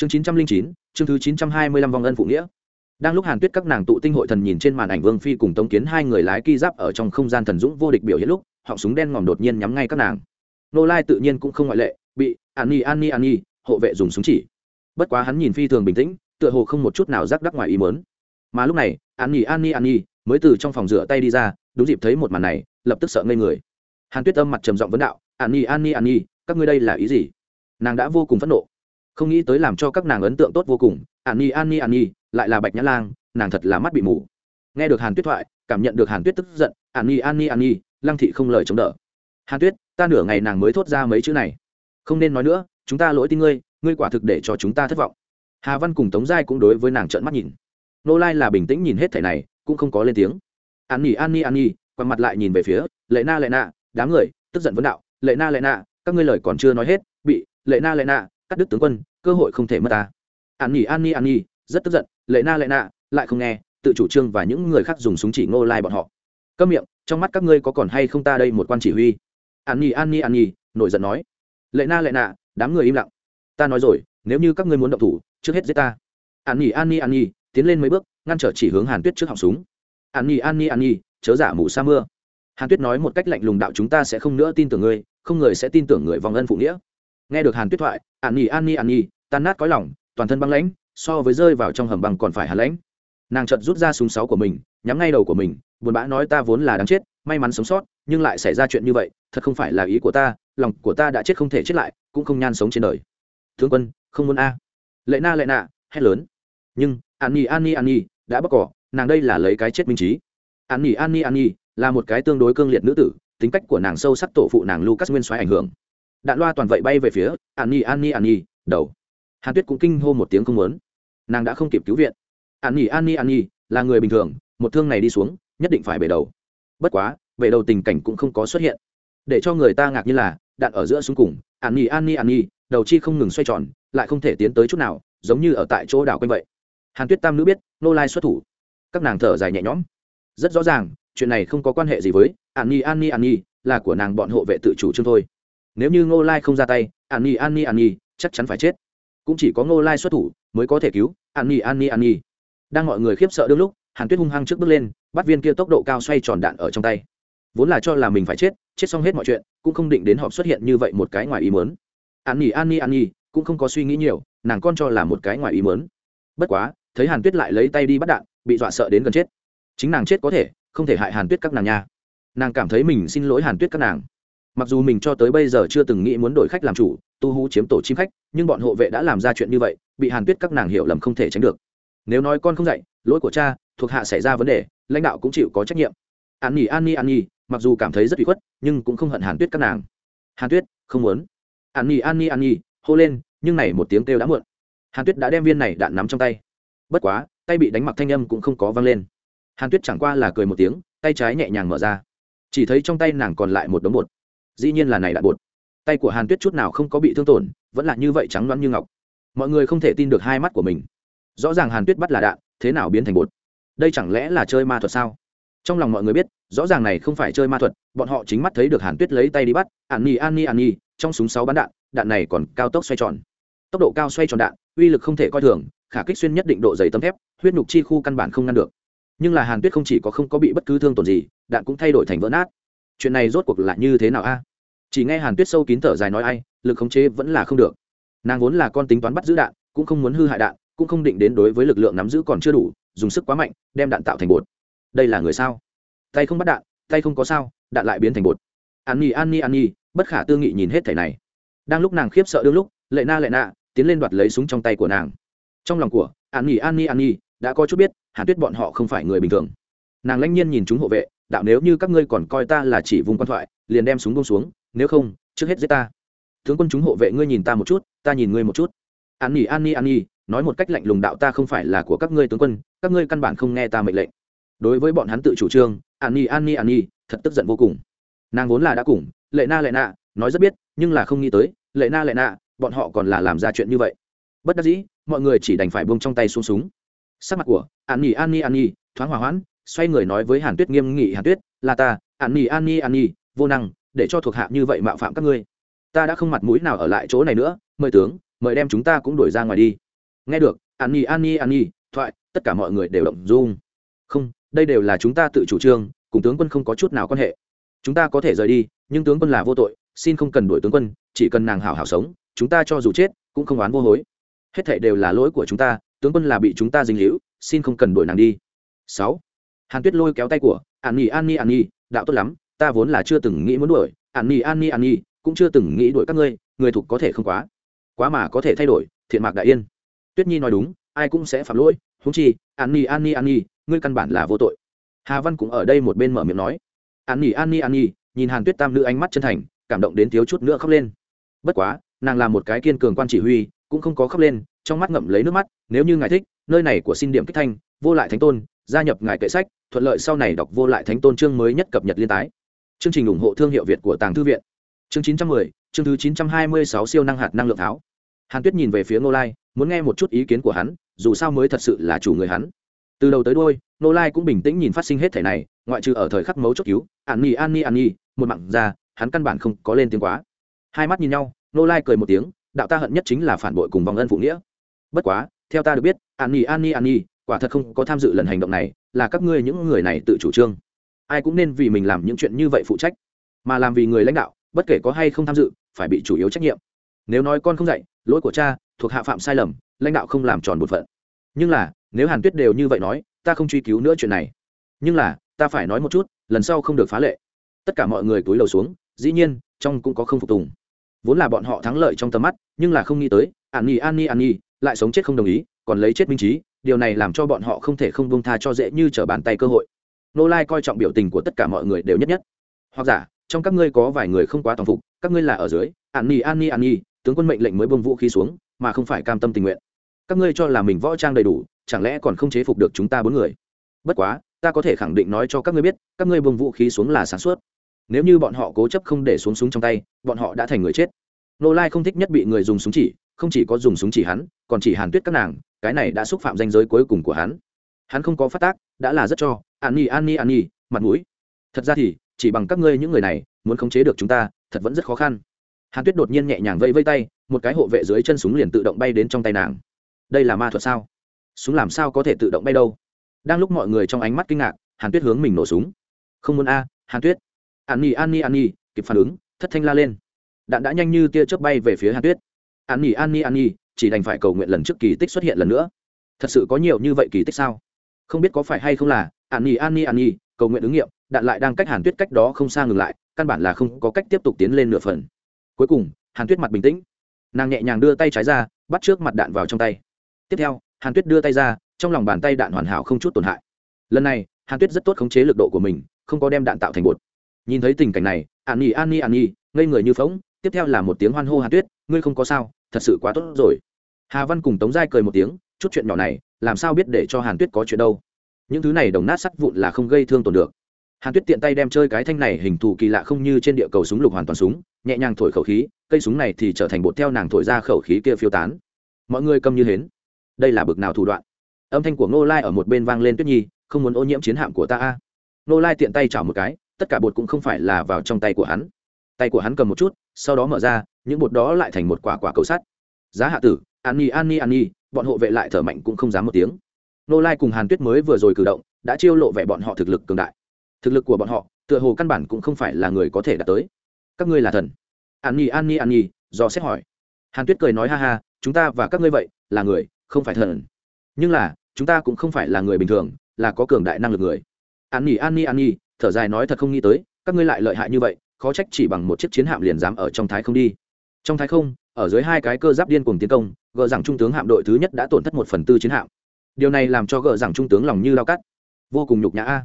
chương chín trăm linh chín, chương thứ chín trăm hai mươi lăm vòng ân phụ nghĩa. Đang lúc hàn tuyết các nàng tụ tinh hội thần nhìn trên màn ảnh vương phi cùng tống kiến hai người lái ki giáp ở trong không gian thần dũng vô địch biểu hiện lúc, họng súng đen ngòm đột nhiên nhắm ngay các nàng. Nô lai tự nhiên cũng không ngoại lệ, bị an nhi an nhi an nhi, hộ vệ dùng súng chỉ. Bất quá hắn nhìn phi thường bình tĩnh, tựa hồ không một chút nào rắc đắc ngoài ý mớn mà lúc này, an nhi an nhi an nhi mới từ trong phòng rửa tay đi ra, đúng dịp thấy một màn này, lập tức sợ ngây người. Hàn tuyết âm mặt trầm giọng vấn đạo, an nhi an nhi an nhi, các ngươi đây là ý gì? Nàng đã vô cùng phẫn nộ không nghĩ tới làm cho các nàng ấn tượng tốt vô cùng. An nhi an nhi an nhi lại là bạch nhã lang nàng thật là mắt bị mù. Nghe được hàn tuyết thoại cảm nhận được hàn tuyết tức giận an nhi an nhi an nhi lăng thị không lời chống đỡ. Hàn tuyết ta nửa ngày nàng mới thốt ra mấy chữ này. Không nên nói nữa chúng ta lỗi tin ngươi ngươi quả thực để cho chúng ta thất vọng. Hà văn cùng tống giai cũng đối với nàng trợn mắt nhìn. Nô lai là bình tĩnh nhìn hết thẻ này cũng không có lên tiếng. An nhi an nhi an nhi quằn mặt lại nhìn về phía lệ na lệ na, đám người tức giận vấn đạo lệ na lệ na, các ngươi lời còn chưa nói hết bị lệ na lệ na, cắt đứt tướng quân cơ hội không thể mất ta an nhi an nhi an nhi rất tức giận lệ na lệ Na, lại không nghe tự chủ trương và những người khác dùng súng chỉ ngô lai bọn họ câm miệng trong mắt các ngươi có còn hay không ta đây một quan chỉ huy an nhi an nhi an nhi nổi giận nói lệ na lệ Na, đám người im lặng ta nói rồi nếu như các ngươi muốn động thủ trước hết giết ta an nhi an nhi an nhi tiến lên mấy bước ngăn trở chỉ hướng hàn tuyết trước họng súng an nhi an nhi an nhi chớ giả mù sa mưa hàn tuyết nói một cách lạnh lùng đạo chúng ta sẽ không nữa tin tưởng ngươi không người sẽ tin tưởng người vòng ân phụ nghĩa nghe được hàn tuyết thoại an nhi an nhi an nhi tan nát cõi lòng, toàn thân băng lãnh, so với rơi vào trong hầm băng còn phải hàn lãnh. Nàng chợt rút ra súng sáu của mình, nhắm ngay đầu của mình, buồn bã nói ta vốn là đáng chết, may mắn sống sót, nhưng lại xảy ra chuyện như vậy, thật không phải là ý của ta, lòng của ta đã chết không thể chết lại, cũng không nhan sống trên đời. Thương quân, không muốn a. Lệ na, lệ nạ hét lớn. Nhưng, an nhi an nhi an nhi, đã bóc cỏ, nàng đây là lấy cái chết minh trí. An nhi an nhi an nhi, là một cái tương đối cương liệt nữ tử, tính cách của nàng sâu sắc tổ phụ nàng lucas nguyên xoáy ảnh hưởng. Đạn loa toàn vậy bay về phía an nhi an nhi an nhi, đầu hàn tuyết cũng kinh hô một tiếng không muốn nàng đã không kịp cứu viện an nhi an nhi an nhi là người bình thường một thương này đi xuống nhất định phải bể đầu bất quá bể đầu tình cảnh cũng không có xuất hiện để cho người ta ngạc như là đạn ở giữa xuống cùng an nhi an nhi an nhi đầu chi không ngừng xoay tròn lại không thể tiến tới chút nào giống như ở tại chỗ đảo quanh vậy hàn tuyết tam nữ biết nô lai xuất thủ các nàng thở dài nhẹ nhõm rất rõ ràng chuyện này không có quan hệ gì với an nhi an nhi an nhi là của nàng bọn hộ vệ tự chủ trương thôi nếu như ngô lai không ra tay an nhi an nhi an nhi chắc chắn phải chết cũng chỉ có ngô lai xuất thủ mới có thể cứu. An nhi an nhi an nhi. Đang mọi người khiếp sợ đương lúc, hàn tuyết hung hăng trước bước lên, bắt viên kia tốc độ cao xoay tròn đạn ở trong tay. Vốn là cho là mình phải chết chết xong hết mọi chuyện, cũng không định đến họp xuất hiện như vậy một cái ngoài ý mớn an nhi an nhi an nhi, cũng không có suy nghĩ nhiều, nàng con cho là một cái ngoài ý mớn bất quá, thấy hàn tuyết lại lấy tay đi bắt đạn, bị dọa sợ đến gần chết. Chính nàng chết có thể, không thể hại hàn tuyết các nàng nha. Nàng cảm thấy mình xin lỗi hàn tuyết các nàng mặc dù mình cho tới bây giờ chưa từng nghĩ muốn đổi khách làm chủ, tu hú chiếm tổ chim khách, nhưng bọn hộ vệ đã làm ra chuyện như vậy, bị hàn tuyết các nàng hiểu lầm không thể tránh được. Nếu nói con không dạy, lỗi của cha, thuộc hạ xảy ra vấn đề, lãnh đạo cũng chịu có trách nhiệm. An nhi an nhi an nhi, mặc dù cảm thấy rất bị khuất, nhưng cũng không hận hàn tuyết các nàng. Hàn tuyết, không muốn. An nhi an nhi an nhi, hô lên, nhưng này một tiếng kêu đã muộn. Hàn tuyết đã đem viên này đạn nắm trong tay. Bất quá, tay bị đánh mặc thanh âm cũng không có văng lên. Hàn tuyết chẳng qua là cười một tiếng, tay trái nhẹ nhàng mở ra. Chỉ thấy trong tay nàng còn lại một đống bột dĩ nhiên là này đạn bột. Tay của hàn tuyết chút nào không có bị thương tổn, vẫn là như vậy trắng loáng như ngọc. Mọi người không thể tin được hai mắt của mình. Rõ ràng hàn tuyết bắt là đạn, thế nào biến thành bột? Đây chẳng lẽ là chơi ma thuật sao? Trong lòng mọi người biết, rõ ràng này không phải chơi ma thuật, bọn họ chính mắt thấy được hàn tuyết lấy tay đi bắt, an nhi an nhi an nhi, trong súng sáu bắn đạn đạn này còn cao tốc xoay tròn. Tốc độ cao xoay tròn đạn, uy lực không thể coi thường, khả kích xuyên nhất định độ dày tấm thép, huyết nhục chi khu căn bản không ngăn được. Nhưng là hàn tuyết không chỉ có không có bị bất cứ thương tổn gì, đạn cũng thay đổi thành vỡ nát chuyện này rốt cuộc là như thế nào a? Chỉ nghe hàn tuyết sâu kín thở dài nói ai, lực khống chế vẫn là không được. Nàng vốn là con tính toán bắt giữ đạn, cũng không muốn hư hại đạn, cũng không định đến đối với lực lượng nắm giữ còn chưa đủ, dùng sức quá mạnh, đem đạn tạo thành bột. Đây là người sao? Tay không bắt đạn, tay không có sao, đạn lại biến thành bột. An nhi an nhi an nhi, bất khả tư nghị nhìn hết thẻ này. Đang lúc nàng khiếp sợ đương lúc, lệ na lệ na, tiến lên đoạt lấy súng trong tay của nàng. Trong lòng của, an nhi an nhi an nhi, đã có chút biết, hàn tuyết bọn họ không phải người bình thường. Nàng lãnh nhiên nhìn chúng hộ vệ đạo nếu như các ngươi còn coi ta là chỉ vùng quan thoại liền đem súng bông xuống nếu không trước hết giết ta. Tướng quân chúng hộ vệ ngươi nhìn ta một chút ta nhìn ngươi một chút. An nhi an nhi an nhi nói một cách lạnh lùng đạo ta không phải là của các ngươi tướng quân các ngươi căn bản không nghe ta mệnh lệnh. Đối với bọn hắn tự chủ trương an nhi an nhi an nhi thật tức giận vô cùng. Nàng vốn là đã cùng lệ na lệ na, nói rất biết nhưng là không nghĩ tới lệ na lệ na, bọn họ còn là làm ra chuyện như vậy. Bất đắc dĩ mọi người chỉ đành phải buông trong tay xuống súng. Sắc mặt của an nhi an nhi an nhi thoáng hòa hoãn xoay người nói với hàn tuyết nghiêm nghị hàn tuyết là ta an nhi an nhi an nhi vô năng để cho thuộc hạ như vậy mạo phạm các ngươi. Ta đã không mặt mũi nào ở lại chỗ này nữa mời tướng mời đem chúng ta cũng đuổi ra ngoài đi. Nghe được an nhi an nhi an nhi thoại tất cả mọi người đều động dung. Không đây đều là chúng ta tự chủ trương cùng tướng quân không có chút nào quan hệ. Chúng ta có thể rời đi nhưng tướng quân là vô tội xin không cần đuổi tướng quân chỉ cần nàng hảo hảo sống chúng ta cho dù chết cũng không oán vô hối. Hết thảy đều là lỗi của chúng ta tướng quân là bị chúng ta dính liễu, xin không cần đuổi nàng đi. Sáu hàn tuyết lôi kéo tay của, an nhi an nhi an nhi, đạo tốt lắm, ta vốn là chưa từng nghĩ muốn đuổi. An nhi an nhi an nhi, cũng chưa từng nghĩ đuổi các ngươi, người thuộc có thể không quá. Quá mà có thể thay đổi, thiện mạc đại yên. Tuyết nhi nói đúng, ai cũng sẽ phạm lỗi húng chi, an nhi an nhi an nhi, ngươi căn bản là vô tội. Hà văn cũng ở đây một bên mở miệng nói. An nhi an nhi an nhi, nhìn hàn tuyết tam nữ ánh mắt chân thành, cảm động đến thiếu chút nữa khóc lên. Bất quá, nàng là một cái kiên cường quan chỉ huy, cũng không có khóc lên, trong mắt ngậm lấy nước mắt, nếu như ngài thích, nơi này của xin điểm kích thanh, vô lại thánh tôn gia nhập ngài kệ sách thuận lợi sau này đọc vô lại thánh tôn chương mới nhất cập nhật liên tái. Chương trình ủng hộ thương hiệu việt của tàng thư viện. Chương 910, chương thứ 926 siêu năng hạt năng lượng tháo. Hàn tuyết nhìn về phía ngô lai muốn nghe một chút ý kiến của hắn dù sao mới thật sự là chủ người hắn. Từ đầu tới đôi ngô lai cũng bình tĩnh nhìn phát sinh hết thể này ngoại trừ ở thời khắc mấu chốt cứu an nhi an nhi an nhi một mặn ra hắn căn bản không có lên tiếng quá. Hai mắt nhìn nhau ngô lai cười một tiếng đạo ta hận nhất chính là phản bội cùng vòng ân phụ nghĩa. Bất quá theo ta được biết an nhi an nhi an nhi quả thật không có tham dự lần hành động này, là các ngươi những người này tự chủ trương. Ai cũng nên vì mình làm những chuyện như vậy phụ trách, mà làm vì người lãnh đạo, bất kể có hay không tham dự, phải bị chủ yếu trách nhiệm. Nếu nói con không dạy, lỗi của cha thuộc hạ phạm sai lầm, lãnh đạo không làm tròn bột phận. Nhưng là, nếu hàn tuyết đều như vậy nói, ta không truy cứu nữa chuyện này. Nhưng là, ta phải nói một chút, lần sau không được phá lệ. Tất cả mọi người túi lầu xuống, dĩ nhiên, trong cũng có không phục tùng. Vốn là bọn họ thắng lợi trong tầm mắt, nhưng là không nghĩ tới, an nhi an nhi an nhi, lại sống chết không đồng ý, còn lấy chết minh trí điều này làm cho bọn họ không thể không bông tha cho dễ như trở bàn tay cơ hội. Nô lai coi trọng biểu tình của tất cả mọi người đều nhất nhất. Hoặc giả, trong các ngươi có vài người không quá toàn phục, các ngươi là ở dưới, an nhi an nhi an nhi tướng quân mệnh lệnh mới bông vũ khí xuống, mà không phải cam tâm tình nguyện. Các ngươi cho là mình võ trang đầy đủ, chẳng lẽ còn không chế phục được chúng ta bốn người? Bất quá, ta có thể khẳng định nói cho các ngươi biết, các ngươi bông vũ khí xuống là sáng suốt. Nếu như bọn họ cố chấp không để xuống súng trong tay, bọn họ đã thành người chết. Nô lai không thích nhất bị người dùng súng chỉ, không chỉ có dùng súng chỉ hắn, còn chỉ hàn tuyết các nàng cái này đã xúc phạm danh giới cuối cùng của hắn. Hắn không có phát tác, đã là rất cho. An nhi an nhi an nhi, mặt mũi. Thật ra thì, chỉ bằng các ngươi những người này, muốn khống chế được chúng ta, thật vẫn rất khó khăn. Hàn tuyết đột nhiên nhẹ nhàng vây vây tay, một cái hộ vệ dưới chân súng liền tự động bay đến trong tay nàng. Đây là ma thuật sao? Súng làm sao có thể tự động bay đâu? Đang lúc mọi người trong ánh mắt kinh ngạc, hàn tuyết hướng mình nổ súng. Không muốn a, hàn tuyết. An nhi an nhi an nhi, kịp phản ứng, thất thanh la lên. Đạn đã nhanh như tia chớp bay về phía hàn tuyết. An nhi an nhi an nhi chỉ đành phải cầu nguyện lần trước kỳ tích xuất hiện lần nữa. Thật sự có nhiều như vậy kỳ tích sao? Không biết có phải hay không là, an nhi an nhi an nhi, cầu nguyện ứng nghiệm, đạn lại đang cách hàn tuyết cách đó không xa ngừng lại, căn bản là không có cách tiếp tục tiến lên nửa phần. Cuối cùng, hàn tuyết mặt bình tĩnh. Nàng nhẹ nhàng đưa tay trái ra, bắt trước mặt đạn vào trong tay. Tiếp theo, hàn tuyết đưa tay ra, trong lòng bàn tay đạn hoàn hảo không chút tổn hại. Lần này, hàn tuyết rất tốt khống chế lực độ của mình, không có đem đạn tạo thành bột. Nhìn thấy tình cảnh này, an nhi an nhi an nhi, ngây người như phóng tiếp theo là một tiếng hoan hô hàn tuyết, ngươi không có sao thật sự quá tốt rồi. Hà văn cùng tống giai cười một tiếng, chút chuyện nhỏ này, làm sao biết để cho hàn tuyết có chuyện đâu. Những thứ này đồng nát sắt vụn là không gây thương tổn được. Hàn tuyết tiện tay đem chơi cái thanh này hình thù kỳ lạ không như trên địa cầu súng lục hoàn toàn súng, nhẹ nhàng thổi khẩu khí, cây súng này thì trở thành bột theo nàng thổi ra khẩu khí kia phiêu tán. Mọi người câm như hến. Đây là bực nào thủ đoạn? Âm thanh của ngô lai ở một bên vang lên tuyết nhi, không muốn ô nhiễm chiến hạm của ta a. Ngô lai tiện tay chảo một cái, tất cả bột cũng không phải là vào trong tay của hắn. Tay của hắn cầm một chút, sau đó mở ra những bột đó lại thành một quả quả cầu sắt. Giá hạ tử, an nhi an nhi an nhi, bọn hộ vệ lại thở mạnh cũng không dám một tiếng. Nô lai cùng hàn tuyết mới vừa rồi cử động, đã chiêu lộ vẻ bọn họ thực lực cường đại. Thực lực của bọn họ, tựa hồ căn bản cũng không phải là người có thể đạt tới. Các ngươi là thần. An nhi an nhi an nhi, do xét hỏi. Hàn tuyết cười nói ha ha, chúng ta và các ngươi vậy, là người, không phải thần. Nhưng là, chúng ta cũng không phải là người bình thường, là có cường đại năng lực người. An nhi an nhi an nhi, thở dài nói thật không nghĩ tới, các ngươi lại lợi hại như vậy, khó trách chỉ bằng một chiếc chiến hạm liền dám ở trong thái không đi trong thái không, ở dưới hai cái cơ giáp điên cùng tiến công, gờ rằng trung tướng hạm đội thứ nhất đã tổn thất một phần tư chiến hạm. Điều này làm cho gờ rằng trung tướng lòng như lao cắt. Vô cùng nhục nhã a.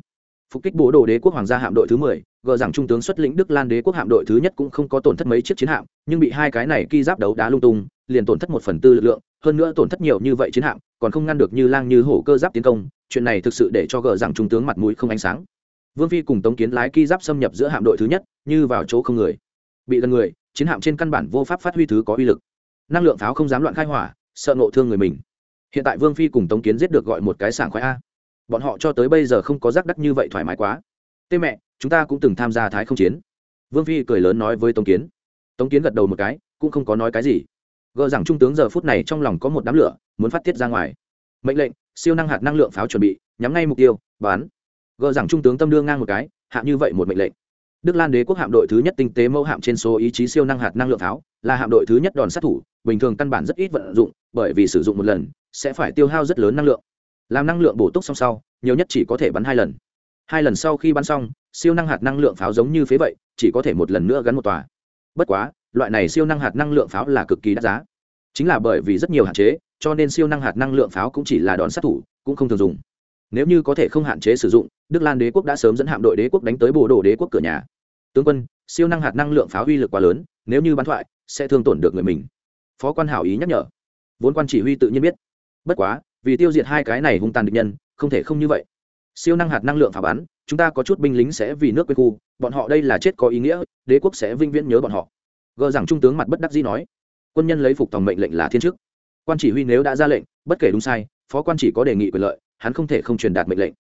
Phục kích bố đồ đế quốc hoàng gia hạm đội thứ mười, gờ rằng trung tướng xuất lĩnh đức lan đế quốc hạm đội thứ nhất cũng không có tổn thất mấy chiếc chiến hạm, nhưng bị hai cái này ki giáp đấu đá lung tung, liền tổn thất một phần tư lực lượng, hơn nữa tổn thất nhiều như vậy chiến hạm, còn không ngăn được như lang như hổ cơ giáp tiến công, chuyện này thực sự để cho gờ rằng trung tướng mặt mũi không ánh sáng. Vương phi cùng tống kiến lái ki giáp xâm nhập giữa hạm đội thứ nhất, như vào chỗ không người. Bị gần người chiến hạm trên căn bản vô pháp phát huy thứ có uy lực. Năng lượng pháo không dám loạn khai hỏa, sợ nộ thương người mình. Hiện tại vương phi cùng tống kiến giết được gọi một cái sảng khoái a. Bọn họ cho tới bây giờ không có giác đắc như vậy thoải mái quá. Tê mẹ, chúng ta cũng từng tham gia thái không chiến. Vương phi cười lớn nói với tống kiến. Tống kiến gật đầu một cái, cũng không có nói cái gì. Gờ rằng trung tướng giờ phút này trong lòng có một đám lửa, muốn phát tiết ra ngoài. Mệnh lệnh, siêu năng hạt năng lượng pháo chuẩn bị, nhắm ngay mục tiêu, bắn. Gờ rằng trung tướng tâm đưa ngang một cái, hạ như vậy một mệnh lệnh đức lan đế quốc hạm đội thứ nhất tinh tế mẫu hạm trên số ý chí siêu năng hạt năng lượng pháo là hạm đội thứ nhất đòn sát thủ, bình thường căn bản rất ít vận dụng, bởi vì sử dụng một lần, sẽ phải tiêu hao rất lớn năng lượng. Làm năng lượng bổ túc xong sau, nhiều nhất chỉ có thể bắn hai lần. Hai lần sau khi bắn xong, siêu năng hạt năng lượng pháo giống như phế vậy, chỉ có thể một lần nữa gắn một tòa. Bất quá, loại này siêu năng hạt năng lượng pháo là cực kỳ đắt giá. Chính là bởi vì rất nhiều hạn chế, cho nên siêu năng hạt năng lượng pháo cũng chỉ là đòn sát thủ, cũng không thường dùng nếu như có thể không hạn chế sử dụng, đức lan đế quốc đã sớm dẫn hạm đội đế quốc đánh tới bồ đồ đế quốc cửa nhà. Tướng quân, siêu năng hạt năng lượng pháo uy lực quá lớn, nếu như bắn thoại, sẽ thương tổn được người mình. Phó quan hảo ý nhắc nhở. Vốn quan chỉ huy tự nhiên biết. Bất quá, vì tiêu diệt hai cái này hung tàn địch nhân, không thể không như vậy. Siêu năng hạt năng lượng phá bắn, chúng ta có chút binh lính sẽ vì nước quê khu, bọn họ đây là chết có ý nghĩa, đế quốc sẽ vinh viễn nhớ bọn họ. Gờ rằng trung tướng mặt bất đắc dĩ nói. Quân nhân lấy phục tòng mệnh lệnh là thiên chức. Quan chỉ huy nếu đã ra lệnh, bất kể đúng sai, phó quan chỉ có đề nghị quyền lợi hắn không thể không truyền đạt mệnh lệnh.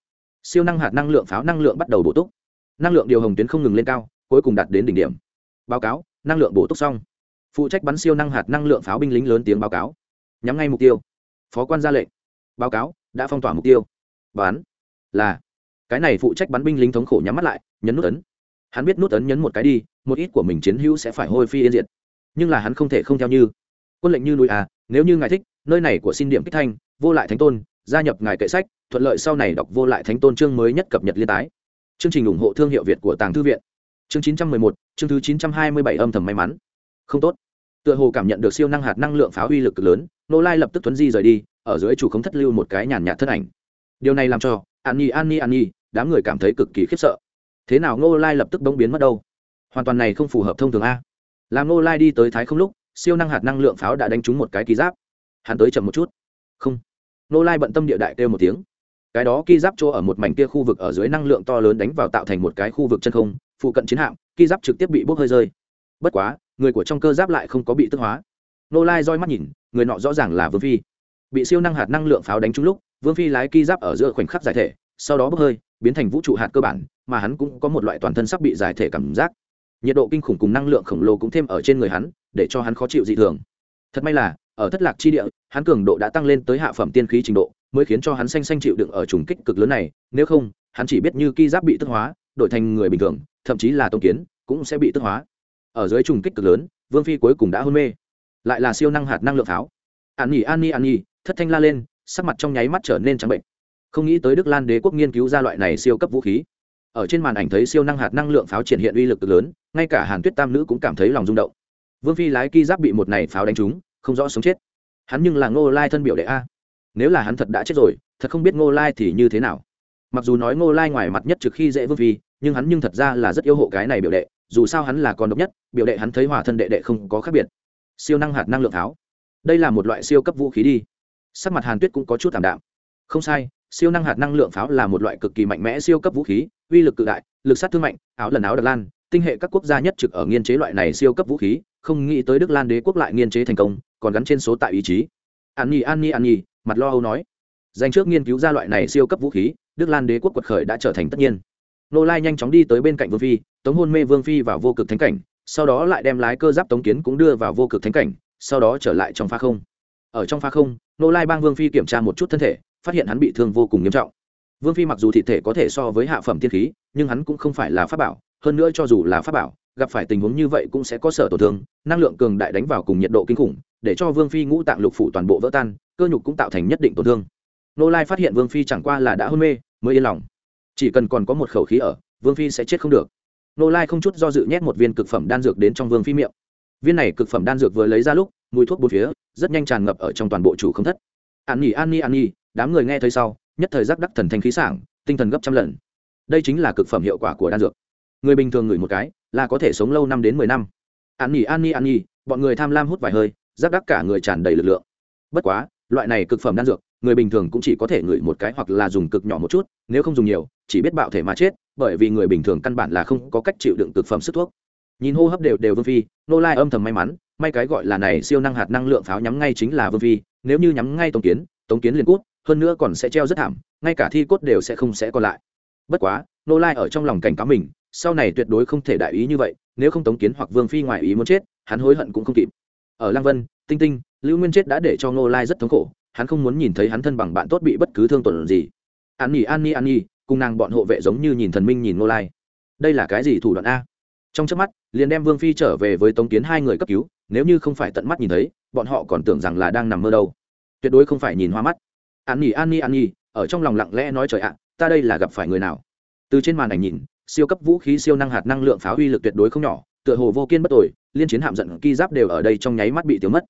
Siêu năng hạt năng lượng pháo năng lượng bắt đầu bổ túc. Năng lượng điều hồng tuyến không ngừng lên cao, cuối cùng đạt đến đỉnh điểm. Báo cáo, năng lượng bổ túc xong. Phụ trách bắn siêu năng hạt năng lượng pháo binh lính lớn tiếng báo cáo. Nhắm ngay mục tiêu. Phó quan ra lệnh. Báo cáo, đã phong tỏa mục tiêu. Bắn. Là. Cái này phụ trách bắn binh lính thống khổ nhắm mắt lại, nhấn nút ấn. Hắn biết nút ấn nhấn một cái đi, một ít của mình chiến hữu sẽ phải hôi phi yên diệt. Nhưng là hắn không thể không theo như. Quân lệnh như núi à nếu như ngài thích, nơi này của xin điểm kích thanh, vô lại thánh tôn gia nhập ngài kệ sách thuận lợi sau này đọc vô lại thánh tôn chương mới nhất cập nhật liên tái. Chương trình ủng hộ thương hiệu việt của tàng thư viện. Chương 911, chương thứ 927 âm thầm may mắn. Không tốt. Tựa hồ cảm nhận được siêu năng hạt năng lượng pháo uy lực cực lớn nô lai lập tức tuấn di rời đi ở dưới chủ không thất lưu một cái nhàn nhạt thân ảnh. Điều này làm cho an nhi an nhi an nhi đám người cảm thấy cực kỳ khiếp sợ. Thế nào nô lai lập tức bỗng biến mất đâu? Hoàn toàn này không phù hợp thông thường a. Làm nô lai đi tới thái không lúc siêu năng hạt năng lượng pháo đã đánh trúng một cái ký giáp. Hắn tới chậm một chút. Không nô lai bận tâm địa đại kêu một tiếng. Cái đó ki giáp chỗ ở một mảnh kia khu vực ở dưới năng lượng to lớn đánh vào tạo thành một cái khu vực chân không, phụ cận chiến hạm, ki giáp trực tiếp bị bốc hơi rơi. Bất quá, người của trong cơ giáp lại không có bị tức hóa. Nô lai roi mắt nhìn, người nọ rõ ràng là vương phi. Bị siêu năng hạt năng lượng pháo đánh trúng lúc, vương phi lái ki giáp ở giữa khoảnh khắc giải thể, sau đó bốc hơi, biến thành vũ trụ hạt cơ bản, mà hắn cũng có một loại toàn thân sắp bị giải thể cảm giác. Nhiệt độ kinh khủng cùng năng lượng khổng lồ cũng thêm ở trên người hắn, để cho hắn khó chịu dị thường. Thật may là, ở thất lạc chi địa hắn cường độ đã tăng lên tới hạ phẩm tiên khí trình độ, mới khiến cho hắn xanh xanh chịu đựng ở trùng kích cực lớn này, nếu không, hắn chỉ biết như ki giáp bị tức hóa, đổi thành người bình thường, thậm chí là tông kiến, cũng sẽ bị tức hóa. Ở dưới trùng kích cực lớn, vương phi cuối cùng đã hôn mê. Lại là siêu năng hạt năng lượng pháo. An nhỉ an nhi an nhi, thất thanh la lên, sắc mặt trong nháy mắt trở nên trắng bệnh. Không nghĩ tới đức lan đế quốc nghiên cứu ra loại này siêu cấp vũ khí. Ở trên màn ảnh thấy siêu năng hạt năng lượng pháo triển hiện uy lực cực lớn, ngay cả hàn tuyết tam nữ cũng cảm thấy lòng rung động. Vương phi lái ki giáp bị một này pháo đánh trúng, không rõ sống chết hắn nhưng là ngô lai thân biểu đệ a. Nếu là hắn thật đã chết rồi, thật không biết ngô lai thì như thế nào. Mặc dù nói ngô lai ngoài mặt nhất trực khi dễ vương phi, nhưng hắn nhưng thật ra là rất yêu hộ cái này biểu đệ, dù sao hắn là con độc nhất, biểu đệ hắn thấy hòa thân đệ đệ không có khác biệt. Siêu năng hạt năng lượng pháo đây là một loại siêu cấp vũ khí đi. Sắc mặt hàn tuyết cũng có chút thảm đạm. Không sai, siêu năng hạt năng lượng pháo là một loại cực kỳ mạnh mẽ siêu cấp vũ khí, uy lực cự đại, lực sát thương mạnh, áo lần áo đặc lan, tinh hệ các quốc gia nhất trực ở nghiên chế loại này siêu cấp vũ khí, không nghĩ tới đức lan đế quốc lại nghiên chế thành công còn gắn trên số tại ý chí. An nhi an nhi an nhi, mặt lo âu nói. Danh trước nghiên cứu ra loại này siêu cấp vũ khí, đức lan đế quốc quật khởi đã trở thành tất nhiên. Nô lai nhanh chóng đi tới bên cạnh vương phi, tống hôn mê vương phi vào vô cực thánh cảnh, sau đó lại đem lái cơ giáp tống kiến cũng đưa vào vô cực thánh cảnh, sau đó trở lại trong pha không. Ở trong pha không, nô lai bang vương phi kiểm tra một chút thân thể, phát hiện hắn bị thương vô cùng nghiêm trọng. Vương phi mặc dù thị thể có thể so với hạ phẩm tiên khí, nhưng hắn cũng không phải là pháp bảo, hơn nữa cho dù là pháp bảo, gặp phải tình huống như vậy cũng sẽ có sở tổn thương, năng lượng cường đại đánh vào cùng nhiệt độ kinh khủng để cho vương phi ngũ tạng lục phủ toàn bộ vỡ tan, cơ nhục cũng tạo thành nhất định tổn thương. Nô lai phát hiện vương phi chẳng qua là đã hôn mê, mới yên lòng. Chỉ cần còn có một khẩu khí ở, vương phi sẽ chết không được. Nô lai không chút do dự nhét một viên cực phẩm đan dược đến trong vương phi miệng. Viên này cực phẩm đan dược vừa lấy ra lúc, mùi thuốc bốn phía, rất nhanh tràn ngập ở trong toàn bộ chủ không thất. An nhi an nhi an nhi, đám người nghe thấy sau, nhất thời giác đắc thần thanh khí sảng, tinh thần gấp trăm lần. Đây chính là cực phẩm hiệu quả của đan dược. Người bình thường ngửi một cái, là có thể sống lâu năm đến mười năm. An nhi an nhi an nhi, bọn người tham lam hút vài hơi giáp đắc cả người tràn đầy lực lượng. Bất quá, loại này cực phẩm đan dược, người bình thường cũng chỉ có thể ngửi một cái hoặc là dùng cực nhỏ một chút, nếu không dùng nhiều, chỉ biết bạo thể mà chết, bởi vì người bình thường căn bản là không có cách chịu đựng cực phẩm sức thuốc. Nhìn hô hấp đều đều vương phi, nô lai âm thầm may mắn, may cái gọi là này siêu năng hạt năng lượng pháo nhắm ngay chính là vương phi, nếu như nhắm ngay tống kiến tống kiến liền cút, hơn nữa còn sẽ treo rất thảm, ngay cả thi cốt đều sẽ không sẽ còn lại. Bất quá, nô lai ở trong lòng cảnh cáo mình, sau này tuyệt đối không thể đại ý như vậy, nếu không tống kiến hoặc vương phi ngoài ý muốn chết, hắn hối hận cũng không kịp ở lăng vân, tinh tinh, lưu nguyên chết đã để cho ngô lai rất thống khổ, hắn không muốn nhìn thấy hắn thân bằng bạn tốt bị bất cứ thương tổn gì. An nhi an nhi an nhi, cùng nàng bọn hộ vệ giống như nhìn thần minh nhìn ngô lai. Đây là cái gì thủ đoạn a? Trong trước mắt, liền đem vương phi trở về với tống kiến hai người cấp cứu, nếu như không phải tận mắt nhìn thấy, bọn họ còn tưởng rằng là đang nằm mơ đâu. Tuyệt đối không phải nhìn hoa mắt. An nhi an nhi an nhi, ở trong lòng lặng lẽ nói trời ạ, ta đây là gặp phải người nào? Từ trên màn ảnh nhìn, siêu cấp vũ khí siêu năng hạt năng lượng pháo huy lực tuyệt đối không nhỏ tựa hồ vô kiên bất tội liên chiến hạm giận ki giáp đều ở đây trong nháy mắt bị tiêu mất.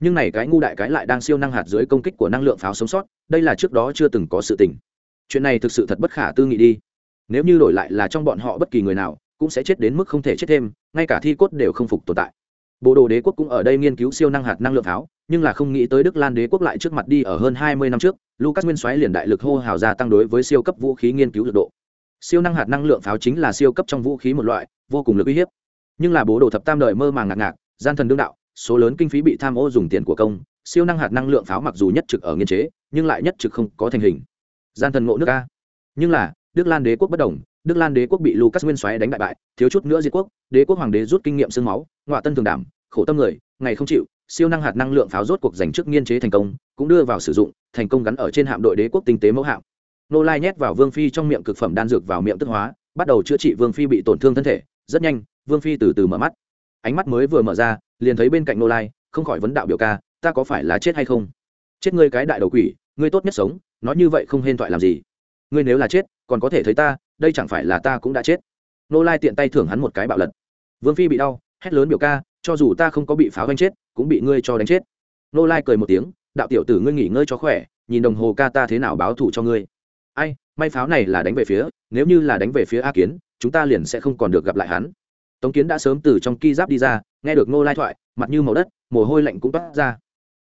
Nhưng này cái ngu đại cái lại đang siêu năng hạt dưới công kích của năng lượng pháo sống sót, đây là trước đó chưa từng có sự tình. Chuyện này thực sự thật bất khả tư nghị đi. Nếu như đổi lại là trong bọn họ bất kỳ người nào, cũng sẽ chết đến mức không thể chết thêm, ngay cả thi cốt đều không phục tồn tại. Bộ đồ đế quốc cũng ở đây nghiên cứu siêu năng hạt năng lượng pháo, nhưng là không nghĩ tới đức lan đế quốc lại trước mặt đi ở hơn hai mươi năm trước, lucas nguyên soái liền đại lực hô hào gia tăng đối với siêu cấp vũ khí nghiên cứu lực độ. Siêu năng hạt năng lượng pháo chính là siêu cấp trong vũ khí một loại, vô cùng lực uy hiếp nhưng là bố đồ thập tam đời mơ màng ngạc ngạc, gian thần đương đạo, số lớn kinh phí bị tham ô dùng tiền của công, siêu năng hạt năng lượng pháo mặc dù nhất trực ở nghiên chế, nhưng lại nhất trực không có thành hình. Gian thần ngộ nước a. Nhưng là, đức lan đế quốc bất đồng, đức lan đế quốc bị lucas nguyên xoáy đánh bại bại, thiếu chút nữa diệt quốc, đế quốc hoàng đế rút kinh nghiệm sương máu ngoại tân thường đảm, khổ tâm người, ngày không chịu, siêu năng hạt năng lượng pháo rốt cuộc giành trước nghiên chế thành công, cũng đưa vào sử dụng, thành công gắn ở trên hạm đội đế quốc tinh tế mẫu hạm. Nô lai nhét vào vương phi trong miệng cực phẩm đan dược vào miệng tức hóa, bắt đầu chữa trị vương phi bị tổn thương thân thể, rất nhanh vương phi từ từ mở mắt. Ánh mắt mới vừa mở ra, liền thấy bên cạnh nô lai, không khỏi vấn đạo biểu ca, ta có phải là chết hay không? Chết ngươi cái đại đầu quỷ, ngươi tốt nhất sống, nói như vậy không hên thoại làm gì. Ngươi nếu là chết, còn có thể thấy ta, đây chẳng phải là ta cũng đã chết. Nô lai tiện tay thưởng hắn một cái bạo lật. Vương phi bị đau, hét lớn biểu ca, cho dù ta không có bị pháo đánh chết, cũng bị ngươi cho đánh chết. Nô lai cười một tiếng, đạo tiểu tử ngươi nghỉ ngơi cho khỏe, nhìn đồng hồ ca ta thế nào báo thù cho ngươi. Ai, may pháo này là đánh về phía, nếu như là đánh về phía a kiến, chúng ta liền sẽ không còn được gặp lại hắn tống kiến đã sớm từ trong ki giáp đi ra nghe được Ngô lai thoại mặt như màu đất mồ hôi lạnh cũng toát ra.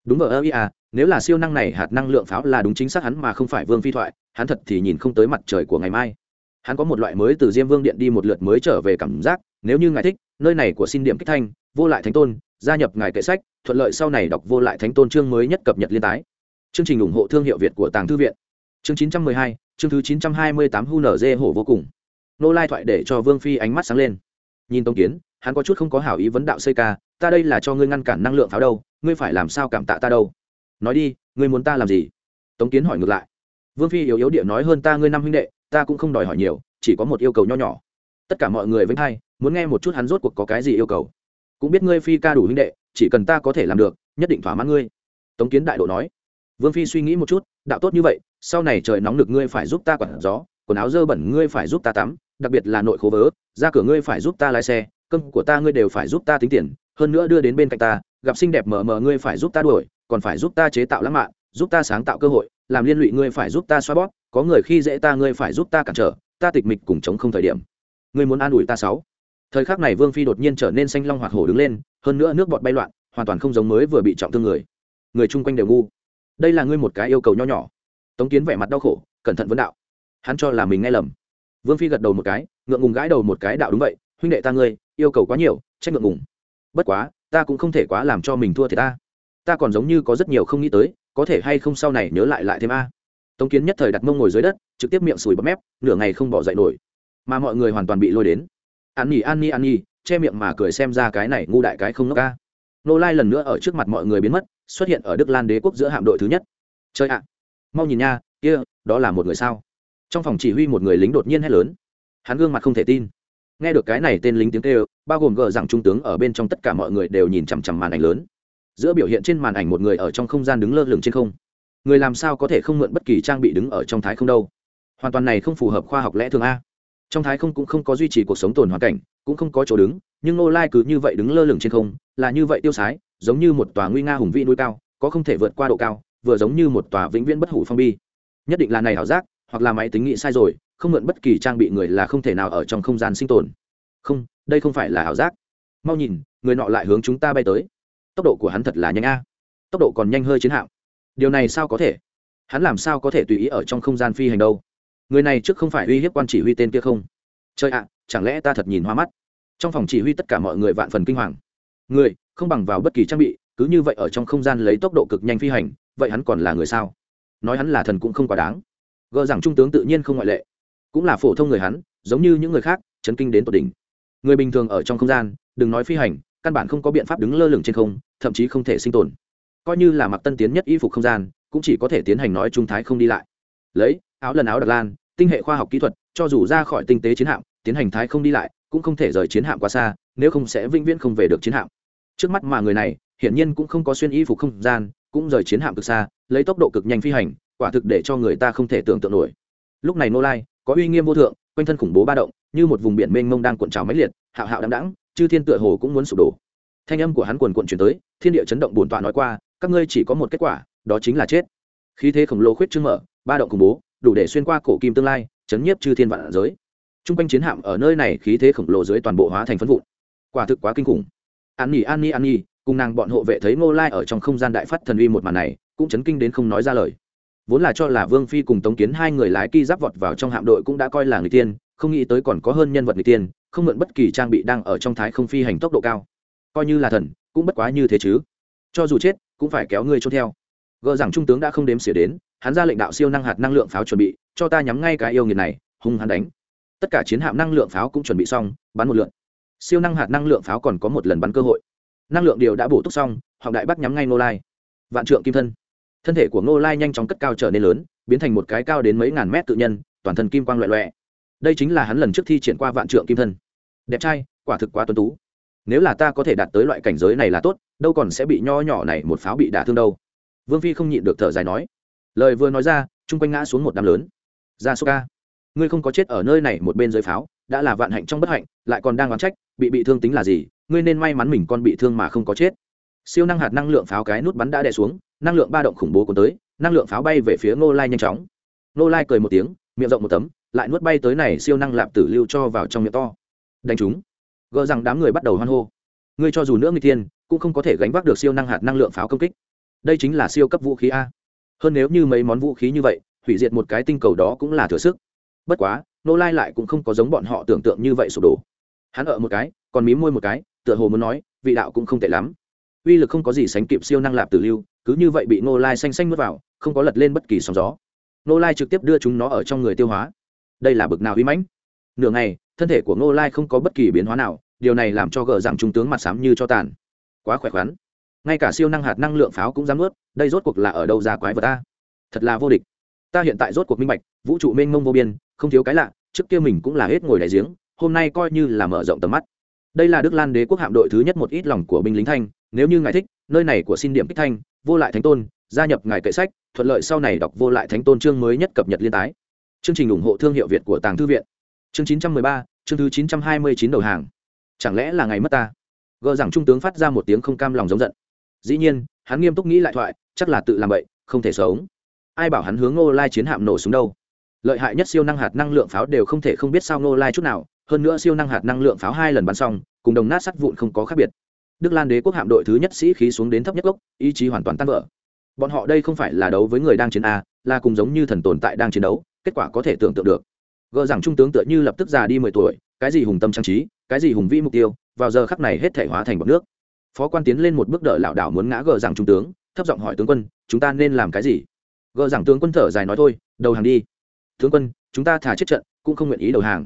Đúng vờ ơ ý à nếu là siêu năng này hạt năng lượng pháo là đúng chính xác hắn mà không phải vương phi thoại hắn thật thì nhìn không tới mặt trời của ngày mai. Hắn có một loại mới từ diêm vương điện đi một lượt mới trở về cảm giác nếu như ngài thích nơi này của xin điểm kích thanh vô lại thánh tôn gia nhập ngài kệ sách thuận lợi sau này đọc vô lại thánh tôn chương mới nhất cập nhật liên tái. Chương trình ủng hộ thương hiệu việt của tàng thư viện. Chương 912, chương thứ 928 hu nở dê hổ vô cùng. Nô lai thoại để cho vương phi ánh mắt sáng lên nhìn tống kiến, hắn có chút không có hảo ý vấn đạo xây ca, ta đây là cho ngươi ngăn cản năng lượng pháo đâu, ngươi phải làm sao cảm tạ ta đâu? Nói đi, ngươi muốn ta làm gì? Tống kiến hỏi ngược lại. Vương phi yếu yếu địa nói hơn ta ngươi năm huynh đệ, ta cũng không đòi hỏi nhiều, chỉ có một yêu cầu nho nhỏ. Tất cả mọi người vĩnh hay muốn nghe một chút hắn rốt cuộc có cái gì yêu cầu. Cũng biết ngươi phi ca đủ huynh đệ, chỉ cần ta có thể làm được, nhất định thỏa mãn ngươi. Tống kiến đại độ nói. Vương phi suy nghĩ một chút, đạo tốt như vậy, sau này trời nóng được ngươi phải giúp ta quản gió, quần áo dơ bẩn ngươi phải giúp ta tắm đặc biệt là nội khố vớ, ra cửa ngươi phải giúp ta lái xe, cơm của ta ngươi đều phải giúp ta tính tiền, hơn nữa đưa đến bên cạnh ta, gặp xinh đẹp mờ mờ ngươi phải giúp ta đuổi, còn phải giúp ta chế tạo lãng mạn, giúp ta sáng tạo cơ hội, làm liên lụy ngươi phải giúp ta xoa bóp, có người khi dễ ta ngươi phải giúp ta cản trở, ta tịch mịch cùng chống không thời điểm. Ngươi muốn an ủi ta sáu. Thời khắc này vương phi đột nhiên trở nên xanh long hoạt hổ đứng lên, hơn nữa nước bọt bay loạn, hoàn toàn không giống mới vừa bị trọng thương người. Người chung quanh đều ngu. Đây là ngươi một cái yêu cầu nho nhỏ. Tống kiến vẻ mặt đau khổ, cẩn thận vấn đạo. Hắn cho là mình nghe lầm vương phi gật đầu một cái, ngượng ngùng gãi đầu một cái, đạo đúng vậy, huynh đệ ta ngươi, yêu cầu quá nhiều, trách ngượng ngùng. Bất quá, ta cũng không thể quá làm cho mình thua thì ta. Ta còn giống như có rất nhiều không nghĩ tới, có thể hay không sau này nhớ lại lại thêm a. Tống kiến nhất thời đặt mông ngồi dưới đất, trực tiếp miệng sùi bắp mép, nửa ngày không bỏ dậy nổi. Mà mọi người hoàn toàn bị lôi đến. An nhi an nhi an nhi, che miệng mà cười xem ra cái này ngu đại cái không ngốc ca. Nô lai lần nữa ở trước mặt mọi người biến mất, xuất hiện ở đức lan đế quốc giữa hạm đội thứ nhất. Chơi ạ, mau nhìn nha, kia, đó là một người sao? Trong phòng chỉ huy một người lính đột nhiên hét lớn. Hắn gương mặt không thể tin. Nghe được cái này tên lính tiếng kêu, bao gồm gờ rằng trung tướng ở bên trong tất cả mọi người đều nhìn chằm chằm màn ảnh lớn. Giữa biểu hiện trên màn ảnh một người ở trong không gian đứng lơ lửng trên không. Người làm sao có thể không mượn bất kỳ trang bị đứng ở trong thái không đâu? Hoàn toàn này không phù hợp khoa học lẽ thường a. Trong thái không cũng không có duy trì cuộc sống tồn hoàn cảnh, cũng không có chỗ đứng, nhưng nô lai cứ như vậy đứng lơ lửng trên không, là như vậy tiêu sái, giống như một tòa nguy nga hùng vĩ núi cao, có không thể vượt qua độ cao, vừa giống như một tòa vĩnh viễn bất hủ phong bi. Nhất định là này ảo giác hoặc là máy tính nghĩ sai rồi, không mượn bất kỳ trang bị người là không thể nào ở trong không gian sinh tồn. Không, đây không phải là ảo giác. Mau nhìn, người nọ lại hướng chúng ta bay tới. Tốc độ của hắn thật là nhanh a. Tốc độ còn nhanh hơi chiến hạm. Điều này sao có thể? Hắn làm sao có thể tùy ý ở trong không gian phi hành đâu? Người này trước không phải uy hiếp quan chỉ huy tên kia không? Chơi ạ, chẳng lẽ ta thật nhìn hoa mắt? Trong phòng chỉ huy tất cả mọi người vạn phần kinh hoàng. Người, không bằng vào bất kỳ trang bị, cứ như vậy ở trong không gian lấy tốc độ cực nhanh phi hành, vậy hắn còn là người sao? Nói hắn là thần cũng không quá đáng gờ rằng trung tướng tự nhiên không ngoại lệ. Cũng là phổ thông người hắn, giống như những người khác, chấn kinh đến tột đỉnh. Người bình thường ở trong không gian, đừng nói phi hành, căn bản không có biện pháp đứng lơ lửng trên không, thậm chí không thể sinh tồn. Coi như là mặc tân tiến nhất y phục không gian, cũng chỉ có thể tiến hành nói trung thái không đi lại. Lấy, áo lần áo đặc lan, tinh hệ khoa học kỹ thuật, cho dù ra khỏi tinh tế chiến hạm, tiến hành thái không đi lại, cũng không thể rời chiến hạm quá xa, nếu không sẽ vĩnh viễn không về được chiến hạm. Trước mắt mà người này, hiển nhiên cũng không có xuyên y phục không gian, cũng rời chiến hạm cực xa, lấy tốc độ cực nhanh phi hành quả thực để cho người ta không thể tưởng tượng nổi. Lúc này nô lai có uy nghiêm vô thượng quanh thân khủng bố ba động như một vùng biển mênh mông đang cuộn trào mấy liệt hạo hạo đắm đãng, chư thiên tựa hồ cũng muốn sụp đổ. Thanh âm của hắn quần quận chuyển tới thiên địa chấn động bổn tọa nói qua các ngươi chỉ có một kết quả đó chính là chết. Khí thế khổng lồ khuyết trương mở ba động khủng bố đủ để xuyên qua cổ kim tương lai chấn nhiếp chư thiên vạn giới. T r u n g quanh chiến hạm ở nơi này khí thế khổng lồ dưới toàn bộ hóa thành phân vụn. Quả thực quá kinh khủng. An nhi an nhi an nhi cùng nàng bọn hộ vệ thấy ngô lai ở trong không gian đại phát thần uy một màn này cũng chấn kinh đến không nói ra lời vốn là cho là vương phi cùng tống kiến hai người lái ki giáp vọt vào trong hạm đội cũng đã coi là người tiên, không nghĩ tới còn có hơn nhân vật người tiên, không mượn bất kỳ trang bị đang ở trong thái không phi hành tốc độ cao. Coi như là thần, cũng bất quá như thế chứ. Cho dù chết, cũng phải kéo ngươi trốn theo. Gờ rằng trung tướng đã không đếm xỉa đến, hắn ra lệnh đạo siêu năng hạt năng lượng pháo chuẩn bị, cho ta nhắm ngay cái yêu nghiệt này, hung hắn đánh. Tất cả chiến hạm năng lượng pháo cũng chuẩn bị xong, bắn một lượn siêu năng hạt năng lượng pháo còn có một lần bắn cơ hội. Năng lượng điều đã bổ túc xong họng đại bắc nhắm ngay nô lai. Vạn trượng kim thân thân thể của ngô lai nhanh chóng cất cao trở nên lớn, biến thành một cái cao đến mấy ngàn mét tự nhân, toàn thân kim quang loẹ loẹ. Đây chính là hắn lần trước thi triển qua vạn trượng kim thân. Đẹp trai, quả thực quá tuấn tú. Nếu là ta có thể đạt tới loại cảnh giới này là tốt, đâu còn sẽ bị nho nhỏ này một pháo bị đả thương đâu. Vương phi không nhịn được thở dài nói. Lời vừa nói ra, chung quanh ngã xuống một đám lớn. Ra số ca ngươi không có chết ở nơi này một bên dưới pháo, đã là vạn hạnh trong bất hạnh, lại còn đang oán trách, bị bị thương tính là gì, ngươi nên may mắn mình con bị thương mà không có chết. Siêu năng hạt năng lượng pháo cái nút bắn đã đè xuống năng lượng ba động khủng bố cuốn tới, năng lượng pháo bay về phía ngô lai nhanh chóng. Ngô lai cười một tiếng, miệng rộng một tấm, lại nuốt bay tới này siêu năng lạp tử lưu cho vào trong miệng to. Đánh chúng. Gỡ rằng đám người bắt đầu hoan hô. Ngươi cho dù nữa người tiên cũng không có thể gánh vác được siêu năng hạt năng lượng pháo công kích. Đây chính là siêu cấp vũ khí a. Hơn nếu như mấy món vũ khí như vậy, hủy diệt một cái tinh cầu đó cũng là thừa sức. Bất quá nô lai lại cũng không có giống bọn họ tưởng tượng như vậy sụp đổ. Hắn ở một cái, còn mím môi một cái, tựa hồ muốn nói, vị đạo cũng không tệ lắm. Uy lực không có gì sánh kịp siêu năng lạp tử lưu cứ như vậy bị nô lai xanh xanh nuốt vào, không có lật lên bất kỳ sóng gió. Nô lai trực tiếp đưa chúng nó ở trong người tiêu hóa. Đây là bực nào uy mãnh? Nửa ngày, thân thể của nô lai không có bất kỳ biến hóa nào, điều này làm cho gờ rằng trung tướng mặt xám như cho tàn. Quá khỏe khoắn. Ngay cả siêu năng hạt năng lượng pháo cũng dám ướt đây rốt cuộc là ở đâu ra quái vật ta thật là vô địch. Ta hiện tại rốt cuộc minh bạch, vũ trụ mênh mông vô biên, không thiếu cái lạ, trước kia mình cũng là hết ngồi đại giếng, hôm nay coi như là mở rộng tầm mắt. Đây là đức lan đế quốc hạm đội thứ nhất một ít lòng của binh lính thanh, nếu như ngài thích, nơi này của xin điểm kích thanh vô lại thánh tôn gia nhập ngài kệ sách thuận lợi sau này đọc vô lại thánh tôn chương mới nhất cập nhật liên tái. Chương trình ủng hộ thương hiệu việt của tàng thư viện. Chương 913, chương thứ 929 đầu hàng. Chẳng lẽ là ngày mất ta? Gờ rằng trung tướng phát ra một tiếng không cam lòng giống giận. Dĩ nhiên hắn nghiêm túc nghĩ lại thoại chắc là tự làm vậy không thể sống. Ai bảo hắn hướng ngô lai chiến hạm nổ súng đâu? Lợi hại nhất siêu năng hạt năng lượng pháo đều không thể không biết sao ngô lai chút nào hơn nữa siêu năng hạt năng lượng pháo hai lần bắn xong cùng đồng nát sắt vụn không có khác biệt đức lan đế quốc hạm đội thứ nhất sĩ khí xuống đến thấp nhất gốc, ý chí hoàn toàn tan vỡ. Bọn họ đây không phải là đấu với người đang chiến a, là cùng giống như thần tồn tại đang chiến đấu, kết quả có thể tưởng tượng được. Gờ rằng trung tướng tựa như lập tức già đi mười tuổi, cái gì hùng tâm trang trí, cái gì hùng vĩ mục tiêu, vào giờ khắc này hết thể hóa thành bọc nước. Phó quan tiến lên một bước đợi lảo đảo muốn ngã gờ rằng trung tướng, thấp giọng hỏi tướng quân, chúng ta nên làm cái gì? Gờ rằng tướng quân thở dài nói thôi, đầu hàng đi. Tướng quân, chúng ta thả chết trận, cũng không nguyện ý đầu hàng.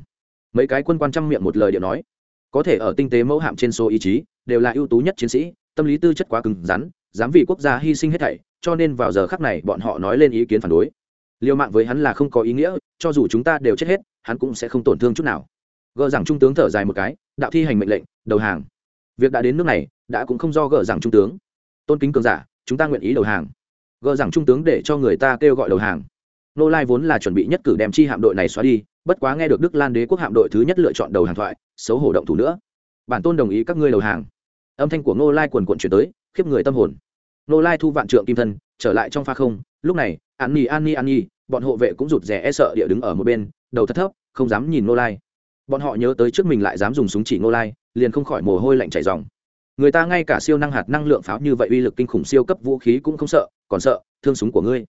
Mấy cái quân quan trăm miệng một lời điệu nói. Có thể ở tinh tế mẫu hạm trên số ý chí đều là ưu tú nhất chiến sĩ, tâm lý tư chất quá cứng rắn, dám vì quốc gia hy sinh hết thảy, cho nên vào giờ khắc này bọn họ nói lên ý kiến phản đối. Liều mạng với hắn là không có ý nghĩa, cho dù chúng ta đều chết hết, hắn cũng sẽ không tổn thương chút nào. Gờ rằng trung tướng thở dài một cái, đạo thi hành mệnh lệnh, đầu hàng. Việc đã đến nước này, đã cũng không do gờ rằng trung tướng. Tôn kính cường giả, chúng ta nguyện ý đầu hàng. Gờ rằng trung tướng để cho người ta kêu gọi đầu hàng. Nô lai vốn là chuẩn bị nhất cử đem chi hạm đội này xóa đi, bất quá nghe được đức lan đế quốc hạm đội thứ nhất lựa chọn đầu hàng thoại, xấu hổ động thủ nữa. Bản tôn đồng ý các ngươi đầu hàng âm thanh của Ngô lai quần quận chuyển tới, khiếp người tâm hồn. Ngô lai thu vạn trượng kim thân, trở lại trong pha không, lúc này, an nhi an nhi an nhi bọn hộ vệ cũng rụt rè e sợ địa đứng ở một bên, đầu thất thấp, không dám nhìn Ngô lai. Bọn họ nhớ tới trước mình lại dám dùng súng chỉ Ngô lai, liền không khỏi mồ hôi lạnh chảy dòng người ta ngay cả siêu năng hạt năng lượng pháo như vậy uy lực kinh khủng siêu cấp vũ khí cũng không sợ, còn sợ thương súng của ngươi.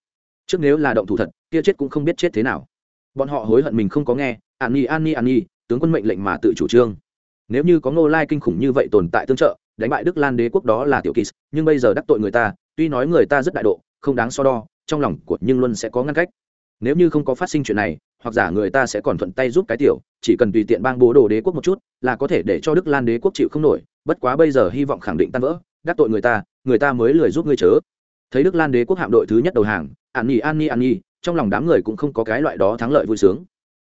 Trước nếu là động thủ thật, kia chết cũng không biết chết thế nào. Bọn họ hối hận mình không có nghe, an nhi an nhi an nhi tướng quân mệnh lệnh mà tự chủ trương. Nếu như có ngô lai kinh khủng như vậy tồn tại tương trợ đánh bại đức lan đế quốc đó là tiểu kỳ, nhưng bây giờ đắc tội người ta, tuy nói người ta rất đại độ, không đáng so đo, trong lòng của nhưng luôn sẽ có ngăn cách. Nếu như không có phát sinh chuyện này, hoặc giả người ta sẽ còn thuận tay giúp cái tiểu, chỉ cần tùy tiện bang bố đồ đế quốc một chút, là có thể để cho đức lan đế quốc chịu không nổi, bất quá bây giờ hy vọng khẳng định tan vỡ, đắc tội người ta người ta mới lười giúp ngươi chớ. Thấy đức lan đế quốc hạm đội thứ nhất đầu hàng, an nhi an nhi an nhi, trong lòng đám người cũng không có cái loại đó thắng lợi vui sướng.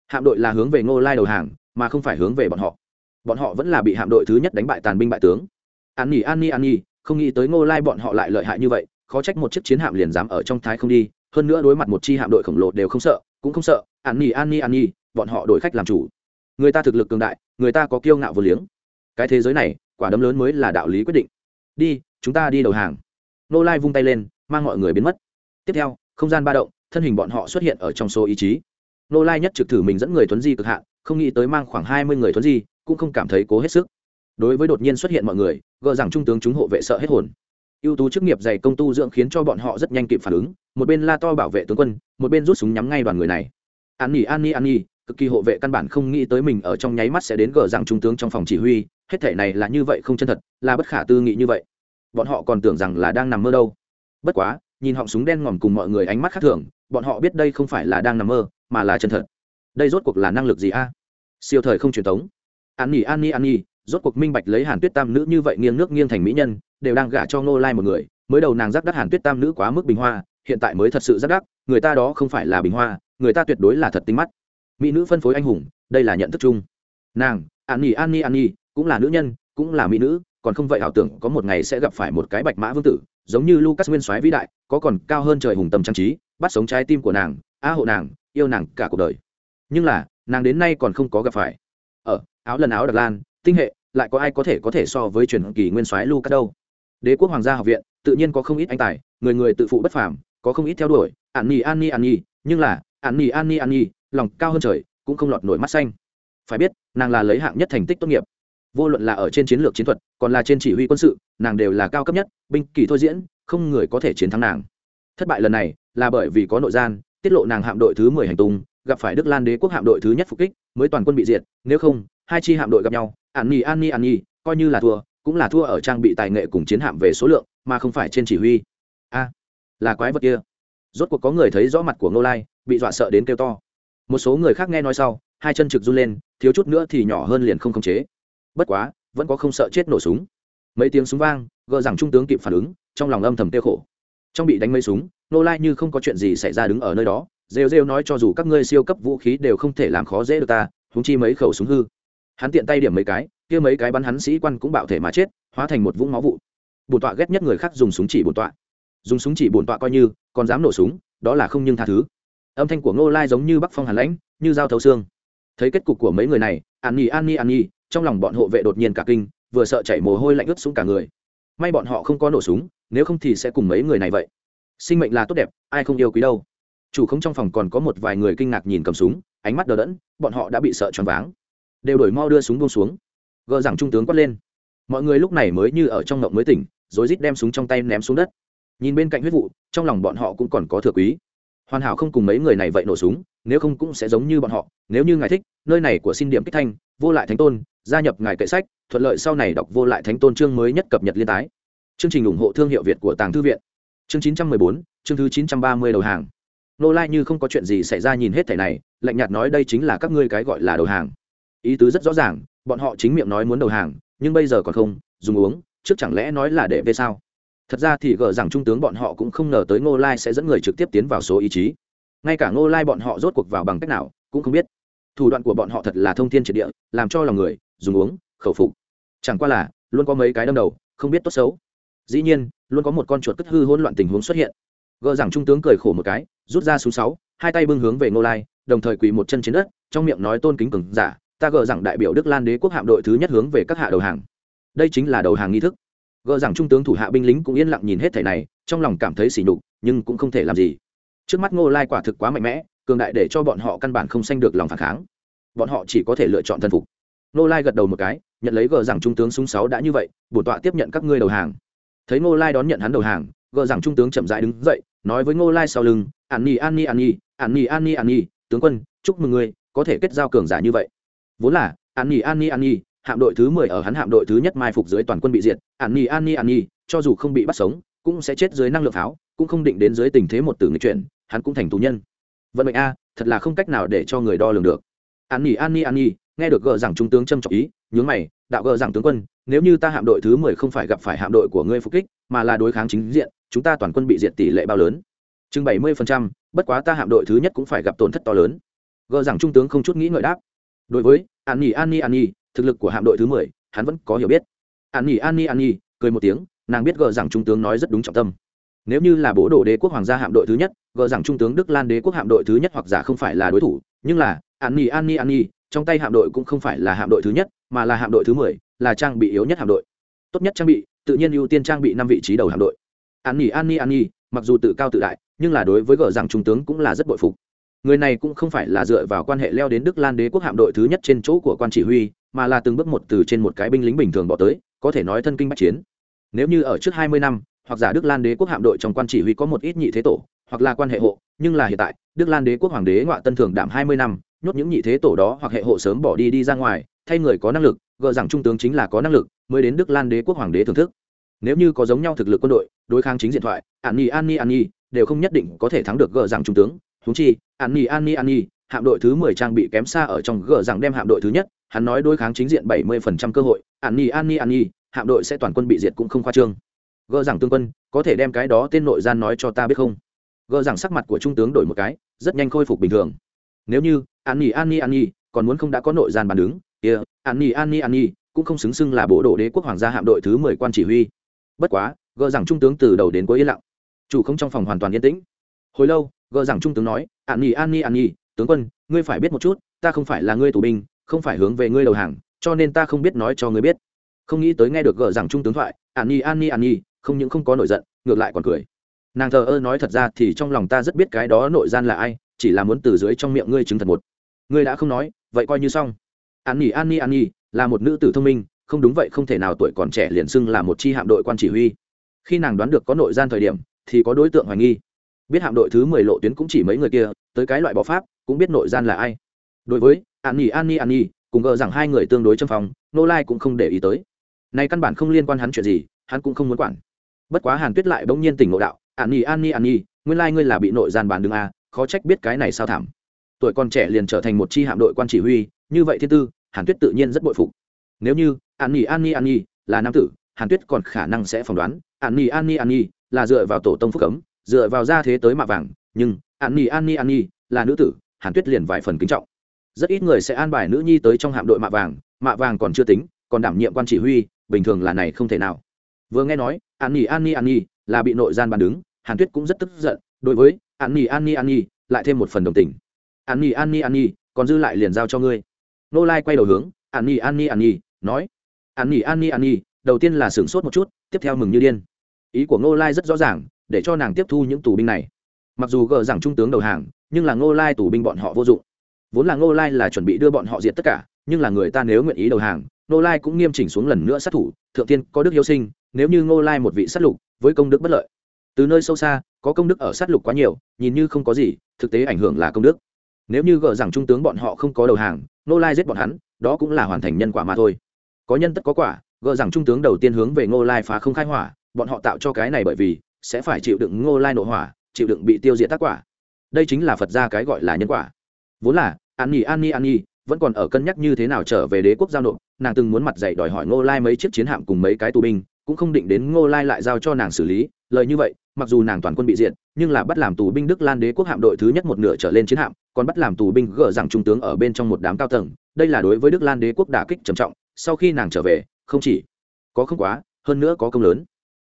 Hạm đội là hướng về ngô lai đầu hàng, mà không phải hướng về bọn họ. Bọn họ vẫn là bị hạm đội thứ nhất đánh bại tàn binh bại tướng an nhi an nhi an nhi, không nghĩ tới ngô lai bọn họ lại lợi hại như vậy, khó trách một chiếc chiến hạm liền dám ở trong thái không đi, hơn nữa đối mặt một chi hạm đội khổng lồ đều không sợ, cũng không sợ. An nhi an nhi an nhi, bọn họ đổi khách làm chủ. Người ta thực lực cường đại, người ta có kiêu ngạo vô liếng. Cái thế giới này, quả đấm lớn mới là đạo lý quyết định. Đi, chúng ta đi đầu hàng. Nô lai vung tay lên, mang mọi người biến mất. Tiếp theo, không gian ba động, thân hình bọn họ xuất hiện ở trong số ý chí. Nô lai nhất trực thử mình dẫn người thuấn di cực hạn, không nghĩ tới mang khoảng hai mươi người thuấn di, cũng không cảm thấy cố hết sức đối với đột nhiên xuất hiện mọi người, gờ rằng trung tướng chúng hộ vệ sợ hết hồn. Ưu tú chức nghiệp dày công tu dưỡng khiến cho bọn họ rất nhanh kịp phản ứng, một bên la to bảo vệ tướng quân, một bên rút súng nhắm ngay đoàn người này. An nhi an nhi an nhi, cực kỳ hộ vệ căn bản không nghĩ tới mình ở trong nháy mắt sẽ đến gờ rằng trung tướng trong phòng chỉ huy, hết thể này là như vậy không chân thật, là bất khả tư nghị như vậy. Bọn họ còn tưởng rằng là đang nằm mơ đâu. Bất quá, nhìn họng súng đen ngòm cùng mọi người ánh mắt khác thường, bọn họ biết đây không phải là đang nằm mơ, mà là chân thật. Đây rốt cuộc là năng lực gì a? Siêu thời không truyền thống. An nhi an nhi an nhi rốt cuộc minh bạch lấy hàn tuyết tam nữ như vậy nghiêng nước nghiêng thành mỹ nhân, đều đang gả cho ngô lai một người, mới đầu nàng giác đắc hàn tuyết tam nữ quá mức bình hoa, hiện tại mới thật sự giác đắc, người ta đó không phải là bình hoa, người ta tuyệt đối là thật tinh mắt. Mỹ nữ phân phối anh hùng, đây là nhận thức chung. Nàng an nhi an nhi an nhi cũng là nữ nhân, cũng là mỹ nữ, còn không vậy ảo tưởng có một ngày sẽ gặp phải một cái bạch mã vương tử, giống như lucas nguyên soái vĩ đại, có còn cao hơn trời hùng tầm trang trí, bắt sống trái tim của nàng, a hộ nàng, yêu nàng cả cuộc đời. Nhưng là, nàng đến nay còn không có gặp phải. Ở, áo lần áo đặc lan tinh hệ, lại có ai có thể có thể so với truyền kỳ nguyên soái lucas đâu? Đế quốc hoàng gia học viện, tự nhiên có không ít anh tài, người người tự phụ bất phàm, có không ít theo đuổi. An nhi an nhi an nhi, nhưng là an nhi an nhi an nhi, lòng cao hơn trời, cũng không lọt nổi mắt xanh. Phải biết, nàng là lấy hạng nhất thành tích tốt nghiệp. Vô luận là ở trên chiến lược chiến thuật, còn là trên chỉ huy quân sự, nàng đều là cao cấp nhất, binh kỳ thôi diễn, không người có thể chiến thắng nàng. Thất bại lần này là bởi vì có nội gian, tiết lộ nàng hạm đội thứ mười hành tung, gặp phải đức lan đế quốc hạm đội thứ nhất phục kích, mới toàn quân bị diệt, nếu không hai chi hạm đội gặp nhau, an nhi an nhi an nhi, coi như là thua, cũng là thua ở trang bị tài nghệ cùng chiến hạm về số lượng, mà không phải trên chỉ huy. A, là quái vật kia. Rốt cuộc có người thấy rõ mặt của ngô lai, bị dọa sợ đến kêu to. Một số người khác nghe nói sau, hai chân trực run lên, thiếu chút nữa thì nhỏ hơn liền không khống chế. Bất quá, vẫn có không sợ chết nổ súng. Mấy tiếng súng vang, gờ rằng trung tướng kịp phản ứng, trong lòng âm thầm tiêu khổ. Trong bị đánh mấy súng nô lai như không có chuyện gì xảy ra đứng ở nơi đó, rêu rêu nói cho dù các ngươi siêu cấp vũ khí đều không thể làm khó dễ được ta húng chi mấy khẩu súng hư hắn tiện tay điểm mấy cái, kia mấy cái bắn hắn sĩ quan cũng bạo thể mà chết, hóa thành một vũng máu vụ. Bổn tọa ghét nhất người khác dùng súng chỉ bổn tọa. Dùng súng chỉ bổn tọa coi như, còn dám nổ súng, đó là không nhưng tha thứ. Âm thanh của ngô lai giống như bắc phong hàn lãnh, như dao thấu xương. Thấy kết cục của mấy người này, an nhi an nhi an nhi, trong lòng bọn hộ vệ đột nhiên cả kinh, vừa sợ chảy mồ hôi lạnh ướt xuống cả người. May bọn họ không có nổ súng, nếu không thì sẽ cùng mấy người này vậy. Sinh mệnh là tốt đẹp, ai không yêu quý đâu. Chủ không trong phòng còn có một vài người kinh ngạc nhìn cầm súng, ánh mắt đờ đẫn, bọn họ đã bị sợ choáng váng đều đổi mau đưa súng buông xuống. Gờ rằng trung tướng quát lên. Mọi người lúc này mới như ở trong ngộng mới tỉnh rồi rít đem súng trong tay ném xuống đất. Nhìn bên cạnh huyết vụ trong lòng bọn họ cũng còn có thừa quý. Hoàn hảo không cùng mấy người này vậy nổ súng nếu không cũng sẽ giống như bọn họ nếu như ngài thích nơi này của xin điểm kích thanh vô lại thánh tôn gia nhập ngài kệ sách thuận lợi sau này đọc vô lại thánh tôn chương mới nhất cập nhật liên tái. Chương trình ủng hộ thương hiệu việt của tàng thư viện. Chương 914, chương thứ 930 đầu hàng. Nô lai như không có chuyện gì xảy ra nhìn hết thẻ này lạnh nhạt nói đây chính là các ngươi cái gọi là đầu hàng ý tứ rất rõ ràng, bọn họ chính miệng nói muốn đầu hàng, nhưng bây giờ còn không, dùng uống, trước chẳng lẽ nói là để về sao? Thật ra thì gờ rằng trung tướng bọn họ cũng không ngờ tới ngô lai sẽ dẫn người trực tiếp tiến vào số ý chí. Ngay cả ngô lai bọn họ rốt cuộc vào bằng cách nào, cũng không biết. Thủ đoạn của bọn họ thật là thông thiên triệt địa, làm cho lòng người, dùng uống, khẩu phục. Chẳng qua là, luôn có mấy cái đâm đầu, không biết tốt xấu. Dĩ nhiên, luôn có một con chuột cất hư hỗn loạn tình huống xuất hiện. Gờ rằng trung tướng cười khổ một cái, rút ra súng sáu, hai tay bưng hướng về ngô lai, đồng thời quỳ một chân trên đất, trong miệng nói tôn kính cường giả ta gờ rằng đại biểu đức lan đế quốc hạm đội thứ nhất hướng về các hạ đầu hàng. Đây chính là đầu hàng nghi thức. Gờ rằng trung tướng thủ hạ binh lính cũng yên lặng nhìn hết thẻ này, trong lòng cảm thấy sỉ nhục, nhưng cũng không thể làm gì. Trước mắt ngô lai quả thực quá mạnh mẽ, cường đại để cho bọn họ căn bản không sanh được lòng phản kháng. Bọn họ chỉ có thể lựa chọn thân phục. Ngô lai gật đầu một cái, nhận lấy gờ rằng trung tướng súng sáu đã như vậy, bổn tọa tiếp nhận các ngươi đầu hàng. Thấy ngô lai đón nhận hắn đầu hàng, gờ rằng trung tướng chậm rãi đứng dậy, nói với ngô lai sau lưng, an ni an ni an ni an ni an ni an ni, tướng quân, chúc mừng ngươi, có thể kết giao cường giả như vậy vốn là, an nhi an nhi an nhi, hạm đội thứ mười ở hắn hạm đội thứ nhất mai phục dưới toàn quân bị diệt. An nhi an nhi an nhi, cho dù không bị bắt sống, cũng sẽ chết dưới năng lượng pháo, cũng không định đến dưới tình thế một tử người chuyển, hắn cũng thành tù nhân. Vận mệnh a, thật là không cách nào để cho người đo lường được. An nhi an nhi an nhi, nghe được gờ rằng trung tướng trâm trọng ý, nhướng mày, đạo gờ rằng tướng quân, nếu như ta hạm đội thứ mười không phải gặp phải hạm đội của ngươi phục kích, mà là đối kháng chính diện, chúng ta toàn quân bị diệt tỷ lệ bao lớn? Chừng bảy mươi phần trăm, bất quá ta hạm đội thứ nhất cũng phải gặp tổn thất to lớn. Gờ rằng trung tướng không chút nghĩ ngợi đáp. Đối với an nhi an nhi an nhi thực lực của hạm đội thứ mười hắn vẫn có hiểu biết an nhi an nhi an nhi cười một tiếng nàng biết gờ rằng trung tướng nói rất đúng trọng tâm nếu như là bố đồ đế quốc hoàng gia hạm đội thứ nhất gờ rằng trung tướng đức lan đế quốc hạm đội thứ nhất hoặc giả không phải là đối thủ nhưng là an nhi an nhi an nhi trong tay hạm đội cũng không phải là hạm đội thứ nhất mà là hạm đội thứ mười là trang bị yếu nhất hạm đội tốt nhất trang bị tự nhiên ưu tiên trang bị năm vị trí đầu hạm đội an nhi an nhi an nhi mặc dù tự cao tự đại nhưng là đối với gờ rằng trung tướng cũng là rất bội phục người này cũng không phải là dựa vào quan hệ leo đến đức lan đế quốc hạm đội thứ nhất trên chỗ của quan chỉ huy, mà là từng bước một từ trên một cái binh lính bình thường bỏ tới, có thể nói thân kinh bắc chiến. Nếu như ở trước hai mươi năm, hoặc giả đức lan đế quốc hạm đội trong quan chỉ huy có một ít nhị thế tổ, hoặc là quan hệ hộ, nhưng là hiện tại, đức lan đế quốc hoàng đế ngoại tân thường đảm hai mươi năm, nhốt những nhị thế tổ đó hoặc hệ hộ sớm bỏ đi đi ra ngoài, thay người có năng lực gợ rằng trung tướng chính là có năng lực, mới đến đức lan đế quốc hoàng đế thưởng thức. Nếu như có giống nhau thực lực quân đội, đối kháng chính diện thoại, an ni an ni an ni, đều không nhất định có thể thắng được gợ rằng trung tướng thúng chi an ni an ni an ni hạm đội thứ mười trang bị kém xa ở trong gờ rằng đem hạm đội thứ nhất hắn nói đối kháng chính diện bảy mươi phần trăm cơ hội an ni an ni an ni hạm đội sẽ toàn quân bị diệt cũng không khoa trương gờ rằng tương quân có thể đem cái đó tên nội gian nói cho ta biết không gờ rằng sắc mặt của trung tướng đổi một cái rất nhanh khôi phục bình thường nếu như an ni an ni an ni còn muốn không đã có nội gian bàn đứng kia、yeah, an ni an ni an ni cũng không xứng xưng là bộ đồ đế quốc hoàng gia hạm đội thứ mười quan chỉ huy bất quá gờ rằng trung tướng từ đầu đến cuối yên lặng chủ không trong phòng hoàn toàn yên tĩnh hồi lâu gờ rằng trung tướng nói, an nhi an nhi an nhi, tướng quân, ngươi phải biết một chút, ta không phải là ngươi tù binh, không phải hướng về ngươi đầu hàng, cho nên ta không biết nói cho ngươi biết. Không nghĩ tới nghe được gờ rằng trung tướng thoại, an nhi an nhi an nhi, không những không có nổi giận, ngược lại còn cười. Nàng thờ ơ nói thật ra thì trong lòng ta rất biết cái đó nội gian là ai, chỉ là muốn từ dưới trong miệng ngươi chứng thật một. Ngươi đã không nói, vậy coi như xong. An nhi an nhi an nhi, là một nữ tử thông minh, không đúng vậy không thể nào tuổi còn trẻ liền xưng là một chi hạm đội quan chỉ huy. Khi nàng đoán được có nội gian thời điểm, thì có đối tượng hoài nghi biết hạm đội thứ mười lộ tuyến cũng chỉ mấy người kia, tới cái loại bỏ pháp, cũng biết nội gian là ai. Đối với an nhi an nhi an nhi, cùng gờ rằng hai người tương đối châm phòng nô lai cũng không để ý tới. Này căn bản không liên quan hắn chuyện gì, hắn cũng không muốn quản. Bất quá hàn tuyết lại bỗng nhiên tỉnh ngộ đạo, an nhi an nhi an nhi, nguyên lai ngươi là bị nội gian bàn đường a, khó trách biết cái này sao thảm. Tuổi còn trẻ liền trở thành một chi hạm đội quan chỉ huy, như vậy thiên tư, hàn tuyết tự nhiên rất bội phục. Nếu như an nhi an nhi an nhi là nam tử, hàn tuyết còn khả năng sẽ phỏng đoán, an nhi an nhi an nhi là dựa vào tổ tông phúc cấm dựa vào gia thế tới mạ vàng nhưng an nhi an nhi an nhi là nữ tử hàn tuyết liền vài phần kính trọng rất ít người sẽ an bài nữ nhi tới trong hạm đội mạ vàng mạ vàng còn chưa tính còn đảm nhiệm quan chỉ huy bình thường là này không thể nào vừa nghe nói an nhi an nhi an nhi là bị nội gian bàn đứng hàn tuyết cũng rất tức giận đối với an nhi an nhi an nhi lại thêm một phần đồng tình an nhi an nhi an nhi còn dư lại liền giao cho ngươi nô lai quay đầu hướng an nhi an nhi an nhi nói an nhi an nhi an nhi đầu tiên là sửng sốt một chút tiếp theo mừng như điên ý của ngô lai rất rõ ràng để cho nàng tiếp thu những tù binh này. Mặc dù gờ rằng trung tướng đầu hàng, nhưng là ngô lai tù binh bọn họ vô dụng. Vốn là ngô lai là chuẩn bị đưa bọn họ diệt tất cả, nhưng là người ta nếu nguyện ý đầu hàng, ngô lai cũng nghiêm chỉnh xuống lần nữa sát thủ, thượng tiên có đức yêu sinh, nếu như ngô lai một vị sát lục, với công đức bất lợi. Từ nơi sâu xa, có công đức ở sát lục quá nhiều, nhìn như không có gì, thực tế ảnh hưởng là công đức. Nếu như gờ rằng trung tướng bọn họ không có đầu hàng, ngô lai giết bọn hắn, đó cũng là hoàn thành nhân quả mà thôi. Có nhân tất có quả, gờ rằng trung tướng đầu tiên hướng về ngô lai phá không khai hỏa, bọn họ tạo cho cái này bởi vì sẽ phải chịu đựng ngô lai nổ hỏa, chịu đựng bị tiêu diệt tác quả. Đây chính là phật gia cái gọi là nhân quả. Vốn là, an nhi an nhi an nhi, vẫn còn ở cân nhắc như thế nào trở về đế quốc giao nộp, nàng từng muốn mặt dạy đòi hỏi ngô lai mấy chiếc chiến hạm cùng mấy cái tù binh, cũng không định đến ngô lai lại giao cho nàng xử lý. Lời như vậy, mặc dù nàng toàn quân bị diệt, nhưng là bắt làm tù binh đức lan đế quốc hạm đội thứ nhất một nửa trở lên chiến hạm, còn bắt làm tù binh gỡ rằng trung tướng ở bên trong một đám cao tầng. Đây là đối với đức lan đế quốc đả kích trầm trọng, sau khi nàng trở về, không chỉ có không quá, hơn nữa có công lớn.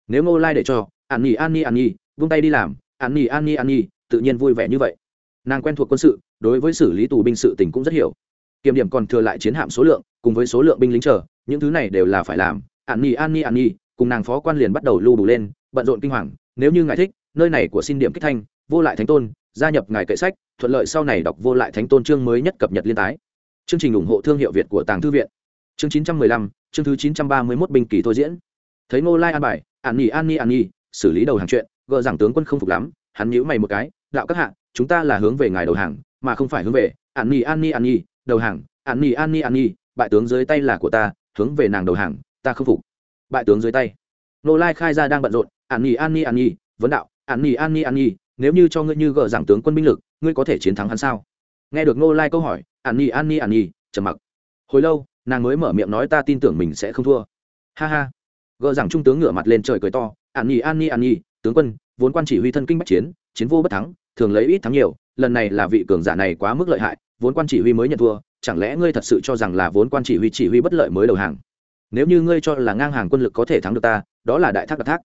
Nếu ngô lai để cho an nhi an nhi an nhi vung tay đi làm an nhi an nhi an nhi tự nhiên vui vẻ như vậy nàng quen thuộc quân sự đối với xử lý tù binh sự tình cũng rất hiểu kiểm điểm còn thừa lại chiến hạm số lượng cùng với số lượng binh lính chờ những thứ này đều là phải làm an nhi an nhi an nhi cùng nàng phó quan liền bắt đầu lưu đủ lên bận rộn kinh hoàng nếu như ngài thích nơi này của xin điểm kích thanh vô lại thánh tôn gia nhập ngài kệ sách thuận lợi sau này đọc vô lại thánh tôn chương mới nhất cập nhật liên tái chương trình ủng hộ thương hiệu việt của tàng thư viện chương chín trăm mười lăm chương thứ chín trăm ba mươi mốt binh kỳ thôi diễn thấy ngô lai an bài an nhi an nhi an nhi xử lý đầu hàng chuyện gợ rằng tướng quân không phục lắm hắn nhíu mày một cái đạo các hạ chúng ta là hướng về ngài đầu hàng mà không phải hướng về an nhi an nhi an nhi đầu hàng an nhi an nhi an nhi bại tướng dưới tay là của ta hướng về nàng đầu hàng ta không phục bại tướng dưới tay nô lai khai ra đang bận rộn an nhi an nhi an nhi vấn đạo an nhi an nhi an nhi nếu như cho ngươi như gợ rằng tướng quân binh lực ngươi có thể chiến thắng hắn sao nghe được nô lai câu hỏi an nhi an nhi an nhi trầm mặc hồi lâu nàng mới mở miệng nói ta tin tưởng mình sẽ không thua ha ha gờ rằng trung tướng ngửa mặt lên trời cười to, an nhi an nhi an nhi, tướng quân, vốn quan chỉ huy thân kinh bắc chiến chiến vô bất thắng, thường lấy ít thắng nhiều, lần này là vị cường giả này quá mức lợi hại, vốn quan chỉ huy mới nhận thua, chẳng lẽ ngươi thật sự cho rằng là vốn quan chỉ huy chỉ huy bất lợi mới đầu hàng? Nếu như ngươi cho là ngang hàng quân lực có thể thắng được ta, đó là đại thác đặc thác.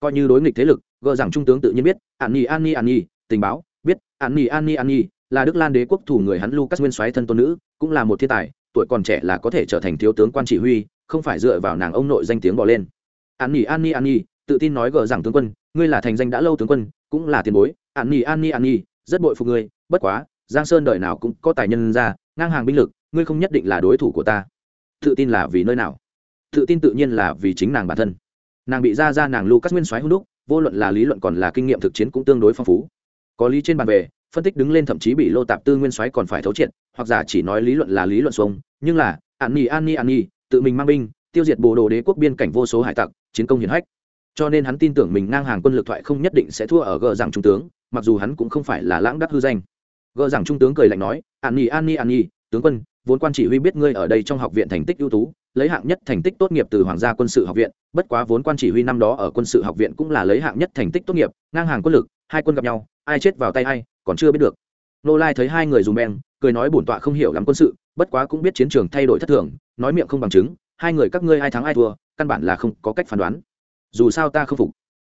Coi như đối nghịch thế lực gờ rằng trung tướng tự nhiên biết, an nhi an nhi an nhi, tình báo, biết, an nhi an nhi an nhi, là đức lan đế quốc thủ người hắn lucas nguyên soái thân tôn nữ, cũng là một thiên tài, tuổi còn trẻ là có thể trở thành thiếu tướng quan chỉ huy không phải dựa vào nàng ông nội danh tiếng bỏ lên. An nhi an nhi an nhi, tự tin nói gờ rằng tướng quân, ngươi là thành danh đã lâu tướng quân, cũng là tiền bối. An nhi an nhi an nhi, rất bội phục ngươi, bất quá, giang sơn đời nào cũng có tài nhân ra, ngang hàng binh lực, ngươi không nhất định là đối thủ của ta. Tự tin là vì nơi nào? Tự tin tự nhiên là vì chính nàng bản thân. Nàng bị ra ra nàng lucas nguyên soái hung đúc, vô luận là lý luận còn là kinh nghiệm thực chiến cũng tương đối phong phú. Có lý trên bàn về, phân tích đứng lên thậm chí bị lô tạp tư nguyên soái còn phải thấu triệt, hoặc giả chỉ nói lý luận là lý luận xuông, nhưng là, an nhi an nhi an nhi tự mình mang binh, tiêu diệt bồ đồ đế quốc biên cảnh vô số hải tặc, chiến công hiển hách. Cho nên hắn tin tưởng mình ngang hàng quân lực thoại không nhất định sẽ thua ở gờ rằng trung tướng, mặc dù hắn cũng không phải là lãng đắc hư danh. Gờ rằng trung tướng cười lạnh nói, an nhi an nhi an nhi, tướng quân, vốn quan chỉ huy biết ngươi ở đây trong học viện thành tích ưu tú, lấy hạng nhất thành tích tốt nghiệp từ hoàng gia quân sự học viện, bất quá vốn quan chỉ huy năm đó ở quân sự học viện cũng là lấy hạng nhất thành tích tốt nghiệp, ngang hàng quân lực, hai quân gặp nhau, ai chết vào tay ai, còn chưa biết được. Nô lai thấy hai người dùng beng cười nói bổn tọa không hiểu lắm quân sự, bất quá cũng biết chiến trường thay đổi thất thường, nói miệng không bằng chứng, hai người các ngươi ai thắng ai thua, căn bản là không có cách phán đoán. Dù sao ta không phục.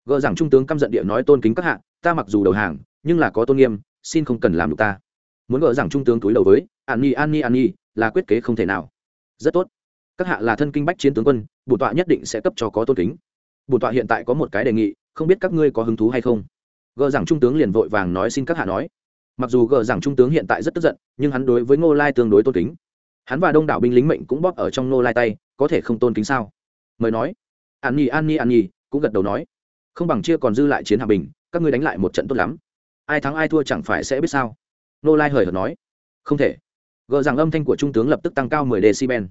Gỡ rằng trung tướng căm giận địa nói tôn kính các hạ, ta mặc dù đầu hàng, nhưng là có tôn nghiêm, xin không cần làm được ta. Muốn gỡ rằng trung tướng túi đầu với, an nhi an nhi an nhi, là quyết kế không thể nào. Rất tốt. Các hạ là thân kinh bách chiến tướng quân, bổn tọa nhất định sẽ cấp cho có tôn kính. Bổn tọa hiện tại có một cái đề nghị, không biết các ngươi có hứng thú hay không? Gỡ rằng trung tướng liền vội vàng nói xin các hạ nói mặc dù gờ rằng trung tướng hiện tại rất tức giận, nhưng hắn đối với ngô lai tương đối tôn kính. Hắn và đông đảo binh lính mệnh cũng bóp ở trong ngô lai tay, có thể không tôn kính sao? Mời nói. An nhi an nhi an nhi, cũng gật đầu nói. Không bằng chia còn dư lại chiến hạ bình, các ngươi đánh lại một trận tốt lắm. Ai thắng ai thua chẳng phải sẽ biết sao? Ngô lai hời hợt nói. Không thể. Gờ rằng âm thanh của trung tướng lập tức tăng cao mười decibel.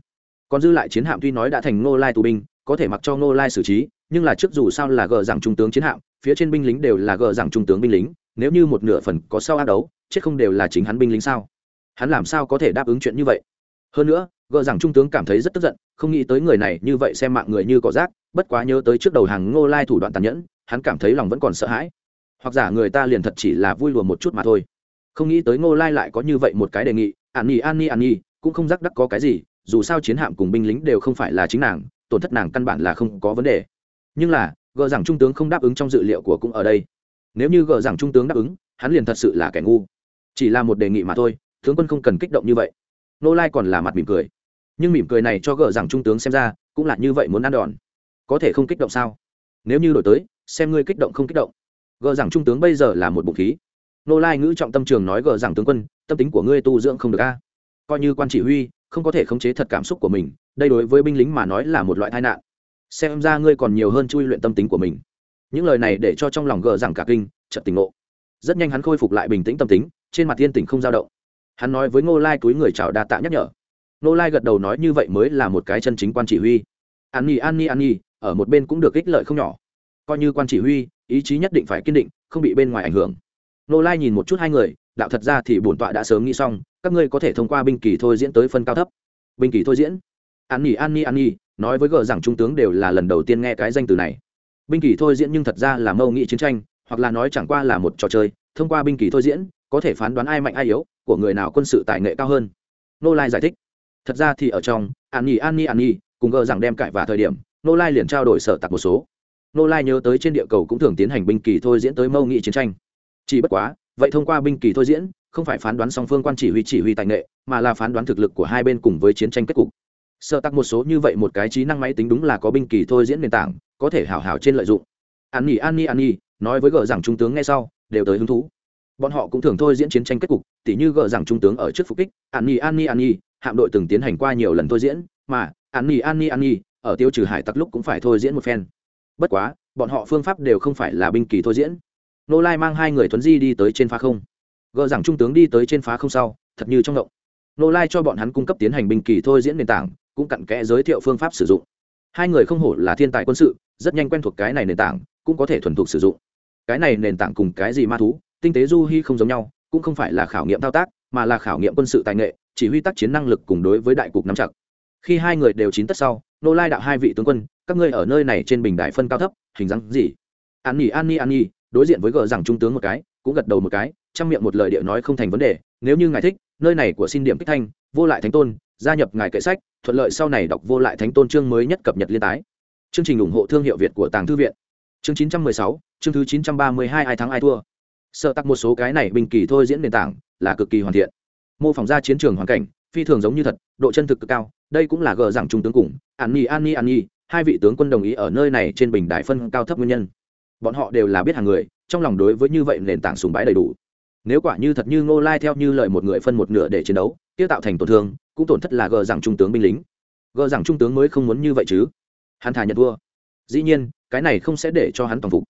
Còn dư lại chiến hạm tuy nói đã thành ngô lai tù binh, có thể mặc cho ngô lai xử trí, nhưng là trước dù sao là gờ rằng trung tướng chiến hạm, phía trên binh lính đều là gờ rằng trung tướng binh lính, nếu như một nửa phần có sau ác đấu chết không đều là chính hắn binh lính sao? Hắn làm sao có thể đáp ứng chuyện như vậy? Hơn nữa gợ rằng trung tướng cảm thấy rất tức giận, không nghĩ tới người này như vậy xem mạng người như cỏ rác, bất quá nhớ tới trước đầu hàng ngô lai thủ đoạn tàn nhẫn, hắn cảm thấy lòng vẫn còn sợ hãi. Hoặc giả người ta liền thật chỉ là vui lùa một chút mà thôi. Không nghĩ tới ngô lai lại có như vậy một cái đề nghị, an nhi an nhi an nhi, cũng không rắc đắc có cái gì, dù sao chiến hạm cùng binh lính đều không phải là chính nàng, tổn thất nàng căn bản là không có vấn đề. Nhưng là gợ rằng trung tướng không đáp ứng trong dự liệu của cũng ở đây. Nếu như gợ rằng trung tướng đáp ứng, hắn liền thật sự là kẻ ngu chỉ là một đề nghị mà thôi, tướng quân không cần kích động như vậy. Nô lai còn là mặt mỉm cười. Nhưng mỉm cười này cho gờ rằng trung tướng xem ra, cũng là như vậy muốn ăn đòn. Có thể không kích động sao? Nếu như đổi tới, xem ngươi kích động không kích động. Gờ rằng trung tướng bây giờ là một bụng khí. Nô lai ngữ trọng tâm trường nói gờ rằng tướng quân, tâm tính của ngươi tu dưỡng không được a. Coi như quan chỉ huy, không có thể khống chế thật cảm xúc của mình, đây đối với binh lính mà nói là một loại tai nạn. Xem ra ngươi còn nhiều hơn chui luyện tâm tính của mình. Những lời này để cho trong lòng gờ rằng cả kinh trận tình ngộ. Rất nhanh hắn khôi phục lại bình tĩnh tâm tính trên mặt tiên tỉnh không dao động. Hắn nói với ngô lai túi người chào đa tạ nhắc nhở. Ngô lai gật đầu nói như vậy mới là một cái chân chính quan chỉ huy. An nhi an nhi an nhi, ở một bên cũng được ích lợi không nhỏ. Coi như quan chỉ huy, ý chí nhất định phải kiên định, không bị bên ngoài ảnh hưởng. Ngô lai nhìn một chút hai người, đạo thật ra thì bổn tọa đã sớm nghĩ xong, các ngươi có thể thông qua binh kỳ thôi diễn tới phân cao thấp. Binh kỳ thôi diễn. An nhi an nhi an nhi, nói với gờ rằng trung tướng đều là lần đầu tiên nghe cái danh từ này. Binh kỳ thôi diễn nhưng thật ra là mâu nghị chiến tranh, hoặc là nói chẳng qua là một trò chơi, thông qua binh kỳ thôi diễn có thể phán đoán ai mạnh ai yếu, của người nào quân sự tài nghệ cao hơn. Nô lai giải thích. Thật ra thì ở trong, an nhi an nhi an nhi, cùng gờ rằng đem cãi và thời điểm, nô lai liền trao đổi sở tặc một số. Nô lai nhớ tới trên địa cầu cũng thường tiến hành binh kỳ thôi diễn tới mâu nghị chiến tranh. Chỉ bất quá, vậy thông qua binh kỳ thôi diễn, không phải phán đoán song phương quan chỉ huy chỉ huy tài nghệ, mà là phán đoán thực lực của hai bên cùng với chiến tranh kết cục. Sợ tắc một số như vậy một cái trí năng máy tính đúng là có binh kỳ thôi diễn nền tảng, có thể hào hào trên lợi dụng. An nhi an nhi an nhi, nói với gờ rằng trung tướng ngay sau, đều tới hứng thú bọn họ cũng thường thôi diễn chiến tranh kết cục, tỉ như gờ rằng trung tướng ở trước phục kích an nhi an nhi an nhi hạm đội từng tiến hành qua nhiều lần thôi diễn, mà an nhi an nhi an nhi ở tiêu trừ hải tặc lúc cũng phải thôi diễn một phen. Bất quá, bọn họ phương pháp đều không phải là binh kỳ thôi diễn. Nô lai mang hai người thuấn di đi tới trên phá không. Gờ rằng trung tướng đi tới trên phá không sau, thật như trong động. Nô lai cho bọn hắn cung cấp tiến hành binh kỳ thôi diễn nền tảng, cũng cặn kẽ giới thiệu phương pháp sử dụng. Hai người không hổ là thiên tài quân sự, rất nhanh quen thuộc cái này nền tảng, cũng có thể thuần thục sử dụng. Cái này nền tảng cùng cái gì ma thú tinh tế du hy không giống nhau cũng không phải là khảo nghiệm thao tác mà là khảo nghiệm quân sự tài nghệ chỉ huy tác chiến năng lực cùng đối với đại cục nắm chặt. Khi hai người đều chín tất sau nô lai đạo hai vị tướng quân các ngươi ở nơi này trên bình đại phân cao thấp hình dáng gì? An nhi an nhi an nhi đối diện với gờ rằng trung tướng một cái cũng gật đầu một cái trong miệng một lời địa nói không thành vấn đề nếu như ngài thích nơi này của xin điểm kích thanh vô lại thánh tôn gia nhập ngài kệ sách thuận lợi sau này đọc vô lại thánh tôn chương mới nhất cập nhật liên tái. Chương trình ủng hộ thương hiệu việt của tàng thư viện. Chương 916, chương thứ 932 ai thắng ai thua sợ tặc một số cái này bình kỳ thôi diễn nền tảng là cực kỳ hoàn thiện. Mô phỏng ra chiến trường hoàn cảnh, phi thường giống như thật, độ chân thực cực cao, đây cũng là gờ rằng trung tướng cùng, an nhi an nhi an nhi, hai vị tướng quân đồng ý ở nơi này trên bình đại phân cao thấp nguyên nhân. Bọn họ đều là biết hàng người, trong lòng đối với như vậy nền tảng sùng bái đầy đủ. Nếu quả như thật như ngô lai theo như lời một người phân một nửa để chiến đấu tiêu tạo thành tổn thương, cũng tổn thất là gờ rằng trung tướng binh lính. Gờ rằng trung tướng mới không muốn như vậy chứ. Hắn thả nhận vua dĩ nhiên, cái này không sẽ để cho hắn toàn phục.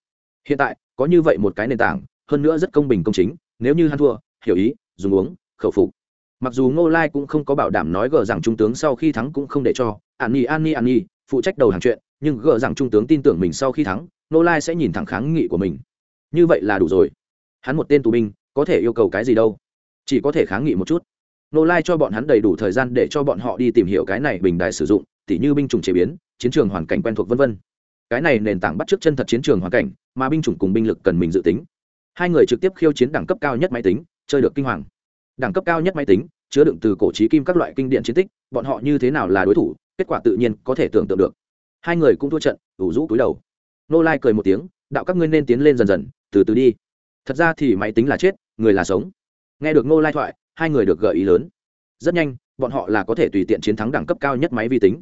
Hiện tại, có như vậy một cái nền tảng hơn nữa rất công bình công chính, nếu như hắn thua, hiểu ý, dùng uống, khẩu phục. Mặc dù ngô lai cũng không có bảo đảm nói gờ rằng trung tướng sau khi thắng cũng không để cho, an nhi an nhi an nhi, phụ trách đầu hàng chuyện, nhưng gờ rằng trung tướng tin tưởng mình sau khi thắng, ngô lai sẽ nhìn thẳng kháng nghị của mình. Như vậy là đủ rồi. Hắn một tên tù binh, có thể yêu cầu cái gì đâu? Chỉ có thể kháng nghị một chút. Ngô lai cho bọn hắn đầy đủ thời gian để cho bọn họ đi tìm hiểu cái này bình đài sử dụng, tỉ như binh chủng chế biến, chiến trường hoàn cảnh quen thuộc v v cái này nền tảng bắt t r ư ớ c chân thật chiến trường hoàn cảnh, mà binh chủng cùng binh lực cần mình dự tính hai người trực tiếp khiêu chiến đẳng cấp cao nhất máy tính, chơi được kinh hoàng. Đẳng cấp cao nhất máy tính, chứa đựng từ cổ trí kim các loại kinh điện chiến tích, bọn họ như thế nào là đối thủ, kết quả tự nhiên có thể tưởng tượng được. Hai người cũng thua trận, ủ rũ túi đầu. Nô lai cười một tiếng, đạo các ngươi nên tiến lên dần dần, từ từ đi. Thật ra thì máy tính là chết, người là sống. Nghe được nô lai thoại, hai người được gợi ý lớn. Rất nhanh, bọn họ là có thể tùy tiện chiến thắng đẳng cấp cao nhất máy vi tính.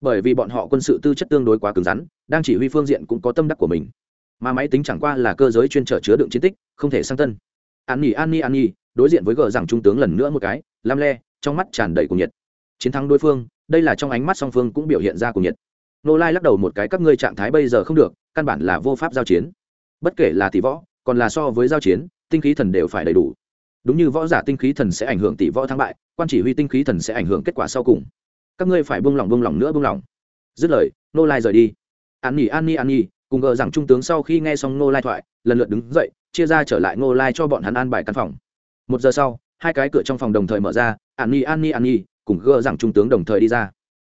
Bởi vì bọn họ quân sự tư chất tương đối quá cứng rắn, đang chỉ huy phương diện cũng có tâm đắc của mình mà máy tính chẳng qua là cơ giới chuyên trở chứa đựng chiến tích, không thể sang tân. An nhi an nhi an nhi, đối diện với gờ rằng trung tướng lần nữa một cái lam le, trong mắt tràn đầy cuồng nhiệt. Chiến thắng đối phương, đây là trong ánh mắt song phương cũng biểu hiện ra cuồng nhiệt. Nô lai lắc đầu một cái, các ngươi trạng thái bây giờ không được, căn bản là vô pháp giao chiến. Bất kể là tỷ võ, còn là so với giao chiến, tinh khí thần đều phải đầy đủ. Đúng như võ giả tinh khí thần sẽ ảnh hưởng tỷ võ thắng bại, quan chỉ huy tinh khí thần sẽ ảnh hưởng kết quả sau cùng. Các ngươi phải buông lỏng buông lỏng nữa, buông lỏng. Dứt lời nô lai rời đi. An nhi an nhi an nhi cùng ngờ rằng trung tướng sau khi nghe xong nô lai thoại, lần lượt đứng dậy, chia ra trở lại nô lai cho bọn hắn an bài căn phòng. Một giờ sau, hai cái cửa trong phòng đồng thời mở ra, an ni an ni an ni cùng gờ rằng trung tướng đồng thời đi ra.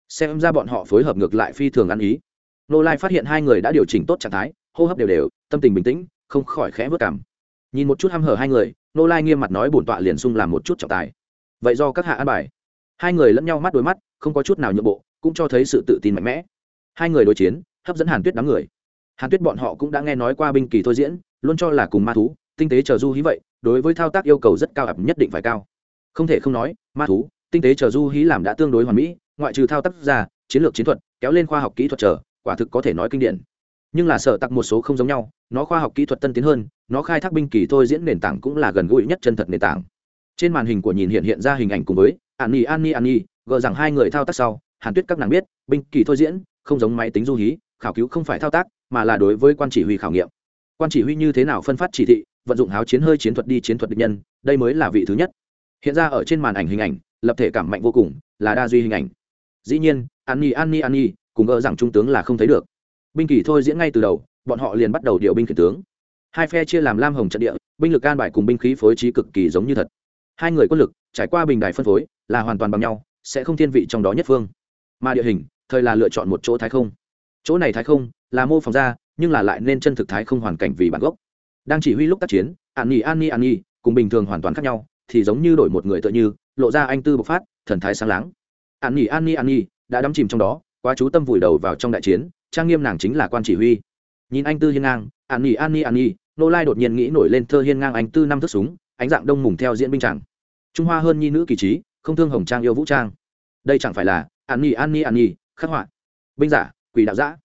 Xem ra bọn họ phối hợp ngược lại phi thường ăn ý. Nô lai phát hiện hai người đã điều chỉnh tốt trạng thái, hô hấp đều đều, tâm tình bình tĩnh, không khỏi khẽ vất cảm. Nhìn một chút h hở hai người nô lai nghiêm mặt nói bổn tọa liền sung làm một chút trọng tài. Vậy do các hạ an bài. Hai người lẫn nhau mắt đôi mắt, không có chút nào nhượng bộ, cũng cho thấy sự tự tin mạnh mẽ. Hai người đối chiến, hấp dẫn hàn tuyết đám người hàn tuyết bọn họ cũng đã nghe nói qua binh kỳ thôi diễn, luôn cho là cùng ma thú, tinh tế chờ du hí vậy, đối với thao tác yêu cầu rất cao ập nhất định phải cao. Không thể không nói, ma thú, tinh tế chờ du hí làm đã tương đối hoàn mỹ, ngoại trừ thao tác ra, chiến lược chiến thuật, kéo lên khoa học kỹ thuật chờ, quả thực có thể nói kinh điển. Nhưng là sở tặc một số không giống nhau, nó khoa học kỹ thuật tân tiến hơn, nó khai thác binh kỳ thôi diễn nền tảng cũng là gần gũi nhất chân thật nền tảng. Trên màn hình của nhìn hiện hiện ra hình ảnh cùng với an ni an ni an ni gờ rằng hai người thao tác sau, hàn tuyết các nàng biết, binh kỳ thôi diễn, không giống máy tính du hí khảo cứu không phải thao tác, mà là đối với quan chỉ huy khảo nghiệm. Quan chỉ huy như thế nào phân phát chỉ thị, vận dụng háo chiến hơi chiến thuật đi chiến thuật địch nhân, đây mới là vị thứ nhất. Hiện ra ở trên màn ảnh hình ảnh, lập thể cảm mạnh vô cùng, là đa duy hình ảnh. Dĩ nhiên, an ni an ni an ni cùng ngỡ rằng trung tướng là không thấy được. Binh kỳ thôi diễn ngay từ đầu, bọn họ liền bắt đầu điều binh khiển tướng. Hai phe chia làm lam hồng trận địa, binh lực an bài cùng binh khí phối trí cực kỳ giống như thật. Hai người quân lực, trải qua bình đài phân phối, là hoàn toàn bằng nhau, sẽ không thiên vị trong đó nhất phương. Mà địa hình, thời là lựa chọn một chỗ thái không chỗ này thái không là mô phỏng ra nhưng là lại nên chân thực thái không hoàn cảnh vì bản gốc đang chỉ huy lúc tác chiến an nhi an nhi an nhi cùng bình thường hoàn toàn khác nhau thì giống như đổi một người tựa như lộ ra anh tư bộc phát thần thái sáng láng an nhi an nhi an nhi đã đắm chìm trong đó quá chú tâm vùi đầu vào trong đại chiến trang nghiêm nàng chính là quan chỉ huy nhìn anh tư hiên ngang an nhi an nhi an nhi nô lai đột nhiên nghĩ nổi lên thơ hiên ngang anh tư năm thước súng ánh dạng đông mùng theo diễn binh chẳng. trung hoa hơn nhi nữ kỳ trí không thương hồng trang yêu vũ trang đây chẳng phải là an nhi an nhi an nhi khắc họa binh giả quỷ đạo giã.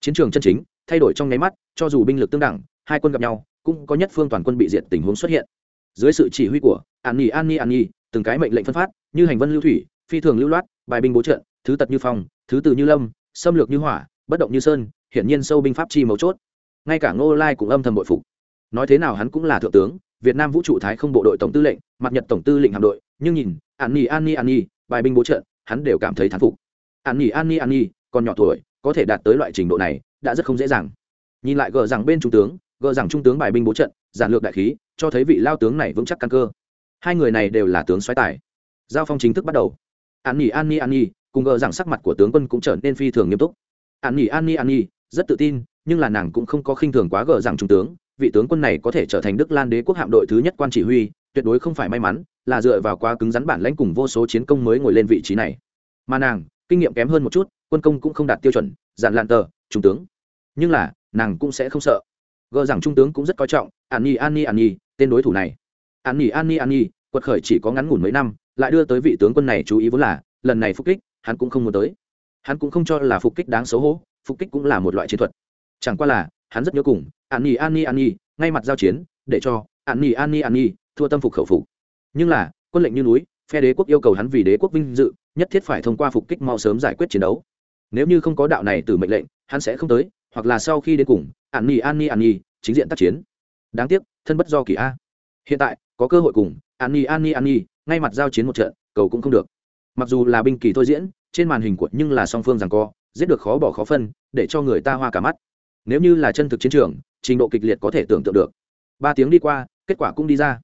Chiến trường chân chính, thay đổi trong nháy mắt, cho dù binh lực tương đẳng, hai quân gặp nhau, cũng có nhất phương toàn quân bị diệt tình huống xuất hiện. Dưới sự chỉ huy của an nhi an nhi an nhi, từng cái mệnh lệnh phân phát, như hành vân lưu thủy, phi thường lưu loát, bài binh bố trận, thứ tật như phong, thứ tự như lâm, xâm lược như hỏa, bất động như sơn, hiển nhiên sâu binh pháp chi mấu chốt. Ngay cả ngô lai cũng âm thầm bội phục. Nói thế nào hắn cũng là thượng tướng, việt nam vũ trụ thái không bộ đội tổng tư lệnh, mặt nhật tổng tư lệnh hạm đội, nhưng nhìn, an nhi an nhi an nhi, bài binh bố trận, hắn đều cảm thấy thán phục. An nhi an nhi an nhi, còn nhỏ tuổi có thể đạt tới loại trình độ này, đã rất không dễ dàng. Nhìn lại gờ rằng bên trung tướng, gờ rằng trung tướng bài binh bố trận, giản lược đại khí, cho thấy vị lao tướng này vững chắc căn cơ. Hai người này đều là tướng xoáy tài. Giao phong chính thức bắt đầu. An nhi an nhi an nhi, cùng gờ rằng sắc mặt của tướng quân cũng trở nên phi thường nghiêm túc. An nhi an nhi an nhi, rất tự tin, nhưng là nàng cũng không có khinh thường quá gờ rằng trung tướng, vị tướng quân này có thể trở thành đức lan đế quốc hạm đội thứ nhất quan chỉ huy, tuyệt đối không phải may mắn, là dựa vào quá cứng rắn bản lãnh cùng vô số chiến công mới ngồi lên vị trí này. Mà nàng, kinh nghiệm kém hơn một chút quân công cũng không đạt tiêu chuẩn dạn lạn tờ trung tướng nhưng là nàng cũng sẽ không sợ gờ rằng trung tướng cũng rất coi trọng an nhi an nhi an nhi tên đối thủ này an nhi an nhi an nhi quật khởi chỉ có ngắn ngủn mấy năm lại đưa tới vị tướng quân này chú ý vốn là lần này phục kích hắn cũng không muốn tới hắn cũng không cho là phục kích đáng xấu hổ phục kích cũng là một loại chiến thuật chẳng qua là hắn rất nhớ cùng an nhi an nhi an nhi ngay mặt giao chiến để cho an nhi an nhi an nhi thua tâm phục khẩu phục nhưng là quân lệnh như núi phe đế quốc yêu cầu hắn vì đế quốc vinh dự nhất thiết phải thông qua phục kích mau sớm giải quyết chiến đấu nếu như không có đạo này từ mệnh lệnh, hắn sẽ không tới, hoặc là sau khi đến cùng, an nhi an nhi an nhi, chính diện tác chiến. Đáng tiếc, thân bất do kỳ a. Hiện tại, có cơ hội cùng, an nhi an nhi an nhi, ngay mặt giao chiến một trận, cầu cũng không được. Mặc dù là binh kỳ thôi diễn, trên màn hình của nhưng là song phương rằng co, giết được khó bỏ khó phân, để cho người ta hoa cả mắt. Nếu như là chân thực chiến trường, trình độ kịch liệt có thể tưởng tượng được. Ba tiếng đi qua, kết quả cũng đi ra.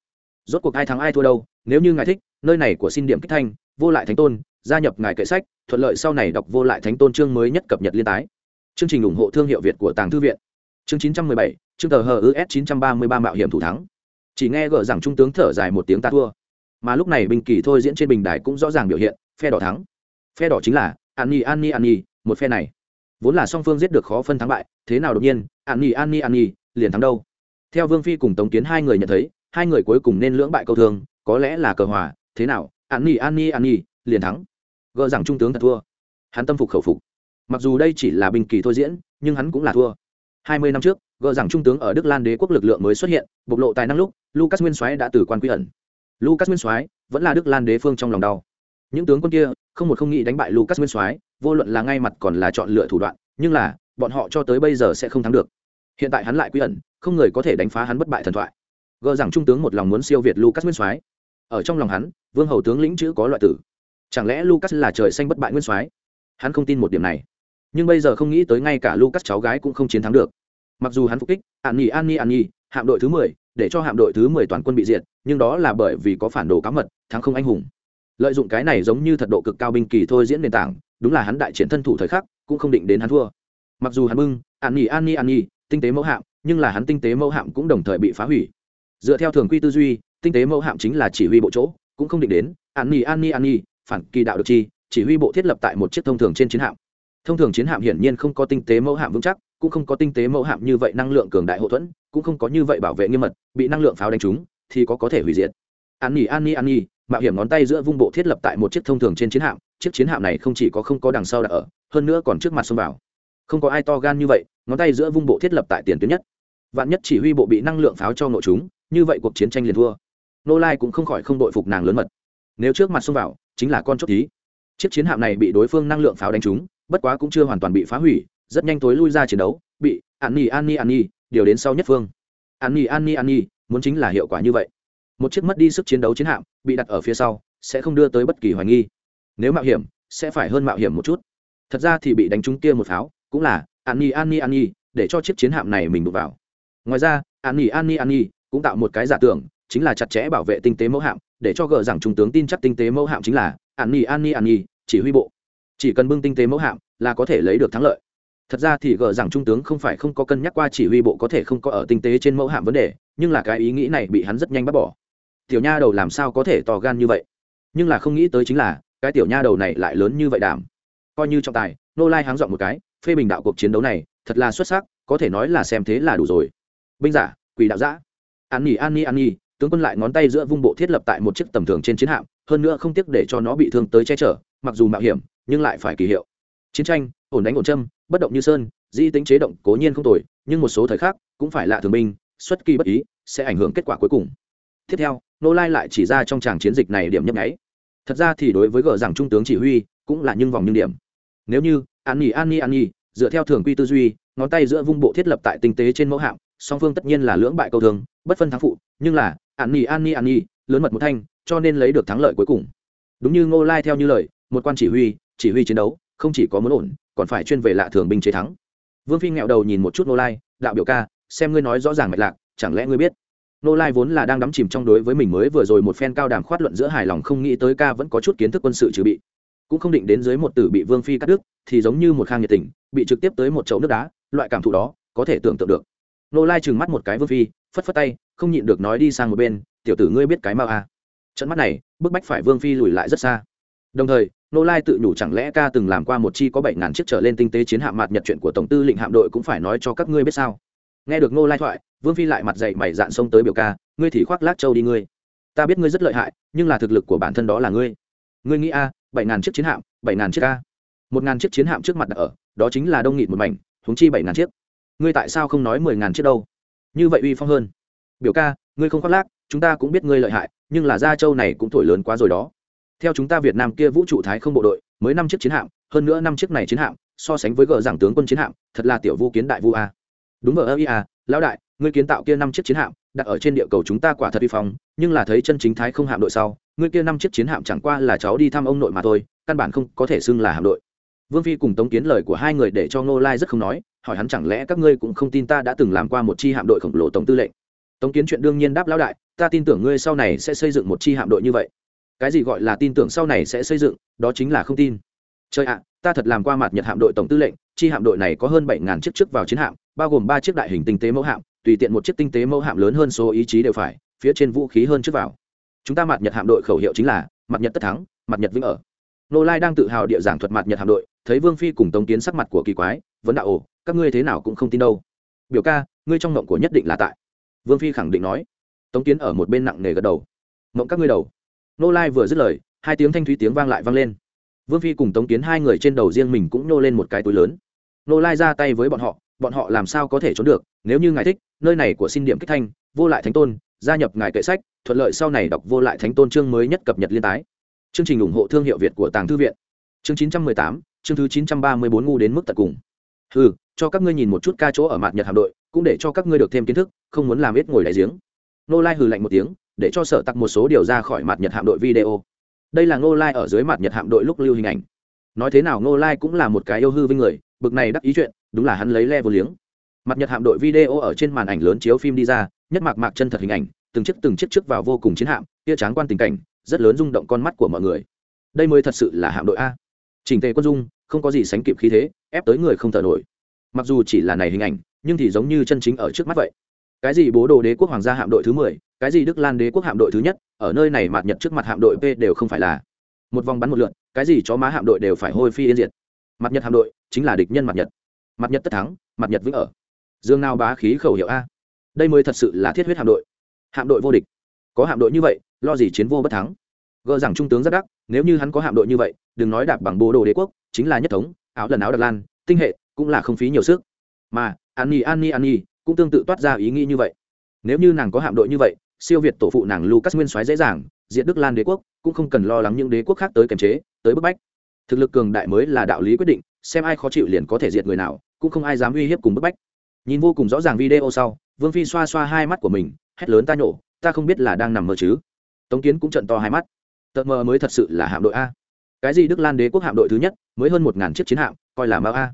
Rốt cuộc ai thắng ai thua đâu, nếu như ngài thích nơi này của xin điểm kích thanh, vô lại thánh tôn, gia nhập ngài kệ sách, thuận lợi sau này đọc vô lại thánh tôn chương mới nhất cập nhật liên tái. Chương trình ủng hộ thương hiệu việt của tàng thư viện. Chương chín trăm mười bảy, chương tờ hờ ư s chín trăm ba mươi ba mạo hiểm thủ thắng. Chỉ nghe gỡ rằng trung tướng thở dài một tiếng ta thua. Mà lúc này binh kỳ thôi diễn trên bình đài cũng rõ ràng biểu hiện, phe đỏ thắng. Phe đỏ chính là, an nhi an nhi an nhi một phe này. Vốn là song phương giết được khó phân thắng bại, thế nào đột nhiên, an nhi an nhi an nhi liền thắng đâu? Theo vương phi cùng tống kiến hai người nhận thấy, hai người cuối cùng nên lưỡng bại câu thương, có lẽ là cờ hòa thế nào? An nhi an nhi an nhi, liền thắng. Gỡ rằng trung tướng thật thua. Hắn tâm phục khẩu phục. Mặc dù đây chỉ là bình kỳ thôi diễn, nhưng hắn cũng là thua. Hai mươi năm trước, gỡ rằng trung tướng ở đức lan đế quốc lực lượng mới xuất hiện, bộc lộ tài năng lúc, lucas nguyên soái đã từ quan quy ẩn. Lucas nguyên soái vẫn là đức lan đế phương trong lòng đau. Những tướng quân kia không một không nghĩ đánh bại lucas nguyên soái, vô luận là ngay mặt còn là chọn lựa thủ đoạn, nhưng là, bọn họ cho tới bây giờ sẽ không thắng được. Hiện tại hắn lại quy ẩn, không người có thể đánh phá hắn bất bại thần thoại. Gỡ rằng trung tướng một lòng muốn siêu việt lucas nguyên soái ở trong lòng hắn, vương hầu tướng lĩnh chữ có loại tử. Chẳng lẽ lucas là trời xanh bất bại nguyên soái? Hắn không tin một điểm này. Nhưng bây giờ không nghĩ tới ngay cả lucas cháu gái cũng không chiến thắng được. Mặc dù hắn phục kích, an nhi an nhi an nhi, hạm đội thứ mười, để cho hạm đội thứ mười toàn quân bị diệt, nhưng đó là bởi vì có phản đồ cá mật, thắng không anh hùng. Lợi dụng cái này giống như thật độ cực cao binh kỳ thôi diễn nền tảng, đúng là hắn đại chiến thân thủ thời khắc, cũng không định đến hắn thua. Mặc dù hắn bưng, an nhi an nhi an nhi, tinh tế mẫu hạm, nhưng là hắn tinh tế mẫu hạm cũng đồng thời bị phá hủy. Dựa theo thường quy tư duy tinh tế mẫu hạm chính là chỉ huy bộ chỗ, cũng không định đến. An ni an ni an ni, phản kỳ đạo được chi, chỉ huy bộ thiết lập tại một chiếc thông thường trên chiến hạm. Thông thường chiến hạm hiển nhiên không có tinh tế mẫu hạm vững chắc, cũng không có tinh tế mẫu hạm như vậy năng lượng cường đại hậu thuẫn, cũng không có như vậy bảo vệ nghiêm mật, bị năng lượng pháo đánh trúng, thì có có thể hủy diệt. An ni an ni an ni, mạo hiểm ngón tay giữa vung bộ thiết lập tại một chiếc thông thường trên chiến hạm, chiếc chiến hạm này không chỉ có không có đằng sau đã ở, hơn nữa còn trước mặt xông vào. Không có ai to gan như vậy, ngón tay giữa vung bộ thiết lập tại tiền tuyến nhất. Vạn nhất chỉ huy bộ bị năng lượng pháo cho nội chúng, như vậy cuộc chiến tranh liền thua nô lai cũng không khỏi không đội phục nàng lớn mật. Nếu trước mặt xông vào, chính là con chốt tí chiếc chiến hạm này bị đối phương năng lượng pháo đánh trúng, bất quá cũng chưa hoàn toàn bị phá hủy, rất nhanh tối lui ra chiến đấu, bị an ni an ni an ni điều đến sau nhất phương. An ni an ni an ni muốn chính là hiệu quả như vậy. Một chiếc mất đi sức chiến đấu chiến hạm, bị đặt ở phía sau, sẽ không đưa tới bất kỳ hoài nghi. Nếu mạo hiểm, sẽ phải hơn mạo hiểm một chút. Thật ra thì bị đánh trúng kia một pháo, cũng là an ni an ni an ni để cho chiếc chiến hạm này mình đụng vào. Ngoài ra an ni an ni an ni cũng tạo một cái giả tưởng chính là chặt chẽ bảo vệ tinh tế mẫu hạm, để cho gờ rằng trung tướng tin chắc tinh tế mẫu hạm chính là, an ni an ni an ni chỉ huy bộ. Chỉ cần bưng tinh tế mẫu hạm là có thể lấy được thắng lợi. Thật ra thì gờ rằng trung tướng không phải không có cân nhắc qua chỉ huy bộ có thể không có ở tinh tế trên mẫu hạm vấn đề, nhưng là cái ý nghĩ này bị hắn rất nhanh bắt bỏ. Tiểu nha đầu làm sao có thể to gan như vậy? Nhưng là không nghĩ tới chính là, cái tiểu nha đầu này lại lớn như vậy đảm. Coi như trọng tài, nô lai háng dọn một cái, phê bình đạo cuộc chiến đấu này, thật là xuất sắc, có thể nói là xem thế là đủ rồi. Binh giả quỷ đạo giã. An nhi an nhi an nhi tướng quân lại ngón tay giữa vung bộ thiết lập tại một chiếc tầm thường trên chiến hạm, hơn nữa không tiếc để cho nó bị thương tới che chở, mặc dù mạo hiểm, nhưng lại phải kỳ hiệu. Chiến tranh, ổn đánh ổn châm, bất động như sơn, di tính chế động cố nhiên không tồi, nhưng một số thời khắc cũng phải lạ thường binh, xuất kỳ bất ý, sẽ ảnh hưởng kết quả cuối cùng. Tiếp theo, nô lai lại chỉ ra trong tràng chiến dịch này điểm nhấp nháy. Thật ra thì đối với gờ rằng trung tướng chỉ huy, cũng là nhưng vòng nhưng điểm. Nếu như, an nhi an nhi an nhi, dựa theo thường quy tư duy, ngón tay giữa vung bộ thiết lập tại tinh tế trên mẫu hạm, song phương tất nhiên là lưỡng bại câu thường bất phân thắng phụ, nhưng là an nhi an nhi an nhi lớn mật một thanh, cho nên lấy được thắng lợi cuối cùng. Đúng như ngô lai theo như lời, một quan chỉ huy chỉ huy chiến đấu, không chỉ có muốn ổn, còn phải chuyên về lạ thường binh chế thắng. Vương phi nghẹo đầu nhìn một chút ngô lai, đạo biểu ca, xem ngươi nói rõ ràng mạch lạc, chẳng lẽ ngươi biết? Nô lai vốn là đang đắm chìm trong đối với mình mới vừa rồi một phen cao đàm khoát luận giữa hài lòng không nghĩ tới ca vẫn có chút kiến thức quân sự trừ bị. Cũng không định đến dưới một tử bị vương phi cắt đứt, thì giống như một khang nhiệt tình, bị trực tiếp tới một chậu nước đá, loại cảm thụ đó, có thể tưởng tượng được. Nô lai trừng mắt một cái vương phi, phất phất tay không nhịn được nói đi sang một bên, tiểu tử ngươi biết cái mau à. trận mắt này, bức bách phải vương phi lùi lại rất xa. Đồng thời, nô lai tự nhủ chẳng lẽ ca từng làm qua một chi có bảy ngàn chiếc trở lên tinh tế chiến hạm mặt nhật chuyện của tổng tư lệnh hạm đội cũng phải nói cho các ngươi biết sao? Nghe được nô lai thoại, vương phi lại mặt dậy mày dạn xông tới biểu ca, ngươi thì khoác lác châu đi ngươi. Ta biết ngươi rất lợi hại, nhưng là thực lực của bản thân đó là ngươi. Ngươi nghĩ a, bảy ngàn chiếc chiến hạm, bảy ngàn chiếc a? Một ngàn chiếc chiến hạm trước mặt ở, đó chính là đông nghịt một mảnh thúng chi bảy ngàn chiếc. Ngươi tại sao không nói mười ngàn chiếc đâu? Như vậy uy phong hơn biểu ca, ngươi không khoác lác, chúng ta cũng biết ngươi lợi hại, nhưng là gia châu này cũng thổi lớn quá rồi đó. Theo chúng ta việt nam kia vũ trụ thái không bộ đội, mới năm chiếc chiến hạm, hơn nữa năm chiếc này chiến hạm, so sánh với gờ giảng tướng quân chiến hạm, thật là tiểu vu kiến đại vu a. Đúng ở ơ ia lão đại, ngươi kiến tạo kia năm chiếc chiến hạm, đặt ở trên địa cầu chúng ta quả thật vi phong, nhưng là thấy chân chính thái không hạm đội sau, ngươi kia năm chiếc chiến hạm chẳng qua là cháu đi thăm ông nội mà thôi, căn bản không có thể xưng là hạm đội. Vương phi cùng tống kiến lời của hai người để cho ngô lai rất không nói, hỏi hắn chẳng lẽ các ngươi cũng không tin ta đã từng làm qua một chi hạm đội khổng lồ tổng tư lệnh? Tống kiến chuyện đương nhiên đáp lão đại, ta tin tưởng ngươi sau này sẽ xây dựng một chi hạm đội như vậy. Cái gì gọi là tin tưởng sau này sẽ xây dựng, đó chính là không tin. Chơi ạ, ta thật làm qua mặt nhật hạm đội tổng tư lệnh, chi hạm đội này có hơn bảy ngàn chiếc trước vào chiến hạm, bao gồm ba chiếc đại hình tinh tế mẫu hạm, tùy tiện một chiếc tinh tế mẫu hạm lớn hơn số ý chí đều phải, phía trên vũ khí hơn trước vào. Chúng ta mặt nhật hạm đội khẩu hiệu chính là, mặt nhật tất thắng, mặt nhật vĩnh ở. Nô lai đang tự hào địa giảng thuật mặt nhật hạm đội, thấy vương phi cùng tống kiến sắc mặt của kỳ quái, vấn đạo ồ, các ngươi thế nào cũng không tin đâu. Biểu ca, ngươi trong mộng của nhất định là tại vương phi khẳng định nói. Tống kiến ở một bên nặng nề gật đầu. Mộng các ngươi đầu. Nô lai vừa dứt lời, hai tiếng thanh thúy tiếng vang lại vang lên. Vương phi cùng tống kiến hai người trên đầu riêng mình cũng nô lên một cái túi lớn. Nô lai ra tay với bọn họ bọn họ làm sao có thể trốn được? Nếu như ngài thích, nơi này của xin điểm kích thanh, vô lại thánh tôn, gia nhập ngài kệ sách, thuận lợi sau này đọc vô lại thánh tôn chương mới nhất cập nhật liên tái. Chương trình ủng hộ thương hiệu việt của tàng thư viện. Chương chín trăm mười tám, chương thứ chín trăm ba mươi bốn ngu đến mức tận cùng. Ừ cho các ngươi nhìn một chút ca chỗ ở mặt nhật hạm đội, cũng để cho các ngươi được thêm kiến thức, không muốn làm ít ngồi đại giếng. Nô lai hừ lạnh một tiếng, để cho sở tặc một số điều ra khỏi mặt nhật hạm đội video. Đây là nô lai ở dưới mặt nhật hạm đội lúc lưu hình ảnh. Nói thế nào nô lai cũng là một cái yêu hư vinh người, bực này đắc ý chuyện, đúng là hắn lấy le vô liếng. Mặt nhật hạm đội video ở trên màn ảnh lớn chiếu phim đi ra, nhất mạc mạc chân thật hình ảnh, từng chiếc từng chiếc trước vào vô cùng chiến hạm, tia tráng quan tình cảnh, rất lớn rung động con mắt của mọi người. Đây mới thật sự là hạm đội a. Trình tề quân dung, không có gì sánh kịp khí thế, ép tới người không thở nổi mặc dù chỉ là này hình ảnh, nhưng thì giống như chân chính ở trước mắt vậy. Cái gì bố đồ đế quốc hoàng gia hạm đội thứ mười, cái gì đức lan đế quốc hạm đội thứ nhất, ở nơi này mạt nhật trước mặt hạm đội p đều không phải là. Một vòng bắn một lượn cái gì chó má hạm đội đều phải hôi phi yên diệt. Mặt nhật hạm đội chính là địch nhân mặt nhật. Mặt nhật tất thắng mặt nhật vĩnh ở. Dương nào bá khí khẩu hiệu a. Đây mới thật sự là thiết huyết hạm đội. Hạm đội vô địch. Có hạm đội như vậy, lo gì chiến vô bất thắng. Gờ rằng trung tướng rất đắc, nếu như hắn có hạm đội như vậy, đừng nói đạp bằng bố đồ đế quốc, chính là nhất thống, áo lần áo đặc lan, tinh hệ cũng là không phí nhiều sức. Mà an nhi an nhi an nhi cũng tương tự toát ra ý nghĩ như vậy. Nếu như nàng có hạm đội như vậy, siêu việt tổ phụ nàng lucas nguyên soái dễ dàng diện đức lan đế quốc, cũng không cần lo lắng những đế quốc khác tới kiềm chế, tới bức bách. Thực lực cường đại mới là đạo lý quyết định, xem ai khó chịu liền có thể diệt người nào, cũng không ai dám uy hiếp cùng bức bách. Nhìn vô cùng rõ ràng video sau, vương phi xoa xoa hai mắt của mình, hét lớn ta nhổ, ta không biết là đang nằm mơ chứ. Tống kiến cũng trận to hai mắt. Tợt mơ mới thật sự là hạm đội a. Cái gì đức lan đế quốc hạm đội thứ nhất, mới hơn một ngàn chiếc chiến hạm, coi là mao a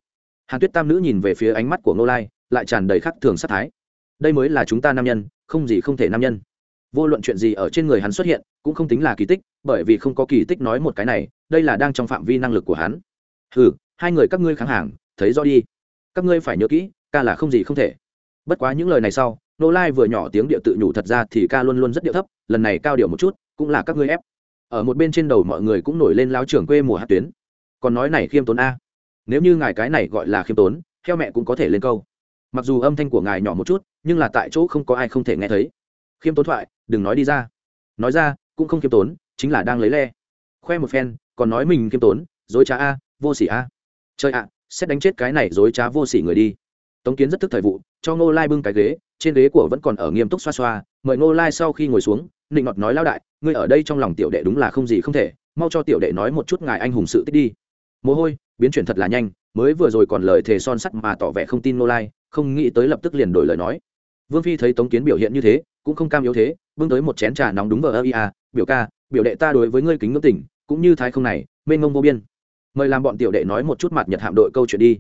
hàn tuyết tam nữ nhìn về phía ánh mắt của ngô lai, lại tràn đầy khắc thường sát thái. Đây mới là chúng ta nam nhân, không gì không thể nam nhân. Vô luận chuyện gì ở trên người hắn xuất hiện, cũng không tính là kỳ tích, bởi vì không có kỳ tích nói một cái này, đây là đang trong phạm vi năng lực của hắn. Ừ hai người các ngươi kháng hàng, thấy rõ đi. Các ngươi phải nhớ kỹ, ca là không gì không thể. Bất quá những lời này sau nô lai vừa nhỏ tiếng điệu tự nhủ thật ra thì ca luôn luôn rất điệu thấp, lần này cao điệu một chút, cũng là các ngươi ép. Ở một bên trên đầu mọi người cũng nổi lên lao trưởng quê mùa hát tuyến. Còn nói này khiêm tốn a nếu như ngài cái này gọi là khiêm tốn, theo mẹ cũng có thể lên câu. Mặc dù âm thanh của ngài nhỏ một chút, nhưng là tại chỗ không có ai không thể nghe thấy. Khiêm tốn thoại, đừng nói đi ra. Nói ra, cũng không khiêm tốn, chính là đang lấy le. Khoe một phen, còn nói mình khiêm tốn, dối trá a, vô s ỉ a. Chơi ạ, xét đánh chết cái này dối trá vô s ỉ người đi. Tống kiến rất thức thời vụ, cho ngô lai bưng cái ghế, trên ghế của vẫn còn ở nghiêm túc xoa xoa, mời ngô lai sau khi ngồi xuống, nịnh ngọt nói lao đại, ngươi ở đây trong lòng tiểu đệ đúng là không gì không thể, mau cho tiểu đệ nói một chút ngài anh hùng sự tích đi mồ hôi, biến chuyển thật là nhanh, mới vừa rồi còn lời thề son sắt mà tỏ vẻ không tin nô lai, không nghĩ tới lập tức liền đổi lời nói. Vương phi thấy tống kiến biểu hiện như thế, cũng không cam yếu thế, bưng tới một chén trà nóng đúng vờ ơ ia biểu ca, biểu đệ ta đối với ngươi kính ngưỡng tỉnh cũng như thái không này, mênh ngông vô biên. Mời làm bọn tiểu đệ nói một chút mặt nhật hạm đội câu chuyện đi.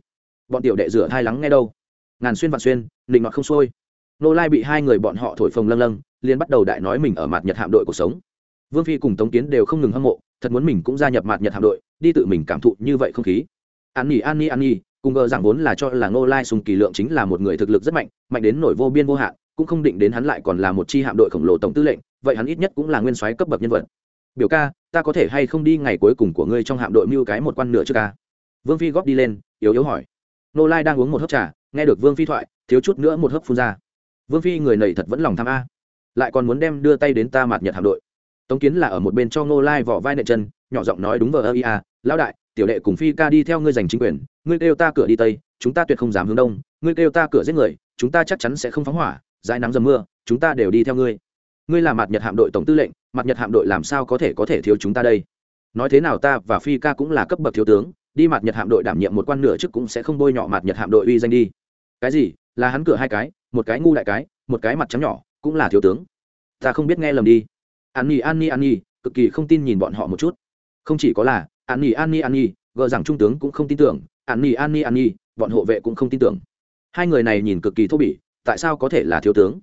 Bọn tiểu đệ rửa hai lắng nghe đâu. Ngàn xuyên vạn xuyên định ngọt không xuôi. Nô lai bị hai người bọn họ thổi phồng lâng lâng, liền bắt đầu đại nói mình ở mặt nhật hạm đội cuộc sống. Vương phi cùng tống kiến đều không ngừng hâm mộ thật muốn mình cũng gia nhập mặt nhật hạm đội, đi tự mình cảm thụ như vậy không khí. An nhi an nhi an nhi, cùng ngờ rằng vốn là cho là ngô lai sùng kỳ lượng chính là một người thực lực rất mạnh mạnh đến nổi vô biên vô hạn, cũng không định đến hắn lại còn là một chi hạm đội khổng lồ tổng tư lệnh, vậy hắn ít nhất cũng là nguyên soái cấp bậc nhân vật. Biểu ca, ta có thể hay không đi ngày cuối cùng của ngươi trong hạm đội mưu cái một quan nửa trước ca? Vương phi góp đi lên, yếu yếu hỏi. Nô lai đang uống một hớp trà, nghe được vương phi thoại, thiếu chút nữa một hớp phun ra. Vương phi người nầy thật vẫn lòng tham a. Lại còn muốn đem đưa tay đến ta mạt nhật hạm đội tống kiến là ở một bên cho Ngô lai vỏ vai nệ chân, nhỏ giọng nói đúng vờ ơ ia lão đại, tiểu đệ cùng phi ca đi theo ngươi giành chính quyền, ngươi kêu ta cửa đi tây, chúng ta tuyệt không dám hướng đông, ngươi kêu ta cửa giết người, chúng ta chắc chắn sẽ không phóng hỏa, dãi nắng dầm mưa, chúng ta đều đi theo ngươi. Ngươi là mặt nhật hạm đội tổng tư lệnh, mặt nhật hạm đội làm sao có thể có thể thiếu chúng ta đây? Nói thế nào ta và phi ca cũng là cấp bậc thiếu tướng, đi mặt nhật hạm đội đảm nhiệm một quan nửa chức cũng sẽ không bôi nhọ mặt nhật hạm đội uy danh đi. Cái gì? Là hắn cửa hai cái, một cái ngu đại cái, một cái mặt trắng nhỏ, cũng là thiếu tướng. Ta không biết nghe lầm đi an nhi an nhi an nhi, cực kỳ không tin nhìn bọn họ một chút. Không chỉ có là, an nhi an nhi an nhi, gờ rằng trung tướng cũng không tin tưởng, an nhi an nhi an nhi, bọn hộ vệ cũng không tin tưởng. Hai người này nhìn cực kỳ thô bỉ, tại sao có thể là thiếu tướng?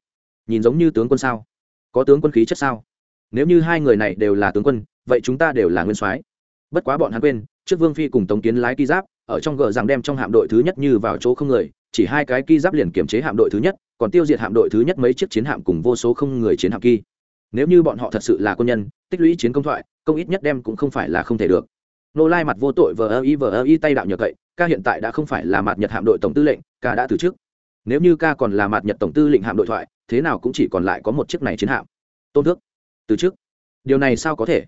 Nhìn giống như tướng quân sao? Có tướng quân khí chất sao? Nếu như hai người này đều là tướng quân, vậy chúng ta đều là nguyên soái. Bất quá bọn hắn quên, trước vương phi cùng tống kiến lái ki giáp, ở trong gờ rằng đem trong hạm đội thứ nhất như vào chỗ không người, chỉ hai cái ki giáp liền kiểm chế hạm đội thứ nhất, còn tiêu diệt hạm đội thứ nhất mấy chiếc chiến hạm cùng vô số không người chiến hạm ki nếu như bọn họ thật sự là quân nhân, tích lũy chiến công thoại, công ít nhất đem cũng không phải là không thể được. Nô lai mặt vô tội vờ ơ y vờ ơ y tay đạo nhờ cậy, ca hiện tại đã không phải là mặt nhật hạm đội tổng tư lệnh, ca đã từ chức nếu như ca còn là mặt nhật tổng tư lệnh hạm đội thoại, thế nào cũng chỉ còn lại có một chiếc này chiến hạm. Tôn thước, từ chức điều này sao có thể?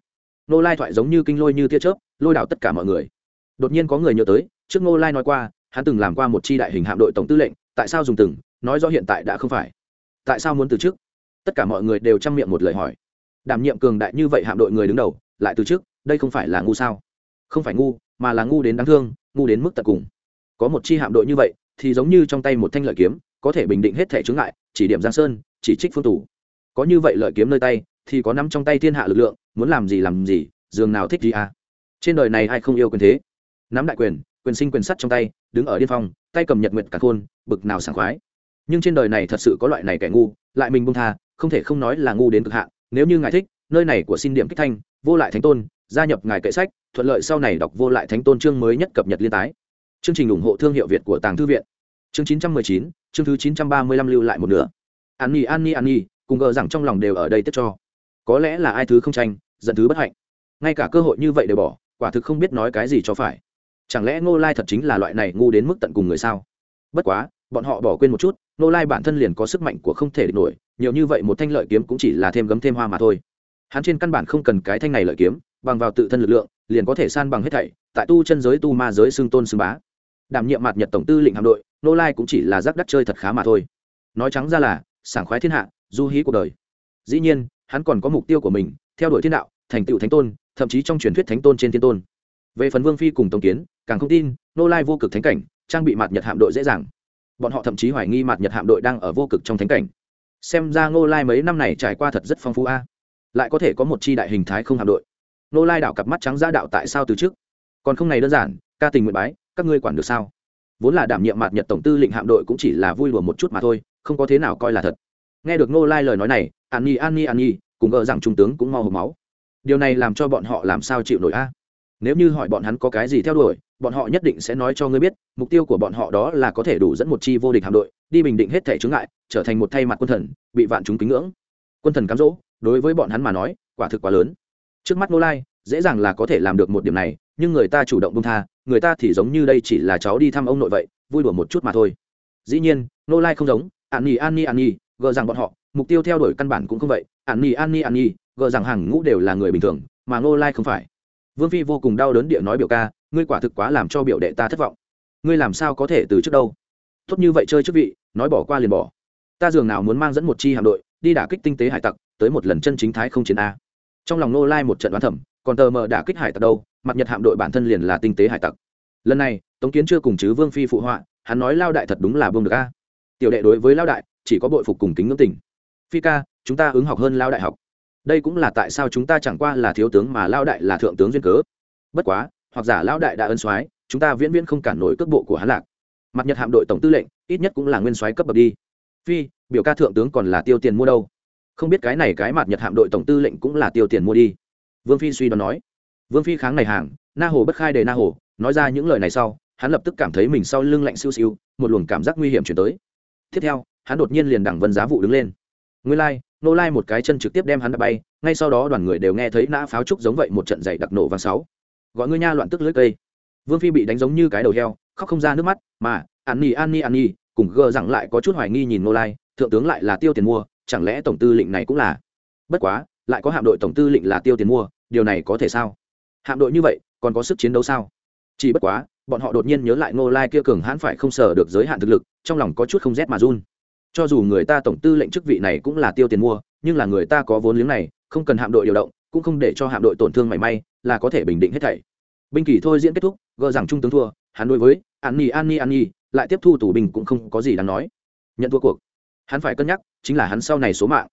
Nô lai thoại giống như kinh lôi như tia chớp, lôi đảo tất cả mọi người. Đột nhiên có người nhớ tới, trước nô lai nói qua, hắn từng làm qua một chi đại hình hạm đội tổng tư lệnh, tại sao dùng từng, nói do hiện tại đã không phải. Tại sao muốn từ chức tất cả mọi người đều chăm miệng một lời hỏi. Đảm nhiệm cường đại như vậy hạm đội người đứng đầu lại từ trước, đây không phải là ngu sao? Không phải ngu mà là ngu đến đáng thương ngu đến mức tận cùng. Có một chi hạm đội như vậy thì giống như trong tay một thanh lợi kiếm có thể bình định hết thể chướng ngại chỉ điểm giang sơn chỉ trích phương tủ có như vậy lợi kiếm nơi tay thì có nắm trong tay thiên hạ lực lượng muốn làm gì làm gì dường nào thích gì à? Trên đời này ai không yêu quyền thế? Nắm đại quyền quyền sinh quyền sắt trong tay đứng ở điên phong tay cầm nhật nguyệt cả khôn bực nào sảng khoái. Nhưng trên đời này thật sự có loại này kẻ ngu lại mình bông tha không thể không nói là ngu đến cực hạn nếu như ngài thích nơi này của xin điểm kích thanh vô lại thánh tôn gia nhập ngài kệ sách thuận lợi sau này đọc vô lại thánh tôn chương mới nhất cập nhật liên tái. Chương trình ủng hộ thương hiệu việt của tàng thư viện. Chương 919, chương thứ 935 lưu lại một nửa. An nhi an nhi an nhi cùng gờ rằng trong lòng đều ở đây tiếp cho. Có lẽ là ai thứ không tranh giận thứ bất hạnh. Ngay cả cơ hội như vậy đều bỏ quả thực không biết nói cái gì cho phải. Chẳng lẽ ngô lai thật chính là loại này ngu đến mức tận cùng người sao? Bất quá bọn họ bỏ quên một chút Nô lai bản thân liền có sức mạnh của không thể địch nổi, nhiều như vậy một thanh lợi kiếm cũng chỉ là thêm gấm thêm hoa mà thôi. Hắn trên căn bản không cần cái thanh này lợi kiếm, bằng vào tự thân lực lượng, liền có thể san bằng hết thảy, tại tu chân giới tu ma giới xưng tôn xưng bá. Đảm nhiệm mặt nhật tổng tư lệnh hạm đội, nô lai cũng chỉ là giác đắc chơi thật khá mà thôi. Nói trắng ra là, sảng khoái thiên hạ, du hí cuộc đời. Dĩ nhiên, hắn còn có mục tiêu của mình, theo đuổi thiên đạo, thành tựu thánh tôn, thậm chí trong truyền thuyết thánh tôn trên thiên tôn. Về phần vương phi cùng tổng kiến, càng không tin, nô lai vô cực thánh cảnh, trang bị mặt nhật hạm đội dễ dàng bọn họ thậm chí hoài nghi mặt nhật hạm đội đang ở vô cực trong thánh cảnh. Xem ra ngô lai mấy năm này trải qua thật rất phong phú a. Lại có thể có một chi đại hình thái không hạm đội. Ngô lai đảo cặp mắt trắng ra đạo tại sao từ trước? Còn không này đơn giản, ca tình nguyện bái, các ngươi quản được sao? Vốn là đảm nhiệm mặt nhật tổng tư lệnh hạm đội cũng chỉ là vui đùa một chút mà thôi, không có thế nào coi là thật. Nghe được ngô lai lời nói này, an nhi an nhi an nhi, cùng ngờ rằng trung tướng cũng mau hộp máu. Điều này làm cho bọn họ làm sao chịu nổi a? Nếu như hỏi bọn hắn có cái gì theo đuổi, bọn họ nhất định sẽ nói cho ngươi biết, mục tiêu của bọn họ đó là có thể đủ dẫn một chi vô địch hạm đội, đi bình định hết thể chướng ngại, trở thành một thay mặt quân thần, bị vạn chúng kính ngưỡng. Quân thần cám dỗ, đối với bọn hắn mà nói, quả thực quá lớn. Trước mắt nô lai, dễ dàng là có thể làm được một điểm này, nhưng người ta chủ động bung tha, người ta thì giống như đây chỉ là cháu đi thăm ông nội vậy, vui đùa một chút mà thôi. Dĩ nhiên nô lai không giống, an nhi an nhi an nhi, gờ rằng bọn họ, mục tiêu theo đuổi căn bản cũng không vậy. An nhi an nhi an nhi, gờ rằng hàng ngũ đều là người bình thường, mà nô lai không phải vương phi vô cùng đau đớn địa nói biểu ca, ngươi quả thực quá làm cho biểu đệ ta thất vọng. Ngươi làm sao có thể từ trước đâu? Tốt như vậy chơi chức vị, nói bỏ qua liền bỏ. Ta dường nào muốn mang dẫn một chi hạm đội, đi đả kích tinh tế hải tặc, tới một lần chân chính thái không chiến a. Trong lòng nô lai một trận đoán thẩm còn tờ mờ đả kích hải tặc đâu, mặt nhật hạm đội bản thân liền là tinh tế hải tặc. Lần này, tống kiến chưa cùng chứ vương phi phụ họa, hắn nói lao đại thật đúng là vương được a. Tiểu đệ đối với lao đại, chỉ có bội phục cùng kính ngưỡng tình. Phi ca, chúng ta ứng học hơn lao đại học đây cũng là tại sao chúng ta chẳng qua là thiếu tướng mà lao đại là thượng tướng duyên cớ. Bất quá hoặc giả lao đại đã ân soái chúng ta viễn viễn không cản nổi cước bộ của hắn lạc. Mặt nhật hạm đội tổng tư lệnh ít nhất cũng là nguyên soái cấp bậc đi. Phi biểu ca thượng tướng còn là tiêu tiền mua đâu? Không biết cái này cái mặt nhật hạm đội tổng tư lệnh cũng là tiêu tiền mua đi. Vương phi suy đoán nói. Vương phi kháng này hàng na hồ bất khai đề na hồ nói ra những lời này sau hắn lập tức cảm thấy mình sau lưng lạnh siêu siêu một luồng cảm giác nguy hiểm chuyển tới. Tiếp theo hắn đột nhiên liền đẳng vân giá vụ đứng lên. Nguyên lai、like, nô lai một cái chân trực tiếp đem hắn đập bay, ngay sau đó đoàn người đều nghe thấy nã pháo trúc giống vậy một trận dày đặc nổ vàng sáu. Gọi ngươi nha loạn tức lưỡi cây. Vương phi bị đánh giống như cái đầu heo, khóc không ra nước mắt, mà, an nhi an nhi an nhi, cùng gờ rằng lại có chút hoài nghi nhìn nô lai, thượng tướng lại là tiêu tiền mua, chẳng lẽ tổng tư lệnh này cũng là? Bất quá, lại có hạm đội tổng tư lệnh là tiêu tiền mua, điều này có thể sao? Hạm đội như vậy, còn có sức chiến đấu sao? Chỉ bất quá, bọn họ đột nhiên nhớ lại Nô lai kia cường hãn phải không sở được giới hạn thực lực, trong lòng có chút không rét mà run cho dù người ta tổng tư lệnh chức vị này cũng là tiêu tiền mua, nhưng là người ta có vốn liếng này, không cần hạm đội điều động, cũng không để cho hạm đội tổn thương mảy may, là có thể bình định hết thảy. Binh kỳ thôi diễn kết thúc, gờ rằng trung tướng thua, hắn đối với an nhi an nhi an nhi, lại tiếp thu tù binh cũng không có gì đáng nói. Nhận thua cuộc. Hắn phải cân nhắc, chính là hắn sau này số mạng.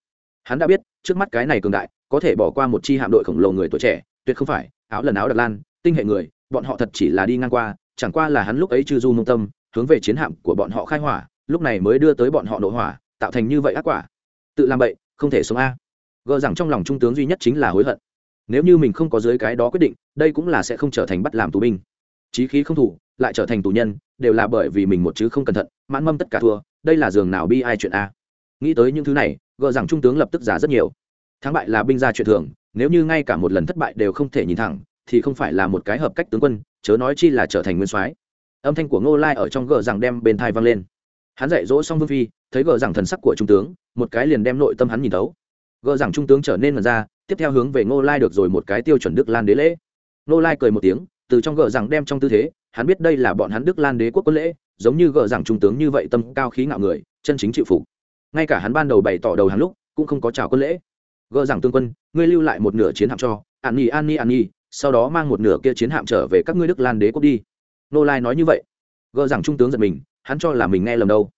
Hắn đã biết, trước mắt cái này cường đại, có thể bỏ qua một chi hạm đội khổng lồ người tuổi trẻ, tuyệt không phải, áo lần áo đặc lan, tinh hệ người, bọn họ thật chỉ là đi ngang qua, chẳng qua là hắn lúc ấy chư du nông tâm, hướng về chiến hạm của bọn họ khai hỏa lúc này mới đưa tới bọn họ nội hỏa, tạo thành như vậy ác quả. Tự làm bậy, không thể sống a. Gờ rằng trong lòng trung tướng duy nhất chính là hối hận. Nếu như mình không có dưới cái đó quyết định, đây cũng là sẽ không trở thành bắt làm tù binh. Chí khí không thủ, lại trở thành tù nhân, đều là bởi vì mình một chứ không cẩn thận, mãn mâm tất cả thua, đây là giường nào bi ai chuyện a. Nghĩ tới những thứ này, gờ rằng trung tướng lập tức giả rất nhiều. Thắng bại là binh gia chuyện thường, nếu như ngay cả một lần thất bại đều không thể nhìn thẳng, thì không phải là một cái hợp cách tướng quân, chớ nói chi là trở thành nguyên soái. Âm thanh của ngô lai ở trong gờ rằng đem bên thai vang lên hắn dạy dỗ xong vương phi, thấy gờ rằng thần sắc của trung tướng, một cái liền đem nội tâm hắn nhìn thấu. Gờ rằng trung tướng trở nên mật ra, tiếp theo hướng về ngô lai được rồi một cái tiêu chuẩn đức lan đế lễ. Ngô lai cười một tiếng, từ trong gờ rằng đem trong tư thế, hắn biết đây là bọn hắn đức lan đế quốc quân lễ, giống như gờ rằng trung tướng như vậy tâm cao khí ngạo người, chân chính chịu phục. Ngay cả hắn ban đầu bày tỏ đầu hàng lúc, cũng không có chào quân lễ. Gờ rằng tương quân, ngươi lưu lại một nửa chiến hạm cho, an nhi an nhi an nhi sau đó mang một nửa kia chiến hạm trở về các ngươi đức lan đế quốc đi. Nô lai nói như vậy. Gờ rằng trung tướng giật mình hắn cho là mình nghe lầm đâu.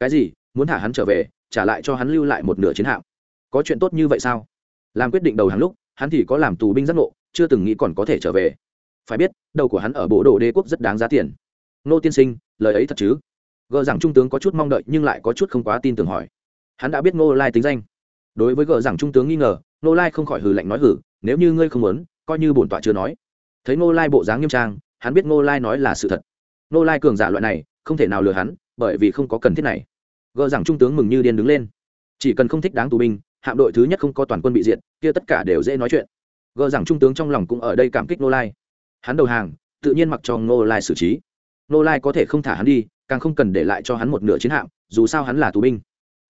Cái gì? Muốn thả hắn trở về, trả lại cho hắn lưu lại một nửa chiến hạm. Có chuyện tốt như vậy sao? Làm quyết định đầu hàng lúc, hắn thì có làm tù binh giác ngộ, chưa từng nghĩ còn có thể trở về. Phải biết, đầu của hắn ở bộ đồ đế quốc rất đáng giá tiền. Nô tiên sinh, lời ấy thật chứ? Gờ rằng trung tướng có chút mong đợi nhưng lại có chút không quá tin tưởng hỏi. Hắn đã biết ngô lai tính danh. Đối với gờ rằng trung tướng nghi ngờ, ngô lai không khỏi hừ lạnh nói hử, nếu như ngươi không muốn, coi như bổn tọa chưa nói. Thấy ngô lai bộ dáng nghiêm trang, hắn biết ngô lai nói là sự thật. Ngô lai cường giả loại này không thể nào lừa hắn, bởi vì không có cần thiết này. Gờ rằng trung tướng mừng như điên đứng lên. Chỉ cần không thích đáng tù binh, hạm đội thứ nhất không có toàn quân bị diệt, kia tất cả đều dễ nói chuyện. Gờ rằng trung tướng trong lòng cũng ở đây cảm kích ngô lai. Hắn đầu hàng, tự nhiên mặc cho ngô lai xử trí. Ngô lai có thể không thả hắn đi, càng không cần để lại cho hắn một nửa chiến hạm, dù sao hắn là tù binh.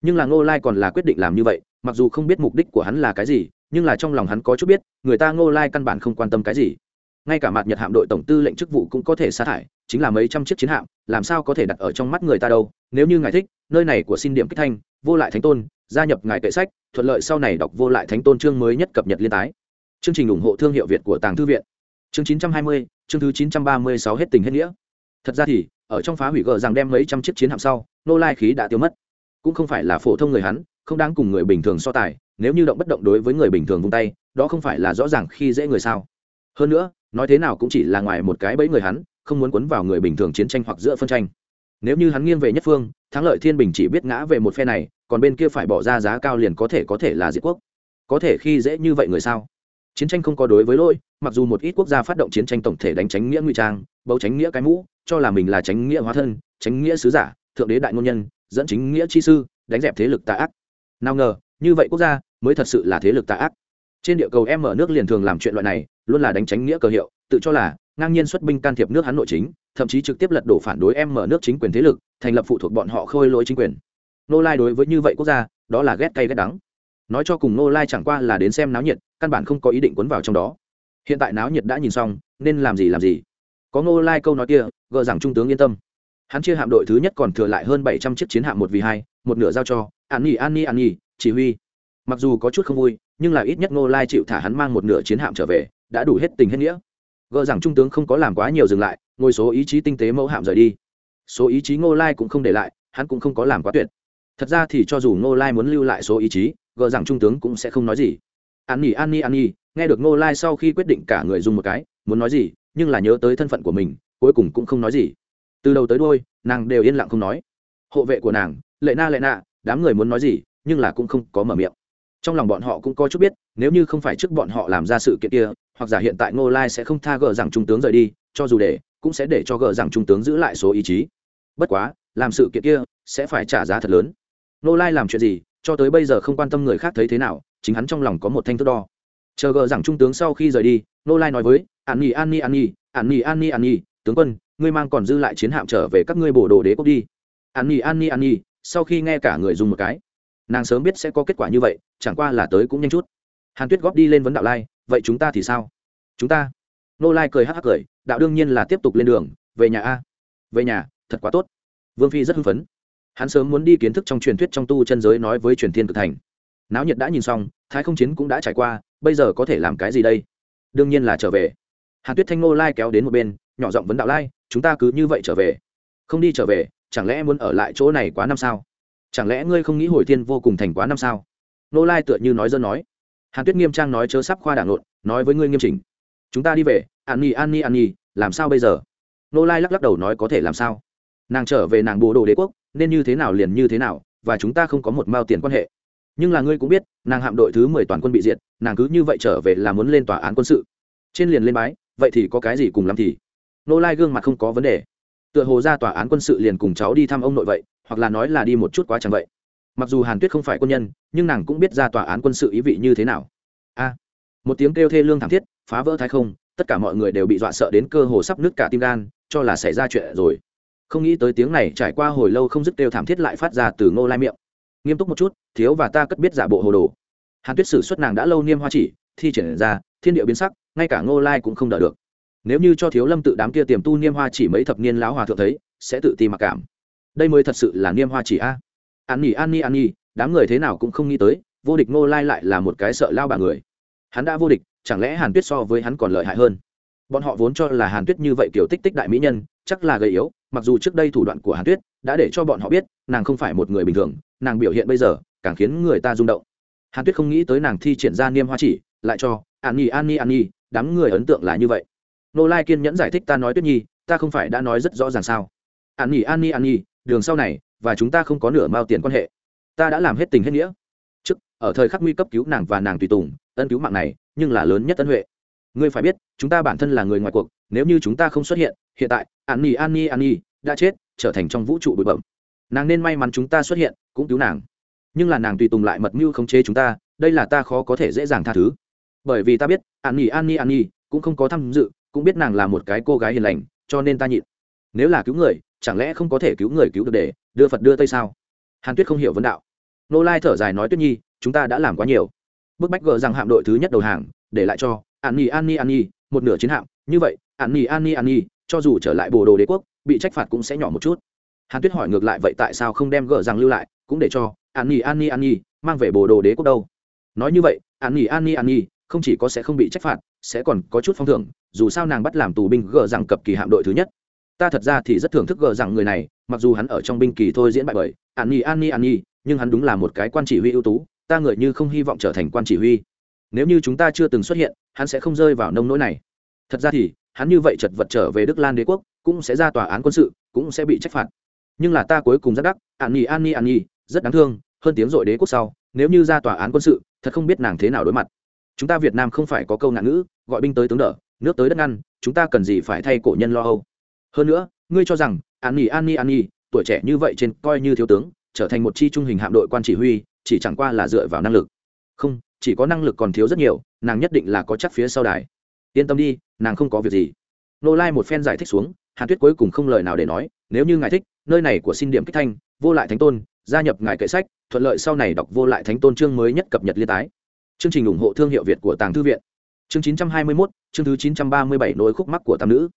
Nhưng là ngô lai còn là quyết định làm như vậy, mặc dù không biết mục đích của hắn là cái gì, nhưng là trong lòng hắn có chút biết, người ta ngô lai căn bản không quan tâm cái gì. Ngay cả mặt nhật hạm đội tổng tư lệnh chức vụ cũng có thể sa thải chính là mấy trăm chiếc chiến hạm làm sao có thể đặt ở trong mắt người ta đâu? Nếu như ngài thích nơi này của xin điểm kích thanh vô lại thánh tôn gia nhập ngài kệ sách thuận lợi sau này đọc vô lại thánh tôn chương mới nhất cập nhật liên tái. Chương trình ủng hộ thương hiệu việt của tàng thư viện. Chương 920, chương thứ 936 hết tình hết nghĩa. Thật ra thì ở trong phá hủy gờ rằng đem mấy trăm chiếc chiến hạm sau nô lai khí đã tiêu mất. Cũng không phải là phổ thông người hắn không đáng cùng người bình thường so tài nếu như động bất động đối với người bình thường vung tay đó không phải là rõ ràng khi dễ người sao. Hơn nữa nói thế nào cũng chỉ là ngoài một cái bẫy người hắn không muốn quấn vào người bình thường chiến tranh hoặc giữa phân tranh. Nếu như hắn nghiêng về nhất phương, thắng lợi thiên bình chỉ biết ngã về một phe này, còn bên kia phải bỏ ra giá cao liền có thể có thể là diệt quốc. Có thể khi dễ như vậy người sao? Chiến tranh không có đối với lỗi, mặc dù một ít quốc gia phát động chiến tranh tổng thể đánh tránh nghĩa nguy trang, bấu tránh nghĩa cái mũ, cho là mình là tránh nghĩa hóa thân, tránh nghĩa sứ giả, thượng đế đại ngôn nhân, dẫn chính nghĩa chi sư, đánh dẹp thế lực tà ác. Nào ngờ, như vậy quốc gia mới thật sự là thế lực tà ác. Trên địa cầu em mở nước liền thường làm chuyện loại này, luôn là đánh tránh nghĩa cờ hiệu, tự cho là ngang nhiên xuất binh can thiệp nước hắn nội chính, thậm chí trực tiếp lật đổ phản đối em mở nước chính quyền thế lực, thành lập phụ thuộc bọn họ khôi lỗi chính quyền. Nô lai đối với như vậy quốc gia, đó là ghét cay ghét đắng. Nói cho cùng nô lai chẳng qua là đến xem náo nhiệt, căn bản không có ý định cuốn vào trong đó. Hiện tại náo nhiệt đã nhìn xong, nên làm gì làm gì. Có nô lai câu nói kia gợ rằng trung tướng yên tâm. Hắn chia hạm đội thứ nhất còn thừa lại hơn bảy trăm chiếc chiến hạm một vì hai, một nửa giao cho, an nhi an nhi an nhi, chỉ huy. Mặc dù có chút không vui, nhưng là ít nhất nô lai chịu thả hắn mang một nửa chiến hạm trở về, đã đủ hết tình hết nghĩa gợ rằng trung tướng không có làm quá nhiều dừng lại, ngồi số ý chí tinh tế mẫu hạm rời đi. Số ý chí ngô lai cũng không để lại, hắn cũng không có làm quá tuyệt. Thật ra thì cho dù ngô lai muốn lưu lại số ý chí gợ rằng trung tướng cũng sẽ không nói gì. An nhi an nhi an nhi, nghe được ngô lai sau khi quyết định cả người dùng một cái, muốn nói gì, nhưng là nhớ tới thân phận của mình, cuối cùng cũng không nói gì. Từ đầu tới đôi nàng đều yên lặng không nói. Hộ vệ của nàng, lệ na, lệ nạ đám người muốn nói gì, nhưng là cũng không có mở miệng trong lòng bọn họ cũng có chút biết, nếu như không phải trước bọn họ làm ra sự kiện kia, hoặc giả hiện tại ngô lai sẽ không tha gờ rằng trung tướng rời đi, cho dù để, cũng sẽ để cho gờ rằng trung tướng giữ lại số ý chí. Bất quá, làm sự kiện kia sẽ phải trả giá thật lớn. Ngô lai làm chuyện gì, cho tới bây giờ không quan tâm người khác thấy thế nào, chính hắn trong lòng có một thanh thước đo. Chờ gờ rằng trung tướng sau khi rời đi, ngô lai nói với, an nhi an nhi an nhi an nhi an nhi an nhi, tướng quân, ngươi mang còn dư lại chiến hạm trở về các ngươi bổ đồ đế quốc đi. An nhi an nhi an nhi, sau khi nghe cả người dùng một cái nàng sớm biết sẽ có kết quả như vậy, chẳng qua là tới cũng nhanh chút. Hàn tuyết góp đi lên vấn đạo lai, vậy chúng ta thì sao? Chúng ta? Nô lai cười hắc hắc cười, đạo đương nhiên là tiếp tục lên đường, về nhà a. Về nhà, thật quá tốt. Vương phi rất hưng phấn. Hắn sớm muốn đi kiến thức trong truyền thuyết trong tu chân giới nói với truyền thiên cực thành. Náo nhiệt đã nhìn xong, thái không chiến cũng đã trải qua, bây giờ có thể làm cái gì đây? Đương nhiên là trở về. Hàn tuyết thanh nô lai kéo đến một bên, nhỏ giọng vấn đạo lai, chúng ta cứ như vậy trở về. Không đi trở về, chẳng lẽ muốn ở lại chỗ này quá năm sao? Chẳng lẽ ngươi không nghĩ hồi thiên vô cùng thành quá năm sao? Nô lai tựa như nói dân nói. Hàn tuyết nghiêm trang nói chớ sắp khoa đảng lộn nói với ngươi nghiêm chỉnh. Chúng ta đi về, an nhi an nhi an nhi, làm sao bây giờ? Nô lai lắc lắc đầu nói có thể làm sao? Nàng trở về nàng bồ đồ đế quốc, nên như thế nào liền như thế nào, và chúng ta không có một mao tiền quan hệ. Nhưng là ngươi cũng biết, nàng hạm đội thứ mười toàn quân bị diệt, nàng cứ như vậy trở về là muốn lên tòa án quân sự. Trên liền lên bái, vậy thì có cái gì cùng làm thì? Nô lai gương mặt không có vấn đề. Tựa hồ ra tòa án quân sự liền cùng cháu đi thăm ông nội vậy hoặc là nói là đi một chút quá chẳng vậy. Mặc dù hàn tuyết không phải quân nhân, nhưng nàng cũng biết ra tòa án quân sự ý vị như thế nào. A, một tiếng kêu thê lương thảm thiết, phá vỡ thái không, tất cả mọi người đều bị dọa sợ đến cơ hồ sắp nứt cả tim gan, cho là xảy ra chuyện rồi. Không nghĩ tới tiếng này trải qua hồi lâu không dứt kêu thảm thiết lại phát ra từ ngô lai miệng. Nghiêm túc một chút, thiếu và ta cất biết giả bộ hồ đồ. Hàn tuyết sử xuất nàng đã lâu niêm hoa chỉ, thi triển ra, thiên địa biến sắc, ngay cả ngô lai cũng không đỡ được. Nếu như cho thiếu lâm tự đám kia tiềm tu niêm hoa chỉ mấy thập niên lão hòa thượng thấy, sẽ tự ti mặc cảm đây mới thật sự là niêm hoa chỉ a. An nhi an nhi an nhi, đám người thế nào cũng không nghĩ tới, vô địch ngô lai lại là một cái sợ lao bà người. Hắn đã vô địch, chẳng lẽ hàn tuyết so với hắn còn lợi hại hơn? Bọn họ vốn cho là hàn tuyết như vậy kiểu tích tích đại mỹ nhân, chắc là gầy yếu, mặc dù trước đây thủ đoạn của hàn tuyết đã để cho bọn họ biết, nàng không phải một người bình thường, nàng biểu hiện bây giờ càng khiến người ta rung động. Hàn tuyết không nghĩ tới nàng thi triển ra niêm hoa chỉ, lại cho an nhi an nhi an nhi, đám người ấn tượng là như vậy. Nô lai kiên nhẫn giải thích ta nói tuyết nhi, ta không phải đã nói rất rõ ràng sao? An nhi an nhi an nhi, đường sau này, và chúng ta không có nửa mao tiền quan hệ. Ta đã làm hết tình hết nghĩa. Trước, ở thời khắc nguy cấp cứu nàng và nàng tùy tùng, ân cứu mạng này, nhưng là lớn nhất ân huệ. Ngươi phải biết, chúng ta bản thân là người ngoài cuộc, nếu như chúng ta không xuất hiện hiện tại, an nhi an nhi an nhi, đã chết, trở thành trong vũ trụ bụi bẩm. Nàng nên may mắn chúng ta xuất hiện, cũng cứu nàng. Nhưng là nàng tùy tùng lại mật mưu khống chế chúng ta, đây là ta khó có thể dễ dàng tha thứ. Bởi vì ta biết, an nhi an nhi an nhi, cũng không có tham dự, cũng biết nàng là một cái cô gái hiền lành, cho nên ta nhịn. Nếu là cứu người chẳng lẽ không có thể cứu người cứu được để đưa phật đưa tây sao hàn tuyết không hiểu vấn đạo nô lai thở dài nói tuyết nhi chúng ta đã làm quá nhiều bức bách gờ rằng hạm đội thứ nhất đầu hàng để lại cho an nhi an nhi an nhi một nửa chiến hạm như vậy an nhi an nhi an nhi cho dù trở lại bồ đồ đế quốc bị trách phạt cũng sẽ nhỏ một chút hàn tuyết hỏi ngược lại vậy tại sao không đem gờ rằng lưu lại cũng để cho an nhi an nhi an nhi mang về bồ đồ đế quốc đâu nói như vậy an nhi an nhi an nhi không chỉ có sẽ không bị trách phạt sẽ còn có chút phong thưởng dù sao nàng bắt làm tù binh gờ rằng cập kỳ hạm đội thứ nhất ta thật ra thì rất thưởng thức gờ rằng người này, mặc dù hắn ở trong binh kỳ thôi diễn bại bởi, an nhi an nhi an nhi, nhưng hắn đúng là một cái quan chỉ huy ưu tú, ta người như không hy vọng trở thành quan chỉ huy. Nếu như chúng ta chưa từng xuất hiện, hắn sẽ không rơi vào nông nỗi này. Thật ra thì, hắn như vậy chật vật trở về đức lan đế quốc, cũng sẽ ra tòa án quân sự, cũng sẽ bị trách phạt. Nhưng là ta cuối cùng rất đắc, an nhi an nhi an nhi, rất đáng thương, hơn tiếng dội đế quốc sau, nếu như ra tòa án quân sự, thật không biết nàng thế nào đối mặt. Chúng ta việt nam không phải có câu ngạn ngữ, gọi binh tới tướng đỡ, nước tới đất ngăn, chúng ta cần gì phải thay cổ nhân lo âu? Hơn nữa ngươi cho rằng an nhi an nhi an nhi tuổi trẻ như vậy trên coi như thiếu tướng trở thành một chi trung hình hạm đội quan chỉ huy chỉ chẳng qua là dựa vào năng lực. Không chỉ có năng lực còn thiếu rất nhiều nàng nhất định là có chắc phía sau đài. Yên tâm đi nàng không có việc gì. Nô lai một phen giải thích xuống hàn tuyết cuối cùng không lời nào để nói nếu như ngài thích nơi này của xin điểm kích thanh vô lại thánh tôn gia nhập ngài kệ sách thuận lợi sau này đọc vô lại thánh tôn chương mới nhất cập nhật liên tái. Chương trình ủng hộ thương hiệu việt của tàng thư viện. Chương 921, chương thứ 937 nỗi khúc mắc của tam nữ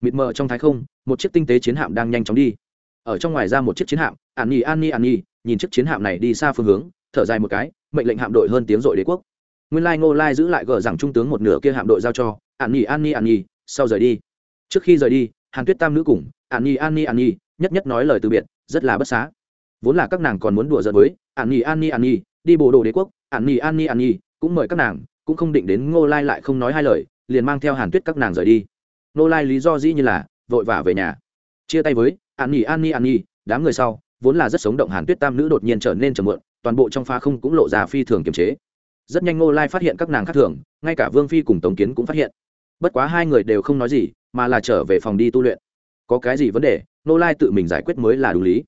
mịt mờ trong thái không một chiếc tinh tế chiến hạm đang nhanh chóng đi ở trong ngoài ra một chiếc chiến hạm an nhi an nhi an nhi nhìn chiếc chiến hạm này đi xa phương hướng thở dài một cái mệnh lệnh hạm đội hơn tiếng dội đế quốc nguyên lai ngô lai giữ lại gờ rằng trung tướng một nửa kia hạm đội giao cho an nhi an nhi an nhi sau rời đi trước khi rời đi hàn tuyết tam nữ cùng an nhi an nhi an nhi nhất nhất nói lời từ biệt rất là bất xá vốn là các nàng còn muốn đùa giỡn với an nhi an nhi an nhi đi bộ đồ đế quốc an nhi an nhi an nhi cũng mời các nàng cũng không định đến ngô lai lại không nói hai lời liền mang theo hàn tuyết các nàng rời đi Nô lai lý do dĩ như là, vội vã về nhà. Chia tay với, an nhi an nhi an nhi, đám người sau, vốn là rất sống động hàn tuyết tam nữ đột nhiên trở nên trầm mượn toàn bộ trong pha không cũng lộ ra phi thường kiềm chế. Rất nhanh Nô lai phát hiện các nàng khác thường, ngay cả vương phi cùng tống kiến cũng phát hiện. Bất quá hai người đều không nói gì, mà là trở về phòng đi tu luyện. Có cái gì vấn đề nô lai tự mình giải quyết mới là đúng lý.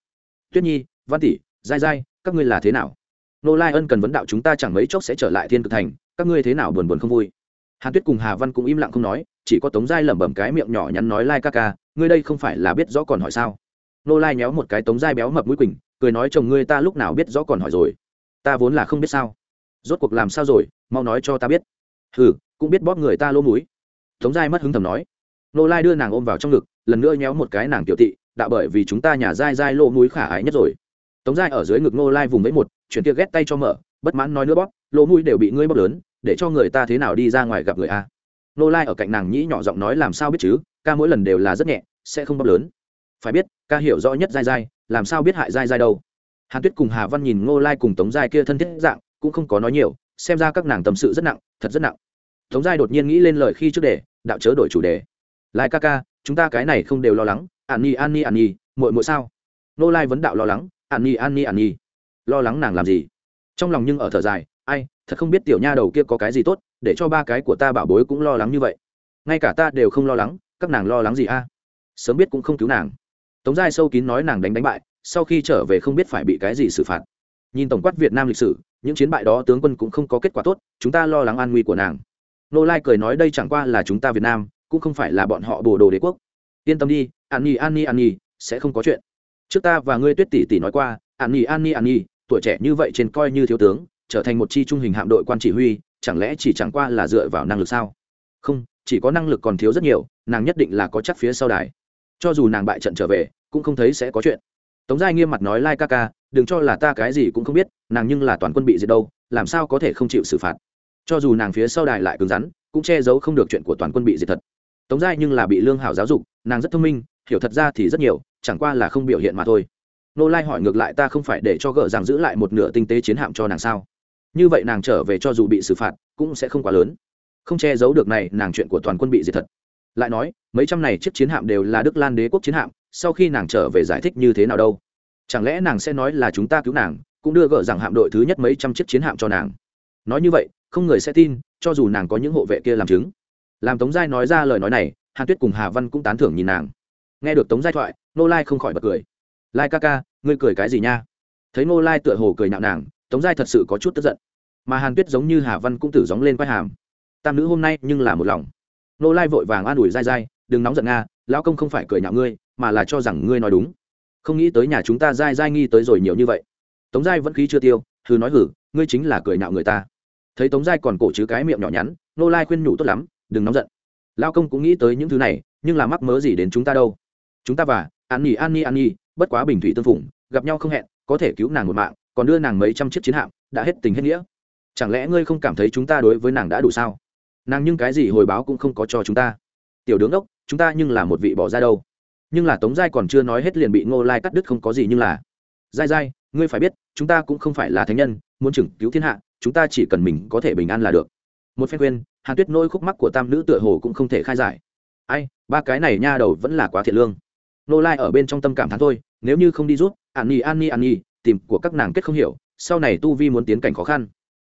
Tuyết nhi, văn tỷ dai dai các ngươi là thế nào? Nô lai ân cần vấn đạo chúng ta chẳng mấy chốc sẽ trở lại thiên cực thành, các ngươi thế nào buồn buồn không vui? Hàn tuyết cùng hà văn cũng im lặng không nói, chỉ có tống giai lẩm bẩm cái miệng nhỏ nhắn nói lai ca ca, ngươi đây không phải là biết rõ còn hỏi sao? Nô lai nhéo một cái tống giai béo mập mũi quỳnh, cười nói chồng ngươi ta lúc nào biết rõ còn hỏi rồi. Ta vốn là không biết sao. Rốt cuộc làm sao rồi, mau nói cho ta biết. Hừ, cũng biết bóp người ta lỗ mũi. Tống giai mất hứng thầm nói. Nô lai đưa nàng ôm vào trong ngực, lần nữa nhéo một cái nàng tiểu tị, đã bởi vì chúng ta nhà dai dai lỗ mũi khả ái nhất rồi. Tống giai ở dưới ngực nô lai vùng với một, chuyển tia ghét tay cho mở, bất mãn nói nữa bóp, lỗ mũi đều bị ngươi bóp lớn để cho người ta thế nào đi ra ngoài gặp người a. Nô lai ở cạnh nàng nhĩ nhỏ giọng nói làm sao biết chứ, ca mỗi lần đều là rất nhẹ, sẽ không bóp lớn. Phải biết, ca hiểu rõ nhất dai dai làm sao biết hại dai dai đâu. Hàn tuyết cùng hà văn nhìn ngô lai cùng tống giai kia thân thiết dạng, cũng không có nói nhiều, xem ra các nàng tâm sự rất nặng, thật rất nặng. Tống giai đột nhiên nghĩ lên lời khi trước đề, đạo chớ đổi chủ đề. Lai ca ca, chúng ta cái này không đều lo lắng, an nhi an nhi an nhi muội muội sao? Nô lai vấn đạo lo lắng, an nhi an nhi an nhi lo lắng nàng làm gì? Trong lòng nhưng ở thở dài ai, thật không biết tiểu nha đầu kia có cái gì tốt, để cho ba cái của ta bảo bối cũng lo lắng như vậy. Ngay cả ta đều không lo lắng, các nàng lo lắng gì a? Sớm biết cũng không cứu nàng. Tống giai sâu kín nói nàng đánh đánh bại, sau khi trở về không biết phải bị cái gì xử phạt. Nhìn tổng quát việt nam lịch sử, những chiến bại đó tướng quân cũng không có kết quả tốt, chúng ta lo lắng an nguy của nàng. Nô lai cười nói đây chẳng qua là chúng ta việt nam, cũng không phải là bọn họ bồ đồ đế quốc. Yên tâm đi, an nhi an nhi an nhi sẽ không có chuyện. Trước ta và ngươi tuyết tỷ tỷ nói qua, an nhi an nhi an nhi tuổi trẻ như vậy trên coi như thiếu tướng trở thành một chi trung hình hạm đội quan chỉ huy, chẳng lẽ chỉ chẳng qua là dựa vào năng lực sao? Không, chỉ có năng lực còn thiếu rất nhiều, nàng nhất định là có chắc phía sau đài. Cho dù nàng bại trận trở về, cũng không thấy sẽ có chuyện. Tống giai nghiêm mặt nói lai ca ca, đừng cho là ta cái gì cũng không biết, nàng nhưng là toàn quân bị diệt đâu, làm sao có thể không chịu xử phạt? Cho dù nàng phía sau đài lại cứng rắn, cũng che giấu không được chuyện của toàn quân bị diệt thật. Tống giai nhưng là bị lương hảo giáo dục, nàng rất thông minh, hiểu thật ra thì rất nhiều, chẳng qua là không biểu hiện mà thôi. Nô lai hỏi ngược lại ta không phải để cho gỡ rằng giữ lại một nửa tinh tế chiến hạm cho nàng sao? Như vậy nàng trở về cho dù bị xử phạt, cũng sẽ không quá lớn. Không che giấu được này, nàng chuyện của toàn quân bị diệt thật. Lại nói, mấy trăm này chiếc chiến hạm đều là đức lan đế quốc chiến hạm, sau khi nàng trở về giải thích như thế nào đâu? Chẳng lẽ nàng sẽ nói là chúng ta cứu nàng, cũng đưa gỡ rằng hạm đội thứ nhất mấy trăm chiếc chiến hạm cho nàng? Nói như vậy, không người sẽ tin, cho dù nàng có những hộ vệ kia làm chứng. Làm tống giai nói ra lời nói này, hàn tuyết cùng hà văn cũng tán thưởng nhìn nàng. Nghe được tống giai thoại nô lai không khỏi bật cười. Lai ca ca, ngươi cười cái gì nha? Thấy nô lai tựa hồ cười nhạo nàng tống giai thật sự có chút tức giận. Mà hàn tuyết giống như hà văn cũng tử gióng lên quai hàm. Tam nữ hôm nay nhưng là một lòng. Nô lai vội vàng an ủi dai dai đừng nóng giận nga, lão công không phải cười nhạo ngươi, mà là cho rằng ngươi nói đúng. Không nghĩ tới nhà chúng ta dai dai nghi tới rồi nhiều như vậy. Tống giai vẫn khí chưa tiêu, hừ nói hử, ngươi chính là cười nhạo người ta. Thấy tống giai còn cổ chứ cái miệng nhỏ nhắn, nô lai khuyên nhủ tốt lắm, đừng nóng giận. Lao công cũng nghĩ tới những thứ này, nhưng là mắc mớ gì đến chúng ta đâu. Chúng ta và an nhi an nhi an nhi, bất quá bình thủy tương phủng gặp nhau không hẹn, có thể cứu nàng một mạng còn đưa nàng mấy trăm chiếc chiến hạm, đã hết tình hết nghĩa. Chẳng lẽ ngươi không cảm thấy chúng ta đối với nàng đã đủ sao? Nàng nhưng cái gì hồi báo cũng không có cho chúng ta. Tiểu đứng ốc chúng ta nhưng là một vị bỏ ra đâu. Nhưng là tống giai còn chưa nói hết liền bị ngô lai cắt đứt không có gì nhưng là. Giai giai, ngươi phải biết, chúng ta cũng không phải là thánh nhân, muốn chừng cứu thiên hạ, chúng ta chỉ cần mình có thể bình an là được. Một phen khuyên, hàn tuyết nôi khúc mắc của tam nữ tựa hồ cũng không thể khai giải. Ai, ba cái này nha đầu vẫn là quá thiệt lương. Nô lai ở bên trong tâm cảm thán thôi, nếu như không đi rút, an nhi an nhi an nhi tìm của các nàng kết không hiểu, sau này tu vi muốn tiến cảnh khó khăn.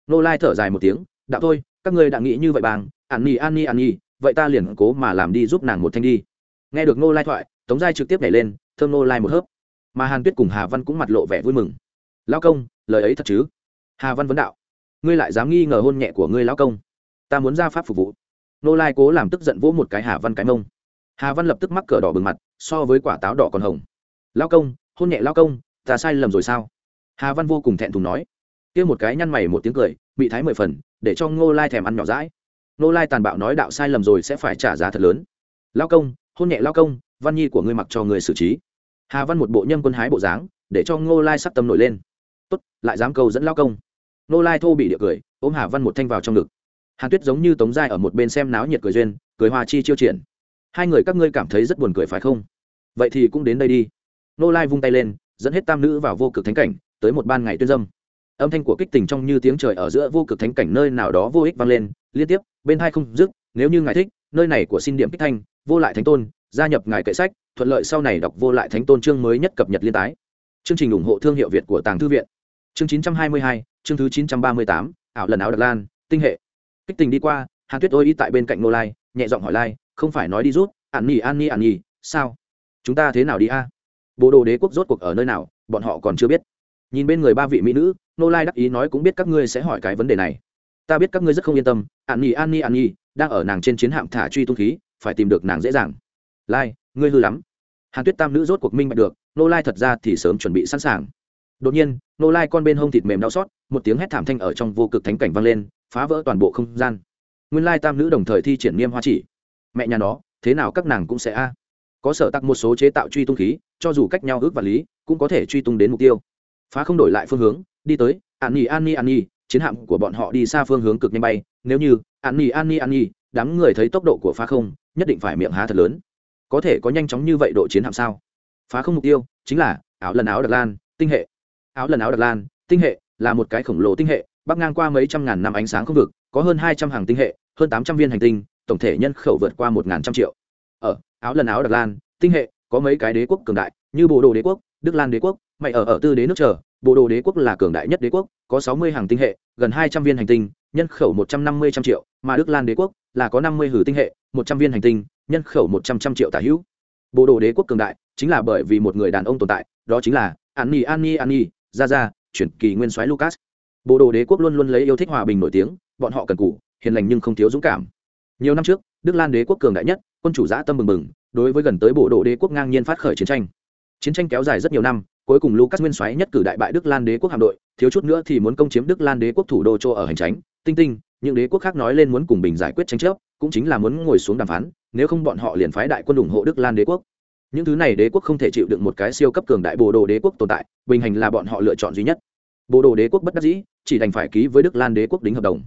Nô lai thở dài một tiếng, đạo thôi, các ngươi đã nghĩ như vậy bàng an nhi an nhi an nhi, vậy ta liền cố mà làm đi giúp nàng một thanh đi. Nghe được nô lai thoại, tống giai trực tiếp nhảy lên, thơm nô lai một hớp. Mà hàn tuyết cùng hà văn cũng mặt lộ vẻ vui mừng. Lao công, lời ấy thật chứ? Hà văn vấn đạo. Ngươi lại dám nghi ngờ hôn nhẹ của ngươi lao công. Ta muốn ra pháp phục vụ. Nô lai cố làm tức giận vỗ một cái hà văn cái mông. Hà văn lập tức mắc cờ đỏ bừng mặt, so với quả táo đỏ còn hồng. Lao công, hôn nhẹ lao công ta sai lầm rồi sao? Hà văn vô cùng thẹn thùng nói. Kia một cái nhăn mày một tiếng cười, bị thái mười phần, để cho ngô lai thèm ăn nhỏ rãi ngô lai tàn bạo nói đạo sai lầm rồi sẽ phải trả giá thật lớn. Lao công, hôn nhẹ lao công, văn nhi của ngươi mặc cho người xử trí. Hà văn một bộ nhân quân hái bộ dáng, để cho ngô lai sắp tâm nổi lên. Tốt, lại dám câu dẫn lao công. Ngô lai thô bị địa cười, ôm hà văn một thanh vào trong ngực. Hàn tuyết giống như tống giai ở một bên xem náo nhiệt cười duyên, cười hoa chi chiêu triển. Hai người các ngươi cảm thấy rất buồn cười phải không? Vậy thì cũng đến đây đi. Nô lai vung tay lên dẫn hết tam nữ vào vô cực thánh cảnh tới một ban ngày tuyên dâm. Âm thanh của kích tình trong như tiếng trời ở giữa vô cực thánh cảnh nơi nào đó vô ích vang lên liên tiếp bên hai không dứt nếu như ngài thích nơi này của xin điểm kích thanh vô lại thánh tôn gia nhập ngài kệ sách thuận lợi sau này đọc vô lại thánh tôn chương mới nhất cập nhật liên tái. Chương trình ủng hộ thương hiệu việt của tàng thư viện. Chương 922, chương thứ 938, ảo lần áo đặc lan tinh hệ. Kích tình đi qua hàn tuyết ôi y tại bên cạnh nô lai nhẹ giọng hỏi lai không phải nói đi rút ạn nhì an nhì ạn nhì sao? Chúng ta thế nào đi a? Bộ đồ đế quốc rốt cuộc ở nơi nào, bọn họ còn chưa biết. Nhìn bên người ba vị mỹ nữ nô lai đắc ý nói cũng biết các ngươi sẽ hỏi cái vấn đề này. Ta biết các ngươi rất không yên tâm, an nhi an nhi an nhi, đang ở nàng trên chiến hạm thả truy tung khí, phải tìm được nàng dễ dàng. Lai, ngươi hư lắm. Hàn tuyết tam nữ rốt cuộc minh bạch được nô lai thật ra thì sớm chuẩn bị sẵn sàng. Đột nhiên nô lai con bên hông thịt mềm đau xót, một tiếng hét thảm thanh ở trong vô cực thánh cảnh vang lên, phá vỡ toàn bộ không gian. Nguyên lai tam nữ đồng thời thi triển niêm hoa chỉ. Mẹ nhà nó, thế nào các nàng cũng sẽ a? Có sở tắc một số chế tạo truy tung khí, cho dù cách nhau ước vật lý, cũng có thể truy tung đến mục tiêu. Phá không đổi lại phương hướng, đi tới, an nhi an nhi an nhi, chiến hạm của bọn họ đi xa phương hướng cực nhanh bay, nếu như, an nhi an nhi an nhi, đám người thấy tốc độ của phá không, nhất định phải miệng há thật lớn. Có thể có nhanh chóng như vậy độ chiến hạm sao? Phá không mục tiêu chính là áo lần áo đặc lan, tinh hệ. Áo lần áo đặc lan, tinh hệ là một cái khổng lồ tinh hệ, bắc ngang qua mấy trăm ngàn năm ánh sáng không vực, có hơn hai trăm hàng tinh hệ, hơn tám trăm viên hành tinh, tổng thể nhân khẩu vượt qua một ngàn trăm triệu. Ở áo lần áo đặc lan, tinh hệ, có mấy cái đế quốc cường đại, như bộ đồ đế quốc, đức lan đế quốc, mày ở ở tư đế nước trở. bộ đồ đế quốc là cường đại nhất đế quốc, có sáu mươi hàng tinh hệ, gần hai trăm viên hành tinh, nhân khẩu một trăm năm mươi trăm triệu, mà đức lan đế quốc là có năm mươi hử tinh hệ, một trăm viên hành tinh, nhân khẩu một trăm trăm triệu tả hữu bộ đồ đế quốc cường đại chính là bởi vì một người đàn ông tồn tại, đó chính là an nhi an an ra ra chuyển kỳ nguyên soái lucas bộ đồ đế quốc luôn luôn lấy yêu thích hòa bình nổi tiếng, bọn họ cần cù, hiền lành nhưng không thiếu dũng cảm nhiều năm trước, đức lan đế quốc cường đại nhất quân chủ giã tâm mừng mừng đối với gần tới bộ đồ đế quốc ngang nhiên phát khởi chiến tranh. Chiến tranh kéo dài rất nhiều năm, cuối cùng lucas nguyên soái nhất cử đại bại đức lan đế quốc hạm đội, thiếu chút nữa thì muốn công chiếm đức lan đế quốc thủ đô châu ở hành tránh. Tinh tinh, những đế quốc khác nói lên muốn cùng bình giải quyết tranh chấp, cũng chính là muốn ngồi xuống đàm phán, nếu không bọn họ liền phái đại quân ủng hộ đức lan đế quốc. Những thứ này đế quốc không thể chịu đựng một cái siêu cấp cường đại bộ đồ đế quốc tồn tại, bình hành là bọn họ lựa chọn duy nhất. Bộ đồ đế quốc bất đắc dĩ, chỉ đành phải ký với đức lan đế quốc đính hợp đồng.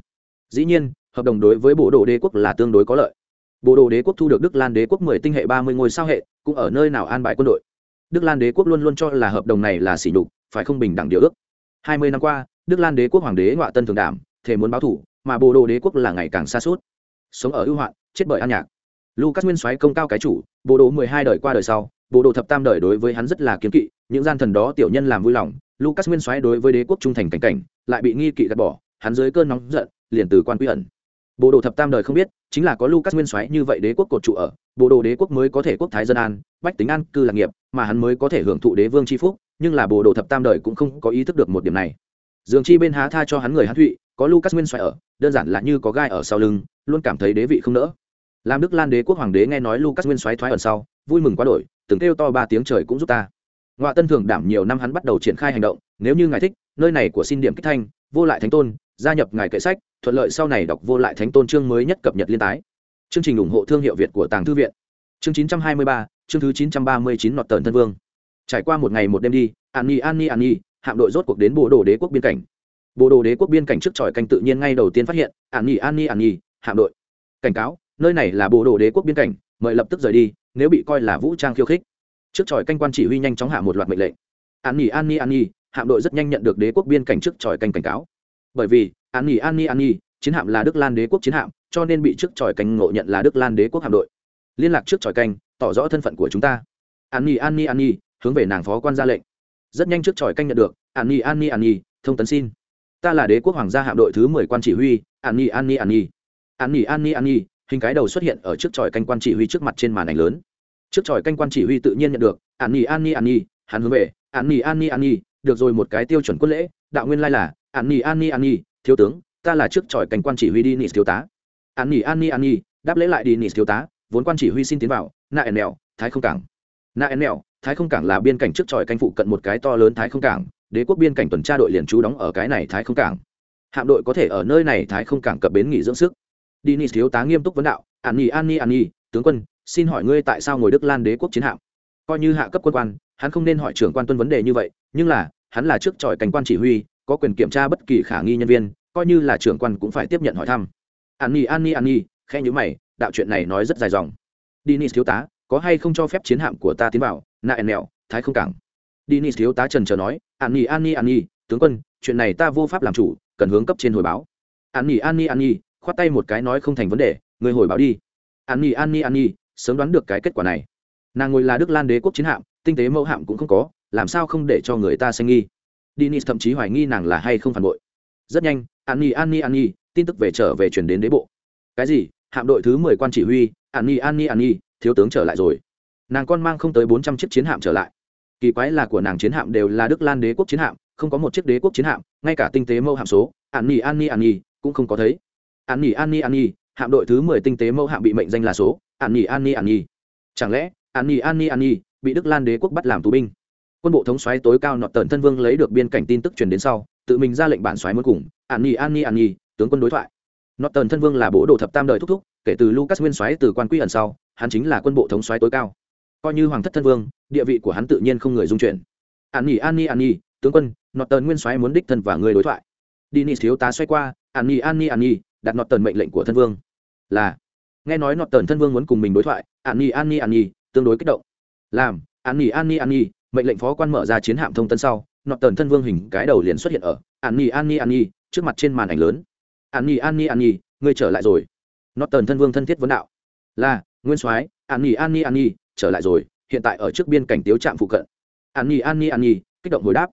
Dĩ nhiên, hợp đồng đối với bộ đồ đế quốc là tương đối có lợi bộ đồ đế quốc thu được đức lan đế quốc mười tinh hệ ba mươi ngôi sao hệ, cũng ở nơi nào an bài quân đội. Đức lan đế quốc luôn luôn cho là hợp đồng này là sỉ nhục, phải không bình đẳng điều ước. Hai mươi năm qua, đức lan đế quốc hoàng đế ngoại tân thường đảm thể muốn báo thủ, mà bộ đồ đế quốc là ngày càng xa suốt sống ở ưu hoạn, chết bởi an nhạc. Lucas nguyên soái công cao cái chủ, bộ đồ mười hai đời qua đời sau, bộ đồ thập tam đời đối với hắn rất là kiêng kỵ, những gian thần đó tiểu nhân làm vui lòng, lucas nguyên soái đối với đế quốc trung thành cảnh cảnh, lại bị nghi kỵ gạt bỏ, hắn dưới cơn nóng giận, liền từ quan quy ẩn bộ đồ thập tam đời không biết, chính là có lucas nguyên soái như vậy đế quốc cột trụ ở bộ đồ đế quốc mới có thể quốc thái dân an, bách tính an, cư lạc nghiệp, mà hắn mới có thể hưởng thụ đế vương tri phúc, nhưng là bộ đồ thập tam đời cũng không có ý thức được một điểm này. Dường chi bên há tha cho hắn người hát thụy, có lucas nguyên Soái ở, đơn giản là như có gai ở sau lưng, luôn cảm thấy đế vị không nỡ. Làm đức lan đế quốc hoàng đế nghe nói lucas nguyên Soái thoái ẩn sau, vui mừng quá đổi, từng kêu to ba tiếng trời cũng giúp ta. Ngoại tân thường đảm nhiều năm hắn bắt đầu triển khai hành động, nếu như ngài thích, nơi này của xin điểm kích thanh, vô lại thánh tôn gia nhập ngài kệ sách thuận lợi sau này đọc vô lại thánh tôn chương mới nhất cập nhật liên tái. Chương trình ủng hộ thương hiệu việt của tàng thư viện. Chương 923, chương thứ 939 nọt tờn thân vương. Trải qua một ngày một đêm đi an ni an ni an ni hạm đội rốt cuộc đến bộ đồ đế quốc biên cảnh. Bộ đồ đế quốc biên cảnh trước tròi canh tự nhiên ngay đầu tiên phát hiện an ni an ni an ni hạm đội. Cảnh cáo nơi này là bộ đồ đế quốc biên cảnh mời lập tức rời đi nếu bị coi là vũ trang khiêu khích. Trước tròi canh quan chỉ huy nhanh chóng hạ một loạt mệnh lệnh. An ni an ni an ni hạm đội rất nhanh nhận được đế quốc biên cảnh trước tròi canh cảnh cáo bởi vì an nhi an nhi an nhi chiến hạm là đức lan đế quốc chiến hạm cho nên bị trước tròi canh ngộ nhận là đức lan đế quốc hạm đội liên lạc trước tròi canh tỏ rõ thân phận của chúng ta an nhi an nhi an nhi hướng về nàng phó quan ra lệnh rất nhanh trước tròi canh nhận được an nhi an nhi an nhi thông tấn xin ta là đế quốc hoàng gia hạm đội thứ mười quan chỉ huy an nhi an nhi an nhi an nhi an nhi an nhi hình cái đầu xuất hiện ở trước tròi canh quan chỉ huy trước mặt trên màn ảnh lớn trước tròi canh quan chỉ huy tự nhiên nhận được an nhi an nhi an nhi hắn hướng về an nhi an nhi an nhi được rồi một cái tiêu chuẩn quân lễ đạo nguyên lai là an nhi an nhi an nhi thiếu tướng ta là trước tròi cảnh quan chỉ huy đi nị thiếu tá. An nhi an nhi an nhi đáp lễ lại đi nị thiếu tá vốn quan chỉ huy xin tiến vào na en mèo thái không cảng. Na en mèo thái không cảng là biên cảnh trước tròi canh phụ cận một cái to lớn thái không cảng đế quốc biên cảnh tuần tra đội liền trú đóng ở cái này thái không cảng. Hạm đội có thể ở nơi này thái không cảng cập bến nghỉ dưỡng sức. Dinis thiếu tá nghiêm túc vấn đạo, "An Nhi An Nhi An Nhi, tướng quân, xin hỏi ngươi tại sao ngồi Đức Lan đế quốc chiến hạm?" Coi như hạ cấp quân quan, hắn không nên hỏi trưởng quan tuân vấn đề như vậy, nhưng là, hắn là trước tròi cảnh quan chỉ huy, có quyền kiểm tra bất kỳ khả nghi nhân viên, coi như là trưởng quan cũng phải tiếp nhận hỏi thăm. "An Nhi An Nhi An Nhi, khe nhữ mày, đạo chuyện này nói rất dài dòng. Dinis thiếu tá, có hay không cho phép chiến hạm của ta tiến vào? nạ ẻn mẹo thái không cảng. Dinis thiếu tá trần chờ nói, "An Nhi An Nhi An Nhi, tướng quân, chuyện này ta vô pháp làm chủ, cần hướng cấp trên hồi báo." An Nhi An Nhi An Nhi, khoát tay một cái nói không thành vấn đề người hồi báo đi an nhi an nhi an nhi sớm đoán được cái kết quả này nàng ngồi là đức lan đế quốc chiến hạm tinh tế mẫu hạm cũng không có làm sao không để cho người ta xanh nghi Dennis thậm chí hoài nghi nàng là hay không phản bội rất nhanh Anni Anni Anni, tin tức về trở về truyền đến đế bộ cái gì hạm đội thứ mười quan chỉ huy Anni Anni Anni, thiếu tướng trở lại rồi nàng con mang không tới bốn trăm chiếc chiến hạm trở lại kỳ quái là của nàng chiến hạm đều là đức lan đế quốc chiến hạm không có một chiếc đế quốc chiến hạm ngay cả tinh tế mâu hạm số Anni Anni Anni cũng không có thấy Anni Anni Anni, hạm đội thứ mười tinh tế mâu hạm bị mệnh danh là số Anni Anni Anni. chẳng lẽ Anni Anni Anni bị đức lan đế quốc bắt làm tù binh quân bộ thống soái tối cao nọt tần thân vương lấy được biên cảnh tin tức truyền đến sau tự mình ra lệnh bản soái muốn cùng an nhi an nhi an nhi tướng quân đối thoại nọt tần thân vương là bố đồ thập tam đời thúc thúc kể từ lucas nguyên soái từ quan quy ẩn sau hắn chính là quân bộ thống soái tối cao coi như hoàng thất thân vương địa vị của hắn tự nhiên không người dung chuyển an nhi an nhi an nhi tướng quân nọt tần nguyên soái muốn đích thân và người đối thoại đi thiếu tá xoay qua an nhi an nhi an nhi đặt nọt tần mệnh lệnh của thân vương là nghe nói nọt tần thân vương muốn cùng mình đối thoại an nhi an nhi an nhi tương đối kích động làm an nhi an nhi an nhi mệnh lệnh phó quan mở ra chiến hạm thông tân sau nọt tần thân vương hình cái đầu liền xuất hiện ở an nhi an nhi an nhi trước mặt trên màn ảnh lớn an nhi an nhi an nhi ngươi trở lại rồi nọt tần thân vương thân thiết vấn đạo là nguyên soái an nhi an nhi an nhi trở lại rồi hiện tại ở trước biên cảnh tiếu trạm phụ cận an nhi an nhi an nhi kích động hồi đáp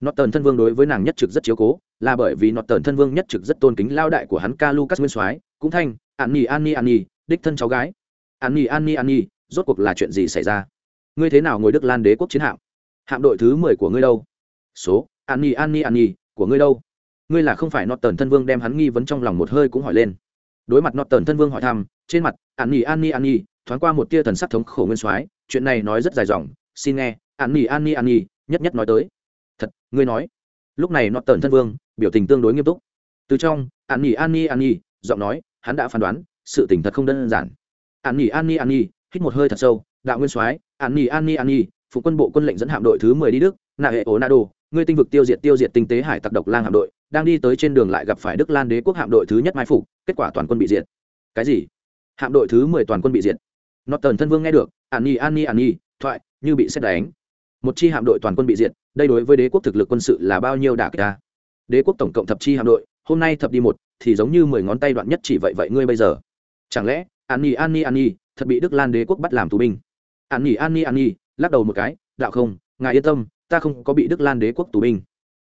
nọt tần thân vương đối với nàng nhất trực rất chiếu cố là bởi vì nọt tần thân vương nhất trực rất tôn kính lao đại của hắn ca lucas nguyên soái cũng thanh an nhi an nhi an nhi đích thân cháu gái an nhi an nhi an nhi rốt cuộc là chuyện gì xảy ra ngươi thế nào ngồi đức lan đế quốc chiến hạm hạm đội thứ mười của ngươi đâu số an nhi an nhi an nhi của ngươi đâu ngươi là không phải nọt tần thân vương đem hắn nghi vấn trong lòng một hơi cũng hỏi lên đối mặt nọt tần thân vương hỏi thăm trên mặt an nhi an nhi an nhi thoáng qua một tia thần sắc thống khổ nguyên soái chuyện này nói rất dài dòng xin nghe an nhi an nhi an nhi nhất nhất nói tới thật ngươi nói lúc này nọt tần thân vương biểu tình tương đối nghiêm túc từ trong an nhi an nhi an nhi giọng nói hắn đã phán đoán sự tình thật không đơn giản an nhi an nhi an nhi hít một hơi thật sâu đạo nguyên soái an ni an ni an ni phụ quân bộ quân lệnh dẫn hạm đội thứ mười đi đức nạ hệ ố na đồ, ngươi tinh vực tiêu diệt tiêu diệt tinh tế hải tặc độc lang hạm đội đang đi tới trên đường lại gặp phải đức lan đế quốc hạm đội thứ nhất mai phục kết quả toàn quân bị diệt. Cái gì? Hạm đội thứ mười toàn quân bị diệt? Nọt tần thân vương nghe được an ni an ni an ni thoại như bị xét đánh. Một chi hạm đội toàn quân bị diệt đây đối với đế quốc thực lực quân sự là bao nhiêu đả kích ta? Đế quốc tổng cộng thập chi hạm đội hôm nay thập đi một thì giống như mười ngón tay đoạn nhất chỉ vậy vậy ngươi bây giờ. Chẳng lẽ an ni an ni an ni thật bị đức lan đế quốc bắt làm tù binh. An nhi an nhi an nhi, lắc đầu một cái, đạo không, ngài yên tâm, ta không có bị đức lan đế quốc tù binh.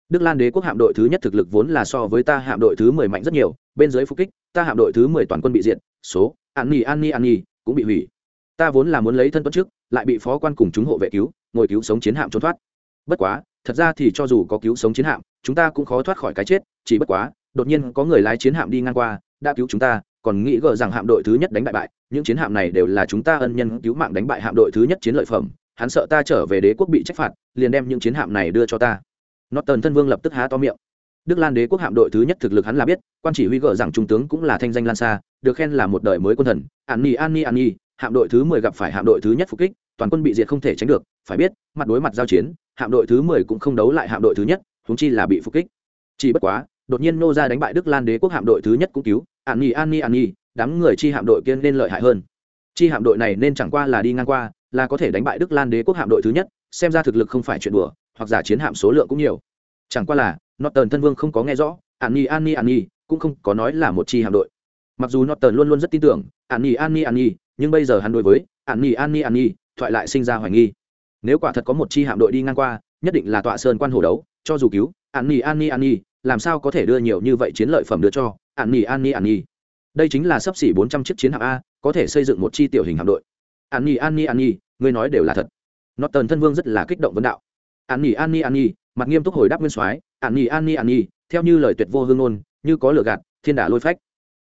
Đức lan đế quốc hạm đội thứ nhất thực lực vốn là so với ta hạm đội thứ mười mạnh rất nhiều, bên dưới phục kích, ta hạm đội thứ mười toàn quân bị diệt, số, an nhi an nhi an nhi, cũng bị hủy. Ta vốn là muốn lấy thân tuất trước, lại bị phó quan cùng chúng hộ vệ cứu, ngồi cứu sống chiến hạm trốn thoát. Bất quá, thật ra thì cho dù có cứu sống chiến hạm, chúng ta cũng khó thoát khỏi cái chết, chỉ bất quá, đột nhiên có người lái chiến hạm đi ngang qua, đã cứu chúng ta còn nghĩ gờ rằng hạm đội thứ nhất đánh bại bại, những chiến hạm này đều là chúng ta ân nhân cứu mạng đánh bại hạm đội thứ nhất chiến lợi phẩm, hắn sợ ta trở về đế quốc bị trách phạt, liền đem những chiến hạm này đưa cho ta. Norton thân vương lập tức há to miệng. Đức lan đế quốc hạm đội thứ nhất thực lực hắn là biết, quan chỉ huy gờ rằng trung tướng cũng là thanh danh lan xa, được khen là một đời mới quân thần. An ni an ni an ni hạm đội thứ mười gặp phải hạm đội thứ nhất phục kích, toàn quân bị diệt không thể tránh được, phải biết, mặt đối mặt giao chiến, hạm đội thứ mười cũng không đấu lại hạm đội thứ nhất húng chi là bị phục kích. Chỉ bất quá, đột nhiên nô ra đánh bại đức lan đế quốc hạm đội thứ nhất cũng cứu an nhi an nhi an nhi đám người chi hạm đội kia nên lợi hại hơn chi hạm đội này nên chẳng qua là đi ngang qua là có thể đánh bại đức lan đế quốc hạm đội thứ nhất xem ra thực lực không phải chuyện đùa hoặc giả chiến hạm số lượng cũng nhiều chẳng qua là norton thân vương không có nghe rõ an nhi an nhi an nhi cũng không có nói là một chi hạm đội mặc dù norton luôn luôn rất tin tưởng an nhi an nhi an nhi nhưng bây giờ hắn đối với an nhi an nhi an nhi thoại lại sinh ra hoài nghi nếu quả thật có một chi hạm đội đi ngang qua nhất định là tọa sơn quan hồ đấu cho dù cứu an ni an ni an ni làm sao có thể đưa nhiều như vậy chiến lợi phẩm đưa cho an ni an ni an ni đây chính là sấp xỉ bốn trăm chiếc chiến hạm a có thể xây dựng một chi tiểu hình hạm đội an ni an ni an ni ngươi nói đều là thật nó tần thân vương rất là kích động vấn đạo an ni an ni an ni mặt nghiêm túc hồi đáp nguyên soái an ni an ni an ni theo như lời tuyệt vô hương ngôn như có lửa gạt thiên đả lôi phách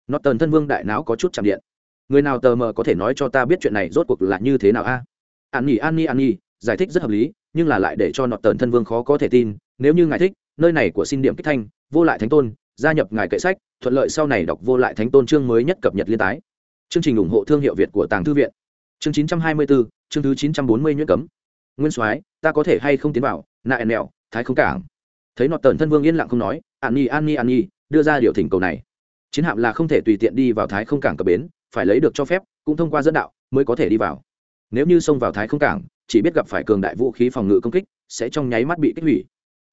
nó tần thân vương đại não có chút chạm điện người nào tờ mờ có thể nói cho ta biết chuyện này rốt cuộc là như thế nào a an ni an ni an ni giải thích rất hợp lý nhưng là lại để cho nọt tần thân vương khó có thể tin nếu như ngài thích nơi này của xin điểm kích thanh vô lại thánh tôn gia nhập ngài kệ sách thuận lợi sau này đọc vô lại thánh tôn chương mới nhất cập nhật liên tái. Chương trình ủng hộ thương hiệu việt của tàng thư viện. Chương 924, chương thứ 940 nhuyễn cấm. Nguyên soái ta có thể hay không tiến vào? Nạ nẹo thái không cảng. Thấy nọt tần thân vương yên lặng không nói an nhi an nhi an nhi đưa ra điều thỉnh cầu này. Chiến hạm là không thể tùy tiện đi vào thái không cảng cập bến phải lấy được cho phép cũng thông qua dẫn đạo mới có thể đi vào. Nếu như xông vào thái không cảng chỉ biết gặp phải cường đại vũ khí phòng ngự công kích sẽ trong nháy mắt bị kích hủy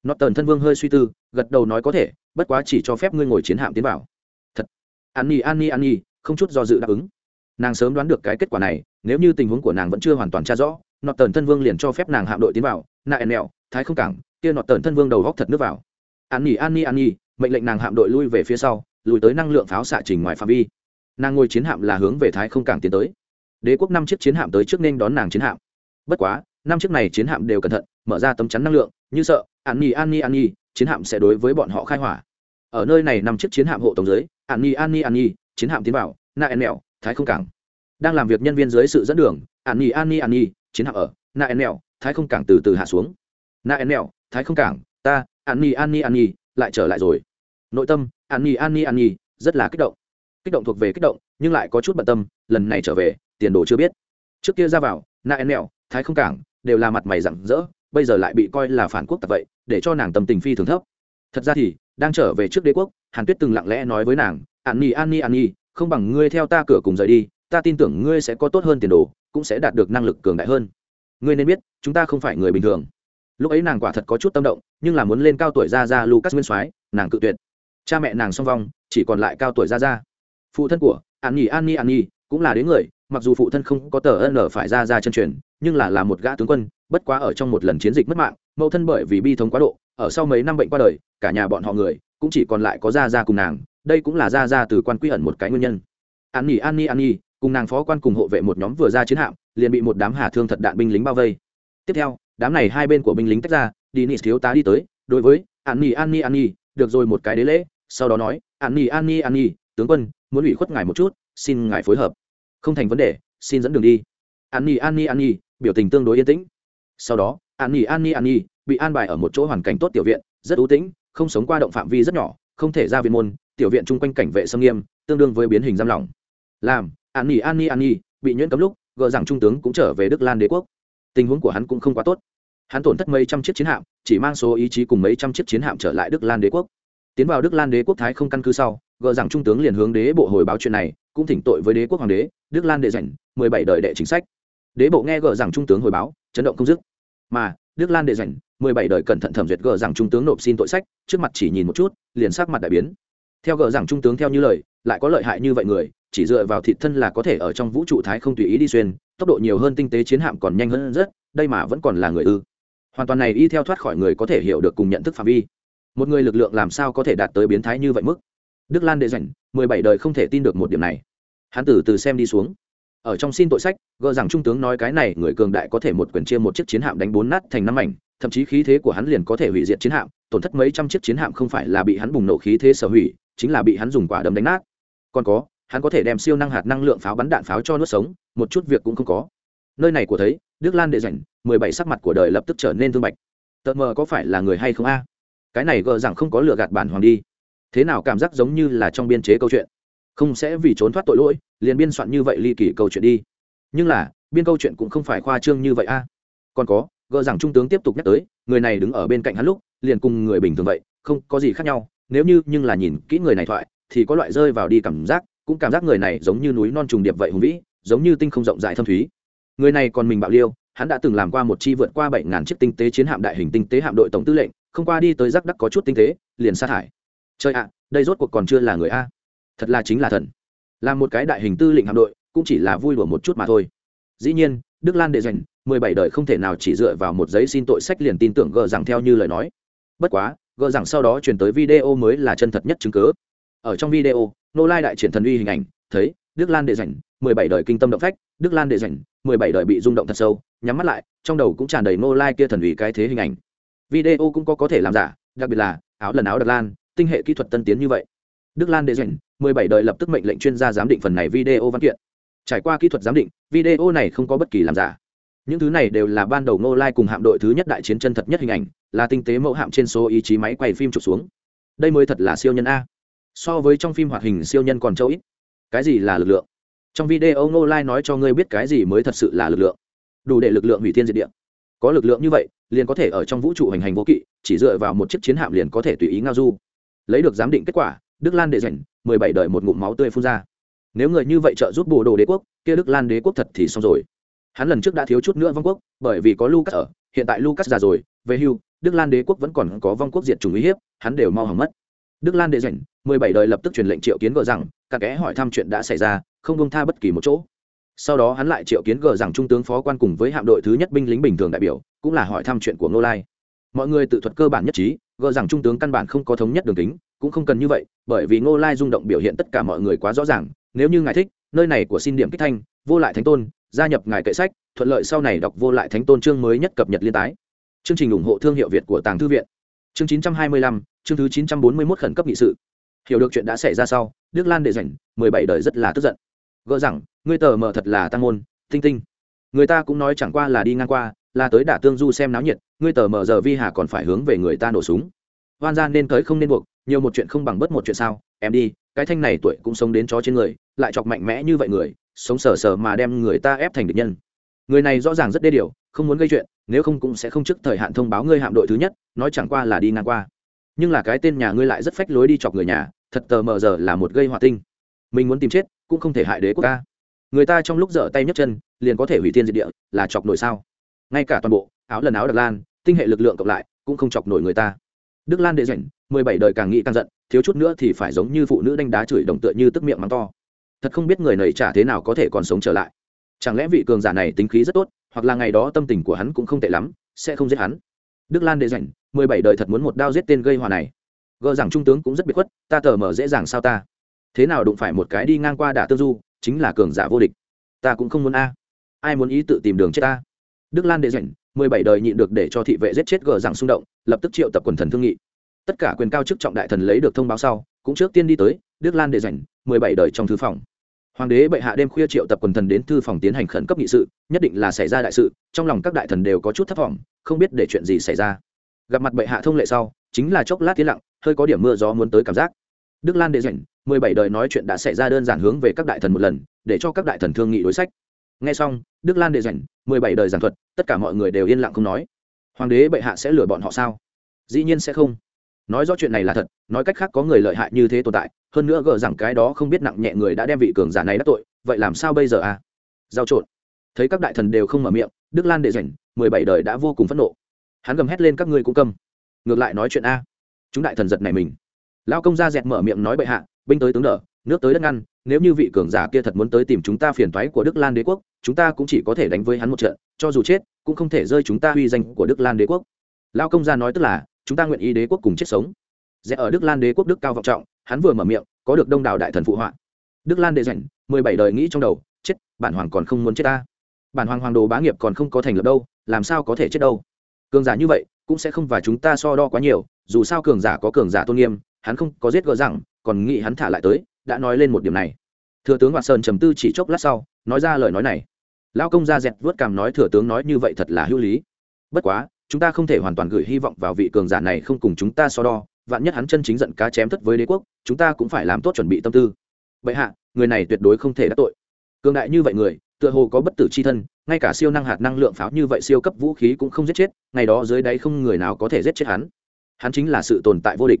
nọt tần thân vương hơi suy tư, gật đầu nói có thể, bất quá chỉ cho phép ngươi ngồi chiến hạm tiến vào. Thật. An nhi an nhi an nhi không chút do dự đáp ứng. Nàng sớm đoán được cái kết quả này, nếu như tình huống của nàng vẫn chưa hoàn toàn tra rõ nọt tần thân vương liền cho phép nàng hạm đội tiến vào. Nạ ẻn mẹo, thái không cảng, kia nọt tần thân vương đầu góc thật nước vào. An nhi an nhi an nhi mệnh lệnh nàng hạm đội lui về phía sau, lùi tới năng lượng pháo xạ trình ngoài phạm vi. Nàng ngồi chiến hạm là hướng về thái không cảng tiến tới. Đế quốc năm chiếc chiến hạm tới trước nên đón nàng chiến hạm. Bất quá năm chiếc này chiến hạm đều cẩn thận mở ra tấm chắn năng lượng như sợ an ni an ni an ni chiến hạm sẽ đối với bọn họ khai hỏa ở nơi này năm chiếc chiến hạm hộ tổng giới an ni an ni an ni chiến hạm tiến vào na en nẹo thái không cảng đang làm việc nhân viên dưới sự dẫn đường an ni an ni an ni chiến hạm ở na en nẹo thái không cảng từ từ hạ xuống na en nẹo thái không cảng ta an ni an ni an ni lại trở lại rồi nội tâm an ni an ni an ni rất là kích động kích động thuộc về kích động nhưng lại có chút bận tâm lần này trở về tiền đồ chưa biết trước kia ra vào na en nẹo thái không cảng đều là mặt mày rặng rỡ, bây giờ lại bị coi là phản quốc tập vậy, để cho nàng tâm tình phi thường thấp. Thật ra thì, đang trở về trước đế quốc, hàn tuyết từng lặng lẽ nói với nàng, an nhi an nhi an nhi, không bằng ngươi theo ta cửa cùng rời đi, ta tin tưởng ngươi sẽ có tốt hơn tiền đồ, cũng sẽ đạt được năng lực cường đại hơn. Ngươi nên biết, chúng ta không phải người bình thường. Lúc ấy nàng quả thật có chút tâm động, nhưng là muốn lên cao tuổi ra ra lucas nguyên soái, nàng cự tuyệt. Cha mẹ nàng song vong, chỉ còn lại cao tuổi ra ra phụ thân của an nhi an nhi an nhi, cũng là đến người mặc dù phụ thân không có tờ ân ở phải ra ra chân truyền, nhưng là là một gã tướng quân, bất quá ở trong một lần chiến dịch mất mạng, mẫu thân bởi vì bi thống quá độ, ở sau mấy năm bệnh qua đời, cả nhà bọn họ người, cũng chỉ còn lại có ra ra cùng nàng, đây cũng là ra ra từ quan quy ẩn một cái nguyên nhân. An nỉ an nỉ an nỉ cùng nàng phó quan cùng hộ vệ một nhóm vừa ra chiến hạm, liền bị một đám hà thương thật đạn binh lính bao vây. Tiếp theo, đám này hai bên của binh lính tách ra đi nị thiếu tá đi tới, đối với an nỉ an nỉ an nỉ được rồi một cái đế lễ, sau đó nói, an nỉ an nỉ an nỉ tướng quân, muốn ủy khuất ngài một chút, xin ngài phối hợp không thành vấn đề, xin dẫn đường đi. An nhi an nhi an nhi, biểu tình tương đối yên tĩnh. Sau đó, an nhi an nhi an nhi, bị an bài ở một chỗ hoàn cảnh tốt tiểu viện, rất ưu tĩnh, không sống qua động phạm vi rất nhỏ, không thể ra viện môn, tiểu viện chung quanh cảnh vệ xâm nghiêm, tương đương với biến hình giam lỏng. Làm, an nhi an nhi an nhi, bị nhuyễn cấm lúc, gờ rằng trung tướng cũng trở về đức lan đế quốc. Tình huống của hắn cũng không quá tốt. Hắn tổn thất mấy trăm chiếc chiến hạm, chỉ mang số ý chí cùng mấy trăm chiếc chiến hạm trở lại đức lan đế quốc. Tiến vào đức lan đế quốc thái không căn cứ sau, gờ rằng trung tướng liền hướng đế bộ hồi báo chuyện này cũng thỉnh tội với đế quốc hoàng đế, đức lan đệ dành mười bảy đời đệ chính sách. Đế bộ nghe gờ rằng trung tướng hồi báo, chấn động không dứt. Mà, đức lan đệ dành mười bảy đời cẩn thận thẩm duyệt gờ rằng trung tướng nộp xin tội sách, trước mặt chỉ nhìn một chút, liền sắc mặt đại biến. Theo gờ rằng trung tướng theo như lời, lại có lợi hại như vậy người, chỉ dựa vào thị thân là có thể ở trong vũ trụ thái không tùy ý đi xuyên, tốc độ nhiều hơn tinh tế chiến hạm còn nhanh hơn rất, đây mà vẫn còn là người ư. Hoàn toàn này y theo thoát khỏi người có thể hiểu được cùng nhận thức phạm vi. Một người lực lượng làm sao có thể đạt tới biến thái như vậy mức? Đức lan đệ dành mười bảy đời không thể tin được một điểm này. Hắn từ từ xem đi xuống. Ở trong xin tội sách gỡ rằng trung tướng nói cái này người cường đại có thể một quyền chia một chiếc chiến hạm đánh bốn nát thành năm mảnh thậm chí khí thế của hắn liền có thể hủy diệt chiến hạm tổn thất mấy trăm chiếc chiến hạm không phải là bị hắn bùng nổ khí thế sở hủy chính là bị hắn dùng quả đấm đánh nát. Còn có hắn có thể đem siêu năng hạt năng lượng pháo bắn đạn pháo cho nuốt sống một chút việc cũng không có. Nơi này của thấy đức lan đệ rảnh, mười bảy sắc mặt của đời lập tức trở nên thương bạch. Tợn mờ có phải là người hay không a? Cái này gờ rằng không có lừa gạt bản hoàng đi thế nào cảm giác giống như là trong biên chế câu chuyện? Không sẽ vì trốn thoát tội lỗi, liền biên soạn như vậy ly kỳ câu chuyện đi. Nhưng là, biên câu chuyện cũng không phải khoa trương như vậy a. Còn có gợ rằng trung tướng tiếp tục nhắc tới, người này đứng ở bên cạnh hắn lúc, liền cùng người bình thường vậy, không có gì khác nhau. Nếu như, nhưng là nhìn kỹ người này thoại, thì có loại rơi vào đi cảm giác, cũng cảm giác người này giống như núi non trùng điệp vậy hùng vĩ, giống như tinh không rộng rãi thâm thúy. Người này còn mình bạo liêu, hắn đã từng làm qua một chi vượt qua bảy ngàn chiếc tinh tế chiến hạm đại hình tinh tế hạm đội tổng tư lệnh, không qua đi tới rắc đắc có chút tinh tế, liền sa thải chơi ạ, đây rốt cuộc còn chưa là người a. Thật là chính là thần. Là một cái đại hình tư lệnh hạm đội, cũng chỉ là vui đùa một chút mà thôi. Dĩ nhiên, đức lan đệ dành, mười bảy đời không thể nào chỉ dựa vào một giấy xin tội sách liền tin tưởng gờ rằng theo như lời nói. Bất quá, gờ rằng sau đó truyền tới video mới là chân thật nhất chứng cứ. ở trong video, nô lai đại triển thần uy hình ảnh, thấy, đức lan đệ dành, mười bảy đời kinh tâm động phách, đức lan đệ dành, mười bảy đời bị rung động thật sâu, nhắm mắt lại, trong đầu cũng tràn đầy nô lai kia thần uy cái thế hình ảnh. Video cũng có có thể làm giả, đặc biệt là, áo lần áo đặc lan tinh hệ kỹ thuật tân tiến như vậy. Đức lan đệ dành mười bảy đời lập tức mệnh lệnh chuyên gia giám định phần này video văn kiện. Trải qua kỹ thuật giám định, video này không có bất kỳ làm giả. Những thứ này đều là ban đầu Ngô lai cùng hạm đội thứ nhất đại chiến chân thật nhất hình ảnh, là tinh tế mẫu hạm trên số ý chí máy quay phim chụp xuống. Đây mới thật là siêu nhân a. So với trong phim hoạt hình siêu nhân còn châu ít. Cái gì là lực lượng? Trong video Ngô lai nói cho ngươi biết cái gì mới thật sự là lực lượng. Đủ để lực lượng hủy thiên diệt địa. Có lực lượng như vậy, liền có thể ở trong vũ trụ hành hành vô kỵ, chỉ dựa vào một chiếc chiến hạm liền có thể tùy ý ngao du lấy được giám định kết quả, đức lan đệ dành, mười bảy đời một ngụm máu tươi phun ra. Nếu người như vậy trợ giúp bồ đồ đế quốc, kia đức lan đế quốc thật thì xong rồi. Hắn lần trước đã thiếu chút nữa vong quốc, bởi vì có lucas ở, hiện tại lucas già rồi, về hưu, đức lan đế quốc vẫn còn có vong quốc diệt chủng uy hiếp, hắn đều mau hỏng mất. Đức lan đệ dành, mười bảy đời lập tức truyền lệnh triệu kiến gờ rằng cả kẽ hỏi thăm chuyện đã xảy ra, không công tha bất kỳ một chỗ. Sau đó hắn lại triệu kiến gờ rằng trung tướng phó quan cùng với hạm đội thứ nhất binh lính bình thường đại biểu, cũng là hỏi thăm chuyện của ngô lai mọi người tự thuật cơ bản nhất trí gợ rằng trung tướng căn bản không có thống nhất đường kính cũng không cần như vậy bởi vì ngô lai rung động biểu hiện tất cả mọi người quá rõ ràng. Nếu như ngài thích nơi này của xin điểm kích thanh vô lại thánh tôn gia nhập ngài kệ sách thuận lợi sau này đọc vô lại thánh tôn chương mới nhất cập nhật liên tái. Chương trình ủng hộ thương hiệu việt của tàng thư viện. Chương 925, chương thứ 941 khẩn cấp nghị sự. Hiểu được chuyện đã xảy ra sau đức lan đệ rảnh mười bảy đời rất là tức giận. Gỡ rằng ngươi tờ mờ thật là tăng môn tinh tinh. Người ta cũng nói chẳng qua là đi ngang qua là tới đả tương du xem náo nhiệt, ngươi tờ mờ giờ vi hà còn phải hướng về người ta nổ súng. Hoan ra nên tới không nên buộc, nhiều một chuyện không bằng bất một chuyện sao, em đi, cái thanh này tuổi cũng sống đến chó trên người, lại chọc mạnh mẽ như vậy người, sống sờ sờ mà đem người ta ép thành địch nhân. Người này rõ ràng rất đê điều, không muốn gây chuyện, nếu không cũng sẽ không trước thời hạn thông báo ngươi hạm đội thứ nhất, nói chẳng qua là đi ngang qua. Nhưng là cái tên nhà ngươi lại rất phách lối đi chọc người nhà, thật tờ mờ giờ là một gây hòa tinh. Mình muốn tìm chết, cũng không thể hại đế quốc ca người ta trong lúc dở tay nhấc chân, liền có thể hủy thiên diệt địa, là chọc nổi sao? Ngay cả toàn bộ áo lần áo đặc lan, tinh hệ lực lượng cộng lại, cũng không chọc nổi người ta. Đức lan đệ rảnh, mười bảy đời càng nghĩ càng giận, thiếu chút nữa thì phải giống như phụ nữ đánh đá chửi đồng tựa như tức miệng mắng to. Thật không biết người này trả thế nào có thể còn sống trở lại. Chẳng lẽ vị cường giả này tính khí rất tốt, hoặc là ngày đó tâm tình của hắn cũng không tệ lắm, sẽ không giết hắn? Đức lan đệ rảnh, mười bảy đời thật muốn một đao giết tên gây hòa này. Gờ rằng trung tướng cũng rất biệt khuất, ta tờ mở dễ dàng sao ta? Thế nào đụng phải một cái đi ngang qua đả tương du, chính là cường giả vô địch. Ta cũng không muốn a. Ai muốn ý tự tìm đường chết ta? Đức lan đệ dành, mười bảy đời nhịn được để cho thị vệ giết chết gờ rằng xung động, lập tức triệu tập quần thần thương nghị. Tất cả quyền cao chức trọng đại thần lấy được thông báo sau, cũng trước tiên đi tới, đức lan đệ dành, mười bảy đời trong thư phòng. Hoàng đế bệ hạ đêm khuya triệu tập quần thần đến thư phòng tiến hành khẩn cấp nghị sự, nhất định là xảy ra đại sự, trong lòng các đại thần đều có chút thất vọng, không biết để chuyện gì xảy ra. Gặp mặt bệ hạ thông lệ sau, chính là chốc lát tiến lặng, hơi có điểm mưa gió muốn tới cảm giác. Đức lan đệ dành, mười bảy đời nói chuyện đã xảy ra đơn giản hướng về các đại thần một lần, để cho các đại thần thương nghị đối sách nghe xong, đức lan đệ rảnh, mười bảy đời giảng thuật, tất cả mọi người đều yên lặng không nói. Hoàng đế bệ hạ sẽ lừa bọn họ sao? Dĩ nhiên sẽ không. Nói rõ chuyện này là thật, nói cách khác có người lợi hại như thế tồn tại, hơn nữa gờ rằng cái đó không biết nặng nhẹ người đã đem vị cường giả này đắc tội, vậy làm sao bây giờ à? Giao trộn. Thấy các đại thần đều không mở miệng, đức lan đệ rảnh, mười bảy đời đã vô cùng phẫn nộ. Hắn gầm hét lên các ngươi cũng câm. Ngược lại nói chuyện a. Chúng đại thần giật này mình. Lao công ra dẹt mở miệng nói bệ hạ, binh tới tướng đỡ nước tới đất ngăn, nếu như vị cường giả kia thật muốn tới tìm chúng ta phiền toái của đức lan đế quốc, chúng ta cũng chỉ có thể đánh với hắn một trận, cho dù chết, cũng không thể rơi chúng ta uy danh của đức lan đế quốc. Lao công gia nói tức là, chúng ta nguyện ý đế quốc cùng chết sống. Rẽ ở đức lan đế quốc đức cao vọng trọng, hắn vừa mở miệng, có được đông đảo đại thần phụ họa. Đức lan đệ rảnh, mười bảy đời nghĩ trong đầu, chết, bản hoàng còn không muốn chết ta. Bản hoàng hoàng đồ bá nghiệp còn không có thành lập đâu, làm sao có thể chết đâu? Cường giả như vậy, cũng sẽ không và chúng ta so đo quá nhiều, dù sao cường giả có cường giả tôn nghiêm, hắn không có giết gỡ rằng, còn nghĩ hắn thả lại tới đã nói lên một điểm này. Thừa tướng hoạt sơn trầm tư chỉ chốc lát sau, nói ra lời nói này. Lao công ra dẹt vớt cảm nói thừa tướng nói như vậy thật là hữu lý. Bất quá, chúng ta không thể hoàn toàn gửi hy vọng vào vị cường giả này không cùng chúng ta so đo, vạn nhất hắn chân chính giận cá chém thất với đế quốc, chúng ta cũng phải làm tốt chuẩn bị tâm tư. Bệ hạ, người này tuyệt đối không thể đắc tội. Cường đại như vậy người, tựa hồ có bất tử c h i thân, ngay cả siêu năng hạt năng lượng pháo như vậy siêu cấp vũ khí cũng không giết chết, ngày đó dưới đáy không người nào có thể giết chết hắn. Hắn chính là sự tồn tại vô địch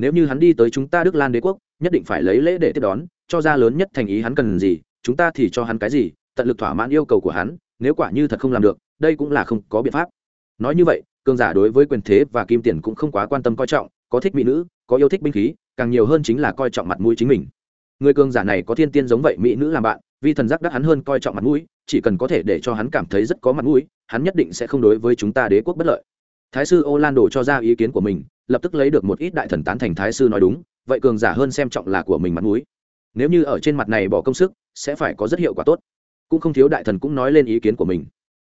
nếu như hắn đi tới chúng ta đức lan đế quốc, nhất định phải lấy lễ để tiếp đón, cho ra lớn nhất thành ý hắn cần gì, chúng ta thì cho hắn cái gì, tận lực thỏa mãn yêu cầu của hắn, nếu quả như thật không làm được, đây cũng là không có biện pháp. Nói như vậy, cường giả đối với quyền thế và kim tiền cũng không quá quan tâm coi trọng, có thích mỹ nữ, có yêu thích binh khí, càng nhiều hơn chính là coi trọng mặt mũi chính mình. Người cường giả này có thiên tiên giống vậy mỹ nữ làm bạn vì thần giác đắc hắn hơn coi trọng mặt mũi, chỉ cần có thể để cho hắn cảm thấy rất có mặt mũi, hắn nhất định sẽ không đối với chúng ta đế quốc bất lợi. Thái sư ô lan đồ cho ra ý kiến của mình lập tức lấy được một ít đại thần tán thành thái sư nói đúng, vậy cường giả hơn xem trọng là của mình mặt mũi. Nếu như ở trên mặt này bỏ công sức, sẽ phải có rất hiệu quả tốt. Cũng không thiếu đại thần cũng nói lên ý kiến của mình.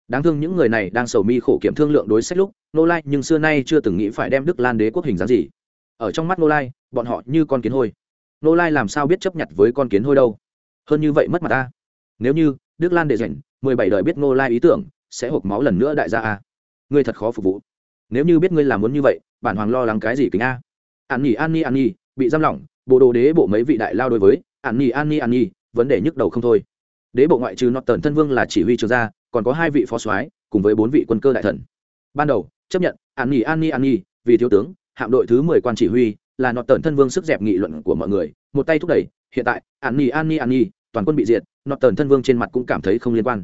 Đáng thương những người này đang sầu mi khổ kiểm thương lượng đối sách lúc nô lai nhưng xưa nay chưa từng nghĩ phải đem đức lan đế quốc hình dáng gì. Ở trong mắt nô lai, bọn họ như con kiến hôi. Nô lai làm sao biết chấp nhận với con kiến hôi đâu? Hơn như vậy mất mặt ta. Nếu như đức lan đệ dành mười bảy đời biết nô lai ý tưởng, sẽ hộp máu lần nữa đại gia a. Ngươi thật khó phục vụ nếu như biết ngươi làm muốn như vậy bản hoàng lo lắng cái gì kính a an nhi an nhi an nhi bị giam lỏng bộ đồ đế bộ mấy vị đại lao đối với an nhi an nhi an nhi vấn đề nhức đầu không thôi đế bộ ngoại trừ nọt tần thân vương là chỉ huy trường gia còn có hai vị phó soái cùng với bốn vị quân cơ đại thần ban đầu chấp nhận an nhi an nhi an nhi vì thiếu tướng hạm đội thứ mười quan chỉ huy là nọt tần thân vương sức dẹp nghị luận của mọi người một tay thúc đẩy hiện tại an nhi an nhi an nhi toàn quân bị diệt nọt tần thân vương trên mặt cũng cảm thấy không liên quan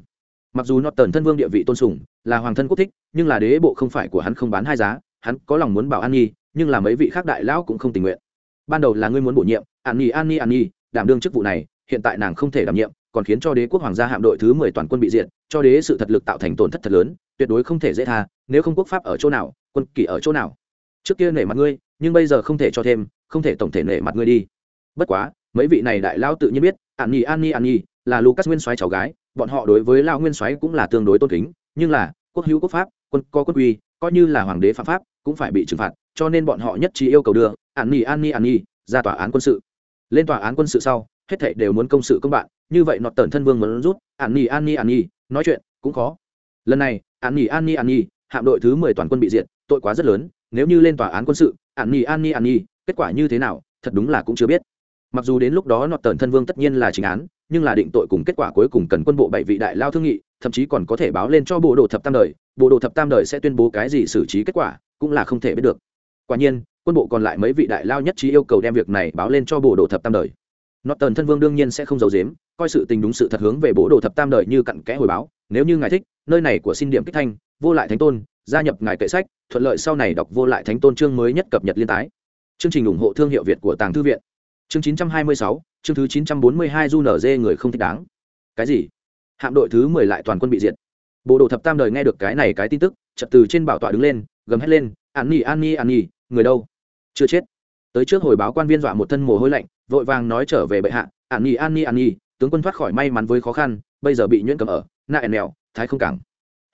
mặc dù nọt tần thân vương địa vị tôn sùng, là hoàng thân quốc thích, nhưng là đế bộ không phải của hắn không bán hai giá, hắn có lòng muốn bảo an nhi, nhưng là mấy vị khác đại lão cũng không tình nguyện. Ban đầu là ngươi muốn bổ nhiệm, an nhi an nhi an nhi, đảm đương chức vụ này, hiện tại nàng không thể đảm nhiệm, còn khiến cho đế quốc hoàng gia hạm đội thứ mười toàn quân bị diệt, cho đế sự thật lực tạo thành tổn thất thật lớn, tuyệt đối không thể dễ tha, nếu không quốc pháp ở chỗ nào, quân kỷ ở chỗ nào. Trước kia nể mặt ngươi, nhưng bây giờ không thể cho thêm, không thể tổng thể nể mặt ngươi đi. Bất quá, mấy vị này đại lão tự nhiên biết, an nhi an nhi an nhi là lucas nguyên soái cháu gái bọn họ đối với lao nguyên soái cũng là tương đối tôn kính nhưng là quốc hữu quốc pháp quân có quân quy coi như là hoàng đế phạm pháp cũng phải bị trừng phạt cho nên bọn họ nhất trí yêu cầu đưa an nhi an nhi an nhi ra tòa án quân sự lên tòa án quân sự sau hết thảy đều muốn công sự công bạn như vậy nọt tần thân vương muốn rút an nhi an nhi an nhi nói chuyện cũng khó lần này an nhi an nhi an nhi hạm đội thứ mười toàn quân bị diệt tội quá rất lớn nếu như lên tòa án quân sự an nhi an nhi an nhi kết quả như thế nào thật đúng là cũng chưa biết mặc dù đến lúc đó nọt tần thân vương tất nhiên là chính án nhưng là định tội cùng kết quả cuối cùng cần quân bộ bảy vị đại lao thương nghị thậm chí còn có thể báo lên cho bộ đồ thập tam đời bộ đồ thập tam đời sẽ tuyên bố cái gì xử trí kết quả cũng là không thể biết được quả nhiên quân bộ còn lại mấy vị đại lao nhất trí yêu cầu đem việc này báo lên cho bộ đồ thập tam đời Norton thân vương đương nhiên sẽ không giấu giếm, coi sự tình đúng sự thật hướng về bộ đồ thập tam đời như cặn kẽ hồi báo, nếu như ngài thích, nơi này của xin điểm kích thanh, vô lại thánh tôn, gia nhập ngài kệ sách, thuận lợi sau này đọc vô lại thánh tôn chương mới nhất cập nhật liên tái. Chương trình ủng hộ thương hiệu Việt của Tàng Thư viện. Chương 926, chương thứ 942 Du nở dê người không thích đáng. Cái gì? Hạm đội thứ 10 lại toàn quân bị diệt. Bộ đồ thập tam đời nghe được cái này cái tin tức, chợt từ trên bảo tọa đứng lên, gầm hét lên, "An Nhi, An Nhi, An Nhi, người đâu?" Chưa chết. Tới trước hồi báo quan viên dọa một thân mồ hôi lạnh, vội vàng nói trở về bệ hạ, "An Nhi, An Nhi, An Nhi, tướng quân thoát khỏi may mắn với khó khăn, bây giờ bị nhuyễn cầm ở, na ẻn mèo, thái không cảng."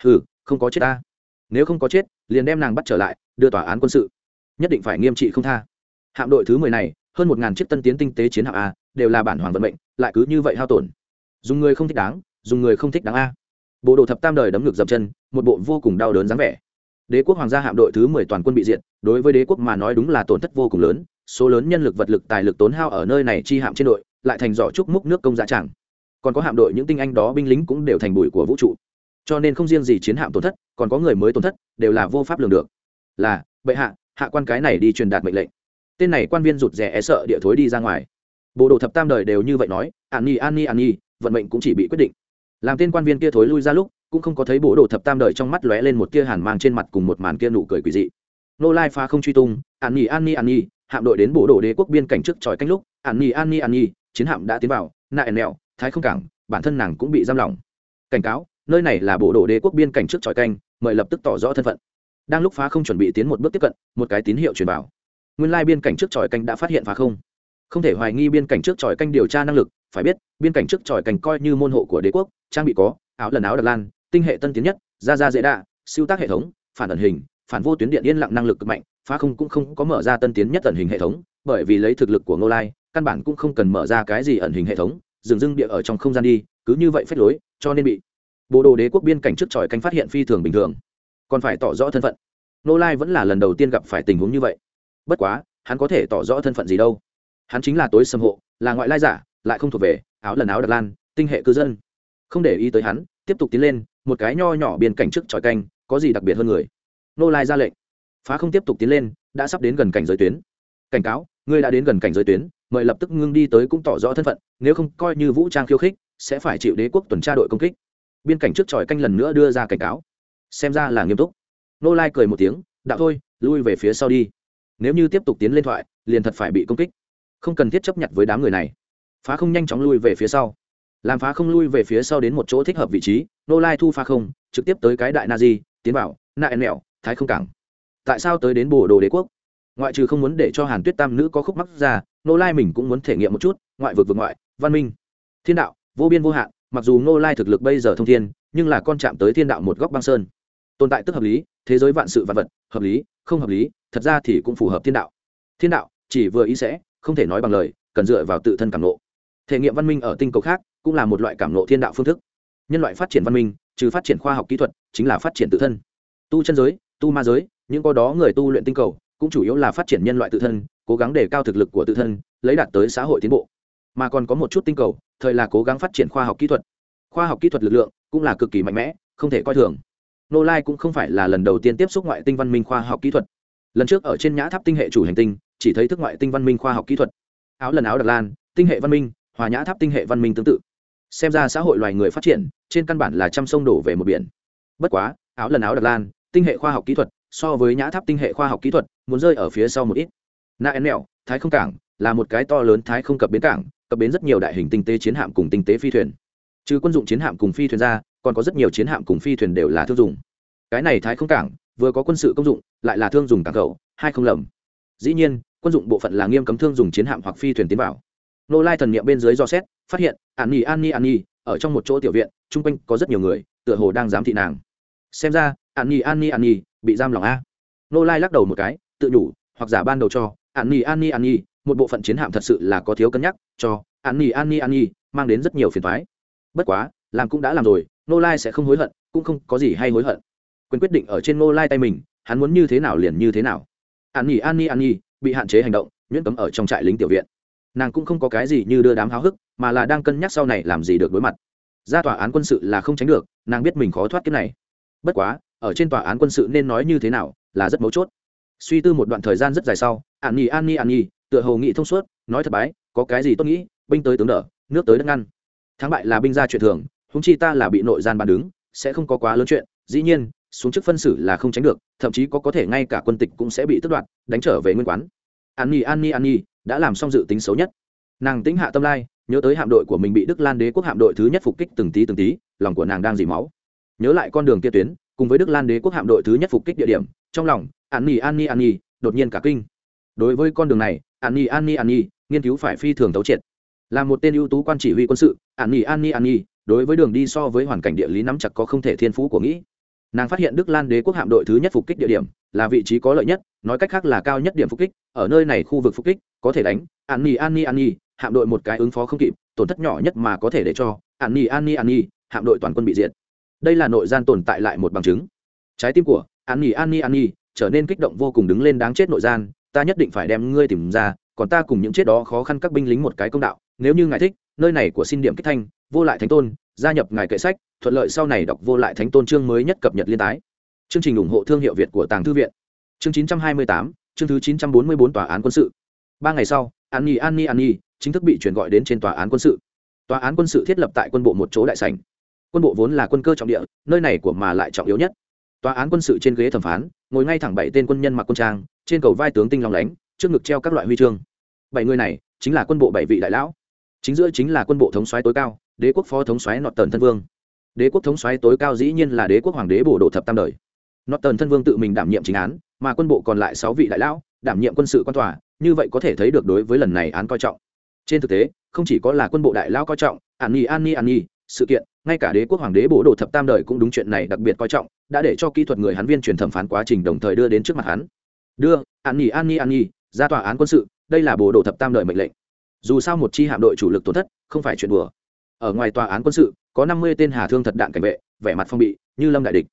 "Hừ, không có chết ta." Nếu không có chết, liền đem nàng bắt trở lại, đưa tòa án quân sự. Nhất định phải nghiêm trị không tha. Hạm đội thứ 10 này, hơn một ngàn chiếc tân tiến tinh tế chiến hạm a, đều là bản hoàng vận mệnh, lại cứ như vậy hao tổn. Dùng người không thích đáng, dùng người không thích đáng a. Bộ đồ thập tam đời đấm ngực dập chân một bộ vô cùng đau đớn dáng vẻ. Đế quốc hoàng gia hạm đội thứ mười toàn quân bị diệt đối với đế quốc mà nói đúng là tổn thất vô cùng lớn số lớn nhân lực vật lực tài lực tốn hao ở nơi này chi hạm trên đội lại thành giỏ trúc múc nước công giá chẳng. Còn có hạm đội những tinh anh đó binh lính cũng đều thành bụi của vũ trụ. Cho nên không riêng gì chiến hạm tổn thất còn có người mới tổn thất đều là vô pháp lường được. Là bệ hạ hạ quan cái này đi truyền đạt mệnh lệnh tên này quan viên rụt rè e sợ địa thối đi ra ngoài. Bộ đồ thập tam đời đều như vậy nói, an ni an ni an ni vận mệnh cũng chỉ bị quyết định. Làm tên quan viên kia thối lui ra lúc, cũng không có thấy bộ đồ thập tam đời trong mắt lóe lên một tia hàn mang trên mặt cùng một màn kia nụ cười quỳ dị. Nô lai pha không truy tung, an ni an ni an ni hạm đội đến bộ đồ đế quốc biên cảnh trước tròi canh lúc, an ni an ni an ni chiến hạm đã tiến vào, nại nẹo thái không cảng, bản thân nàng cũng bị giam lỏng. Cảnh cáo, nơi này là bộ đồ đế quốc biên cảnh trước tròi canh, mời lập tức tỏ rõ thân phận. Đang lúc phá không chuẩn bị tiến một bước tiếp cận, một cái tín hiệu truyền vào nguyên lai biên cảnh trước tròi canh đã phát hiện phá không. Không thể hoài nghi biên cảnh trước tròi canh điều tra năng lực, phải biết, biên cảnh trước tròi canh coi như môn hộ của đế quốc, trang bị có, áo lần áo đặc lan, tinh hệ tân tiến nhất ra ra dễ đạ, siêu tác hệ thống, phản ẩn hình, phản vô tuyến điện yên lặng năng lực cực mạnh, phá không cũng không có mở ra tân tiến nhất ẩn hình hệ thống, bởi vì lấy thực lực của ngô lai, căn bản cũng không cần mở ra cái gì ẩn hình hệ thống dừng dưng địa ở trong không gian đi, cứ như vậy phép lối, cho nên bị bộ đồ đế quốc biên cảnh trước tròi canh phát hiện phi thường bình thường. Còn phải tỏ rõ thân phận. Ngô lai vẫn là lần đầu tiên gặp phải tình huống như vậy bất quá, hắn có thể tỏ rõ thân phận gì đâu. Hắn chính là tối xâm hộ, là ngoại lai giả, lại không thuộc về, áo lần áo đặc lan, tinh hệ cư dân. Không để ý tới hắn, tiếp tục tiến lên, một cái nho nhỏ biên cảnh trước tròi canh, có gì đặc biệt hơn người? Nô lai ra lệnh. Phá không tiếp tục tiến lên, đã sắp đến gần cảnh giới tuyến. Cảnh cáo, ngươi đã đến gần cảnh giới tuyến, mời lập tức ngưng đi tới cũng tỏ rõ thân phận, nếu không coi như vũ trang khiêu khích, sẽ phải chịu đế quốc tuần tra đội công kích. Biên cảnh trước tròi canh lần nữa đưa ra cảnh cáo. Xem ra là nghiêm túc. Nô lai cười một tiếng, đạo thôi, lui về phía sau đi nếu như tiếp tục tiến lên thoại, liền thật phải bị công kích. Không cần thiết chấp nhận với đám người này. Phá không nhanh chóng lui về phía sau. Làm phá không lui về phía sau đến một chỗ thích hợp vị trí, nô lai thu phá không, trực tiếp tới cái đại na di, tiến bảo na en mẹo thái không cảng. Tại sao tới đến bồ đồ đế quốc? Ngoại trừ không muốn để cho hàn tuyết tam nữ có khúc mắc ra, nô lai mình cũng muốn thể nghiệm một chút, ngoại vực vực ngoại, văn minh. Thiên đạo, vô biên vô hạn, mặc dù nô lai thực lực bây giờ thông thiên, nhưng là con chạm tới thiên đạo một góc băng sơn. Tồn tại tức hợp lý, thế giới vạn sự vạn vật, hợp lý, không hợp lý thật ra thì cũng phù hợp thiên đạo. Thiên đạo, chỉ vừa ý sẽ, không thể nói bằng lời, cần dựa vào tự thân cảm nộ thể nghiệm văn minh ở tinh cầu khác cũng là một loại cảm nộ thiên đạo phương thức. Nhân loại phát triển văn minh, trừ phát triển khoa học kỹ thuật, chính là phát triển tự thân. Tu chân giới, tu ma giới, những có đó người tu luyện tinh cầu, cũng chủ yếu là phát triển nhân loại tự thân, cố gắng để cao thực lực của tự thân, lấy đạt tới xã hội tiến bộ. Mà còn có một chút tinh cầu, thời là cố gắng phát triển khoa học kỹ thuật. Khoa học kỹ thuật lực lượng cũng là cực kỳ mạnh mẽ, không thể coi thường. Nô lai cũng không phải là lần đầu tiên tiếp xúc ngoại tinh văn minh khoa học kỹ thuật lần trước ở trên nhã tháp tinh hệ chủ hành tinh, chỉ thấy thức ngoại tinh văn minh khoa học kỹ thuật. Áo lần áo đặc lan, tinh hệ văn minh, hòa nhã tháp tinh hệ văn minh tương tự. Xem ra xã hội loài người phát triển, trên căn bản là trăm sông đổ về một biển. Bất quá, áo lần áo đặc lan, tinh hệ khoa học kỹ thuật, so với nhã tháp tinh hệ khoa học kỹ thuật, muốn rơi ở phía sau một ít. Na en mẹo thái không cảng, là một cái to lớn thái không cập bến cảng, cập bến rất nhiều đại hình tinh tế chiến hạm cùng tinh tế phi thuyền. Trừ quân dụng chiến hạm cùng phi thuyền ra, còn có rất nhiều chiến hạm cùng phi thuyền đều là thương dùng cái này thái không cảng vừa có quân sự công dụng, lại là thương dùng cảng khẩu hai không lầm. Dĩ nhiên, quân dụng bộ phận là nghiêm cấm thương dùng chiến hạm hoặc phi thuyền tiến vào. Nô lai thần niệm bên dưới do xét, phát hiện, an nhi an nhi an nhi, ở trong một chỗ tiểu viện, chung quanh có rất nhiều người, tựa hồ đang giám thị nàng. Xem ra, an nhi an nhi an nhi, bị giam lòng a. Nô lai lắc đầu một cái, tự nhủ, hoặc giả ban đầu cho, an nhi an nhi an nhi, một bộ phận chiến hạm thật sự là có thiếu cân nhắc, cho, an nhi an nhi an nhi, mang đến rất nhiều phiền thoái bất quá, làm cũng đã làm rồi, nô lai sẽ không hối hận, cũng không có gì hay hối hận quyền quyết định ở trên ngô lai tay mình, hắn muốn như thế nào liền như thế nào. An nhi an nhi an nhi, bị hạn chế hành động, nhuyễn cấm ở trong trại lính tiểu viện. Nàng cũng không có cái gì như đưa đám háo hức, mà là đang cân nhắc sau này làm gì được đối mặt. Ra tòa án quân sự là không tránh được, nàng biết mình khó thoát kiếp này. Bất quá, ở trên tòa án quân sự nên nói như thế nào là rất mấu chốt. Suy tư một đoạn thời gian rất dài sau, an nhi an nhi an nhi, tựa hồ nghị thông suốt, nói thật bái, có cái gì tôi nghĩ, binh tới tướng đỡ, nước tới đất ngăn. Thắng bại là binh ra chuyện thường húng chi ta là bị nội gian bàn đứng, sẽ không có quá lớn chuyện, dĩ nhiên xuống chức phân xử là không tránh được thậm chí có có thể ngay cả quân tịch cũng sẽ bị tước đoạt đánh trở về nguyên quán an nhi an nhi an nhi đã làm xong dự tính xấu nhất nàng tính hạ tâm lai nhớ tới hạm đội của mình bị đức lan đế quốc hạm đội thứ nhất phục kích từng tí từng tí lòng của nàng đang dỉ máu nhớ lại con đường kia tuyến cùng với đức lan đế quốc hạm đội thứ nhất phục kích địa điểm trong lòng an nhi an nhi an nhi đột nhiên cả kinh đối với con đường này an nhi an nhi an nhi nghiên cứu phải phi thường tấu triệt là một tên ưu tú quan chỉ huy quân sự an nhi an nhi an nhi đối với đường đi so với hoàn cảnh địa lý nắm chặt có không thể thiên phú của nghĩ nàng phát hiện đức lan đế quốc hạm đội thứ nhất phục kích địa điểm là vị trí có lợi nhất, nói cách khác là cao nhất điểm phục kích, ở nơi này khu vực phục kích, có thể đánh, an nhi an nhi an nhi, hạm đội một cái ứng phó không kịp, tổn thất nhỏ nhất mà có thể để cho an nhi an nhi an nhi, hạm đội toàn quân bị diệt. Đây là nội gian tồn tại lại một bằng chứng. Trái tim của an nhi an nhi an nhi trở nên kích động vô cùng đứng lên đáng chết nội gian, ta nhất định phải đem ngươi tìm ra, còn ta cùng những chết đó khó khăn các binh lính một cái công đạo, nếu như ngài thích nơi này của xin điểm kích thanh vô lại thánh tôn gia nhập ngài kệ sách thuận lợi sau này đọc vô lại thánh tôn chương mới nhất cập nhật liên tái. Chương trình ủng hộ thương hiệu việt của tàng thư viện. Chương 928, chương thứ 944 tòa án quân sự. Ba ngày sau an nhi an nhi an nhi chính thức bị chuyển gọi đến trên tòa án quân sự. Tòa án quân sự thiết lập tại quân bộ một chỗ đại sảnh. Quân bộ vốn là quân cơ trọng địa nơi này của mà lại trọng yếu nhất. Tòa án quân sự trên ghế thẩm phán ngồi ngay thẳng bảy tên quân nhân mặc quân trang trên cầu vai tướng tinh long lánh trước ngực treo các loại huy chương. Bảy người này chính là quân bộ bảy vị đại lão chính giữa chính là quân bộ thống soái tối cao, đế quốc phó thống soái nọt tần thân vương. Đế quốc thống soái tối cao dĩ nhiên là đế quốc hoàng đế bổ độ thập tam đời. Nọt tần thân vương tự mình đảm nhiệm chính án, mà quân bộ còn lại sáu vị đại lão, đảm nhiệm quân sự quan tòa, như vậy có thể thấy được đối với lần này án coi trọng. Trên thực tế, không chỉ có là quân bộ đại lão coi trọng, an nhi an nhi an nhi sự kiện, ngay cả đế quốc hoàng đế bổ đồ thập tam đời cũng đúng chuyện này đặc biệt coi trọng, đã để cho kỹ thuật người hắn viên truyền thẩm phán quá trình đồng thời đưa đến trước mặt hắn. Đưa, an nhi an nhi an nhi ra tòa án quân sự, đây là bổ đồ thập tam đời mệnh lệnh dù sao một chi hạm đội chủ lực tổn thất, không phải chuyện đùa. Ở ngoài tòa án quân sự, có năm mươi tên hà thương thật đạn cảnh vệ, vẻ mặt phong bị, như lâm đại địch.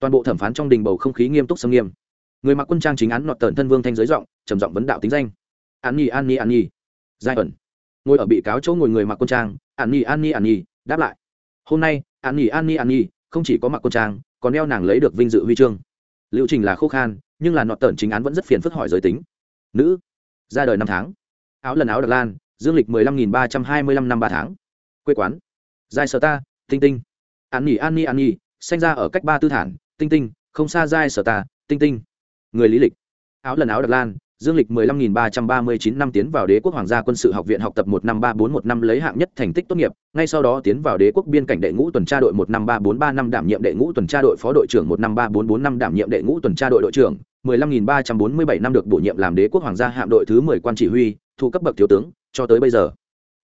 Toàn bộ thẩm phán trong đình bầu không khí nghiêm túc xâm nghiêm. Người mặc quân trang chính án nọt tờn thân vương thanh giới giọng, trầm giọng vấn đạo tính danh. An nhi an nhi an nhi. Giai ẩn. Ngồi ở bị cáo chỗ ngồi người mặc quân trang, an nhi an nhi an nhi, đáp lại. Hôm nay, an nhi an nhi an nhi, không chỉ có mặc quân trang, còn đeo nàng lấy được vinh dự huy chương. Liệu trình là khô khan, nhưng là nọt tờn chính án vẫn rất phiền phức hỏi giới tính. Nữ, ra đời năm tháng. Áo lần áo đặc lan dương lịch mười lăm nghìn ba trăm hai mươi lăm năm ba tháng. Quê quán. Giai sở ta, tinh tinh. An nhỉ an nhi an nhi sanh ra ở cách ba tư thản, tinh tinh, không xa giai sở ta, tinh tinh. Người lý lịch. Áo lần áo đặc lan, dương lịch 15.339 năm tiến vào đế quốc hoàng gia quân sự học viện học tập một năm ba bốn một năm lấy hạng nhất thành tích tốt nghiệp, ngay sau đó tiến vào đế quốc biên cảnh đệ ngũ tuần tra đội một năm ba bốn ba năm đảm nhiệm đệ ngũ tuần tra đội phó đội trưởng một năm ba bốn bốn năm đảm nhiệm đệ ngũ tuần tra đội đội trưởng 15.347 năm được bổ nhiệm làm đế quốc hoàng gia hạm đội thứ 10 quan chỉ huy, thu cấp bậc thiếu tướng cho tới bây giờ.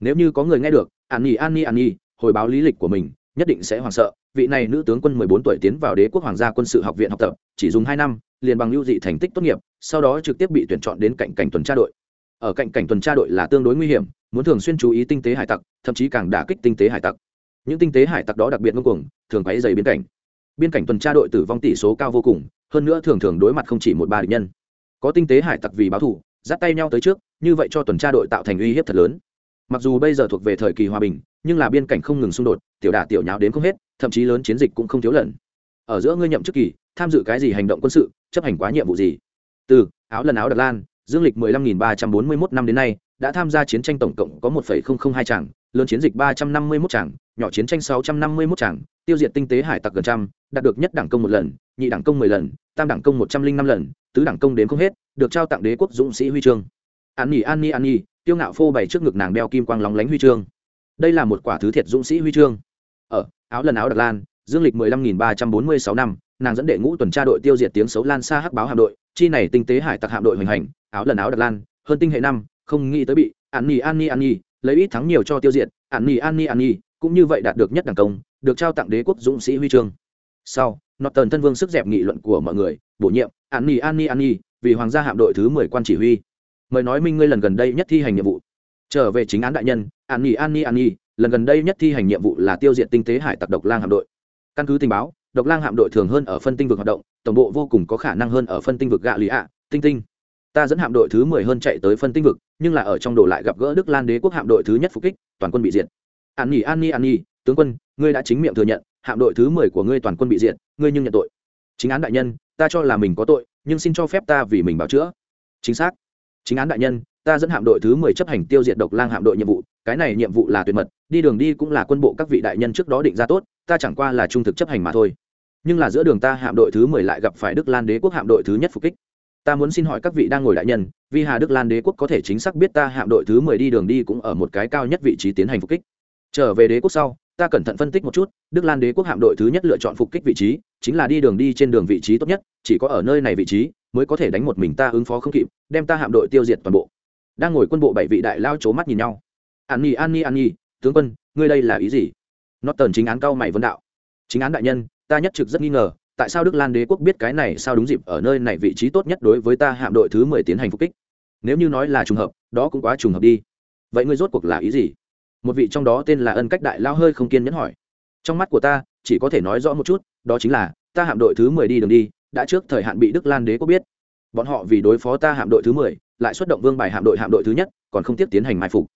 Nếu như có người nghe được, an nhi an nhi an nhi, hồi báo lý lịch của mình, nhất định sẽ hoảng sợ. Vị này nữ tướng quân 14 tuổi tiến vào đế quốc hoàng gia quân sự học viện học tập, chỉ dùng hai năm, liền bằng lưu dị thành tích tốt nghiệp, sau đó trực tiếp bị tuyển chọn đến cạnh cảnh tuần tra đội. Ở cạnh cảnh tuần tra đội là tương đối nguy hiểm, muốn thường xuyên chú ý tinh tế hải tặc, thậm chí càng đả kích tinh tế hải tặc. Những tinh tế hải tặc đó đặc biệt ngông cuồng, thường quấy dày biên cảnh. Biên cảnh tuần tra đội tử vong tỷ số cao vô cùng, hơn nữa thường thường đối mặt không chỉ một ba địch nhân. Có tinh tế hải tặc vì báo thù, dắt tay nhau tới trước như vậy cho tuần tra đội tạo thành uy hiếp thật lớn. Mặc dù bây giờ thuộc về thời kỳ hòa bình nhưng là biên cảnh không ngừng xung đột tiểu đả tiểu nháo đến không hết thậm chí lớn chiến dịch cũng không thiếu lần. Ở giữa ngươi nhậm chức kỳ tham dự cái gì hành động quân sự chấp hành quá nhiệm vụ gì? Từ áo lần áo đặc lan dương lịch 15.341 năm đến nay đã tham gia chiến tranh tổng cộng có 1,002 tràng lớn chiến dịch 351 tràng nhỏ chiến tranh 651 tràng tiêu diệt tinh tế hải tặc gần trăm đạt được nhất đẳng công một lần nhị đẳng công 10 lần tam đẳng công 105 lần tứ đẳng công đến không hết được trao tặng đế quốc dũng sĩ huy chương an nhi an nhi an nhi tiêu ngạo phô bày trước ngực nàng đeo kim quang lóng lánh huy chương đây là một quả thứ thiệt dũng sĩ huy chương ở áo lần áo đặc lan dương lịch 15.346 năm nàng dẫn đệ ngũ tuần tra đội tiêu diệt tiếng xấu lan xa hắc báo hạm đội chi này tinh tế hải tặc hạm đội hoành hành áo lần áo đặc lan hơn tinh hệ năm không nghĩ tới bị an nhi an nhi an nhi lấy ít thắng nhiều cho tiêu diệt an nhi an nhi an nhi cũng như vậy đạt được nhất đẳng công được trao tặng đế quốc dũng sĩ huy chương sau nọt tần thân vương sức dẹp nghị luận của mọi người bổ nhiệm an nhi an nhi an nhi vì hoàng gia hạm đội thứ mười quan chỉ huy mời nói minh ngươi lần gần đây nhất thi hành nhiệm vụ. Trở về chính án đại nhân, an nhi an nhi an nhi, lần gần đây nhất thi hành nhiệm vụ là tiêu diệt tinh tế hải tặc độc lang hạm đội. Căn cứ tình báo, độc lang hạm đội thường hơn ở phân tinh vực hoạt động, tổng bộ vô cùng có khả năng hơn ở phân tinh vực gạ lì ạ, tinh tinh. Ta dẫn hạm đội thứ mười hơn chạy tới phân tinh vực, nhưng là ở trong đồ lại gặp gỡ đức lan đế quốc hạm đội thứ nhất phục kích, toàn quân bị diệt. An nhi an nhi an nhi, tướng quân, ngươi đã chính miệng thừa nhận, hạm đội thứ mười của ngươi toàn quân bị diệt, ngươi nhưng nhận tội. Chính án đại nhân, ta cho là mình có tội, nhưng xin cho phép ta vì mình bảo chữa. Chính xác chính án đại nhân, ta dẫn hạm đội thứ mười chấp hành tiêu diệt độc lang hạm đội nhiệm vụ, cái này nhiệm vụ là tuyệt mật, đi đường đi cũng là quân bộ các vị đại nhân trước đó định ra tốt, ta chẳng qua là trung thực chấp hành mà thôi. Nhưng là giữa đường ta hạm đội thứ mười lại gặp phải đức lan đế quốc hạm đội thứ nhất phục kích. Ta muốn xin hỏi các vị đang ngồi đại nhân, vì hà đức lan đế quốc có thể chính xác biết ta hạm đội thứ mười đi đường đi cũng ở một cái cao nhất vị trí tiến hành phục kích. Trở về đế quốc sau ta cẩn thận phân tích một chút, đức lan đế quốc hạm đội thứ nhất lựa chọn phục kích vị trí, chính là đi đường đi trên đường vị trí tốt nhất, chỉ có ở nơi này vị trí mới có thể đánh một mình ta ứng phó không kịp, đem ta hạm đội tiêu diệt toàn bộ. Đang ngồi quân bộ bảy vị đại lao c mắt nhìn nhau. An nhi an nhi an nhi, tướng quân, ngươi đây là ý gì? Nó tần chính án cao mày vân đạo. Chính án đại nhân, ta nhất trực rất nghi ngờ, tại sao đức lan đế quốc biết cái này sao đúng dịp ở nơi này vị trí tốt nhất đối với ta hạm đội thứ mười tiến hành phục kích? Nếu như nói là trùng hợp, đó cũng quá trùng hợp đi. Vậy ngươi rốt cuộc là ý gì? Một vị trong đó tên là ân cách đại lao hơi không kiên nhẫn hỏi. Trong mắt của ta, chỉ có thể nói rõ một chút, đó chính là, ta hạm đội thứ mười đi đường đi, đã trước thời hạn bị đức lan đế quốc biết. Bọn họ vì đối phó ta hạm đội thứ mười, lại xuất động vương bài hạm đội hạm đội thứ nhất, còn không tiếp tiến hành mai phục.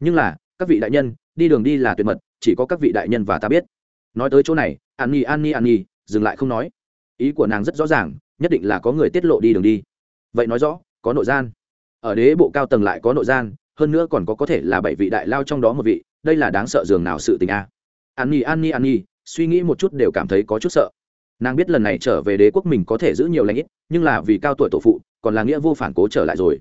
Nhưng là, các vị đại nhân, đi đường đi là tuyệt mật, chỉ có các vị đại nhân và ta biết. Nói tới chỗ này, an nhi an nhi an nhi, dừng lại không nói. Ý của nàng rất rõ ràng, nhất định là có người tiết lộ đi đường đi. Vậy nói rõ, có nội gian. Ở đế bộ cao tầng lại có nội gian hơn nữa còn có có thể là bảy vị đại lao trong đó một vị, đây là đáng sợ dường nào sự tình a. An nhi an nhi an nhi suy nghĩ một chút đều cảm thấy có chút sợ. Nàng biết lần này trở về đế quốc mình có thể giữ nhiều lãnh ít, nhưng là vì cao tuổi tổ phụ, còn là nghĩa vô phản cố trở lại rồi.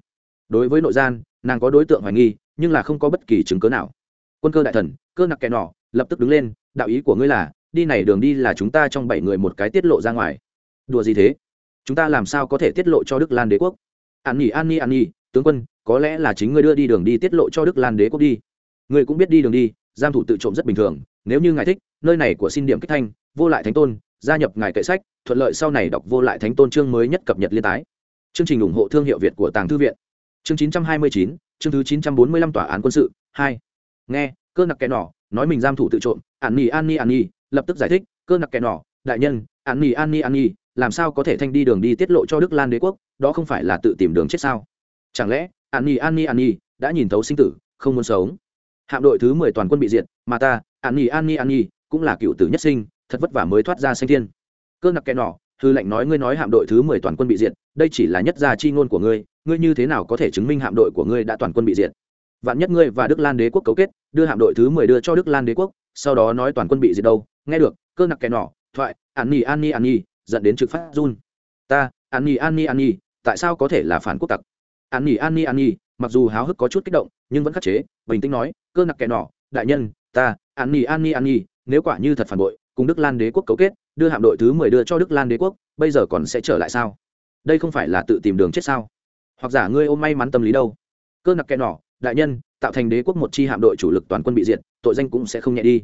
Đối với nội gian, nàng có đối tượng hoài nghi, nhưng là không có bất kỳ chứng cớ nào. Quân cơ đại thần, cơ nặc kẻ nọ, lập tức đứng lên, đạo ý của ngươi là, đi này đường đi là chúng ta trong bảy người một cái tiết lộ ra ngoài. Đùa gì thế? Chúng ta làm sao có thể tiết lộ cho đức lan đế quốc? An nhi an nhi an nhi, tướng quân có lẽ là chính ngươi đưa đi đường đi tiết lộ cho đức lan đế quốc đi. Ngươi cũng biết đi đường đi giam thủ tự trộm rất bình thường nếu như ngài thích nơi này của xin điểm kích thanh vô lại thánh tôn gia nhập ngài kệ sách thuận lợi sau này đọc vô lại thánh tôn chương mới nhất cập nhật liên tái. Chương trình ủng hộ thương hiệu việt của tàng thư viện. Chương 929, chương thứ 945 tòa án quân sự hai. Nghe cơ nặc kẻ nỏ nói mình giam thủ tự trộm an nhi an nhi an nhi lập tức giải thích cơ nặc kẻ nỏ đại nhân an nhi an nhi an nhi làm sao có thể thanh đi đường đi tiết lộ cho đức lan đế quốc đó không phải là tự tìm đường chết sao? Chẳng lẽ an nhi an nhi an nhi đã nhìn thấu sinh tử không muốn sống hạm đội thứ mười toàn quân bị diệt mà ta an nhi an nhi an nhi cũng là cựu tử nhất sinh thật vất vả mới thoát ra sanh thiên cơ nặc kẻ nọ hư lệnh nói ngươi nói hạm đội thứ mười toàn quân bị diệt đây chỉ là nhất gia chi ngôn của ngươi ngươi như thế nào có thể chứng minh hạm đội của ngươi đã toàn quân bị diệt vạn nhất ngươi và đức lan đế quốc cấu kết đưa hạm đội thứ mười đưa cho đức lan đế quốc sau đó nói toàn quân bị diệt đâu nghe được cơ nặc kẻ nọ thoại an nhi an nhi an nhi dẫn đến trực phát run ta an nhi an nhi an nhi tại sao có thể là phản quốc tặc an nhi an nhi an nhi, mặc dù háo hức có chút kích động, nhưng vẫn khắc chế, bình tĩnh nói, cơ nặc kẻ nọ, đại nhân, ta, an nhi an nhi an nhi, nếu quả như thật phản bội, cùng đức lan đế quốc cấu kết, đưa hạm đội thứ mười đưa cho đức lan đế quốc, bây giờ còn sẽ trở lại sao? Đây không phải là tự tìm đường chết sao? Hoặc giả ngươi ôm may mắn tâm lý đâu? Cơ nặc kẻ nọ, đại nhân, tạo thành đế quốc một chi hạm đội chủ lực toàn quân bị diệt, tội danh cũng sẽ không nhẹ đi.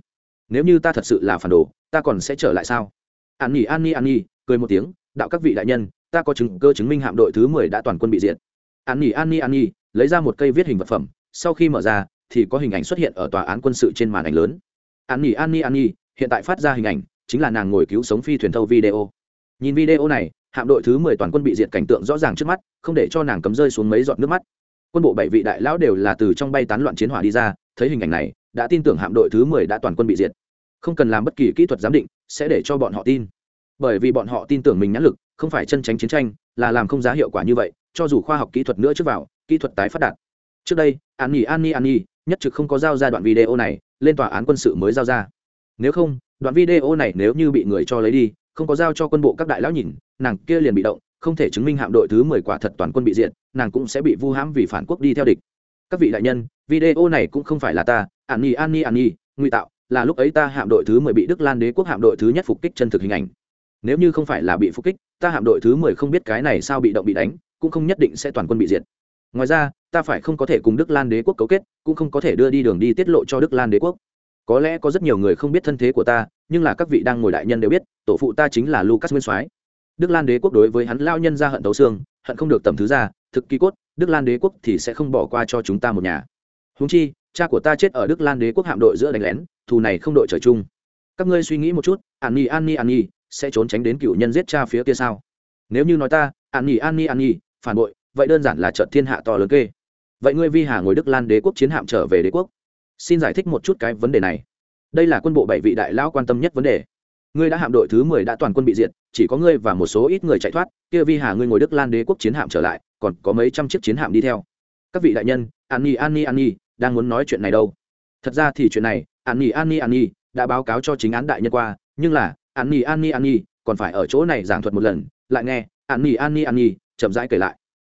Nếu như ta thật sự là phản đồ, ta còn sẽ trở lại sao? An nhi an nhi an nhi, cười một tiếng, đạo các vị đại nhân, ta có chứng, cơ chứng minh hạm đội thứ mười đã toàn quân bị diệt an nhi an nhi an nhi, lấy ra một cây viết hình vật phẩm, sau khi mở ra, thì có hình ảnh xuất hiện ở tòa án quân sự trên màn ảnh lớn. An nhi an nhi an nhi, hiện tại phát ra hình ảnh, chính là nàng ngồi cứu sống phi thuyền thâu video. Nhìn video này, hạm đội thứ mười toàn quân bị diệt cảnh tượng rõ ràng trước mắt, không để cho nàng cấm rơi xuống mấy giọt nước mắt. Quân bộ bảy vị đại lão đều là từ trong bay tán loạn chiến hỏa đi ra, thấy hình ảnh này, đã tin tưởng hạm đội thứ mười đã toàn quân bị diệt. Không cần làm bất kỳ kỹ thuật giám định, sẽ để cho bọn họ tin. Bởi vì bọn họ tin tưởng mình nhãn lực, không phải chân tránh chiến tranh, là làm không giá hiệu quả như vậy cho dù khoa học kỹ thuật nữa trước vào, kỹ thuật tái phát đạt. Trước đây, an nhi an nhi an nhi, nhất trực không có giao ra đoạn video này, lên tòa án quân sự mới giao ra. Nếu không, đoạn video này nếu như bị người cho lấy đi, không có giao cho quân bộ các đại lão nhìn, nàng kia liền bị động, không thể chứng minh hạm đội thứ mười quả thật toàn quân bị diện nàng cũng sẽ bị vu hãm vì phản quốc đi theo địch. Các vị đại nhân, video này cũng không phải là ta, an nhi an nhi an nhi nguy tạo, là lúc ấy ta hạm đội thứ mười bị đức lan đế quốc hạm đội thứ nhất phục kích chân thực hình ảnh. Nếu như không phải là bị phục kích, ta hạm đội thứ mười không biết cái này sao bị động bị đánh cũng không nhất định sẽ toàn quân bị diệt. Ngoài ra, ta phải không có thể cùng đức lan đế quốc cấu kết, cũng không có thể đưa đi đường đi tiết lộ cho đức lan đế quốc. Có lẽ có rất nhiều người không biết thân thế của ta, nhưng là các vị đang ngồi đại nhân đều biết, tổ phụ ta chính là lucas nguyên soái. Đức lan đế quốc đối với hắn lao nhân ra hận tấu xương, hận không được tầm thứ ra, thực kỳ cốt, đức lan đế quốc thì sẽ không bỏ qua cho chúng ta một nhà. Húng chi, cha của ta chết ở đức lan đế quốc hạm đội giữa đánh lén, thù này không đội trời chung. Các ngươi suy nghĩ một chút, an nhi an nhi an nhi, sẽ trốn tránh đến cựu nhân giết cha phía kia sao? Nếu như nói ta, an nhi an nhi an nhi phản bội vậy đơn giản là trận thiên hạ to lớn kê vậy ngươi vi hà ngồi đức lan đế quốc chiến hạm trở về đế quốc xin giải thích một chút cái vấn đề này đây là quân bộ bảy vị đại lão quan tâm nhất vấn đề ngươi đã hạm đội thứ mười đã toàn quân bị diệt chỉ có ngươi và một số ít người chạy thoát kia vi hà ngươi ngồi đức lan đế quốc chiến hạm trở lại còn có mấy trăm chiếc chiến hạm đi theo các vị đại nhân an nhi an nhi an nhi đang muốn nói chuyện này đâu thật ra thì chuyện này an nhi an nhi an nhi đã báo cáo cho chính án đại nhân qua nhưng là an nhi an nhi an nhi còn phải ở chỗ này giảng thuật một lần lại nghe an nhi an nhi an nhi chậm rãi kể lại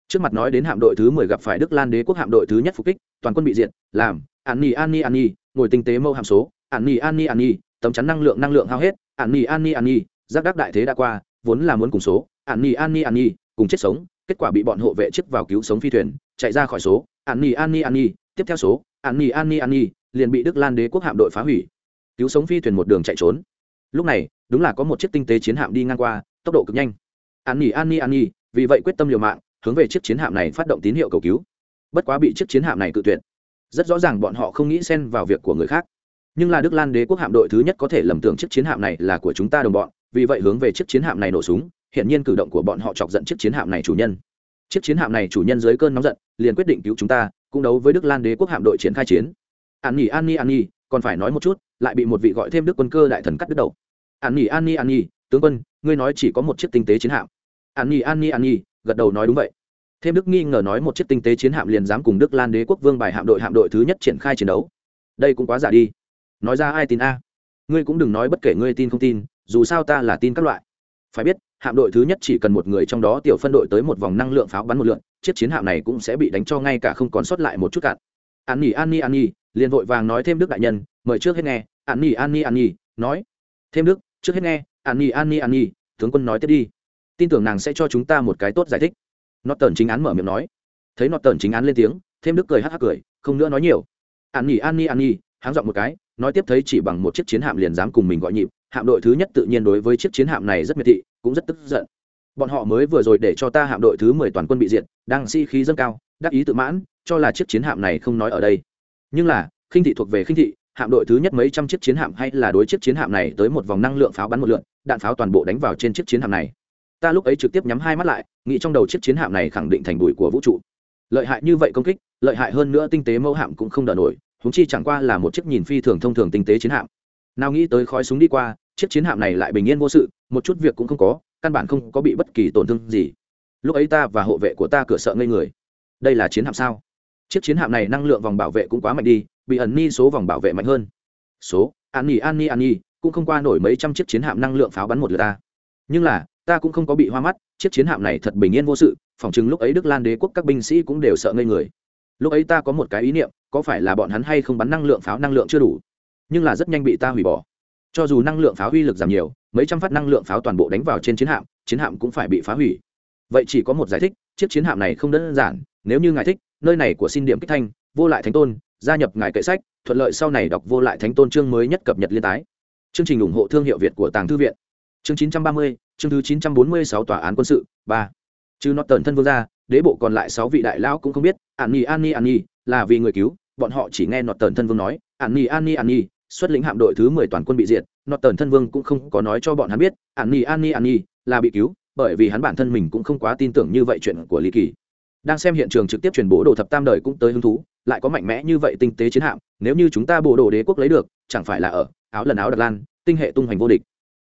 trước mặt nói đến hạm đội thứ mười gặp phải đức lan đế quốc hạm đội thứ nhất phục kích toàn quân bị diệt làm an nhi an nhi an nhi ngồi tinh tế mâu hàm số an nhi an nhi an nhi tấm chắn năng lượng năng lượng hao hết an nhi an nhi an nhi giác đắc đại thế đã qua vốn là muốn cùng số an nhi an nhi an nhi cùng chết sống kết quả bị bọn hộ vệ chiếc vào cứu sống phi thuyền chạy ra khỏi số an nhi an nhi an nhi tiếp theo số an nhi an nhi an nhi liền bị đức lan đế quốc hạm đội phá hủy cứu sống phi thuyền một đường chạy trốn lúc này đúng là có một chiếc tinh tế chiến hạm đi ngang qua tốc độ cực nhanh an nhi an nhi an nhi vì vậy quyết tâm liều mạng, hướng về chiếc chiến hạm này phát động tín hiệu cầu cứu. Bất quá bị chiếc chiến hạm này cự tuyệt, rất rõ ràng bọn họ không nghĩ xen vào việc của người khác. Nhưng là đức lan đế quốc hạm đội thứ nhất có thể lầm tưởng chiếc chiến hạm này là của chúng ta đồng bọn, vì vậy hướng về chiếc chiến hạm này nổ súng hiện nhiên cử động của bọn họ chọc giận chiếc chiến hạm này chủ nhân. Chiếc chiến hạm này chủ nhân dưới cơn nóng giận, liền quyết định cứu chúng ta, cũng đấu với đức lan đế quốc hạm đội triển khai chiến. An nhi an nhi an nhi, còn phải nói một chút, lại bị một vị gọi thêm đức quân cơ đại thần cắt đứt đầu. An nhi an nhi an nhi, tướng quân, ngươi nói chỉ có một chiếc tinh tế chiến hạm an nhi an nhi an nhi gật đầu nói đúng vậy thêm đức nghi ngờ nói một chiếc tinh tế chiến hạm liền dám cùng đức lan đế quốc vương bài hạm đội hạm đội thứ nhất triển khai chiến đấu đây cũng quá giả đi nói ra ai tin a ngươi cũng đừng nói bất kể ngươi tin không tin dù sao ta là tin các loại phải biết hạm đội thứ nhất chỉ cần một người trong đó tiểu phân đội tới một vòng năng lượng pháo bắn một lượn chiếc chiến hạm này cũng sẽ bị đánh cho ngay cả không còn sót lại một chút cạn an nhi an nhi an nhi liền vội vàng nói thêm đức đại nhân mời trước hết nghe an nhi an nhi an nhi nói thêm đức trước hết nghe an nhi an nhi an nhi tướng quân nói tiếp đi tin tưởng nàng sẽ cho chúng ta một cái tốt giải thích. Nó tần chính án mở miệng nói. Thấy nó tần chính án lên tiếng thêm đức cười hắc hắc cười không nữa nói nhiều. An nhỉ, an nhi an nhi háng giọng một cái nói tiếp thấy chỉ bằng một chiếc chiến hạm liền dám cùng mình gọi nhịp hạm đội thứ nhất tự nhiên đối với chiếc chiến hạm này rất miệt thị cũng rất tức giận. Bọn họ mới vừa rồi để cho ta hạm đội thứ mười toàn quân bị diệt đang si khí dâng cao đắc ý tự mãn cho là chiếc chiến hạm này không nói ở đây. Nhưng là khinh thị thuộc về khinh thị hạm đội thứ nhất mấy trăm chiếc chiến hạm hay là đối chiếc chiến hạm này tới một vòng năng lượng pháo bắn một lượn đạn pháo toàn bộ đánh vào trên chiếc chiến hạm này ta lúc ấy trực tiếp nhắm hai mắt lại, nghĩ trong đầu chiếc chiến hạm này khẳng định thành bụi của vũ trụ. Lợi hại như vậy công kích, lợi hại hơn nữa tinh tế mẫu hạm cũng không đỡ nổi húng chi chẳng qua là một chiếc nhìn phi thường thông thường tinh tế chiến hạm. Nào nghĩ tới khói súng đi qua, chiếc chiến hạm này lại bình yên vô sự, một chút việc cũng không có, căn bản không có bị bất kỳ tổn thương gì. Lúc ấy ta và hộ vệ của ta cửa sợ ngây người. Đây là chiến hạm sao? Chiếc chiến hạm này năng lượng vòng bảo vệ cũng quá mạnh đi, bị ẩn ni số vòng bảo vệ mạnh hơn. Số, an ni an ni an ni, cũng không qua nổi mấy trăm chiếc chiến hạm năng lượng pháo bắn một lượt ta. Nhưng là ta cũng không có bị hoa mắt chiếc chiến hạm này thật bình yên vô sự phỏng chừng lúc ấy đức lan đế quốc các binh sĩ cũng đều sợ ngây người. Lúc ấy ta có một cái ý niệm có phải là bọn hắn hay không bắn năng lượng pháo năng lượng chưa đủ? Nhưng là rất nhanh bị ta hủy bỏ. Cho dù năng lượng pháo uy lực giảm nhiều mấy trăm phát năng lượng pháo toàn bộ đánh vào trên chiến hạm chiến hạm cũng phải bị phá hủy. Vậy chỉ có một giải thích chiếc chiến hạm này không đơn giản nếu như ngài thích nơi này của xin điểm kích thanh vô lại thánh tôn gia nhập ngài kệ sách thuận lợi sau này đọc vô lại thánh tôn chương mới nhất cập nhật liên tái. Chương trình ủng hộ thương hiệu việt của tàng thư viện. Chương 930, chương thứ 946 tòa án quân sự, ba. Chứ nó tần thân vương gia đế bộ còn lại sáu vị đại lão cũng không biết an nhi an nhi an nhi là vì người cứu, bọn họ chỉ nghe nọt tần thân vương nói an nhi an nhi an nhi xuất lĩnh hạm đội thứ mười toàn quân bị diệt nọt tần thân vương cũng không có nói cho bọn hắn biết an nhi an nhi an nhi là bị cứu, bởi vì hắn bản thân mình cũng không quá tin tưởng như vậy chuyện của lý kỳ. Đang xem hiện trường trực tiếp truyền bố đồ thập tam đời cũng tới hứng thú, lại có mạnh mẽ như vậy tinh tế chiến hạm, nếu như chúng ta bộ đồ đế quốc lấy được, chẳng phải là ở, áo lần áo đặc lan, tinh hệ tung hoành vô địch.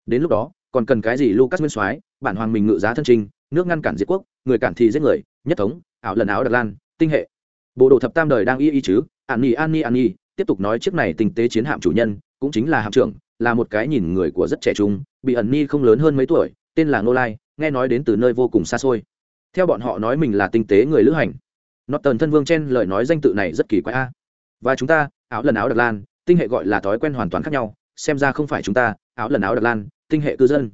Đến lúc đó còn cần cái gì lucas nguyên soái, bản hoàng mình ngự giá thân trình, nước ngăn cản diệt quốc, người cản thì giết người, nhất thống áo lần áo đặc lan, tinh hệ. Bộ đồ thập tam đời đang y y chứ, an nhi an nhi an nhi, tiếp tục nói chiếc này tinh tế chiến hạm chủ nhân, cũng chính là hạm trưởng, là một cái nhìn người của rất trẻ trung, bị ẩn ni không lớn hơn mấy tuổi, tên là ngô lai, nghe nói đến từ nơi vô cùng xa xôi. Theo bọn họ nói mình là tinh tế người lữ hành. Nó tần thân vương chen lời nói danh tự này rất kỳ quái a. Và chúng ta áo lần áo đặc lan, tinh hệ gọi là thói quen hoàn toàn khác nhau, xem ra không phải chúng ta áo lần áo đặc lan tinh hệ cư dân.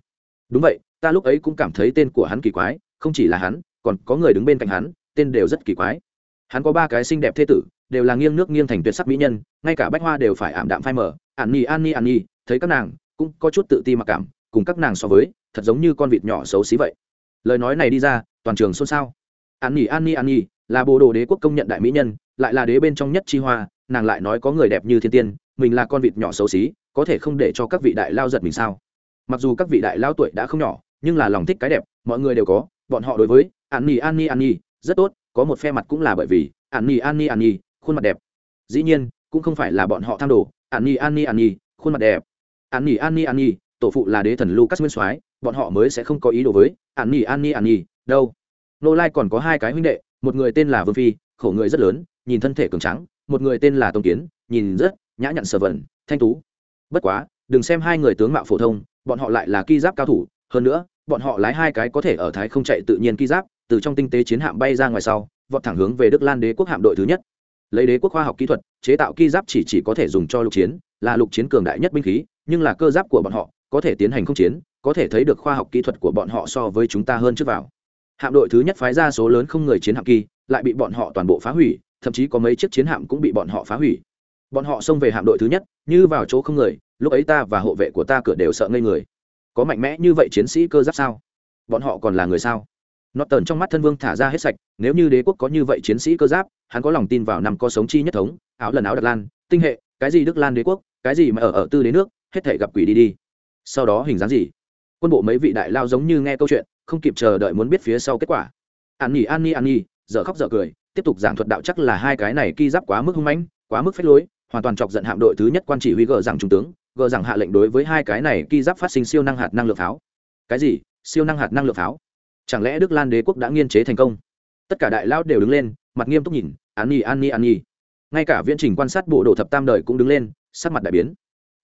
Đúng vậy, ta lúc ấy cũng cảm thấy tên của hắn kỳ quái, không chỉ là hắn, còn có người đứng bên cạnh hắn, tên đều rất kỳ quái. Hắn có ba cái xinh đẹp thế tử, đều là nghiêng nước nghiêng thành tuyệt sắc mỹ nhân, ngay cả bách hoa đều phải ảm đạm phai mờ. Ạn nhi, an nhi an nhi, thấy các nàng, cũng có chút tự ti mặc cảm, cùng các nàng so với, thật giống như con vịt nhỏ xấu xí vậy. Lời nói này đi ra, toàn trường xôn xao. An nhi an nhi an nhi, là bộ đồ đế quốc công nhận đại mỹ nhân, lại là đế bên trong nhất chi hoa, nàng lại nói có người đẹp như thiên tiên, mình là con vịt nhỏ xấu xí, có thể không để cho các vị đại lao giật mình sao? Mặc dù các vị đại lao tuổi đã không nhỏ nhưng là lòng thích cái đẹp mọi người đều có bọn họ đối với an nhi an nhi an nhi rất tốt có một phe mặt cũng là bởi vì an nhi an nhi an nhi khuôn mặt đẹp dĩ nhiên cũng không phải là bọn họ tham đồ an nhi an nhi an nhi khuôn mặt đẹp an nhi an nhi an nhi tổ phụ là đế thần lucas nguyên soái bọn họ mới sẽ không có ý đồ với an nhi an nhi an nhi đâu nô lai còn có hai cái huynh đệ một người tên là vương phi khổ người rất lớn nhìn thân thể cường trắng một người tên là tông kiến nhìn rất nhã nhặn sờ vẩn thanh tú bất quá đừng xem hai người tướng mạo phổ thông bọn họ lại là ki giáp cao thủ hơn nữa bọn họ lái hai cái có thể ở thái không chạy tự nhiên ki giáp từ trong tinh tế chiến hạm bay ra ngoài sau vọt thẳng hướng về đức lan đế quốc hạm đội thứ nhất. Lấy đế quốc khoa học kỹ thuật chế tạo ki giáp chỉ, chỉ có thể dùng cho lục chiến là lục chiến cường đại nhất binh khí nhưng là cơ giáp của bọn họ có thể tiến hành không chiến có thể thấy được khoa học kỹ thuật của bọn họ so với chúng ta hơn trước vào. Hạm đội thứ nhất phái ra số lớn không người chiến hạm kỳ lại bị bọn họ toàn bộ phá hủy thậm chí có mấy chiếc chiến hạm cũng bị bọn họ phá hủy. Bọn họ xông về hạm đội thứ nhất như vào chỗ không người lúc ấy ta và hộ vệ của ta cửa đều sợ ngây người. Có mạnh mẽ như vậy chiến sĩ cơ giáp sao? Bọn họ còn là người sao? Nó tờn trong mắt thân vương thả ra hết sạch, nếu như đế quốc có như vậy chiến sĩ cơ giáp, hắn có lòng tin vào năm có sống chi nhất thống, áo lần áo đặc lan, tinh hệ, cái gì đức lan đế quốc, cái gì mà ở ở tư đế nước, hết thể gặp quỷ đi đi. Sau đó hình dáng gì? Quân bộ mấy vị đại lao giống như nghe câu chuyện, không kịp chờ đợi muốn biết phía sau kết quả. An nhỉ an nhi an nhi, dở khóc dở cười, tiếp tục giảng thuật đạo chắc là hai cái này ki giáp quá mức hung mãnh, quá mức phách lối, hoàn toàn chọc giận hạm đội thứ nhất quan chỉ huy gờ rằng trung tướng gờ rằng hạ lệnh đối với hai cái này ki giáp phát sinh siêu năng hạt năng lượng pháo. Cái gì? Siêu năng hạt năng lượng pháo? Chẳng lẽ đức lan đế quốc đã nghiên chế thành công? Tất cả đại lao đều đứng lên, mặt nghiêm túc nhìn, an nhi an nhi an nhi. Ngay cả viễn trình quan sát bộ đồ thập tam đời cũng đứng lên, sắc mặt đại biến.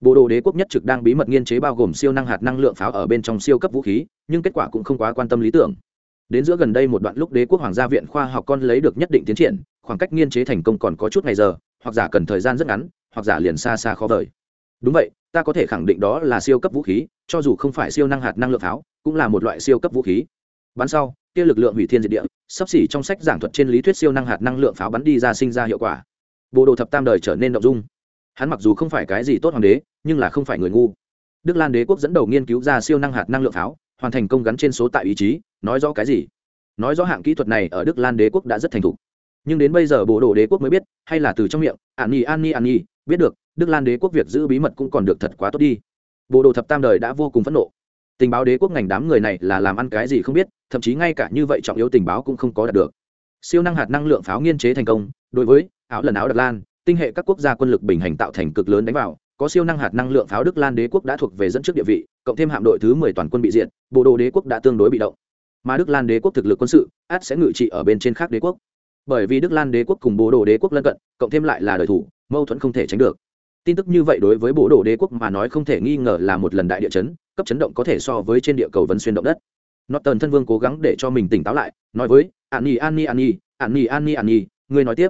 Bộ đồ đế quốc nhất trực đang bí mật nghiên chế bao gồm siêu năng hạt năng lượng pháo ở bên trong siêu cấp vũ khí, nhưng kết quả cũng không quá quan tâm lý tưởng. Đến giữa gần đây một đoạn lúc đế quốc hoàng gia viện khoa học con lấy được nhất định tiến triển, khoảng cách nghiên chế thành công còn có chút ngày giờ, hoặc giả cần thời gian rất ngắn, hoặc giả liền xa xa khó vời. Đúng vậy ta có thể khẳng định đó là siêu cấp vũ khí, cho dù không phải siêu năng hạt năng lượng pháo, cũng là một loại siêu cấp vũ khí. Bắn sau, kia lực lượng hủy thiên diệt địa, sắp xỉ trong sách giảng thuật trên lý thuyết siêu năng hạt năng lượng pháo bắn đi ra sinh ra hiệu quả. Bộ đồ thập tam đời trở nên động dung. Hắn mặc dù không phải cái gì tốt hoàng đế, nhưng là không phải người ngu. Đức lan đế quốc dẫn đầu nghiên cứu ra siêu năng hạt năng lượng pháo, hoàn thành công gắn trên số tại ý chí, nói rõ cái gì? Nói rõ hạng kỹ thuật này ở đức lan đế quốc đã rất thành thục. Nhưng đến bây giờ bộ đồ đế quốc mới biết, hay là từ trong miệng, an nhi an nhi an nhi biết được, đức lan đế quốc việc giữ bí mật cũng còn được thật quá tốt đi. Bộ đồ thập tam đời đã vô cùng phẫn nộ. Tình báo đế quốc ngành đám người này là làm ăn cái gì không biết, thậm chí ngay cả như vậy trọng yếu tình báo cũng không có đạt được. Siêu năng hạt năng lượng pháo nghiên chế thành công, đối với áo lần áo đặc lan, tinh hệ các quốc gia quân lực bình hành tạo thành cực lớn đánh vào, có siêu năng hạt năng lượng pháo đức lan đế quốc đã thuộc về dẫn trước địa vị, cộng thêm hạm đội thứ mười toàn quân bị diện bộ đồ đế quốc đã tương đối bị động. Mà đức lan đế quốc thực lực quân sự át sẽ ngự trị ở bên trên khác đế quốc. Bởi vì đức lan đế quốc cùng bộ đồ đế quốc lân cận, cộng thêm lại là đời thủ mâu thuẫn không thể tránh được. Tin tức như vậy đối với bộ đồ đế quốc mà nói không thể nghi ngờ là một lần đại địa chấn, cấp chấn động có thể so với trên địa cầu vân xuyên động đất. Norton thân vương cố gắng để cho mình tỉnh táo lại, nói với an nhi an nhi an nhi an nhi an nhi an nhi ngươi nói tiếp.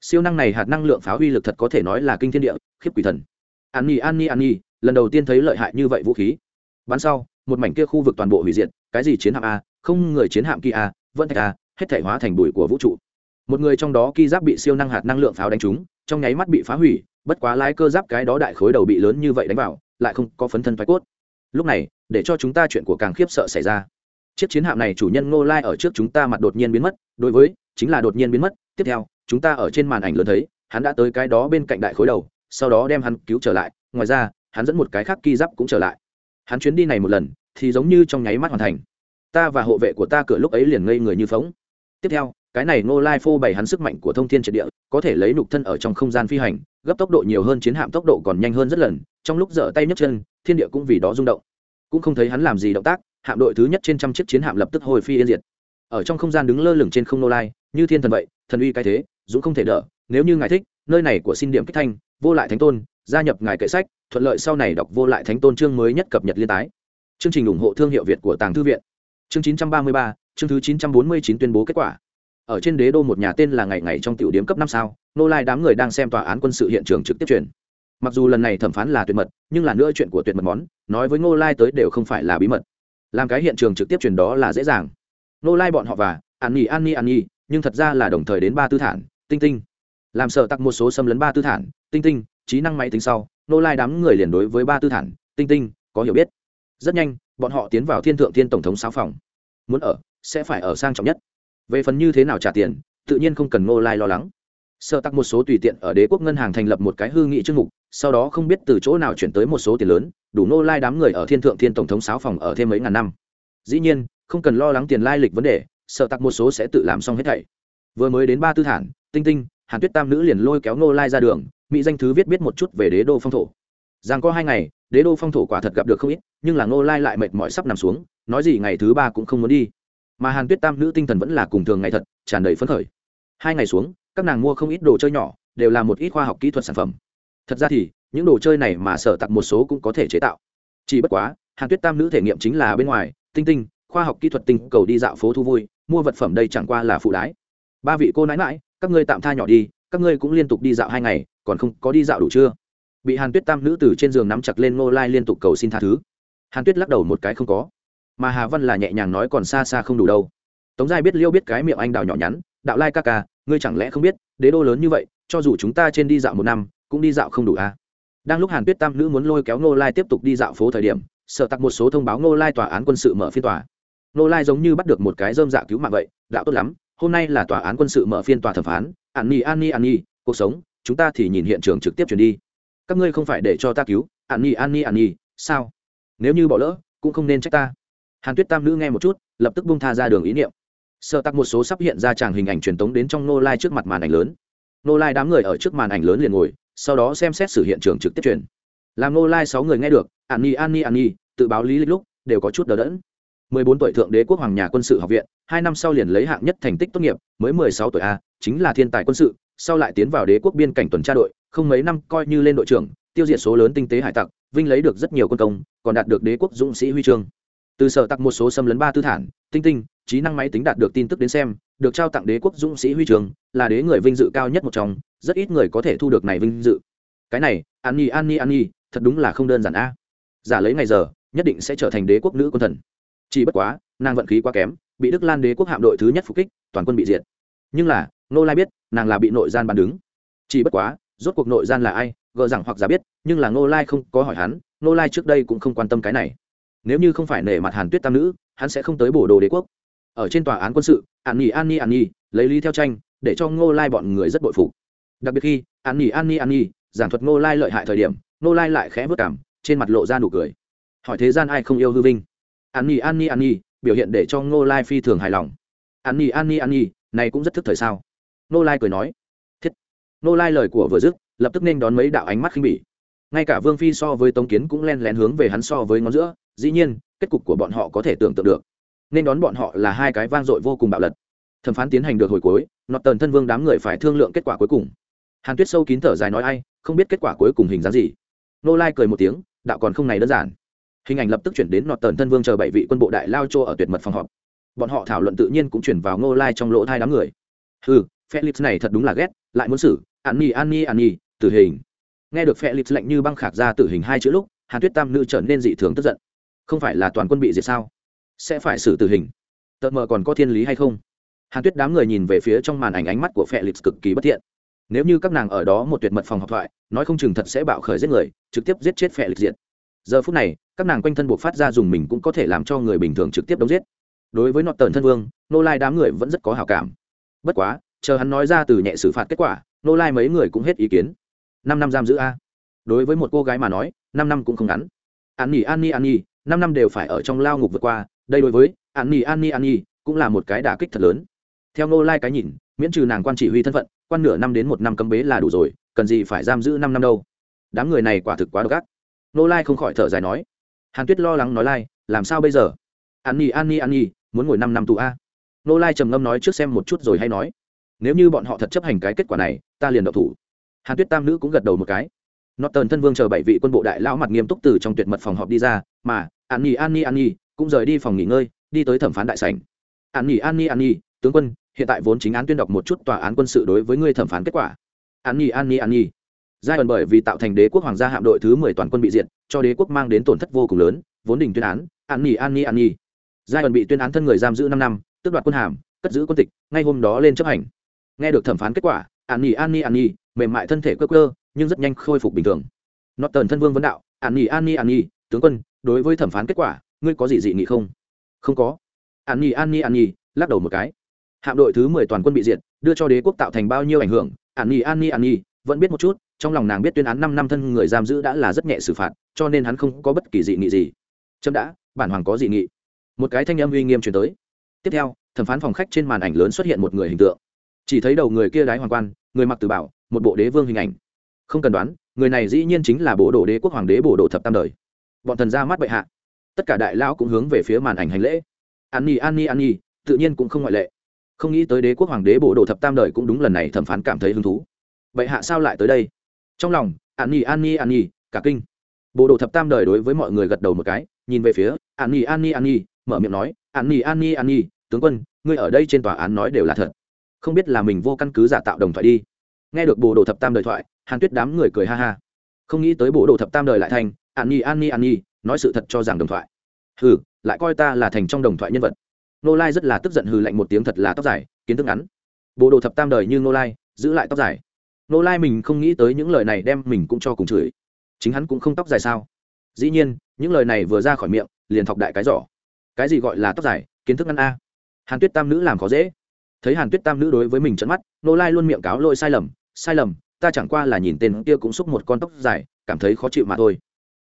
Siêu năng này hạt năng lượng pháo uy lực thật có thể nói là kinh thiên địa, khiếp quỷ thần. An nhi an nhi an nhi lần đầu tiên thấy lợi hại như vậy vũ khí. Bắn sau, một mảnh kia khu vực toàn bộ hủy diệt, cái gì chiến hạm a, không người chiến hạm kia a, vẫn thạch a, hết thể hóa thành bụi của vũ trụ. Một người trong đó ki giáp bị siêu năng hạt năng lượng pháo đánh trúng trong nháy mắt bị phá hủy, bất quá lái cơ giáp cái đó đại khối đầu bị lớn như vậy đánh vào, lại không có phấn thân thoái cốt. Lúc này, để cho chúng ta chuyện của càng khiếp sợ xảy ra. Chiếc chiến hạm này chủ nhân ngô lai ở trước chúng ta mặt đột nhiên biến mất, đối với, chính là đột nhiên biến mất. Tiếp theo, chúng ta ở trên màn ảnh lớn thấy, hắn đã tới cái đó bên cạnh đại khối đầu, sau đó đem hắn cứu trở lại. Ngoài ra, hắn dẫn một cái khác ki giáp cũng trở lại. Hắn chuyến đi này một lần, thì giống như trong nháy mắt hoàn thành. Ta và hộ vệ của ta cửa lúc ấy liền ngây người như phóng. Tiếp theo cái này ngô lai phô bày hắn sức mạnh của thông thiên triệt địa có thể lấy nục thân ở trong không gian phi hành gấp tốc độ nhiều hơn chiến hạm tốc độ còn nhanh hơn rất lần trong lúc dở tay nhấc chân thiên địa cũng vì đó rung động. Cũng không thấy hắn làm gì động tác hạm đội thứ nhất trên trăm chiếc chiến hạm lập tức hồi phi yên diệt. Ở trong không gian đứng lơ lửng trên không nô lai như thiên thần vậy thần uy cái thế dũng không thể đỡ nếu như ngài thích nơi này của xin điểm kích thanh vô lại thánh tôn gia nhập ngài kệ sách thuận lợi sau này đọc vô lại thánh tôn chương mới nhất cập nhật liên tái. Chương trình ủng hộ thương hiệu việt của tàng thư viện. Chương 933, chương thứ 949 tuyên bố kết quả ở trên đế đô một nhà tên là ngày ngày trong tiểu điểm cấp năm sao, nô lai đám người đang xem tòa án quân sự hiện trường trực tiếp truyền. Mặc dù lần này thẩm phán là tuyệt mật, nhưng là nữa chuyện của tuyệt mật món, nói với ngô lai tới đều không phải là bí mật. Làm cái hiện trường trực tiếp truyền đó là dễ dàng. Nô lai bọn họ và, an nhi an nhi an nhi, nhưng thật ra là đồng thời đến ba tư thản, tinh tinh. Làm sợ tặc một số xâm lấn ba tư thản, tinh tinh, trí năng máy tính sau nô lai đám người liền đối với ba tư thản, tinh tinh, có hiểu biết. Rất nhanh, bọn họ tiến vào thiên thượng thiên tổng thống sáu phòng. Muốn ở, sẽ phải ở sang trọng nhất về phần như thế nào trả tiền, tự nhiên không cần nô lai lo lắng. Sợ tặc một số tùy tiện ở đế quốc ngân hàng thành lập một cái hư nghị chương mục, sau đó không biết từ chỗ nào chuyển tới một số tiền lớn, đủ nô lai đám người ở thiên thượng thiên tổng thống sáu phòng ở thêm mấy ngàn năm. Dĩ nhiên, không cần lo lắng tiền lai lịch vấn đề sợ tặc một số sẽ tự làm xong hết thảy. Vừa mới đến ba tư thản, tinh tinh, hàn tuyết tam nữ liền lôi kéo nô lai ra đường, mỹ danh thứ viết biết một chút về đế đô phong thổ. Rằng có hai ngày, đế đô phong thổ quả thật gặp được không ít, nhưng là nô lai lại mệt mỏi sắp nằm xuống, nói gì ngày thứ ba cũng không muốn đi mà hàn tuyết tam nữ tinh thần vẫn là cùng thường ngày thật, tràn đầy phấn khởi. Hai ngày xuống, các nàng mua không ít đồ chơi nhỏ, đều là một ít khoa học kỹ thuật sản phẩm. Thật ra thì, những đồ chơi này mà sở tặc một số cũng có thể chế tạo. Chỉ bất quá, hàn tuyết tam nữ thể nghiệm chính là bên ngoài, tinh tinh, khoa học kỹ thuật tinh cầu đi dạo phố thu vui, mua vật phẩm đây chẳng qua là phụ đái ba vị cô nãi mãi các ngươi tạm tha nhỏ đi, các ngươi cũng liên tục đi dạo hai ngày, còn không có đi dạo đủ chưa? Bị hàn tuyết tam nữ từ trên giường nắm chặt lên ngô lai liên tục cầu xin tha thứ. Hàn tuyết lắc đầu một cái không có mà hà văn là nhẹ nhàng nói còn xa xa không đủ đâu. Tống giai biết liêu biết cái miệng anh đào nhỏ nhắn, đạo lai ca ca, ngươi chẳng lẽ không biết, đế đô lớn như vậy, cho dù chúng ta trên đi dạo một năm, cũng đi dạo không đủ à. đang lúc hàn tuyết tam nữ muốn lôi kéo ngô lai tiếp tục đi dạo phố thời điểm sợ tặc một số thông báo ngô lai tòa án quân sự mở phiên tòa. Ngô lai giống như bắt được một cái dơm dạ cứu mạng vậy, đạo tốt lắm, hôm nay là tòa án quân sự mở phiên tòa thẩm phán, an nhi an nhi an nhi cuộc sống, chúng ta thì nhìn hiện trường trực tiếp chuyển đi. Các ngươi không phải để cho ta cứu, an nhi an nhi an nhi sao? Nếu như bỏ lỡ, cũng không nên trách ta hàn tuyết tam nữ nghe một chút, lập tức bung tha ra đường ý niệm. Sợ tắc một số sắp hiện ra tràng hình ảnh truyền tống đến trong nô lai trước mặt màn ảnh lớn. Nô lai đám người ở trước màn ảnh lớn liền ngồi, sau đó xem xét xử hiện trường trực tiếp truyền. Làm nô lai sáu người nghe được, an nhi an nhi an nhi tự báo lý lịch lúc, đều có chút đờ đẫn. 14 tuổi thượng đế quốc hoàng nhà quân sự học viện, hai năm sau liền lấy hạng nhất thành tích tốt nghiệp, mới 16 tuổi a, chính là thiên tài quân sự, sau lại tiến vào đế quốc biên cảnh tuần tra đội, không mấy năm coi như lên đội trưởng, tiêu diệt số lớn tinh tế hải tặc, vinh lấy được rất nhiều quân công, còn đạt được đế quốc dũng sĩ huy chương từ sở tặc một số xâm lấn ba tư thản, tinh tinh, trí năng máy tính đạt được tin tức đến xem, được trao tặng đế quốc dũng sĩ huy trường, là đế người vinh dự cao nhất một trong, rất ít người có thể thu được này vinh dự. Cái này, an nhi an nhi an nhi, thật đúng là không đơn giản a. Giả lấy ngày giờ, nhất định sẽ trở thành đế quốc nữ quân thần. Chỉ bất quá, nàng vận khí quá kém, bị đức lan đế quốc hạm đội thứ nhất phục kích, toàn quân bị diệt. Nhưng là nô lai biết, nàng là bị nội gian bàn đứng. Chỉ bất quá, rốt cuộc nội gian là ai, gờ rằng hoặc giả biết, nhưng là nô lai không có hỏi hắn nô lai trước đây cũng không quan tâm cái này nếu như không phải nể mặt hàn tuyết tam nữ hắn sẽ không tới bổ đồ đế quốc ở trên tòa án quân sự an nhi an nhi an nhi lấy lý theo tranh để cho ngô lai bọn người rất bội phục đặc biệt khi an nhi an nhi an nhi giảng thuật ngô lai lợi hại thời điểm ngô lai lại khẽ vất cảm trên mặt lộ ra nụ cười hỏi thế gian ai không yêu hư vinh an nhi an nhi an nhi biểu hiện để cho ngô lai phi thường hài lòng an nhi an nhi an nhi này cũng rất thức thời sao ngô lai cười nói thiết ngô lai lời của vừa dứt lập tức nên đón mấy đạo ánh mắt khinh bỉ ngay cả vương phi so với tống kiến cũng len lén hướng về hắn so với ngón giữa dĩ nhiên, kết cục của bọn họ có thể tưởng tượng được. Nên đón bọn họ là hai cái vang dội vô cùng bạo lật. Thẩm phán tiến hành được hồi cuối nọt tần thân vương đám người phải thương lượng kết quả cuối cùng. Hàn tuyết sâu kín thở dài nói ai, không biết kết quả cuối cùng hình dáng gì. Nô lai cười một tiếng, đạo còn không này đơn giản. Hình ảnh lập tức chuyển đến nọt tần thân vương chờ bảy vị quân bộ đại lao chô ở tuyệt mật phòng họp. Bọn họ thảo luận tự nhiên cũng chuyển vào nô lai trong lỗ thai đám người. Ừ felix này thật đúng là ghét, lại muốn xử an nhi an nhi an nhi tử hình. Nghe được felix lạnh như băng khạc ra tử hình hai chữ lúc, hàn tuyết tam nữ trở nên dị thường tức giận không phải là toàn quân bị diệt sao? Sẽ phải xử tử hình. Tợn mờ còn có thiên lý hay không? Hàn tuyết đám người nhìn về phía trong màn ảnh ánh mắt của felix cực kỳ bất thiện. Nếu như các nàng ở đó một tuyệt mật phòng học thoại, nói không chừng thật sẽ bạo khởi giết người, trực tiếp giết chết felix diện giờ phút này, các nàng quanh thân buộc phát ra dùng mình cũng có thể làm cho người bình thường trực tiếp đóng giết. Đối với nọt tần thân vương, nô lai đám người vẫn rất có hào cảm. Bất quá, chờ hắn nói ra từ nhẹ xử phạt kết quả, nô lai mấy người cũng hết ý kiến. Năm năm giam giữ a. Đối với một cô gái mà nói, năm năm cũng không ngắn. An nhi an nhi an nhi năm năm đều phải ở trong lao ngục vượt qua, đây đối với an nhi an nhi an nhi cũng là một cái đả kích thật lớn. Theo nô lai cái nhìn, miễn trừ nàng quan chỉ huy thân phận, quan nửa năm đến một năm cấm bế là đủ rồi, cần gì phải giam giữ năm năm đâu. Đám người này quả thực quá độc ác. Nô lai không khỏi thở dài nói, hàn tuyết lo lắng nói lai, làm sao bây giờ? An nhi an nhi an nhi muốn ngồi năm năm tù a? Nô lai trầm ngâm nói trước xem một chút rồi hay nói, nếu như bọn họ thật chấp hành cái kết quả này, ta liền đậu thủ. Hàn tuyết tam nữ cũng gật đầu một cái. Nó tần thân vương chờ bảy vị quân bộ đại lão mặt nghiêm túc từ trong tuyệt mật phòng họp đi ra, mà An Nhi An Nhi An Nhi cũng rời đi phòng nghỉ ngơi, đi tới thẩm phán đại sảnh. An Nhi An Nhi An Nhi, tướng quân, hiện tại vốn chính án tuyên đọc một chút tòa án quân sự đối với ngươi thẩm phán kết quả. An Nhi An Nhi An Nhi. Giai đoạn bởi vì tạo thành đế quốc hoàng gia hạm đội thứ mười toàn quân bị diệt, cho đế quốc mang đến tổn thất vô cùng lớn, vốn đỉnh tuyên án, An Nhi An Nhi An Nhi. Giai đoạn bị tuyên án thân người giam giữ năm năm, tước đoạt quân hàm, cất giữ quân tịch, ngay hôm đó lên chấp hành. Nghe được thẩm phán kết quả, an nhi an nhi an nhi mềm mại thân thể cơ cơ nhưng rất nhanh khôi phục bình thường. Nó tần thân vương vấn đạo, an nhi an nhi an nhi, tướng quân, đối với thẩm phán kết quả, ngươi có gì dị nghị không? Không có. An nhi an nhi an nhi, lắc đầu một cái. Hạm đội thứ mười toàn quân bị diệt, đưa cho đế quốc tạo thành bao nhiêu ảnh hưởng, an nhi an nhi an nhi, vẫn biết một chút, trong lòng nàng biết tuyên án năm năm thân người giam giữ đã là rất nhẹ xử phạt, cho nên hắn không có bất kỳ dị nghị gì. Trâm đã, bản hoàng có dị nghị. Một cái thanh âm uy nghiêm chuyển tới. Tiếp theo, thẩm phán phòng khách trên màn ảnh lớn xuất hiện một người hình tượng. Chỉ thấy đầu người kia đái hoàng quan, người mặc từ bảo, một bộ đế vương hình ảnh không cần đoán người này dĩ nhiên chính là bộ đồ đế quốc hoàng đế bộ đồ thập tam đời bọn thần ra mắt bệ hạ tất cả đại lão cũng hướng về phía màn ảnh hành lễ an nhi an nhi an nhi tự nhiên cũng không ngoại lệ không nghĩ tới đế quốc hoàng đế bộ đồ thập tam đời cũng đúng lần này thẩm phán cảm thấy hứng thú bệ hạ sao lại tới đây trong lòng an nhi an nhi an nhi cả kinh bộ đồ thập tam đời đối với mọi người gật đầu một cái nhìn về phía an nhi an nhi an nhi mở miệng nói an nhi an nhi an nhi tướng quân ngươi ở đây trên tòa án nói đều là thật không biết là mình vô căn cứ giả tạo đồng thoại đi nghe được bộ đồ thập tam đời thoại, hàn tuyết đám người cười ha ha. Không nghĩ tới bộ đồ thập tam đời lại thành, an nhi an nhi an nhi, nói sự thật cho rằng đồng thoại. Hừ, lại coi ta là thành trong đồng thoại nhân vật. Nô lai rất là tức giận hừ lạnh một tiếng thật là tóc dài, kiến thức ngắn. Bộ đồ thập tam đời như nô lai, giữ lại tóc dài. Nô lai mình không nghĩ tới những lời này đem mình cũng cho cùng chửi. Chính hắn cũng không tóc dài sao? Dĩ nhiên, những lời này vừa ra khỏi miệng, liền thọc đại cái giỏ. Cái gì gọi là tóc dài? Kiến thức ngắn a. Hàn tuyết tam nữ làm khó dễ thấy hàn tuyết tam nữ đối với mình trận mắt, nô lai luôn miệng cáo lỗi sai lầm sai lầm, ta chẳng qua là nhìn tên kia cũng xúc một con tóc dài, cảm thấy khó chịu mà thôi.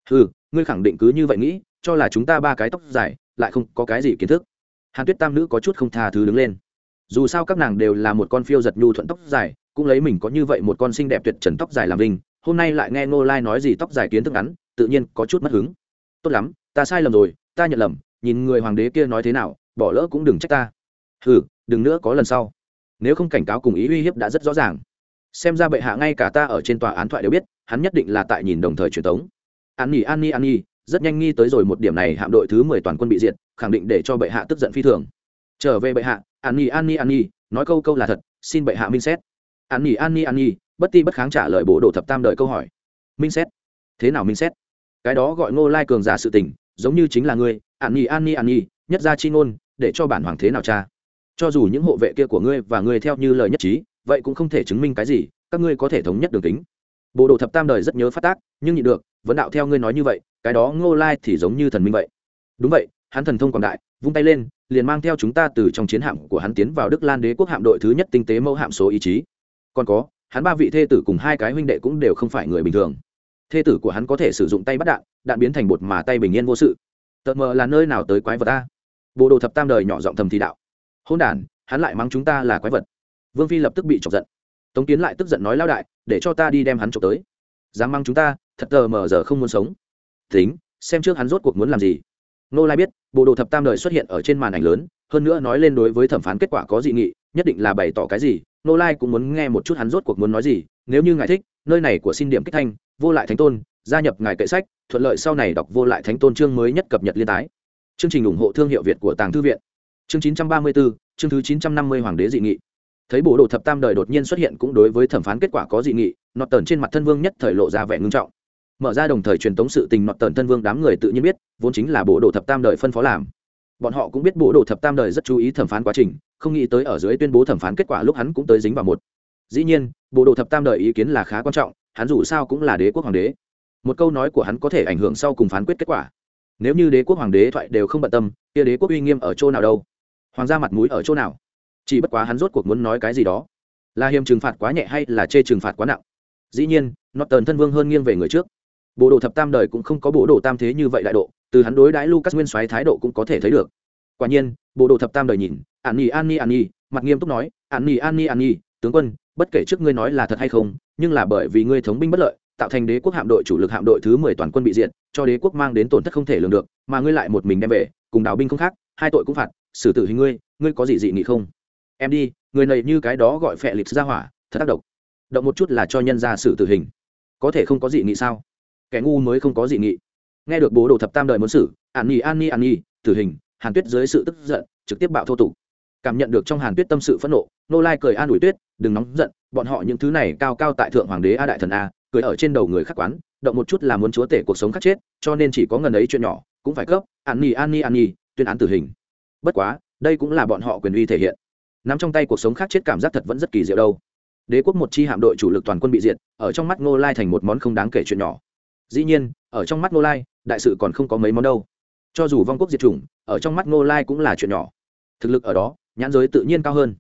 Ừ ngươi khẳng định cứ như vậy nghĩ, cho là chúng ta ba cái tóc dài, lại không có cái gì kiến thức. Hàn tuyết tam nữ có chút không tha thứ đứng lên. Dù sao các nàng đều là một con phiêu giật nhu thuận tóc dài, cũng lấy mình có như vậy một con xinh đẹp tuyệt trần tóc dài làm linh hôm nay lại nghe nô lai nói gì tóc dài kiến thức ngắn, tự nhiên có chút mất hứng. Tốt lắm, ta sai lầm rồi, ta nhận lầm, nhìn người hoàng đế kia nói thế nào, bỏ lỡ cũng đừng trách ta. Ừ đừng nữa có lần sau nếu không cảnh cáo cùng ý uy hiếp đã rất rõ ràng xem ra bệ hạ ngay cả ta ở trên tòa án thoại đều biết hắn nhất định là tại nhìn đồng thời truyền thống an nhi an nhi an nhi rất nhanh nghi tới rồi một điểm này hạm đội thứ mười toàn quân bị diệt khẳng định để cho bệ hạ tức giận phi thường trở về bệ hạ an nhi an nhi an nhi nói câu câu là thật xin bệ hạ minh xét an nhi an nhi an nhi bất ti bất kháng trả lời bộ đồ thập tam đợi câu hỏi minh xét thế nào minh xét cái đó gọi ngô lai cường giả sự tình giống như chính là ngươi an nhi an nhi an nhi nhất ra chi ngôn để cho bản hoàng thế nào cha cho dù những hộ vệ kia của ngươi và ngươi theo như lời nhất trí, vậy cũng không thể chứng minh cái gì, các ngươi có thể thống nhất đường tính bộ đồ thập tam đời rất nhớ phát tác, nhưng nhịn được vẫn đạo theo ngươi nói như vậy, cái đó ngô lai thì giống như thần minh vậy. Đúng vậy, hắn thần thông quảng đại, vung tay lên, liền mang theo chúng ta từ trong chiến hạm của hắn tiến vào đức lan đế quốc hạm đội thứ nhất tinh tế mẫu hạm số ý chí. Còn có, hắn ba vị thê tử cùng hai cái huynh đệ cũng đều không phải người bình thường. Thê tử của hắn có thể sử dụng tay bắt đạn đạn biến thành bột mà tay bình yên vô sự. Tợt mờ là nơi nào tới quái vật ta? Bộ đồ thập tam đời nhỏ giọng thầm thì đạo hôn đ hắn lại mắng chúng ta là quái vật. Vương phi lập tức bị chọc giận. Tống kiến lại tức giận nói lao đại, để cho ta đi đem hắn trộm tới. Dám mắng chúng ta, thật tờ mờ giờ không muốn sống. Tính, xem trước hắn rốt cuộc muốn làm gì. Nô lai biết, bộ đồ thập tam đời xuất hiện ở trên màn ảnh lớn, hơn nữa nói lên đối với thẩm phán kết quả có dị nghị, nhất định là bày tỏ cái gì nô lai cũng muốn nghe một chút hắn rốt cuộc muốn nói gì, nếu như ngài thích, nơi này của xin điểm kích thanh, vô lại thánh tôn, gia nhập ngài kệ sách, thuận lợi sau này đọc vô lại thánh tôn chương mới nhất cập nhật liên tái. Chương trình ủng hộ thương hiệu việt của tàng thư viện chương 934, chương thứ 950 hoàng đế dị nghị. Thấy bộ đồ thập tam đời đột nhiên xuất hiện cũng đối với thẩm phán kết quả có dị nghị nọt tần trên mặt thân vương nhất thời lộ ra vẻ ngưng trọng. Mở ra đồng thời truyền tống sự tình nọt tần thân vương đám người tự nhiên biết vốn chính là bộ đồ thập tam đời phân phó làm. Bọn họ cũng biết bộ đồ thập tam đời rất chú ý thẩm phán quá trình không nghĩ tới ở dưới tuyên bố thẩm phán kết quả lúc hắn cũng tới dính vào một. Dĩ nhiên bộ đồ thập tam đời ý kiến là khá quan trọng hắn dù sao cũng là đế quốc hoàng đế. Một câu nói của hắn có thể ảnh hưởng sau cùng phán quyết kết quả. Nếu như đế quốc hoàng đế thoại đều không bận tâm kia đế quốc uy nghiêm ở chỗ nào đâu? Hoàng gia mặt mũi ở chỗ nào? Chỉ bất quá hắn rốt cuộc muốn nói cái gì đó. Là hiềm trừng phạt quá nhẹ hay là chê trừng phạt quá nặng? Dĩ nhiên nó tần thân vương hơn nghiêng về người trước. Bộ đồ thập tam đời cũng không có bộ đồ tam thế như vậy đại độ, từ hắn đối đãi lucas nguyên soái thái độ cũng có thể thấy được. Quả nhiên, bộ đồ thập tam đời nhìn, an nhi an nhi an nhi, mặt nghiêm túc nói, an nhi an nhi an nhi, tướng quân, bất kể trước ngươi nói là thật hay không, nhưng là bởi vì ngươi thống binh bất lợi, tạo thành đế quốc hạm đội chủ lực hạm đội thứ mười toàn quân bị diệt, cho đế quốc mang đến tổn thất không thể lường được, mà ngươi lại một mình đem về, cùng đào binh không khác, hai tội cũng phạt xử tử hình ngươi ngươi có gì dị nghị không? Em đi, người này như cái đó gọi phệ lịch ra hỏa, thật tác động động một chút là cho nhân ra xử tử hình. Có thể không có dị nghị sao? Kẻ ngu mới không có dị nghị. Nghe được bố đồ thập tam đời muốn xử, an nhi an nhi an nhi, tử hình, hàn tuyết dưới sự tức giận, trực tiếp bạo thô tục. Cảm nhận được trong hàn tuyết tâm sự phẫn nộ, nô lai cười an ủi tuyết, đừng nóng giận, bọn họ những thứ này cao cao tại thượng hoàng đế a đại thần a, cười ở trên đầu người khắc quán, động một chút là muốn chúa tể cuộc sống khắc chết, cho nên chỉ có ngần ấy chuyện nhỏ, cũng phải cấp, an nhi an nhi an nhi, tuyên án tử hình bất quá, đây cũng là bọn họ quyền uy thể hiện. Nắm trong tay cuộc sống khác chết cảm giác thật vẫn rất kỳ diệu đâu. Đế quốc một chi hạm đội chủ lực toàn quân bị diệt, ở trong mắt ngô lai thành một món không đáng kể chuyện nhỏ. Dĩ nhiên, ở trong mắt ngô lai, đại sự còn không có mấy món đâu. Cho dù vong quốc diệt chủng, ở trong mắt ngô lai cũng là chuyện nhỏ. Thực lực ở đó, nhãn giới tự nhiên cao hơn.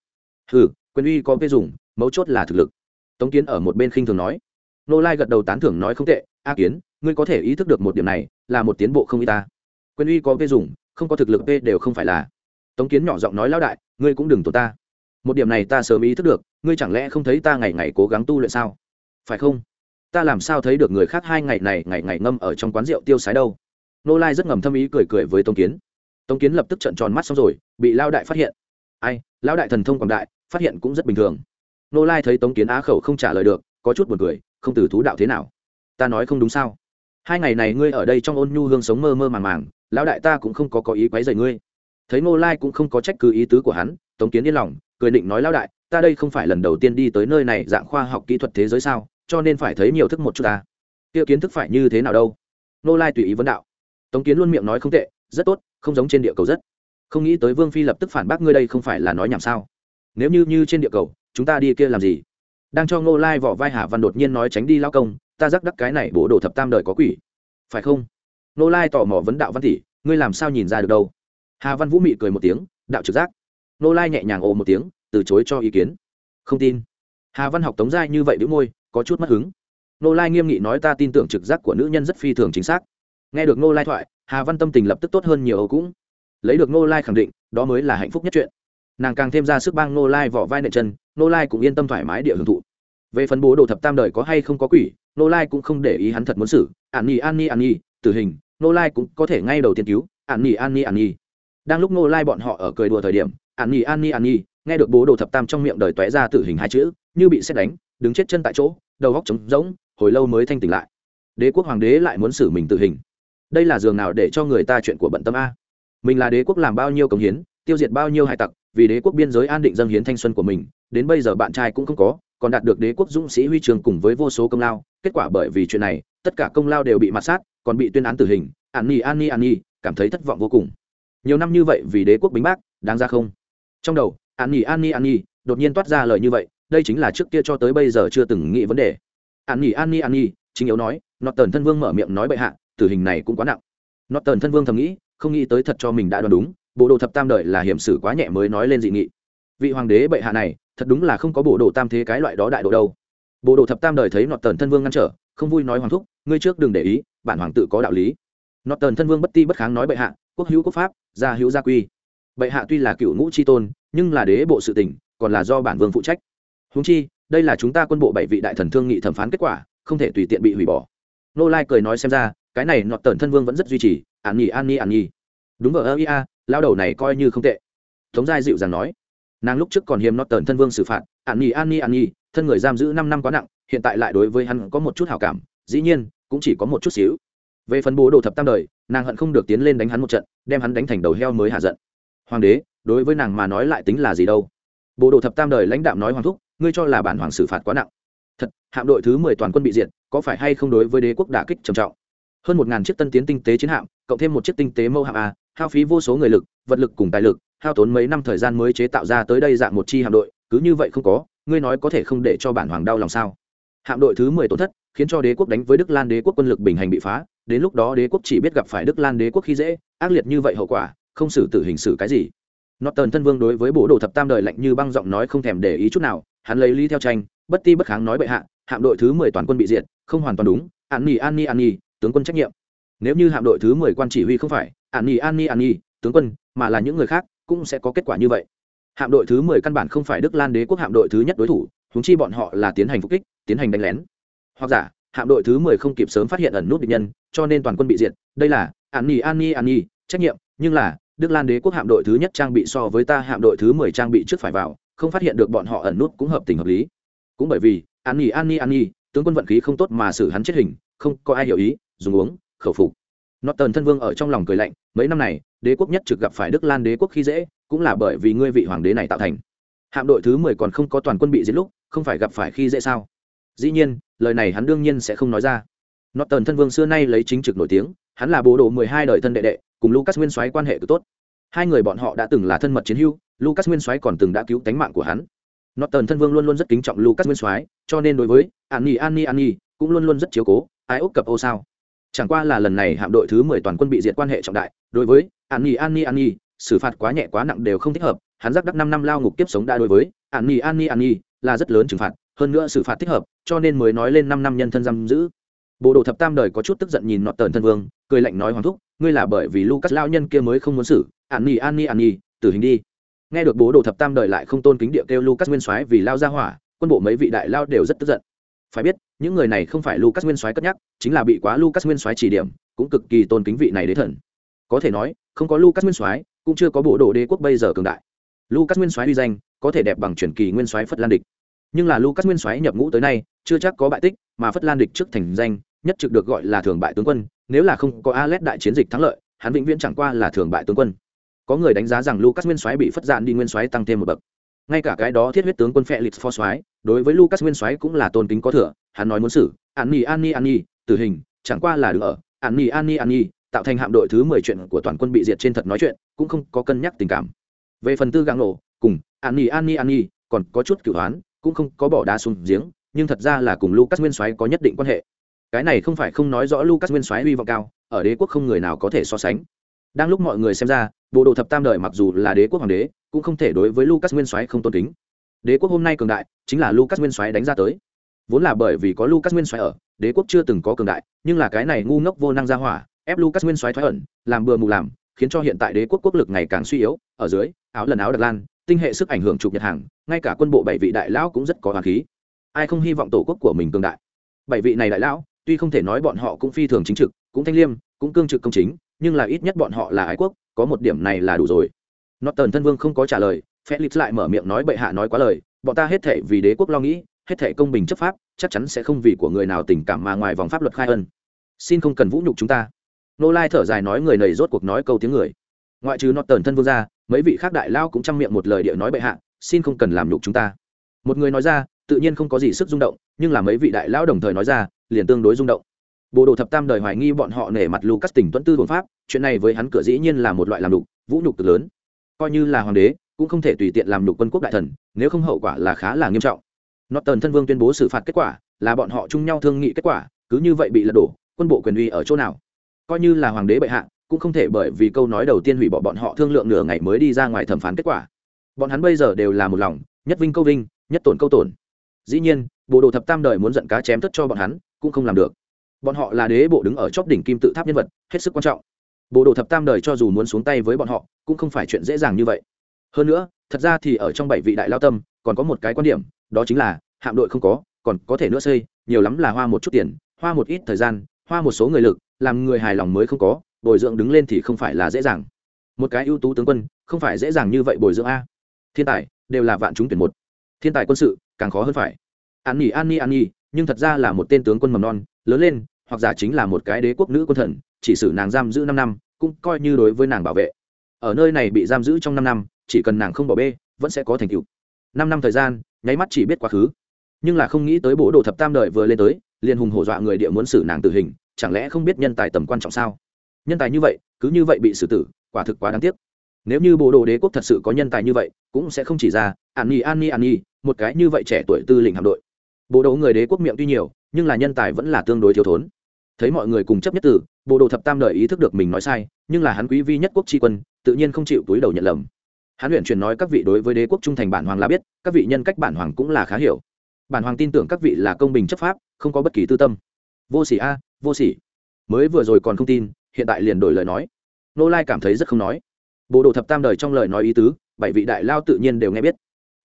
Ừ quyền uy có cái dùng, mấu chốt là thực lực. Tống kiến ở một bên khinh thường nói. Ngô lai gật đầu tán thưởng nói không tệ, a kiến, ngươi có thể ý thức được một điểm này, là một tiến bộ không y ta. Quyền uy có cái dùng, không có thực lực p đều không phải là tống kiến nhỏ giọng nói lão đại, ngươi cũng đừng tổ ta. Một điểm này ta sớm ý thức được, ngươi chẳng lẽ không thấy ta ngày ngày cố gắng tu luyện sao? Phải không? Ta làm sao thấy được người khác hai ngày này ngày ngày ngâm ở trong quán rượu tiêu sái đâu? Nô lai rất ngầm thâm ý cười cười với tống kiến. Tống kiến lập tức trận tròn mắt xong rồi, bị lao đại phát hiện. Ai, lão đại thần thông quảng đại, phát hiện cũng rất bình thường. Nô lai thấy tống kiến á khẩu không trả lời được, có chút buồn cười, không từ thú đạo thế nào. Ta nói không đúng sao? Hai ngày này ngươi ở đây trong ôn nhu hương sống mơ mơ màng màng, lão đại ta cũng không có có ý quấy rầy ngươi thấy Ngô lai cũng không có trách cứ ý tứ của hắn, tống kiến yên lòng, cười định nói, lão đại, ta đây không phải lần đầu tiên đi tới nơi này dạng khoa học kỹ thuật thế giới sao, cho nên phải thấy nhiều thức một chút ta. Kia kiến thức phải như thế nào đâu? Ngô lai tùy ý vấn đạo. Tống kiến luôn miệng nói không tệ, rất tốt, không giống trên địa cầu rất. Không nghĩ tới vương phi lập tức phản bác ngươi đây không phải là nói nhảm sao. Nếu như như trên địa cầu, chúng ta đi kia làm gì? Đang cho ngô lai vỏ vai hà văn đột nhiên nói, tránh đi lao công, ta rắc đắc cái này bố đồ thập tam đời có quỷ. Phải không? Ngô lai tò mò vấn đạo văn tỷ, ngươi làm sao nhìn ra được đâu? Hà văn vũ mị cười một tiếng, đạo trực giác. Nô lai nhẹ nhàng ồ một tiếng, từ chối cho ý kiến. Không tin. Hà văn học tống giai như vậy đĩu môi, có chút mất hứng. Nô lai nghiêm nghị nói ta tin tưởng trực giác của nữ nhân rất phi thường chính xác. Nghe được Nô lai thoại, hà văn tâm tình lập tức tốt hơn nhiều âu cũng. Lấy được Nô lai khẳng định, đó mới là hạnh phúc nhất chuyện. Nàng càng thêm ra sức bang Nô lai vỏ vai nệ chân, Nô lai cũng yên tâm thoải mái địa hưởng thụ. Về phần bố đồ thập tam đời có hay không có quỷ, Nô lai cũng không để ý hắn thật muốn xử. Ạn nhi, an nhi an nhi, tử hình, Nô lai cũng có thể ngay đầu tiên cứu. Ạn nhi, an nhi an nhi đang lúc ngô lai bọn họ ở cười đùa thời điểm, an nhi an nhi an nhi, nghe được bố đồ thập tam trong miệng đời tóe ra tử hình hai chữ, như bị xét đánh, đứng chết chân tại chỗ, đầu góc trống rỗng, hồi lâu mới thanh tỉnh lại. Đế quốc hoàng đế lại muốn xử mình tử hình. Đây là giường nào để cho người ta chuyện của bận tâm a? Mình là đế quốc làm bao nhiêu công hiến, tiêu diệt bao nhiêu hải tặc, vì đế quốc biên giới an định dâng hiến thanh xuân của mình, đến bây giờ bạn trai cũng không có, còn đạt được đế quốc dũng sĩ huy trường cùng với vô số công lao. Kết quả bởi vì chuyện này, tất cả công lao đều bị mặt sát, còn bị tuyên án tử hình. An nhi an nhi an nhi, cảm thấy thất vọng vô cùng nhiều năm như vậy vì đế quốc bính bác, đáng ra không? Trong đầu, an nhi an nhi an nhi đột nhiên toát ra lời như vậy, đây chính là trước kia cho tới bây giờ chưa từng nghĩ vấn đề. An nhi an nhi an nhi, chính yếu nói nọt tần thân vương mở miệng nói bệ hạ, tử hình này cũng quá nặng. Nọt tần thân vương thầm nghĩ, không nghĩ tới thật cho mình đã đoán đúng, bộ đồ thập tam đợi là hiểm sử quá nhẹ mới nói lên dị nghị. Vị hoàng đế bệ hạ này, thật đúng là không có bộ đồ tam thế cái loại đó đại độ đâu. Bộ đồ thập tam đời thấy nọt tần thân vương ngăn trở, không vui nói hoàng thúc, ngươi trước đừng để ý, bản hoàng tự có đạo lý. Nọt tần thân vương bất ti bất kháng nói bệ hạ quốc hữu quốc pháp, gia hữu gia quy. Bệ hạ tuy là cựu ngũ tri tôn, nhưng là đế bộ sự tỉnh, còn là do bản vương phụ trách. Húng chi, đây là chúng ta quân bộ bảy vị đại thần thương nghị thẩm phán kết quả, không thể tùy tiện bị hủy bỏ. Nô lai cười nói xem ra, cái này nọt tần thân vương vẫn rất duy trì an nhi an nhi an nhi đúng ở ơ, ia, lao đầu này coi như không tệ. Tống giai dịu dàng nói. Nàng lúc trước còn hiếm nọt tần thân vương xử phạt an nhi an nhi an nhi thân người giam giữ năm năm quá nặng, hiện tại lại đối với hắn có một chút hảo cảm, dĩ nhiên, cũng chỉ có một chút xíu về phần bố đồ thập tam đời, nàng hận không được tiến lên đánh hắn một trận, đem hắn đánh thành đầu heo mới hạ giận. Hoàng đế, đối với nàng mà nói lại tính là gì đâu? Bộ đồ thập tam đời lãnh đạo nói hoàng thúc, ngươi cho là bản hoàng xử phạt quá nặng. Thật, hạm đội thứ mười toàn quân bị diệt, có phải hay không đối với đế quốc đả kích trầm trọng? Hơn một ngàn chiếc tân tiến tinh tế chiến hạm, cộng thêm một chiếc tinh tế mâu hạm a, hao phí vô số người lực, vật lực cùng tài lực, hao tốn mấy năm thời gian mới chế tạo ra tới đây dạng một chi hạm đội, cứ như vậy không có, ngươi nói có thể không để cho bản hoàng đau lòng sao? Hạm đội thứ mười tổn thất, khiến cho đế quốc đánh với đức lan đế quốc quân lực bình hành bị phá đến lúc đó đế quốc chỉ biết gặp phải đức lan đế quốc khi dễ ác liệt như vậy hậu quả không xử tử hình xử cái gì Norton thân vương đối với bộ đồ thập tam đời lạnh như băng giọng nói không thèm để ý chút nào, hắn lấy lý theo tranh, bất ti bất kháng nói bệ hạ, hạm đội thứ mười toàn quân bị diệt, không hoàn toàn đúng, An Nhi An Nhi An Nhi, tướng quân trách nhiệm. Nếu như hạm đội thứ mười quan chỉ huy không phải An Nhi An Nhi An Nhi, tướng quân, mà là những người khác, cũng sẽ có kết quả như vậy. Hạm đội thứ mười căn bản không phải Đức Lan đế quốc hạm đội thứ nhất đối thủ, huống chi bọn họ là tiến hành phục kích, tiến hành đánh lén. Hoặc giả, hạm đội thứ mười không kịp sớm phát hiện ẩn nút địch nhân, cho nên toàn quân bị diệt, đây là An Nhi An Nhi An Nhi, trách nhiệm, nhưng là Đức Lan đế quốc hạm đội thứ nhất trang bị so với ta hạm đội thứ mười trang bị trước phải vào, không phát hiện được bọn họ ẩn nút cũng hợp tình hợp lý. Cũng bởi vì, An Nhi An Nhi An Nhi, tướng quân vận khí không tốt mà xử hắn chết hình, không có ai hiểu ý, dùng uống, khẩu phục. Norton thân vương ở trong lòng cười lạnh, mấy năm này, đế quốc nhất trực gặp phải Đức Lan đế quốc khi dễ, cũng là bởi vì ngươi vị hoàng đế này tạo thành. Hạm đội thứ mười còn không có toàn quân bị diệt lúc, không phải gặp phải khi dễ sao? Dĩ nhiên, lời này hắn đương nhiên sẽ không nói ra. Norton thân vương xưa nay lấy chính trực nổi tiếng, hắn là bố đồ mười hai đời thân đệ đệ, cùng Lucas Nguyên Soái quan hệ cực tốt. Hai người bọn họ đã từng là thân mật chiến hữu, Lucas Nguyên Soái còn từng đã cứu tánh mạng của hắn. norton thân vương luôn luôn rất kính trọng lucas nguyên soái cho nên đối với an nhi an nhi an nhi cũng luôn luôn rất chiếu cố ai úc cập ô sao chẳng qua là lần này hạm đội thứ mười toàn quân bị diệt quan hệ trọng đại đối với an nhi an nhi an nhi xử phạt quá nhẹ quá nặng đều không thích hợp hắn giác đắc năm năm lao ngục kiếp sống đã đối với an nhi an nhi an nhi là rất lớn trừng phạt hơn nữa xử phạt thích hợp, cho nên mới nói lên năm năm nhân thân giam giữ. Bộ đồ thập tam đời có chút tức giận nhìn nọt tờn thân vương, cười lạnh nói hoàng thúc, ngươi là bởi vì lucas lao nhân kia mới không muốn xử. An nhi an nhi an nhi, tử hình đi. Nghe được bố đồ thập tam đời lại không tôn kính địa kêu lucas nguyên soái vì lao ra hỏa, quân bộ mấy vị đại lao đều rất tức giận. Phải biết, những người này không phải lucas nguyên soái cất nhắc, chính là bị quá lucas nguyên soái chỉ điểm, cũng cực kỳ tôn kính vị này đế thần. Có thể nói, không có lucas nguyên soái, cũng chưa có bộ đồ đế quốc bây giờ cường đại. Lucas nguyên soái uy danh, có thể đẹp bằng truyền kỳ nguyên soái phất lan địch nhưng là lucas nguyên soái nhập ngũ tới nay, chưa chắc có bại tích, mà phất lan địch trước thành danh, nhất trực được gọi là thường bại tướng quân, nếu là không có alet đại chiến dịch thắng lợi, hắn vĩnh viễn chẳng qua là thường bại tướng quân. Có người đánh giá rằng lucas nguyên soái bị phất dạn đi nguyên soái tăng thêm một bậc. Ngay cả cái đó thiết huyết tướng quân felix for soái đối với lucas nguyên soái cũng là tôn kính có thừa, hắn nói muốn xử, an ni an ni an ni, tử hình, chẳng qua là được ở, an ni an ni an ni, tạo thành hạm đội thứ mười chuyện của toàn quân bị diệt trên thật nói chuyện, cũng không có cân nhắc tình cảm. Về phần tư Gạng nổ, cùng, an ni an ni an ni, còn có chút cửu hoán cũng không có bỏ đá xuống giếng, nhưng thật ra là cùng lucas nguyên soái có nhất định quan hệ. Cái này không phải không nói rõ lucas nguyên soái uy vọng cao, ở đế quốc không người nào có thể so sánh. Đang lúc mọi người xem ra, bộ đồ thập tam đời mặc dù là đế quốc hoàng đế, cũng không thể đối với lucas nguyên soái không tôn kính. Đế quốc hôm nay cường đại, chính là lucas nguyên soái đánh ra tới. Vốn là bởi vì có lucas nguyên soái ở, đế quốc chưa từng có cường đại, nhưng là cái này ngu ngốc vô năng ra hỏa, ép lucas nguyên soái thoái ẩn, làm bừa mù làm, khiến cho hiện tại đế quốc quốc lực ngày càng suy yếu, ở dưới, áo lần áo đặc lan tinh hệ sức ảnh hưởng chụp nhật hàng, ngay cả quân bộ bảy vị đại lão cũng rất có hoàng khí. Ai không hy vọng tổ quốc của mình cường đại? Bảy vị này đại lão, tuy không thể nói bọn họ cũng phi thường chính trực, cũng thanh liêm, cũng cương trực công chính, nhưng là ít nhất bọn họ là ái quốc, có một điểm này là đủ rồi. Norton thân vương không có trả lời, felix lại mở miệng nói bệ hạ nói quá lời, bọn ta hết thể vì đế quốc lo nghĩ, hết thể công bình chấp pháp, chắc chắn sẽ không vì của người nào tình cảm mà ngoài vòng pháp luật khai ân. Xin không cần vũ nhục chúng ta. Nô lai thở dài nói người này rốt cuộc nói câu tiếng người. Ngoại trừ Norton thân vương ra mấy vị khác đại lao cũng chăm miệng một lời địa nói bệ hạ, xin không cần làm nhục chúng ta. Một người nói ra, tự nhiên không có gì sức rung động, nhưng là mấy vị đại lao đồng thời nói ra, liền tương đối rung động. Bộ đồ thập tam đời hoài nghi bọn họ nể mặt lucas tỉnh tuấn tư thuần pháp, chuyện này với hắn cửa dĩ nhiên là một loại làm nhục, vũ nhục cực lớn. Coi như là hoàng đế, cũng không thể tùy tiện làm nhục quân quốc đại thần, nếu không hậu quả là khá là nghiêm trọng. Norton thân vương tuyên bố xử phạt kết quả, là bọn họ chung nhau thương nghị kết quả, cứ như vậy bị lật đổ, quân bộ quyền uy ở chỗ nào? Coi như là hoàng đế bệ hạ cũng không thể bởi vì câu nói đầu tiên hủy bỏ bọn họ thương lượng nửa ngày mới đi ra ngoài thẩm phán kết quả. Bọn hắn bây giờ đều là một lòng, nhất vinh câu vinh, nhất tổn câu tổn. Dĩ nhiên, bộ đồ thập tam đời muốn giận cá chém tất cho bọn hắn, cũng không làm được. Bọn họ là đế bộ đứng ở chóp đỉnh kim tự tháp nhân vật, hết sức quan trọng. Bộ đồ thập tam đời cho dù muốn xuống tay với bọn họ, cũng không phải chuyện dễ dàng như vậy. Hơn nữa, thật ra thì ở trong bảy vị đại lao tâm, còn có một cái quan điểm, đó chính là, hạm đội không có, còn có thể nữa xây, nhiều lắm là hoa một chút tiền, hoa một ít thời gian, hoa một số người lực, làm người hài lòng mới không có bồi dưỡng đứng lên thì không phải là dễ dàng. Một cái ưu tú tướng quân, không phải dễ dàng như vậy bồi dưỡng a. Thiên tài, đều là vạn chúng tuyển một. Thiên tài quân sự, càng khó hơn phải. An nhi an nhi an nhi, nhưng thật ra là một tên tướng quân mầm non, lớn lên, hoặc giả chính là một cái đế quốc nữ quân thần, chỉ xử nàng giam giữ năm năm, cũng coi như đối với nàng bảo vệ. Ở nơi này bị giam giữ trong năm năm, chỉ cần nàng không bỏ bê, vẫn sẽ có thành tựu. Năm năm thời gian, nháy mắt chỉ biết quá khứ. Nhưng là không nghĩ tới bộ đồ thập tam đời vừa lên tới, liền hùng hổ dọa người địa muốn xử nàng tử hình, chẳng lẽ không biết nhân tài tầm quan trọng sao? Nhân tài như vậy, cứ như vậy bị xử tử, quả thực quá đáng tiếc. Nếu như bộ đồ đế quốc thật sự có nhân tài như vậy, cũng sẽ không chỉ ra, an nhi an nhi an nhi, một cái như vậy trẻ tuổi tư lĩnh hạm đội. Bộ đồ người đế quốc miệng tuy nhiều, nhưng là nhân tài vẫn là tương đối thiếu thốn. Thấy mọi người cùng chấp nhất từ, bộ đồ thập tam đời ý thức được mình nói sai, nhưng là hắn quý vi nhất quốc tri quân, tự nhiên không chịu túi đầu nhận lầm. Hắn luyện truyền nói các vị đối với đế quốc trung thành bản hoàng là biết, các vị nhân cách bản hoàng cũng là khá hiểu. Bản hoàng tin tưởng các vị là công bình chấp pháp, không có bất kỳ tư tâm. Vô sỉ a, vô sỉ. Mới vừa rồi còn không tin hiện tại liền đổi lời nói. Nô lai cảm thấy rất không nói. Bộ đồ thập tam đời trong lời nói ý tứ, bảy vị đại lao tự nhiên đều nghe biết.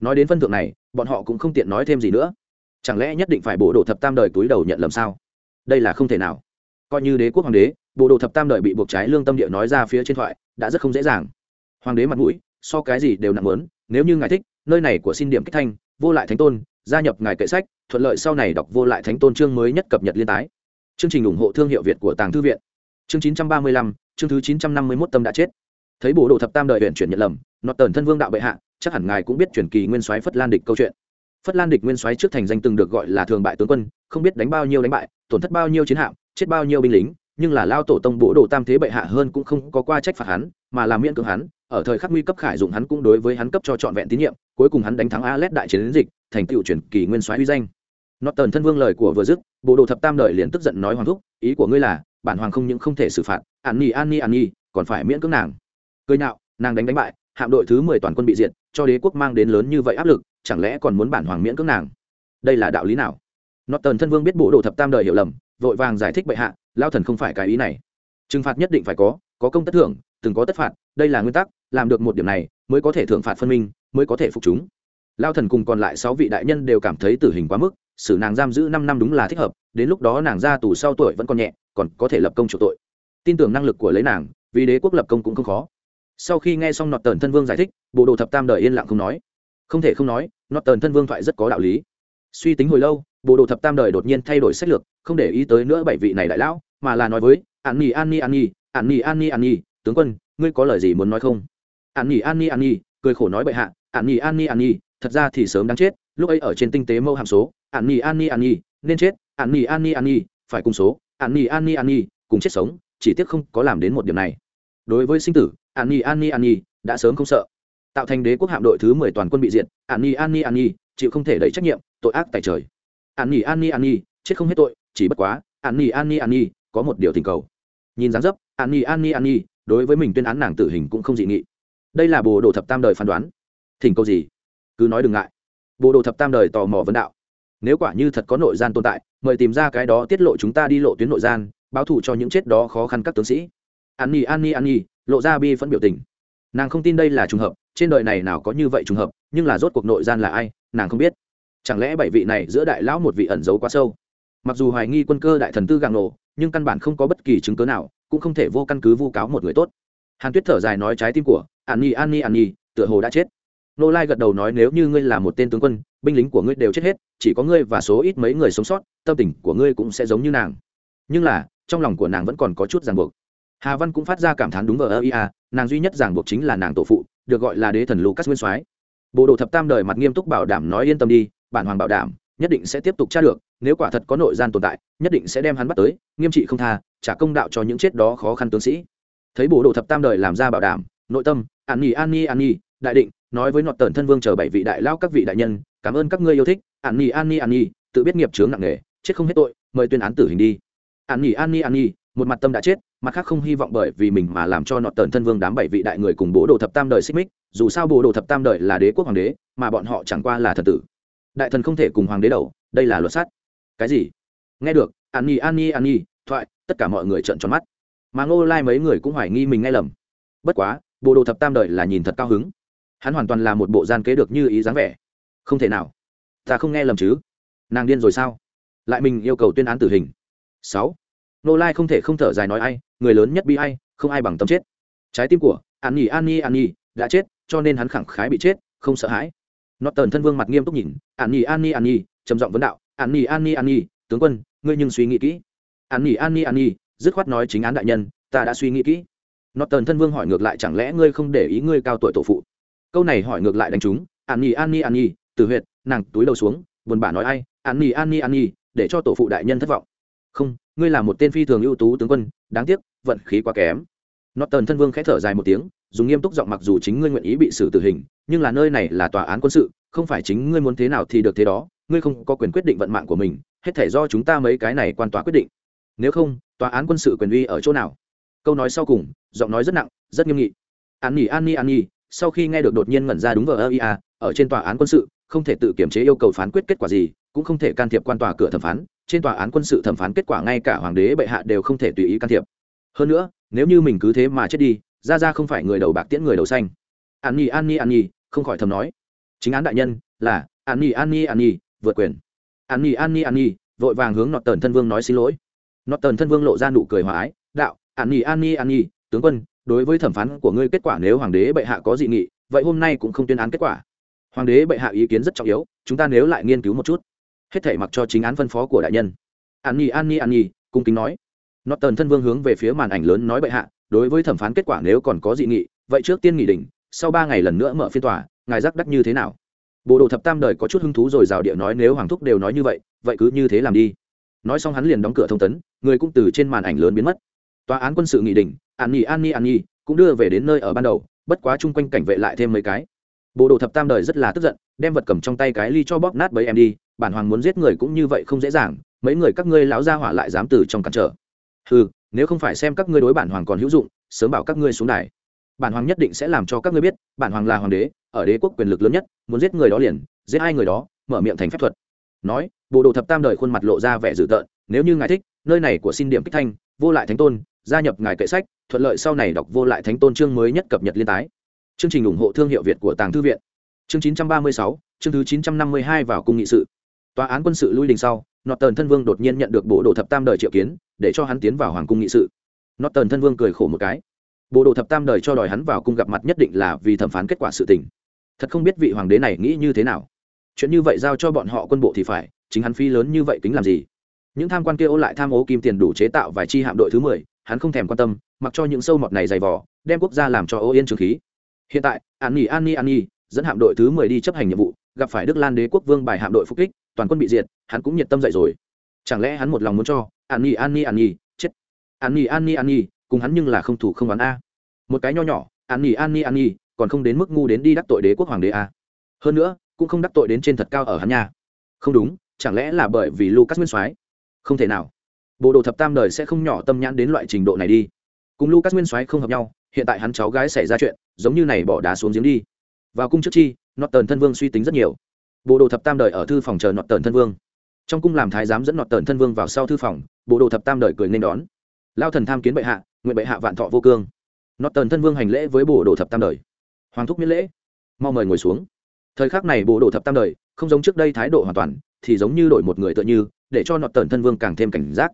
Nói đến phân thượng này, bọn họ cũng không tiện nói thêm gì nữa. Chẳng lẽ nhất định phải bộ đồ thập tam đời túi đầu nhận lầm sao? Đây là không thể nào. Coi như đế quốc hoàng đế, bộ đồ thập tam đời bị buộc trái lương tâm địa nói ra phía trên thoại, đã rất không dễ dàng. Hoàng đế mặt mũi, so cái gì đều nặng lớn nếu như ngài thích, nơi này của xin điểm kích thanh, vô lại thánh tôn, gia nhập ngài kệ sách, thuận lợi sau này đọc vô lại thánh tôn chương mới nhất cập nhật liên tái. Chương trình ủng hộ thương hiệu việt của tàng thư viện chương chín trăm ba mươi lăm, chương thứ chín trăm năm mươi mốt tâm đã chết. Thấy bộ đồ thập tam đời huyện chuyển nhận lầm, nọt tần thân vương đạo bệ hạ, chắc hẳn ngài cũng biết truyền kỳ nguyên soái phất lan địch câu chuyện. Phất lan địch nguyên soái trước thành danh từng được gọi là thường bại tướng quân, không biết đánh bao nhiêu đánh bại, tổn thất bao nhiêu chiến hạm, chết bao nhiêu binh lính, nhưng là lao tổ tông bộ đồ tam thế bệ hạ hơn cũng không có qua trách phạt hắn, mà làm miễn cưỡng hắn, ở thời khắc nguy cấp khải dụng hắn cũng đối với hắn cấp cho trọn vẹn tín nhiệm, cuối cùng hắn đánh thắng alet đại chiến dịch, thành tựu truyền kỳ nguyên soái uy danh. Nọt tần thân vương lời của vừa dứt, bộ đồ thập tam đợi liền tức giận nói hoàng thúc, ý của ngươi là bản hoàng không những không thể xử phạt an nhi an nhi an nhi còn phải miễn cưỡng nàng. Cười nhạo, nàng đánh đánh bại, hạm đội thứ mười toàn quân bị diệt, cho đế quốc mang đến lớn như vậy áp lực, chẳng lẽ còn muốn bản hoàng miễn cưỡng nàng? Đây là đạo lý nào? Nó tần thân vương biết bộ đồ thập tam đời hiểu lầm, vội vàng giải thích bệ hạ, lao thần không phải cái ý này. Trừng phạt nhất định phải có có công tất thưởng, từng có tất phạt, đây là nguyên tắc, làm được một điểm này, mới có thể thưởng phạt phân minh, mới có thể phục chúng. Lao thần cùng còn lại sáu vị đại nhân đều cảm thấy tử hình quá mức, xử nàng giam giữ năm năm đúng là thích hợp, đến lúc đó nàng ra tù sau tuổi vẫn còn nhẹ còn có thể lập công chủ tội tin tưởng năng lực của lấy nàng vì đế quốc lập công cũng không khó sau khi nghe xong nọt tần thân vương giải thích bộ đồ thập tam đời yên lặng không nói không thể không nói nọt tần thân vương thoại rất có đạo lý suy tính hồi lâu bộ đồ thập tam đời đột nhiên thay đổi sách lược không để ý tới nữa bảy vị này đại lão mà là nói với an nhi an nhi an nhi an nhi an nhi an nhi tướng quân ngươi có lời gì muốn nói không an nhi an nhi an nhi cười khổ nói bệ hạ an nhi an nhi an nhi thật ra thì sớm đáng chết lúc ấy ở trên tinh tế mâu hàm số an nhi an nhi an nhi nên chết an nhi an nhi an nhi phải cùng số an ni an ni an ni cùng chết sống chỉ tiếc không có làm đến một điểm này đối với sinh tử an ni an ni an ni đã sớm không sợ tạo thành đế quốc hạm đội thứ mười toàn quân bị diệt an ni an ni an ni chịu không thể đẩy trách nhiệm tội ác tại trời an ni an ni an ni chết không hết tội chỉ bất quá an ni an ni an ni có một điều thỉnh cầu nhìn dáng dấp an ni an ni an ni đối với mình tuyên án nàng tử hình cũng không dị nghị đây là bồ đồ thập tam đời phán đoán thỉnh cầu gì cứ nói đừng ngại bồ đồ thập tam đời tò mò vấn đạo nếu quả như thật có nội gian tồn tại mời tìm ra cái đó tiết lộ chúng ta đi lộ tuyến nội gian, báo thù cho những chết đó khó khăn các tướng sĩ. An nhi an nhi an nhi, lộ ra bi phẫn biểu tình. Nàng không tin đây là trùng hợp, trên đời này nào có như vậy trùng hợp, nhưng là rốt cuộc nội gian là ai, nàng không biết. Chẳng lẽ bảy vị này giữa đại lão một vị ẩn giấu quá sâu? Mặc dù hoài nghi quân cơ đại thần tư gàng nổ, nhưng căn bản không có bất kỳ chứng cớ nào, cũng không thể vô căn cứ vu cáo một người tốt. Hàn tuyết thở dài nói trái tim của, an nhi an nhi an nhi, tựa hồ đã chết nô lai gật đầu nói, nếu như ngươi là một tên tướng quân, binh lính của ngươi đều chết hết, chỉ có ngươi và số ít mấy người sống sót, tâm tình của ngươi cũng sẽ giống như nàng. Nhưng là, trong lòng của nàng vẫn còn có chút ràng buộc. Hà văn cũng phát ra cảm thán đúng vờ ơ ia nàng duy nhất ràng buộc chính là nàng tổ phụ, được gọi là đế thần lucas nguyên soái. Bộ đồ thập tam đời mặt nghiêm túc bảo đảm nói, yên tâm đi, bản hoàng bảo đảm, nhất định sẽ tiếp tục tra được, nếu quả thật có nội gian tồn tại, nhất định sẽ đem hắn bắt tới, nghiêm trị không tha, trả công đạo cho những chết đó khó khăn tướng sĩ. Thấy bộ đồ thập tam đời làm ra bảo đảm, nội tâm, an nhi an nhi an nhi, đại định nói với nọt tần thân vương chờ bảy vị đại lao các vị đại nhân, cảm ơn các ngươi yêu thích. An nhi an nhi an nhi, tự biết nghiệp chướng nặng nề, chết không hết tội, mời tuyên án tử hình đi. An nhi an nhi an nhi, một mặt tâm đã chết, mặt khác không hy vọng bởi vì mình mà làm cho nọt tần thân vương đám bảy vị đại người cùng bố đồ thập tam đời xích mích, dù sao bố đồ thập tam đời là đế quốc hoàng đế, mà bọn họ chẳng qua là thần tử. Đại thần không thể cùng hoàng đế đầu, đây là luật sát cái gì? Nghe được, an nhi an nhi an nhi, thoại, tất cả mọi người trợn tròn mắt. Mà ngô lai mấy người cũng hoài nghi mình nghe lầm. Bất quá bộ đồ thập tam đời là nhìn thật cao hứng hắn hoàn toàn là một bộ gian kế được như ý dáng vẻ không thể nào ta không nghe lầm chứ nàng điên rồi sao lại mình yêu cầu tuyên án tử hình sáu nô lai không thể không thở dài nói ai người lớn nhất bi ai không ai bằng tâm chết trái tim của an nhi an nhi an nhi đã chết cho nên hắn khẳng khái bị chết không sợ hãi nó tần thân vương mặt nghiêm túc nhìn an nhi an nhi an nhi trầm giọng vấn đạo an nhi an nhi an nhi tướng quân ngươi nhưng suy nghĩ kỹ an nhi an nhi an nhi dứt khoát nói chính án đại nhân ta đã suy nghĩ kỹ nó tần thân vương hỏi ngược lại chẳng lẽ ngươi không để ý ngươi cao tuổi tổ phụ câu này hỏi ngược lại đánh chúng, an nhi an nhi an nhi, từ huyệt, nàng túi đầu xuống, buồn bã nói ai, an nhi an nhi an nhi, để cho tổ phụ đại nhân thất vọng. Không, ngươi là một tên phi thường ưu tú tướng quân, đáng tiếc, vận khí quá kém. Nó tần thân vương khẽ thở dài một tiếng, dùng nghiêm túc giọng mặc dù chính ngươi nguyện ý bị xử tử hình, nhưng là nơi này là tòa án quân sự, không phải chính ngươi muốn thế nào thì được thế đó, ngươi không có quyền quyết định vận mạng của mình, hết thể do chúng ta mấy cái này quan tòa quyết định. Nếu không, tòa án quân sự quyền uy ở chỗ nào? Câu nói sau cùng, giọng nói rất nặng, rất nghiêm nghị. An nhi an nhi an nhi sau khi nghe được đột nhiên ngẩn ra đúng vờ ơ ia ở trên tòa án quân sự không thể tự kiểm chế yêu cầu phán quyết kết quả gì cũng không thể can thiệp quan tòa cửa thẩm phán trên tòa án quân sự thẩm phán kết quả ngay cả hoàng đế bệ hạ đều không thể tùy ý can thiệp hơn nữa nếu như mình cứ thế mà chết đi ra ra không phải người đầu bạc tiễn người đầu xanh an nhi an nhi an nhi không khỏi thầm nói chính án đại nhân là an nhi an nhi an nhi vượt quyền an nhi an nhi an nhi vội vàng hướng nọt tần thân vương nói xin lỗi nọt tần thân vương lộ ra nụ cười hòa ái đạo an nhi an nhi an nhi tướng quân đối với thẩm phán của ngươi kết quả nếu hoàng đế bệ hạ có dị nghị, vậy hôm nay cũng không tuyên án kết quả. Hoàng đế bệ hạ ý kiến rất trọng yếu, chúng ta nếu lại nghiên cứu một chút. Hết thể mặc cho chính án phân phó của đại nhân. An nhi an nhi an nhi, cung kính nói. Nó tần thân vương hướng về phía màn ảnh lớn nói bệ hạ, đối với thẩm phán kết quả nếu còn có dị nghị, vậy trước tiên nghị đình sau ba ngày lần nữa mở phiên tòa, ngài giác đắc như thế nào? Bộ đồ thập tam đời có chút hứng thú rồi rào địa nói nếu hoàng thúc đều nói như vậy vậy cứ như thế làm đi. Nói xong hắn liền đóng cửa thông tấn, người cũng từ trên màn ảnh lớn biến mất. Tòa án quân sự nghị định an nhi an nhi an nhi, cũng đưa về đến nơi ở ban đầu, bất quá chung quanh cảnh vệ lại thêm mấy cái. Bộ đồ thập tam đời rất là tức giận, đem vật cầm trong tay cái ly cho bóp nát bấy em đi, bản hoàng muốn giết người cũng như vậy không dễ dàng, mấy người các ngươi lão gia hỏa lại dám từ trong cản trở. Ừ nếu không phải xem các ngươi đối bản hoàng còn hữu dụng, sớm bảo các ngươi xuống đài. Bản hoàng nhất định sẽ làm cho các ngươi biết, bản hoàng là hoàng đế, ở đế quốc quyền lực lớn nhất, muốn giết người đó liền, giết hai người đó, mở miệng thành phép thuật. Nói, bộ đồ thập tam đời khuôn mặt lộ ra vẻ dữ tợn, nếu như ngài thích, nơi này của xin điểm kích thanh, vô lại thánh tôn gia nhập ngài kệ sách thuận lợi sau này đọc vô lại thánh tôn chương mới nhất cập nhật liên tái. Chương trình ủng hộ thương hiệu việt của tàng thư viện. Chương 936, chương thứ 952 vào cung nghị sự. Tòa án quân sự lui đình sau nọt tần thân vương đột nhiên nhận được bộ đồ thập tam đời triệu kiến để cho hắn tiến vào hoàng cung nghị sự. Nọt tần thân vương cười khổ một cái. Bộ đồ thập tam đời cho đòi hắn vào cung gặp mặt nhất định là vì thẩm phán kết quả sự tình. Thật không biết vị hoàng đế này nghĩ như thế nào. Chuyện như vậy giao cho bọn họ quân bộ thì phải chính hắn phi lớn như vậy tính làm gì? Những tham quan kia ô lại tham ô kim tiền đủ chế tạo vài chi hạm đội thứ mười hắn không thèm quan tâm mặc cho những sâu mọt này dày vỏ đem quốc gia làm cho ô yên trường khí hiện tại an nhi an nhi an nhi dẫn hạm đội thứ mười đi chấp hành nhiệm vụ gặp phải đức lan đế quốc vương bài hạm đội phục kích toàn quân bị diệt hắn cũng nhiệt tâm dậy rồi chẳng lẽ hắn một lòng muốn cho an nhi an nhi an nhi chết an nhi an nhi an nhi cùng hắn nhưng là không thủ không đoán a một cái nho nhỏ an nhi an nhi an nhi còn không đến mức ngu đến đi đắc tội đế quốc hoàng đế a hơn nữa cũng không đắc tội đến trên thật cao ở hắn nha không đúng chẳng lẽ là bởi vì lucas nguyên soái không thể nào bộ đồ thập tam đời sẽ không nhỏ tâm nhãn đến loại trình độ này đi. Cùng lucas nguyên soái không hợp nhau, hiện tại hắn cháu gái xảy ra chuyện, giống như này bỏ đá xuống giếng đi. Vào cung trước chi nọt tần thân vương suy tính rất nhiều. Bộ đồ thập tam đời ở thư phòng chờ nọt tần thân vương. Trong cung làm thái giám dẫn nọt tần thân vương vào sau thư phòng, bộ đồ thập tam đời cười nên đón. Lao thần tham kiến bệ hạ, nguyện bệ hạ vạn thọ vô cương. Nọt tần thân vương hành lễ với bộ đồ thập tam đời. Hoàng thúc miễn lễ. Mau mời ngồi xuống. Thời khắc này bộ đồ thập tam đời, không giống trước đây thái độ hoàn toàn, thì giống như đổi một người tựa như, để cho nọt tần thân vương càng thêm cảnh giác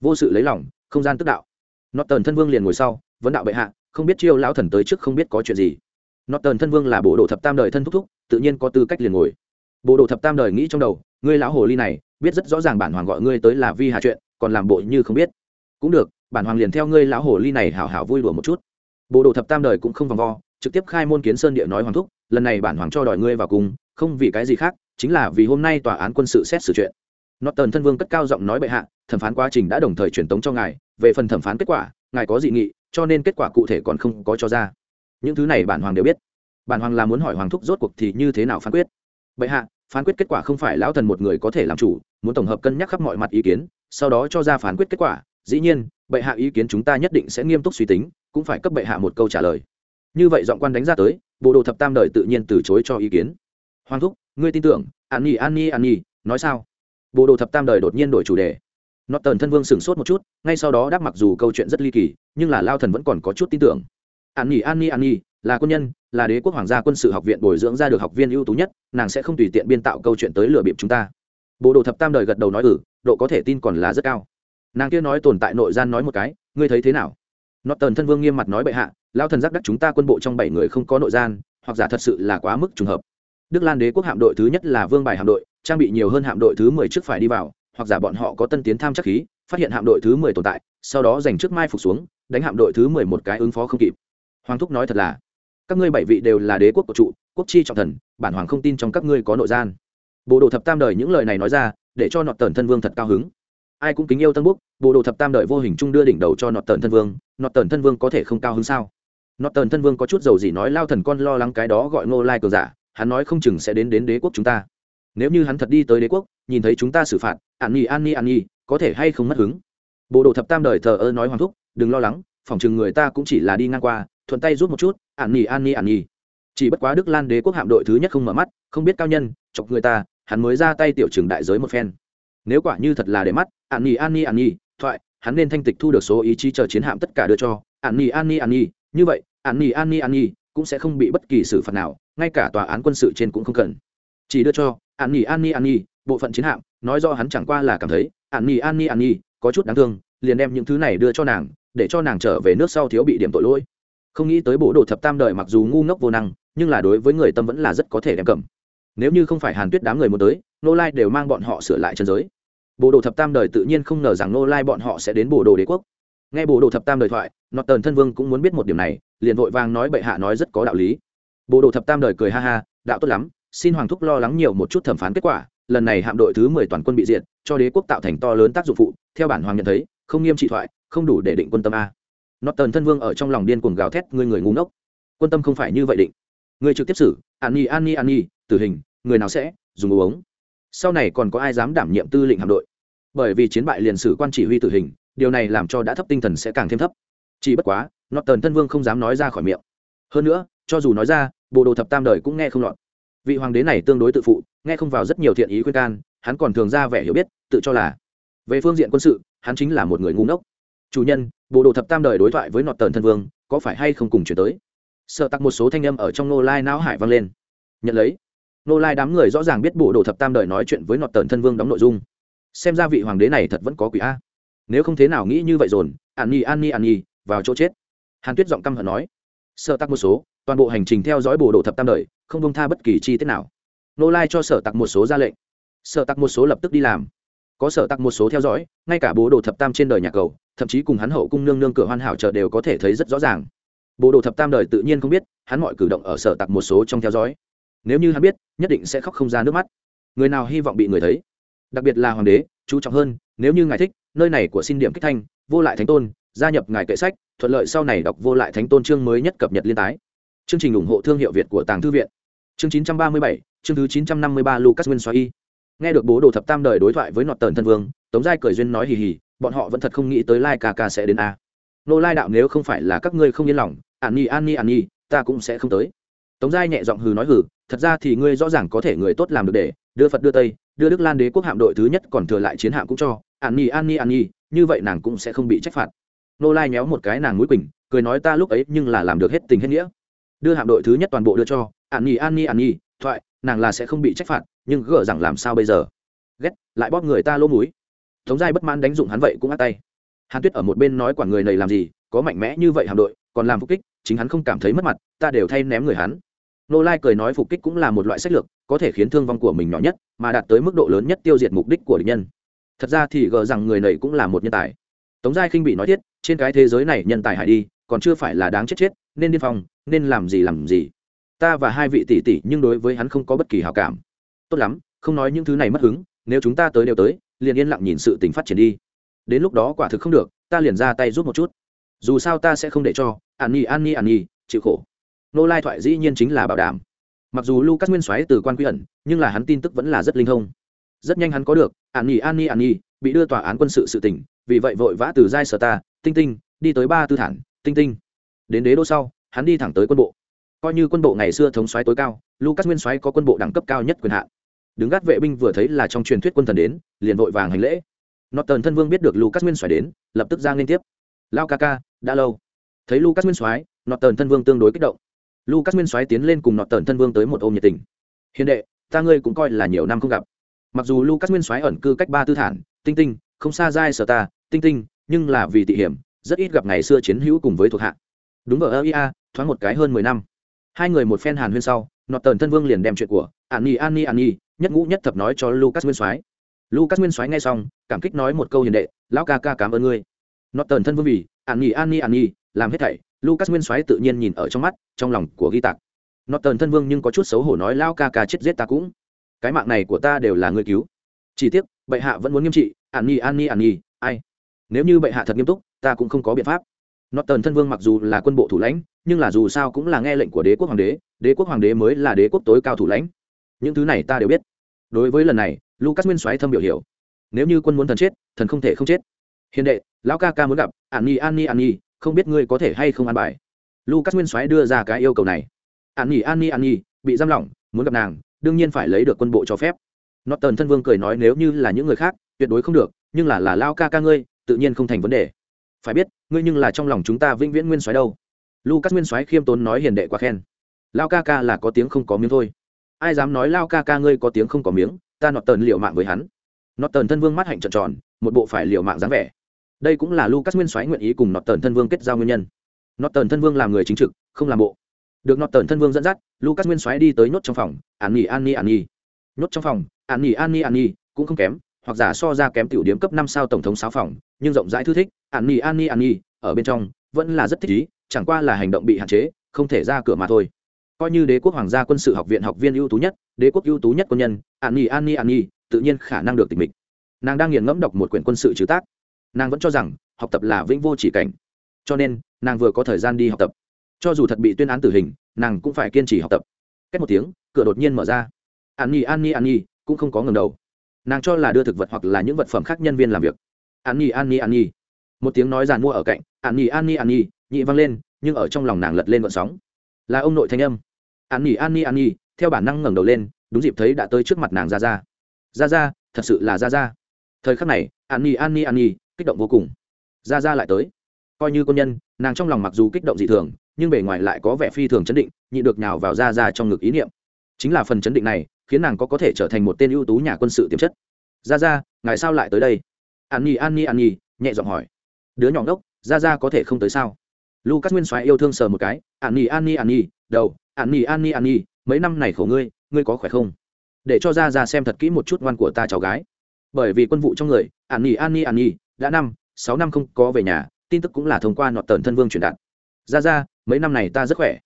vô sự lấy lòng, không gian tức đạo. Nó tần thân vương liền ngồi sau, vấn đạo bệ hạ, không biết chiêu lão thần tới trước không biết có chuyện gì. Nó tần thân vương là bộ đồ thập tam đời thân thúc thúc, tự nhiên có tư cách liền ngồi. Bộ đồ thập tam đời nghĩ trong đầu, ngươi lão hồ ly này, biết rất rõ ràng bản hoàng gọi ngươi tới là vi hạ chuyện, còn làm bộ như không biết. Cũng được, bản hoàng liền theo ngươi lão hồ ly này hảo hảo vui đùa một chút. Bộ đồ thập tam đời cũng không vòng vo, trực tiếp khai môn kiến sơn địa nói hoàng thúc, lần này bản hoàng cho đòi ngươi vào cùng không vì cái gì khác, chính là vì hôm nay tòa án quân sự xét xử chuyện. Nó tần thân vương cất cao giọng nói bệ hạ thẩm phán quá trình đã đồng thời truyền tống cho ngài, về phần thẩm phán kết quả, ngài có dị nghị, cho nên kết quả cụ thể còn không có cho ra. Những thứ này bản hoàng đều biết. Bản hoàng là muốn hỏi hoàng thúc rốt cuộc thì như thế nào phán quyết. Bệ hạ, phán quyết kết quả không phải lão thần một người có thể làm chủ, muốn tổng hợp cân nhắc khắp mọi mặt ý kiến, sau đó cho ra phán quyết kết quả. Dĩ nhiên, bệ hạ ý kiến chúng ta nhất định sẽ nghiêm túc suy tính, cũng phải cấp bệ hạ một câu trả lời. Như vậy giọng quan đánh ra tới, bộ đồ thập tam đời tự nhiên từ chối cho ý kiến. Hoàng thúc, ngươi tin tưởng, an nhi an nhi an nhi, nói sao? Bộ đồ thập tam đời đột nhiên đổi chủ đề nó tần thân vương sửng sốt một chút, ngay sau đó đáp mặc dù câu chuyện rất ly kỳ, nhưng là lao thần vẫn còn có chút tin tưởng. An nhi an nhi an nhi, là quân nhân, là đế quốc hoàng gia quân sự học viện bồi dưỡng ra được học viên ưu tú nhất, nàng sẽ không tùy tiện biên tạo câu chuyện tới lừa bịp chúng ta. Bộ đồ thập tam đời gật đầu nói ừ độ có thể tin còn là rất cao. Nàng kia nói tồn tại nội gian nói một cái, ngươi thấy thế nào? Nó tần thân vương nghiêm mặt nói, bệ hạ, lao thần giác đắc chúng ta quân bộ trong bảy người không có nội gian, hoặc giả thật sự là quá mức trùng hợp. Đức lan đế quốc hạm đội thứ nhất là vương bài hạm đội, trang bị nhiều hơn hạm đội thứ mười trước phải đi vào hoặc giả bọn họ có tân tiến tham chắc khí, phát hiện hạm đội thứ mười tồn tại, sau đó giành trước mai phục xuống, đánh hạm đội thứ mười một cái ứng phó không kịp. Hoàng thúc nói thật là, các ngươi bảy vị đều là đế quốc của trụ, quốc chi trọng thần, bản hoàng không tin trong các ngươi có nội gian. Bộ đồ thập tam đời những lời này nói ra, để cho nọt tần thân vương thật cao hứng. Ai cũng kính yêu tân búc, bộ đồ thập tam đời vô hình chung đưa đỉnh đầu cho nọt tần thân vương, nọt tần thân vương có thể không cao hứng sao? Nọt tần thân vương có chút dầu gì nói, lao thần con lo lắng cái đó gọi ngô lai cường giả, hắn nói không chừng sẽ đến đến đế quốc chúng ta nếu như hắn thật đi tới đế quốc nhìn thấy chúng ta xử phạt an nhi an nhi an nhi có thể hay không mất hứng bộ đồ thập tam đời thờ ơ nói hoàng thúc đừng lo lắng phòng chừng người ta cũng chỉ là đi ngang qua thuận tay rút một chút an nhi an nhi an nhi chỉ bất quá đức lan đế quốc hạm đội thứ nhất không mở mắt không biết cao nhân chọc người ta hắn mới ra tay tiểu trường đại giới một phen nếu quả như thật là để mắt an nhi an nhi an nhi thoại hắn nên thanh tịch thu được số ý chí chờ chiến hạm tất cả đưa cho an nhi an nhi an nhi như vậy an nhi an nhi an nhi cũng sẽ không bị bất kỳ xử phạt nào ngay cả tòa án quân sự trên cũng không cần chỉ đưa cho an nhi an nhi an nhi, bộ phận chiến hạm, nói do hắn chẳng qua là cảm thấy, an nhi an nhi an nhi, có chút đáng thương, liền đem những thứ này đưa cho nàng, để cho nàng trở về nước sau thiếu bị điểm tội lỗi. Không nghĩ tới bộ đồ thập tam đời mặc dù ngu ngốc vô năng, nhưng là đối với người tâm vẫn là rất có thể đem cầm. Nếu như không phải hàn tuyết đám người muốn tới nô lai đều mang bọn họ sửa lại chân giới. Bộ đồ thập tam đời tự nhiên không ngờ rằng nô lai bọn họ sẽ đến bộ đồ đế quốc. Nghe bộ đồ thập tam đời thoại nọt tần thân vương cũng muốn biết một điểm này, liền vội vàng nói bệ hạ nói rất có đạo lý. Bộ đồ thập tam đời cười ha ha, đạo tốt lắm xin hoàng thúc lo lắng nhiều một chút thẩm phán kết quả, lần này hạm đội thứ mười toàn quân bị diệt, cho đế quốc tạo thành to lớn tác dụng phụ, theo bản hoàng nhận thấy, không nghiêm trị thoại, không đủ để định quân tâm a. Nọt tần thân vương ở trong lòng điên cuồng gào thét, ngươi người ngu ngốc. Quân tâm không phải như vậy định. Người trực tiếp xử an nhi an nhi an nhi tử hình, người nào sẽ, dùng uống. Sau này còn có ai dám đảm nhiệm tư lệnh hạm đội? Bởi vì chiến bại liền sử quan chỉ huy tử hình, điều này làm cho đã thấp tinh thần sẽ càng thêm thấp. Chỉ bất quá nọt tần thân vương không dám nói ra khỏi miệng. Hơn nữa, cho dù nói ra, bộ đồ thập tam đời cũng nghe không lọt vị hoàng đế này tương đối tự phụ nghe không vào rất nhiều thiện ý khuyên can hắn còn thường ra vẻ hiểu biết tự cho là về phương diện quân sự hắn chính là một người ngu ngốc. Chủ nhân bộ đồ thập tam đời đối thoại với nọt tần thân vương có phải hay không cùng chuyển tới? Sợ tặc một số thanh âm ở trong nô lai não hải vang lên. Nhận lấy. Nô lai đám người rõ ràng biết bộ đồ thập tam đời nói chuyện với nọt tần thân vương đóng nội dung. Xem ra vị hoàng đế này thật vẫn có quỷ a. Nếu không thế nào nghĩ như vậy dồn, an nhi an nhi an nhi vào chỗ chết. Hàn tuyết giọng căm hận nói. Sợ tặc một số toàn bộ hành trình theo dõi bồ đồ thập tam đời, không bông tha bất kỳ chi tiết nào. Nô lai cho sở tặc một số ra lệnh. Sở tặc một số lập tức đi làm. Có sở tặc một số theo dõi, ngay cả bố đồ thập tam trên đời nhà cầu, thậm chí cùng hắn hậu cung nương nương cửa hoàn hảo chờ đều có thể thấy rất rõ ràng. Bố đồ thập tam đời tự nhiên không biết, hắn mọi cử động ở sở tặc một số trong theo dõi. Nếu như hắn biết, nhất định sẽ khóc không ra nước mắt. Người nào hy vọng bị người thấy? Đặc biệt là hoàng đế, chú trọng hơn, nếu như ngài thích, nơi này của xin điểm kích thanh, vô lại thánh tôn, gia nhập ngài kệ sách, thuận lợi sau này đọc vô lại thánh tôn chương mới nhất cập nhật liên tái chương trình ủng hộ thương hiệu việt của tàng thư viện. Chương 937, chương thứ 953 lucas nguyên xoa nghe được bố đồ thập tam đời đối thoại với nọt tần thân vương tống giai cười duyên nói hì hì bọn họ vẫn thật không nghĩ tới lai ca ca sẽ đến a. Nô lai đạo nếu không phải là các ngươi không yên lòng an nhi an nhi an nhi ta cũng sẽ không tới. Tống giai nhẹ giọng hừ nói hừ thật ra thì ngươi rõ ràng có thể người tốt làm được để đưa phật đưa tây đưa đức lan đế quốc hạm đội thứ nhất còn thừa lại chiến hạm cũng cho an nhi an nhi an nhi như vậy nàng cũng sẽ không bị trách phạt. Nô lai nhéo một cái nàng mũi quỳnh cười nói ta lúc ấy nhưng là làm được hết tình hết nghĩa đưa hạm đội thứ nhất toàn bộ đưa cho, an nhi an nhi an nhi, thoại, nàng là sẽ không bị trách phạt, nhưng gỡ rằng làm sao bây giờ? Ghét, lại bóp người ta lỗ múi tống giai bất mãn đánh dụng hắn vậy cũng át tay. Hàn tuyết ở một bên nói quản người này làm gì, có mạnh mẽ như vậy hạm đội, còn làm phục kích, chính hắn không cảm thấy mất mặt, ta đều thay ném người hắn. Nô lai cười nói phục kích cũng là một loại sách lược, có thể khiến thương vong của mình nhỏ nhất, mà đạt tới mức độ lớn nhất tiêu diệt mục đích của địch nhân. Thật ra thì gờ rằng người này cũng là một nhân tài. Tống giai khinh bị nói thiết, trên cái thế giới này nhân tài hải đi, còn chưa phải là đáng chết chết, nên điên phòng nên làm gì làm gì. Ta và hai vị tỷ tỷ nhưng đối với hắn không có bất kỳ hào cảm. Tốt lắm, không nói những thứ này mất hứng, nếu chúng ta tới đều tới, liền yên lặng nhìn sự tình phát triển đi. Đến lúc đó quả thực không được, ta liền ra tay giúp một chút. Dù sao ta sẽ không để cho, an nhi an nhi an nhi chịu khổ. Nô lai thoại dĩ nhiên chính là bảo đảm. Mặc dù lucas nguyên xoáy từ quan quy ẩn, nhưng là hắn tin tức vẫn là rất linh thông. Rất nhanh hắn có được, an nhi an nhi an nhi bị đưa tòa án quân sự sự tỉnh, vì vậy vội vã từ giai sở ta, tinh tinh, đi tới ba tư thản, tinh tinh. Đến đế đô sau hắn đi thẳng tới quân bộ. Coi như quân bộ ngày xưa thống soái tối cao, lucas nguyên soái có quân bộ đẳng cấp cao nhất quyền hạn. Đứng gác vệ binh vừa thấy là trong truyền thuyết quân thần đến, liền vội vàng hành lễ. Norton thân vương biết được lucas nguyên soái đến, lập tức ra liên tiếp. Lao ca ca, đã lâu. Thấy lucas nguyên soái, norton thân vương tương đối kích động. Lucas nguyên soái tiến lên cùng norton thân vương tới một ôm nhiệt tình. Hiền đệ, ta ngươi cũng coi là nhiều năm không gặp. Mặc dù lucas nguyên soái ẩn cư cách ba tư thản, tinh tinh, không xa giai sở ta, tinh tinh, nhưng là vì tị hiểm, rất ít gặp ngày xưa chiến hữu cùng với thuộc hạ. Đúng vào ơ thoáng một cái hơn mười năm. Hai người một phen hàn huyên sau, nọt tần thân vương liền đem chuyện của an nhi an nhi an nhi, nhất ngũ nhất thập nói cho lucas nguyên soái. Lucas nguyên soái nghe xong, cảm kích nói một câu hiền đệ, lão ca ca cảm ơn ngươi. Nọt tần thân vương vì an nhi an nhi an nhi, làm hết thảy, lucas nguyên soái tự nhiên nhìn ở trong mắt, trong lòng của ghi tạc. Nọt tần thân vương nhưng có chút xấu hổ nói, lão ca ca chết giết ta cũng. Cái mạng này của ta đều là ngươi cứu. Chỉ tiếc, bệ hạ vẫn muốn nghiêm trị, an nhi an nhi an nhi, ai? Nếu như bệ hạ thật nghiêm túc, ta cũng không có biện pháp nọt tần thân vương mặc dù là quân bộ thủ lãnh, nhưng là dù sao cũng là nghe lệnh của đế quốc hoàng đế đế quốc hoàng đế mới là đế quốc tối cao thủ lãnh. Những thứ này ta đều biết. Đối với lần này, lucas nguyên soái thâm biểu hiểu. Nếu như quân muốn thần chết, thần không thể không chết. Hiền đệ, lão ca ca muốn gặp, an nhi an nhi an nhi, không biết ngươi có thể hay không an bài. Lucas nguyên soái đưa ra cái yêu cầu này. An nhi an nhi an nhi, bị giam lỏng, muốn gặp nàng, đương nhiên phải lấy được quân bộ cho phép. Norton thân vương cười nói nếu như là những người khác, tuyệt đối không được, nhưng là là lao ca ca ngươi, tự nhiên không thành vấn đề phải biết, ngươi nhưng là trong lòng chúng ta vĩnh viễn nguyên soái đâu. Lucas nguyên soái khiêm tốn nói hiền đệ quá khen. Lao ca ca là có tiếng không có miếng thôi. Ai dám nói lao ca ca ngươi có tiếng không có miếng, ta nọt tần liệu mạng với hắn. Nọt tần thân vương mắt hạnh trợn tròn, một bộ phải liệu mạng dáng vẻ. Đây cũng là lucas nguyên soái nguyện ý cùng nọt tần thân vương kết giao nguyên nhân. Nọt tần thân vương làm người chính trực, không làm bộ. Được nọt tần thân vương dẫn dắt, lucas nguyên soái đi tới nhốt trong phòng, an nghỉ an nhi an nhi nhốt trong phòng, an nghỉ an nhi an nhi cũng không kém, hoặc giả so ra kém tiểu điểm cấp năm sao tổng thống sáu phòng nhưng rộng rãi thư thích an nhi an nhi an nhi ở bên trong, vẫn là rất thích ý, chẳng qua là hành động bị hạn chế, không thể ra cửa mà thôi. Coi như đế quốc hoàng gia quân sự học viện học viên ưu tú nhất, đế quốc ưu tú nhất quân nhân an nhi an nhi an nhi tự nhiên khả năng được tình mình nàng đang nghiền ngẫm đọc một quyển quân sự trừ tác. Nàng vẫn cho rằng, học tập là vĩnh vô chỉ cảnh. Cho nên, nàng vừa có thời gian đi học tập. Cho dù thật bị tuyên án tử hình, nàng cũng phải kiên trì học tập. Cách một tiếng, cửa đột nhiên mở ra. An nhi an nhi an nhi cũng không có ngừng đầu. Nàng cho là đưa thực vật hoặc là những vật phẩm khác nhân viên làm việc an nhi an nhi an nhi một tiếng nói giàn mua ở cạnh an nhi an nhi an nhi nhị vang lên nhưng ở trong lòng nàng lật lên vận sóng là ông nội thanh âm an nhi an nhi an nhi theo bản năng ngẩng đầu lên đúng dịp thấy đã tới trước mặt nàng ra ra ra ra thật sự là ra ra thời khắc này an nhi an nhi an nhi kích động vô cùng ra ra lại tới coi như công nhân nàng trong lòng mặc dù kích động dị thường nhưng bề ngoài lại có vẻ phi thường chấn định nhị được nhào vào ra ra trong ngực ý niệm chính là phần chấn định này khiến nàng có có thể trở thành một tên ưu tú nhà quân sự tiềm chất ra ra ngài sao lại tới đây an nhi an nhi an nhi nhẹ giọng hỏi đứa nhỏ ngốc ra ra có thể không tới sao lucas nguyên soái yêu thương sờ một cái an nhi an nhi an nhi đầu an nhi an nhi an nhi mấy năm này khổ ngươi ngươi có khỏe không để cho ra ra xem thật kỹ một chút ngoan của ta cháu gái bởi vì quân vụ trong người an nhi an nhi an nhi đã năm sáu năm không có về nhà tin tức cũng là thông qua nọt tần thân vương truyền đạt ra ra mấy năm này ta rất khỏe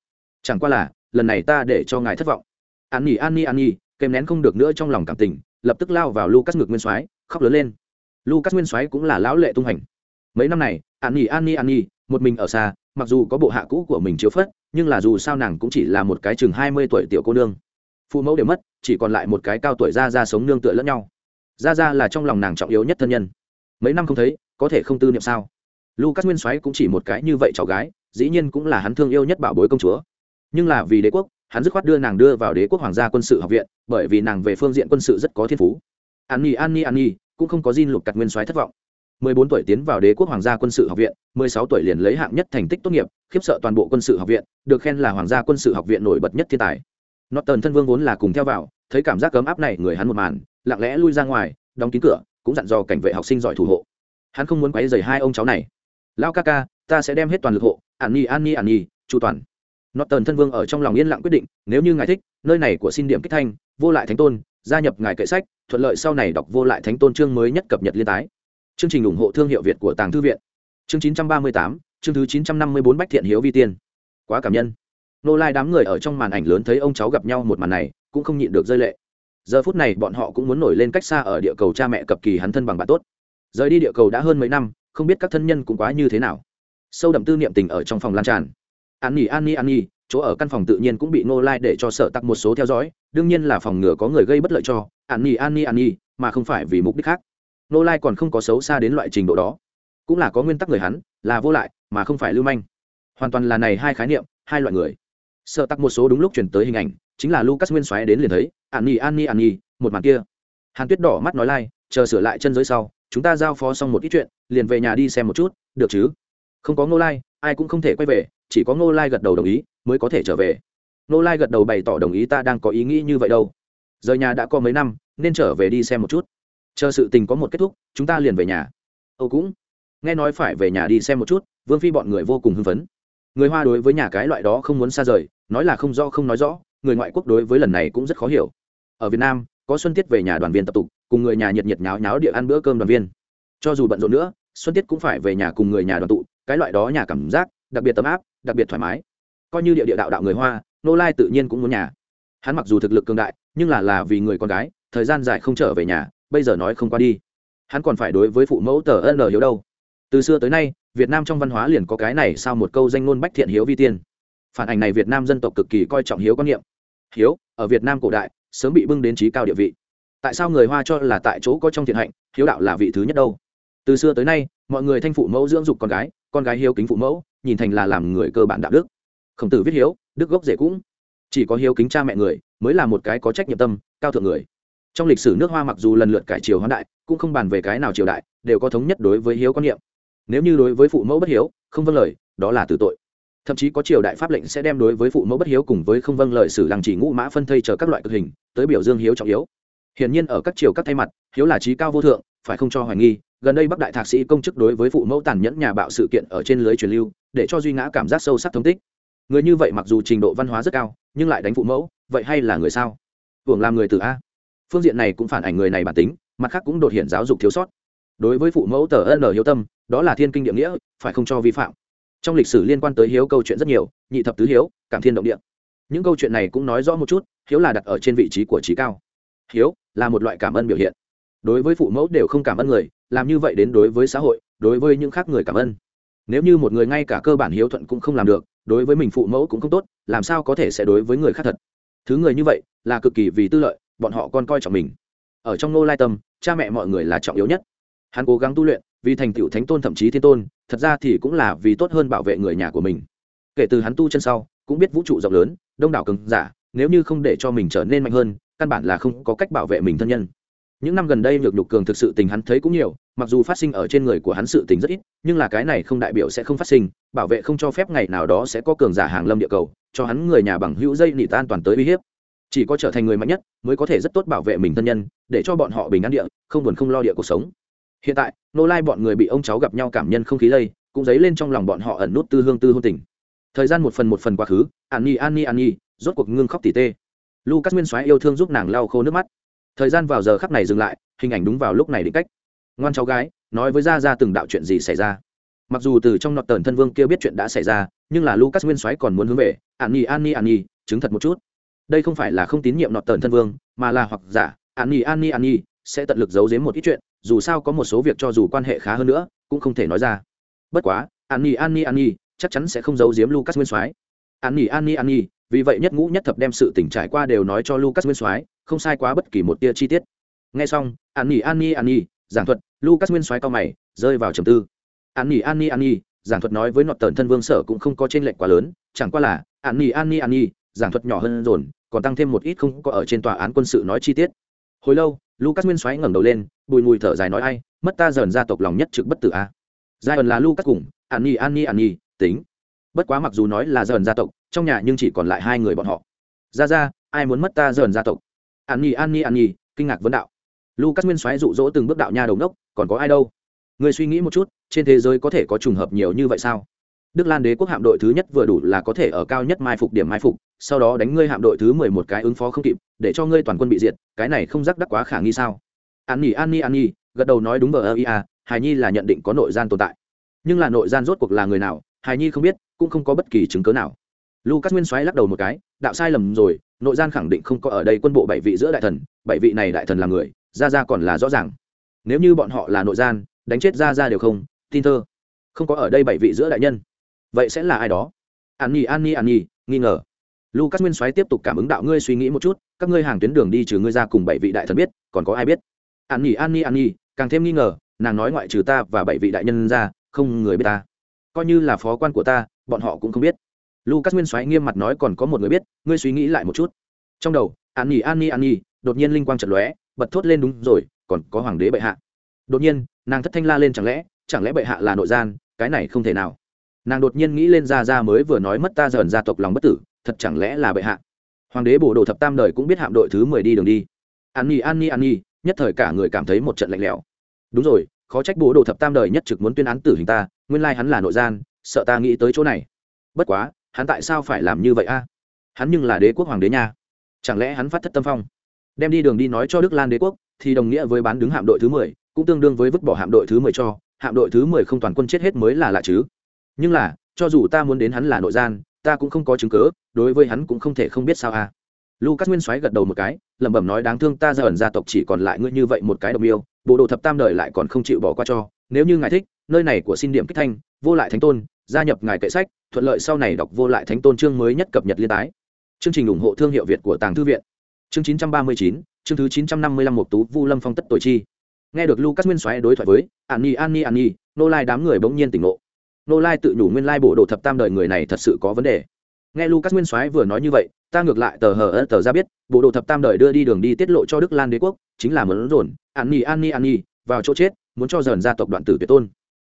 chẳng qua là lần này ta để cho ngài thất vọng an nhi an nhi an nhi kèm nén không được nữa trong lòng cảm tình lập tức lao vào lucas ngực nguyên soái khóc lớn lên lucas nguyên soái cũng là lão lệ tung hành. Mấy năm này, an nhi an nhi an nhi, một mình ở xa, mặc dù có bộ hạ cũ của mình chiếu phất, nhưng là dù sao nàng cũng chỉ là một cái chừng hai mươi tuổi tiểu cô nương. Phụ mẫu đều mất, chỉ còn lại một cái cao tuổi ra ra sống nương tựa lẫn nhau. Ra ra là trong lòng nàng trọng yếu nhất thân nhân. Mấy năm không thấy, có thể không tư niệm sao? Lucas nguyên soái cũng chỉ một cái như vậy cháu gái, dĩ nhiên cũng là hắn thương yêu nhất bảo bối công chúa. Nhưng là vì đế quốc, hắn dứt khoát đưa nàng đưa vào đế quốc hoàng gia quân sự học viện, bởi vì nàng về phương diện quân sự rất có thiên phú. An nhi an nhi an nhi cũng không có Jin lục cật nguyên soái thất vọng. 14 tuổi tiến vào đế quốc hoàng gia quân sự học viện 16 tuổi liền lấy hạng nhất thành tích tốt nghiệp, khiếp sợ toàn bộ quân sự học viện, được khen là hoàng gia quân sự học viện nổi bật nhất thiên tài. Norton thân vương vốn là cùng theo vào, thấy cảm giác cấm áp này người hắn một màn, lặng lẽ lui ra ngoài, đóng kín cửa, cũng dặn dò cảnh vệ học sinh giỏi thủ hộ. Hắn không muốn quấy rầy hai ông cháu này. Lão ca ca, ta sẽ đem hết toàn lực hộ, an nhi an nhi an nhi, chu toàn. Norton thân vương ở trong lòng yên lặng quyết định, nếu như ngài thích, nơi này của xin điểm kích thanh, vô lại thánh tôn gia nhập ngài kệ sách thuận lợi sau này đọc vô lại thánh tôn chương mới nhất cập nhật liên tái. Chương trình ủng hộ thương hiệu việt của tàng thư viện. Chương 938, chương thứ 954 bách thiện hiếu vi tiên. Quá cảm nhân. Nô lai đám người ở trong màn ảnh lớn thấy ông cháu gặp nhau một màn này cũng không nhịn được rơi lệ. Giờ phút này bọn họ cũng muốn nổi lên cách xa ở địa cầu cha mẹ cập kỳ hắn thân bằng bạn tốt. Rời đi địa cầu đã hơn mấy năm không biết các thân nhân cũng quá như thế nào. Sâu đậm tư niệm tình ở trong phòng lan tràn. An nỉ an nỉ an nỉ chỗ ở căn phòng tự nhiên cũng bị nô lai để cho sợ tặc một số theo dõi, đương nhiên là phòng ngừa có người gây bất lợi cho an nhi an nhi an nhi, mà không phải vì mục đích khác. Nô lai còn không có xấu xa đến loại trình độ đó. Cũng là có nguyên tắc người hắn, là vô lại, mà không phải lưu manh. Hoàn toàn là này hai khái niệm, hai loại người. Sợ tặc một số đúng lúc chuyển tới hình ảnh, chính là lucas nguyên xoáy đến liền thấy an nhi an nhi an nhi, một màn kia. Hàn tuyết đỏ mắt nói lai, chờ sửa lại chân giới sau, chúng ta giao phó xong một ít chuyện, liền về nhà đi xem một chút, được chứ? Không có nô lai, ai cũng không thể quay về chỉ có ngô lai gật đầu đồng ý, mới có thể trở về. Ngô lai gật đầu bày tỏ đồng ý ta đang có ý nghĩ như vậy đâu. Rời nhà đã có mấy năm, nên trở về đi xem một chút. Chờ sự tình có một kết thúc, chúng ta liền về nhà. Âu cũng. Nghe nói phải về nhà đi xem một chút, vương phi bọn người vô cùng hưng phấn. Người hoa đối với nhà cái loại đó không muốn xa rời, nói là không rõ không nói rõ, người ngoại quốc đối với lần này cũng rất khó hiểu. Ở việt nam, có xuân tiết về nhà đoàn viên tập tục, cùng người nhà nhiệt nhiệt nháo nháo địa ăn bữa cơm đoàn viên. Cho dù bận rộn nữa, xuân tiết cũng phải về nhà cùng người nhà đoàn tụ, cái loại đó nhà cảm giác, đặc biệt tấm áp đặc biệt thoải mái. Coi như địa địa đạo đạo người hoa, nô lai tự nhiên cũng muốn nhà. Hắn mặc dù thực lực cường đại, nhưng là là vì người con gái, thời gian dài không trở về nhà, bây giờ nói không qua đi. Hắn còn phải đối với phụ mẫu tờ ân hiếu đâu. Từ xưa tới nay, việt nam trong văn hóa liền có cái này sao một câu danh ngôn bách thiện hiếu vi tiên. Phản ảnh này việt nam dân tộc cực kỳ coi trọng hiếu quan niệm. Hiếu, ở việt nam cổ đại, sớm bị bưng đến trí cao địa vị. Tại sao người hoa cho là tại chỗ có trong thiện hạnh, hiếu đạo là vị thứ nhất đâu? Từ xưa tới nay mọi người thanh phụ mẫu dưỡng dục con gái con gái hiếu kính phụ mẫu, nhìn thành là làm người cơ bản đạo đức. Khổng tử viết hiếu, đức gốc rể cũng. Chỉ có hiếu kính cha mẹ người, mới là một cái có trách nhiệm tâm, cao thượng người. Trong lịch sử nước hoa mặc dù lần lượt cải triều hoán đại, cũng không bàn về cái nào triều đại, đều có thống nhất đối với hiếu quan niệm. Nếu như đối với phụ mẫu bất hiếu, không vâng lời, đó là tử tội. Thậm chí có triều đại pháp lệnh sẽ đem đối với phụ mẫu bất hiếu cùng với không vâng lời xử làng chỉ ngũ mã phân thây chờ các loại cực hình, tới biểu dương hiếu trọng yếu. Hiển nhiên ở các triều các thay mặt, hiếu là trí cao vô thượng, phải không cho hoài nghi gần đây bắc đại thạc sĩ công chức đối với phụ mẫu tàn nhẫn nhà bạo sự kiện ở trên lưới truyền lưu, để cho duy ngã cảm giác sâu sắc thống tích. Người như vậy mặc dù trình độ văn hóa rất cao, nhưng lại đánh phụ mẫu, vậy hay là người sao? Hưởng làm người từ a. Phương diện này cũng phản ảnh người này bản tính, mặt khác cũng đột hiện giáo dục thiếu sót. Đối với phụ mẫu tờ ân hiếu tâm, đó là thiên kinh địa nghĩa, phải không cho vi phạm. Trong lịch sử liên quan tới hiếu câu chuyện rất nhiều, nhị thập tứ hiếu, cảm thiên động địa. Những câu chuyện này cũng nói rõ một chút, hiếu là đặt ở trên vị trí của trí cao. Hiếu là một loại cảm ơn biểu hiện. Đối với phụ mẫu đều không cảm ơn người làm như vậy đến đối với xã hội, đối với những khác người cảm ơn. Nếu như một người ngay cả cơ bản hiếu thuận cũng không làm được, đối với mình phụ mẫu cũng không tốt, làm sao có thể sẽ đối với người khác thật? Thứ người như vậy, là cực kỳ vì tư lợi, bọn họ còn coi trọng mình. Ở trong nô lai tâm, cha mẹ mọi người là trọng yếu nhất. Hắn cố gắng tu luyện, vì thành tựu thánh tôn thậm chí thiên tôn, thật ra thì cũng là vì tốt hơn bảo vệ người nhà của mình. Kể từ hắn tu chân sau, cũng biết vũ trụ rộng lớn, đông đảo cứng giả, nếu như không để cho mình trở nên mạnh hơn, căn bản là không có cách bảo vệ mình thân nhân những năm gần đây nhược nhục cường thực sự tình hắn thấy cũng nhiều, mặc dù phát sinh ở trên người của hắn sự tình rất ít, nhưng là cái này không đại biểu sẽ không phát sinh, bảo vệ không cho phép ngày nào đó sẽ có cường giả hàng lâm địa cầu, cho hắn người nhà bằng hữu dây nị tan toàn tới uy hiếp. Chỉ có trở thành người mạnh nhất, mới có thể rất tốt bảo vệ mình thân nhân, để cho bọn họ bình an địa, không buồn không lo địa cuộc sống. Hiện tại, nô lai bọn người bị ông cháu gặp nhau cảm nhân không khí lây, cũng dấy lên trong lòng bọn họ ẩn nút tư hương tư hôn tình. Thời gian một phần một phần quá khứ, an nhi an nhi an nhi, rốt cuộc ngưng khóc tỉ tê. Lucas nguyên soái yêu thương giúp nàng lau khô nước mắt thời gian vào giờ khắc này dừng lại, hình ảnh đúng vào lúc này định cách. Ngoan cháu gái, nói với ra ra từng đạo chuyện gì xảy ra. Mặc dù từ trong nọt tờn thân vương kia biết chuyện đã xảy ra, nhưng là lucas nguyên soái còn muốn hướng về, an nhi an nhi an nhi, chứng thật một chút. Đây không phải là không tín nhiệm nọt tờn thân vương, mà là hoặc giả, an nhi an nhi an nhi, sẽ tận lực giấu giếm một ít chuyện, dù sao có một số việc cho dù quan hệ khá hơn nữa, cũng không thể nói ra. Bất quá, an nhi an nhi an nhi, chắc chắn sẽ không giấu giếm lucas nguyên soái. An nhi an nhi an nhi vì vậy nhất ngũ nhất thập đem sự tỉnh trải qua đều nói cho lucas nguyên soái không sai quá bất kỳ một tia chi tiết nghe xong an nhi an nhi an nhi giảng thuật lucas nguyên soái cao mày rơi vào trầm tư an nhi an nhi an nhi giảng thuật nói với nọt tần thân vương sở cũng không có trên lệch quá lớn chẳng qua là an nhi an nhi an nhi giảng thuật nhỏ hơn dồn còn tăng thêm một ít không có ở trên tòa án quân sự nói chi tiết hồi lâu lucas nguyên soái ngẩng đầu lên bùi mùi thở dài nói ai mất ta dần gia tộc lòng nhất trực bất tử a giai ẩn là lucas cùng an nhi an nhi an nhi tính bất quá mặc dù nói là dần gia tộc trong nhà nhưng chỉ còn lại hai người bọn họ. Ra ra ai muốn mất ta dần gia tộc? An nhi an nhi an nhi kinh ngạc vấn đạo. Lucas nguyên soái dụ dỗ từng bước đạo nha đầu đốc còn có ai đâu? Người suy nghĩ một chút trên thế giới có thể có trùng hợp nhiều như vậy sao? Đức lan đế quốc hạm đội thứ nhất vừa đủ là có thể ở cao nhất mai phục điểm mai phục sau đó đánh ngươi hạm đội thứ mười một cái ứng phó không kịp để cho ngươi toàn quân bị diệt cái này không rắc đắc quá khả nghi sao? An nhi an nhi an nhi gật đầu nói đúng vậy, ơ ia hài nhi là nhận định có nội gian tồn tại. Nhưng là nội gian rốt cuộc là người nào hài nhi không biết cũng không có bất kỳ chứng cớ nào lucas nguyên soái lắc đầu một cái, đạo sai lầm rồi, nội gian khẳng định không có ở đây quân bộ bảy vị giữa đại thần, bảy vị này đại thần là người ra ra còn là rõ ràng. Nếu như bọn họ là nội gian, đánh chết ra ra đều không, tin thơ. Không có ở đây bảy vị giữa đại nhân. Vậy sẽ là ai đó? An nhi an nhi an nhi, nghi ngờ. Lucas nguyên soái tiếp tục cảm ứng đạo, ngươi suy nghĩ một chút, các ngươi hàng tuyến đường đi trừ ngươi ra cùng bảy vị đại thần biết, còn có ai biết? An nhi an nhi an nhi, càng thêm nghi ngờ, nàng nói ngoại trừ ta và bảy vị đại nhân ra, không người biết ta. Coi như là phó quan của ta, bọn họ cũng không biết lucas nguyên soái nghiêm mặt nói còn có một người biết, ngươi suy nghĩ lại một chút. Trong đầu, an nhi an nhi an nhi, đột nhiên linh quang trận lóe, bật thốt lên đúng rồi, còn có hoàng đế bệ hạ. Đột nhiên, nàng thất thanh la lên chẳng lẽ chẳng lẽ bệ hạ là nội gian, cái này không thể nào. Nàng đột nhiên nghĩ lên ra ra mới vừa nói mất ta dần gia tộc lòng bất tử, thật chẳng lẽ là bệ hạ. Hoàng đế bổ đồ thập tam đời cũng biết hạm đội thứ mười đi đường đi. An nhi an nhi an nhi, nhất thời cả người cảm thấy một trận lạnh lẽo. Đúng rồi, khó trách bố đồ thập tam đời nhất trực muốn tuyên án tử hình ta, nguyên lai hắn là nội gian, sợ ta nghĩ tới chỗ này. Bất quá hắn tại sao phải làm như vậy a? Hắn nhưng là đế quốc hoàng đế nha. Chẳng lẽ hắn phát thất tâm phong? Đem đi đường đi nói cho đức lan đế quốc, thì đồng nghĩa với bán đứng hạm đội thứ mười, cũng tương đương với vứt bỏ hạm đội thứ mười cho. Hạm đội thứ mười không toàn quân chết hết mới là lạ chứ. Nhưng là, cho dù ta muốn đến hắn là nội gian, ta cũng không có chứng cớ đối với hắn cũng không thể không biết sao a. Lucas nguyên soái gật đầu một cái, lẩm bẩm nói, đáng thương ta ra ẩn gia tộc chỉ còn lại ngươi như vậy một cái đồng yêu bộ đồ thập tam đời lại còn không chịu bỏ qua cho. Nếu như ngài thích, nơi này của xin điểm kích thanh, vô lại thánh tôn gia nhập ngài kệ sách thuận lợi sau này đọc vô lại thánh tôn chương mới nhất cập nhật liên tái. Chương trình ủng hộ thương hiệu việt của tàng thư viện. Chương 939, chương thứ 955 một tú vu lâm phong tất tội chi. Nghe được lucas nguyên soái đối thoại với an nhi an nhi an nhi nô lai đám người bỗng nhiên tỉnh ngộ. Nô lai tự nhủ nguyên lai bổ đồ thập tam đời người này thật sự có vấn đề. Nghe lucas nguyên soái vừa nói như vậy ta ngược lại tờ hờ tờ ra biết bộ đồ thập tam đời đưa đi đường đi tiết lộ cho đức lan đế quốc chính là mớn rồn an nhi an nhi an nhi vào chỗ chết muốn cho dần gia tộc đoạn tử tuyệt tôn.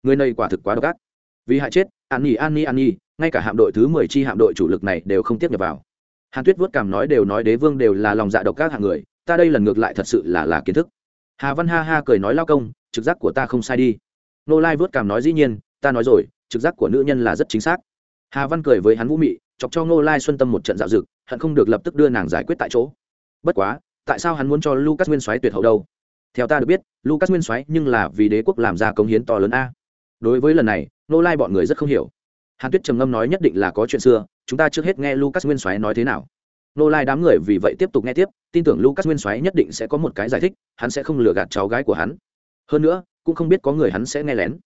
Người này quả thực quá độc ác vì hại chết, an nhi an nhi an nhi, ngay cả hạm đội thứ mười chi hạm đội chủ lực này đều không tiếp nhập vào. Hàn tuyết vớt cảm nói đều nói đế vương đều là lòng dạ độc các hạng người, ta đây lần ngược lại thật sự là là kiến thức. Hà văn ha ha cười nói lao công, trực giác của ta không sai đi. Nô lai vớt cảm nói dĩ nhiên, ta nói rồi, trực giác của nữ nhân là rất chính xác. Hà văn cười với hắn vũ mị, chọc cho ngô lai xuân tâm một trận dạo dực, hận không được lập tức đưa nàng giải quyết tại chỗ. Bất quá, tại sao hắn muốn cho lucas nguyên soái tuyệt hậu đâu? Theo ta được biết, lucas nguyên soái nhưng là vì đế quốc làm ra công hiến to lớn a đối với lần này nô lai bọn người rất không hiểu. Hàn tuyết trầm ngâm nói nhất định là có chuyện xưa, chúng ta trước hết nghe lucas nguyên soái nói thế nào. Nô lai đám người vì vậy tiếp tục nghe tiếp, tin tưởng lucas nguyên soái nhất định sẽ có một cái giải thích, hắn sẽ không lừa gạt cháu gái của hắn. Hơn nữa, cũng không biết có người hắn sẽ nghe lén.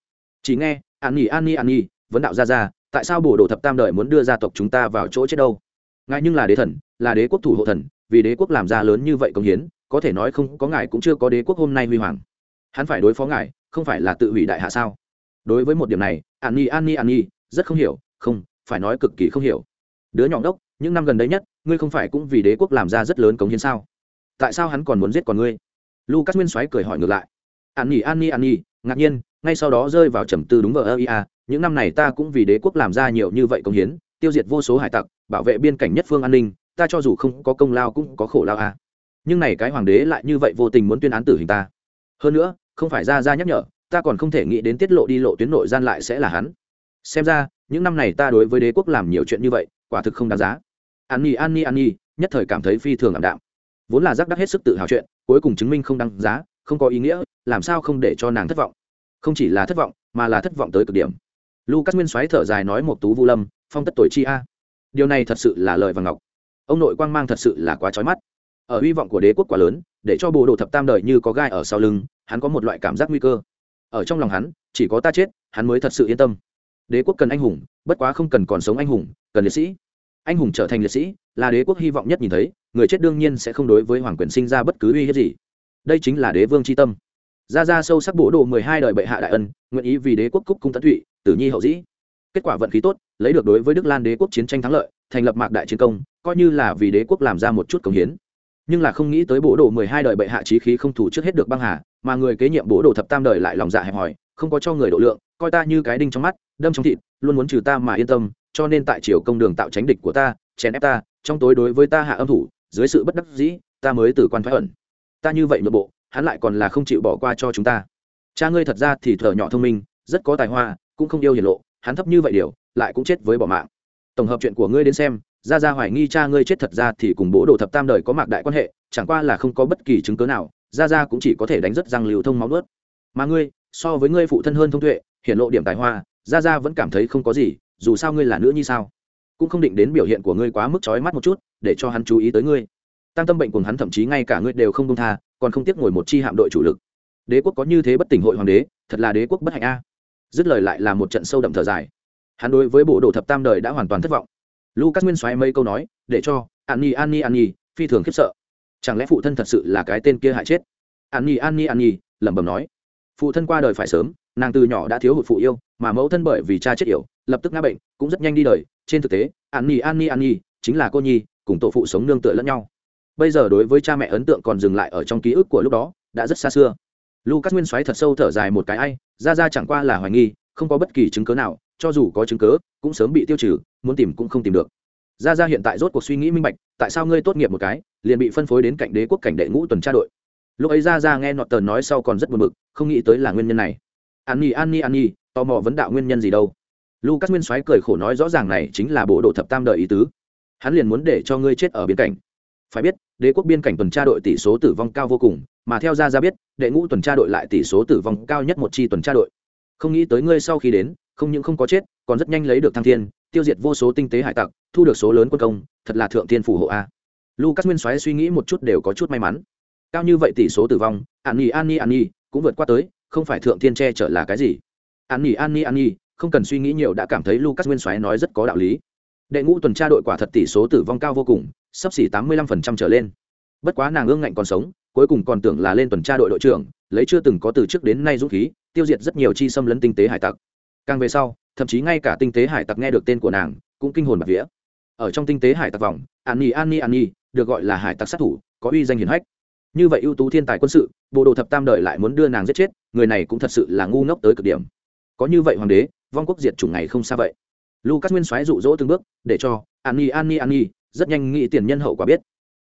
Chỉ nghe, an nhi an nhi an nhi, vấn đạo ra ra, tại sao bồ đồ thập tam đời muốn đưa gia tộc chúng ta vào chỗ chết đâu? Ngài nhưng là đế thần, là đế quốc thủ hộ thần, vì đế quốc làm ra lớn như vậy công hiến, có thể nói không, có ngài cũng chưa có đế quốc hôm nay huy hoàng. Hắn phải đối phó ngài, không phải là tự hủy đại hạ sao? Đối với một điểm này an nhi an nhi an nhi rất không hiểu. Không, phải nói cực kỳ không hiểu. Đứa nhỏ đốc những năm gần đây nhất, ngươi không phải cũng vì đế quốc làm ra rất lớn cống hiến sao? Tại sao hắn còn muốn giết còn ngươi? Lucas nguyên soái cười hỏi ngược lại. An nhi an nhi an nhi ngạc nhiên, ngay sau đó rơi vào trầm tư đúng vờ ơ ia những năm này ta cũng vì đế quốc làm ra nhiều như vậy công hiến, tiêu diệt vô số hải tặc, bảo vệ biên cảnh nhất phương an ninh, ta cho dù không có công lao cũng có khổ lao a. Nhưng này cái hoàng đế lại như vậy vô tình muốn tuyên án tử hình ta. Hơn nữa, không phải ra ra nhắc nhở ta còn không thể nghĩ đến tiết lộ đi lộ tuyến nội gian lại sẽ là hắn. Xem ra, những năm này ta đối với đế quốc làm nhiều chuyện như vậy, quả thực không đáng giá. An nhi an nhi an nhi, nhất thời cảm thấy phi thường ảm đạm. Vốn là giác đắc hết sức tự hào chuyện, cuối cùng chứng minh không đáng giá, không có ý nghĩa, làm sao không để cho nàng thất vọng. Không chỉ là thất vọng, mà là thất vọng tới cực điểm. Lucas nguyên soái thở dài nói một tú vu lâm, phong tất tuổi chi a. Điều này thật sự là lời và ngọc. Ông nội quang mang thật sự là quá trói mắt. Ở hy vọng của đế quốc quá lớn, để cho bộ đồ thập tam đời như có gai ở sau lưng, hắn có một loại cảm giác nguy cơ ở trong lòng hắn, chỉ có ta chết, hắn mới thật sự yên tâm. Đế quốc cần anh hùng, bất quá không cần còn sống anh hùng, cần liệt sĩ. Anh hùng trở thành liệt sĩ, là đế quốc hy vọng nhất nhìn thấy, người chết đương nhiên sẽ không đối với hoàng quyền sinh ra bất cứ uy hiếp gì. Đây chính là đế vương c tâm. Ra ra sâu sắc bổ đồ mười hai đời bệ hạ đại ân, nguyện ý vì đế quốc cúc cung tận tụy, tử nhi hậu dĩ. Kết quả vận khí tốt, lấy được đối với đức lan đế quốc chiến tranh thắng lợi, thành lập mạc đại chiến công, coi như là vì đế quốc làm ra một chút công hiến. Nhưng là không nghĩ tới bộ đồ mười hai đời bệ hạ trí khí không thủ trước hết được băng hà mà người kế nhiệm bố đồ thập tam đời lại lòng dạ hẹp hòi, không có cho người độ lượng, coi ta như cái đinh trong mắt, đâm trong thịt, luôn muốn trừ ta mà yên tâm, cho nên tại triều công đường tạo tránh địch của ta, chèn ép ta, trong tối đối với ta hạ âm thủ, dưới sự bất đắc dĩ, ta mới từ quan thoái ẩn. Ta như vậy nội bộ, hắn lại còn là không chịu bỏ qua cho chúng ta. Cha ngươi thật ra thì thở nhỏ thông minh, rất có tài hoa, cũng không yêu hiển lộ, hắn thấp như vậy điều, lại cũng chết với bỏ mạng. Tổng hợp chuyện của ngươi đến xem, ra ra hoài nghi cha ngươi chết thật ra thì cùng bố đồ thập tam đời có mạc đại quan hệ, chẳng qua là không có bất kỳ chứng cớ nào ra ra cũng chỉ có thể đánh rất răng lưu thông máu nuốt. Mà ngươi, so với ngươi phụ thân hơn thông tuệ hiện lộ điểm tài hoa ra ra vẫn cảm thấy không có gì, dù sao ngươi là nữ như sao. Cũng không định đến biểu hiện của ngươi quá mức trói mắt một chút, để cho hắn chú ý tới ngươi. Tăng tâm bệnh cùng hắn thậm chí ngay cả ngươi đều không công tha, còn không tiếc ngồi một chi hạm đội chủ lực. Đế quốc có như thế bất tỉnh hội hoàng đế, thật là đế quốc bất hạnh a. Dứt lời lại là một trận sâu đậm thở dài. Hắn đối với bộ đồ thập tam đời đã hoàn toàn thất vọng. Lucas nguyên xoáy mây câu nói, để cho an nhi an nhi an nhi phi thường khiếp sợ chẳng lẽ phụ thân thật sự là cái tên kia hại chết? An nhi an nhi an nhi, lẩm bẩm nói. Phụ thân qua đời phải sớm, nàng từ nhỏ đã thiếu hụt phụ yêu, mà mẫu thân bởi vì cha chết yểu, lập tức ngã bệnh, cũng rất nhanh đi đời. Trên thực tế, an nhi an nhi an nhi, chính là cô nhi, cùng tổ phụ sống nương tựa lẫn nhau. Bây giờ đối với cha mẹ ấn tượng còn dừng lại ở trong ký ức của lúc đó, đã rất xa xưa. Lucas nguyên xoáy thật sâu thở dài một cái ai, ra ra chẳng qua là hoài nghi, không có bất kỳ chứng cớ nào, cho dù có chứng cớ cũng sớm bị tiêu trừ, muốn tìm cũng không tìm được. Gia Gia hiện tại rốt cuộc suy nghĩ minh bạch, tại sao ngươi tốt nghiệp một cái, liền bị phân phối đến cạnh đế quốc cảnh đệ ngũ tuần tra đội? Lúc ấy Gia Gia nghe nọt tờn nói sau còn rất buồn bực, không nghĩ tới là nguyên nhân này. An nhi an nhi an nhi, tò mò vấn đạo nguyên nhân gì đâu? Lucas nguyên soái cười khổ nói rõ ràng này chính là bộ độ thập tam đời ý tứ. Hắn liền muốn để cho ngươi chết ở biên cảnh. Phải biết, đế quốc biên cảnh tuần tra đội tỷ số tử vong cao vô cùng, mà theo Gia Gia biết, đệ ngũ tuần tra đội lại tỷ số tử vong cao nhất một chi tuần tra đội. Không nghĩ tới ngươi sau khi đến, không những không có chết, còn rất nhanh lấy được thăng thiên, tiêu diệt vô số tinh tế hải tặc thu được số lớn quân công, thật là thượng thiên phủ hộ a. Lucas nguyên soái suy nghĩ một chút đều có chút may mắn. Cao như vậy tỷ số tử vong an nhi an nhi an nhi cũng vượt qua tới, không phải thượng thiên che chở là cái gì? An nhi an nhi an nhi không cần suy nghĩ nhiều đã cảm thấy lucas nguyên soái nói rất có đạo lý. Đệ ngũ tuần tra đội quả thật tỷ số tử vong cao vô cùng, sắp xỉ tám mươi lăm phần trăm trở lên. Bất quá nàng ương ngạnh còn sống, cuối cùng còn tưởng là lên tuần tra đội đội trưởng, lấy chưa từng có từ trước đến nay dũng khí, tiêu diệt rất nhiều chi xâm lấn tinh tế hải tặc. Càng về sau, thậm chí ngay cả tinh tế hải tặc nghe được tên của nàng, cũng kinh hồn bạc vía ở trong tinh tế hải tặc vòng, an nhi an nhi an nhi, được gọi là hải tặc sát thủ, có uy danh hiển hách. Như vậy ưu tú thiên tài quân sự, bộ đồ thập tam đời lại muốn đưa nàng giết chết, người này cũng thật sự là ngu ngốc tới cực điểm. Có như vậy hoàng đế, vong quốc diệt chủng ngày không xa vậy. Lucas nguyên soái dụ dỗ từng bước, để cho an nhi an nhi an nhi, rất nhanh nghĩ tiền nhân hậu quả biết.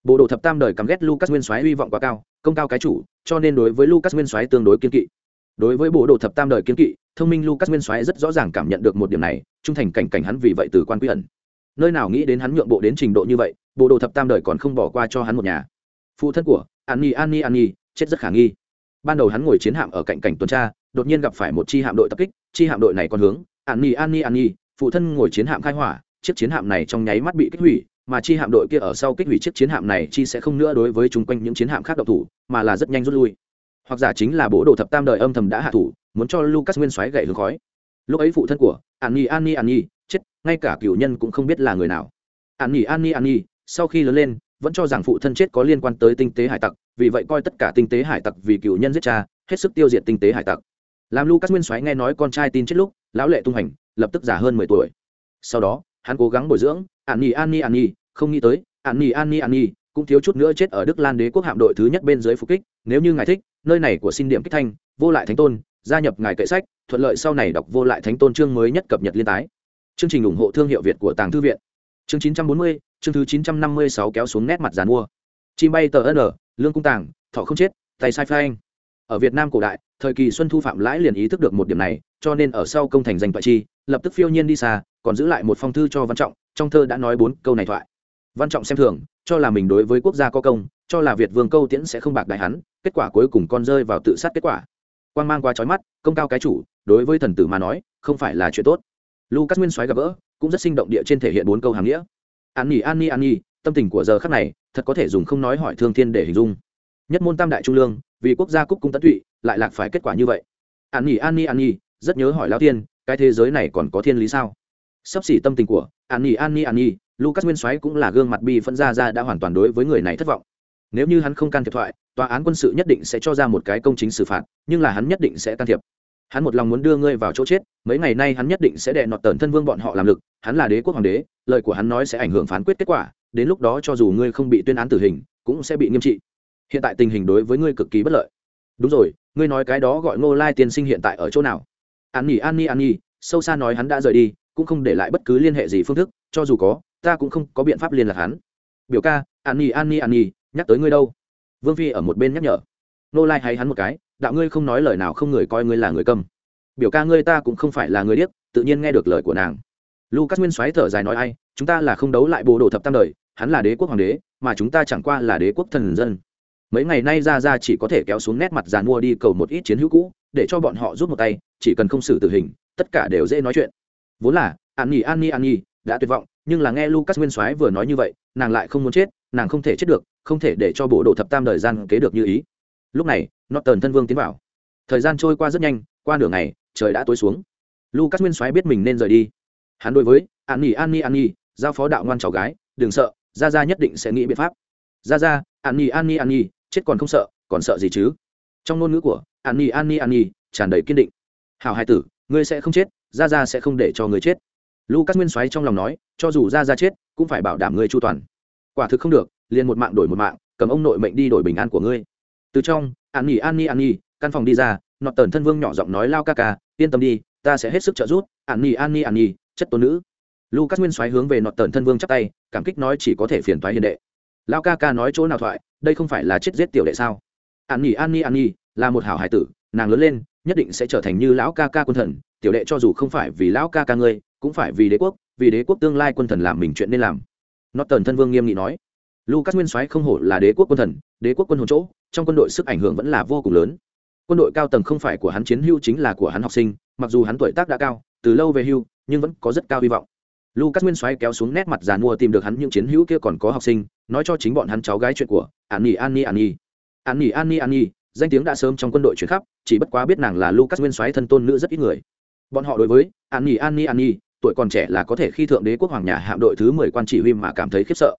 Bộ đồ thập tam đời căm ghét lucas nguyên soái hy vọng quá cao, công cao cái chủ, cho nên đối với lucas nguyên soái tương đối kiên kỵ. Đối với bộ đồ thập tam đời kiên kỵ, thông minh lucas nguyên soái rất rõ ràng cảm nhận được một điểm này, trung thành cảnh cảnh hắn vì vậy từ quan quy ẩn nơi nào nghĩ đến hắn nhượng bộ đến trình độ như vậy, bộ đồ thập tam đời còn không bỏ qua cho hắn một nhà. Phụ thân của, an nhi an nhi an nhi, chết rất khả nghi. Ban đầu hắn ngồi chiến hạm ở cạnh cảnh tuần tra, đột nhiên gặp phải một chi hạm đội tập kích, chi hạm đội này còn hướng, an nhi an nhi an nhi, phụ thân ngồi chiến hạm khai hỏa, chiếc chiến hạm này trong nháy mắt bị kích hủy, mà chi hạm đội kia ở sau kích hủy chiếc chiến hạm này chi sẽ không nữa đối với chung quanh những chiến hạm khác độc thủ, mà là rất nhanh rút lui. Hoặc giả chính là bộ đồ thập tam đời âm thầm đã hạ thủ, muốn cho lucas nguyên xoáy gậy hướng khói. Lúc ấy phụ thân của, an nhi an nhi an nhi ngay cả cựu nhân cũng không biết là người nào. An nhi an nhi an nhi, sau khi lớn lên, vẫn cho rằng phụ thân chết có liên quan tới tinh tế hải tặc, vì vậy coi tất cả tinh tế hải tặc vì cựu nhân giết cha, hết sức tiêu diệt tinh tế hải tặc. Làm lucas nguyên soái nghe nói con trai tin chết lúc, lão lệ tung hành, lập tức già hơn mười tuổi. Sau đó, hắn cố gắng bồi dưỡng, an nhi an nhi an nhi, không nghĩ tới, an nhi an nhi an nhi, cũng thiếu chút nữa chết ở đức lan đế quốc hạm đội thứ nhất bên dưới phục kích, nếu như ngài thích, nơi này của xin điểm kích thanh, vô lại thánh tôn, gia nhập ngài kệ sách, thuận lợi sau này đọc vô lại thánh tôn chương mới nhất cập nhật liên tái chương trình ủng hộ thương hiệu việt của tàng thư viện. Chương 940, chương thứ 956 kéo xuống nét mặt dàn mua. Chim bay tờ n lương cung tàng thọ không chết tay sai phai anh. Ở việt nam cổ đại thời kỳ xuân thu phạm lãi liền ý thức được một điểm này cho nên ở sau công thành danh toại chi lập tức phiêu nhiên đi xa còn giữ lại một phong thư cho văn trọng trong thơ đã nói bốn câu này thoại. Văn trọng xem thường cho là mình đối với quốc gia có công cho là việt vương câu tiễn sẽ không bạc đại hắn kết quả cuối cùng con rơi vào tự sát kết quả. Quan mang qua trói mắt công cao cái chủ đối với thần tử mà nói không phải là chuyện tốt lucas nguyên soái gặp gỡ, cũng rất sinh động địa trên thể hiện bốn câu hàng nghĩa. An nhi an nhi an nhi, tâm tình của giờ khắc này, thật có thể dùng không nói hỏi thương thiên để hình dung. Nhất môn tam đại trung lương, vì quốc gia cúc cung tận tụy, lại lạc phải kết quả như vậy. An nhi an nhi an nhi, rất nhớ hỏi lao tiên, cái thế giới này còn có thiên lý sao? Sắp xỉ tâm tình của an nhi an nhi an nhi, lucas nguyên soái cũng là gương mặt bi phân ra ra đã hoàn toàn đối với người này thất vọng. Nếu như hắn không can thiệp thoại, tòa án quân sự nhất định sẽ cho ra một cái công chính xử phạt, nhưng là hắn nhất định sẽ can thiệp hắn một lòng muốn đưa ngươi vào chỗ chết, mấy ngày nay hắn nhất định sẽ đè nọt tần thân vương bọn họ làm lực, hắn là đế quốc hoàng đế, lời của hắn nói sẽ ảnh hưởng phán quyết kết quả, đến lúc đó cho dù ngươi không bị tuyên án tử hình, cũng sẽ bị nghiêm trị. Hiện tại tình hình đối với ngươi cực kỳ bất lợi. Đúng rồi, ngươi nói cái đó gọi ngô lai tiên sinh hiện tại ở chỗ nào? An nhi an nhi an nhi, sâu xa nói hắn đã rời đi, cũng không để lại bất cứ liên hệ gì phương thức, cho dù có, ta cũng không có biện pháp liên lạc hắn. Biểu ca, an nhi an nhi an nhi, nhắc tới ngươi đâu? Vương phi ở một bên nhắc nhở. Ngô lai hay hắn một cái đạo ngươi không nói lời nào không người coi ngươi là người câm biểu ca ngươi ta cũng không phải là người điếc, tự nhiên nghe được lời của nàng. Lucas nguyên soái thở dài nói ai, chúng ta là không đấu lại bộ đồ thập tam đời, hắn là đế quốc hoàng đế, mà chúng ta chẳng qua là đế quốc thần dân. Mấy ngày nay ra ra chỉ có thể kéo xuống nét mặt giàn mua đi cầu một ít chiến hữu cũ, để cho bọn họ rút một tay, chỉ cần không xử tử hình, tất cả đều dễ nói chuyện. Vốn là, an nhi an nhi an nhi, đã tuyệt vọng, nhưng là nghe lucas nguyên soái vừa nói như vậy, nàng lại không muốn chết, nàng không thể chết được, không thể để cho bộ đồ thập tam đời gian kế được như ý lúc này, norton thân vương tiến vào. Thời gian trôi qua rất nhanh, qua nửa ngày, trời đã tối xuống. Lucas nguyên soái biết mình nên rời đi. Hắn đối với, an nhi an nhi an nhi, giao phó đạo ngoan cháu gái, đừng sợ ra ra nhất định sẽ nghĩ biện pháp. Ra ra an nhi an nhi an nhi, chết còn không sợ, còn sợ gì chứ? Trong ngôn ngữ của, an nhi an nhi an nhi tràn đầy kiên định. Hào hai tử, ngươi sẽ không chết ra ra sẽ không để cho ngươi chết. Lucas nguyên soái trong lòng nói, cho dù ra ra chết, cũng phải bảo đảm ngươi chu toàn. Quả thực không được, liền một mạng đổi một mạng, cầm ông nội mệnh đi đổi bình an của ngươi từ trong, an nghỉ, an nhi an nhi căn phòng đi ra nọt tần thân vương nhỏ giọng nói, lao ca ca, yên tâm đi, ta sẽ hết sức trợ giúp, an nghỉ, an nhi an nhi chất tôn nữ. Lucas nguyên xoáy hướng về nọt tần thân vương chắp tay, cảm kích nói, chỉ có thể phiền thoái hiền đệ. Lao ca ca nói chỗ nào thoại, đây không phải là chết giết tiểu đệ sao? An nghỉ, an nhi an nhi là một hảo hải tử, nàng lớn lên, nhất định sẽ trở thành như lão ca ca quân thần, tiểu đệ cho dù không phải vì lão ca ca ngươi, cũng phải vì đế quốc, vì đế quốc tương lai quân thần làm mình chuyện nên làm. Nọt tần thân vương nghiêm nghị nói lucas nguyên soái không hổ là đế quốc quân thần, đế quốc quân hồn chỗ, trong quân đội sức ảnh hưởng vẫn là vô cùng lớn. Quân đội cao tầng không phải của hắn chiến hưu chính là của hắn học sinh, mặc dù hắn tuổi tác đã cao, từ lâu về hưu, nhưng vẫn có rất cao hy vọng. Lucas nguyên soái kéo xuống nét mặt giàn mua tìm được hắn những chiến hữu kia còn có học sinh, nói cho chính bọn hắn cháu gái chuyện của an nhi an nhi an nhi. An nhi an nhi an nhi, danh tiếng đã sớm trong quân đội chuyển khắp, chỉ bất quá biết nàng là lucas nguyên soái thân tôn nữ rất ít người. Bọn họ đối với an nhi an nhi an nhi, tuổi còn trẻ là có thể khi thượng đế quốc hoàng nhà hạm đội thứ mười quan chỉ huy mà cảm thấy khiếp sợ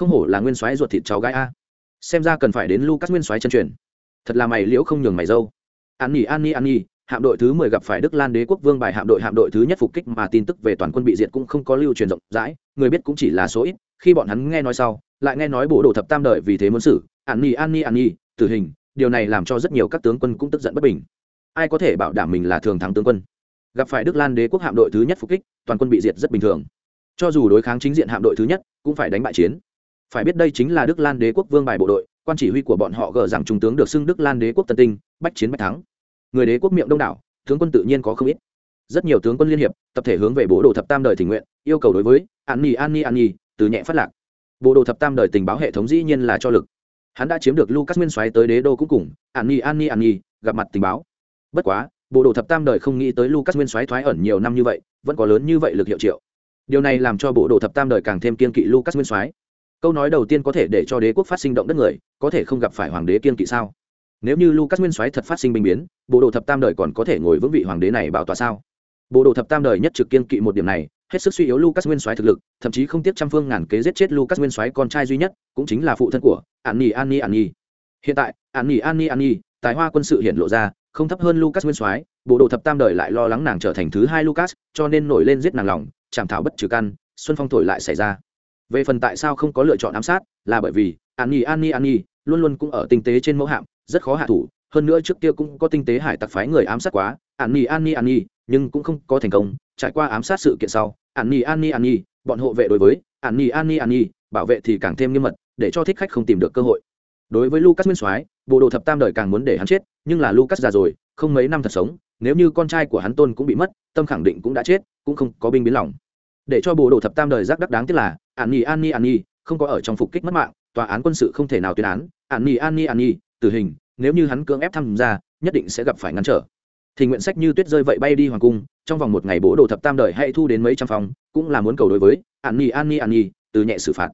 không hổ là nguyên soái ruột thịt cháu gái a. Xem ra cần phải đến lucas nguyên soái chân truyền. Thật là mày liễu không nhường mày dâu. An nhỉ an nhi an nhi, hạm đội thứ mười gặp phải đức lan đế quốc vương bài hạm đội hạm đội thứ nhất phục kích mà tin tức về toàn quân bị diệt cũng không có lưu truyền rộng rãi, người biết cũng chỉ là số ít, khi bọn hắn nghe nói sau, lại nghe nói bộ đồ thập tam đợi vì thế muốn xử. An nhỉ an nhi an nhi, tử hình, điều này làm cho rất nhiều các tướng quân cũng tức giận bất bình. Ai có thể bảo đảm mình là thường thắng tướng quân? Gặp phải đức lan đế quốc hạm đội thứ nhất phục kích, toàn quân bị diệt rất bình thường. Cho dù đối kháng chính diện hạm đội thứ nhất, cũng phải đánh bại chiến phải biết đây chính là đức lan đế quốc vương bài bộ đội, quan chỉ huy của bọn họ gờ rằng trung tướng được xưng đức lan đế quốc tân tinh, bách chiến bách thắng. Người đế quốc miệng đông đảo, tướng quân tự nhiên có không ít. Rất nhiều tướng quân liên hiệp, tập thể hướng về bộ đồ thập tam đời tình nguyện, yêu cầu đối với an nhi an nhi an nhi, từ nhẹ phát lạc. Bộ đồ thập tam đời tình báo hệ thống dĩ nhiên là cho lực. Hắn đã chiếm được lucas nguyên xoáy tới đế đô cũng cùng, an nhi an nhi an nhi, gặp mặt tình báo. Bất quá bộ đồ thập tam đời không nghĩ tới lucas nguyên xoáy thoái ẩn nhiều năm như vậy, vẫn có lớn như vậy lực hiệu triệu. Điều này làm cho bộ đồ thập tam đời càng thêm kiên kỵ lucas nguyên soái câu nói đầu tiên có thể để cho đế quốc phát sinh động đất người, có thể không gặp phải hoàng đế kiên kỵ sao? Nếu như lucas nguyên soái thật phát sinh binh biến, bộ đồ thập tam đời còn có thể ngồi vững vị hoàng đế này bảo tòa sao? Bộ đồ thập tam đời nhất trực kiên kỵ một điểm này, hết sức suy yếu lucas nguyên soái thực lực, thậm chí không tiếc trăm phương ngàn kế giết chết lucas nguyên soái con trai duy nhất, cũng chính là phụ thân của an nhi an nhi an nhi hiện tại an nhi an nhi an nhi tài hoa quân sự hiện lộ ra, không thấp hơn lucas nguyên soái, bộ đồ thập tam đời lại lo lắng nàng trở thành thứ hai lucas, cho nên nổi lên giết nàng lòng chảm thảo bất trừ căn, xuân phong thổi lại xảy ra về phần tại sao không có lựa chọn ám sát là bởi vì an nhi an nhi an nhi luôn luôn cũng ở tinh tế trên mẫu hạm rất khó hạ thủ hơn nữa trước kia cũng có tinh tế hải tặc phái người ám sát quá an nhi an nhi an nhi nhưng cũng không có thành công trải qua ám sát sự kiện sau an nhi an nhi an nhi bọn hộ vệ đối với an nhi an nhi an nhi bảo vệ thì càng thêm nghiêm mật để cho thích khách không tìm được cơ hội đối với lucas nguyên soái bộ đồ thập tam đời càng muốn để hắn chết nhưng là lucas già rồi không mấy năm thật sống nếu như con trai của hắn tôn cũng bị mất tâm khẳng định cũng đã chết cũng không có binh biến lòng để cho bộ đồ thập tam đời giác đắc đáng tiếc là an nhi an nhi an nhi, không có ở trong phục kích mất mạng, tòa án quân sự không thể nào tuyên án. An nhi an nhi an nhi, tử hình, nếu như hắn cưỡng ép tham gia, nhất định sẽ gặp phải ngăn trở. Thì nguyện sách như tuyết rơi vậy bay đi hoàng cung, trong vòng một ngày bố đồ thập tam đời hay thu đến mấy trăm phòng cũng là muốn cầu đối với an nhi an nhi an nhi, từ nhẹ xử phạt.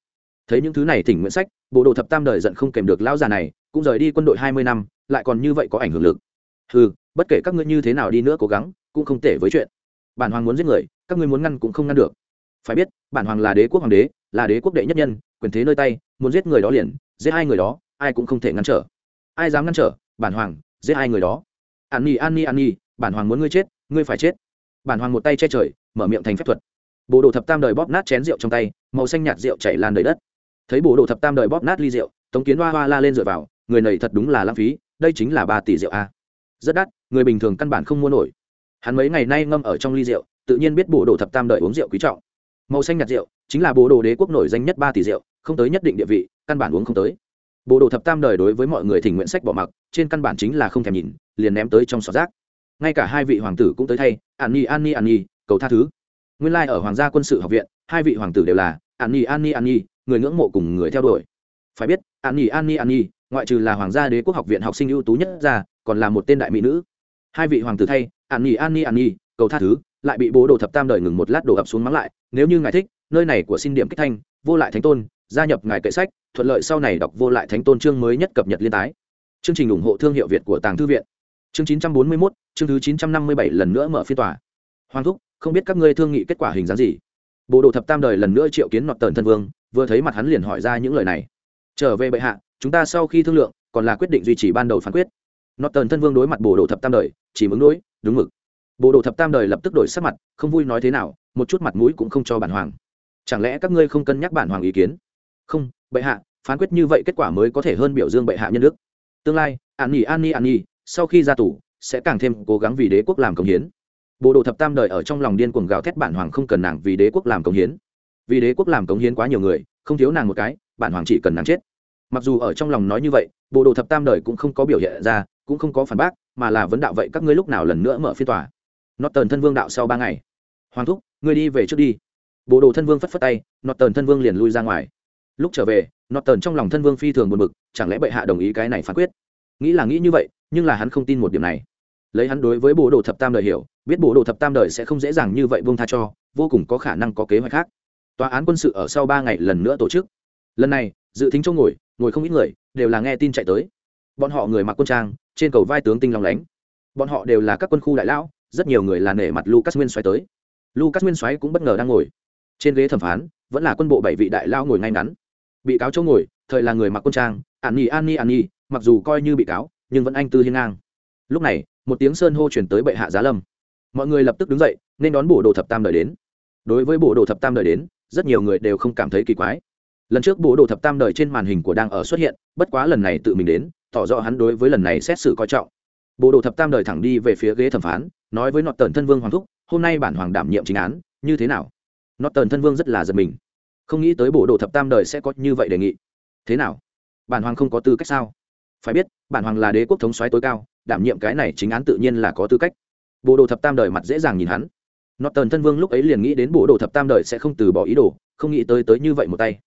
Thấy những thứ này thỉnh nguyện sách bộ đồ thập tam đời giận không kèm được lão già này, cũng rời đi quân đội hai mươi năm, lại còn như vậy có ảnh hưởng lực. Ừ bất kể các ngươi như thế nào đi nữa cố gắng, cũng không thể với chuyện. Bản hoàng muốn giết người, các ngươi muốn ngăn cũng không ngăn được. Phải biết, bản hoàng là đế quốc hoàng đế là đế quốc đệ nhất nhân, quyền thế nơi tay, muốn giết người đó liền, giết hai người đó, ai cũng không thể ngăn trở. Ai dám ngăn trở? Bản hoàng, giết hai người đó. An nhi an nhi an nhi, bản hoàng muốn ngươi chết, ngươi phải chết. Bản hoàng một tay che trời, mở miệng thành phép thuật. Bộ đồ thập tam đời bóp nát chén rượu trong tay, màu xanh nhạt rượu chảy lan đầy đất. Thấy bộ đồ thập tam đời bóp nát ly rượu, tống kiến hoa hoa la lên dựa vào, người này thật đúng là lãng phí, đây chính là ba tỷ rượu a. Rất đắt, người bình thường căn bản không mua nổi. Hắn mấy ngày nay ngâm ở trong ly rượu, tự nhiên biết bộ đồ thập tam đời uống rượu quý trọng màu xanh nhạt rượu, chính là bộ đồ đế quốc nổi danh nhất ba tỷ rượu, không tới nhất định địa vị, căn bản uống không tới. Bộ đồ thập tam đời đối với mọi người thỉnh nguyện sách bỏ mặc, trên căn bản chính là không thèm nhìn, liền ném tới trong sọt rác. Ngay cả hai vị hoàng tử cũng tới thay, an ni an ni an ni cầu tha thứ. Nguyên lai、like、ở hoàng gia quân sự học viện, hai vị hoàng tử đều là, an ni an ni an ni người ngưỡng mộ cùng người theo đuổi. Phải biết, an ni an ni an ni ngoại trừ là hoàng gia đế quốc học viện học sinh ưu tú nhất ra, còn là một tên đại mỹ nữ. Hai vị hoàng tử thay, an ni an ni an ni cầu tha thứ lại bị bố đồ thập tam đời ngừng một lát đổ ập xuống mắng lại nếu như ngài thích nơi này của xin điểm kích thanh vô lại thánh tôn gia nhập ngài kệ sách thuận lợi sau này đọc vô lại thánh tôn chương mới nhất cập nhật liên tái. Chương trình ủng hộ thương hiệu việt của tàng thư viện. Chương 941, chương thứ 957 lần nữa mở phiên tòa. Hoàng thúc không biết các ngươi thương nghị kết quả hình dáng gì? Bộ đồ thập tam đời lần nữa triệu kiến nọt tần thân vương vừa thấy mặt hắn liền hỏi ra những lời này. Trở về bệ hạ chúng ta sau khi thương lượng còn là quyết định duy trì ban đầu phán quyết. Nọt tần thân vương đối mặt bộ đồ thập tam đời chỉ ứng đối đúng mực bộ đồ thập tam đời lập tức đổi sắc mặt, không vui nói thế nào, một chút mặt mũi cũng không cho bản hoàng. Chẳng lẽ các ngươi không cân nhắc bản hoàng ý kiến? Không, bệ hạ, phán quyết như vậy kết quả mới có thể hơn biểu dương bệ hạ nhân đức. Tương lai, an nhi an nhi an nhi, sau khi ra tù, sẽ càng thêm cố gắng vì đế quốc làm công hiến. Bộ đồ thập tam đời ở trong lòng điên cuồng gào thét bản hoàng không cần nàng vì đế quốc làm công hiến. Vì đế quốc làm công hiến quá nhiều người, không thiếu nàng một cái, bản hoàng chỉ cần nàng chết. Mặc dù ở trong lòng nói như vậy, bộ đồ thập tam đời cũng không có biểu hiện ra, cũng không có phản bác, mà là vấn đạo vậy các ngươi lúc nào lần nữa mở phiên tòa? Nọt tần thân vương đạo sau ba ngày. Hoàng thúc, ngươi đi về trước đi. Bộ đồ thân vương phất phất tay nọt tần thân vương liền lui ra ngoài. Lúc trở về nọt tần trong lòng thân vương phi thường buồn bực, chẳng lẽ bệ hạ đồng ý cái này phán quyết? Nghĩ là nghĩ như vậy, nhưng là hắn không tin một điểm này. Lấy hắn đối với bộ đồ thập tam đời hiểu, biết bộ đồ thập tam đời sẽ không dễ dàng như vậy buông tha cho, vô cùng có khả năng có kế hoạch khác. Tòa án quân sự ở sau ba ngày lần nữa tổ chức. Lần này, dự tính chỗ ngồi ngồi không ít người, đều là nghe tin chạy tới. Bọn họ người mặc quân trang, trên cầu vai tướng tinh lòng lánh. Bọn họ đều là các quân khu đại lão rất nhiều người là nể mặt lucas nguyên xoáy tới. Lucas nguyên xoáy cũng bất ngờ đang ngồi. Trên ghế thẩm phán, vẫn là quân bộ bảy vị đại lao ngồi ngay ngắn. Bị cáo chỗ ngồi, thời là người mặc quân trang an nhi an nhi an nhi mặc dù coi như bị cáo, nhưng vẫn anh tư hiên ngang. Lúc này, một tiếng sơn hô chuyển tới bệ hạ giá lâm. Mọi người lập tức đứng dậy, nên đón bộ đồ thập tam đời đến. Đối với bộ đồ thập tam đời đến, rất nhiều người đều không cảm thấy kỳ quái. Lần trước bộ đồ thập tam đời trên màn hình của đang ở xuất hiện, bất quá lần này tự mình đến, tỏ rõ hắn đối với lần này xét xử coi trọng bộ đồ thập tam đời thẳng đi về phía ghế thẩm phán, nói với nọt tần thân vương hoàng thúc, hôm nay bản hoàng đảm nhiệm chính án, như thế nào? Nọt tần thân vương rất là giật mình. Không nghĩ tới bộ đồ thập tam đời sẽ có như vậy đề nghị. Thế nào? Bản hoàng không có tư cách sao? Phải biết, bản hoàng là đế quốc thống soái tối cao, đảm nhiệm cái này chính án tự nhiên là có tư cách. Bộ đồ thập tam đời mặt dễ dàng nhìn hắn. Nọt tần thân vương lúc ấy liền nghĩ đến bộ đồ thập tam đời sẽ không từ bỏ ý đồ, không nghĩ tới tới như vậy một tay.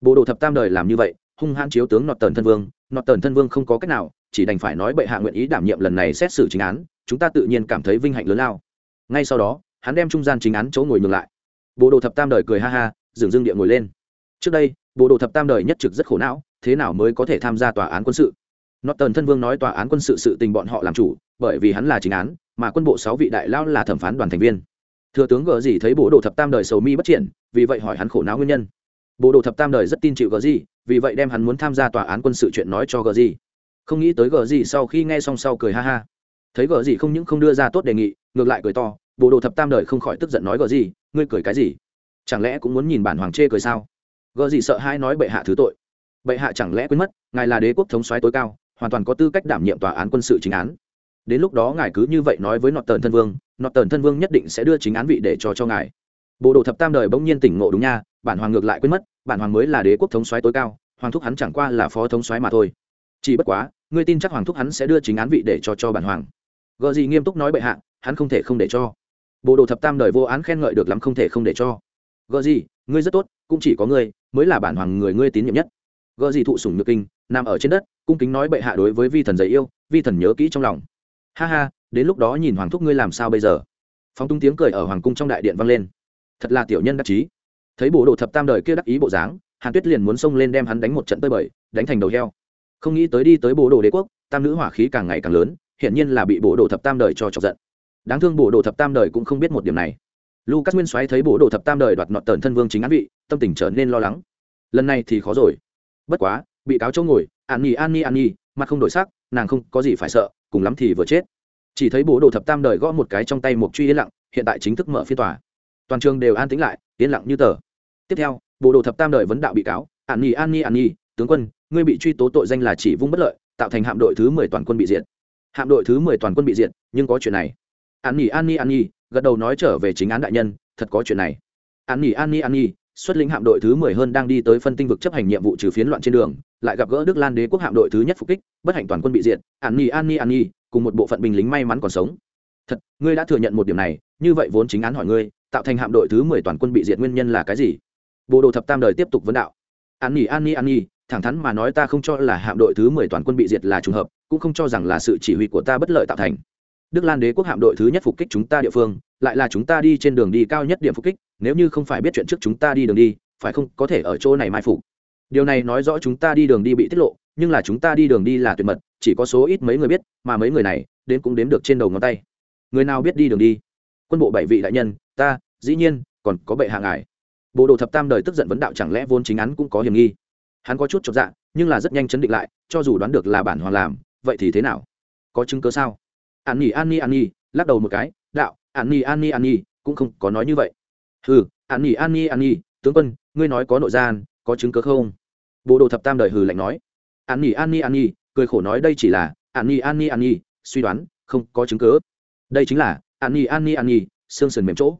Bộ đồ thập tam đời làm như vậy hung hãn chiếu tướng nọt tần thân vương. Nọt tần thân vương không có cách nào chỉ đành phải nói bệ hạ nguyện ý đảm nhiệm lần này xét xử chính án chúng ta tự nhiên cảm thấy vinh hạnh lớn lao. Ngay sau đó hắn đem trung gian chính án chỗ ngồi nhường lại. Bộ đồ thập tam đời cười ha ha dường dưng địa ngồi lên. Trước đây bộ đồ thập tam đời nhất trực rất khổ não thế nào mới có thể tham gia tòa án quân sự? Nọt tần thân vương nói tòa án quân sự sự tình bọn họ làm chủ, bởi vì hắn là chính án, mà quân bộ sáu vị đại lao là thẩm phán đoàn thành viên. thừa tướng gờ gì thấy bộ đồ thập tam đời sầu mi bất triển vì vậy hỏi hắn khổ não nguyên nhân. Bộ đồ thập tam đời rất tin chịu gờ gì vì vậy đem hắn muốn tham gia tòa án quân sự chuyện nói cho gờ gì. Không nghĩ tới gờ gì sau khi nghe xong sau cười ha ha. Thấy gờ gì không những không đưa ra tốt đề nghị, ngược lại cười to, bộ đồ thập tam đời không khỏi tức giận nói gờ gì, ngươi cười cái gì? Chẳng lẽ cũng muốn nhìn bản hoàng chê cười sao? Gờ gì sợ hai nói bệ hạ thứ tội. Bệ hạ chẳng lẽ quên mất, ngài là đế quốc thống soái tối cao, hoàn toàn có tư cách đảm nhiệm tòa án quân sự chính án. Đến lúc đó ngài cứ như vậy nói với nọt tờn thân vương nọt tờn thân vương nhất định sẽ đưa chính án vị để cho cho ngài bộ đồ thập tam đời bỗng nhiên tỉnh ngộ đúng nha, bản hoàng ngược lại quên mất, bản hoàng mới là đế quốc thống soái tối cao, hoàng thúc hắn chẳng qua là phó thống soái mà thôi. Chỉ bất quá, ngươi tin chắc hoàng thúc hắn sẽ đưa chính án vị để cho cho bản hoàng. Gợ gì nghiêm túc nói bệ hạ, hắn không thể không để cho. Bộ đồ thập tam đời vô án khen ngợi được lắm không thể không để cho. Gợ gì, ngươi rất tốt, cũng chỉ có ngươi, mới là bản hoàng người ngươi tín nhiệm nhất. Gợ gì thụ sủng nhược kinh, nằm ở trên đất, cung kính nói bệ hạ đối với vi thần dày yêu, vi thần nhớ kỹ trong lòng. Ha ha, đến lúc đó nhìn hoàng thúc ngươi làm sao bây giờ? Phóng tung tiếng cười ở hoàng cung trong đại điện vang lên thật là tiểu nhân đắc chí. Thấy bộ đồ thập tam đời kia đắc ý bộ dáng, hàn tuyết liền muốn xông lên đem hắn đánh một trận tơi bời, đánh thành đầu heo. Không nghĩ tới đi tới bộ đồ đế quốc, tam nữ hỏa khí càng ngày càng lớn, hiển nhiên là bị bộ đồ thập tam đời cho chọc giận. Đáng thương bộ đồ thập tam đời cũng không biết một điểm này. Lucas nguyên soái thấy bộ đồ thập tam đời đoạt nọt tần thân vương chính án vị, tâm tình trở nên lo lắng. Lần này thì khó rồi. Bất quá, bị cáo chỗ ngồi, an nhi an nhi an nhi, mặt không đổi sắc, nàng không có gì phải sợ, cùng lắm thì vừa chết. Chỉ thấy bộ đồ thập tam đời gõ một cái trong tay một truy yên lặng, hiện tại chính thức mở phiên tòa toàn trường đều an tĩnh lại yên lặng như tờ tiếp theo bộ đồ thập tam đời vấn đạo bị cáo an nhi an nhi an nhi tướng quân ngươi bị truy tố tội danh là chỉ vung bất lợi tạo thành hạm đội thứ mười toàn quân bị diệt hạm đội thứ mười toàn quân bị diệt nhưng có chuyện này an nhi an nhi an nhi gật đầu nói trở về chính án đại nhân thật có chuyện này an nhi an nhi an nhi xuất lĩnh hạm đội thứ mười hơn đang đi tới phân tinh vực chấp hành nhiệm vụ trừ phiến loạn trên đường lại gặp gỡ đức lan đế quốc hạm đội thứ nhất phục kích bất hạnh toàn quân bị diệt an nhi an nhi an nhi cùng một bộ phận binh lính may mắn còn sống thật ngươi đã thừa nhận một điểm này như vậy vốn chính án hỏi ngươi tạo thành hạm đội thứ mười toàn quân bị diệt nguyên nhân là cái gì? Bộ đồ thập tam đời tiếp tục vấn đạo. An nhi an nhi an nhi, thẳng thắn mà nói ta không cho là hạm đội thứ mười toàn quân bị diệt là trùng hợp, cũng không cho rằng là sự chỉ huy của ta bất lợi tạo thành. Đức lan đế quốc hạm đội thứ nhất phục kích chúng ta địa phương, lại là chúng ta đi trên đường đi cao nhất điểm phục kích, nếu như không phải biết chuyện trước chúng ta đi đường đi, phải không, có thể ở chỗ này mai phục. Điều này nói rõ chúng ta đi đường đi bị tiết lộ, nhưng là chúng ta đi đường đi là tuyệt mật, chỉ có số ít mấy người biết, mà mấy người này, đến cũng đếm được trên đầu ngón tay. Người nào biết đi đường đi? Quân bộ bảy vị đại nhân ta dĩ nhiên còn có bệ hạ ngài bộ đồ thập tam đời tức giận vấn đạo chẳng lẽ vốn chính án cũng có hiểm nghi hắn có chút chột dạ nhưng là rất nhanh chấn định lại cho dù đoán được là bản hoàng làm vậy thì thế nào có chứng cớ sao an nhi an nhi an nhi lắc đầu một cái đạo an nhi an nhi an nhi cũng không có nói như vậy hừ an nhi an nhi an nhi tướng quân ngươi nói có nội gian có chứng cớ không bộ đồ thập tam đời hừ lạnh nói an nhi an nhi an nhi cười khổ nói đây chỉ là an nhi an nhi an nhi suy đoán không có chứng cớ đây chính là an nhi an nhi an nhi xương sườn mềm chỗ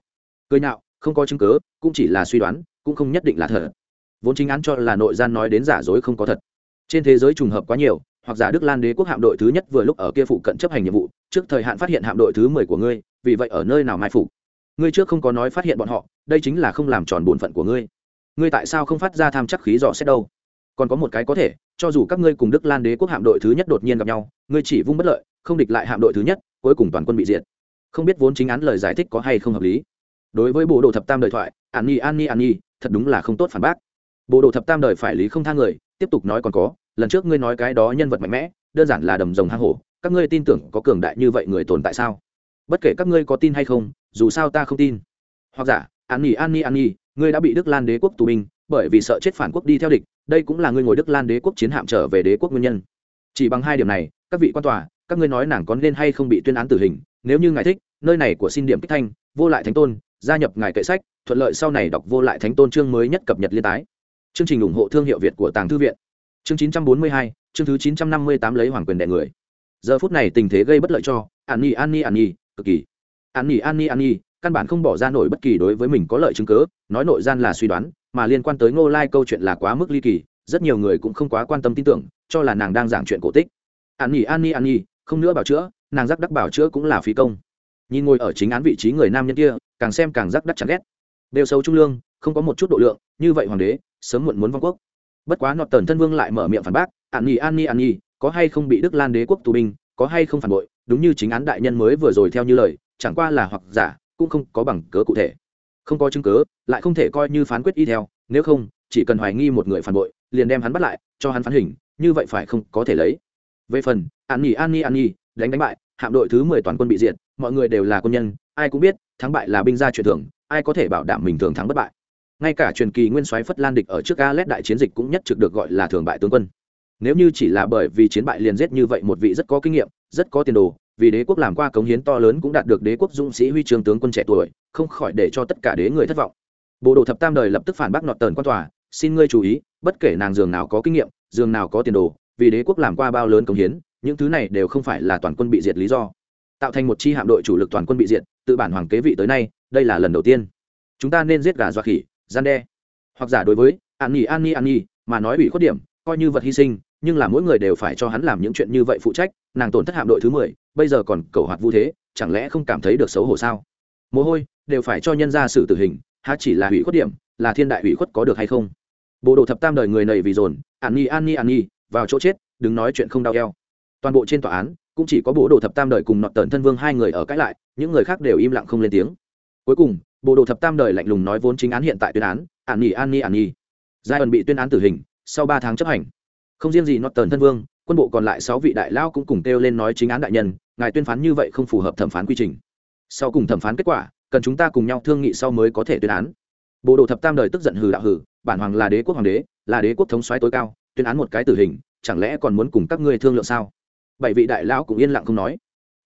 cười nhạo, không có chứng cớ cũng chỉ là suy đoán, cũng không nhất định là thật. Vốn chính án cho là nội gian nói đến giả dối không có thật. Trên thế giới trùng hợp quá nhiều, hoặc giả đức lan đế quốc hạm đội thứ nhất vừa lúc ở kia phụ cận chấp hành nhiệm vụ, trước thời hạn phát hiện hạm đội thứ mười của ngươi, vì vậy ở nơi nào mai phục? Ngươi trước không có nói phát hiện bọn họ, đây chính là không làm tròn bổn phận của ngươi. Ngươi tại sao không phát ra tham chắc khí dò xét đâu? Còn có một cái có thể, cho dù các ngươi cùng đức lan đế quốc hạm đội thứ nhất đột nhiên gặp nhau, ngươi chỉ vung bất lợi, không địch lại hạm đội thứ nhất, cuối cùng toàn quân bị diệt. Không biết vốn chính án lời giải thích có hay không hợp lý đối với bộ đồ thập tam đời thoại, an nhi an nhi an nhi, thật đúng là không tốt phản bác. Bộ đồ thập tam đời phải lý không tha người, tiếp tục nói còn có, lần trước ngươi nói cái đó nhân vật mạnh mẽ, đơn giản là đầm rồng hang hổ, các ngươi tin tưởng có cường đại như vậy người tồn tại sao? Bất kể các ngươi có tin hay không, dù sao ta không tin. Hoặc giả, an nhi an nhi an nhi, ngươi đã bị đức lan đế quốc tù binh, bởi vì sợ chết phản quốc đi theo địch, đây cũng là ngươi ngồi đức lan đế quốc chiến hạm trở về đế quốc nguyên nhân. Chỉ bằng hai điểm này, các vị quan tòa, các ngươi nói nàng có nên hay không bị tuyên án tử hình, nếu như ngài thích, nơi này của xin điểm kích thanh, vô lại thánh tôn gia nhập ngài kệ sách thuận lợi sau này đọc vô lại thánh tôn chương mới nhất cập nhật liên tái. Chương trình ủng hộ thương hiệu việt của tàng thư viện. Chương 942, chương thứ 958 lấy hoàng quyền đệ người. Giờ phút này tình thế gây bất lợi cho an nhi an nhi an nhi cực kỳ. An nhi an nhi an nhi căn bản không bỏ ra nổi bất kỳ đối với mình có lợi chứng cớ nói nội gian là suy đoán mà liên quan tới ngô lai câu chuyện là quá mức ly kỳ rất nhiều người cũng không quá quan tâm tin tưởng cho là nàng đang giảng chuyện cổ tích. An nhi an nhi an nhi không nữa bảo chữa nàng giác đắc bảo chữa cũng là phí công. Nhìn ngồi ở chính án vị trí người nam nhân kia càng xem càng rắc đắc chán ghét. Đều sâu trung lương, không có một chút độ lượng, như vậy hoàng đế, sớm muộn muốn vong quốc. Bất quá nọt tần thân vương lại mở miệng phản bác, an nhi an nhi an nhi, có hay không bị đức lan đế quốc tù binh, có hay không phản bội, đúng như chính án đại nhân mới vừa rồi theo như lời, chẳng qua là hoặc giả, cũng không có bằng cớ cụ thể. Không có chứng cớ lại không thể coi như phán quyết y theo, nếu không, chỉ cần hoài nghi một người phản bội, liền đem hắn bắt lại, cho hắn phán hình, như vậy phải không có thể lấy. Về phần, an nhi an nhi an nhi, đánh đánh bại, hạm đội thứ mười toàn quân bị diệt, mọi người đều là quân nhân ai cũng biết, thắng bại là binh gia truyền thường, ai có thể bảo đảm mình thường thắng bất bại. Ngay cả truyền kỳ nguyên soái phất lan địch ở trước Alet đại chiến dịch cũng nhất trực được gọi là thường bại tướng quân. Nếu như chỉ là bởi vì chiến bại liền giết như vậy một vị rất có kinh nghiệm, rất có tiền đồ, vì đế quốc làm qua cống hiến to lớn cũng đạt được đế quốc dũng sĩ huy trường tướng quân trẻ tuổi, không khỏi để cho tất cả đế người thất vọng. Bộ đồ thập tam đời lập tức phản bác nọt tờn quan tòa, xin ngươi chú ý, bất kể nàng giường nào có kinh nghiệm giường nào có tiền đồ, vì đế quốc làm qua bao lớn cống hiến, những thứ này đều không phải là toàn quân bị diệt lý do tạo thành một chi hạm đội chủ lực toàn quân bị diệt, tự bản hoàng kế vị tới nay, đây là lần đầu tiên. Chúng ta nên giết gà dọa khỉ, gian đe. Hoặc giả đối với, an nhi an nhi an nhi, mà nói bị khuất điểm, coi như vật hy sinh, nhưng là mỗi người đều phải cho hắn làm những chuyện như vậy phụ trách, nàng tổn thất hạm đội thứ mười, bây giờ còn cầu hoạt vu thế, chẳng lẽ không cảm thấy được xấu hổ sao? Mồ hôi, đều phải cho nhân ra xử tử hình, há chỉ là hủy khuất điểm, là thiên đại hủy khuất có được hay không? Bộ đồ thập tam đời người nầy vì dồn, an nhi an nhi an nhi, vào chỗ chết, đừng nói chuyện không đau eo. Toàn bộ trên tòa án cũng chỉ có bộ đồ thập tam đời cùng nọt tần thân vương hai người ở cãi lại, những người khác đều im lặng không lên tiếng. Cuối cùng, bộ đồ thập tam đời lạnh lùng nói vốn chính án hiện tại tuyên án ản nhì an nhi ản nhi. Giai ẩn bị tuyên án tử hình, sau ba tháng chấp hành. Không riêng gì nọt tần thân vương, quân bộ còn lại sáu vị đại lao cũng cùng kêu lên nói chính án đại nhân, ngài tuyên phán như vậy không phù hợp thẩm phán quy trình. Sau cùng thẩm phán kết quả, cần chúng ta cùng nhau thương nghị sau mới có thể tuyên án. Bộ đồ thập tam đời tức giận hừ đạo hừ, bản hoàng là đế quốc hoàng đế, là đế quốc thống soái tối cao, tuyên án một cái tử hình, chẳng lẽ còn muốn cùng các ngươi thương lượng sao? Bảy vị đại lão cũng yên lặng không nói.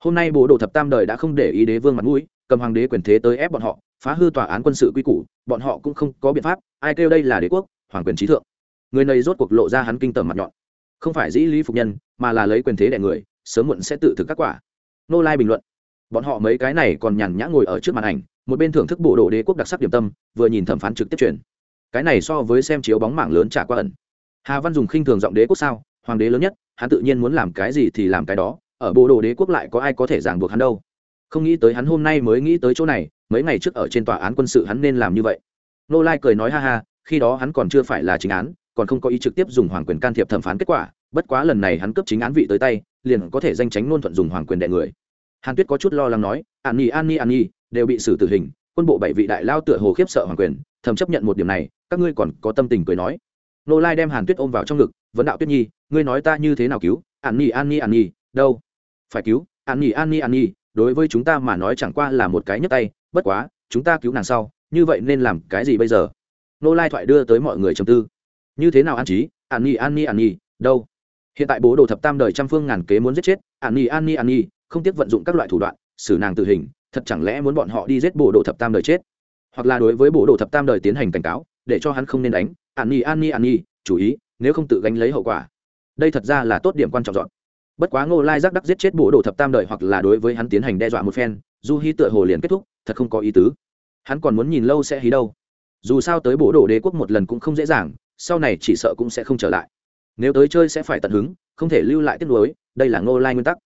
Hôm nay bố đồ thập tam đời đã không để ý đế vương mặt mũi, cầm hoàng đế quyền thế tới ép bọn họ, phá hư tòa án quân sự quy củ, bọn họ cũng không có biện pháp, ai kêu đây là đế quốc, hoàng quyền trí thượng. Người này rốt cuộc lộ ra hắn kinh tởm mặt nhọn. Không phải dĩ lý phục nhân, mà là lấy quyền thế đẻ người, sớm muộn sẽ tự thực các quả. Nô lai bình luận. Bọn họ mấy cái này còn nhàn nhã ngồi ở trước màn ảnh, một bên thưởng thức bộ đồ đế quốc đặc sắc điểm tâm, vừa nhìn thẩm phán trực tiếp truyền. Cái này so với xem chiếu bóng mảng lớn trả qua ẩn. Hà văn dùng khinh thường giọng đế quốc sao, hoàng đế lớn nhất hắn tự nhiên muốn làm cái gì thì làm cái đó, ở bộ đồ đế quốc lại có ai có thể giảng buộc hắn đâu. Không nghĩ tới hắn hôm nay mới nghĩ tới chỗ này, mấy ngày trước ở trên tòa án quân sự hắn nên làm như vậy. Nô lai cười nói ha ha, khi đó hắn còn chưa phải là chính án, còn không có ý trực tiếp dùng hoàng quyền can thiệp thẩm phán kết quả, bất quá lần này hắn cấp chính án vị tới tay, liền có thể danh tránh nôn thuận dùng hoàng quyền đệ người. Hàn tuyết có chút lo lắng nói, an nhi an nhi an nhi, đều bị xử tử hình, quân bộ bảy vị đại lao tựa hồ khiếp sợ hoàng quyền, thầm chấp nhận một điểm này, các ngươi còn có tâm tình cười nói nô lai đem hàn tuyết ôm vào trong ngực vấn đạo tuyết nhi ngươi nói ta như thế nào cứu an nhi an nhi an nhi đâu phải cứu an nhi an nhi an nhi đối với chúng ta mà nói chẳng qua là một cái nhấc tay bất quá chúng ta cứu nàng sau như vậy nên làm cái gì bây giờ nô lai thoại đưa tới mọi người trầm tư như thế nào an trí an nhi an nhi an nhi đâu hiện tại bố đồ thập tam đời trăm phương ngàn kế muốn giết chết an nhi an nhi an nhi không tiếc vận dụng các loại thủ đoạn xử nàng tử hình thật chẳng lẽ muốn bọn họ đi giết bộ đồ thập tam đời chết hoặc là đối với bộ đồ thập tam đời tiến hành cảnh cáo để cho hắn không nên đánh. An nhi an nhi an nhi chú ý, nếu không tự gánh lấy hậu quả. Đây thật ra là tốt điểm quan trọng dọn. Bất quá ngô lai giác đắc giết chết bộ đồ thập tam đời hoặc là đối với hắn tiến hành đe dọa một phen, du hy tựa hồ liền kết thúc, thật không có ý tứ. Hắn còn muốn nhìn lâu sẽ hí đâu. Dù sao tới bộ đồ đế quốc một lần cũng không dễ dàng, sau này chỉ sợ cũng sẽ không trở lại. Nếu tới chơi sẽ phải tận hứng, không thể lưu lại tiếc nuối, đây là ngô lai nguyên tắc.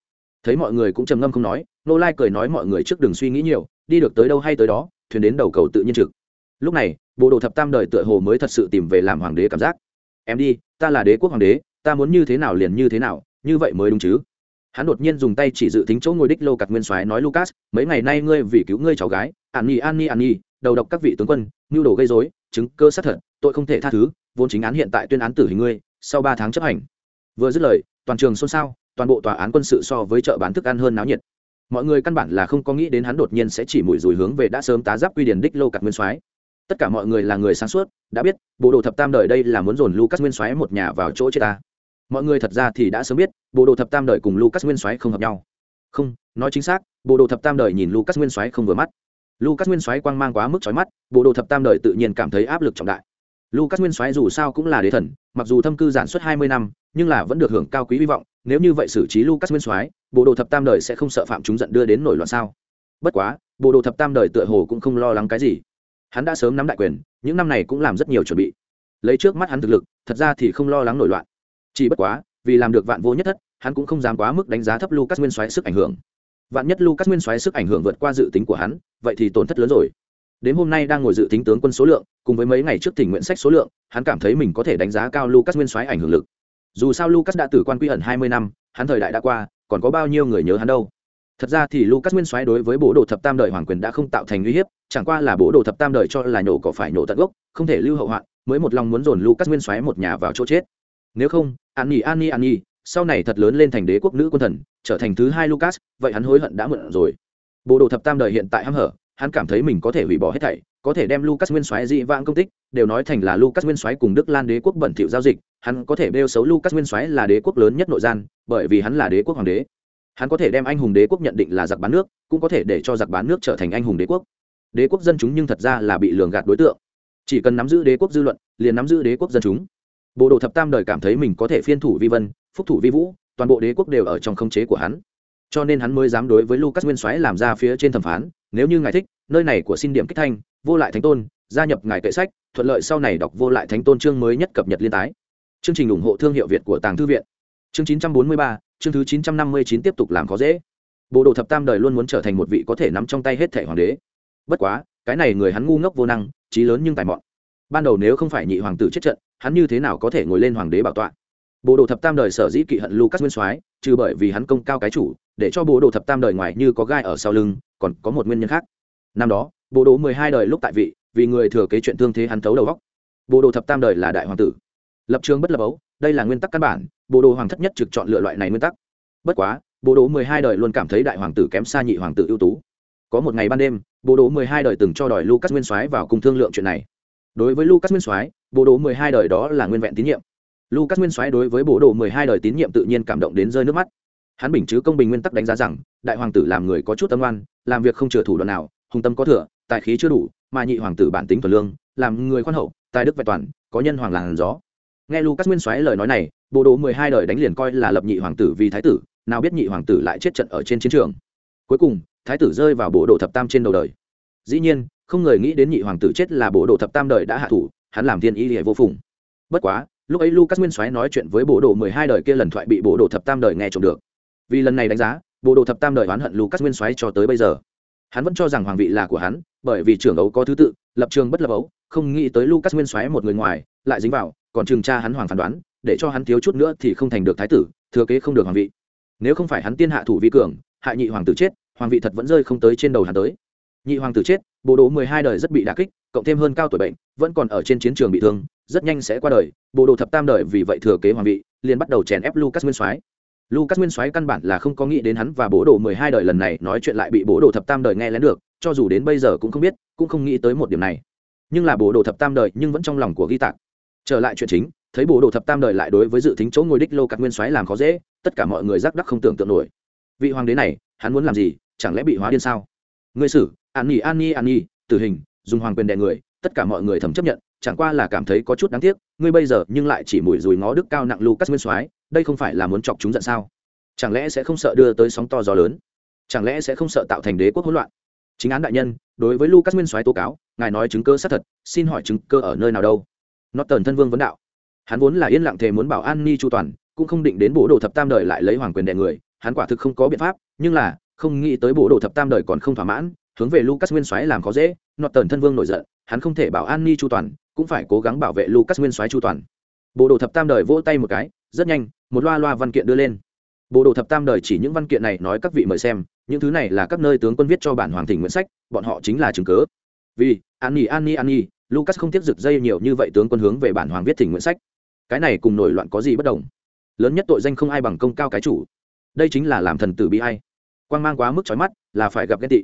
Thấy mọi người cũng trầm ngâm không nói, ngô lai cười nói mọi người trước đừng suy nghĩ nhiều, đi được tới đâu hay tới đó, thuyền đến đầu cầu tự nhiên trực lúc này, bộ đồ thập tam đời tựa hồ mới thật sự tìm về làm hoàng đế cảm giác. Em đi, ta là đế quốc hoàng đế, ta muốn như thế nào liền như thế nào, như vậy mới đúng chứ? Hắn đột nhiên dùng tay chỉ dự tính chỗ ngồi đích lô cặt nguyên soái nói, lucas, mấy ngày nay ngươi vì cứu ngươi cháu gái, an nhi an nhi an nhi, đầu độc các vị tướng quân nhu đồ gây dối chứng cơ sát thật, tội không thể tha thứ, vốn chính án hiện tại tuyên án tử hình ngươi, sau ba tháng chấp hành. Vừa dứt lời, toàn trường xôn xao, toàn bộ tòa án quân sự so với chợ bán thức ăn hơn náo nhiệt. Mọi người căn bản là không có nghĩ đến hắn đột nhiên sẽ chỉ mũi rùi hướng về đã sớm tá giáp quy điển đích lô cặt nguyên soái tất cả mọi người là người sáng suốt, đã biết, bộ đồ thập tam đời đây là muốn dồn lucas nguyên soái một nhà vào chỗ chết ta. Mọi người thật ra thì đã sớm biết, bộ đồ thập tam đời cùng lucas nguyên soái không hợp nhau. Không, nói chính xác, bộ đồ thập tam đời nhìn lucas nguyên soái không vừa mắt. Lucas nguyên soái quang mang quá mức trói mắt, bộ đồ thập tam đời tự nhiên cảm thấy áp lực trọng đại. Lucas nguyên soái dù sao cũng là đế thần, mặc dù thâm cư giản suất hai mươi năm, nhưng là vẫn được hưởng cao quý hy vọng, nếu như vậy xử trí lucas nguyên soái, bộ đồ thập tam đời sẽ không sợ phạm chúng giận đưa đến nổi loạn sao? Bất quá, bộ đồ thập tam đời tựa hồ cũng không lo lắng cái gì hắn đã sớm nắm đại quyền, những năm này cũng làm rất nhiều chuẩn bị. Lấy trước mắt hắn thực lực, thật ra thì không lo lắng nổi loạn. Chỉ bất quá, vì làm được vạn vô nhất thất, hắn cũng không dám quá mức đánh giá thấp lucas nguyên soái sức ảnh hưởng. Vạn nhất lucas nguyên soái sức ảnh hưởng vượt qua dự tính của hắn, vậy thì tổn thất lớn rồi. Đến hôm nay đang ngồi dự tính tướng quân số lượng, cùng với mấy ngày trước thỉnh nguyện sách số lượng, hắn cảm thấy mình có thể đánh giá cao lucas nguyên soái ảnh hưởng lực. Dù sao lucas đã tử quan quy ẩn hai mươi năm, hắn thời đại đã qua, còn có bao nhiêu người nhớ hắn đâu? Thật ra thì lucas nguyên soái đối với bộ đồ thập tam đời hoàng quyền đã không tạo thành uy hiếp, chẳng qua là bộ đồ thập tam đời cho là nhổ cỏ phải nổ tận gốc, không thể lưu hậu hoạn, mới một lòng muốn dồn lucas nguyên soái một nhà vào chỗ chết. Nếu không, an nhi an nhi an nhi, sau này thật lớn lên thành đế quốc nữ quân thần, trở thành thứ hai lucas, vậy hắn hối hận đã mượn rồi. Bộ đồ thập tam đời hiện tại hăm hở, hắn cảm thấy mình có thể hủy bỏ hết thảy, có thể đem lucas nguyên soái dị vãng công tích, đều nói thành là lucas nguyên soái cùng đức lan đế quốc bẩn thỉu giao dịch, hắn có thể bêu xấu lucas nguyên soái là đế quốc lớn nhất nội gian, bởi vì hắn là đế quốc hoàng đế hắn có thể đem anh hùng đế quốc nhận định là giặc bán nước cũng có thể để cho giặc bán nước trở thành anh hùng đế quốc. Đế quốc dân chúng nhưng thật ra là bị lường gạt đối tượng. Chỉ cần nắm giữ đế quốc dư luận liền nắm giữ đế quốc dân chúng. Bộ đồ thập tam đời cảm thấy mình có thể phiên thủ vi vân phúc thủ vi vũ toàn bộ đế quốc đều ở trong khống chế của hắn. Cho nên hắn mới dám đối với lucas nguyên soái làm ra phía trên thẩm phán nếu như ngài thích nơi này của xin điểm kích thanh vô lại thánh tôn gia nhập ngài kệ sách thuận lợi sau này đọc vô lại thánh tôn chương mới nhất cập nhật liên tái. Chương trình ủng hộ thương hiệu việt của tàng thư viện. Chương 943, chương thứ 959 tiếp tục làm khó dễ. Bộ đồ thập tam đời luôn muốn trở thành một vị có thể nắm trong tay hết thể hoàng đế. Bất quá, cái này người hắn ngu ngốc vô năng trí lớn nhưng tài mọn. Ban đầu nếu không phải nhị hoàng tử chết trận, hắn như thế nào có thể ngồi lên hoàng đế bảo tọa? Bộ đồ thập tam đời sở dĩ kỵ hận lucas nguyên soái, trừ bởi vì hắn công cao cái chủ, để cho bộ đồ thập tam đời ngoài như có gai ở sau lưng, còn có một nguyên nhân khác. Năm đó, bộ đồ mười hai đời lúc tại vị, vì người thừa kế chuyện thương thế hắn thấu đầu góc bộ đồ thập tam đời là đại hoàng tử. Lập trường bất lập ấu đây là nguyên tắc căn bản bộ đồ hoàng thất nhất trực chọn lựa loại này nguyên tắc. Bất quá bộ đồ mười hai đời luôn cảm thấy đại hoàng tử kém xa nhị hoàng tử ưu tú. Có một ngày ban đêm bộ đồ mười hai đời từng cho đòi lucas nguyên soái vào cùng thương lượng chuyện này. Đối với lucas nguyên soái bộ đồ mười hai đời đó là nguyên vẹn tín nhiệm. Lucas nguyên soái đối với bộ đồ mười hai đời tín nhiệm tự nhiên cảm động đến rơi nước mắt. Hắn bình chứ công bình nguyên tắc đánh giá rằng, đại hoàng tử làm người có chút tâm oan, làm việc không chừa thủ đoạn nào, hùng tâm có thừa, tài khí chưa đủ, mà nhị hoàng tử bản tính thuần lương, làm người khoan hậu, tài đức vẹn toàn, có nhân hoàng làn gió nghe lucas nguyên soái lời nói này, bộ đồ mười hai đời đánh liền coi là lập nhị hoàng tử vì thái tử, nào biết nhị hoàng tử lại chết trận ở trên chiến trường. Cuối cùng, thái tử rơi vào bộ đồ thập tam trên đầu đời. Dĩ nhiên, không người nghĩ đến nhị hoàng tử chết là bộ đồ thập tam đời đã hạ thủ, hắn làm thiên ý hệ vô phùng. Bất quá, lúc ấy lucas nguyên soái nói chuyện với bộ đồ mười hai đời kia lần thoại bị bộ đồ thập tam đời nghe trộm được. Vì lần này đánh giá, bộ đồ thập tam đời oán hận lucas nguyên soái cho tới bây giờ. Hắn vẫn cho rằng hoàng vị là của hắn, bởi vì trưởng ấu có thứ tự, lập trường bất lập ấu, không nghĩ tới lucas nguyên soái một người ngoài, lại dính vào còn trừng tra hắn hoàng phán đoán, để cho hắn thiếu chút nữa thì không thành được thái tử, thừa kế không được hoàng vị. Nếu không phải hắn tiên hạ thủ vi cường, hại nhị hoàng tử chết, hoàng vị thật vẫn rơi không tới trên đầu hắn tới. Nhị hoàng tử chết, bộ đồ mười hai đời rất bị đà kích, cộng thêm hơn cao tuổi bệnh, vẫn còn ở trên chiến trường bị thương, rất nhanh sẽ qua đời, bộ đồ thập tam đời vì vậy thừa kế hoàng vị, liền bắt đầu chèn ép lucas nguyên soái. Lucas nguyên soái căn bản là không có nghĩ đến hắn và bố đồ mười hai đời lần này nói chuyện lại bị bố đồ thập tam đời nghe lén được, cho dù đến bây giờ cũng không biết, cũng không nghĩ tới một điểm này. Nhưng là bố đồ thập tam đời nhưng vẫn trong lòng của ghi tạc trở lại chuyện chính, thấy bồ đồ thập tam đời lại đối với dự tính chỗ ngồi đích lô cắt nguyên soái làm khó dễ, tất cả mọi người rắc đắc không tưởng tượng nổi. Vị hoàng đế này, hắn muốn làm gì, chẳng lẽ bị hóa điên sao? Người xử, an nhi an nhi an nhi, tử hình, dùng hoàng quyền đè người, tất cả mọi người thầm chấp nhận, chẳng qua là cảm thấy có chút đáng tiếc, ngươi bây giờ nhưng lại chỉ mùi dùi ngó đức cao nặng lucas nguyên soái đây không phải là muốn chọc chúng giận sao? Chẳng lẽ sẽ không sợ đưa tới sóng to gió lớn? Chẳng lẽ sẽ không sợ tạo thành đế quốc hỗn loạn? Chính án đại nhân, đối với lucas nguyên soái tố cáo, ngài nói chứng cơ xác thật, xin hỏi chứng cơ ở nơi nào đâu? Nó tần thân vương vấn đạo. Hắn vốn là yên lặng thề muốn bảo an ni chu toàn, cũng không định đến bộ đồ thập tam đời lại lấy hoàng quyền đè người, hắn quả thực không có biện pháp, nhưng là, không nghĩ tới bộ đồ thập tam đời còn không thỏa mãn, hướng về lucas nguyên soái làm khó dễ nọt tần thân vương nổi giận, hắn không thể bảo an ni chu toàn, cũng phải cố gắng bảo vệ lucas nguyên soái chu toàn. Bộ đồ thập tam đời vỗ tay một cái, rất nhanh, một loa loa văn kiện đưa lên. Bộ đồ thập tam đời chỉ những văn kiện này nói các vị mời xem, những thứ này là các nơi tướng quân viết cho bản hoàng thỉnh nguyện sách, bọn họ chính là chứng cớ vì, an nhi an nhi an nhi lucas không tiếp rực dây nhiều như vậy tướng quân hướng về bản hoàng viết thỉnh nguyện sách. Cái này cùng nổi loạn có gì bất đồng? Lớn nhất tội danh không ai bằng công cao cái chủ. Đây chính là làm thần tử bị hay quan mang quá mức trói mắt, là phải gặp ghen tị.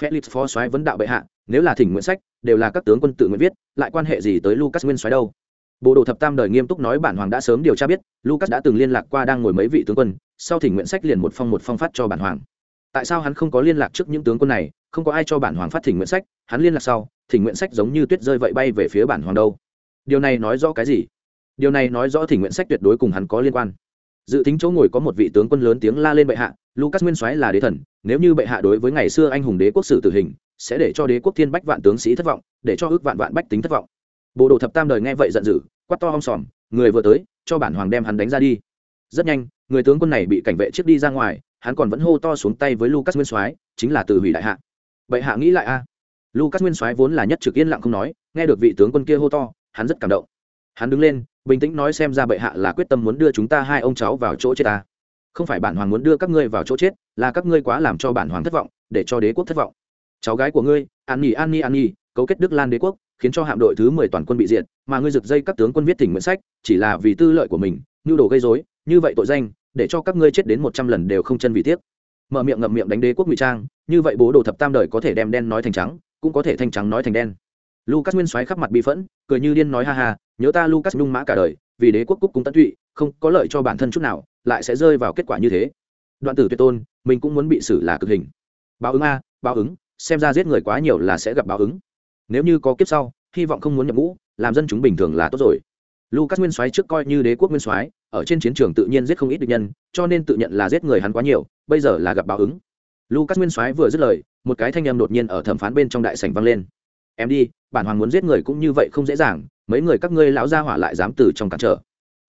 Felix phó soái vấn đạo bệ hạ, nếu là thỉnh nguyện sách, đều là các tướng quân tự nguyện viết, lại quan hệ gì tới lucas nguyên soái đâu? Bộ đồ thập tam đời nghiêm túc nói bản hoàng đã sớm điều tra biết, lucas đã từng liên lạc qua đang ngồi mấy vị tướng quân, sau thỉnh nguyện sách liền một phong một phong phát cho bản hoàng. Tại sao hắn không có liên lạc trước những tướng quân này, không có ai cho bản hoàng phát thỉnh nguyện sách, hắn liên lạc sau thỉnh nguyện sách giống như tuyết rơi vậy bay về phía bản hoàng đâu. Điều này nói rõ cái gì? Điều này nói rõ thỉnh nguyện sách tuyệt đối cùng hắn có liên quan. Dự tính chỗ ngồi có một vị tướng quân lớn tiếng la lên bệ hạ, lucas nguyên soái là đế thần, nếu như bệ hạ đối với ngày xưa anh hùng đế quốc sử tử hình, sẽ để cho đế quốc thiên bách vạn tướng sĩ thất vọng, để cho ước vạn vạn bách tính thất vọng. Bộ đồ thập tam đời nghe vậy giận dữ, quát to hong sòm, người vừa tới, cho bản hoàng đem hắn đánh ra đi. Rất nhanh, người tướng quân này bị cảnh vệ trước đi ra ngoài, hắn còn vẫn hô to xuống tay với lucas nguyên soái, chính là từ hủy đại hạ. Bệ hạ nghĩ lại a lucas nguyên soái vốn là nhất trực yên lặng không nói, nghe được vị tướng quân kia hô to, hắn rất cảm động. Hắn đứng lên, bình tĩnh nói xem ra bệ hạ là quyết tâm muốn đưa chúng ta hai ông cháu vào chỗ chết ta. Không phải bản hoàng muốn đưa các ngươi vào chỗ chết, là các ngươi quá làm cho bản hoàng thất vọng, để cho đế quốc thất vọng. Cháu gái của ngươi, an nhi an nhi an nhi, cấu kết đức lan đế quốc, khiến cho hạm đội thứ mười toàn quân bị diệt, mà ngươi rực dây các tướng quân viết tình nguyện sách, chỉ là vì tư lợi của mình, nhu đồ gây dối như vậy tội danh, để cho các ngươi chết đến một trăm lần đều không chân vì tiếc. Mở miệng ngậm miệng đánh đế quốc ngụy trang, như vậy bố đồ thập tam đời có thể đem đen nói thành trắng cũng có thể thanh trắng nói thành đen. Lucas nguyên xoáy khắp mặt bị phẫn, cười như điên nói ha ha, nhớ ta lucas nhung mã cả đời, vì đế quốc cúc cung tận tụy, không có lợi cho bản thân chút nào, lại sẽ rơi vào kết quả như thế. Đoạn tử tuyệt tôn, mình cũng muốn bị xử là cực hình. Báo ứng a, báo ứng, xem ra giết người quá nhiều là sẽ gặp báo ứng. Nếu như có kiếp sau, hy vọng không muốn nhập ngũ, làm dân chúng bình thường là tốt rồi. Lucas nguyên soái trước coi như đế quốc nguyên soái, ở trên chiến trường tự nhiên giết không ít địch nhân, cho nên tự nhận là giết người hắn quá nhiều, bây giờ là gặp báo ứng. Lucas nguyên soái vừa dứt lời một cái thanh âm đột nhiên ở thẩm phán bên trong đại sảnh vang lên. Em đi, bản hoàng muốn giết người cũng như vậy không dễ dàng, mấy người các ngươi lão gia hỏa lại dám từ trong cản trở.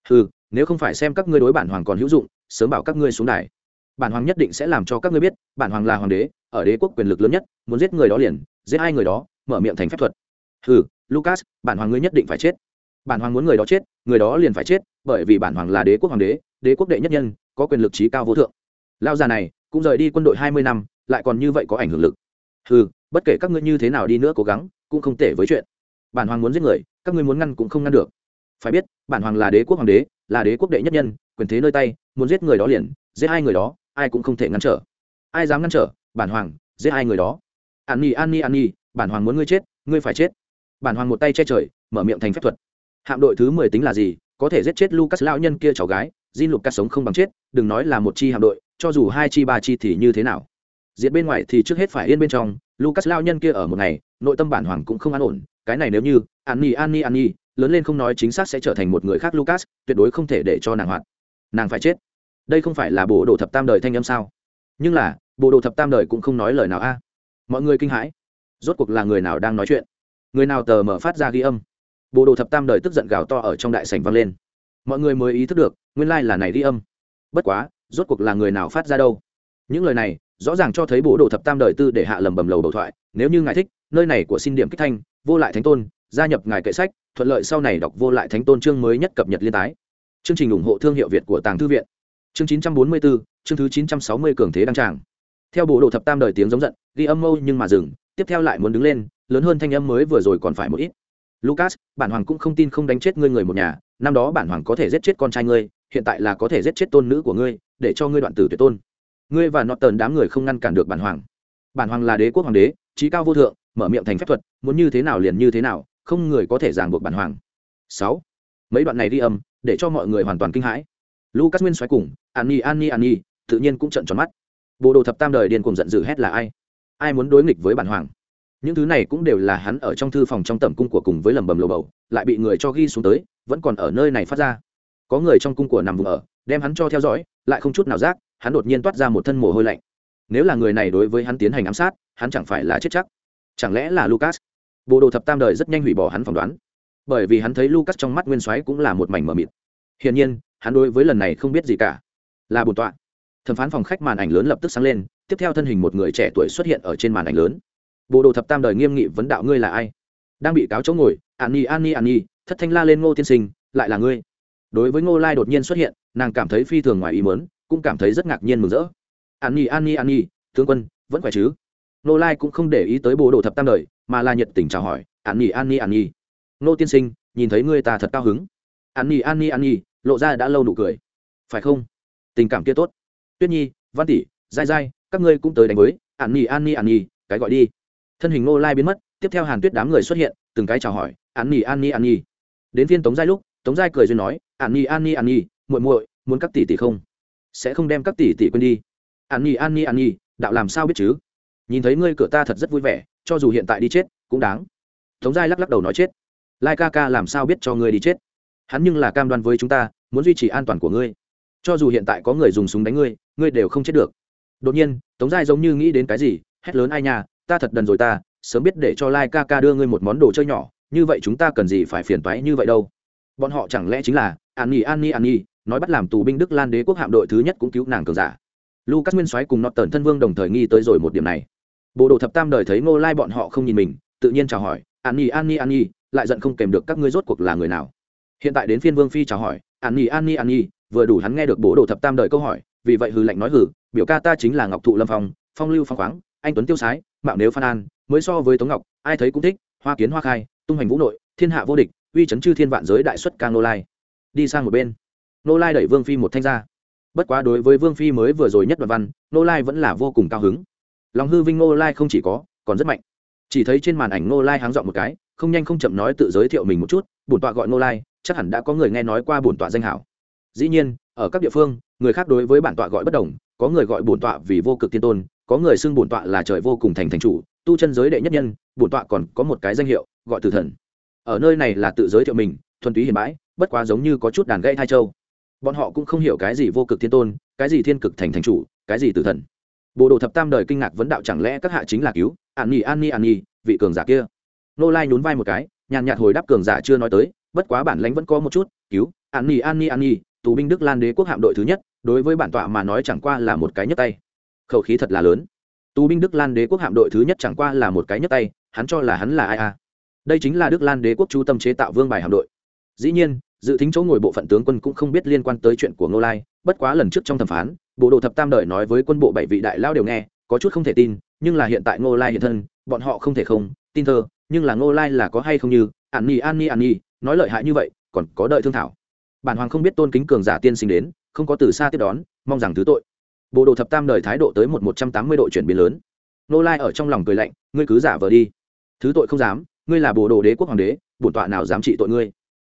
Ừ nếu không phải xem các ngươi đối bản hoàng còn hữu dụng, sớm bảo các ngươi xuống đài. Bản hoàng nhất định sẽ làm cho các ngươi biết, bản hoàng là hoàng đế, ở đế quốc quyền lực lớn nhất, muốn giết người đó liền, giết hai người đó, mở miệng thành phép thuật. Ừ lucas, bản hoàng ngươi nhất định phải chết. Bản hoàng muốn người đó chết, người đó liền phải chết, bởi vì bản hoàng là đế quốc hoàng đế đế quốc đệ nhất nhân, có quyền lực trí cao vô thượng. Lao già này cũng rời đi quân đội hai mươi năm lại còn như vậy có ảnh hưởng lực. Ừ bất kể các ngươi như thế nào đi nữa cố gắng cũng không thể với chuyện. Bản hoàng muốn giết người các ngươi muốn ngăn cũng không ngăn được. Phải biết bản hoàng là đế quốc hoàng đế là đế quốc đệ nhất nhân quyền thế nơi tay muốn giết người đó liền giết hai người đó ai cũng không thể ngăn trở. Ai dám ngăn trở? Bản hoàng giết hai người đó. An nhi an nhi an nhi bản hoàng muốn ngươi chết ngươi phải chết. Bản hoàng một tay che trời mở miệng thành phép thuật. Hạm đội thứ mười tính là gì? Có thể giết chết lucas lão nhân kia cháu gái Jin Lucas sống không bằng chết, đừng nói là một chi hạm đội, cho dù hai chi ba chi thì như thế nào. Diệt bên ngoài thì trước hết phải yên bên trong, Lucas lão nhân kia ở một ngày, nội tâm bản hoàng cũng không an ổn, cái này nếu như, an ni an ni an ni lớn lên không nói chính xác sẽ trở thành một người khác Lucas, tuyệt đối không thể để cho nàng hoạt. Nàng phải chết. Đây không phải là bộ đồ thập tam đời thanh âm sao? Nhưng là, bộ đồ thập tam đời cũng không nói lời nào a. À? Mọi người kinh hãi. Rốt cuộc là người nào đang nói chuyện? Người nào tờ mở phát ra ghi âm? Bộ đồ thập tam đời tức giận gào to ở trong đại sảnh vang lên mọi người mới ý thức được nguyên lai、like、là này đi âm bất quá rốt cuộc là người nào phát ra đâu những lời này rõ ràng cho thấy bộ đồ thập tam đời tư để hạ lầm bầm lầu đầu thoại, nếu như ngài thích, nơi này của xin điểm kích thanh, vô lại thánh tôn, gia nhập ngài kệ sách, thuận lợi sau này đọc vô lại thánh tôn chương mới nhất cập nhật liên tái. Chương trình ủng hộ thương hiệu việt của tàng thư viện. Chương chín trăm bốn mươi bốn chương thứ chín trăm sáu mươi cường thế đăng tràng. Theo bộ đồ thập tam đời tiếng giống giận, ghi âm mâu nhưng mà dừng, tiếp theo lại muốn đứng lên, lớn hơn thanh âm mới vừa rồi còn phải một ít. Lucas, bản hoàng cũng không tin không đánh chết ngươi người một nhà, năm đó bản hoàng có thể giết chết con trai ngươi, hiện tại là có thể giết chết tôn nữ của ngươi, để cho ngươi đoạn tử tuyệt tôn ngươi và nọt tờn đám người không ngăn cản được bản hoàng. Bản hoàng là đế quốc hoàng đế, trí cao vô thượng, mở miệng thành phép thuật, muốn như thế nào liền như thế nào, không người có thể ràng buộc bản hoàng. Sáu. Mấy đoạn này đi âm, để cho mọi người hoàn toàn kinh hãi. Lucas nguyên xoáy cùng an nhi an nhi an nhi tự nhiên cũng trận tròn mắt. Bộ đồ thập tam đời điên cùng giận dữ hét là ai? Ai muốn đối nghịch với bản hoàng? Những thứ này cũng đều là hắn ở trong thư phòng trong tẩm cung của cùng với lầm bầm lồ bầu, lại bị người cho ghi xuống tới, vẫn còn ở nơi này phát ra. Có người trong cung của nằm vùng ở, đem hắn cho theo dõi, lại không chút nào rác hắn đột nhiên toát ra một thân mồ hôi lạnh. Nếu là người này đối với hắn tiến hành ám sát, hắn chẳng phải là chết chắc. Chẳng lẽ là lucas? Bộ đồ thập tam đời rất nhanh hủy bỏ hắn phỏng đoán. Bởi vì hắn thấy lucas trong mắt nguyên soái cũng là một mảnh mờ mịt. Hiển nhiên, hắn đối với lần này không biết gì cả. Là bổn tọa. Thẩm phán phòng khách màn ảnh lớn lập tức sáng lên, tiếp theo thân hình một người trẻ tuổi xuất hiện ở trên màn ảnh lớn. Bộ đồ thập tam đời nghiêm nghị vấn đạo ngươi là ai? Đang bị cáo chỗ ngồi, an nhi an nhi an nhi, thất thanh la lên ngô tiên sinh, lại là ngươi. Đối với ngô lai đột nhiên xuất hiện, nàng cảm thấy phi thường ngoài ý mớn cũng cảm thấy rất ngạc nhiên mừng rỡ an nhi an nhi an nhi tướng quân vẫn khỏe chứ Nô lai cũng không để ý tới bồ đồ thập tam đời mà là nhiệt tình chào hỏi an nhi an nhi an nhi Nô tiên sinh nhìn thấy ngươi ta thật cao hứng an nhi an nhi an nhi lộ ra đã lâu nụ cười phải không tình cảm kia tốt tuyết nhi văn tỷ dai dai các ngươi cũng tới đánh với an nhi an nhi an nhi cái gọi đi thân hình Nô lai biến mất tiếp theo hàn tuyết đám người xuất hiện từng cái chào hỏi an nhi an nhi an nhi đến phiên tống giai lúc tống giai cười duyên nói an nhi an nhi an nhi muội muội muốn các tỷ tỷ không sẽ không đem các tỷ tỷ quên đi. An nhi an nhi an nhi, đạo làm sao biết chứ? Nhìn thấy ngươi cửa ta thật rất vui vẻ, cho dù hiện tại đi chết, cũng đáng. Tống giai lắc lắc đầu nói chết. Lai ca ca làm sao biết cho ngươi đi chết? Hắn nhưng là cam đoan với chúng ta, muốn duy trì an toàn của ngươi. Cho dù hiện tại có người dùng súng đánh ngươi ngươi đều không chết được. Đột nhiên, tống giai giống như nghĩ đến cái gì, hét lớn, ai nhà ta thật đần rồi ta, sớm biết để cho lai ca ca đưa ngươi một món đồ chơi nhỏ, như vậy chúng ta cần gì phải phiền toái như vậy đâu? Bọn họ chẳng lẽ chính là, an nhi an nhi an nhi nói bắt làm tù binh đức lan đế quốc hạm đội thứ nhất cũng cứu nàng cường giả. Lucas nguyên soái cùng nọt tần thân vương đồng thời nghi tới rồi một điểm này. Bộ đồ thập tam đời thấy ngô lai bọn họ không nhìn mình, tự nhiên chào hỏi, an nhi an nhi an nhi, lại giận không kèm được các ngươi rốt cuộc là người nào? Hiện tại đến phiên vương phi chào hỏi, an nhi an nhi an nhi, vừa đủ hắn nghe được bộ đồ thập tam đời câu hỏi, vì vậy hừ lạnh nói hừ, biểu ca ta chính là ngọc thụ lâm phong phong lưu phong khoáng, anh tuấn tiêu sái, mạo nếu phan an, mới so với tống ngọc, ai thấy cũng thích, hoa kiến hoa khai, tung hành vũ nội, thiên hạ vô địch, uy chấn chư thiên vạn giới đại xuất ca ngô lai. Đi sang một bên nô lai đẩy vương phi một thanh ra. Bất quá đối với vương phi mới vừa rồi nhất đoạn văn, nô lai vẫn là vô cùng cao hứng. Lòng hư vinh nô lai không chỉ có, còn rất mạnh. Chỉ thấy trên màn ảnh nô lai háng dọn một cái, không nhanh không chậm nói tự giới thiệu mình một chút, bổn tọa gọi nô lai, chắc hẳn đã có người nghe nói qua bổn tọa danh hảo. Dĩ nhiên, ở các địa phương, người khác đối với bản tọa gọi bất đồng, có người gọi bổn tọa vì vô cực tiên tôn, có người xưng bổn tọa là trời vô cùng thành thành chủ, tu chân giới đệ nhất nhân, bổn tọa còn có một cái danh hiệu, gọi tử thần. Ở nơi này là tự giới thiệu mình, thuần túy hiền bãi, bất quá giống như có chút đàn gây thai châu bọn họ cũng không hiểu cái gì vô cực thiên tôn, cái gì thiên cực thành thành chủ, cái gì tử thần. Bộ đồ thập tam đời kinh ngạc vấn đạo chẳng lẽ các hạ chính là cứu? An nhi an nhi an nhi, vị cường giả kia. Nô lai nhún vai một cái, nhàn nhạt hồi đáp cường giả chưa nói tới, bất quá bản lãnh vẫn có một chút, cứu. An nhi an nhi an nhi, tù binh đức lan đế quốc hạm đội thứ nhất, đối với bản tọa mà nói chẳng qua là một cái nhấc tay. Khẩu khí thật là lớn. Tù binh đức lan đế quốc hạm đội thứ nhất chẳng qua là một cái nhấc tay, hắn cho là hắn là ai à? Đây chính là đức lan đế quốc chú tâm chế tạo vương bài hạm đội. Dĩ nhiên dự tính chỗ ngồi bộ phận tướng quân cũng không biết liên quan tới chuyện của ngô lai, bất quá lần trước trong thẩm phán, bộ đồ thập tam đời nói với quân bộ bảy vị đại lao đều nghe, có chút không thể tin, nhưng là hiện tại ngô lai hiện thân, bọn họ không thể không tin thơ nhưng là ngô lai là có hay không như, an ni an ni an ni, nói lợi hại như vậy, còn có đợi thương thảo. Bản hoàng không biết tôn kính cường giả tiên sinh đến, không có từ xa tiếp đón, mong rằng thứ tội. Bộ đồ thập tam đời thái độ tới một một trăm tám mươi độ chuyển biến lớn. Ngô lai ở trong lòng cười lạnh, ngươi cứ giả vờ đi. Thứ tội không dám, ngươi là bộ đồ đế quốc hoàng đế, bổn tọa nào dám trị tội ngươi?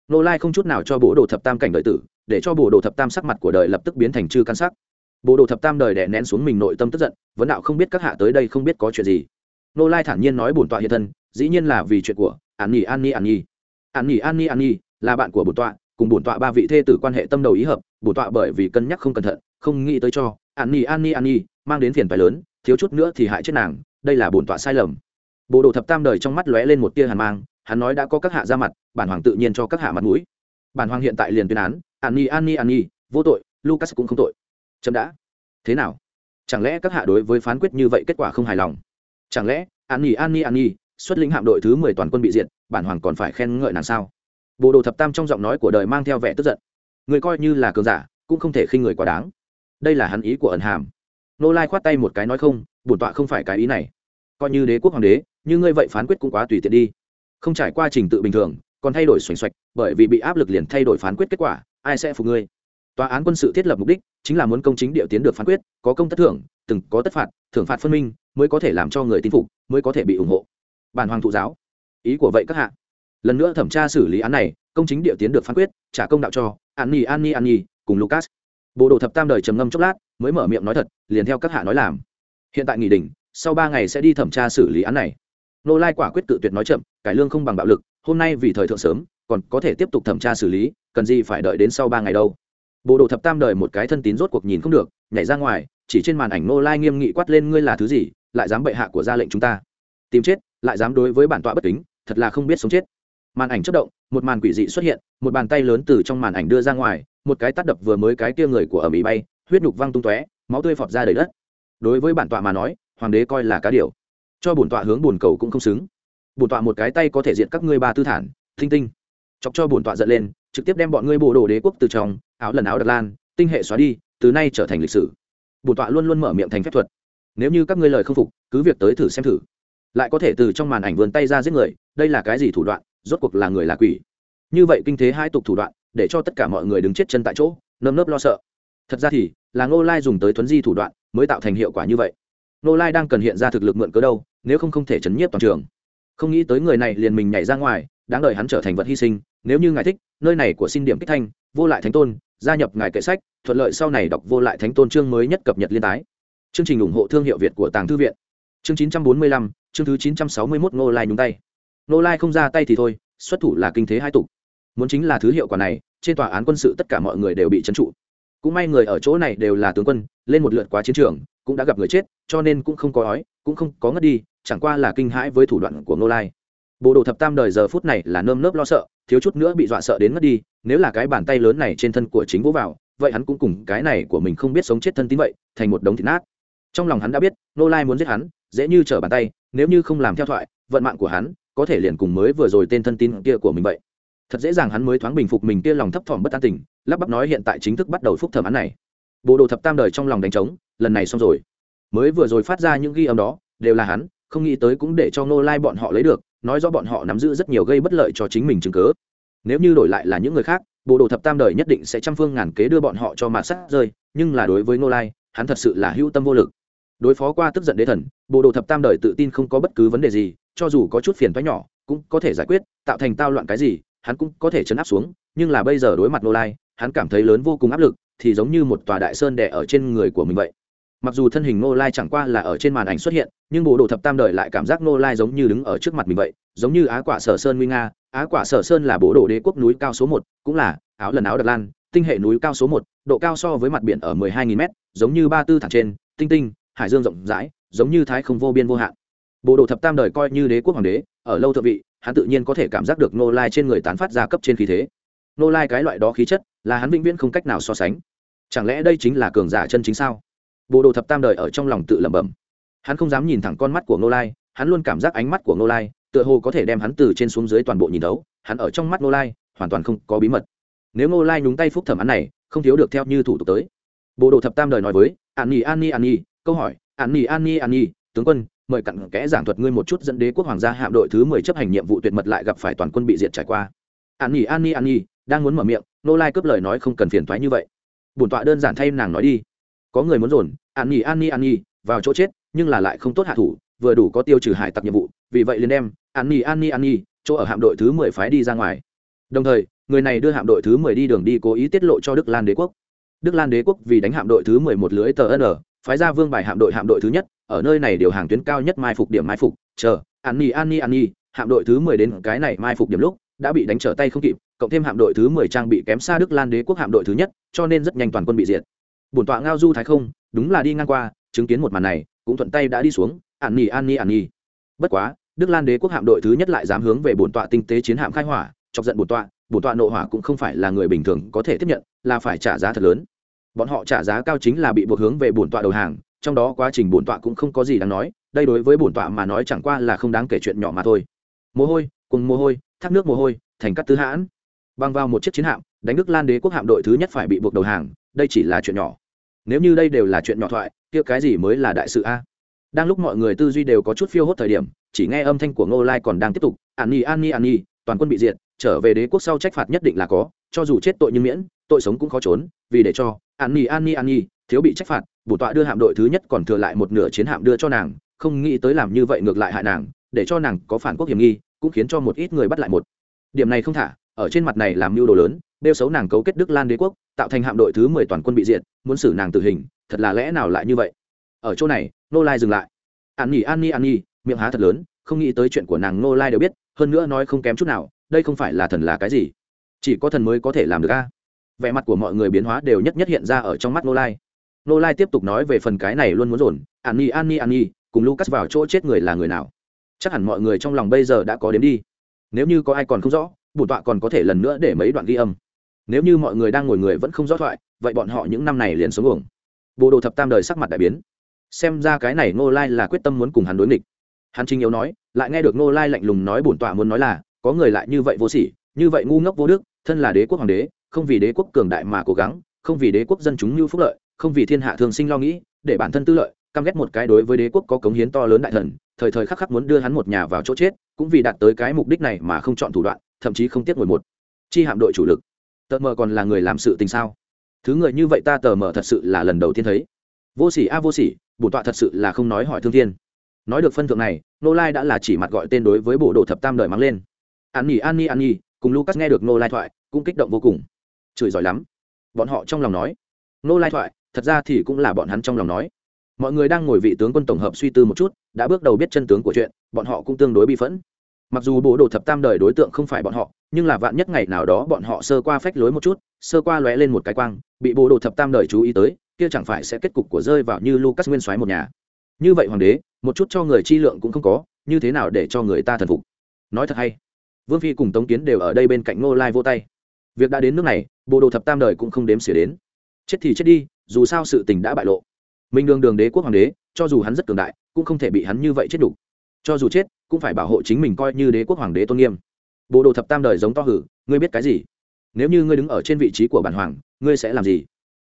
Nô lai không chút nào cho bộ đồ thập tam cảnh đợi tử, để cho bộ đồ thập tam sắc mặt của đời lập tức biến thành chư căn sắc. Bộ đồ thập tam đời đè nén xuống mình nội tâm tức giận, vấn đạo không biết các hạ tới đây không biết có chuyện gì. Nô lai thản nhiên nói bổn tọa hiện thân, dĩ nhiên là vì chuyện của an nhi an nhi an nhi. An nhi an nhi an nhi, là bạn của bổn tọa, cùng bổn tọa ba vị thê tử quan hệ tâm đầu ý hợp, bổn tọa bởi vì cân nhắc không cẩn thận, không nghĩ tới cho an nhi an nhi an nhi mang đến phiền phái lớn, thiếu chút nữa thì hại chết nàng, đây là bổn tọa sai lầm. Bộ đồ thập tam đời trong mắt lóe lên một tia hàn mang hắn nói đã có các hạ ra mặt, bản hoàng tự nhiên cho các hạ mặt mũi. Bản hoàng hiện tại liền tuyên án an ni an ni an ni vô tội, lucas cũng không tội. Chậm đã. Thế nào? Chẳng lẽ các hạ đối với phán quyết như vậy kết quả không hài lòng? Chẳng lẽ an ni an ni an ni xuất lĩnh hạm đội thứ mười toàn quân bị diệt, bản hoàng còn phải khen ngợi nàng sao? Bộ đồ thập tam trong giọng nói của đời mang theo vẻ tức giận. Người coi như là cường giả, cũng không thể khinh người quá đáng. Đây là hắn ý của ẩn hàm. Nô lai khoát tay một cái nói không, bổn tọa không phải cái ý này. Coi như đế quốc hoàng đế, như ngươi vậy phán quyết cũng quá tùy tiện đi không trải qua trình tự bình thường, còn thay đổi xoành xoạch, bởi vì bị áp lực liền thay đổi phán quyết kết quả, ai sẽ phục ngươi? Tòa án quân sự thiết lập mục đích chính là muốn công chính điệu tiến được phán quyết, có công tất thưởng, từng có tất phạt, thưởng phạt phân minh, mới có thể làm cho người tin phục, mới có thể bị ủng hộ. Bản hoàng thụ giáo. Ý của vậy các hạ. Lần nữa thẩm tra xử lý án này, công chính điệu tiến được phán quyết, trả công đạo cho an nhi an nhi an nhi, cùng lucas. Bộ đồ thập tam đời trầm ngâm chốc lát, mới mở miệng nói thật, liền theo các hạ nói làm. Hiện tại nghỉ đình sau ba ngày sẽ đi thẩm tra xử lý án này nô lai quả quyết tự tuyệt nói chậm, cải lương không bằng bạo lực, hôm nay vì thời thượng sớm, còn có thể tiếp tục thẩm tra xử lý, cần gì phải đợi đến sau ba ngày đâu. Bộ đồ thập tam đời một cái thân tín rốt cuộc nhìn không được, nhảy ra ngoài, chỉ trên màn ảnh nô lai nghiêm nghị quát lên ngươi là thứ gì, lại dám bệ hạ của ra lệnh chúng ta. Tìm chết, lại dám đối với bản tọa bất kính, thật là không biết sống chết. Màn ảnh chất động, một màn quỷ dị xuất hiện, một bàn tay lớn từ trong màn ảnh đưa ra ngoài, một cái tắt đập vừa mới cái tia người của ở mỹ bay, huyết nhục văng tung tóe, máu tươi phọt ra đầy đất. Đối với bản tọa mà nói, hoàng đế coi là cá điều cho bổn tọa hướng bổn cầu cũng không xứng. Bổn tọa một cái tay có thể diện các ngươi ba tư thản, thinh tinh. Chọc cho bổn tọa giận lên, trực tiếp đem bọn ngươi bộ đồ đế quốc từ trong, áo lần áo đặc lan, tinh hệ xóa đi, từ nay trở thành lịch sử. Bổn tọa luôn luôn mở miệng thành phép thuật. Nếu như các ngươi lời không phục, cứ việc tới thử xem thử. Lại có thể từ trong màn ảnh vườn tay ra giết người, đây là cái gì thủ đoạn, rốt cuộc là người là quỷ. Như vậy kinh thế hai tục thủ đoạn, để cho tất cả mọi người đứng chết chân tại chỗ, nơm nớp lo sợ. Thật ra thì, là ngô lai dùng tới thuấn di thủ đoạn mới tạo thành hiệu quả như vậy. Nô lai đang cần hiện ra thực lực mượn cớ đâu nếu không không thể chấn nhiếp toàn trường. Không nghĩ tới người này liền mình nhảy ra ngoài đáng đợi hắn trở thành vật hy sinh nếu như ngài thích nơi này của xin điểm kích thanh vô lại thánh tôn gia nhập ngài kệ sách thuận lợi sau này đọc vô lại thánh tôn chương mới nhất cập nhật liên tái. Chương trình ủng hộ thương hiệu việt của tàng thư viện. Chương 945, chương thứ 961 Ngô lai nhúng tay. Ngô lai không ra tay thì thôi xuất thủ là kinh thế hai tục. Muốn chính là thứ hiệu quả này trên tòa án quân sự tất cả mọi người đều bị trấn trụ. Cũng may người ở chỗ này đều là tướng quân lên một lượt qua chiến trường cũng đã gặp người chết cho nên cũng không có ói cũng không có ngất đi, chẳng qua là kinh hãi với thủ đoạn của ngô lai. Bộ đồ thập tam đời giờ phút này là nơm nớp lo sợ, thiếu chút nữa bị dọa sợ đến ngất đi, nếu là cái bàn tay lớn này trên thân của chính vũ vào, vậy hắn cũng cùng cái này của mình không biết sống chết thân tín vậy, thành một đống thịt nát. Trong lòng hắn đã biết, ngô lai muốn giết hắn, dễ như trở bàn tay, nếu như không làm theo thoại, vận mạng của hắn, có thể liền cùng mới vừa rồi tên thân tín kia của mình vậy. Thật dễ dàng hắn mới thoáng bình phục mình kia lòng thấp thỏm bất an tình, lắp bắp nói hiện tại chính thức bắt đầu phúc thẩm án này. Bộ đồ thập tam đời trong lòng đánh trống, lần này xong rồi mới vừa rồi phát ra những ghi âm đó, đều là hắn, không nghĩ tới cũng để cho nô lai bọn họ lấy được, nói rõ bọn họ nắm giữ rất nhiều gây bất lợi cho chính mình chứng cớ nếu như đổi lại là những người khác, bộ đồ thập tam đời nhất định sẽ trăm phương ngàn kế đưa bọn họ cho mạt sắt rơi, nhưng là đối với ngô lai, hắn thật sự là hữu tâm vô lực. Đối phó qua tức giận đế thần, bộ đồ thập tam đời tự tin không có bất cứ vấn đề gì, cho dù có chút phiền thoái nhỏ, cũng có thể giải quyết, tạo thành tao loạn cái gì, hắn cũng có thể chấn áp xuống, nhưng là bây giờ đối mặt ngô lai, hắn cảm thấy lớn vô cùng áp lực, thì giống như một tòa đại sơn đè ở trên người của mình vậy mặc dù thân hình nô lai chẳng qua là ở trên màn ảnh xuất hiện, nhưng bộ đồ thập tam đời lại cảm giác nô lai giống như đứng ở trước mặt mình vậy, giống như á quả sở sơn nguy nga. Á quả sở sơn là bộ đồ đế quốc núi cao số một, cũng là áo lần áo đật lan, tinh hệ núi cao số một, độ cao so với mặt biển ở mười hai nghìn mét, giống như ba tư thẳng trên, tinh tinh, hải dương rộng rãi, giống như thái không vô biên vô hạn. Bộ đồ thập tam đời coi như đế quốc hoàng đế, ở lâu thượng vị, hắn tự nhiên có thể cảm giác được nô lai trên người tán phát ra cấp trên khí thế. Nô lai cái loại đó khí chất, là hắn vĩnh viễn không cách nào so sánh. Chẳng lẽ đây chính là cường giả chân chính sao? Bộ đồ thập tam đời ở trong lòng tự lẩm bẩm. Hắn không dám nhìn thẳng con mắt của ngô lai, hắn luôn cảm giác ánh mắt của ngô lai tựa hồ có thể đem hắn từ trên xuống dưới toàn bộ nhìn thấu, hắn ở trong mắt ngô lai hoàn toàn không có bí mật. Nếu ngô lai nhúng tay phúc thẩm án này, không thiếu được theo như thủ tục tới. Bộ đồ thập tam đời nói với, an nhi an nhi an nhi, câu hỏi, an nhi an nhi an nhi, tướng quân, mời cặn kẽ giảng thuật ngươi một chút dẫn đế quốc hoàng gia hạm đội thứ mười chấp hành nhiệm vụ tuyệt mật lại gặp phải toàn quân bị diệt trải qua. An nhi an nhi an nhi, đang muốn mở miệng nô lai cướp lời nói không cần phiền thoái như vậy. Bổn tọa đơn giản thay nàng nói đi có người muốn dồn, an nhi an nhi an nhi, vào chỗ chết, nhưng là lại không tốt hạ thủ, vừa đủ có tiêu trừ hải tặc nhiệm vụ, vì vậy liền đem, an nhi an nhi an nhi, chỗ ở hạm đội thứ mười phái đi ra ngoài. Đồng thời, người này đưa hạm đội thứ mười đi đường đi cố ý tiết lộ cho đức lan đế quốc. Đức lan đế quốc vì đánh hạm đội thứ mười một lưới tờ n, phái ra vương bài hạm đội hạm đội thứ nhất, ở nơi này điều hàng tuyến cao nhất mai phục điểm mai phục, chờ, an nhi an nhi an nhi, hạm đội thứ mười đến cái này mai phục điểm lúc, đã bị đánh trở tay không kịp, cộng thêm hạm đội thứ mười trang bị kém xa đức lan đế quốc hạm đội thứ nhất, cho nên rất nhanh toàn quân bị diệt bổn tọa ngao du thái không, đúng là đi ngang qua, chứng kiến một màn này, cũng thuận tay đã đi xuống ạn nhi an nhi an nhi bất quá, đức lan đế quốc hạm đội thứ nhất lại dám hướng về bổn tọa tinh tế chiến hạm khai hỏa, chọc giận bổn tọa bổn tọa nộ hỏa cũng không phải là người bình thường có thể tiếp nhận, là phải trả giá thật lớn. Bọn họ trả giá cao chính là bị buộc hướng về bổn tọa đầu hàng, trong đó quá trình bổn tọa cũng không có gì đáng nói, đây đối với bổn tọa mà nói chẳng qua là không đáng kể chuyện nhỏ mà thôi. Mồ hôi cùng mồ hôi, thác nước mồ hôi, thành cắt tứ hãn. Băng vào một chiếc chiến hạm, đánh đức lan đế quốc hạm đội thứ nhất phải bị buộc đầu hàng đây chỉ là chuyện nhỏ. Nếu như đây đều là chuyện nhỏ thoại, kia cái gì mới là đại sự a? Đang lúc mọi người tư duy đều có chút phiêu hốt thời điểm, chỉ nghe âm thanh của ngô lai còn đang tiếp tục, an nhi an nhi an nhi, toàn quân bị diệt, trở về đế quốc sau trách phạt nhất định là có, cho dù chết tội nhưng miễn, tội sống cũng khó trốn, vì để cho an nhi an nhi an nhi, thiếu bị trách phạt bổ tọa đưa hạm đội thứ nhất còn thừa lại một nửa chiến hạm đưa cho nàng, không nghĩ tới làm như vậy ngược lại hại nàng, để cho nàng có phản quốc hiểm nghi, cũng khiến cho một ít người bắt lại một. Điểm này không thả, ở trên mặt này làm mưu đồ lớn đeo xấu nàng cấu kết đức lan đế quốc tạo thành hạm đội thứ mười toàn quân bị diệt, muốn xử nàng tử hình, thật là lẽ nào lại như vậy? Ở chỗ này nô lai dừng lại. An nhi an nhi an nhi, miệng há thật lớn, không nghĩ tới chuyện của nàng nô lai đều biết, hơn nữa nói không kém chút nào, đây không phải là thần là cái gì? Chỉ có thần mới có thể làm được a. Vẻ mặt của mọi người biến hóa đều nhất nhất hiện ra ở trong mắt nô lai. Nô lai tiếp tục nói về phần cái này luôn muốn dồn, an nhi an nhi an nhi, cùng lucas vào chỗ chết người là người nào? Chắc hẳn mọi người trong lòng bây giờ đã có đến đi. Nếu như có ai còn không rõ, bổn tọa còn có thể lần nữa để mấy đoạn ghi âm nếu như mọi người đang ngồi người vẫn không rõ thoại, vậy bọn họ những năm này liền sống uổng. Bộ đồ thập tam đời sắc mặt đại biến. Xem ra cái này ngô lai là quyết tâm muốn cùng hắn đối nghịch. Hắn Trình yếu nói, lại nghe được ngô lai lạnh lùng nói bổn tọa muốn nói là, có người lại như vậy vô sỉ, như vậy ngu ngốc vô đức, thân là đế quốc hoàng đế, không vì đế quốc cường đại mà cố gắng, không vì đế quốc dân chúng như phúc lợi, không vì thiên hạ thường sinh lo nghĩ, để bản thân tư lợi, căm ghét một cái đối với đế quốc có cống hiến to lớn đại thần, thời thời khắc khắc muốn đưa hắn một nhà vào chỗ chết, cũng vì đạt tới cái mục đích này mà không chọn thủ đoạn, thậm chí không tiếc ngồi một. Chi hạm đội chủ lực tờ mờ còn là người làm sự tình sao? Thứ người như vậy ta tờ mờ thật sự là lần đầu tiên thấy. Vô sỉ a, vô sỉ bổn tọa thật sự là không nói hỏi thương thiên. Nói được phân thượng này nô lai đã là chỉ mặt gọi tên đối với bộ đồ thập tam đời mắng lên. An nhi an nhi an nhi, cùng lucas nghe được nô lai thoại, cũng kích động vô cùng. Chửi giỏi lắm. Bọn họ trong lòng nói. Nô lai thoại, thật ra thì cũng là bọn hắn trong lòng nói. Mọi người đang ngồi vị tướng quân tổng hợp suy tư một chút, đã bước đầu biết chân tướng của chuyện, bọn họ cũng tương đối bi phẫn mặc dù bộ đồ thập tam đời đối tượng không phải bọn họ, nhưng là vạn nhất ngày nào đó bọn họ sơ qua phách lối một chút, sơ qua lóe lên một cái quang, bị bộ đồ thập tam đời chú ý tới, kia chẳng phải sẽ kết cục của rơi vào như lucas nguyên soái một nhà. Như vậy hoàng đế, một chút cho người chi lượng cũng không có, như thế nào để cho người ta thần phục? Nói thật hay. Vương phi cùng tống kiến đều ở đây bên cạnh ngô lai vô tay. Việc đã đến nước này, bộ đồ thập tam đời cũng không đếm xỉa đến. Chết thì chết đi, dù sao sự tình đã bại lộ. Minh đường đường đế quốc hoàng đế, cho dù hắn rất cường đại, cũng không thể bị hắn như vậy chết đủ cho dù chết, cũng phải bảo hộ chính mình coi như đế quốc hoàng đế tôn nghiêm. Bộ đồ thập tam đời giống to hử, ngươi biết cái gì? Nếu như ngươi đứng ở trên vị trí của bản hoàng, ngươi sẽ làm gì?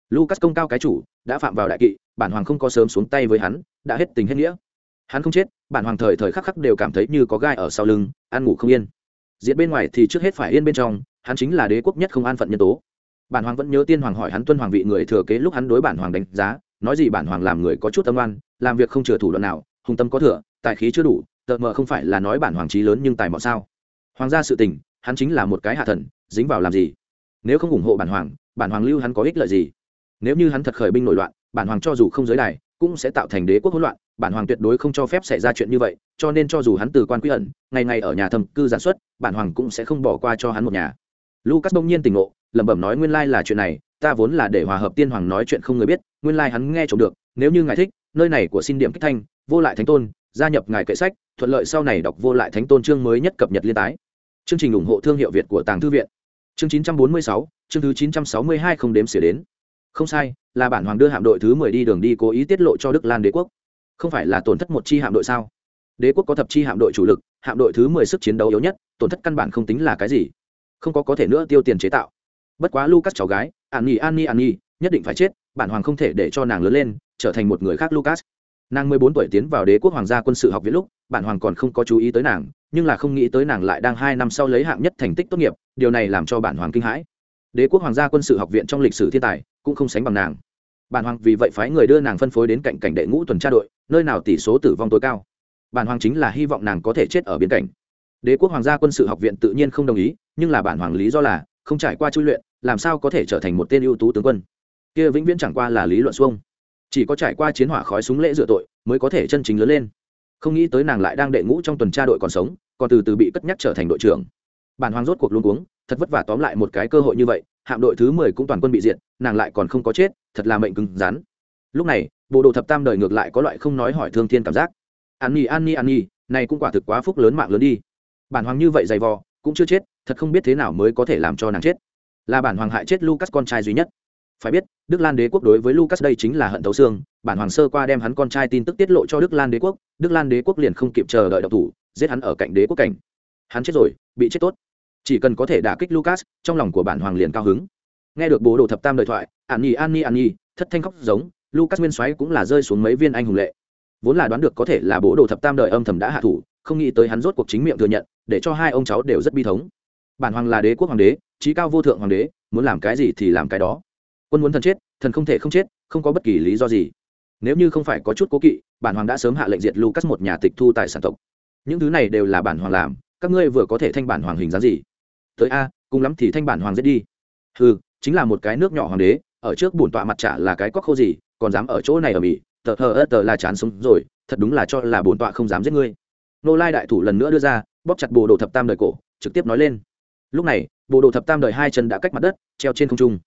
Lucas công cao cái chủ, đã phạm vào đại kỵ, bản hoàng không có sớm xuống tay với hắn, đã hết tình hết nghĩa. Hắn không chết, bản hoàng thời thời khắc khắc đều cảm thấy như có gai ở sau lưng ăn ngủ không yên. Diệt bên ngoài thì trước hết phải yên bên trong, hắn chính là đế quốc nhất không an phận nhân tố. Bản hoàng vẫn nhớ tiên hoàng hỏi hắn tuân hoàng vị người thừa kế lúc hắn đối bản hoàng đánh giá, nói gì bản hoàng làm người có chút tâm oan, làm việc không chừa thủ đoạn nào, hùng tâm có thừa tài khí chưa đủ tợt mờ không phải là nói bản hoàng trí lớn nhưng tài mọn sao? Hoàng gia sự tình, hắn chính là một cái hạ thần, dính vào làm gì? Nếu không ủng hộ bản hoàng bản hoàng lưu hắn có ích lợi gì? Nếu như hắn thật khởi binh nổi loạn, bản hoàng cho dù không giới đài, cũng sẽ tạo thành đế quốc hỗn loạn, bản hoàng tuyệt đối không cho phép xảy ra chuyện như vậy, cho nên cho dù hắn từ quan quy ẩn, ngày ngày ở nhà thầm cư giản xuất, bản hoàng cũng sẽ không bỏ qua cho hắn một nhà. Lucas bỗng nhiên tỉnh ngộ, lẩm bẩm nói nguyên lai là chuyện này, ta vốn là để hòa hợp tiên hoàng nói chuyện không người biết, nguyên lai hắn nghe trộm được, nếu như ngài thích, nơi này của xin điểm kích thanh, vô lại thánh tôn gia nhập ngài kệ sách thuận lợi sau này đọc vô lại thánh tôn chương mới nhất cập nhật liên tái. Chương trình ủng hộ thương hiệu việt của tàng thư viện. Chương 946, chương thứ 962 không đếm xỉa đến. Không sai là bản hoàng đưa hạm đội thứ mười đi đường đi cố ý tiết lộ cho đức lan đế quốc. Không phải là tổn thất một chi hạm đội sao? Đế quốc có thập chi hạm đội chủ lực hạm đội thứ mười sức chiến đấu yếu nhất tổn thất căn bản không tính là cái gì. Không có có thể nữa tiêu tiền chế tạo. Bất quá lucas cháu gái an nhi an nhi an nhi nhất định phải chết bản hoàng không thể để cho nàng lớn lên trở thành một người khác lucas nàng mười bốn tuổi tiến vào đế quốc hoàng gia quân sự học viện lúc, bản hoàng còn không có chú ý tới nàng, nhưng là không nghĩ tới nàng lại đang hai năm sau lấy hạng nhất thành tích tốt nghiệp, điều này làm cho bản hoàng kinh hãi. Đế quốc hoàng gia quân sự học viện trong lịch sử thiên tài, cũng không sánh bằng nàng. Bản hoàng vì vậy phái người đưa nàng phân phối đến cạnh cảnh đệ ngũ tuần tra đội, nơi nào tỷ số tử vong tối cao. Bản hoàng chính là hy vọng nàng có thể chết ở biên cảnh. Đế quốc hoàng gia quân sự học viện tự nhiên không đồng ý, nhưng là bản hoàng lý do là, không trải qua chui luyện, làm sao có thể trở thành một tên ưu tú tướng quân? Kia vĩnh viễn chẳng qua là lý luận xuông chỉ có trải qua chiến hỏa khói súng lễ dựa tội mới có thể chân chính lớn lên. Không nghĩ tới nàng lại đang đệ ngũ trong tuần tra đội còn sống, còn từ từ bị cất nhắc trở thành đội trưởng. Bản hoàng rốt cuộc luôn uống thật vất vả tóm lại một cái cơ hội như vậy, hạm đội thứ mười cũng toàn quân bị diệt, nàng lại còn không có chết, thật là mệnh cứng rắn. Lúc này, bộ đồ thập tam đời ngược lại có loại không nói hỏi thương thiên cảm giác. An nhi an nhi an nhi, này cũng quả thực quá phúc lớn mạng lớn đi. Bản hoàng như vậy dày vò, cũng chưa chết, thật không biết thế nào mới có thể làm cho nàng chết. Là bản hoàng hại chết lucas con trai duy nhất phải biết, đức lan đế quốc đối với lucas đây chính là hận thấu xương, bản hoàng sơ qua đem hắn con trai tin tức tiết lộ cho đức lan đế quốc, đức lan đế quốc liền không kịp chờ đợi độc thủ, giết hắn ở cạnh đế quốc cảnh. Hắn chết rồi, bị chết tốt. Chỉ cần có thể đả kích lucas, trong lòng của bản hoàng liền cao hứng. Nghe được bố đồ thập tam đời thoại, an nhi an nhi an nhi, thất thanh khóc giống, lucas nguyên soái cũng là rơi xuống mấy viên anh hùng lệ. Vốn là đoán được có thể là bố đồ thập tam đời âm thầm đã hạ thủ, không nghĩ tới hắn rốt cuộc chính miệng thừa nhận, để cho hai ông cháu đều rất bi thống. Bản hoàng là đế quốc hoàng đế, trí cao vô thượng hoàng đế, muốn làm cái gì thì làm cái đó quân muốn thần chết, thần không thể không chết, không có bất kỳ lý do gì. Nếu như không phải có chút cố kỵ, bản hoàng đã sớm hạ lệnh diệt lucas một nhà tịch thu tài sản tộc. Những thứ này đều là bản hoàng làm, các ngươi vừa có thể thanh bản hoàng hình dáng gì? Tới a, cùng lắm thì thanh bản hoàng giết đi. Ừ chính là một cái nước nhỏ hoàng đế, ở trước bổn tọa mặt trả là cái cóc khô gì, còn dám ở chỗ này ở mỹ tờ hờ ớt tờ là chán sống rồi, thật đúng là cho là bổn tọa không dám giết ngươi. Nô lai đại thủ lần nữa đưa ra, bóp chặt bồ đồ thập tam đời cổ, trực tiếp nói lên. Lúc này, bộ đồ thập tam đời hai chân đã cách mặt đất, treo trên không trung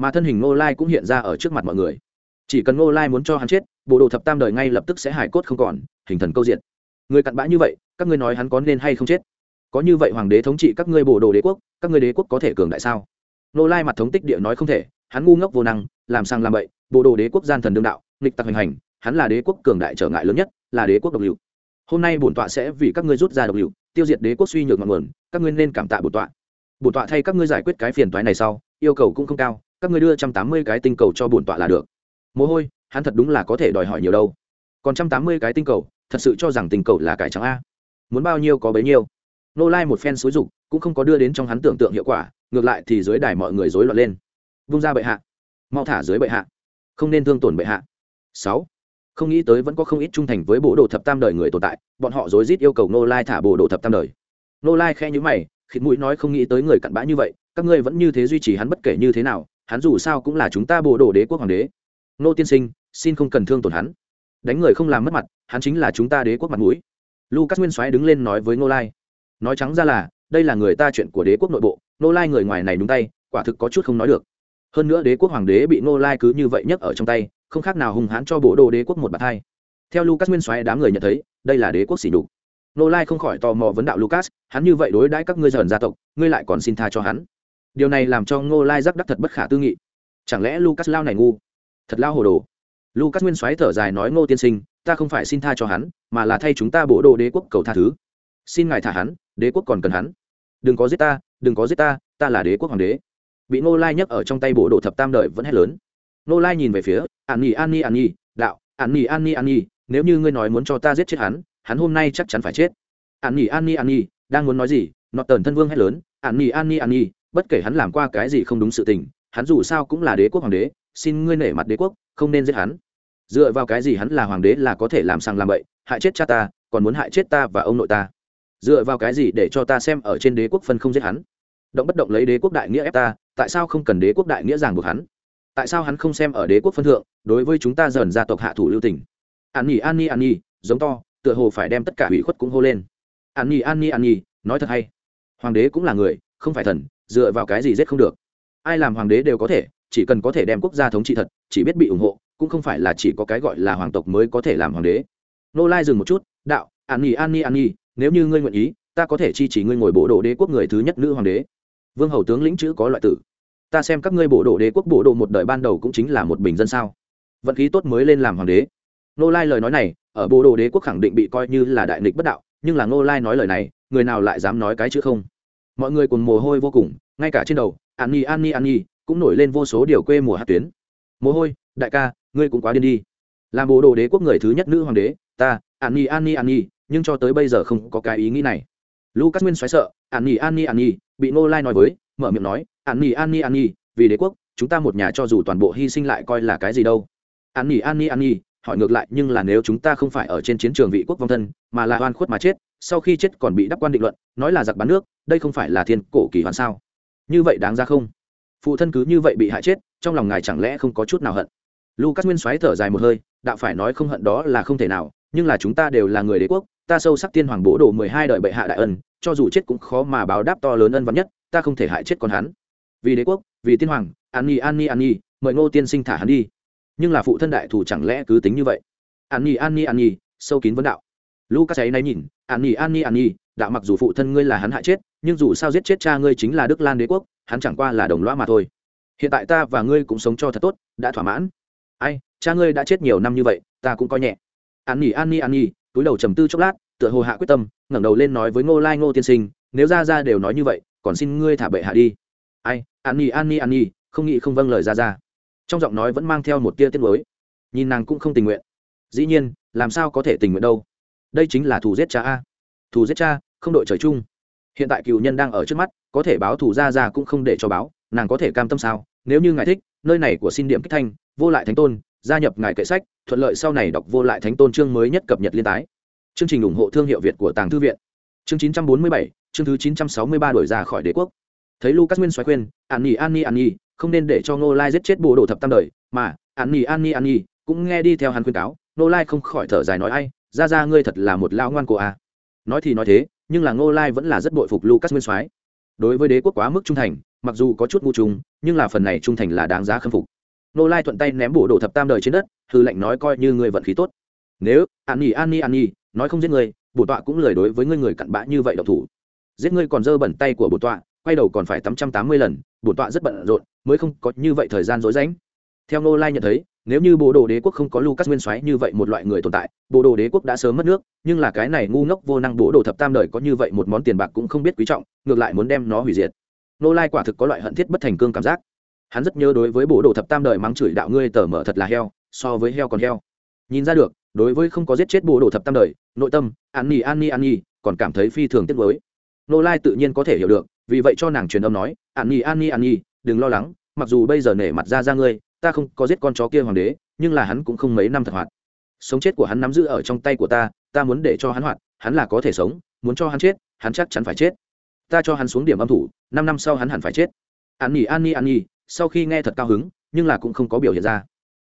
mà thân hình Ngô lai cũng hiện ra ở trước mặt mọi người. Chỉ cần Ngô lai muốn cho hắn chết, bộ đồ thập tam đời ngay lập tức sẽ hài cốt không còn, hình thần câu diện người cặn bã như vậy, các ngươi nói hắn có nên hay không chết? Có như vậy hoàng đế thống trị các ngươi bộ đồ đế quốc, các ngươi đế quốc có thể cường đại sao? Ngô lai mặt thống tích địa nói không thể, hắn ngu ngốc vô năng, làm sang làm bậy, bộ đồ đế quốc gian thần đương đạo, nghịch tặc hành hành, hắn là đế quốc cường đại trở ngại lớn nhất, là đế quốc độc lưu hôm nay bổn tọa sẽ vì các ngươi rút ra độc lưu tiêu diệt đế quốc suy nhược ngọn nguồn, các ngươi nên cảm tạ bổn tọa. Bổn tọa thay các ngươi giải quyết cái phiền toái này sau, yêu cầu cũng không cao các ngươi đưa trăm tám mươi cái tinh cầu cho bổn tọa là được. Mồ hôi, hắn thật đúng là có thể đòi hỏi nhiều đâu. Còn trăm tám mươi cái tinh cầu, thật sự cho rằng tinh cầu là cải trắng a. Muốn bao nhiêu có bấy nhiêu. Nô lai một phen xúi dục cũng không có đưa đến trong hắn tưởng tượng hiệu quả, ngược lại thì dưới đài mọi người rối loạn lên. Vung ra bệ hạ. Mau thả dưới bệ hạ. Không nên thương tổn bệ hạ. Sáu. Không nghĩ tới vẫn có không ít trung thành với bộ đồ thập tam đời người tồn tại, bọn họ rối rít yêu cầu nô lai thả bộ đồ thập tam đời. Nô lai khe nhữ mày, khịt mũi nói không nghĩ tới người cặn bã như vậy, các ngươi vẫn như thế duy trì hắn bất kể như thế nào hắn dù sao cũng là chúng ta bộ đồ đế quốc hoàng đế. Nô tiên sinh, xin không cần thương tổn hắn. Đánh người không làm mất mặt, hắn chính là chúng ta đế quốc mặt mũi. Lucas nguyên soái đứng lên nói với nô lai. Nói trắng ra là, đây là người ta chuyện của đế quốc nội bộ nô lai người ngoài này đúng tay, quả thực có chút không nói được. Hơn nữa đế quốc hoàng đế bị nô lai cứ như vậy nhấc ở trong tay, không khác nào hung hãn cho bộ đồ đế quốc một bạt hai. Theo lucas nguyên soái đám người nhận thấy, đây là đế quốc xỉ nhục. Nô lai không khỏi tò mò vấn đạo lucas, hắn như vậy đối đãi các ngươi dần gia tộc, ngươi lại còn xin tha cho hắn điều này làm cho Ngô lai rắc đắc thật bất khả tư nghị. Chẳng lẽ lucas lao này ngu? Thật lao hồ đồ. Lucas nguyên soái thở dài nói, ngô tiên sinh, ta không phải xin tha cho hắn, mà là thay chúng ta bộ đồ đế quốc cầu tha thứ. Xin ngài thả hắn, đế quốc còn cần hắn. Đừng có giết ta, đừng có giết ta ta là đế quốc hoàng đế. Bị ngô lai nhấc ở trong tay bộ đồ thập tam đợi vẫn hét lớn. Ngô lai nhìn về phía, an nhi an nhi an nhi, đạo, an nhi an nhi an nhi, nếu như ngươi nói muốn cho ta giết chết hắn hắn hôm nay chắc chắn phải chết. An nhi an nhi an nhi, đang muốn nói gì? Nọ tần thân vương hét lớn, an nhi an nhi an nhi bất kể hắn làm qua cái gì không đúng sự tình, hắn dù sao cũng là đế quốc hoàng đế, xin ngươi nể mặt đế quốc, không nên giết hắn. Dựa vào cái gì hắn là hoàng đế là có thể làm sang làm bậy, hại chết cha ta, còn muốn hại chết ta và ông nội ta. Dựa vào cái gì để cho ta xem ở trên đế quốc phân không giết hắn? Động bất động lấy đế quốc đại nghĩa ép ta, tại sao không cần đế quốc đại nghĩa ràng buộc hắn? Tại sao hắn không xem ở đế quốc phân thượng, đối với chúng ta dần gia tộc hạ thủ lưu tỉnh an nhi an nhi an nhi, giống to, tựa hồ phải đem tất cả ủy khuất cũng hô lên. An nhi an nhi an nhi, nói thật hay. Hoàng đế cũng là người, không phải thần dựa vào cái gì giết không được. Ai làm hoàng đế đều có thể, chỉ cần có thể đem quốc gia thống trị thật, chỉ biết bị ủng hộ, cũng không phải là chỉ có cái gọi là hoàng tộc mới có thể làm hoàng đế. Nô lai dừng một chút, đạo, an nhi an nhi an nhi, nếu như ngươi nguyện ý, ta có thể chi chỉ ngươi ngồi bộ đồ đế quốc người thứ nhất nữ hoàng đế. Vương hầu tướng lĩnh chữ có loại tử. Ta xem các ngươi bộ đồ đế quốc bộ đồ một đời ban đầu cũng chính là một bình dân sao. Vận khí tốt mới lên làm hoàng đế. Nô lai lời nói này, ở bộ đồ đế quốc khẳng định bị coi như là đại nghịch bất đạo, nhưng là nô lai nói lời này, người nào lại dám nói cái chữ không? Mọi người cùng mồ hôi vô cùng ngay cả trên đầu an nhi an nhi an nhi cũng nổi lên vô số điều quê mùa hát tuyến mồ hôi đại ca ngươi cũng quá điên đi làm bộ đồ đế quốc người thứ nhất nữ hoàng đế ta an nhi an nhi an nhi nhưng cho tới bây giờ không có cái ý nghĩ này lucas nguyên xoáy sợ an nhi an nhi an nhi bị nô lai nói với mở miệng nói an nhi an nhi an nhi vì đế quốc chúng ta một nhà cho dù toàn bộ hy sinh lại coi là cái gì đâu an nhi an nhi an nhi hỏi ngược lại, nhưng là nếu chúng ta không phải ở trên chiến trường vị quốc vong thân, mà là oan khuất mà chết, sau khi chết còn bị đắp quan định luận, nói là giặc bán nước, đây không phải là thiên cổ kỳ hoàn sao? Như vậy đáng ra không? Phụ thân cứ như vậy bị hại chết, trong lòng ngài chẳng lẽ không có chút nào hận? Lucas nguyên xoáy thở dài một hơi, đạo phải nói không hận đó là không thể nào, nhưng là chúng ta đều là người đế quốc, ta sâu sắc tiên hoàng bố đồ mười hai đời bệ hạ đại ân, cho dù chết cũng khó mà báo đáp to lớn ân vắn nhất, ta không thể hại chết con hắn. Vì đế quốc, vì tiên hoàng, an nhi an nhi an nhi mời ngô tiên sinh thả hắn đi nhưng là phụ thân đại thủ chẳng lẽ cứ tính như vậy an nhi an nhi an nhi sâu kín vấn đạo lucas ấy nay nhìn an nhi an nhi an nhi đạo mặc dù phụ thân ngươi là hắn hại chết nhưng dù sao giết chết cha ngươi chính là đức lan đế quốc hắn chẳng qua là đồng loa mà thôi hiện tại ta và ngươi cũng sống cho thật tốt đã thỏa mãn ai cha ngươi đã chết nhiều năm như vậy ta cũng coi nhẹ an nhi an nhi an nhi túi đầu trầm tư chốc lát tựa hồ hạ quyết tâm ngẩng đầu lên nói với ngô lai ngô tiên sinh nếu ra ra đều nói như vậy còn xin ngươi thả bệ hạ đi ai an nhi an nhi an nhi không nghĩ không vâng lời ra ra trong giọng nói vẫn mang theo một tia tiết mới nhìn nàng cũng không tình nguyện. Dĩ nhiên làm sao có thể tình nguyện đâu? Đây chính là thù giết cha a. Thù giết cha không đội trời chung. Hiện tại cựu nhân đang ở trước mắt có thể báo thù ra ra cũng không để cho báo nàng có thể cam tâm sao? Nếu như ngài thích nơi này của xin điểm kích thanh vô lại thánh tôn gia nhập ngài kệ sách thuận lợi sau này đọc vô lại thánh tôn chương mới nhất cập nhật liên tái. Chương trình ủng hộ thương hiệu việt của tàng thư viện. Chương 947, chương thứ 963 đổi ra khỏi đế quốc. Thấy lucas nguyên xoáy khuyên an nhi an nhi an nhi không nên để cho ngô lai giết chết bộ đồ thập tam đời, mà, an nhi an nhi an nhi, cũng nghe đi theo hắn khuyên cáo, ngô lai không khỏi thở dài nói ai, ra ra ngươi thật là một lão ngoan cô à. nói thì nói thế, nhưng là ngô lai vẫn là rất bội phục lucas nguyên soái. Đối với đế quốc quá mức trung thành, mặc dù có chút ngu trùng nhưng là phần này trung thành là đáng giá khâm phục. Ngô lai thuận tay ném bổ đồ thập tam đời trên đất, hư lệnh nói coi như ngươi vận khí tốt. Nếu, an nhi an nhi an nhi, nói không giết ngươi, bổ tọa cũng lời đối với ngươi người cặn bã như vậy độc thủ. Giết ngươi còn dơ bẩn tay của bổ tọa, quay đầu còn phải tám trăm tám mươi lần bổn tọa rất bận rộn mới không có như vậy thời gian rối rãnh. Theo ngô lai nhận thấy, nếu như bộ đồ đế quốc không có lucas nguyên soái như vậy một loại người tồn tại bộ đồ đế quốc đã sớm mất nước, nhưng là cái này ngu ngốc vô năng bộ đồ thập tam đời có như vậy một món tiền bạc cũng không biết quý trọng, ngược lại muốn đem nó hủy diệt. Nô lai quả thực có loại hận thiết bất thành cương cảm giác. Hắn rất nhớ đối với bộ đồ thập tam đời mắng chửi đạo ngươi tởm mở thật là heo, so với heo còn heo. Nhìn ra được, đối với không có giết chết bộ đồ thập tam đời, nội tâm, an nhi an nhi an nhi còn cảm thấy phi thường tiếc với nô lai tự nhiên có thể hiểu được, vì vậy cho nàng truyền âm nói, an nhi an nhi an nhi đừng lo lắng mặc dù bây giờ nể mặt ra ra ngươi ta không có giết con chó kia hoàng đế nhưng là hắn cũng không mấy năm thật hoạt. Sống chết của hắn nắm giữ ở trong tay của ta ta muốn để cho hắn hoạt hắn là có thể sống muốn cho hắn chết hắn chắc chắn phải chết. Ta cho hắn xuống điểm âm thủ năm năm sau hắn hẳn phải chết. An nhỉ an nhi an nhi sau khi nghe thật cao hứng nhưng là cũng không có biểu hiện ra.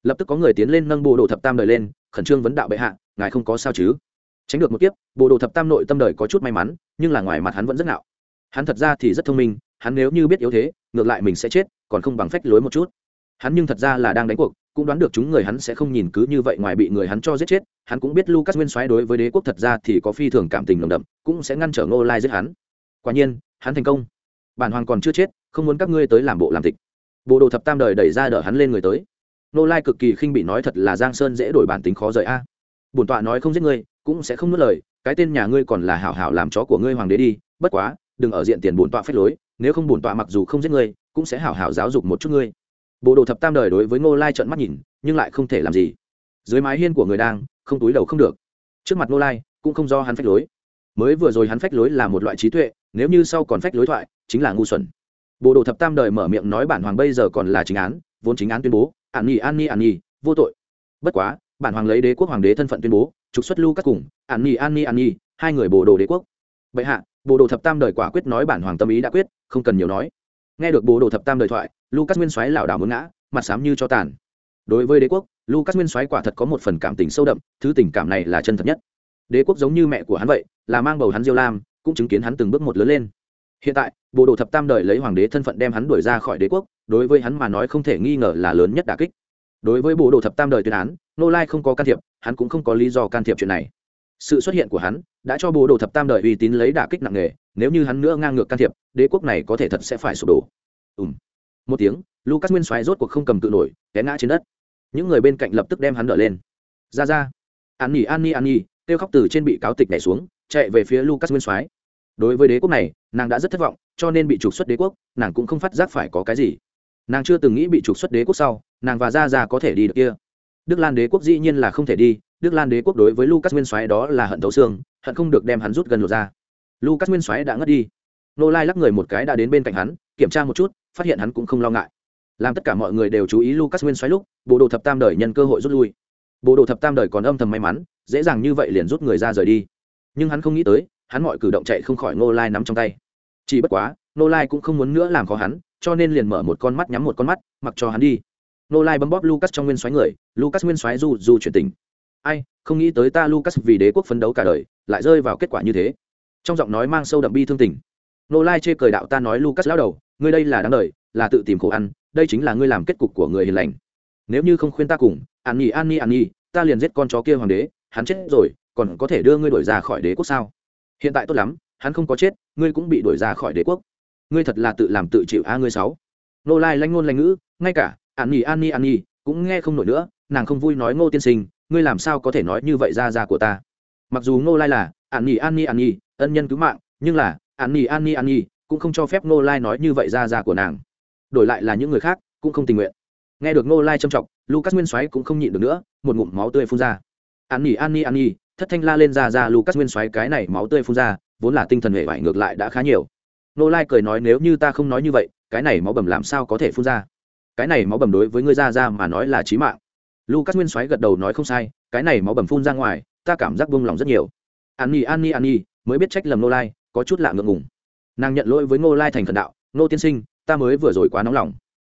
Lập tức có người tiến lên nâng bộ đồ thập tam đời lên khẩn trương vấn đạo bệ hạ ngài không có sao chứ? Tránh được một kiếp bộ đồ thập tam nội tâm đời có chút may mắn nhưng là ngoài mặt hắn vẫn rất ngạo, hắn thật ra thì rất thông minh hắn nếu như biết yếu thế, ngược lại mình sẽ chết, còn không bằng phách lối một chút. Hắn nhưng thật ra là đang đánh cuộc, cũng đoán được chúng người hắn sẽ không nhìn cứ như vậy ngoài bị người hắn cho giết chết, hắn cũng biết lucas nguyên soái đối với đế quốc thật ra thì có phi thường cảm tình nồng đậm, cũng sẽ ngăn trở ngô lai giết hắn. Quả nhiên, hắn thành công. Bản hoàng còn chưa chết, không muốn các ngươi tới làm bộ làm tịch. Bộ đồ thập tam đời đẩy ra đỡ hắn lên người tới. Ngô lai cực kỳ khinh bị nói thật là giang sơn dễ đổi bản tính khó rời a. Bổn tọa nói không giết ngươi, cũng sẽ không nuốt lời, cái tên nhà ngươi còn là hảo hảo làm chó của ngươi hoàng đế đi, bất quá, đừng ở diện tiền bổn tọa phép lối nếu không bổn tọa mặc dù không giết ngươi, cũng sẽ hảo hảo giáo dục một chút ngươi. Bộ đồ thập tam đời đối với ngô lai trợn mắt nhìn, nhưng lại không thể làm gì. Dưới mái hiên của người đang, không túi đầu không được. Trước mặt ngô lai, cũng không do hắn phách lối. Mới vừa rồi hắn phách lối là một loại trí tuệ, nếu như sau còn phách lối thoại, chính là ngu xuẩn. Bộ đồ thập tam đời mở miệng nói bản hoàng bây giờ còn là chính án, vốn chính án tuyên bố, an nhi an nhi an nhi, vô tội. Bất quá, bản hoàng lấy đế quốc hoàng đế thân phận tuyên bố, trục xuất lưu các cùng, an nhi an nhi an nhi, hai người bồ đồ đế quốc. Bệ hạ bộ đồ thập tam đời quả quyết nói bản hoàng tâm ý đã quyết, không cần nhiều nói. Nghe được bộ đồ thập tam đời thoại, lucas nguyên soái lảo đảo muốn ngã, mặt xám như cho tàn. Đối với đế quốc, lucas nguyên soái quả thật có một phần cảm tình sâu đậm, thứ tình cảm này là chân thật nhất. Đế quốc giống như mẹ của hắn vậy, là mang bầu hắn diêu lam, cũng chứng kiến hắn từng bước một lớn lên. Hiện tại bộ đồ thập tam đời lấy hoàng đế thân phận đem hắn đuổi ra khỏi đế quốc, đối với hắn mà nói không thể nghi ngờ là lớn nhất đà kích. Đối với bộ đồ thập tam đời tuyên án, nô lai không có can thiệp, hắn cũng không có lý do can thiệp chuyện này sự xuất hiện của hắn đã cho bồ đồ thập tam đời uy tín lấy đả kích nặng nề, nếu như hắn nữa ngang ngược can thiệp, đế quốc này có thể thật sẽ phải sụp đổ. Ùm. Một tiếng, lucas nguyên xoáy rốt cuộc không cầm cự nổi, té ngã trên đất. Những người bên cạnh lập tức đem hắn đỡ lên. Ra ra. An nhi an nhi, an nỉ kêu khóc từ trên bị cáo tịch nhảy xuống, chạy về phía lucas nguyên soái đối với đế quốc này, nàng đã rất thất vọng, cho nên bị trục xuất đế quốc, nàng cũng không phát giác phải có cái gì. Nàng chưa từng nghĩ bị trục xuất đế quốc sau, nàng và ra ra có thể đi được kia. Đức lan đế quốc dĩ nhiên là không thể đi đức lan đế quốc đối với lucas nguyên soái đó là hận thấu xương, hận không được đem hắn rút gần lột ra. Lucas nguyên soái đã ngất đi. Nô lai lắc người một cái đã đến bên cạnh hắn, kiểm tra một chút, phát hiện hắn cũng không lo ngại. Làm tất cả mọi người đều chú ý lucas nguyên xoáy lúc, bộ đồ thập tam đời nhân cơ hội rút lui. Bộ đồ thập tam đời còn âm thầm may mắn, dễ dàng như vậy liền rút người ra rời đi. Nhưng hắn không nghĩ tới, hắn mọi cử động chạy không khỏi nô lai nắm trong tay. Chỉ bất quá nô lai cũng không muốn nữa làm khó hắn, cho nên liền mở một con mắt nhắm một con mắt, mặc cho hắn đi. Nô lai bấm bóp lucas trong nguyên xoáy người, lucas nguyên xoáy du du chuyển tình ai, không nghĩ tới ta lucas vì đế quốc phấn đấu cả đời, lại rơi vào kết quả như thế. Trong giọng nói mang sâu đậm bi thương tình. Nô lai chê cười đạo, ta nói lucas lão đầu, ngươi đây là đáng đời, là tự tìm khổ ăn, đây chính là ngươi làm kết cục của người hiền lành. Nếu như không khuyên ta cùng, an nhi an nhi an nhi, ta liền giết con chó kia hoàng đế, hắn chết rồi, còn có thể đưa ngươi đuổi ra khỏi đế quốc sao? Hiện tại tốt lắm, hắn không có chết, ngươi cũng bị đuổi ra khỏi đế quốc. Ngươi thật là tự làm tự chịu a ngươi sáu. Nô lai lanh ngôn lanh ngữ, ngay cả, an nhi an nhi an nhi, cũng nghe không nổi nữa, nàng không vui nói ngô tiên sinh ngươi làm sao có thể nói như vậy ra ra của ta? Mặc dù ngô lai là, an nhi an nhi an nhi, ân nhân cứu mạng nhưng là, an nhi an nhi an nhi cũng không cho phép ngô lai nói như vậy ra ra của nàng. Đổi lại là những người khác, cũng không tình nguyện. Nghe được ngô lai châm trọng lucas nguyên soái cũng không nhịn được nữa, một ngụm máu tươi phun ra. An nhi an nhi an nhi thất thanh la lên ra ra lucas nguyên soái, cái này máu tươi phun ra, vốn là tinh thần hệ vải ngược lại đã khá nhiều. Ngô lai cười nói, nếu như ta không nói như vậy, cái này máu bầm làm sao có thể phun ra? Cái này máu bầm đối với ngươi ra ra mà nói là chí mạng lucas nguyên soái gật đầu nói không sai, cái này máu bầm phun ra ngoài, ta cảm giác buông lòng rất nhiều. An nhi an nhi an nhi, mới biết trách lầm ngô lai, có chút lạ ngượng ngùng. Nàng nhận lỗi với ngô lai thành thần đạo, ngô tiên sinh, ta mới vừa rồi quá nóng lòng.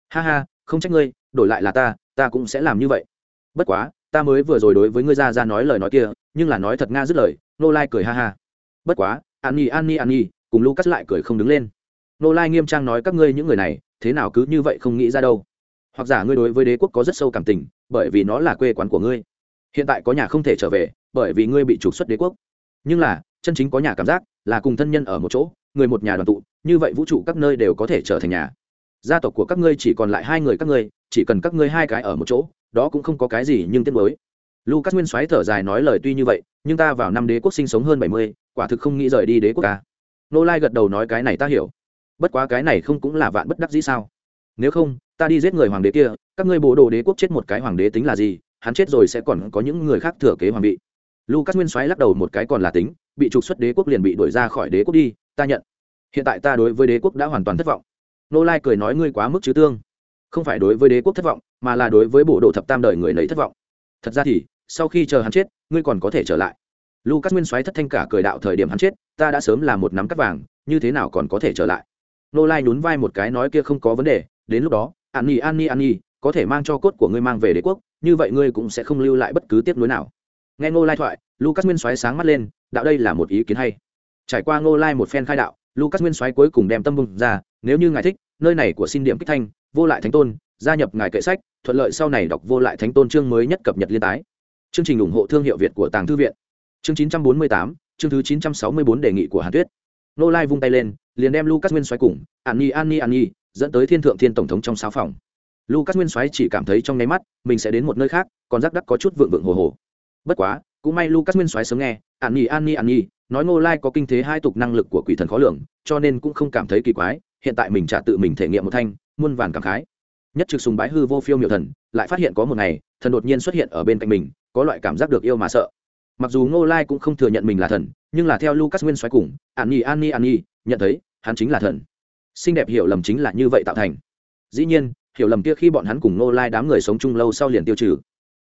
Ha ha, không trách ngươi, đổi lại là ta ta cũng sẽ làm như vậy. Bất quá, ta mới vừa rồi đối với ngươi ra ra nói lời nói kia, nhưng là nói thật nga dứt lời nô lai cười ha ha. Bất quá, an nhi an nhi an nhi, cùng lucas lại cười không đứng lên. Nô lai nghiêm trang nói các ngươi những người này, thế nào cứ như vậy không nghĩ ra đâu. Hoặc giả ngươi đối với đế quốc có rất sâu cảm tình bởi vì nó là quê quán của ngươi. Hiện tại có nhà không thể trở về, bởi vì ngươi bị trục xuất đế quốc. Nhưng là, chân chính có nhà cảm giác là cùng thân nhân ở một chỗ, người một nhà đoàn tụ, như vậy vũ trụ các nơi đều có thể trở thành nhà. Gia tộc của các ngươi chỉ còn lại hai người các ngươi, chỉ cần các ngươi hai cái ở một chỗ, đó cũng không có cái gì nhưng tiếc mới lucas nguyên soái thở dài nói lời tuy như vậy, nhưng ta vào năm đế quốc sinh sống hơn bảy mươi, quả thực không nghĩ rời đi đế quốc ca nô lai gật đầu nói cái này ta hiểu. Bất quá cái này không cũng là vạn bất đắc dĩ sao? Nếu không ta đi giết người hoàng đế kia, các ngươi bố đồ đế quốc chết một cái hoàng đế tính là gì, hắn chết rồi sẽ còn có những người khác thừa kế hoàng vị. Lucas nguyên soái lắc đầu một cái còn là tính, bị trục xuất đế quốc liền bị đuổi ra khỏi đế quốc đi, ta nhận. Hiện tại ta đối với đế quốc đã hoàn toàn thất vọng. Nô lai cười nói ngươi quá mức chứ tương. Không phải đối với đế quốc thất vọng, mà là đối với bộ đồ thập tam đời người lấy thất vọng. Thật ra thì, sau khi chờ hắn chết, ngươi còn có thể trở lại. Lucas nguyên soái thất thanh cả cười đạo thời điểm hắn chết, ta đã sớm là một nắm cắt vàng, như thế nào còn có thể trở lại? Nô lai nhún vai một cái nói kia không có vấn đề, đến lúc đó an nhi an nhi an nhi có thể mang cho cốt của ngươi mang về đế quốc như vậy ngươi cũng sẽ không lưu lại bất cứ tiếp nối nào. Nghe ngô lai thoại lucas nguyên soái sáng mắt lên đạo đây là một ý kiến hay. Trải qua ngô lai một phen khai đạo lucas nguyên soái cuối cùng đem tâm bung ra nếu như ngài thích nơi này của xin điểm kích thanh vô lại thánh tôn gia nhập ngài kệ sách thuận lợi sau này đọc vô lại thánh tôn chương mới nhất cập nhật liên tái. Chương trình ủng hộ thương hiệu việt của tàng thư viện. Chương 948, chương thứ 964 đề nghị của hàn tuyết. Nô lai vung tay lên liền đem lucas nguyên xoáy cùng an nhi an nhi an nhi dẫn tới thiên thượng thiên tổng thống trong sáu phòng. Lucas nguyên xoáy chỉ cảm thấy trong nháy mắt, mình sẽ đến một nơi khác, còn rắc đắc có chút vượng vượng hồ hồ. Bất quá, cũng may lucas nguyên xoáy sớm nghe, an nhi an nhi an nhi, nói ngô lai có kinh thế hai tục năng lực của quỷ thần khó lường, cho nên cũng không cảm thấy kỳ quái, hiện tại mình trả tự mình thể nghiệm một thanh, muôn vàn cảm khái. Nhất trực sùng bái hư vô phiêu miểu thần, lại phát hiện có một ngày, thần đột nhiên xuất hiện ở bên cạnh mình, có loại cảm giác được yêu mà sợ. Mặc dù ngô lai cũng không thừa nhận mình là thần, nhưng là theo lucas nguyên xoáy cùng, an nhi an nhi an nhi nhận thấy, hắn chính là thần xinh đẹp hiểu lầm chính là như vậy tạo thành. Dĩ nhiên, hiểu lầm kia khi bọn hắn cùng nô lai đám người sống chung lâu sau liền tiêu trừ.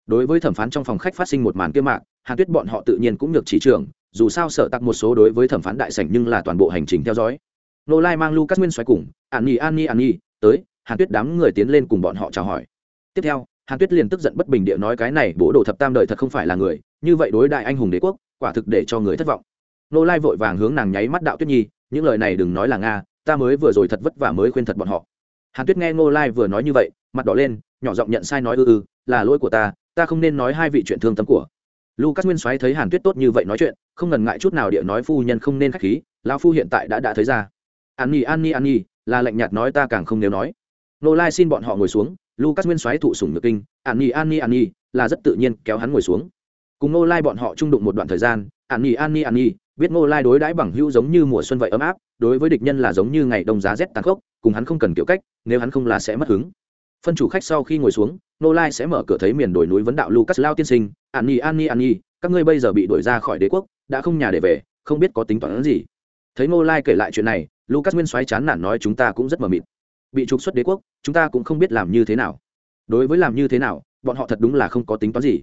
Đối với thẩm phán trong phòng khách phát sinh một màn kia mạng hàn tuyết bọn họ tự nhiên cũng được chỉ trưởng dù sao sợ tặc một số đối với thẩm phán đại sảnh nhưng là toàn bộ hành trình theo dõi. Nô lai mang lucas nguyên xoáy cùng, an nhi an nhi an nhi, tới. Hàn tuyết đám người tiến lên cùng bọn họ chào hỏi. Tiếp theo, hàn tuyết liền tức giận bất bình địa nói cái này, bố đồ thập tam đời thật không phải là người, như vậy đối đại anh hùng đế quốc, quả thực để cho người thất vọng. Nô lai vội vàng hướng nàng nháy mắt đạo tuyết nhi, những lời này đừng nói là nga ta mới vừa rồi thật vất vả mới khuyên thật bọn họ. Hàn tuyết nghe Ngô lai vừa nói như vậy, mặt đỏ lên, nhỏ giọng nhận sai nói ư ư, là lỗi của ta ta không nên nói hai vị chuyện thương tâm của. Lucas nguyên soái thấy hàn tuyết tốt như vậy nói chuyện, không ngần ngại chút nào địa nói phu nhân không nên khách khí, lão phu hiện tại đã đã thấy ra. An nhi an nhi an nhi, là lạnh nhạt nói ta càng không nếu nói. Nô lai xin bọn họ ngồi xuống, lucas nguyên soái thụ sủng ngực kinh, an nhi an nhi an nhi, là rất tự nhiên kéo hắn ngồi xuống. Cùng nô lai bọn họ trung đụng một đoạn thời gian, an nhi an nhi an nhi, biết nô lai đối đãi bằng hữu giống như mùa xuân vậy ấm áp đối với địch nhân là giống như ngày đông giá rét tàn khốc, cùng hắn không cần kiểu cách, nếu hắn không là sẽ mất hứng. Phân chủ khách sau khi ngồi xuống, nô lai sẽ mở cửa thấy miền đồi núi vấn đạo lucas lao tiên sinh, an nhi an nhi an nhi, các ngươi bây giờ bị đuổi ra khỏi đế quốc, đã không nhà để về, không biết có tính toán gì. Thấy nô lai kể lại chuyện này, lucas nguyên soái chán nản nói, chúng ta cũng rất mờ mịt. Bị trục xuất đế quốc, chúng ta cũng không biết làm như thế nào. Đối với làm như thế nào, bọn họ thật đúng là không có tính toán gì.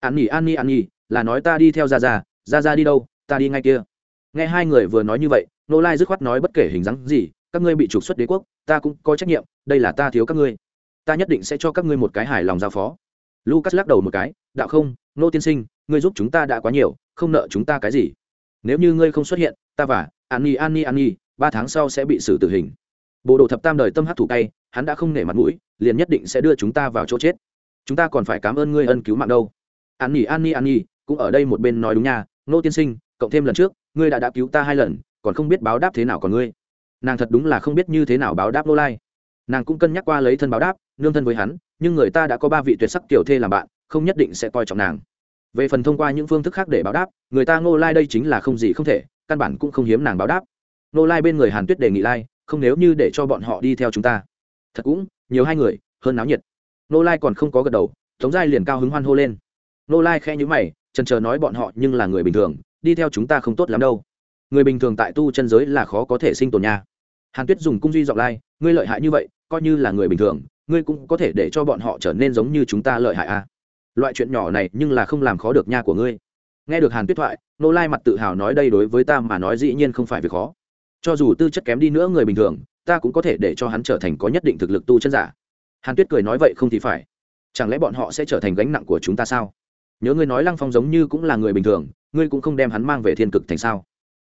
An nhi an nhi an nhi, là nói ta đi theo ra ra ra ra đi đâu, ta đi ngay kia. Nghe hai người vừa nói như vậy nô lai dứt khoát nói bất kể hình dáng gì, các ngươi bị trục xuất đế quốc, ta cũng có trách nhiệm, đây là ta thiếu các ngươi. Ta nhất định sẽ cho các ngươi một cái hài lòng giao phó. Lucas lắc đầu một cái, đạo không nô tiên sinh, ngươi giúp chúng ta đã quá nhiều, không nợ chúng ta cái gì. Nếu như ngươi không xuất hiện, ta và an nhi an nhi an nhi ba tháng sau sẽ bị xử tử hình. Bộ đồ thập tam đời tâm hát thủ tay hắn đã không nể mặt mũi, liền nhất định sẽ đưa chúng ta vào chỗ chết. Chúng ta còn phải cảm ơn ngươi ân cứu mạng đâu. An nhi an nhi an nhi cũng ở đây một bên nói đúng nha. Nô tiên sinh, cộng thêm lần trước, ngươi đã đã cứu ta hai lần còn không biết báo đáp thế nào còn ngươi. Nàng thật đúng là không biết như thế nào báo đáp nô lai. Nàng cũng cân nhắc qua lấy thân báo đáp, nương thân với hắn, nhưng người ta đã có ba vị tuyệt sắc tiểu thê làm bạn, không nhất định sẽ coi trọng nàng. Về phần thông qua những phương thức khác để báo đáp, người ta ngô lai đây chính là không gì không thể, căn bản cũng không hiếm nàng báo đáp. Ngô lai bên người hàn tuyết đề nghị lai, không nếu như để cho bọn họ đi theo chúng ta. Thật cũng, nhiều hai người, hơn náo nhiệt. Ngô lai còn không có gật đầu, tống giai liền cao hứng hoan hô lên. Ngô lai khẽ nhữ mày trần chờ nói bọn họ nhưng là người bình thường, đi theo chúng ta không tốt lắm đâu người bình thường tại tu chân giới là khó có thể sinh tồn nha. Hàn tuyết dùng cung duy giọng lai, ngươi lợi hại như vậy, coi như là người bình thường, ngươi cũng có thể để cho bọn họ trở nên giống như chúng ta lợi hại à. Loại chuyện nhỏ này nhưng là không làm khó được nha của ngươi. Nghe được hàn tuyết thoại, nô lai mặt tự hào nói đây đối với ta mà nói dĩ nhiên không phải việc khó. Cho dù tư chất kém đi nữa người bình thường, ta cũng có thể để cho hắn trở thành có nhất định thực lực tu chân giả. Hàn tuyết cười nói vậy không thì phải. Chẳng lẽ bọn họ sẽ trở thành gánh nặng của chúng ta sao? Nhớ ngươi nói lăng phong giống như cũng là người bình thường, ngươi cũng không đem hắn mang về thiên cực thành sao?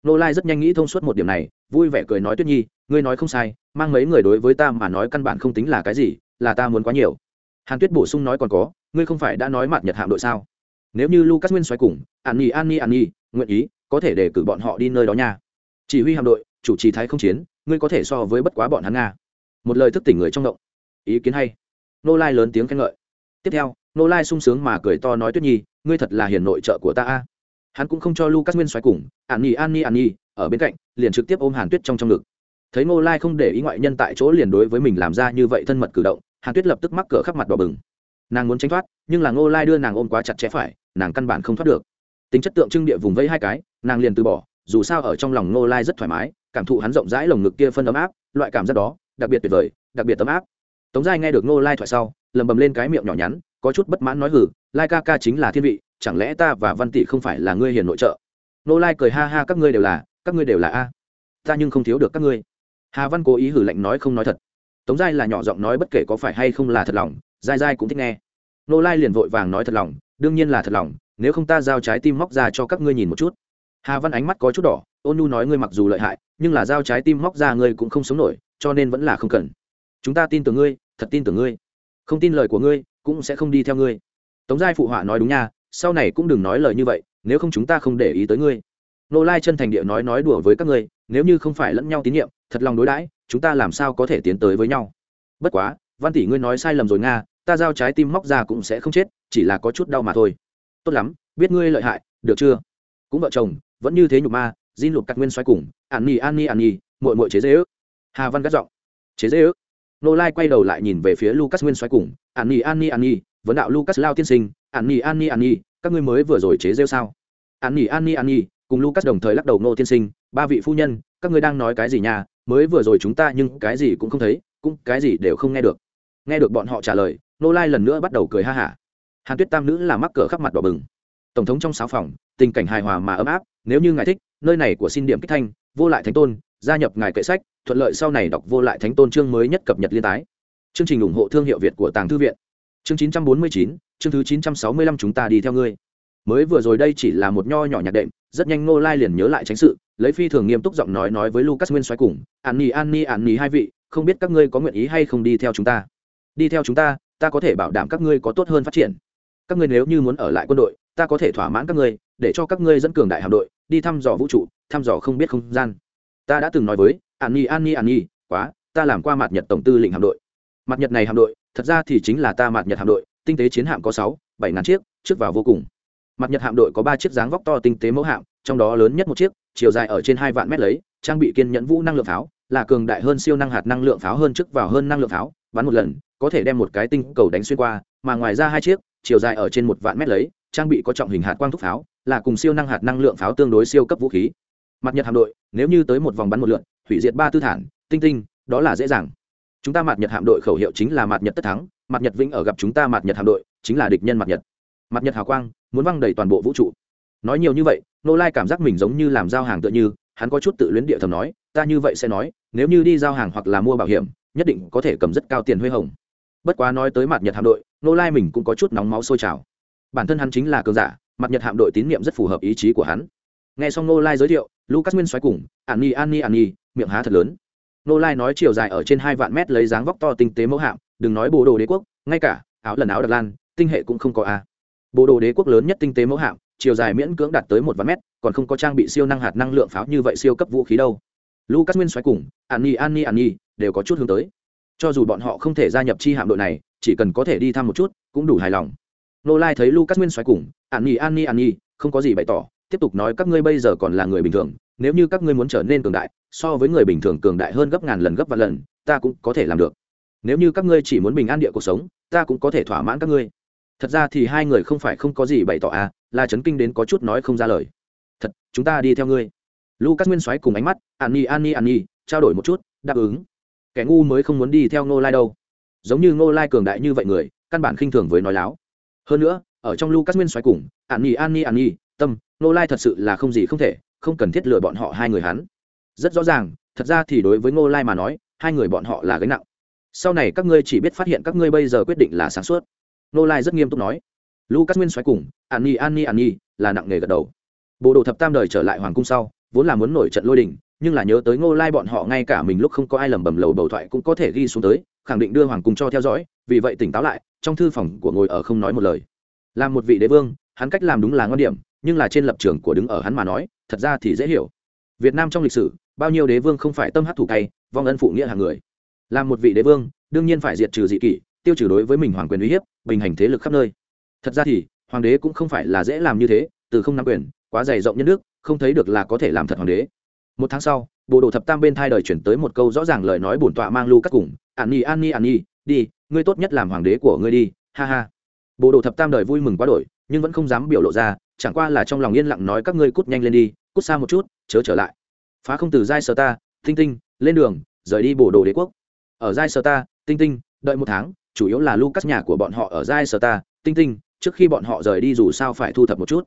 Nô lai rất nhanh nghĩ thông suốt một điểm này, vui vẻ cười nói tuyết nhi, ngươi nói không sai, mang mấy người đối với ta mà nói căn bản không tính là cái gì, là ta muốn quá nhiều. Hàn tuyết bổ sung nói còn có, ngươi không phải đã nói mặt nhật hạm đội sao? Nếu như lucas nguyên xoáy cùng, an nhi an nhi an nhi, nguyện ý, có thể để cử bọn họ đi nơi đó nha. Chỉ huy hạm đội, chủ trì thái không chiến, ngươi có thể so với bất quá bọn hắn nga. Một lời thức tỉnh người trong động. Ý kiến hay. Nô lai lớn tiếng khen ngợi. Tiếp theo, nô lai sung sướng mà cười to nói tuyết nhi, ngươi thật là hiền nội trợ của ta a hắn cũng không cho lucas nguyên xoáy cùng, an nhi an nhi an nhi, ở bên cạnh, liền trực tiếp ôm hàn tuyết trong trong ngực. Thấy Ngô lai không để ý ngoại nhân tại chỗ liền đối với mình làm ra như vậy thân mật cử động, hàn tuyết lập tức mắc cỡ khắp mặt đỏ bừng. Nàng muốn tránh thoát, nhưng là ngô lai đưa nàng ôm quá chặt chẽ phải, nàng căn bản không thoát được. Tính chất tượng trưng địa vùng vây hai cái, nàng liền từ bỏ, dù sao ở trong lòng ngô lai rất thoải mái, cảm thụ hắn rộng rãi lồng ngực kia phân ấm áp, loại cảm giác đó, đặc biệt tuyệt vời, đặc biệt ấm áp. Tống giai nghe được ngô lai thoại sau lầm bầm lên cái miệng nhỏ nhắn, có chút bất mãn nói hử lai ca ca chính là thiên vị chẳng lẽ ta và văn tỷ không phải là ngươi hiền nội trợ? Nô lai cười ha ha, các ngươi đều là, các ngươi đều là a. Ta nhưng không thiếu được các ngươi. Hà văn cố ý hử lạnh nói không nói thật. Tống giai là nhỏ giọng nói bất kể có phải hay không là thật lòng, giai giai cũng thích nghe. Nô lai liền vội vàng nói thật lòng, đương nhiên là thật lòng, nếu không ta giao trái tim móc ra cho các ngươi nhìn một chút. Hà văn ánh mắt có chút đỏ, ôn nhu nói ngươi mặc dù lợi hại, nhưng là giao trái tim móc ra ngươi cũng không sống nổi, cho nên vẫn là không cần. Chúng ta tin tưởng ngươi, thật tin tưởng ngươi. Không tin lời của ngươi, cũng sẽ không đi theo ngươi. Tống giai phụ họa nói đúng nha sau này cũng đừng nói lời như vậy, nếu không chúng ta không để ý tới ngươi. Nô lai chân thành địa nói nói đùa với các ngươi, nếu như không phải lẫn nhau tín nhiệm, thật lòng đối đãi, chúng ta làm sao có thể tiến tới với nhau? Bất quá, văn tỷ ngươi nói sai lầm rồi nga, ta giao trái tim móc ra cũng sẽ không chết, chỉ là có chút đau mà thôi. Tốt lắm, biết ngươi lợi hại, được chưa? Cũng vợ chồng, vẫn như thế nhục ma, Jin lục cắt nguyên xoay cùng, an nhi an nhi an nhi mội mội chế dễ ước. Hà văn gắt giọng, chế dễ ước. Nô lai quay đầu lại nhìn về phía lucas nguyên xoay cùng, an nhi an nhi an nhi, vấn đạo lucas lao tiên sinh, an nhi an nhi an nhi các ngươi mới vừa rồi chế rêu sao? An nỉ an nỉ an nỉ cùng lucas đồng thời lắc đầu nô tiên sinh ba vị phu nhân các ngươi đang nói cái gì nhà mới vừa rồi chúng ta nhưng cái gì cũng không thấy cũng cái gì đều không nghe được. Nghe được bọn họ trả lời nô lai lần nữa bắt đầu cười ha hả. Hàn tuyết tam nữ là mắc cỡ khắp mặt đỏ bừng. Tổng thống trong sáu phòng tình cảnh hài hòa mà ấm áp nếu như ngài thích nơi này của xin điểm kích thanh vô lại thánh tôn gia nhập ngài kệ sách thuận lợi sau này đọc vô lại thánh tôn chương mới nhất cập nhật liên tái. Chương trình ủng hộ thương hiệu việt của tàng thư viện. Chương 949, chương thứ 965 chúng ta đi theo ngươi. Mới vừa rồi đây chỉ là một nho nhỏ nhạc đệm, rất nhanh ngô lai liền nhớ lại tránh sự, lấy phi thường nghiêm túc giọng nói nói với lucas nguyên xoáy cùng, an nhi an nhi an nhi hai vị, không biết các ngươi có nguyện ý hay không đi theo chúng ta? Đi theo chúng ta ta có thể bảo đảm các ngươi có tốt hơn phát triển. Các ngươi nếu như muốn ở lại quân đội, ta có thể thỏa mãn các ngươi, để cho các ngươi dẫn cường đại hạm đội, đi thăm dò vũ trụ, thăm dò không biết không gian. Ta đã từng nói với, an nhi an nhi an nhi quá, ta làm qua mặt nhật tổng tư lệnh hạm đội. Mặt nhật này hạm đội, thật ra thì chính là ta mặt nhật hạm đội tinh tế chiến hạm có sáu, bảy ngàn chiếc, trước vào vô cùng. Mặt nhật hạm đội có ba chiếc dáng vóc to tinh tế mẫu hạm, trong đó lớn nhất một chiếc, chiều dài ở trên hai vạn mét lấy, trang bị kiên nhẫn vũ năng lượng pháo, là cường đại hơn siêu năng hạt năng lượng pháo hơn trước vào hơn năng lượng pháo, bắn một lần, có thể đem một cái tinh cầu đánh xuyên qua, mà ngoài ra hai chiếc, chiều dài ở trên một vạn mét lấy, trang bị có trọng hình hạt quang thúc pháo, là cùng siêu năng hạt năng lượng pháo tương đối siêu cấp vũ khí. Mặt nhật hạm đội, nếu như tới một vòng bắn một lượn, hủy diệt ba tư thản, tinh tinh, đó là dễ dàng. Chúng ta mặt nhật hạm đội khẩu hiệu chính là mặt nhật tất thắng mặt nhật vĩnh ở gặp chúng ta mặt nhật hạm đội, chính là địch nhân mặt nhật. Mặt nhật hào quang, muốn văng đầy toàn bộ vũ trụ. Nói nhiều như vậy nô lai cảm giác mình giống như làm giao hàng tựa như, hắn có chút tự luyến địa thầm nói, ta như vậy sẽ nói, nếu như đi giao hàng hoặc là mua bảo hiểm, nhất định có thể cầm rất cao tiền huê hồng. Bất quá nói tới mặt nhật hạm đội nô lai mình cũng có chút nóng máu sôi trào. Bản thân hắn chính là cường giả mặt nhật hạm đội tín nhiệm rất phù hợp ý chí của hắn. Nghe xong nô lai giới thiệu, lucas nguyên xoáy cùng an ni an ni an ni miệng há thật lớn. Nô lai nói chiều dài ở trên hai vạn mét lấy dáng vóc to tinh tế mẫu hạm đừng nói bồ đồ đế quốc, ngay cả áo lần áo đặc lan, tinh hệ cũng không có a. Bộ đồ đế quốc lớn nhất tinh tế mẫu hạm, chiều dài miễn cưỡng đạt tới một vạn mét, còn không có trang bị siêu năng hạt năng lượng pháo như vậy siêu cấp vũ khí đâu. Lucas nguyên xoáy cùng an nhi an nhi an nhi đều có chút hướng tới. Cho dù bọn họ không thể gia nhập chi hạm đội này, chỉ cần có thể đi thăm một chút, cũng đủ hài lòng. Nô lai thấy lucas nguyên xoáy cùng an nhi an nhi an nhi không có gì bày tỏ, tiếp tục nói các ngươi bây giờ còn là người bình thường, nếu như các ngươi muốn trở nên cường đại, so với người bình thường cường đại hơn gấp ngàn lần gấp vạn lần, ta cũng có thể làm được nếu như các ngươi chỉ muốn bình an địa cuộc sống, ta cũng có thể thỏa mãn các ngươi. Thật ra thì hai người không phải không có gì bày tỏ à là chấn kinh đến có chút nói không ra lời. Thật, chúng ta đi theo ngươi. Lucas nguyên xoáy cùng ánh mắt, an ni an ni an ni trao đổi một chút, đáp ứng. Kẻ ngu mới không muốn đi theo ngô lai đâu. Giống như ngô lai cường đại như vậy người, căn bản khinh thường với nói láo. Hơn nữa, ở trong lucas nguyên xoáy cùng, an ni an ni an ni tâm, ngô lai thật sự là không gì không thể, không cần thiết lừa bọn họ hai người hắn. Rất rõ ràng, thật ra thì đối với ngô lai mà nói, hai người bọn họ là gánh nặng sau này các ngươi chỉ biết phát hiện các ngươi bây giờ quyết định là sáng suốt. Nô lai rất nghiêm túc nói. Lucas nguyên xoáy cùng an nhi an nhi an nhi là nặng nghề gật đầu. Bộ đồ thập tam đời trở lại hoàng cung sau, vốn là muốn nổi trận lôi đình, nhưng là nhớ tới ngô lai bọn họ ngay cả mình lúc không có ai lầm bầm lầu bầu thoại cũng có thể ghi xuống tới, khẳng định đưa hoàng cung cho theo dõi, vì vậy tỉnh táo lại, trong thư phòng của ngồi ở không nói một lời. Là một vị đế vương, hắn cách làm đúng là ngon điểm, nhưng là trên lập trường của đứng ở hắn mà nói, thật ra thì dễ hiểu. Việt nam trong lịch sử, bao nhiêu đế vương không phải tâm hát thủ cay, vong ân phụ nghĩa hàng người làm một vị đế vương, đương nhiên phải diệt trừ dị kỷ, tiêu trừ đối với mình hoàng quyền uy hiếp, bình hành thế lực khắp nơi. Thật ra thì, hoàng đế cũng không phải là dễ làm như thế, từ không nắm quyền, quá dày rộng nhân nước không thấy được là có thể làm thật hoàng đế. Một tháng sau, bộ đồ thập tam bên thai đời chuyển tới một câu rõ ràng lời nói bổn tọa mang lưu cắt cùng, an nhi an nhi an nhi, đi, ngươi tốt nhất làm hoàng đế của ngươi đi, ha ha. Bộ đồ thập tam đời vui mừng quá đổi, nhưng vẫn không dám biểu lộ ra, chẳng qua là trong lòng yên lặng nói các ngươi cút nhanh lên đi, cút xa một chút, chớ trở lại. Phá không từ giai sơ ta, tinh tinh, lên đường, rời đi bộ đồ đế quốc ở giai sơ ta, tinh tinh, đợi một tháng, chủ yếu là lucas nhà của bọn họ ở giai sơ ta, tinh tinh, trước khi bọn họ rời đi dù sao phải thu thập một chút.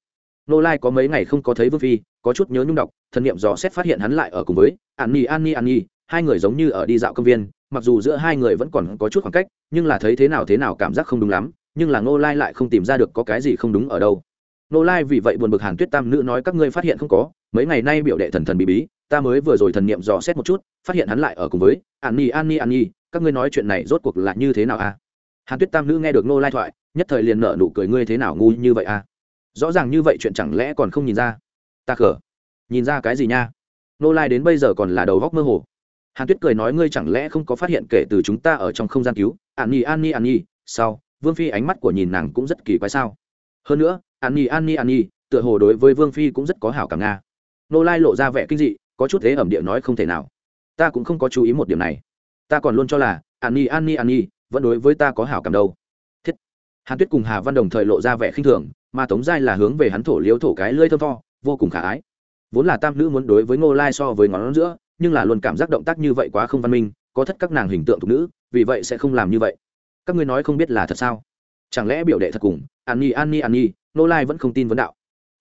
Nô lai có mấy ngày không có thấy vương phi, có chút nhớ nhung đọc thân nhiệm dò xét phát hiện hắn lại ở cùng với an nhi an nhi an nhi, hai người giống như ở đi dạo công viên, mặc dù giữa hai người vẫn còn có chút khoảng cách, nhưng là thấy thế nào thế nào cảm giác không đúng lắm, nhưng là nô lai lại không tìm ra được có cái gì không đúng ở đâu. Nô lai vì vậy buồn bực hàn tuyết tam nữ nói các ngươi phát hiện không có, mấy ngày nay biểu đệ thần thần bí bí ta mới vừa rồi thần niệm dò xét một chút, phát hiện hắn lại ở cùng với an ni an ni an ni các ngươi nói chuyện này rốt cuộc là như thế nào à? Hàn tuyết tam nữ nghe được nô lai thoại, nhất thời liền nở nụ cười, ngươi thế nào ngu như vậy à? Rõ ràng như vậy chuyện chẳng lẽ còn không nhìn ra? Ta khở. Nhìn ra cái gì nha? Nô lai đến bây giờ còn là đầu góc mơ hồ. Hàn tuyết cười nói, ngươi chẳng lẽ không có phát hiện kể từ chúng ta ở trong không gian cứu? An ni an ni an ni sau vương phi ánh mắt của nhìn nàng cũng rất kỳ quái sao? Hơn nữa an ni an ni an ni tựa hồ đối với vương phi cũng rất có hảo cảm nga. Nô lai lộ ra vẻ kinh dị có chút thế ẩm địa nói không thể nào. Ta cũng không có chú ý một điểm này. Ta còn luôn cho là an ni an ni an ni vẫn đối với ta có hảo cảm đâu. Thiết. Hàn tuyết cùng hà văn đồng thời lộ ra vẻ khinh thường mà tống giai là hướng về hắn thổ liếu thổ cái lưỡi thơm to, vô cùng khả ái. Vốn là tam nữ muốn đối với ngô lai so với ngón giữa nhưng là luôn cảm giác động tác như vậy quá không văn minh có thất các nàng hình tượng thục nữ vì vậy sẽ không làm như vậy. Các ngươi nói không biết là thật sao? Chẳng lẽ biểu đệ thật cùng an nhi an nhi an nhi Ngô lai vẫn không tin vấn đạo.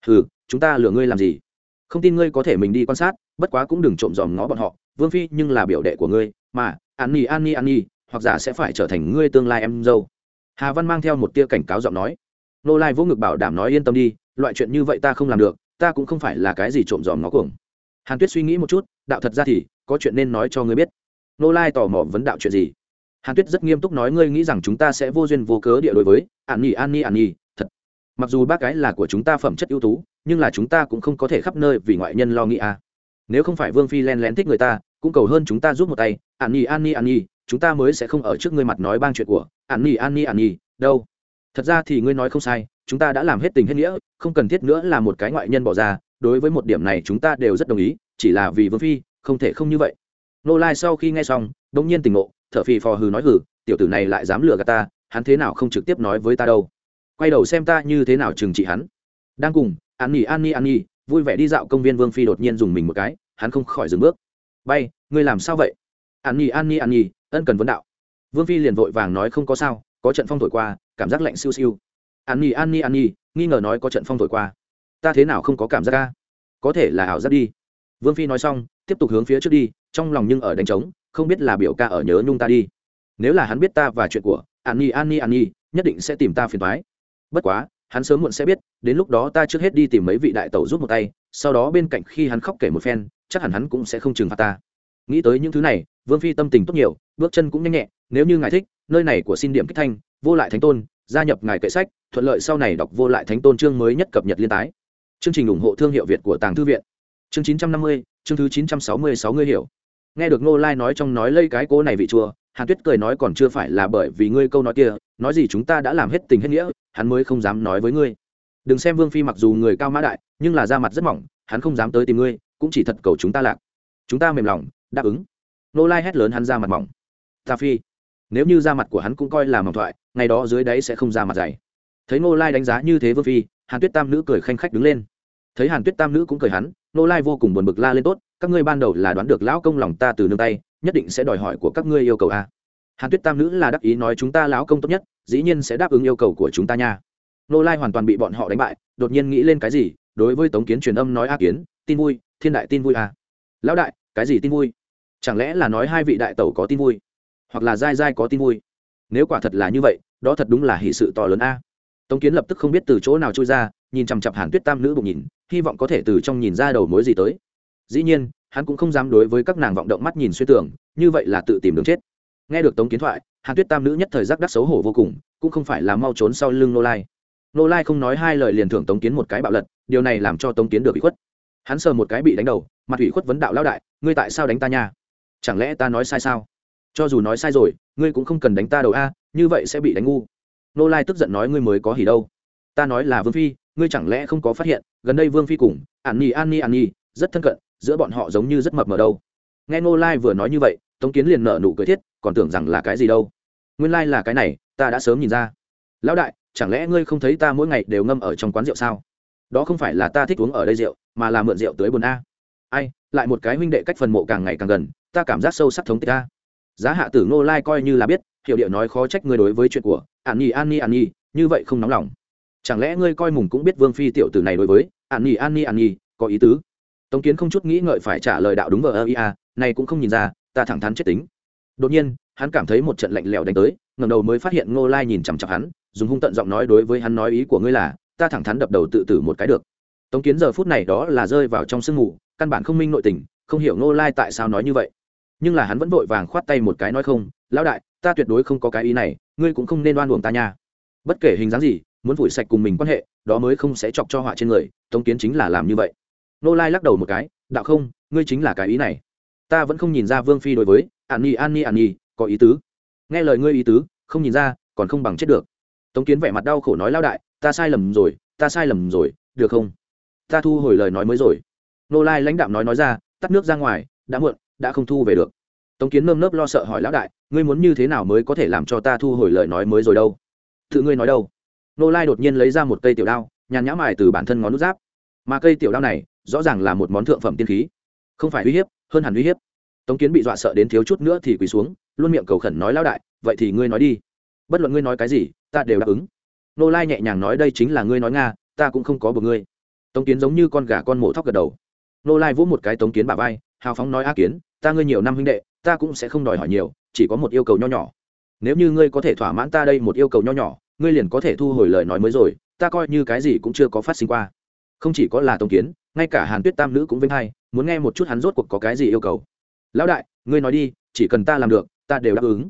Ừ chúng ta lừa ngươi làm gì? Không tin ngươi có thể mình đi quan sát bất quá cũng đừng trộm dòm ngó bọn họ, vương phi nhưng là biểu đệ của ngươi, mà, an nhi an nhi an nhi, hoặc giả sẽ phải trở thành ngươi tương lai em dâu. Hà văn mang theo một tia cảnh cáo giọng nói. Nô lai vỗ ngực bảo đảm nói yên tâm đi, loại chuyện như vậy ta không làm được, ta cũng không phải là cái gì trộm dòm ngó cuồng. Hàn tuyết suy nghĩ một chút, đạo thật ra thì, có chuyện nên nói cho ngươi biết. Nô lai tò mò vấn đạo chuyện gì? Hàn tuyết rất nghiêm túc nói, ngươi nghĩ rằng chúng ta sẽ vô duyên vô cớ địa đối với, an nhi an nhi an nhi, thật. Mặc dù bác gái là của chúng ta phẩm chất ưu tú, nhưng là chúng ta cũng không có thể khắp nơi vì ngoại nhân lo nghĩ à nếu không phải vương phi len lén thích người ta, cũng cầu hơn chúng ta giúp một tay. An nhi an nhi an nhi, chúng ta mới sẽ không ở trước ngươi mặt nói bang chuyện của. An nhi an nhi an nhi, đâu? Thật ra thì ngươi nói không sai, chúng ta đã làm hết tình hết nghĩa, không cần thiết nữa là một cái ngoại nhân bỏ ra. Đối với một điểm này chúng ta đều rất đồng ý, chỉ là vì vương phi, không thể không như vậy. Nô lai sau khi nghe xong đông nhiên tỉnh ngộ, thở phì phò hừ nói hừ, tiểu tử này lại dám lừa gạt ta, hắn thế nào không trực tiếp nói với ta đâu? Quay đầu xem ta như thế nào trừng trị hắn. Đang cùng, an nhi an nhi an nhi vui vẻ đi dạo công viên vương phi đột nhiên dùng mình một cái, hắn không khỏi dừng bước. Bay, ngươi làm sao vậy? An nhi an nhi an nhi, ân cần vấn đạo. Vương phi liền vội vàng nói không có sao, có trận phong thổi qua, cảm giác lạnh siêu siêu. An nhi an nhi an nhi, nghi ngờ nói có trận phong thổi qua. Ta thế nào không có cảm giác ca có thể là ảo giác đi. Vương phi nói xong, tiếp tục hướng phía trước đi, trong lòng nhưng ở đánh trống, không biết là biểu ca ở nhớ nhung ta đi. Nếu là hắn biết ta và chuyện của an nhi an nhi an nhi, nhất định sẽ tìm ta phiền thoái bất quá hắn sớm muộn sẽ biết, đến lúc đó ta trước hết đi tìm mấy vị đại tẩu giúp một tay, sau đó bên cạnh khi hắn khóc kể một phen, chắc hẳn hắn cũng sẽ không trừng phạt ta. Nghĩ tới những thứ này, vương phi tâm tình tốt nhiều, bước chân cũng nhanh nhẹ, nếu như ngài thích, nơi này của xin điểm kích thanh, vô lại thánh tôn, gia nhập ngài kệ sách, thuận lợi sau này đọc vô lại thánh tôn chương mới nhất cập nhật liên tái. Chương trình ủng hộ thương hiệu việt của tàng thư viện. Chương chín trăm năm mươi, chương thứ chín trăm sáu mươi sáu ngươi hiểu. Nghe được ngô lai nói trong nói lây cái cố này vị chùa, hàn tuyết cười nói còn chưa phải là bởi vì ngươi câu nói kia, nói gì chúng ta đã làm hết tình hết nghĩa hắn mới không dám nói với ngươi. Đừng xem vương phi mặc dù người cao mã đại, nhưng là da mặt rất mỏng, hắn không dám tới tìm ngươi, cũng chỉ thật cầu chúng ta lạc. Chúng ta mềm lòng, đáp ứng. Nô lai hét lớn hắn ra mặt mỏng. Ta phi, nếu như da mặt của hắn cũng coi là mỏng thoại, ngày đó dưới đáy sẽ không ra mặt dày. Thấy nô lai đánh giá như thế vương phi, hàn tuyết tam nữ cười khanh khách đứng lên. Thấy hàn tuyết tam nữ cũng cười hắn, nô lai vô cùng buồn bực la lên tốt, các ngươi ban đầu là đoán được lão công lòng ta từ nương tay, nhất định sẽ đòi hỏi của các ngươi yêu cầu a hàn tuyết tam nữ là đắc ý nói chúng ta láo công tốt nhất, dĩ nhiên sẽ đáp ứng yêu cầu của chúng ta nha. Nô lai hoàn toàn bị bọn họ đánh bại, đột nhiên nghĩ lên cái gì, đối với tống kiến truyền âm nói a kiến, tin vui, thiên đại tin vui à? lão đại, cái gì tin vui? Chẳng lẽ là nói hai vị đại tẩu có tin vui? Hoặc là dai dai có tin vui? Nếu quả thật là như vậy, đó thật đúng là hỷ sự to lớn a. Tống kiến lập tức không biết từ chỗ nào trôi ra, nhìn chằm chặp hàn tuyết tam nữ bụng nhìn, hy vọng có thể từ trong nhìn ra đầu mối gì tới. Dĩ nhiên, hắn cũng không dám đối với các nàng vọng động mắt nhìn xuyên tưởng, như vậy là tự tìm đường chết nghe được tống kiến thoại, hàn tuyết tam nữ nhất thời giác đắc xấu hổ vô cùng, cũng không phải là mau trốn sau lưng nô lai. Nô lai không nói hai lời liền thưởng tống kiến một cái bạo lật, điều này làm cho tống kiến được bị khuất. Hắn sờ một cái bị đánh đầu, mặt ủy khuất vấn đạo lao đại, ngươi tại sao đánh ta nha? Chẳng lẽ ta nói sai sao? Cho dù nói sai rồi, ngươi cũng không cần đánh ta đầu a, như vậy sẽ bị đánh ngu. Nô lai tức giận nói ngươi mới có hỉ đâu. Ta nói là vương phi, ngươi chẳng lẽ không có phát hiện, gần đây vương phi cùng ạn nhi an nhi an nhi rất thân cận, giữa bọn họ giống như rất mập mờ đâu. Nghe nô lai vừa nói như vậy tống kiến liền nở nụ cười thiết, còn tưởng rằng là cái gì đâu. Nguyên lai là cái này, ta đã sớm nhìn ra. Lão đại, chẳng lẽ ngươi không thấy ta mỗi ngày đều ngâm ở trong quán rượu sao? Đó không phải là ta thích uống ở đây rượu, mà là mượn rượu tới bồn a. Ai, lại một cái huynh đệ cách phần mộ càng ngày càng gần, ta cảm giác sâu sắc thống tích ta giá hạ tử ngô lai coi như là biết hiệu điệu nói khó trách ngươi đối với chuyện của an nhi an nhi an nhi, như vậy không nóng lòng. Chẳng lẽ ngươi coi mùng cũng biết vương phi tiểu tử này đối với an nhi an nhi an nhi, có ý tứ? Tống kiến không chút nghĩ ngợi phải trả lời đạo đúng vờ ơ ia này cũng không nhìn ra ta thẳng thắn chết tính. Đột nhiên, hắn cảm thấy một trận lạnh lẽo đánh tới, ngẩng đầu mới phát hiện ngô lai nhìn chằm chặp hắn, dùng hung tận giọng nói đối với hắn nói ý của ngươi là, ta thẳng thắn đập đầu tự tử một cái được. Tống kiến giờ phút này đó là rơi vào trong sương mù, căn bản không minh nội tình, không hiểu ngô lai tại sao nói như vậy. Nhưng là hắn vẫn vội vàng khoát tay một cái nói không, lão đại, ta tuyệt đối không có cái ý này, ngươi cũng không nên đoan uổng ta nha. Bất kể hình dáng gì, muốn vùi sạch cùng mình quan hệ, đó mới không sẽ chọc cho họa trên người, tống kiến chính là làm như vậy. Nô lai lắc đầu một cái, đạo không, ngươi chính là cái ý này ta vẫn không nhìn ra vương phi đối với, an nhi an nhi an nhi, có ý tứ. Nghe lời ngươi ý tứ, không nhìn ra, còn không bằng chết được. Tống kiến vẻ mặt đau khổ nói lao đại, ta sai lầm rồi, ta sai lầm rồi, được không? Ta thu hồi lời nói mới rồi. Nô lai lãnh đạm nói nói ra, tắt nước ra ngoài, đã muộn, đã không thu về được. Tống kiến nơm nớp lo sợ hỏi, lão đại, ngươi muốn như thế nào mới có thể làm cho ta thu hồi lời nói mới rồi đâu? Tự ngươi nói đâu? Nô lai đột nhiên lấy ra một cây tiểu đao, nhàn nhã mài từ bản thân ngón nút giáp. Mà cây tiểu đao này, rõ ràng là một món thượng phẩm tiên khí. Không phải uy hiếp hơn hẳn uy hiếp. Tống kiến bị dọa sợ đến thiếu chút nữa thì quỳ xuống, luôn miệng cầu khẩn nói lao đại, vậy thì ngươi nói đi. Bất luận ngươi nói cái gì, ta đều đáp ứng. Nô lai nhẹ nhàng nói, đây chính là ngươi nói nga, ta cũng không có buộc ngươi. Tống kiến giống như con gà con mổ thóc gật đầu. Nô lai vỗ một cái tống kiến bà vai, hào phóng nói, a kiến, ta ngươi nhiều năm huynh đệ, ta cũng sẽ không đòi hỏi nhiều, chỉ có một yêu cầu nho nhỏ. Nếu như ngươi có thể thỏa mãn ta đây một yêu cầu nho nhỏ, ngươi liền có thể thu hồi lời nói mới rồi, ta coi như cái gì cũng chưa có phát sinh qua. Không chỉ có là tống kiến ngay cả hàn tuyết tam nữ cũng vinh hay muốn nghe một chút hắn rốt cuộc có cái gì yêu cầu. Lão đại, ngươi nói đi, chỉ cần ta làm được, ta đều đáp ứng.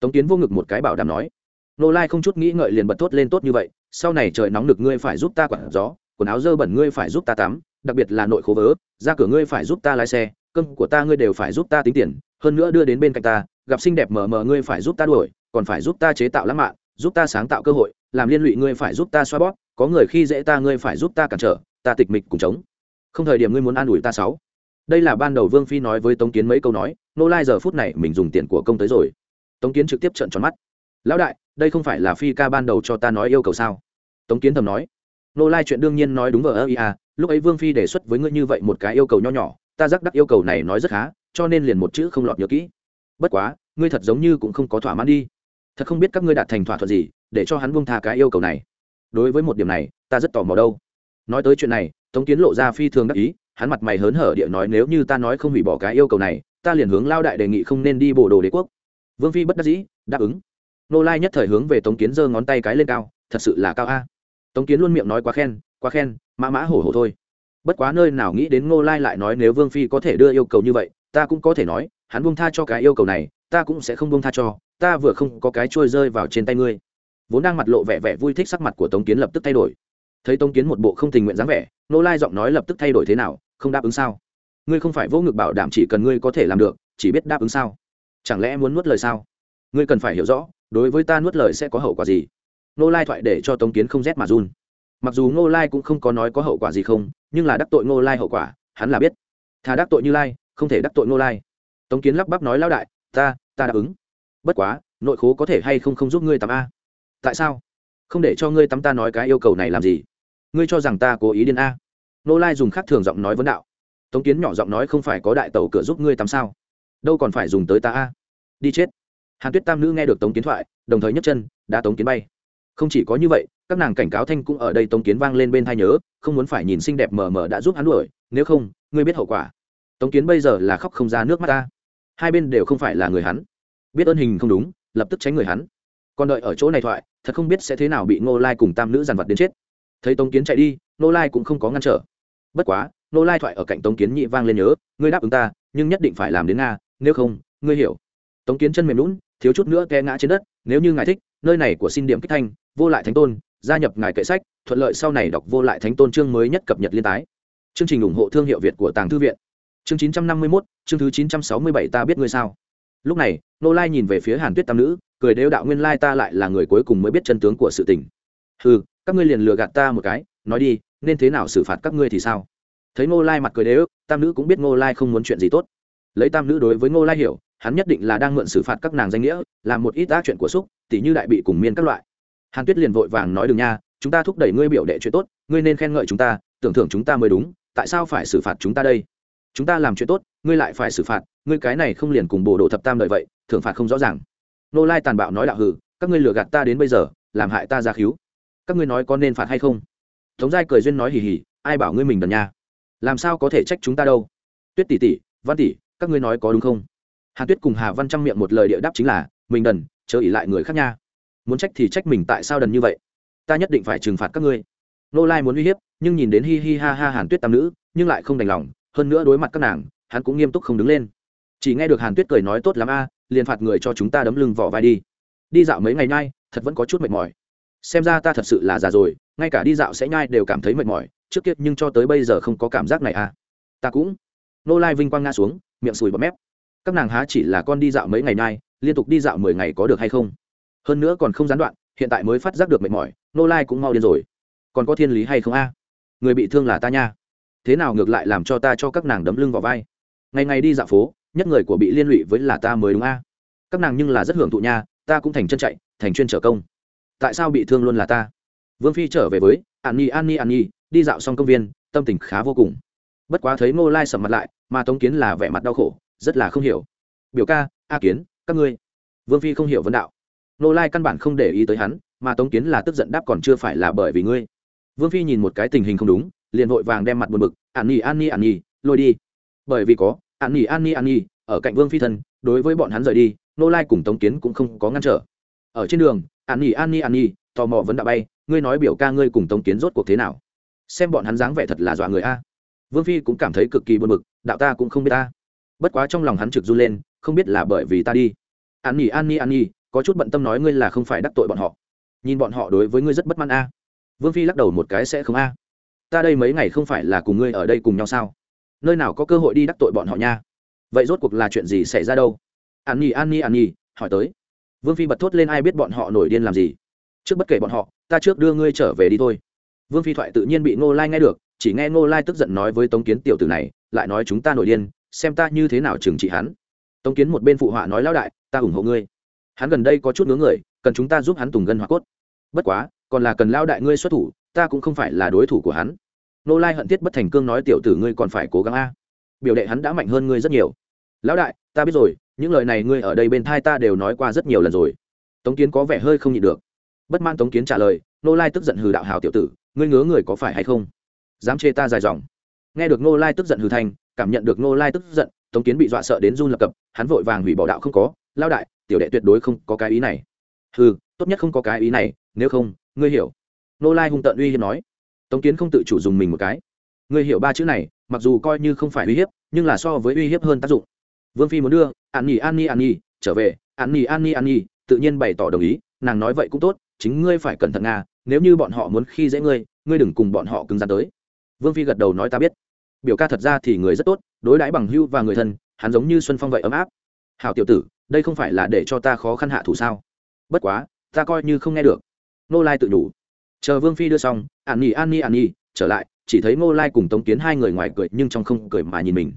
Tống Tiến vô ngực một cái bảo đảm nói. Nô lai không chút nghĩ ngợi liền bật thốt lên tốt như vậy, sau này trời nóng được ngươi phải giúp ta quản gió, quần áo dơ bẩn ngươi phải giúp ta tắm, đặc biệt là nội khố vớ ra cửa ngươi phải giúp ta lái xe, cơm của ta ngươi đều phải giúp ta tính tiền, hơn nữa đưa đến bên cạnh ta, gặp xinh đẹp mờ mờ ngươi phải giúp ta đuổi, còn phải giúp ta chế tạo lãng mạn, giúp ta sáng tạo cơ hội, làm liên lụy ngươi phải giúp ta xoa bóp, có người khi dễ ta ngươi phải giúp ta cản trở, ta tịch mịch cùng chống không thời điểm ngươi muốn an ủi ta sáu. Đây là ban đầu vương phi nói với tống kiến mấy câu nói, nô lai giờ phút này mình dùng tiền của công tới rồi. Tống kiến trực tiếp trợn tròn mắt. Lão đại, đây không phải là phi ca ban đầu cho ta nói yêu cầu sao? Tống kiến thầm nói. Nô lai chuyện đương nhiên nói đúng vờ ơ ia lúc ấy vương phi đề xuất với ngươi như vậy một cái yêu cầu nho nhỏ, ta giác đắc yêu cầu này nói rất khá, cho nên liền một chữ không lọt nhớ kỹ. Bất quá, ngươi thật giống như cũng không có thỏa mãn đi. Thật không biết các ngươi đạt thành thỏa thuận gì, để cho hắn buông tha cái yêu cầu này. Đối với một điểm này, ta rất tò mò đâu. Nói tới chuyện này tống kiến lộ ra phi thường đắc ý, hắn mặt mày hớn hở địa nói, nếu như ta nói không hủy bỏ cái yêu cầu này, ta liền hướng lao đại đề nghị không nên đi bộ đồ đế quốc. Vương phi bất đắc dĩ, đáp ứng. Nô lai nhất thời hướng về tống kiến giơ ngón tay cái lên cao, thật sự là cao a. Tống kiến luôn miệng nói, quá khen quá khen, mã mã hổ hổ thôi. Bất quá nơi nào nghĩ đến ngô lai lại nói, nếu vương phi có thể đưa yêu cầu như vậy, ta cũng có thể nói, hắn buông tha cho cái yêu cầu này, ta cũng sẽ không buông tha cho, ta vừa không có cái trôi rơi vào trên tay ngươi. Vốn đang mặt lộ vẻ vẻ vui thích sắc mặt của tống kiến lập tức thay đổi thấy tống kiến một bộ không tình nguyện dáng vẻ, nô lai giọng nói lập tức thay đổi thế nào, không đáp ứng sao? Ngươi không phải vô ngực bảo đảm chỉ cần ngươi có thể làm được, chỉ biết đáp ứng sao? Chẳng lẽ muốn nuốt lời sao? Ngươi cần phải hiểu rõ, đối với ta nuốt lời sẽ có hậu quả gì? Nô lai thoại để cho tống kiến không rét mà run. Mặc dù nô lai cũng không có nói có hậu quả gì không, nhưng là đắc tội nô lai hậu quả, hắn là biết. Thà đắc tội như lai, không thể đắc tội nô lai. Tống kiến lắp bắp nói, lão đại, ta ta đáp ứng. Bất quá, nội khố có thể hay không không giúp ngươi tắm a? Tại sao? Không để cho ngươi tắm ta nói cái yêu cầu này làm gì? Ngươi cho rằng ta cố ý điên a? Nô lai dùng khác thường giọng nói vấn đạo. Tống kiến nhỏ giọng nói không phải có đại tàu cửa giúp ngươi tắm sao? Đâu còn phải dùng tới ta a? Đi chết. Hàn tuyết tam nữ nghe được tống kiến thoại, đồng thời nhấc chân đã tống kiến bay. Không chỉ có như vậy, các nàng cảnh cáo thanh cũng ở đây tống kiến vang lên bên thai nhớ, không muốn phải nhìn xinh đẹp mờ mờ đã giúp hắn đuổi, nếu không, ngươi biết hậu quả. Tống kiến bây giờ là khóc không ra nước mắt ta. Hai bên đều không phải là người hắn. Biết ơn hình không đúng, lập tức tránh người hắn còn đợi ở chỗ này thoại thật không biết sẽ thế nào bị ngô lai cùng tam nữ dàn vật đến chết. Thấy tống kiến chạy đi ngô lai cũng không có ngăn trở. Bất quá ngô lai thoại ở cạnh tống kiến nhị vang lên nhớ ngươi đáp ứng ta nhưng nhất định phải làm đến nga nếu không ngươi hiểu. Tống kiến chân mềm lún thiếu chút nữa té ngã trên đất nếu như ngài thích nơi này của xin điểm kích thanh vô lại thánh tôn gia nhập ngài kệ sách thuận lợi sau này đọc vô lại thánh tôn chương mới nhất cập nhật liên tái. Chương trình ủng hộ thương hiệu việt của tàng thư viện. Chương chín trăm năm mươi 951, chương thứ chín trăm sáu mươi bảy ta biết ngươi sao. Lúc này nô lai nhìn về phía hàn tuyết tam nữ cười đeo đạo nguyên lai ta lại là người cuối cùng mới biết chân tướng của sự tình. Ừ các ngươi liền lừa gạt ta một cái, nói đi, nên thế nào xử phạt các ngươi thì sao? Thấy ngô lai mặt cười đế ức tam nữ cũng biết ngô lai không muốn chuyện gì tốt. Lấy tam nữ đối với ngô lai hiểu, hắn nhất định là đang mượn xử phạt các nàng danh nghĩa, làm một ít ác chuyện của xúc, tỉ như đại bị cùng miên các loại. Hàn tuyết liền vội vàng nói đừng nha, chúng ta thúc đẩy ngươi biểu đệ chuyện tốt, ngươi nên khen ngợi chúng ta, tưởng thưởng chúng ta mới đúng, tại sao phải xử phạt chúng ta đây? Chúng ta làm chuyện tốt, ngươi lại phải xử phạt, ngươi cái này không liền cùng bồ đồ thập tam đợi vậy, thưởng phạt không rõ ràng nô lai tàn bạo nói đạo hử, các ngươi lừa gạt ta đến bây giờ, làm hại ta ra khíu. Các ngươi nói có nên phạt hay không? Tống giai cười duyên nói hì hì, ai bảo ngươi mình đần nha? Làm sao có thể trách chúng ta đâu? Tuyết tỷ tỷ, văn tỷ, các ngươi nói có đúng không? Hà tuyết cùng hà văn trang miệng một lời địa đáp chính là, mình đần, chớ ỉ lại người khác nha. Muốn trách thì trách mình tại sao đần như vậy? Ta nhất định phải trừng phạt các ngươi. Nô lai muốn uy hiếp, nhưng nhìn đến hi hi ha ha hàn tuyết tam nữ, nhưng lại không đành lòng, hơn nữa đối mặt các nàng, hắn cũng nghiêm túc không đứng lên. Chỉ nghe được hàn tuyết cười nói tốt lắm a liền phạt người cho chúng ta đấm lưng vỏ vai đi. Đi dạo mấy ngày nay thật vẫn có chút mệt mỏi. Xem ra ta thật sự là già rồi, ngay cả đi dạo sẽ nhai đều cảm thấy mệt mỏi, trước kia nhưng cho tới bây giờ không có cảm giác này à. Ta cũng. Nô lai vinh quang ngã xuống, miệng sùi bọt mép. Các nàng há chỉ là con đi dạo mấy ngày nay liên tục đi dạo mười ngày có được hay không? Hơn nữa còn không gián đoạn, hiện tại mới phát giác được mệt mỏi, nô lai cũng mau điên rồi. Còn có thiên lý hay không a? Người bị thương là ta nha. Thế nào ngược lại làm cho ta cho các nàng đấm lưng vào vai? Ngày ngày đi dạo phố nhất người của bị liên lụy với là ta mới đúng a. À? Các nàng nhưng là rất hưởng thụ nha, ta cũng thành chân chạy, thành chuyên trở công. Tại sao bị thương luôn là ta? Vương phi trở về với, an nhi an nhi an nhi, đi dạo xong công viên, tâm tình khá vô cùng. Bất quá thấy ngô lai sầm mặt lại, mà tống kiến là vẻ mặt đau khổ, rất là không hiểu. Biểu ca, a kiến, các ngươi? Vương phi không hiểu vấn đạo. Ngô lai căn bản không để ý tới hắn, mà tống kiến là tức giận đáp còn chưa phải là bởi vì ngươi. Vương phi nhìn một cái tình hình không đúng, liền vội vàng đem mặt buồn bực, An nhi an nhi An nhi, lôi đi. Bởi vì có an nhi an nhi an nhi, ở cạnh vương phi thân, đối với bọn hắn rời đi, nô lai cùng tống kiến cũng không có ngăn trở. Ở trên đường, an nhi an nhi an nhi, tò mò vẫn đã bay, ngươi nói biểu ca ngươi cùng tống kiến rốt cuộc thế nào? Xem bọn hắn dáng vẻ thật là dọa người a. Vương phi cũng cảm thấy cực kỳ buồn bực, đạo ta cũng không biết ta. Bất quá trong lòng hắn trực run lên, không biết là bởi vì ta đi. An nhi an nhi an nhi, có chút bận tâm nói ngươi là không phải đắc tội bọn họ. Nhìn bọn họ đối với ngươi rất bất mãn a. Vương phi lắc đầu một cái, sẽ không a. Ta đây mấy ngày không phải là cùng ngươi ở đây cùng nhau sao? Nơi nào có cơ hội đi đắc tội bọn họ nha. Vậy rốt cuộc là chuyện gì xảy ra đâu? An nhi an nhi an nhi, hỏi tới. Vương phi bật thốt lên ai biết bọn họ nổi điên làm gì. Trước bất kể bọn họ, ta trước đưa ngươi trở về đi thôi. Vương phi thoại tự nhiên bị ngô lai nghe được, chỉ nghe ngô lai tức giận nói với tống kiến tiểu tử này, lại nói chúng ta nổi điên, xem ta như thế nào trừng trị hắn. Tống kiến một bên phụ họa nói lão đại, ta ủng hộ ngươi. Hắn gần đây có chút ngứa người, cần chúng ta giúp hắn tùng gân hoa cốt. Bất quá, còn là cần lao đại ngươi xuất thủ, ta cũng không phải là đối thủ của hắn nô lai hận thiết bất thành cương nói tiểu tử ngươi còn phải cố gắng a. Biểu đệ hắn đã mạnh hơn ngươi rất nhiều. Lão đại, ta biết rồi, những lời này ngươi ở đây bên thai ta đều nói qua rất nhiều lần rồi. Tống kiến có vẻ hơi không nhịn được. Bất man tống kiến trả lời, nô lai tức giận hừ đạo hào tiểu tử, ngươi ngứa người có phải hay không? Dám chê ta dài dòng. Nghe được nô lai tức giận hừ thành, cảm nhận được nô lai tức giận, tống kiến bị dọa sợ đến run lập cập, hắn vội vàng hủy bỏ đạo không có. Lao đại, tiểu đệ tuyệt đối không có cái ý này. Hừ, tốt nhất không có cái ý này, nếu không, ngươi hiểu. Nô lai hung tận uy hiếp nói tống kiến không tự chủ dùng mình một cái. Ngươi hiểu ba chữ này, mặc dù coi như không phải uy hiếp, nhưng là so với uy hiếp hơn tác dụng. Vương phi muốn đưa, an nhi an nhi an nhi, trở về, an nhi an nhi an nhi, tự nhiên bày tỏ đồng ý, nàng nói vậy cũng tốt, chính ngươi phải cẩn thận nga, nếu như bọn họ muốn khi dễ ngươi ngươi đừng cùng bọn họ cứng rắn tới. Vương phi gật đầu nói ta biết. Biểu ca thật ra thì người rất tốt, đối đãi bằng hưu và người thân, hắn giống như xuân phong vậy ấm áp. Hào tiểu tử, đây không phải là để cho ta khó khăn hạ thủ sao? Bất quá, ta coi như không nghe được. Nô lai tự đủ chờ vương phi đưa xong, an nhi an nhi an nhi, trở lại, chỉ thấy ngô lai cùng tống kiến hai người ngoài cười nhưng trong không cười mà nhìn mình.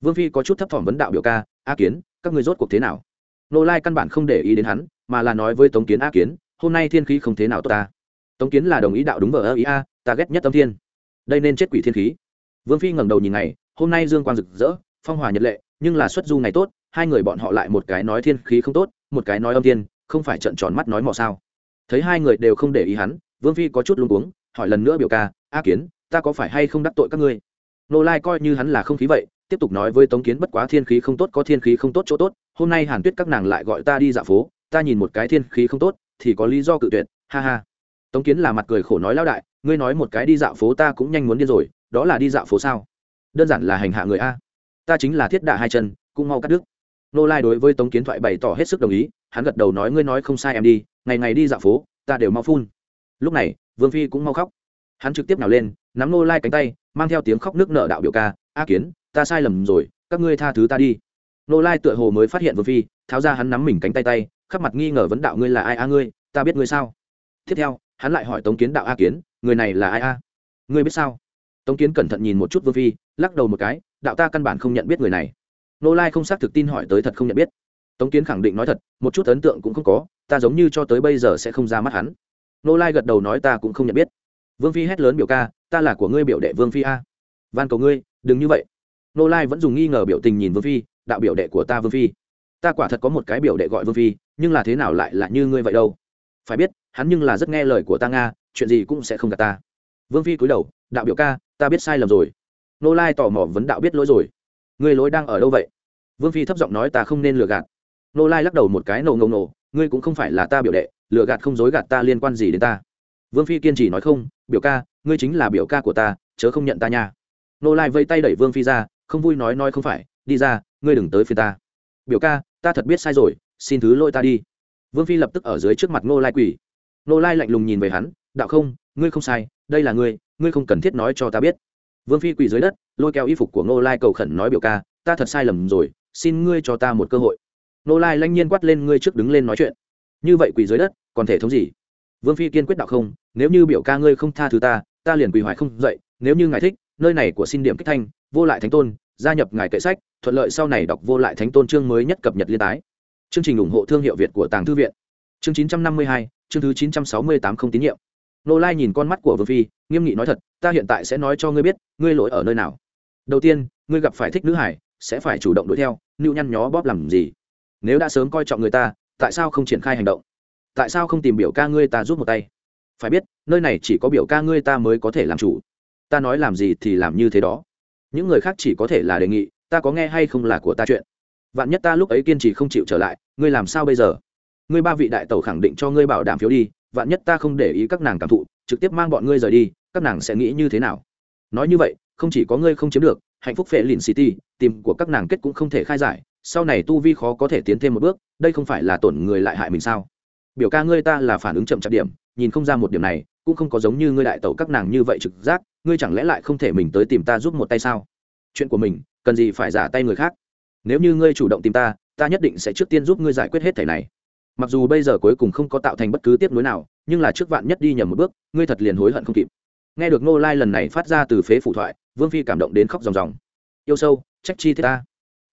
Vương phi có chút thấp thỏm vấn đạo biểu ca, a kiến, các người rốt cuộc thế nào? Ngô lai căn bản không để ý đến hắn, mà là nói với tống kiến, a kiến, hôm nay thiên khí không thế nào tốt ta. Tống kiến là đồng ý đạo đúng vờ ơ ý a, ta ghét nhất tâm thiên. Đây nên chết quỷ thiên khí. Vương phi ngẩng đầu nhìn ngày, hôm nay dương quang rực rỡ, phong hòa nhật lệ, nhưng là xuất du ngày tốt, hai người bọn họ lại một cái nói thiên khí không tốt, một cái nói âm thiên, không phải trận tròn mắt nói mò sao. Thấy hai người đều không để ý hắn vương phi có chút luống cuống, hỏi lần nữa biểu ca, a kiến, ta có phải hay không đắc tội các ngươi? Nô lai coi như hắn là không khí vậy, tiếp tục nói với tống kiến, bất quá thiên khí không tốt, có thiên khí không tốt chỗ tốt, hôm nay hàn tuyết các nàng lại gọi ta đi dạo phố, ta nhìn một cái thiên khí không tốt, thì có lý do cự tuyệt, ha ha. Tống kiến là mặt cười khổ nói, lão đại, ngươi nói một cái đi dạo phố ta cũng nhanh muốn điên rồi, đó là đi dạo phố sao? Đơn giản là hành hạ người a. Ta chính là thiết đạ hai chân, cũng mau cắt đứt. Nô lai đối với tống kiến thoại bày tỏ hết sức đồng ý, hắn gật đầu nói, ngươi nói không sai em đi, ngày ngày đi dạo phố, ta đều mau phun lúc này, vương phi cũng mau khóc. Hắn trực tiếp nào lên, nắm nô lai cánh tay, mang theo tiếng khóc nước nợ đạo biểu ca, a kiến, ta sai lầm rồi, các ngươi tha thứ ta đi. Nô lai tựa hồ mới phát hiện vương phi, tháo ra hắn nắm mình cánh tay tay, khắp mặt nghi ngờ vấn đạo ngươi là ai a ngươi, ta biết ngươi sao? Tiếp theo, hắn lại hỏi tống kiến đạo a kiến, người này là ai a? Ngươi biết sao? Tống kiến cẩn thận nhìn một chút vương phi, lắc đầu một cái, đạo ta căn bản không nhận biết người này. Nô lai không xác thực tin hỏi tới thật không nhận biết. Tống kiến khẳng định nói thật, một chút ấn tượng cũng không có, ta giống như cho tới bây giờ sẽ không ra mắt hắn nô lai gật đầu nói ta cũng không nhận biết. Vương phi hét lớn biểu ca, ta là của ngươi biểu đệ vương phi a. Van cầu ngươi, đừng như vậy. Nô lai vẫn dùng nghi ngờ biểu tình nhìn vương phi, đạo biểu đệ của ta vương phi. Ta quả thật có một cái biểu đệ gọi vương phi, nhưng là thế nào lại là như ngươi vậy đâu? Phải biết, hắn nhưng là rất nghe lời của ta nga, chuyện gì cũng sẽ không gặp ta. Vương phi cúi đầu, đạo biểu ca, ta biết sai lầm rồi. Nô lai tò mò vấn đạo biết lỗi rồi. Ngươi lỗi đang ở đâu vậy? Vương phi thấp giọng nói ta không nên lừa gạt. Nô lai lắc đầu một cái, nổ ngầu nổ, ngươi cũng không phải là ta biểu đệ lừa gạt không dối gạt ta liên quan gì đến ta. Vương phi kiên trì nói không, biểu ca, ngươi chính là biểu ca của ta, chớ không nhận ta nha. Nô lai vây tay đẩy vương phi ra, không vui nói nói không phải, đi ra, ngươi đừng tới phía ta. Biểu ca, ta thật biết sai rồi, xin thứ lỗi ta đi. Vương phi lập tức ở dưới trước mặt nô lai quỳ. Nô lai lạnh lùng nhìn về hắn, đạo không, ngươi không sai, đây là ngươi ngươi không cần thiết nói cho ta biết. Vương phi quỳ dưới đất, lôi kéo y phục của nô lai cầu khẩn nói, biểu ca, ta thật sai lầm rồi, xin ngươi cho ta một cơ hội. Nô lai lanh nhiên quát lên, ngươi trước đứng lên nói chuyện như vậy quỳ dưới đất, còn thể thống gì? Vương phi kiên quyết đạo không, nếu như biểu ca ngươi không tha thứ ta ta liền quỳ hoài không dậy, nếu như ngài thích, nơi này của xin điểm kích thanh, vô lại thánh tôn, gia nhập ngài kệ sách, thuận lợi sau này đọc vô lại thánh tôn chương mới nhất cập nhật liên tái. Chương trình ủng hộ thương hiệu việt của tàng thư viện. Chương chín trăm năm mươi hai, chương thứ chín trăm sáu mươi tám không tín nhiệm. Nô lai nhìn con mắt của vương phi, nghiêm nghị nói thật, ta hiện tại sẽ nói cho ngươi biết, ngươi lỗi ở nơi nào. Đầu tiên, ngươi gặp phải thích nữ hải, sẽ phải chủ động đuổi theo nưu nhăn nhó bóp làm gì? Nếu đã sớm coi trọng người ta tại sao không triển khai hành động? Tại sao không tìm biểu ca ngươi ta giúp một tay? Phải biết, nơi này chỉ có biểu ca ngươi ta mới có thể làm chủ. Ta nói làm gì thì làm như thế đó. Những người khác chỉ có thể là đề nghị, ta có nghe hay không là của ta chuyện. Vạn nhất ta lúc ấy kiên trì không chịu trở lại, ngươi làm sao bây giờ? Ngươi ba vị đại tẩu khẳng định cho ngươi bảo đảm phiếu đi, vạn nhất ta không để ý các nàng cảm thụ, trực tiếp mang bọn ngươi rời đi, các nàng sẽ nghĩ như thế nào? Nói như vậy, không chỉ có ngươi không chiếm được, hạnh phúc phệ lìn city, tìm của các nàng kết cũng không thể khai giải sau này tu vi khó có thể tiến thêm một bước, đây không phải là tổn người lại hại mình sao? Biểu ca ngươi ta là phản ứng chậm chạp điểm, nhìn không ra một điểm này, cũng không có giống như ngươi đại tẩu các nàng như vậy trực giác, ngươi chẳng lẽ lại không thể mình tới tìm ta giúp một tay sao? Chuyện của mình, cần gì phải giả tay người khác? Nếu như ngươi chủ động tìm ta ta nhất định sẽ trước tiên giúp ngươi giải quyết hết thẻ này. Mặc dù bây giờ cuối cùng không có tạo thành bất cứ tiếp nối nào, nhưng là trước vạn nhất đi nhầm một bước, ngươi thật liền hối hận không kịp. Nghe được ngô lai lần này phát ra từ phế phủ thoại, vương phi cảm động đến khóc ròng ròng. Yêu sâu, trách chi thế ta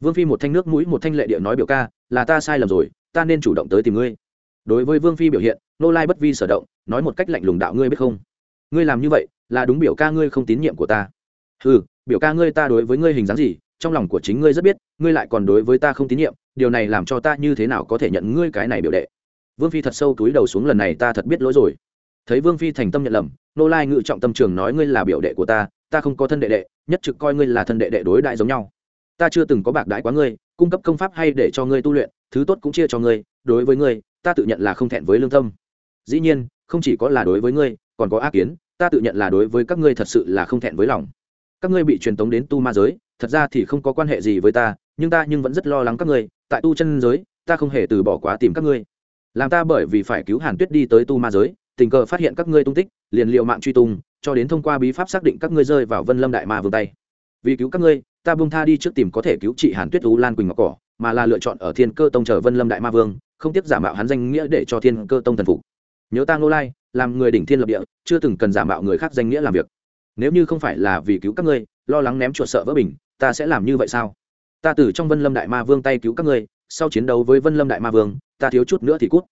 vương phi một thanh nước mũi, một thanh lệ địa nói biểu ca, là ta sai lầm rồi, ta nên chủ động tới tìm ngươi. Đối với vương phi biểu hiện, Nô lai bất vi sở động, nói một cách lạnh lùng đạo, ngươi biết không? Ngươi làm như vậy, là đúng biểu ca ngươi không tín nhiệm của ta. Ừ biểu ca ngươi ta đối với ngươi hình dáng gì, trong lòng của chính ngươi rất biết, ngươi lại còn đối với ta không tín nhiệm, điều này làm cho ta như thế nào có thể nhận ngươi cái này biểu đệ? Vương phi thật sâu túi đầu xuống, lần này ta thật biết lỗi rồi. Thấy vương phi thành tâm nhận lầm, nô lai ngự trọng tâm trường nói ngươi là biểu đệ của ta ta không có thân đệ đệ, nhất trực coi ngươi là thân đệ đệ đối đại giống nhau ta chưa từng có bạc đãi quá ngươi, cung cấp công pháp hay để cho ngươi tu luyện, thứ tốt cũng chia cho ngươi, đối với ngươi, ta tự nhận là không thẹn với lương tâm. Dĩ nhiên, không chỉ có là đối với ngươi, còn có ác kiến, ta tự nhận là đối với các ngươi thật sự là không thẹn với lòng. Các ngươi bị truyền tống đến tu ma giới, thật ra thì không có quan hệ gì với ta, nhưng ta nhưng vẫn rất lo lắng các ngươi, tại tu chân giới, ta không hề từ bỏ quá tìm các ngươi. Làm ta bởi vì phải cứu hàn tuyết đi tới tu ma giới, tình cờ phát hiện các ngươi tung tích, liền liệu mạng truy tung, cho đến thông qua bí pháp xác định các ngươi rơi vào vân lâm đại ma vương tay. Vì cứu các ngươi ta buông tha đi trước tìm có thể cứu trị hàn tuyết tú lan quỳnh ngọc cỏ, mà là lựa chọn ở thiên cơ tông chờ vân lâm đại ma vương, không tiếp giả mạo hắn danh nghĩa để cho thiên cơ tông thần phục. Nhớ ta ngô lai, làm người đỉnh thiên lập địa, chưa từng cần giả mạo người khác danh nghĩa làm việc. Nếu như không phải là vì cứu các ngươi, lo lắng ném chuột sợ vỡ bình, ta sẽ làm như vậy sao? Ta từ trong vân lâm đại ma vương tay cứu các ngươi, sau chiến đấu với vân lâm đại ma vương, ta thiếu chút nữa thì cút.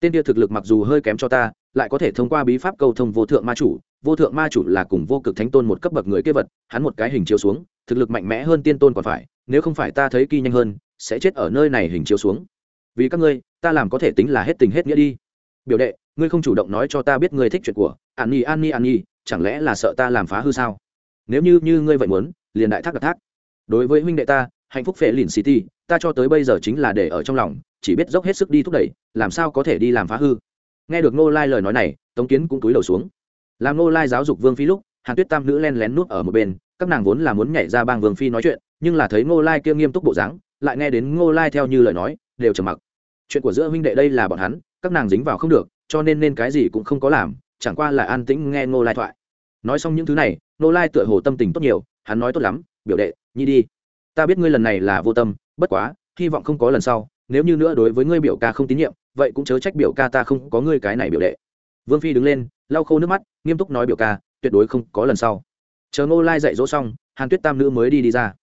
Tên kia thực lực mặc dù hơi kém cho ta, lại có thể thông qua bí pháp cầu thông vô thượng ma chủ. Vô thượng ma chủ là cùng vô cực thánh tôn một cấp bậc người kế vật, hắn một cái hình chiếu xuống thực lực mạnh mẽ hơn tiên tôn còn phải, nếu không phải ta thấy kỳ nhanh hơn, sẽ chết ở nơi này hình chiếu xuống. Vì các ngươi, ta làm có thể tính là hết tình hết nghĩa đi. Biểu đệ, ngươi không chủ động nói cho ta biết ngươi thích chuyện của an nhi an nhi an nhi, chẳng lẽ là sợ ta làm phá hư sao? Nếu như như ngươi vậy muốn, liền đại thác đặc thác. Đối với huynh đệ ta, hạnh phúc phệ lìn city ta cho tới bây giờ chính là để ở trong lòng, chỉ biết dốc hết sức đi thúc đẩy, làm sao có thể đi làm phá hư. Nghe được nô lai lời nói này, tống kiến cũng túi đầu xuống. Làm nô lai giáo dục vương phi lúc, hàn tuyết tam nữ len lén nút ở một bên các nàng vốn là muốn nhảy ra bang vương phi nói chuyện, nhưng là thấy ngô lai kia nghiêm túc bộ dáng, lại nghe đến ngô lai theo như lời nói, đều trầm mặc. Chuyện của giữa huynh đệ đây là bọn hắn, các nàng dính vào không được, cho nên nên cái gì cũng không có làm, chẳng qua là an tĩnh nghe ngô lai thoại. Nói xong những thứ này, ngô lai tựa hồ tâm tình tốt nhiều, hắn nói tốt lắm, biểu đệ, nhi đi. Ta biết ngươi lần này là vô tâm, bất quá, hy vọng không có lần sau, nếu như nữa đối với ngươi biểu ca không tín nhiệm, vậy cũng chớ trách biểu ca ta không có ngươi cái này biểu đệ. Vương phi đứng lên, lau khô nước mắt, nghiêm túc nói biểu ca, tuyệt đối không có lần sau chờ ngô lai dạy dỗ xong, hàn tuyết tam nữ mới đi đi ra.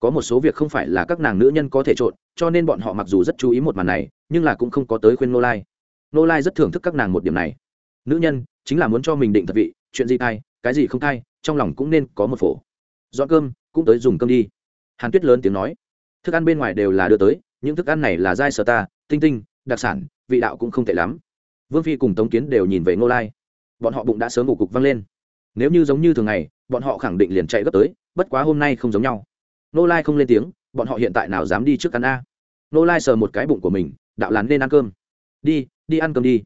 Có một số việc không phải là các nàng nữ nhân có thể trộn, cho nên bọn họ mặc dù rất chú ý một màn này, nhưng là cũng không có tới khuyên ngô lai. Ngô lai rất thưởng thức các nàng một điểm này. Nữ nhân, chính là muốn cho mình định thật vị, chuyện gì thay cái gì không thay trong lòng cũng nên có một phổ. Dọn cơm, cũng tới dùng cơm đi. Hàn tuyết lớn tiếng nói. Thức ăn bên ngoài đều là đưa tới, những thức ăn này là dai sờ ta, tinh tinh, đặc sản, vị đạo cũng không tệ lắm. Vương phi cùng tống kiến đều nhìn về ngô lai. Bọn họ bụng đã sớm ngủ cục văng lên nếu như giống như thường ngày, bọn họ khẳng định liền chạy gấp tới, bất quá hôm nay không giống nhau. Nô lai không lên tiếng, bọn họ hiện tại nào dám đi trước ăn a. Nô lai sờ một cái bụng của mình, đạo lán nên ăn cơm. Đi đi ăn cơm đi.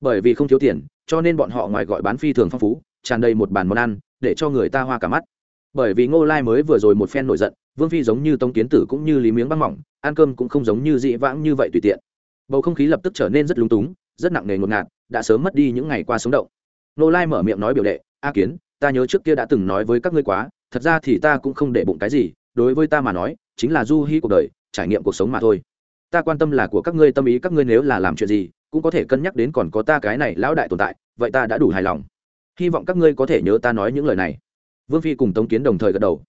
Bởi vì không thiếu tiền, cho nên bọn họ ngoài gọi bán phi thường phong phú, tràn đầy một bàn món ăn, để cho người ta hoa cả mắt. Bởi vì ngô lai mới vừa rồi một phen nổi giận, vương phi giống như tống kiến tử cũng như lý miếng băng mỏng, ăn cơm cũng không giống như dị vãng như vậy tùy tiện. Bầu không khí lập tức trở nên rất lúng túng, rất nặng nề ngột ngạt, đã sớm mất đi những ngày qua sống động. Nô lai mở miệng nói biểu đệ, a kiến, ta nhớ trước kia đã từng nói với các ngươi quá, thật ra thì ta cũng không để bụng cái gì, đối với ta mà nói, chính là du hi cuộc đời, trải nghiệm cuộc sống mà thôi. Ta quan tâm là của các ngươi, tâm ý các ngươi nếu là làm chuyện gì, cũng có thể cân nhắc đến còn có ta cái này lão đại tồn tại, vậy ta đã đủ hài lòng. Hy vọng các ngươi có thể nhớ ta nói những lời này. Vương phi cùng tống kiến đồng thời gật đầu.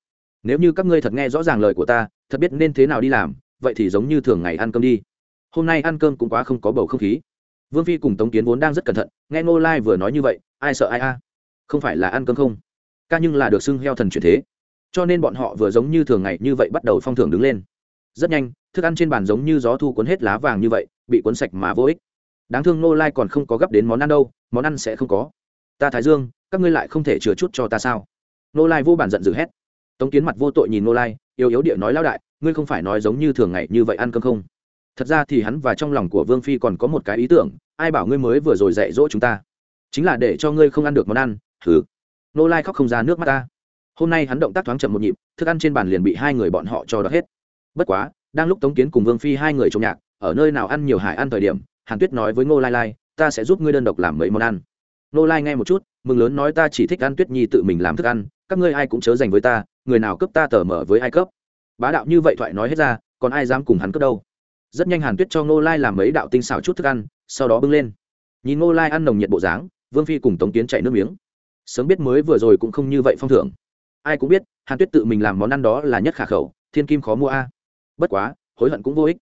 Nếu như các ngươi thật nghe rõ ràng lời của ta, thật biết nên thế nào đi làm, vậy thì giống như thường ngày ăn cơm đi. Hôm nay ăn cơm cũng quá không có bầu không khí vương phi cùng tống kiến vốn đang rất cẩn thận, nghe ngô lai vừa nói như vậy, ai sợ ai a? Không phải là ăn cơm không? Ca nhưng là được xưng heo thần chuyển thế. Cho nên bọn họ vừa giống như thường ngày như vậy bắt đầu phong thưởng đứng lên. Rất nhanh, thức ăn trên bàn giống như gió thu cuốn hết lá vàng như vậy, bị cuốn sạch mà vô ích. Đáng thương nô lai còn không có gấp đến món ăn đâu, món ăn sẽ không có. Ta thái dương, các ngươi lại không thể chừa chút cho ta sao? Nô lai vô bản giận dữ hét. Tống kiến mặt vô tội nhìn nô lai, yếu yếu địa nói, lão đại, ngươi không phải nói giống như thường ngày như vậy ăn cơm không? Thật ra thì hắn và trong lòng của vương phi còn có một cái ý tưởng ai bảo ngươi mới vừa rồi dạy dỗ chúng ta? Chính là để cho ngươi không ăn được món ăn thử nô lai khóc không ra nước mắt ta. Hôm nay hắn động tác thoáng chậm một nhịp, thức ăn trên bàn liền bị hai người bọn họ cho đ hết. Bất quá, đang lúc tống kiến cùng vương phi hai người trồng nhạc, ở nơi nào ăn nhiều hải ăn thời điểm, hàn tuyết nói với ngô lai lai, ta sẽ giúp ngươi đơn độc làm mấy món ăn. Ngô lai nghe một chút, mừng lớn nói, ta chỉ thích ăn tuyết nhi tự mình làm thức ăn, các ngươi ai cũng chớ dành với ta, người nào cấp ta tờ mở với ai cấp. Bá đạo như vậy thoại nói hết ra, còn ai dám cùng hắn cướp đâu? Rất nhanh hàn tuyết cho ngô lai làm mấy đạo tinh xào chút thức ăn sau đó bưng lên. Nhìn ngô lai ăn nồng nhiệt bộ dáng, vương phi cùng tống kiến chạy nước miếng. Sớm biết mới vừa rồi cũng không như vậy phong thưởng. Ai cũng biết, hàn tuyết tự mình làm món ăn đó là nhất khả khẩu, thiên kim khó mua a. Bất quá, hối hận cũng vô ích.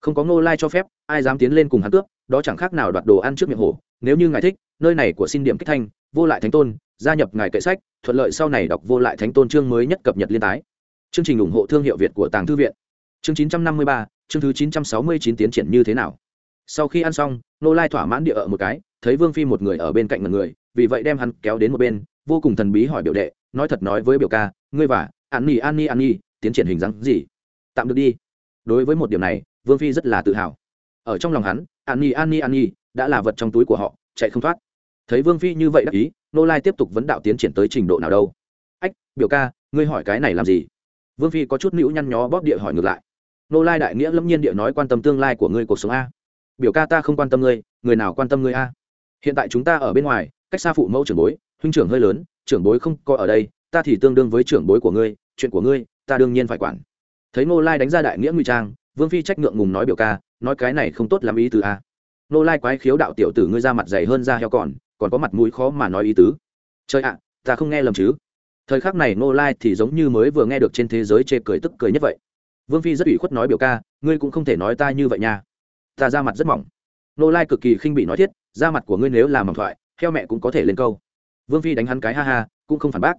Không có ngô lai cho phép, ai dám tiến lên cùng hắn cướp, đó chẳng khác nào đoạt đồ ăn trước miệng hổ. Nếu như ngài thích, nơi này của xin điểm kích thanh, vô lại thánh tôn, gia nhập ngài kệ sách, thuận lợi sau này đọc vô lại thánh tôn chương mới nhất cập nhật liên tái. Chương trình ủng hộ thương hiệu việt của tàng thư viện. Chương chín trăm năm mươi ba, chương thứ chín trăm sáu mươi chín tiến triển như thế nào? Sau khi ăn xong nô lai thỏa mãn địa ở một cái, thấy vương phi một người ở bên cạnh một người, vì vậy đem hắn kéo đến một bên, vô cùng thần bí hỏi biểu đệ, nói thật nói với biểu ca, ngươi và an nhi an nhi an nhi, tiến triển hình dáng gì? Tạm được đi. Đối với một điểm này, vương phi rất là tự hào. Ở trong lòng hắn, an nhi an nhi an nhi đã là vật trong túi của họ, chạy không thoát. Thấy vương phi như vậy đắc ý nô lai tiếp tục vấn đạo tiến triển tới trình độ nào đâu. Ách, biểu ca, ngươi hỏi cái này làm gì? Vương phi có chút nữ nhăn nhó bóp địa hỏi ngược lại. Nô lai đại nghĩa lâm nhiên địa nói quan tâm tương lai của ngươi cuộc sống a biểu ca ta không quan tâm ngươi, người nào quan tâm ngươi a? Hiện tại chúng ta ở bên ngoài, cách xa phụ mẫu trưởng bối, huynh trưởng hơi lớn, trưởng bối không có ở đây, ta thì tương đương với trưởng bối của ngươi, chuyện của ngươi, ta đương nhiên phải quản. Thấy nô lai đánh ra đại nghĩa nguy trang, vương phi trách ngượng ngùng nói biểu ca, nói cái này không tốt làm ý từ a. Nô lai quái khiếu đạo tiểu tử ngươi ra mặt dày hơn ra heo còn còn có mặt mũi khó mà nói ý tứ. Trời ạ, ta không nghe lầm chứ? Thời khắc này nô lai thì giống như mới vừa nghe được trên thế giới chê cười tức cười nhất vậy. Vương phi rất ủy khuất nói biểu ca, ngươi cũng không thể nói ta như vậy nha ta ra mặt rất mỏng. Nô lai cực kỳ khinh bị nói thiết da mặt của ngươi nếu là mỏng thoại theo mẹ cũng có thể lên câu. Vương phi đánh hắn cái ha ha, cũng không phản bác.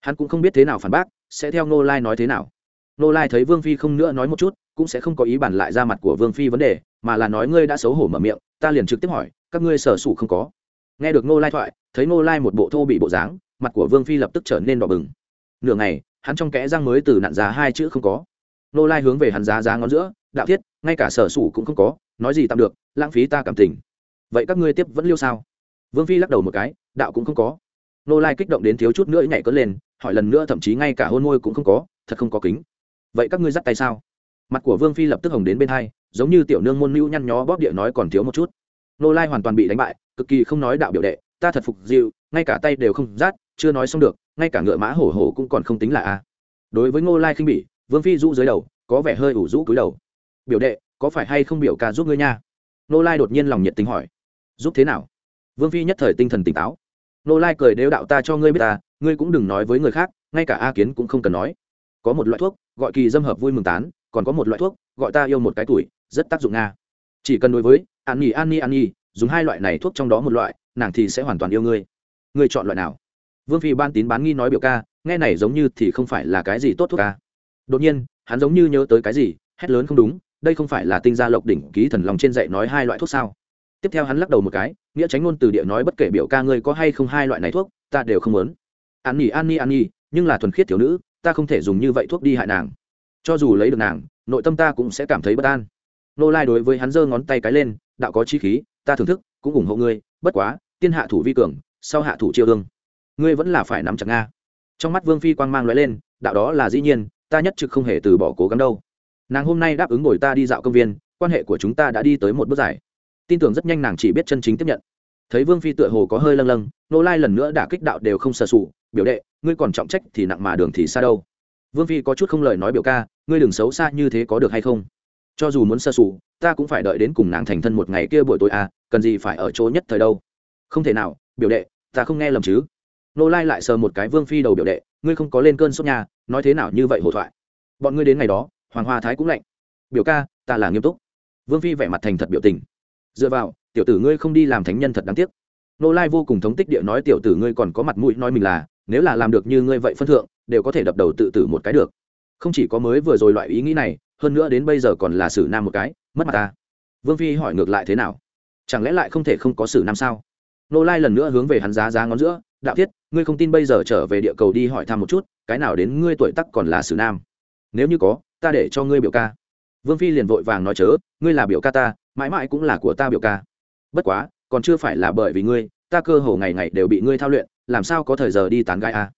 Hắn cũng không biết thế nào phản bác, sẽ theo nô lai nói thế nào. Nô lai thấy vương phi không nữa nói một chút, cũng sẽ không có ý bản lại ra mặt của vương phi vấn đề, mà là nói ngươi đã xấu hổ mở miệng, ta liền trực tiếp hỏi, các ngươi sở sủ không có. Nghe được nô lai thoại, thấy nô lai một bộ thô bị bộ dáng, mặt của vương phi lập tức trở nên đỏ bừng. Nửa ngày, hắn trong kẽ răng mới từ nặn giá hai chữ không có. Nô lai hướng về hắn giá giá ngón giữa, đạo thiết, ngay cả sở sủ cũng không có nói gì tạm được, lãng phí ta cảm tình. Vậy các ngươi tiếp vẫn liêu sao? Vương phi lắc đầu một cái, đạo cũng không có. Nô lai kích động đến thiếu chút nữa nhảy cất lên, hỏi lần nữa thậm chí ngay cả hôn môi cũng không có, thật không có kính. Vậy các ngươi dắt tay sao? Mặt của vương phi lập tức hồng đến bên hai, giống như tiểu nương môn mưu nhăn nhó bóp địa nói còn thiếu một chút. Nô lai hoàn toàn bị đánh bại, cực kỳ không nói đạo biểu đệ, ta thật phục dịu, ngay cả tay đều không rát chưa nói xong được, ngay cả ngựa mã hổ hổ cũng còn không tính là a. Đối với ngô lai khinh bỉ, vương phi rũ dưới đầu, có vẻ hơi ủ rũ cúi đầu. Biểu đệ có phải hay không biểu ca giúp ngươi nha? Nô lai đột nhiên lòng nhiệt tình hỏi. Giúp thế nào? Vương phi nhất thời tinh thần tỉnh táo. Nô lai cười đều đạo ta cho ngươi biết ta, ngươi cũng đừng nói với người khác, ngay cả a kiến cũng không cần nói. Có một loại thuốc, gọi kỳ dâm hợp vui mừng tán, còn có một loại thuốc, gọi ta yêu một cái tuổi, rất tác dụng nga. Chỉ cần đối với, an nhi an nhi an nhi, dùng hai loại này thuốc trong đó một loại, nàng thì sẽ hoàn toàn yêu ngươi. Ngươi chọn loại nào? Vương phi ban tín bán nghi nói biểu ca, nghe này giống như thì không phải là cái gì tốt thuốc ca. Đột nhiên, hắn giống như nhớ tới cái gì, hét lớn không đúng đây không phải là tinh gia lộc đỉnh ký thần lòng trên dạy nói hai loại thuốc sao? Tiếp theo hắn lắc đầu một cái, nghĩa tránh ngôn từ địa nói bất kể biểu ca ngươi có hay không hai loại này thuốc, ta đều không muốn. An nhi an nhi an nhi, nhưng là thuần khiết thiếu nữ, ta không thể dùng như vậy thuốc đi hại nàng. Cho dù lấy được nàng, nội tâm ta cũng sẽ cảm thấy bất an. Nô lai đối với hắn giơ ngón tay cái lên, đạo có chi khí, ta thưởng thức, cũng ủng hộ ngươi, bất quá, tiên hạ thủ vi cường, sau hạ thủ chiêu đương ngươi vẫn là phải nắm chặt nga. Trong mắt vương phi quang mang loại lên, đạo đó là dĩ nhiên, ta nhất trực không hề từ bỏ cố gắng đâu nàng hôm nay đáp ứng ngồi ta đi dạo công viên, quan hệ của chúng ta đã đi tới một bước dài. Tin tưởng rất nhanh nàng chỉ biết chân chính tiếp nhận. Thấy vương phi tựa hồ có hơi lâng lâng nô lai lần nữa đã kích đạo đều không sờ sụ, biểu đệ, ngươi còn trọng trách thì nặng mà đường thì xa đâu. Vương phi có chút không lời nói biểu ca, ngươi đừng xấu xa như thế có được hay không? Cho dù muốn sơ sụ, ta cũng phải đợi đến cùng nàng thành thân một ngày kia buổi tối à cần gì phải ở chỗ nhất thời đâu. Không thể nào, biểu đệ, ta không nghe lầm chứ. Nô lai lại sờ một cái vương phi đầu, biểu đệ, ngươi không có lên cơn sốt nhà nói thế nào như vậy hồ thoại? Bọn ngươi đến ngày đó hoàng hoa thái cũng lạnh. Biểu ca, ta là nghiêm túc. Vương phi vẻ mặt thành thật biểu tình. Dựa vào, tiểu tử ngươi không đi làm thánh nhân thật đáng tiếc. Nô lai vô cùng thống tích địa nói tiểu tử ngươi còn có mặt mũi nói mình là, nếu là làm được như ngươi vậy phân thượng, đều có thể đập đầu tự tử một cái được. Không chỉ có mới vừa rồi loại ý nghĩ này, hơn nữa đến bây giờ còn là xử nam một cái, mất mặt ta. Vương phi hỏi ngược lại thế nào? Chẳng lẽ lại không thể không có xử nam sao? Nô lai lần nữa hướng về hắn giá giá ngón giữa, đạo thiết, ngươi không tin bây giờ trở về địa cầu đi hỏi thăm một chút, cái nào đến ngươi tuổi tắc còn là xử nam? Nếu như có ta để cho ngươi biểu ca. Vương phi liền vội vàng nói chớ, ngươi là biểu ca ta, mãi mãi cũng là của ta biểu ca. Bất quá, còn chưa phải là bởi vì ngươi, ta cơ hồ ngày ngày đều bị ngươi thao luyện, làm sao có thời giờ đi tán gái à?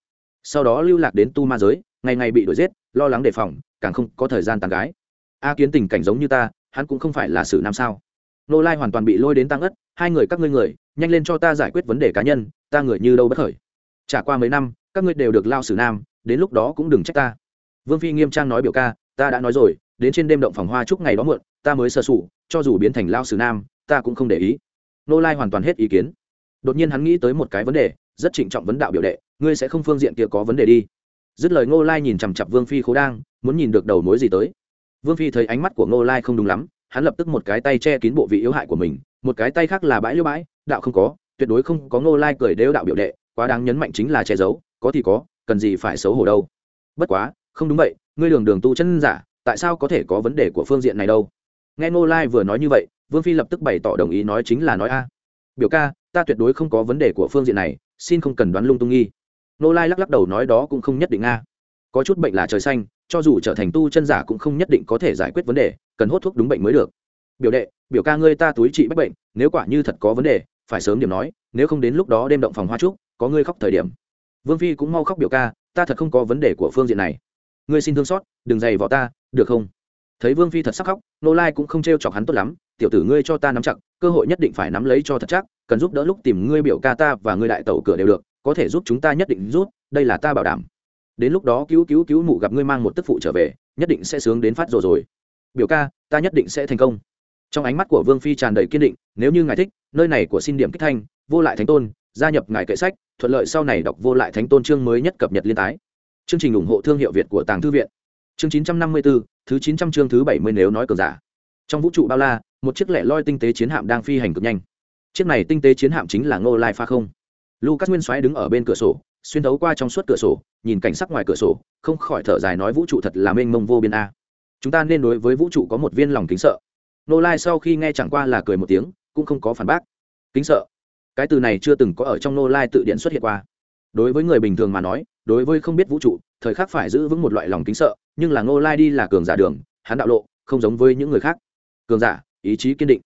sau đó lưu lạc đến tu ma giới, ngày ngày bị đuổi giết, lo lắng đề phòng, càng không có thời gian tán gái. A kiến tình cảnh giống như ta, hắn cũng không phải là xử nam sao. Nô lai hoàn toàn bị lôi đến tăng ất, hai người các ngươi người, nhanh lên cho ta giải quyết vấn đề cá nhân, ta người như đâu bất khởi. Trả qua mấy năm, các ngươi đều được lao xử nam, đến lúc đó cũng đừng trách ta. Vương phi nghiêm trang nói biểu ca ta đã nói rồi, đến trên đêm động phòng hoa chúc ngày đó muộn, ta mới sơ sụ cho dù biến thành lao xử nam, ta cũng không để ý. Nô lai hoàn toàn hết ý kiến. Đột nhiên hắn nghĩ tới một cái vấn đề, rất trịnh trọng vấn đạo biểu đệ, ngươi sẽ không phương diện kia có vấn đề đi. Dứt lời ngô lai nhìn chằm chặp vương phi khố đang, muốn nhìn được đầu mối gì tới. Vương phi thấy ánh mắt của ngô lai không đúng lắm, hắn lập tức một cái tay che kín bộ vị yếu hại của mình, một cái tay khác là bãi liêu bãi, đạo không có, tuyệt đối không có ngô lai cười đeo đạo biểu đệ, quá đáng nhấn mạnh chính là che giấu, có thì có, cần gì phải xấu hổ đâu. Bất quá, không đúng vậy ngươi đường đường tu chân giả, tại sao có thể có vấn đề của phương diện này đâu? Nghe ngô lai vừa nói như vậy, vương phi lập tức bày tỏ đồng ý nói chính là nói a. Biểu ca, ta tuyệt đối không có vấn đề của phương diện này, xin không cần đoán lung tung nghi. Ngô lai lắc lắc đầu nói đó cũng không nhất định a. Có chút bệnh là trời xanh, cho dù trở thành tu chân giả cũng không nhất định có thể giải quyết vấn đề, cần hốt thuốc đúng bệnh mới được. Biểu đệ, biểu ca ngươi ta túi trị bách bệnh, nếu quả như thật có vấn đề, phải sớm điểm nói, nếu không đến lúc đó đêm động phòng hoa trúc, có ngươi khóc thời điểm. Vương phi cũng mau khóc biểu ca, ta thật không có vấn đề của phương diện này ngươi xin thương xót, đừng dày vỏ ta, được không? Thấy vương phi thật sắc khóc, nô lai cũng không t r e o chọc hắn tốt lắm, tiểu tử ngươi cho ta nắm chặt, cơ hội nhất định phải nắm lấy cho thật chắc, cần giúp đỡ lúc tìm ngươi biểu ca ta và ngươi đại tẩu cửa đều được, có thể giúp chúng ta nhất định rút đây là ta bảo đảm. Đến lúc đó cứu cứu cứu mụ gặp ngươi mang một tức phụ trở về, nhất định sẽ sướng đến phát rồi rồi. Biểu ca, ta nhất định sẽ thành công. Trong ánh mắt của vương phi tràn đầy kiên định, nếu như ngài thích, nơi này của xin điểm kích thanh, vô lại thánh tôn, gia nhập ngài kệ sách, thuận lợi sau này đọc vô lại thánh tôn chương mới nhất cập nhật liên tái chương trình ủng hộ thương hiệu việt của tàng thư viện. Chương 954, thứ 900 chương thứ 70 nếu nói cờ giả. Trong vũ trụ bao la một chiếc lẻ loi tinh tế chiến hạm đang phi hành cực nhanh. Chiếc này tinh tế chiến hạm chính là ngô lai pha không. Lucas nguyên soái đứng ở bên cửa sổ xuyên thấu qua trong suốt cửa sổ nhìn cảnh sắc ngoài cửa sổ không khỏi thở dài nói vũ trụ thật là mênh mông vô biên a. Chúng ta nên đối với vũ trụ có một viên lòng kính sợ. Ngô lai sau khi nghe chẳng qua là cười một tiếng cũng không có phản bác. Kính sợ. Cái từ này chưa từng có ở trong ngô lai tự điện xuất hiện qua đối với người bình thường mà nói, đối với không biết vũ trụ, thời khắc phải giữ vững một loại lòng kính sợ, nhưng là Ngô lai đi là cường giả đường, hắn đạo lộ, không giống với những người khác. Cường giả, ý chí kiên định.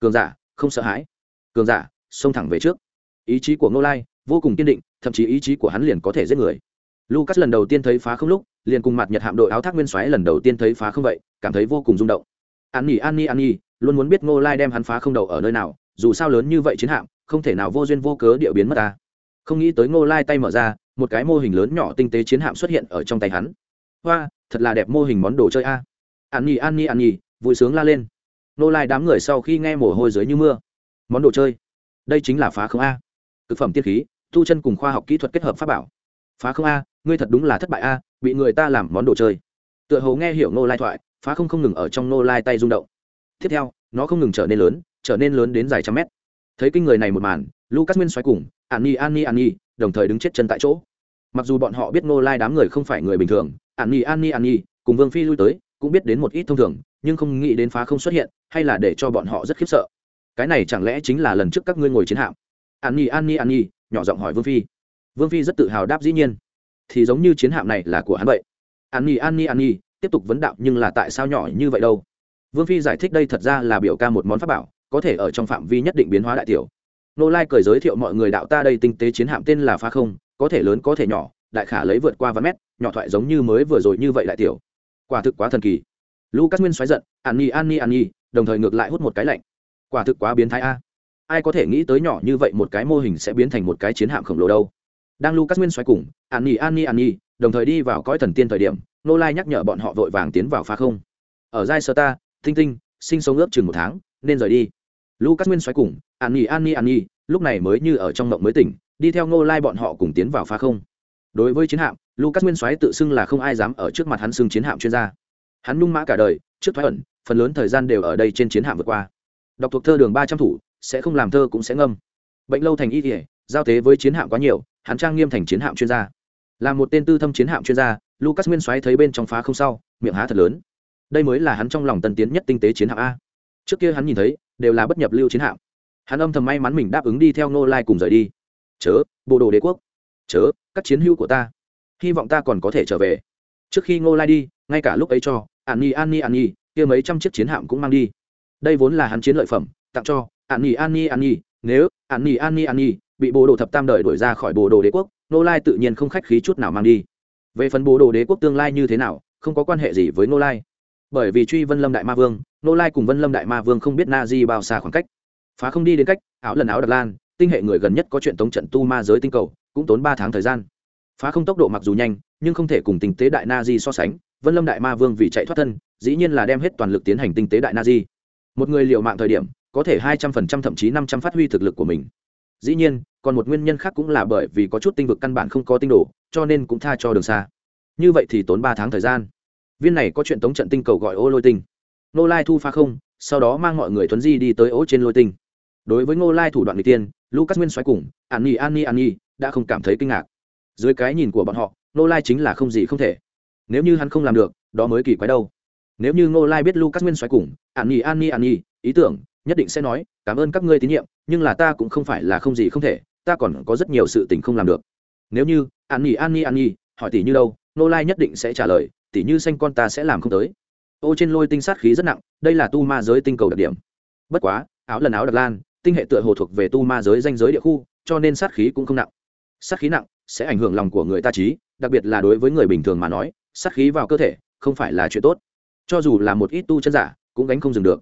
Cường giả, không sợ hãi. Cường giả, xông thẳng về trước. Ý chí của Ngô lai, vô cùng kiên định, thậm chí ý chí của hắn liền có thể giết người. Lucas lần đầu tiên thấy phá không lúc, liền cùng mặt nhật hạm đội áo thác nguyên xoáy lần đầu tiên thấy phá không vậy, cảm thấy vô cùng rung động. An nhi an nhi an nhi, luôn muốn biết ngô lai đem hắn phá không đầu ở nơi nào, dù sao lớn như vậy chiến hạm, không thể nào vô duyên vô cớ địa biến mất ta không nghĩ tới ngô lai tay mở ra, một cái mô hình lớn nhỏ tinh tế chiến hạm xuất hiện ở trong tay hắn. Hoa, thật là đẹp mô hình món đồ chơi a. An nhi an nhi an nhi, vui sướng la lên. Ngô lai đám người sau khi nghe mồ hôi dưới như mưa. Món đồ chơi? Đây chính là phá không a. Thực phẩm tiết khí tu chân cùng khoa học kỹ thuật kết hợp pháp bảo. Phá không a, ngươi thật đúng là thất bại a, bị người ta làm món đồ chơi. Tựa hồ nghe hiểu ngô lai thoại, phá không không ngừng ở trong nô lai tay rung động. Tiếp theo, nó không ngừng trở nên lớn, trở nên lớn đến dài trăm mét. Thấy kinh người này một màn, lucas nguyên xoáy cùng an nhi an nhi an nhi đồng thời đứng chết chân tại chỗ mặc dù bọn họ biết nô lai đám người không phải người bình thường an nhi an nhi an nhi cùng vương phi lui tới cũng biết đến một ít thông thường nhưng không nghĩ đến phá không xuất hiện hay là để cho bọn họ rất khiếp sợ cái này chẳng lẽ chính là lần trước các ngươi ngồi chiến hạm an nhi an nhi an nhi nhỏ giọng hỏi vương phi vương phi rất tự hào đáp dĩ nhiên thì giống như chiến hạm này là của hắn vậy an nhi an nhi an nhi tiếp tục vấn đạo nhưng là tại sao nhỏ như vậy đâu vương phi giải thích đây thật ra là biểu ca một món pháp bảo có thể ở trong phạm vi nhất định biến hóa đại tiểu nô lai cười giới thiệu mọi người đạo ta đây tinh tế chiến hạm tên là phá không, có thể lớn, có thể nhỏ, đại khả lấy vượt qua vài mét, nhỏ thoại giống như mới vừa rồi như vậy đại tiểu. Quả thực quá thần kỳ. Lucas nguyên xoáy giận, an nhi an nhi an nhi, đồng thời ngược lại hút một cái lạnh. Quả thực quá biến thái a. Ai có thể nghĩ tới nhỏ như vậy một cái mô hình sẽ biến thành một cái chiến hạm khổng lồ đâu. Đang lucas nguyên xoáy cùng, an nhi an nhi an nhi, đồng thời đi vào cõi thần tiên thời điểm, nô lai nhắc nhở bọn họ vội vàng tiến vào phá không. Ở giai sơ ta, tinh tinh, sinh sống ước chừng một tháng, nên rời đi lucas nguyên xoáy cùng an nhi an nhi an nhi lúc này mới như ở trong mộng mới tỉnh, đi theo Ngô lai bọn họ cùng tiến vào phá không. Đối với chiến hạm, lucas nguyên xoáy tự xưng là không ai dám ở trước mặt hắn xưng chiến hạm chuyên gia. Hắn nung mã cả đời, trước thoái ẩn, phần lớn thời gian đều ở đây trên chiến hạm vượt qua. Đọc thuộc thơ đường ba trăm thủ, sẽ không làm thơ cũng sẽ ngâm. Bệnh lâu thành y kỉa giao tế với chiến hạm quá nhiều, hắn trang nghiêm thành chiến hạm chuyên gia. Là một tên tư thâm chiến hạm chuyên gia, lucas nguyên xoáy thấy bên trong phá không sau, miệng há thật lớn. Đây mới là hắn trong lòng tân tiến nhất tinh tế chiến hạm a. Trước kia hắn nhìn thấy đều là bất nhập lưu chiến hạm. Hắn âm thầm may mắn mình đáp ứng đi theo nô lai cùng rời đi. Chớ, bộ đồ đế quốc. Chớ, các chiến hữu của ta. Hy vọng ta còn có thể trở về. Trước khi ngô lai đi, ngay cả lúc ấy cho, an nhi an nhi an nhi, kia mấy trăm chiếc chiến hạm cũng mang đi. Đây vốn là hắn chiến lợi phẩm, tặng cho, an nhi an nhi an nhi, nếu an nhi an nhi an nhi bị bộ đồ thập tam đời đuổi ra khỏi bộ đồ đế quốc, ngô lai tự nhiên không khách khí chút nào mang đi. Về phần bộ đồ đế quốc tương lai như thế nào, không có quan hệ gì với ngô lai bởi vì truy vân lâm đại ma vương, Nô lai cùng vân lâm đại ma vương không biết na di bao xa khoảng cách. Phá không đi đến cách, áo lần áo đặc lan, tinh hệ người gần nhất có chuyện tống trận tu ma giới tinh cầu, cũng tốn ba tháng thời gian. Phá không tốc độ mặc dù nhanh, nhưng không thể cùng tinh tế đại na di so sánh, vân lâm đại ma vương vì chạy thoát thân, dĩ nhiên là đem hết toàn lực tiến hành tinh tế đại na di. Một người liệu mạng thời điểm, có thể hai trăm phần trăm thậm chí năm trăm phát huy thực lực của mình. Dĩ nhiên, còn một nguyên nhân khác cũng là bởi vì có chút tinh vực căn bản không có tinh đồ, cho nên cũng tha cho đường xa. Như vậy thì tốn ba tháng thời gian viên này có chuyện tống trận tinh cầu gọi ô lôi tinh. Nô lai thu pha không, sau đó mang mọi người thuấn di đi tới ố trên lôi tinh. Đối với ngô lai thủ đoạn n g tiên, lucas nguyên xoáy cùng an nhi an nhi an nhi đã không cảm thấy kinh ngạc. Dưới cái nhìn của bọn họ, ngô lai chính là không gì không thể. Nếu như hắn không làm được, đó mới kỳ quái đâu. Nếu như ngô lai biết lucas nguyên xoáy cùng an nhi an nhi an nhi ý tưởng, nhất định sẽ nói, cảm ơn các ngươi tín nhiệm, nhưng là ta cũng không phải là không gì không thể, ta còn có rất nhiều sự tình không làm được. Nếu như an nhi an nhi an nhi hỏi tỷ như đâu Nô lai nhất định sẽ trả lời tỷ như xanh con ta sẽ làm không tới. Ô trên lôi tinh sát khí rất nặng, đây là tu ma giới tinh cầu đặc điểm. Bất quá, áo lần áo đặc lan, tinh hệ tựa hồ thuộc về tu ma giới danh giới địa khu, cho nên sát khí cũng không nặng. Sát khí nặng sẽ ảnh hưởng lòng của người ta trí, đặc biệt là đối với người bình thường mà nói, sát khí vào cơ thể không phải là chuyện tốt. Cho dù là một ít tu chân giả, cũng gánh không dừng được.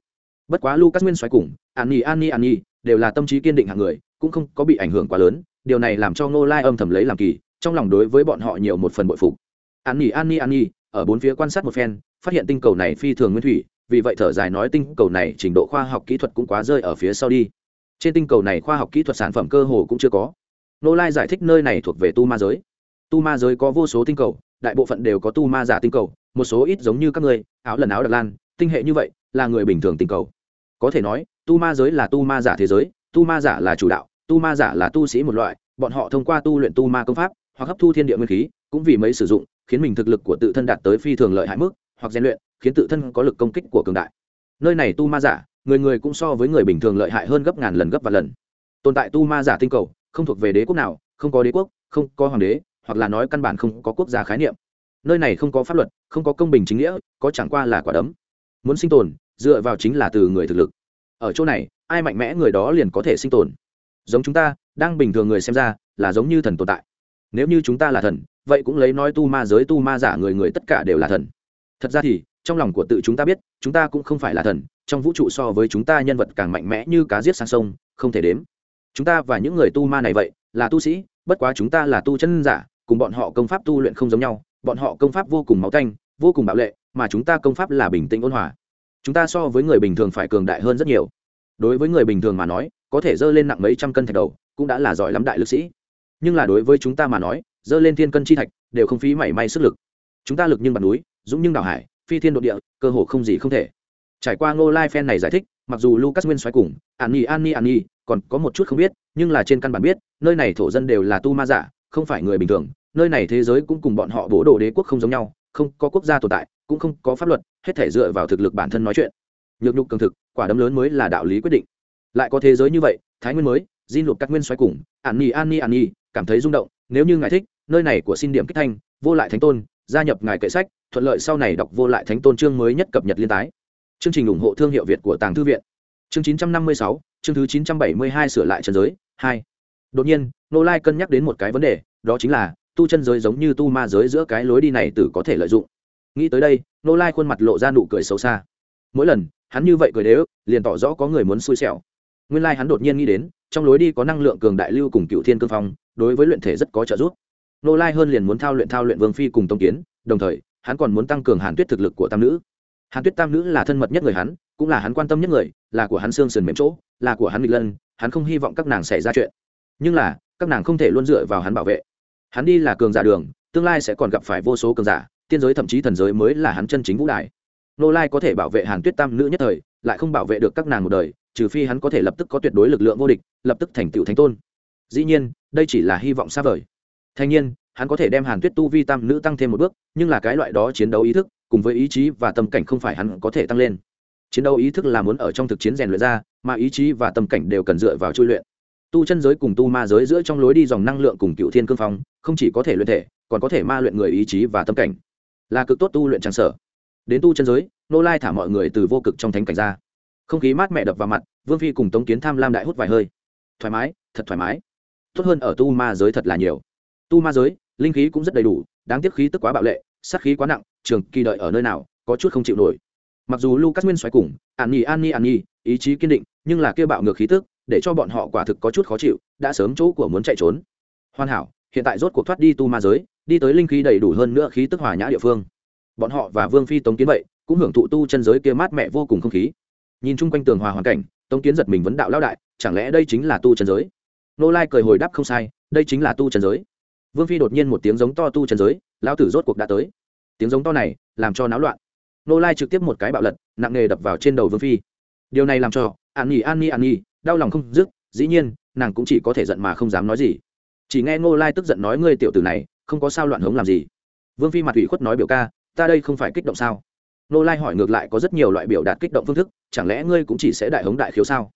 Bất quá lucas nguyên xoáy cùng an nhi an nhi an nhi đều là tâm trí kiên định hạng người, cũng không có bị ảnh hưởng quá lớn, điều này làm cho ngô lai âm thầm lấy làm kỳ, trong lòng đối với bọn họ nhiều một phần bội phục an nhi an nhi an nhi ở bốn phía quan sát một phen phát hiện tinh cầu này phi thường nguyên thủy vì vậy thở dài nói tinh cầu này trình độ khoa học kỹ thuật cũng quá rơi ở phía sau đi. Trên tinh cầu này khoa học kỹ thuật sản phẩm cơ hồ cũng chưa có. Nô lai giải thích nơi này thuộc về tu ma giới. Tu ma giới có vô số tinh cầu đại bộ phận đều có tu ma giả tinh cầu một số ít giống như các người, áo lần áo đặc lan tinh hệ như vậy là người bình thường tinh cầu. Có thể nói tu ma giới là tu ma giả thế giới tu ma giả là chủ đạo tu ma giả là tu sĩ một loại bọn họ thông qua tu luyện tu ma công pháp hoặc hấp thu thiên địa nguyên khí cũng vì mấy sử dụng khiến mình thực lực của tự thân đạt tới phi thường lợi hại mức, hoặc rèn luyện, khiến tự thân có lực công kích của cường đại. Nơi này tu ma giả, người người cũng so với người bình thường lợi hại hơn gấp ngàn lần gấp và lần. Tồn tại tu ma giả tinh cầu, không thuộc về đế quốc nào, không có đế quốc, không có hoàng đế, hoặc là nói căn bản không có quốc gia khái niệm. Nơi này không có pháp luật, không có công bình chính nghĩa, có chẳng qua là quả đấm. Muốn sinh tồn, dựa vào chính là từ người thực lực. Ở chỗ này, ai mạnh mẽ người đó liền có thể sinh tồn. Giống chúng ta, đang bình thường người xem ra, là giống như thần tồn tại nếu như chúng ta là thần, vậy cũng lấy nói tu ma giới tu ma giả người người tất cả đều là thần. Thật ra thì, trong lòng của tự chúng ta biết, chúng ta cũng không phải là thần, trong vũ trụ so với chúng ta nhân vật càng mạnh mẽ như cá giết sang sông, không thể đếm. Chúng ta và những người tu ma này vậy, là tu sĩ, bất quá chúng ta là tu chân giả, cùng bọn họ công pháp tu luyện không giống nhau. Bọn họ công pháp vô cùng máu tanh, vô cùng bạo lệ, mà chúng ta công pháp là bình tĩnh ôn hòa. Chúng ta so với người bình thường phải cường đại hơn rất nhiều. Đối với người bình thường mà nói, có thể dơ lên nặng mấy trăm cân thạch đầu, cũng đã là giỏi lắm đại lực sĩ nhưng là đối với chúng ta mà nói, dơ lên thiên cân chi thạch, đều không phí mảy may sức lực. Chúng ta lực nhưng bằng núi, dũng nhưng đảo hải, phi thiên độ địa, cơ hồ không gì không thể. Trải qua ngô lai phen này giải thích, mặc dù lucas nguyên xoáy cùng, an nhi an nhi an nhi, còn có một chút không biết, nhưng là trên căn bản biết, nơi này thổ dân đều là tu ma giả, không phải người bình thường. Nơi này thế giới cũng cùng bọn họ bố đồ đế quốc không giống nhau, không có quốc gia tồn tại, cũng không có pháp luật, hết thể dựa vào thực lực bản thân nói chuyện. Nhược nhục cường thực, quả đấm lớn mới là đạo lý quyết định. Lại có thế giới như vậy, thái nguyên mới di lục các nguyên xoáy cùng, an nhi an nhi an nhi cảm thấy rung động nếu như ngài thích nơi này của xin điểm kích thanh vô lại thánh tôn gia nhập ngài kệ sách thuận lợi sau này đọc vô lại thánh tôn chương mới nhất cập nhật liên tái. Chương trình ủng hộ thương hiệu việt của tàng thư viện. Chương 956, chương thứ 972 sửa lại chân giới hai. Đột nhiên nô lai cân nhắc đến một cái vấn đề đó chính là tu chân giới giống như tu ma giới giữa cái lối đi này tử có thể lợi dụng. Nghĩ tới đây nô lai khuôn mặt lộ ra nụ cười xấu xa. Mỗi lần hắn như vậy cười đế ức liền tỏ rõ có người muốn xui xẻo. Nguyên lai hắn đột nhiên nghĩ đến trong lối đi có năng lượng cường đại lưu cùng cựu thiên cương phong đối với luyện thể rất có trợ giúp. Nô lai hơn liền muốn thao luyện thao luyện vương phi cùng tông kiến, đồng thời, hắn còn muốn tăng cường hàn tuyết thực lực của tam nữ. Hàn tuyết tam nữ là thân mật nhất người hắn, cũng là hắn quan tâm nhất người, là của hắn xương sườn mềm chỗ, là của hắn nghịch lân, hắn không hy vọng các nàng xảy ra chuyện. Nhưng là, các nàng không thể luôn dựa vào hắn bảo vệ. Hắn đi là cường giả đường, tương lai sẽ còn gặp phải vô số cường giả, tiên giới thậm chí thần giới mới là hắn chân chính vũ đài. Nô lai có thể bảo vệ hàn tuyết tam nữ nhất thời, lại không bảo vệ được các nàng một đời, trừ phi hắn có thể lập tức có tuyệt đối lực lượng vô địch, lập tức thành tựu thánh tôn. Dĩ nhiên đây chỉ là hy vọng xa vời. Thanh nhiên hắn có thể đem hàn tuyết tu vi tam nữ tăng thêm một bước, nhưng là cái loại đó chiến đấu ý thức, cùng với ý chí và tâm cảnh không phải hắn có thể tăng lên. Chiến đấu ý thức là muốn ở trong thực chiến rèn luyện ra, mà ý chí và tâm cảnh đều cần dựa vào chui luyện. Tu chân giới cùng tu ma giới giữa trong lối đi dòng năng lượng cùng cựu thiên cương phong, không chỉ có thể luyện thể, còn có thể ma luyện người ý chí và tâm cảnh. Là cực tốt tu luyện chẳng sở. Đến tu chân giới, nô lai thả mọi người từ vô cực trong thánh cảnh ra. Không khí mát mẻ đập vào mặt, vương phi cùng tống kiến tham lam đại hút vài hơi. Thoải mái, thật thoải mái tốt hơn ở tu ma giới thật là nhiều. Tu ma giới, linh khí cũng rất đầy đủ, đáng tiếc khí tức quá bạo lệ, sát khí quá nặng, trường kỳ đợi ở nơi nào, có chút không chịu nổi. Mặc dù lucas nguyên xoáy cùng, an nhi an nhi an nhi, ý chí kiên định, nhưng là kêu bạo ngược khí tức, để cho bọn họ quả thực có chút khó chịu, đã sớm chỗ của muốn chạy trốn. Hoàn hảo, hiện tại rốt cuộc thoát đi tu ma giới, đi tới linh khí đầy đủ hơn nữa khí tức hòa nhã địa phương. Bọn họ và vương phi tống kiến vậy, cũng hưởng thụ tu chân giới kia mát mẻ vô cùng không khí. Nhìn chung quanh tường hòa hoàn cảnh, tống kiến giật mình vấn đạo lão đại, chẳng lẽ đây chính là tu chân giới? Nô lai cười hồi đáp không sai, đây chính là tu chân giới. Vương phi đột nhiên một tiếng giống to tu chân giới, lão tử rốt cuộc đã tới. Tiếng giống to này, làm cho náo loạn. Nô lai trực tiếp một cái bạo lật, nặng nề đập vào trên đầu vương phi. Điều này làm cho, an nhi an nhi an nhi, đau lòng không dứt, dĩ nhiên, nàng cũng chỉ có thể giận mà không dám nói gì. Chỉ nghe ngô lai tức giận nói, ngươi tiểu tử này, không có sao loạn hống làm gì. Vương phi mặt ủy khuất nói biểu ca, ta đây không phải kích động sao? Nô lai hỏi ngược lại, có rất nhiều loại biểu đạt kích động phương thức, chẳng lẽ ngươi cũng chỉ sẽ đại hống đại khiếu sao?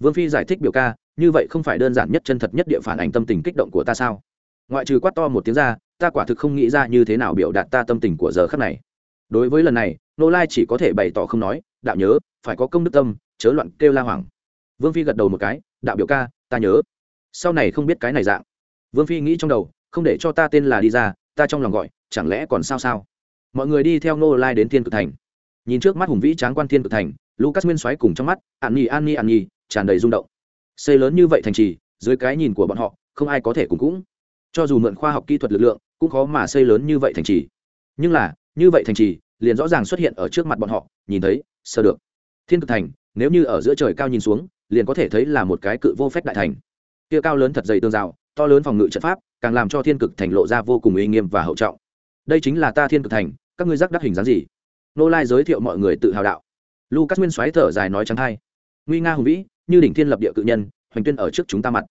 Vương phi giải thích biểu ca, như vậy không phải đơn giản nhất chân thật nhất địa phản ảnh tâm tình kích động của ta sao? Ngoại trừ quát to một tiếng ra, ta quả thực không nghĩ ra như thế nào biểu đạt ta tâm tình của giờ khắc này. Đối với lần này, nô lai chỉ có thể bày tỏ không nói, đạo nhớ, phải có công đức tâm, chớ loạn kêu la hoảng. Vương phi gật đầu một cái, đạo biểu ca, ta nhớ. Sau này không biết cái này dạng. Vương phi nghĩ trong đầu, không để cho ta tên là đi ra, ta trong lòng gọi, chẳng lẽ còn sao sao? Mọi người đi theo nô lai đến thiên cực thành. Nhìn trước mắt hùng vĩ tráng quan thiên cực thành, lucas nguyên xoáy cùng trong mắt, an nhi an nhi an nhi tràn đầy rung động. Xây lớn như vậy thành trì, dưới cái nhìn của bọn họ, không ai có thể cùng cũng. Cho dù mượn khoa học kỹ thuật lực lượng, cũng khó mà xây lớn như vậy thành trì. Nhưng là, như vậy thành trì, liền rõ ràng xuất hiện ở trước mặt bọn họ, nhìn thấy, sơ được. Thiên cực thành, nếu như ở giữa trời cao nhìn xuống, liền có thể thấy là một cái cự vô phép đại thành. Kia cao lớn thật dày tương rào, to lớn phòng ngự trận pháp, càng làm cho thiên cực thành lộ ra vô cùng uy nghiêm và hậu trọng. Đây chính là ta thiên cực thành, các ngươi giác đắc hình dáng gì? Nô lai giới thiệu mọi người tự hào đạo. Lucas nguyên xoáy thở dài nói trắng thay nguy nga hùng vĩ như đỉnh thiên lập địa cự nhân, hoành tuyên ở trước chúng ta mặt.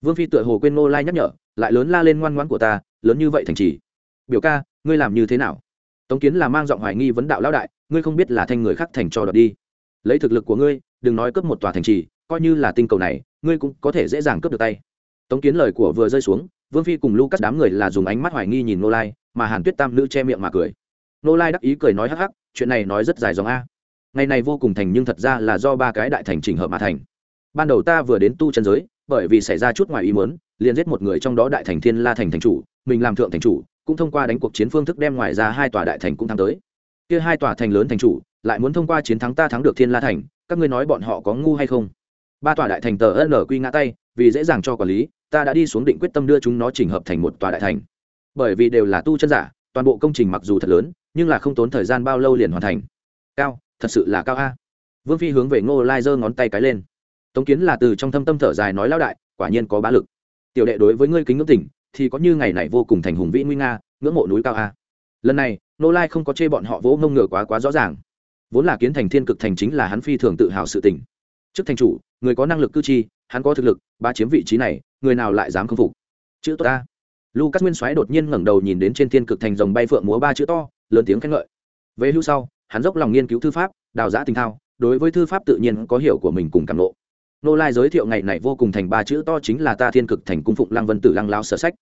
Vương phi tựa hồ quên nô lai nhắc nhở, lại lớn la lên ngoan ngoãn của ta, lớn như vậy thành trì. Biểu ca, ngươi làm như thế nào? Tống kiến là mang giọng hoài nghi vấn đạo lão đại, ngươi không biết là thanh người khác thành cho đợt đi. Lấy thực lực của ngươi, đừng nói cướp một tòa thành trì, coi như là tinh cầu này, ngươi cũng có thể dễ dàng cướp được tay. Tống kiến lời của vừa rơi xuống, vương phi cùng lucas đám người là dùng ánh mắt hoài nghi nhìn nô lai, mà hàn tuyết tam nữ che miệng mà cười. Nô lai đắc ý cười nói hắc hắc, chuyện này nói rất dài dòng a. Ngày này vô cùng thành nhưng thật ra là do ba cái đại thành trình hợp mà thành ban đầu ta vừa đến tu chân giới, bởi vì xảy ra chút ngoài ý muốn, liền giết một người trong đó đại thành thiên la thành thành chủ, mình làm thượng thành chủ, cũng thông qua đánh cuộc chiến phương thức đem ngoài ra hai tòa đại thành cũng thắng tới. Kia hai tòa thành lớn thành chủ, lại muốn thông qua chiến thắng ta thắng được thiên la thành, các ngươi nói bọn họ có ngu hay không? Ba tòa đại thành tờ ân quy ngã tay, vì dễ dàng cho quản lý, ta đã đi xuống định quyết tâm đưa chúng nó chỉnh hợp thành một tòa đại thành. Bởi vì đều là tu chân giả, toàn bộ công trình mặc dù thật lớn, nhưng là không tốn thời gian bao lâu liền hoàn thành. Cao, thật sự là cao a. Vương phi hướng về ngô lai giơ ngón tay cái lên tống kiến là từ trong thâm tâm thở dài nói lao đại, quả nhiên có bá lực. Tiểu đệ đối với ngươi kính ngưỡng tỉnh, thì có như ngày này vô cùng thành hùng vĩ nguy nga, ngưỡng mộ núi cao a. Lần này, nô lai không có chê bọn họ vỗ mông ngựa quá quá rõ ràng. Vốn là kiến thành thiên cực thành chính là hắn phi thường tự hào sự tỉnh trước thành chủ, người có năng lực cư chi, hắn có thực lực ba chiếm vị trí này, người nào lại dám khâm phục? Chữ tốt ta. Lucas nguyên soái đột nhiên ngẩng đầu nhìn đến trên thiên cực thành dòng bay phượng múa ba chữ to, lớn tiếng khen ngợi. Về hưu sau, hắn dốc lòng nghiên cứu thư pháp, đào giã tình thao, đối với thư pháp tự nhiên có hiểu của mình cùng cảm lộ nô lai giới thiệu ngày này vô cùng thành ba chữ to chính là ta thiên cực thành cung phụng lăng vân tử lăng lao sở sách.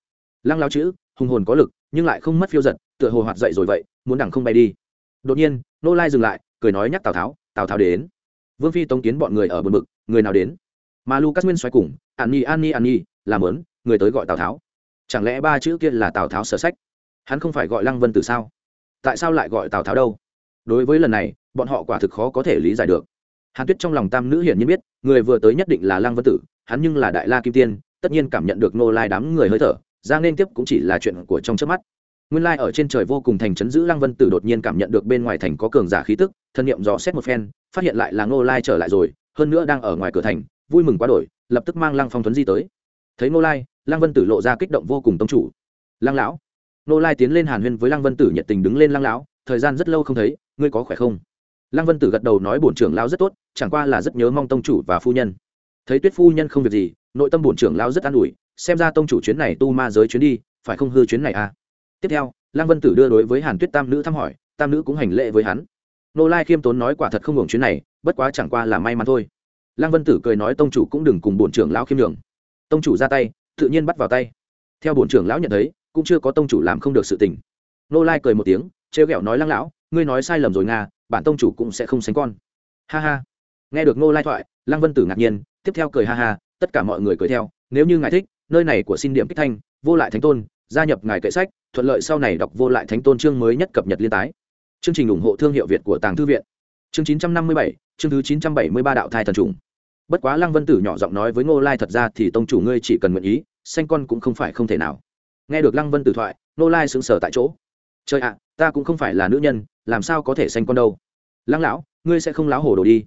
Lăng lao chữ, hùng hồn có lực, nhưng lại không mất phiêu giật, tựa hồ hoạt dậy rồi vậy, muốn đẳng không bay đi. Đột nhiên, nô lai dừng lại, cười nói nhắc tào tháo tào tháo đến. Vương phi tống kiến bọn người ở bờ mực, người nào đến? Mà lucas nguyên xoay cùng, an nhi an nhi an nhi, làm lớn người tới gọi tào tháo. Chẳng lẽ ba chữ kia là tào tháo sở sách? Hắn không phải gọi lăng vân tử sao? Tại sao lại gọi tào tháo đâu? Đối với lần này, bọn họ quả thực khó có thể lý giải được hàn tuyết trong lòng tam nữ hiển nhiên biết, người vừa tới nhất định là lăng vân tử, hắn nhưng là đại la kim tiên, tất nhiên cảm nhận được nô lai đám người hơi thở, ra nên tiếp cũng chỉ là chuyện của trong trước mắt. Nguyên lai ở trên trời vô cùng thành chấn giữ lăng vân tử đột nhiên cảm nhận được bên ngoài thành có cường giả khí tức, thân nhiệm dò xét một phen, phát hiện lại là nô lai trở lại rồi, hơn nữa đang ở ngoài cửa thành, vui mừng quá đổi, lập tức mang lăng phong tuấn di tới. Thấy nô lai, lăng vân tử lộ ra kích động vô cùng tông chủ. Lăng lão. Nô lai tiến lên hàn huyên với lăng vân tử nhiệt tình đứng lên, lăng lão, thời gian rất lâu không thấy, ngươi có khỏe không? Lăng vân tử gật đầu nói, bổn trưởng lão rất tốt chẳng qua là rất nhớ mong tông chủ và phu nhân. Thấy tuyết phu nhân không việc gì, nội tâm bổn trưởng lão rất an ủi, xem ra tông chủ chuyến này tu ma giới chuyến đi, phải không hư chuyến này à? Tiếp theo, lăng vân tử đưa đối với hàn tuyết tam nữ thăm hỏi, tam nữ cũng hành lễ với hắn. Nô lai khiêm tốn nói quả thật không hưởng chuyến này, bất quá chẳng qua là may mắn thôi. Lăng vân tử cười nói tông chủ cũng đừng cùng bổn trưởng lão khiêm đường tông chủ ra tay, tự nhiên bắt vào tay. Theo bổn trưởng lão nhận thấy, cũng chưa có tông chủ làm không được sự tình. Nô lai cười một tiếng, trêu ghẹo nói lăng lão, ngươi nói sai lầm rồi nga, bản tông chủ cũng sẽ không sánh con. Ha ha nghe được Ngô lai thoại lăng vân tử ngạc nhiên tiếp theo cười ha ha tất cả mọi người cười theo nếu như ngài thích nơi này của xin điểm kích thanh vô lại thánh tôn gia nhập ngài kệ sách thuận lợi sau này đọc vô lại thánh tôn chương mới nhất cập nhật liên tái. Chương trình ủng hộ thương hiệu việt của tàng thư viện. Chương 957, chương thứ 973 đạo thai thần trùng. Bất quá lăng vân tử nhỏ giọng nói với ngô lai thật ra thì tông chủ ngươi chỉ cần nguyện ý sanh con cũng không phải không thể nào. Nghe được lăng vân tử thoại ngô lai sững sờ tại chỗ. Trời ạ ta cũng không phải là nữ nhân làm sao có thể sanh con đâu? Lăng lão ngươi sẽ không láo hổ đồ đi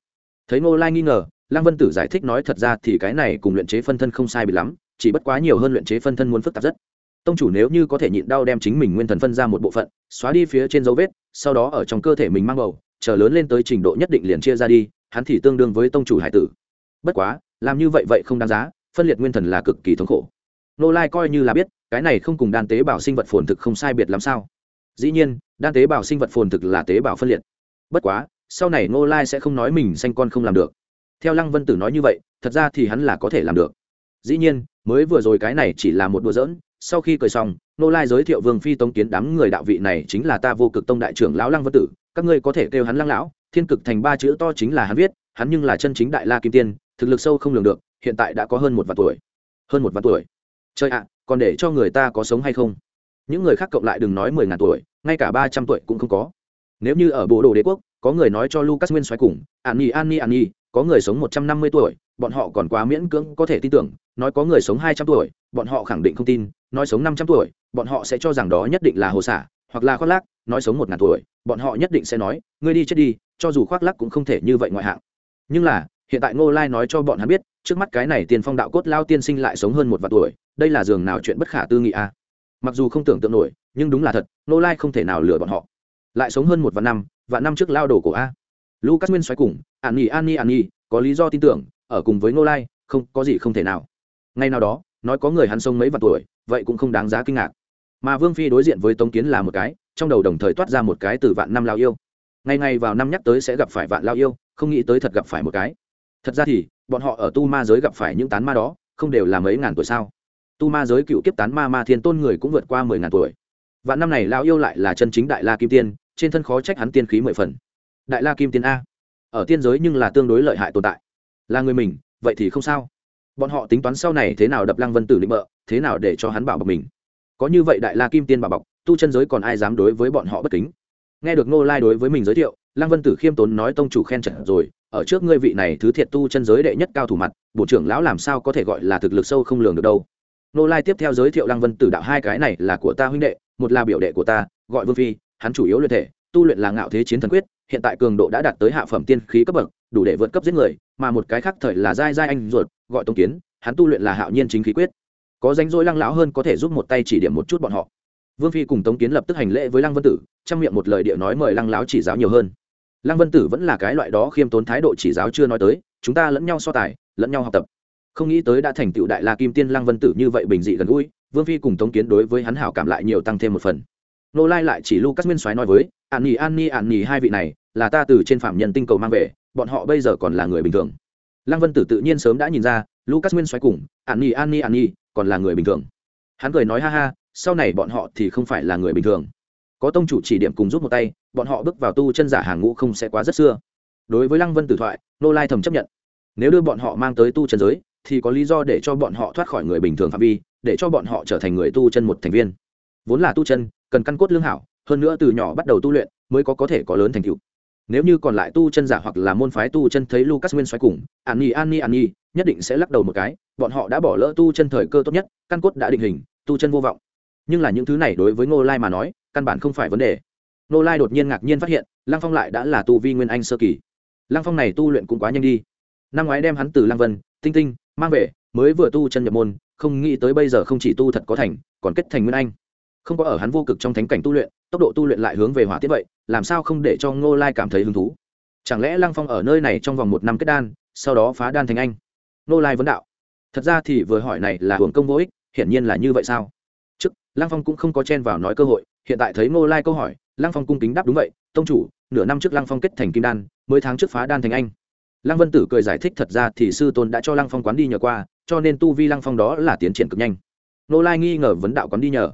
thấy ngô lai nghi ngờ, lăng vân tử giải thích nói thật ra thì cái này cùng luyện chế phân thân không sai bị lắm, chỉ bất quá nhiều hơn luyện chế phân thân muốn phức tạp rất. Tông chủ nếu như có thể nhịn đau đem chính mình nguyên thần phân ra một bộ phận, xóa đi phía trên dấu vết, sau đó ở trong cơ thể mình mang bầu, chờ lớn lên tới trình độ nhất định liền chia ra đi, hắn thì tương đương với tông chủ hải tử. Bất quá, làm như vậy vậy không đáng giá, phân liệt nguyên thần là cực kỳ thống khổ. Nô lai coi như là biết, cái này không cùng đan tế bào sinh vật phồn thực không sai biệt làm sao? Dĩ nhiên, đan tế bào sinh vật phồn thực là tế bào phân liệt. Bất quá sau này Ngô lai sẽ không nói mình sanh con không làm được. Theo lăng vân tử nói như vậy, thật ra thì hắn là có thể làm được. Dĩ nhiên, mới vừa rồi cái này chỉ là một đùa giỡn, sau khi cười xong nô lai giới thiệu vương phi tông kiến đám người đạo vị này chính là ta vô cực tông đại trưởng lão lăng vân tử, các ngươi có thể kêu hắn lăng lão, thiên cực thành ba chữ to chính là hắn viết, hắn nhưng là chân chính đại la kim tiên, thực lực sâu không lường được, hiện tại đã có hơn một vạn tuổi. Hơn một vạn tuổi. Chơi ạ, còn để cho người ta có sống hay không? Những người khác cộng lại đừng nói mười ngàn tuổi, ngay cả ba trăm tuổi cũng không có. Nếu như ở bộ đồ đế quốc có người nói cho lucas nguyên xoáy cùng an nhi an nhi an nhi có người sống một trăm năm mươi tuổi, bọn họ còn quá miễn cưỡng có thể tin tưởng, nói có người sống hai trăm tuổi, bọn họ khẳng định không tin, nói sống năm trăm tuổi, bọn họ sẽ cho rằng đó nhất định là hồ xả, hoặc là khoác lác, nói sống một ngàn tuổi, bọn họ nhất định sẽ nói, ngươi đi chết đi, cho dù khoác lác cũng không thể như vậy ngoại hạng nhưng là, hiện tại ngô lai nói cho bọn hắn biết, trước mắt cái này tiền phong đạo cốt lao tiên sinh lại sống hơn một vạn tuổi, đây là giường nào chuyện bất khả tư nghị a à? mặc dù không tưởng tượng nổi, nhưng đúng là thật, ngô lai không thể nào lừa bọn họ lại sống hơn một vạn năm vạn năm trước lao đổ cổ a. Lucas nguyên xoáy cùng an nghỉ an nhi an nhi có lý do tin tưởng, ở cùng với ngô lai, không, có gì không thể nào. Ngay nào đó, nói có người hắn sống mấy vạn tuổi, vậy cũng không đáng giá kinh ngạc. Mà vương phi đối diện với tống kiến là một cái, trong đầu đồng thời toát ra một cái từ vạn năm lao yêu. Ngày ngày vào năm nhắc tới sẽ gặp phải vạn lao yêu, không nghĩ tới thật gặp phải một cái. Thật ra thì, bọn họ ở tu ma giới gặp phải những tán ma đó, không đều là mấy ngàn tuổi sao? Tu ma giới cựu kiếp tán ma ma thiên tôn người cũng vượt qua mười ngàn tuổi. Vạn năm này lao yêu lại là chân chính đại la kim tiên trên thân khó trách hắn tiên khí mười phần. Đại la kim tiên a. Ở tiên giới nhưng là tương đối lợi hại tồn tại. Là người mình, vậy thì không sao. Bọn họ tính toán sau này thế nào đập lăng vân tử lĩnh bợ, thế nào để cho hắn bảo bọc mình. Có như vậy đại la kim tiên bảo bọc, tu chân giới còn ai dám đối với bọn họ bất kính? Nghe được ngô lai đối với mình giới thiệu, lăng vân tử khiêm tốn nói tông chủ khen trận rồi, ở trước ngươi vị này thứ thiệt tu chân giới đệ nhất cao thủ mặt bộ trưởng lão làm sao có thể gọi là thực lực sâu không lường được đâu? Ngô lai tiếp theo giới thiệu lăng vân tử đạo hai cái này là của ta huynh đệ, một là biểu đệ của ta, gọi vương phi hắn chủ yếu luyện thể, tu luyện là ngạo thế chiến thần quyết, hiện tại cường độ đã đạt tới hạ phẩm tiên khí cấp bậc, đủ để vượt cấp giết người, mà một cái khác thời là giai giai anh ruột, gọi tông kiến, hắn tu luyện là hạo nhiên chính khí quyết. Có danh rỗi lăng lão hơn có thể giúp một tay chỉ điểm một chút bọn họ. Vương phi cùng tống kiến lập tức hành lễ với lăng vân tử trong miệng một lời địa nói mời lăng lão chỉ giáo nhiều hơn. Lăng vân tử vẫn là cái loại đó khiêm tốn thái độ chỉ giáo chưa nói tới, chúng ta lẫn nhau so tài, lẫn nhau học tập. Không nghĩ tới đã thành tựu đại la kim tiên lăng vân tử như vậy bình dị gần gũi, vương phi cùng tống kiến đối với hắn hảo cảm lại nhiều tăng thêm một phần nô lai lại chỉ lucas nguyên soái nói với, an nhi an nhi an nhi, hai vị này là ta từ trên phạm nhân tinh cầu mang về, bọn họ bây giờ còn là người bình thường. Lăng vân tử tự nhiên sớm đã nhìn ra, lucas nguyên Soái cùng, an nhi an nhi, an nhì còn là người bình thường. Hắn cười nói, ha ha, sau này bọn họ thì không phải là người bình thường. Có tông chủ chỉ điểm cùng giúp một tay, bọn họ bước vào tu chân giả hàng ngũ không sẽ quá rất xưa. Đối với lăng vân tử thoại, nô lai thầm chấp nhận. Nếu đưa bọn họ mang tới tu chân giới, thì có lý do để cho bọn họ thoát khỏi người bình thường phạm vi, để cho bọn họ trở thành người tu chân một thành viên. Vốn là tu chân cần căn cốt lương hảo, hơn nữa từ nhỏ bắt đầu tu luyện mới có có thể có lớn thành tựu. Nếu như còn lại tu chân giả hoặc là môn phái tu chân thấy lucas nguyên xoáy cùng, an nhi an nhi an nhi, nhất định sẽ lắc đầu một cái, bọn họ đã bỏ lỡ tu chân thời cơ tốt nhất, căn cốt đã định hình, tu chân vô vọng. Nhưng là những thứ này đối với ngô lai mà nói, căn bản không phải vấn đề. Ngô lai đột nhiên ngạc nhiên phát hiện, lăng phong lại đã là tu vi nguyên anh sơ kỳ. Lăng phong này tu luyện cũng quá nhanh đi. Năm ngoái đem hắn từ lăng vân, tinh tinh, mang về, mới vừa tu chân nhập môn, không nghĩ tới bây giờ không chỉ tu thật có thành, còn kết thành nguyên anh không có ở hắn vô cực trong thánh cảnh tu luyện, tốc độ tu luyện lại hướng về hỏa tiết vậy, làm sao không để cho ngô lai cảm thấy hứng thú? Chẳng lẽ lăng phong ở nơi này trong vòng một năm kết đan, sau đó phá đan thành anh? Ngô lai vấn đạo. Thật ra thì vừa hỏi này là hưởng công vô ích, hiển nhiên là như vậy sao? Trước, lăng phong cũng không có chen vào nói cơ hội, hiện tại thấy ngô lai câu hỏi, lăng phong cung kính đáp đúng vậy, tông chủ, nửa năm trước lăng phong kết thành kim đan, mới tháng trước phá đan thành anh. Lăng vân tử cười giải thích thật ra thì sư tôn đã cho lăng phong quán đi nhờ qua, cho nên tu vi lăng phong đó là tiến triển cực nhanh. Nô lai nghi ngờ vấn đạo quán đi nhờ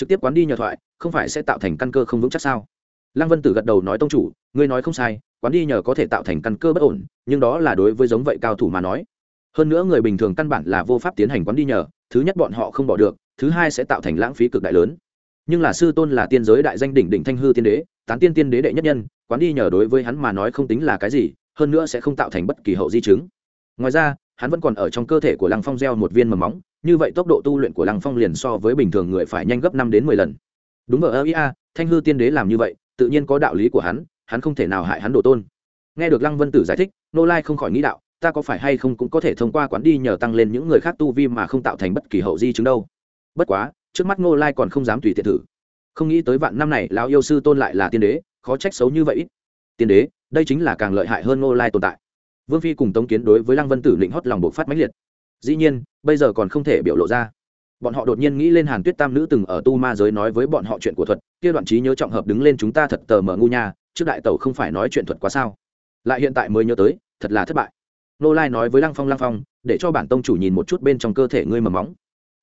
trực tiếp quán đi nhờ thoại, không phải sẽ tạo thành căn cơ không vững chắc sao? Lăng vân tử gật đầu nói, tông chủ, ngươi nói không sai, quán đi nhờ có thể tạo thành căn cơ bất ổn, nhưng đó là đối với giống vậy cao thủ mà nói. Hơn nữa người bình thường căn bản là vô pháp tiến hành quán đi nhờ, thứ nhất bọn họ không bỏ được, thứ hai sẽ tạo thành lãng phí cực đại lớn. Nhưng là sư tôn là tiên giới đại danh đỉnh đỉnh thanh hư tiên đế, tán tiên tiên đế đệ nhất nhân, quán đi nhờ đối với hắn mà nói không tính là cái gì, hơn nữa sẽ không tạo thành bất kỳ hậu di chứng. Ngoài ra hắn vẫn còn ở trong cơ thể của lăng phong gieo một viên mầm móng, như vậy tốc độ tu luyện của lăng phong liền so với bình thường người phải nhanh gấp năm đến mười lần. Đúng ở ia thanh hư tiên đế làm như vậy, tự nhiên có đạo lý của hắn hắn không thể nào hại hắn đồ tôn. Nghe được lăng vân tử giải thích, nô lai không khỏi nghĩ đạo, ta có phải hay không cũng có thể thông qua quán đi nhờ tăng lên những người khác tu vi mà không tạo thành bất kỳ hậu di chứng đâu. Bất quá, trước mắt nô lai còn không dám tùy tiện thử. Không nghĩ tới vạn năm này, lão yêu sư tôn lại là tiên đế, khó trách xấu như vậy. Tiên đế, đây chính là càng lợi hại hơn nô lai tồn tại vương phi cùng tống kiến đối với lăng vân tử lĩnh hót lòng bộc phát mãnh liệt. Dĩ nhiên, bây giờ còn không thể biểu lộ ra. Bọn họ đột nhiên nghĩ lên hàn tuyết tam nữ từng ở tu ma giới nói với bọn họ chuyện của thuật, kia đoạn trí nhớ trọng hợp đứng lên chúng ta thật tờ mở ngu nha, trước đại tẩu không phải nói chuyện thuật quá sao? Lại hiện tại mới nhớ tới, thật là thất bại. Nô lai nói với lăng phong lăng phong, để cho bản tông chủ nhìn một chút bên trong cơ thể ngươi mầm móng.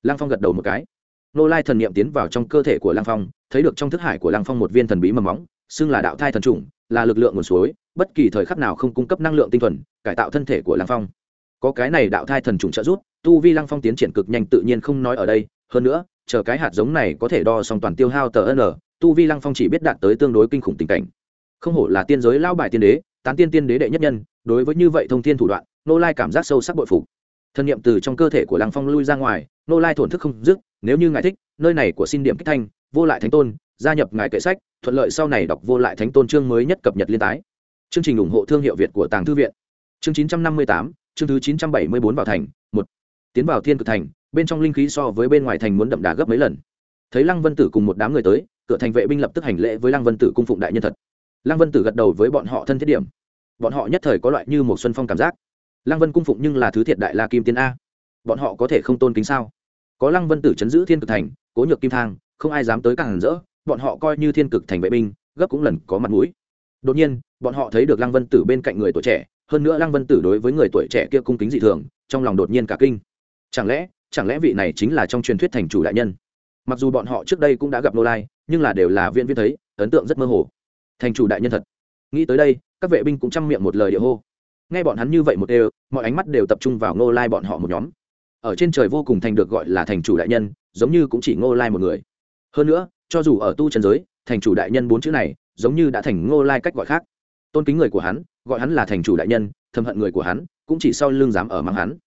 Lăng phong gật đầu một cái. Nô lai thần niệm tiến vào trong cơ thể của lăng phong, thấy được trong thức hải của lăng phong một viên thần bí mầm móng, xưng là đạo thai thần trùng là lực lượng nguồn suối, bất kỳ thời khắc nào không cung cấp năng lượng tinh thuần, cải tạo thân thể của lăng phong. Có cái này đạo thai thần trùng trợ giúp, tu vi lăng phong tiến triển cực nhanh tự nhiên không nói ở đây, hơn nữa, chờ cái hạt giống này có thể đo xong toàn tiêu hao tờ n, tu vi lăng phong chỉ biết đạt tới tương đối kinh khủng tình cảnh. Không hổ là tiên giới lao bài tiên đế, tán tiên tiên đế đệ nhất nhân, đối với như vậy thông thiên thủ đoạn nô lai cảm giác sâu sắc bội phục. Thân nhiệm từ trong cơ thể của lăng phong lui ra ngoài nô lai thổn thức không dứt, nếu như ngài thích, nơi này của xin điểm kích thanh, vô lại thánh tôn gia nhập ngài kệ sách, thuận lợi sau này đọc vô lại thánh tôn chương mới nhất cập nhật liên tái. Chương trình ủng hộ thương hiệu việt của tàng thư viện. Chương chín trăm năm mươi tám, chương thứ chín trăm bảy mươi bốn vào thành, một. Tiến vào thiên cực thành, bên trong linh khí so với bên ngoài thành muốn đậm đà gấp mấy lần. Thấy lăng vân tử cùng một đám người tới, cửa thành vệ binh lập tức hành lễ với lăng vân tử cung phụng đại nhân thật. Lăng vân tử gật đầu với bọn họ thân thiết điểm. Bọn họ nhất thời có loại như một xuân phong cảm giác. Lăng vân cung phụng nhưng là thứ thiệt đại la kim tiên a. Bọn họ có thể không tôn kính sao? Có lăng vân tử chấn giữ thiên cực thành, cố nhược kim thang, không ai dám tới càng hẳn rỡ bọn họ coi như thiên cực thành vệ binh, gấp cũng lần có mặt mũi. Đột nhiên, bọn họ thấy được lăng vân tử bên cạnh người tuổi trẻ, hơn nữa lăng vân tử đối với người tuổi trẻ kia cung kính dị thường, trong lòng đột nhiên cả kinh. Chẳng lẽ chẳng lẽ vị này chính là trong truyền thuyết thành chủ đại nhân? Mặc dù bọn họ trước đây cũng đã gặp nô lai, nhưng là đều là viên viên thấy, ấn tượng rất mơ hồ. Thành chủ đại nhân thật. Nghĩ tới đây, các vệ binh cũng chăm miệng một lời địa hô. Nghe bọn hắn như vậy một đều, mọi ánh mắt đều tập trung vào nô lai bọn họ một nhóm. Ở trên trời vô cùng thành được gọi là thành chủ đại nhân, giống như cũng chỉ nô lai một người. Hơn nữa cho dù ở tu trần giới, thành chủ đại nhân bốn chữ này, giống như đã thành ngô lai cách gọi khác. Tôn kính người của hắn, gọi hắn là thành chủ đại nhân thầm hận người của hắn, cũng chỉ sau lưng dám ở mang hắn.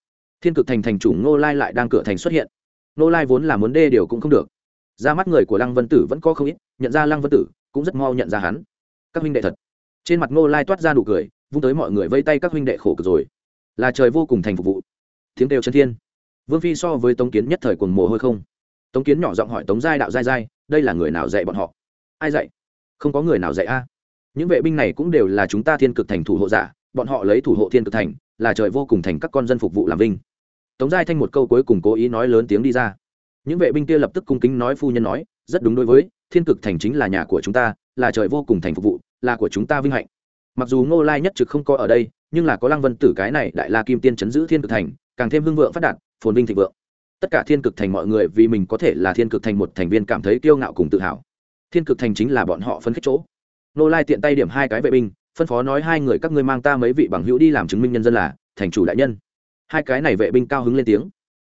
Thiên cực thành thành chủ ngô lai lại đang cửa thành xuất hiện. Ngô lai vốn là muốn đê điều cũng không được. Ra mắt người của lăng vân tử vẫn có không ít, nhận ra lăng vân tử, cũng rất mau nhận ra hắn. Các huynh đệ thật. Trên mặt ngô lai toát ra nụ cười, vung tới mọi người vây tay các huynh đệ khổ cực rồi. Là trời vô cùng thành phục vụ. Tiếng đều chân thiên. Vương phi so với tống kiến nhất thời quần mồ hôi không? Tống kiến nhỏ giọng hỏi tống giai đạo giai giai đây là người nào dạy bọn họ? Ai dạy? Không có người nào dạy a. Những vệ binh này cũng đều là chúng ta thiên cực thành thủ hộ giả, bọn họ lấy thủ hộ thiên cực thành, là trời vô cùng thành các con dân phục vụ làm vinh. Tống giai thanh một câu cuối cùng cố ý nói lớn tiếng đi ra. Những vệ binh kia lập tức cung kính nói phu nhân nói, rất đúng đối với, thiên cực thành chính là nhà của chúng ta, là trời vô cùng thành phục vụ, là của chúng ta vinh hạnh. Mặc dù ngô lai nhất trực không có ở đây, nhưng là có lăng vân tử cái này đại la kim tiên chấn giữ thiên cực thành, càng thêm hưng vượng phát đạt, phồn vinh thịnh vượng tất cả thiên cực thành mọi người vì mình có thể là thiên cực thành một thành viên cảm thấy kiêu ngạo cùng tự hào. Thiên cực thành chính là bọn họ phân khích chỗ. Nô lai tiện tay điểm hai cái vệ binh, phân phó nói hai người các ngươi mang ta mấy vị bằng hữu đi làm chứng minh nhân dân là thành chủ đại nhân. Hai cái này vệ binh cao hứng lên tiếng.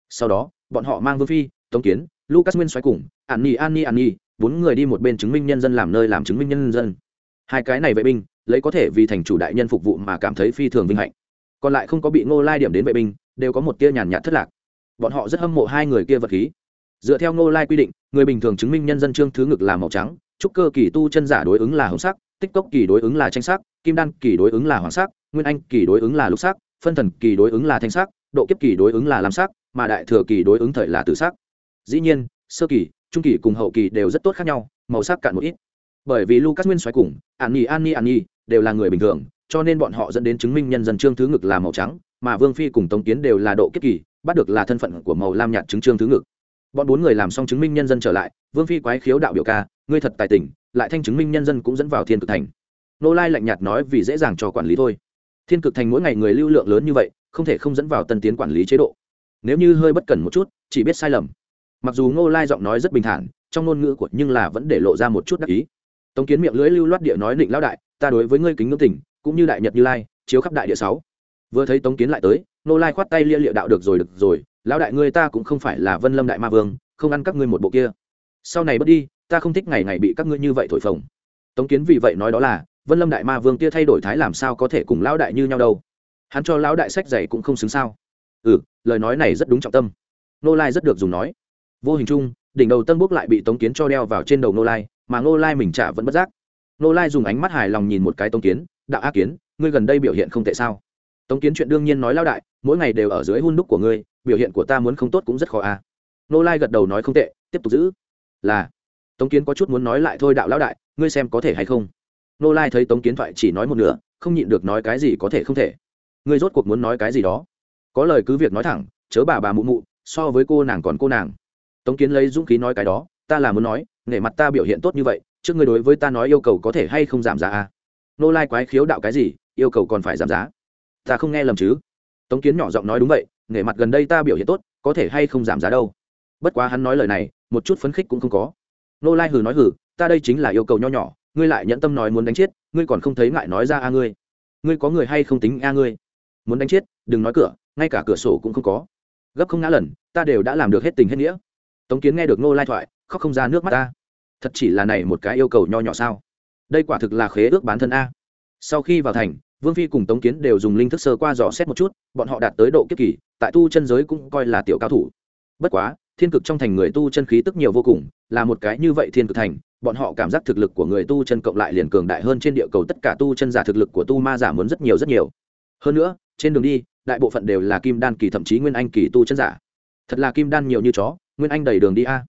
Sau đó, bọn họ mang vương phi, tống kiến, lucas nguyên xoáy cùng, an ni an ni an ni bốn người đi một bên chứng minh nhân dân làm nơi làm chứng minh nhân dân. Hai cái này vệ binh, lấy có thể vì thành chủ đại nhân phục vụ mà cảm thấy phi thường vinh hạnh. Còn lại không có bị ngô lai điểm đến vệ binh, đều có một tia nhàn nhạt thất lạc bọn họ rất hâm mộ hai người kia vật khí. Dựa theo ngô lai quy định, người bình thường chứng minh nhân dân trương thứ ngực là màu trắng, trúc cơ kỳ tu chân giả đối ứng là hồng sắc, tích cốc kỳ đối ứng là tranh sắc, kim đan kỳ đối ứng là hoàng sắc, nguyên anh kỳ đối ứng là lục sắc, phân thần kỳ đối ứng là thanh sắc, độ kiếp kỳ đối ứng là lam sắc, mà đại thừa kỳ đối ứng thời là tử sắc. Dĩ nhiên, sơ kỳ, trung kỳ cùng hậu kỳ đều rất tốt khác nhau, màu sắc cạn một ít. Bởi vì lucas nguyên xoáy cùng an nhi an nhi an nhi đều là người bình thường, cho nên bọn họ dẫn đến chứng minh nhân dân trương thứ ngực là màu trắng, mà vương phi cùng tống kiến đều là độ kiếp kỳ bắt được là thân phận của màu lam nhạt chứng trương thứ ngực. Bọn bốn người làm xong chứng minh nhân dân trở lại, vương phi quái khiếu đạo biểu ca, ngươi thật tài tình, lại thanh chứng minh nhân dân cũng dẫn vào thiên cực thành. Nô lai lạnh nhạt nói vì dễ dàng cho quản lý thôi. Thiên cực thành mỗi ngày người lưu lượng lớn như vậy, không thể không dẫn vào tân tiến quản lý chế độ. Nếu như hơi bất cẩn một chút, chỉ biết sai lầm. Mặc dù ngô lai giọng nói rất bình thản, trong ngôn ngữ của nhưng là vẫn để lộ ra một chút đắc ý. Tống kiến miệng lưỡi lưu loát địa nói định lão đại, ta đối với ngươi kính ngưỡng tình, cũng như đại nhật như lai, chiếu khắp đại địa sáu. Vừa thấy tống kiến lại tới nô lai khoát tay lia lịa đạo được rồi được rồi, lão đại ngươi ta cũng không phải là vân lâm đại ma vương, không ăn các ngươi một bộ kia. Sau này bớt đi, ta không thích ngày ngày bị các ngươi như vậy thổi phồng. Tống kiến vì vậy nói đó là, vân lâm đại ma vương kia thay đổi thái làm sao có thể cùng lão đại như nhau đâu. Hắn cho lão đại sách dày cũng không xứng sao. Ừ lời nói này rất đúng trọng tâm. Nô lai rất được dùng nói. Vô hình chung, đỉnh đầu tân bốc lại bị tống kiến cho đeo vào trên đầu nô lai, mà nô lai mình trả vẫn bất giác. Nô lai dùng ánh mắt hài lòng nhìn một cái tống kiến, đạo a kiến, ngươi gần đây biểu hiện không tệ sao? Tống kiến chuyện đương nhiên nói lao đại, mỗi ngày đều ở dưới hun đúc của ngươi, biểu hiện của ta muốn không tốt cũng rất khó a nô lai gật đầu nói không tệ, tiếp tục giữ. Là. Tống kiến có chút muốn nói lại thôi đạo lão đại, ngươi xem có thể hay không? Nô lai thấy tống kiến thoại chỉ nói một nửa, không nhịn được nói cái gì có thể không thể. Ngươi rốt cuộc muốn nói cái gì đó? Có lời cứ việc nói thẳng, chớ bà bà mụ mụ, so với cô nàng còn cô nàng. Tống kiến lấy dũng khí nói cái đó, ta là muốn nói, nể mặt ta biểu hiện tốt như vậy, trước ngươi đối với ta nói yêu cầu có thể hay không giảm giá a nô lai quái khiếu đạo cái gì, yêu cầu còn phải giảm giá ta không nghe lầm chứ? Tống kiến nhỏ giọng nói đúng vậy nể mặt gần đây ta biểu hiện tốt, có thể hay không giảm giá đâu? Bất quá hắn nói lời này, một chút phấn khích cũng không có. Nô lai hừ nói hừ, ta đây chính là yêu cầu nho nhỏ, ngươi lại nhẫn tâm nói muốn đánh chết, ngươi còn không thấy ngại nói ra a ngươi. Ngươi có người hay không tính a ngươi? Muốn đánh chết, đừng nói cửa, ngay cả cửa sổ cũng không có. Gấp không ngã lần, ta đều đã làm được hết tình hết nghĩa. Tống kiến nghe được nô lai thoại, khóc không ra nước mắt ta. Thật chỉ là này một cái yêu cầu nho nhỏ sao? Đây quả thực là khế ước bán thân a. Sau khi vào thành vương phi cùng tống kiến đều dùng linh thức sơ qua dò xét một chút, bọn họ đạt tới độ kiếp kỳ, tại tu chân giới cũng coi là tiểu cao thủ. Bất quá, thiên cực trong thành người tu chân khí tức nhiều vô cùng, là một cái như vậy thiên cực thành, bọn họ cảm giác thực lực của người tu chân cộng lại liền cường đại hơn trên địa cầu tất cả tu chân giả thực lực của tu ma giả muốn rất nhiều rất nhiều. Hơn nữa, trên đường đi, đại bộ phận đều là kim đan kỳ thậm chí nguyên anh kỳ tu chân giả. Thật là kim đan nhiều như chó, nguyên anh đầy đường đi a.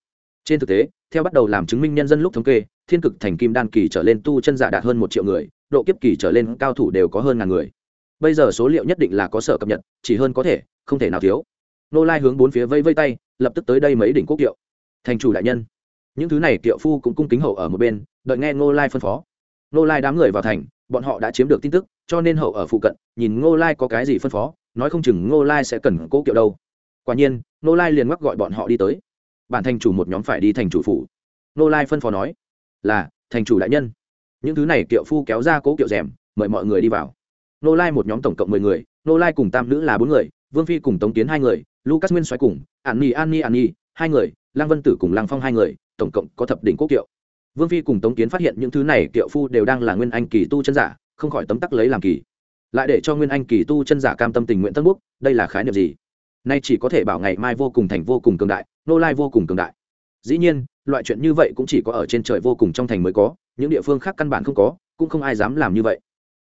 Trên thực tế, theo bắt đầu làm chứng minh nhân dân lúc thống kê thiên cực thành kim đan kỳ trở lên tu chân giả đạt hơn một triệu người, độ kiếp kỳ trở lên cao thủ đều có hơn ngàn người. Bây giờ số liệu nhất định là có sở cập nhật, chỉ hơn có thể, không thể nào thiếu. Nô lai hướng bốn phía vây vây tay, lập tức tới đây mấy đỉnh quốc kiệu. Thành chủ đại nhân. Những thứ này kiệu phu cũng cung kính hậu ở một bên, đợi nghe nô lai phân phó. Nô lai đám người vào thành, bọn họ đã chiếm được tin tức, cho nên hậu ở phụ cận, nhìn ngô lai có cái gì phân phó, nói không chừng ngô lai sẽ cần cố kiệu đâu. Quả nhiên, ngô lai liền mắc gọi bọn họ đi tới. Bản thành chủ một nhóm phải đi thành chủ phủ. Ngô lai phân phó nói là, thành chủ đại nhân. Những thứ này kiệu phu kéo ra cố kiệu rèm, mời mọi người đi vào. Nô lai một nhóm tổng cộng mười người, nô lai cùng tam nữ là bốn người, vương phi cùng tống tiến hai người, lucas nguyên xoáy cùng, an ni an ni an ni hai người, lăng vân tử cùng lăng phong hai người, tổng cộng có thập đỉnh cố kiệu. Vương phi cùng tống kiến phát hiện những thứ này kiệu phu đều đang là nguyên anh kỳ tu chân giả, không khỏi tấm tắc lấy làm kỳ. Lại để cho nguyên anh kỳ tu chân giả cam tâm tình nguyện tân quốc đây là khái niệm gì? Nay chỉ có thể bảo ngày mai vô cùng thành vô cùng cường đại, nô lai vô cùng cường đại. Dĩ nhiên loại chuyện như vậy cũng chỉ có ở trên trời vô cùng trong thành mới có, những địa phương khác căn bản không có, cũng không ai dám làm như vậy.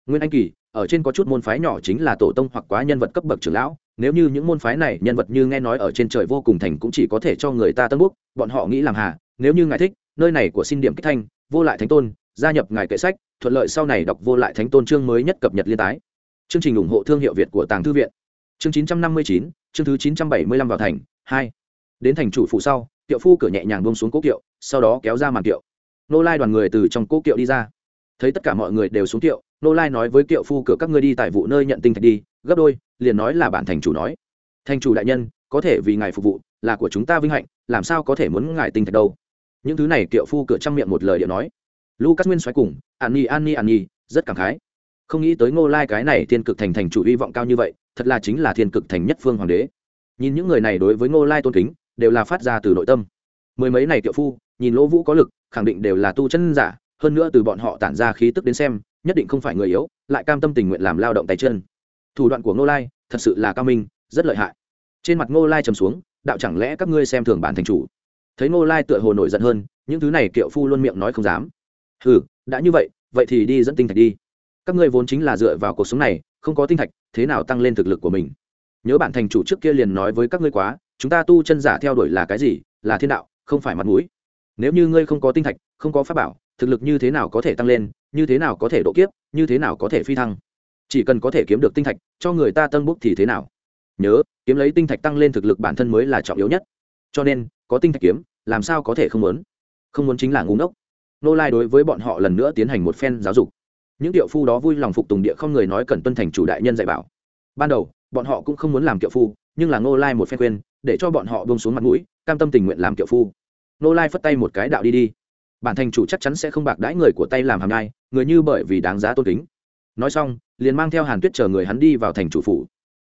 Nguyên anh kỳ, ở trên có chút môn phái nhỏ chính là tổ tông hoặc quá nhân vật cấp bậc trưởng lão, nếu như những môn phái này nhân vật như nghe nói ở trên trời vô cùng thành cũng chỉ có thể cho người ta tân búc bọn họ nghĩ làm hà, nếu như ngài thích, nơi này của xin điểm kích thanh, vô lại thánh tôn, gia nhập ngài kệ sách, thuận lợi sau này đọc vô lại thánh tôn chương mới nhất cập nhật liên tái. Chương trình ủng hộ thương hiệu việt của tàng thư viện. Chương chín trăm năm mươi chín, chương thứ chín trăm bảy mươi lăm vào thành, hai đến thành chủ phụ sau, kiệu phu cửa nhẹ nhàng bông xuống cố kiệu, sau đó kéo ra màn kiệu. Nô lai đoàn người từ trong cố kiệu đi ra. Thấy tất cả mọi người đều xuống kiệu, nô lai nói với kiệu phu cửa các ngươi đi tại vụ nơi nhận tinh thạch đi, gấp đôi, liền nói là bản thành chủ nói. Thành chủ đại nhân, có thể vì ngài phục vụ, là của chúng ta vinh hạnh, làm sao có thể muốn ngài tinh thạch đâu. Những thứ này kiệu phu cửa trang miệng một lời điệu nói. Lucas nguyên xoáy cùng, an nhi an nhi an nhi, rất cảm khái. Không nghĩ tới ngô lai cái này thiên cực thành thành chủ hy vọng cao như vậy, thật là chính là thiên cực thành nhất phương hoàng đế. Nhìn những người này đối với ngô lai tôn kính đều là phát ra từ nội tâm. Mười mấy này kiệu phu, nhìn lỗ vũ có lực, khẳng định đều là tu chân giả, hơn nữa từ bọn họ tản ra khí tức đến xem, nhất định không phải người yếu, lại cam tâm tình nguyện làm lao động tay chân. Thủ đoạn của ngô lai, thật sự là cao minh, rất lợi hại. Trên mặt ngô lai trầm xuống, đạo chẳng lẽ các ngươi xem thường bản thành chủ? Thấy ngô lai tựa hồ nổi giận hơn, những thứ này kiệu phu luôn miệng nói không dám. Hừ, đã như vậy vậy thì đi dẫn tinh thạch đi. Các ngươi vốn chính là dựa vào cuộc sống này, không có tinh thạch, thế nào tăng lên thực lực của mình? Nhớ bản thành chủ trước kia liền nói với các ngươi quá chúng ta tu chân giả theo đuổi là cái gì? Là thiên đạo, không phải mặt mũi. Nếu như ngươi không có tinh thạch, không có pháp bảo, thực lực như thế nào có thể tăng lên, như thế nào có thể độ kiếp, như thế nào có thể phi thăng? Chỉ cần có thể kiếm được tinh thạch, cho người ta tân búc thì thế nào? Nhớ, kiếm lấy tinh thạch tăng lên thực lực bản thân mới là trọng yếu nhất. Cho nên, có tinh thạch kiếm, làm sao có thể không muốn? Không muốn chính là ngu ngốc. Nô lai đối với bọn họ lần nữa tiến hành một phen giáo dục. Những tiệu phu đó vui lòng phục tùng địa không người nói cần tuân thành chủ đại nhân dạy bảo. Ban đầu, bọn họ cũng không muốn làm tiệu phu, nhưng là nô lai một phen khuyên để cho bọn họ buông xuống mặt mũi, cam tâm tình nguyện làm kiệu phu. Nô lai phất tay một cái đạo đi đi. Bản thành chủ chắc chắn sẽ không bạc đãi người của tay làm hàm nhai, người như bởi vì đáng giá tôn kính. Nói xong, liền mang theo hàn tuyết chờ người hắn đi vào thành chủ phủ.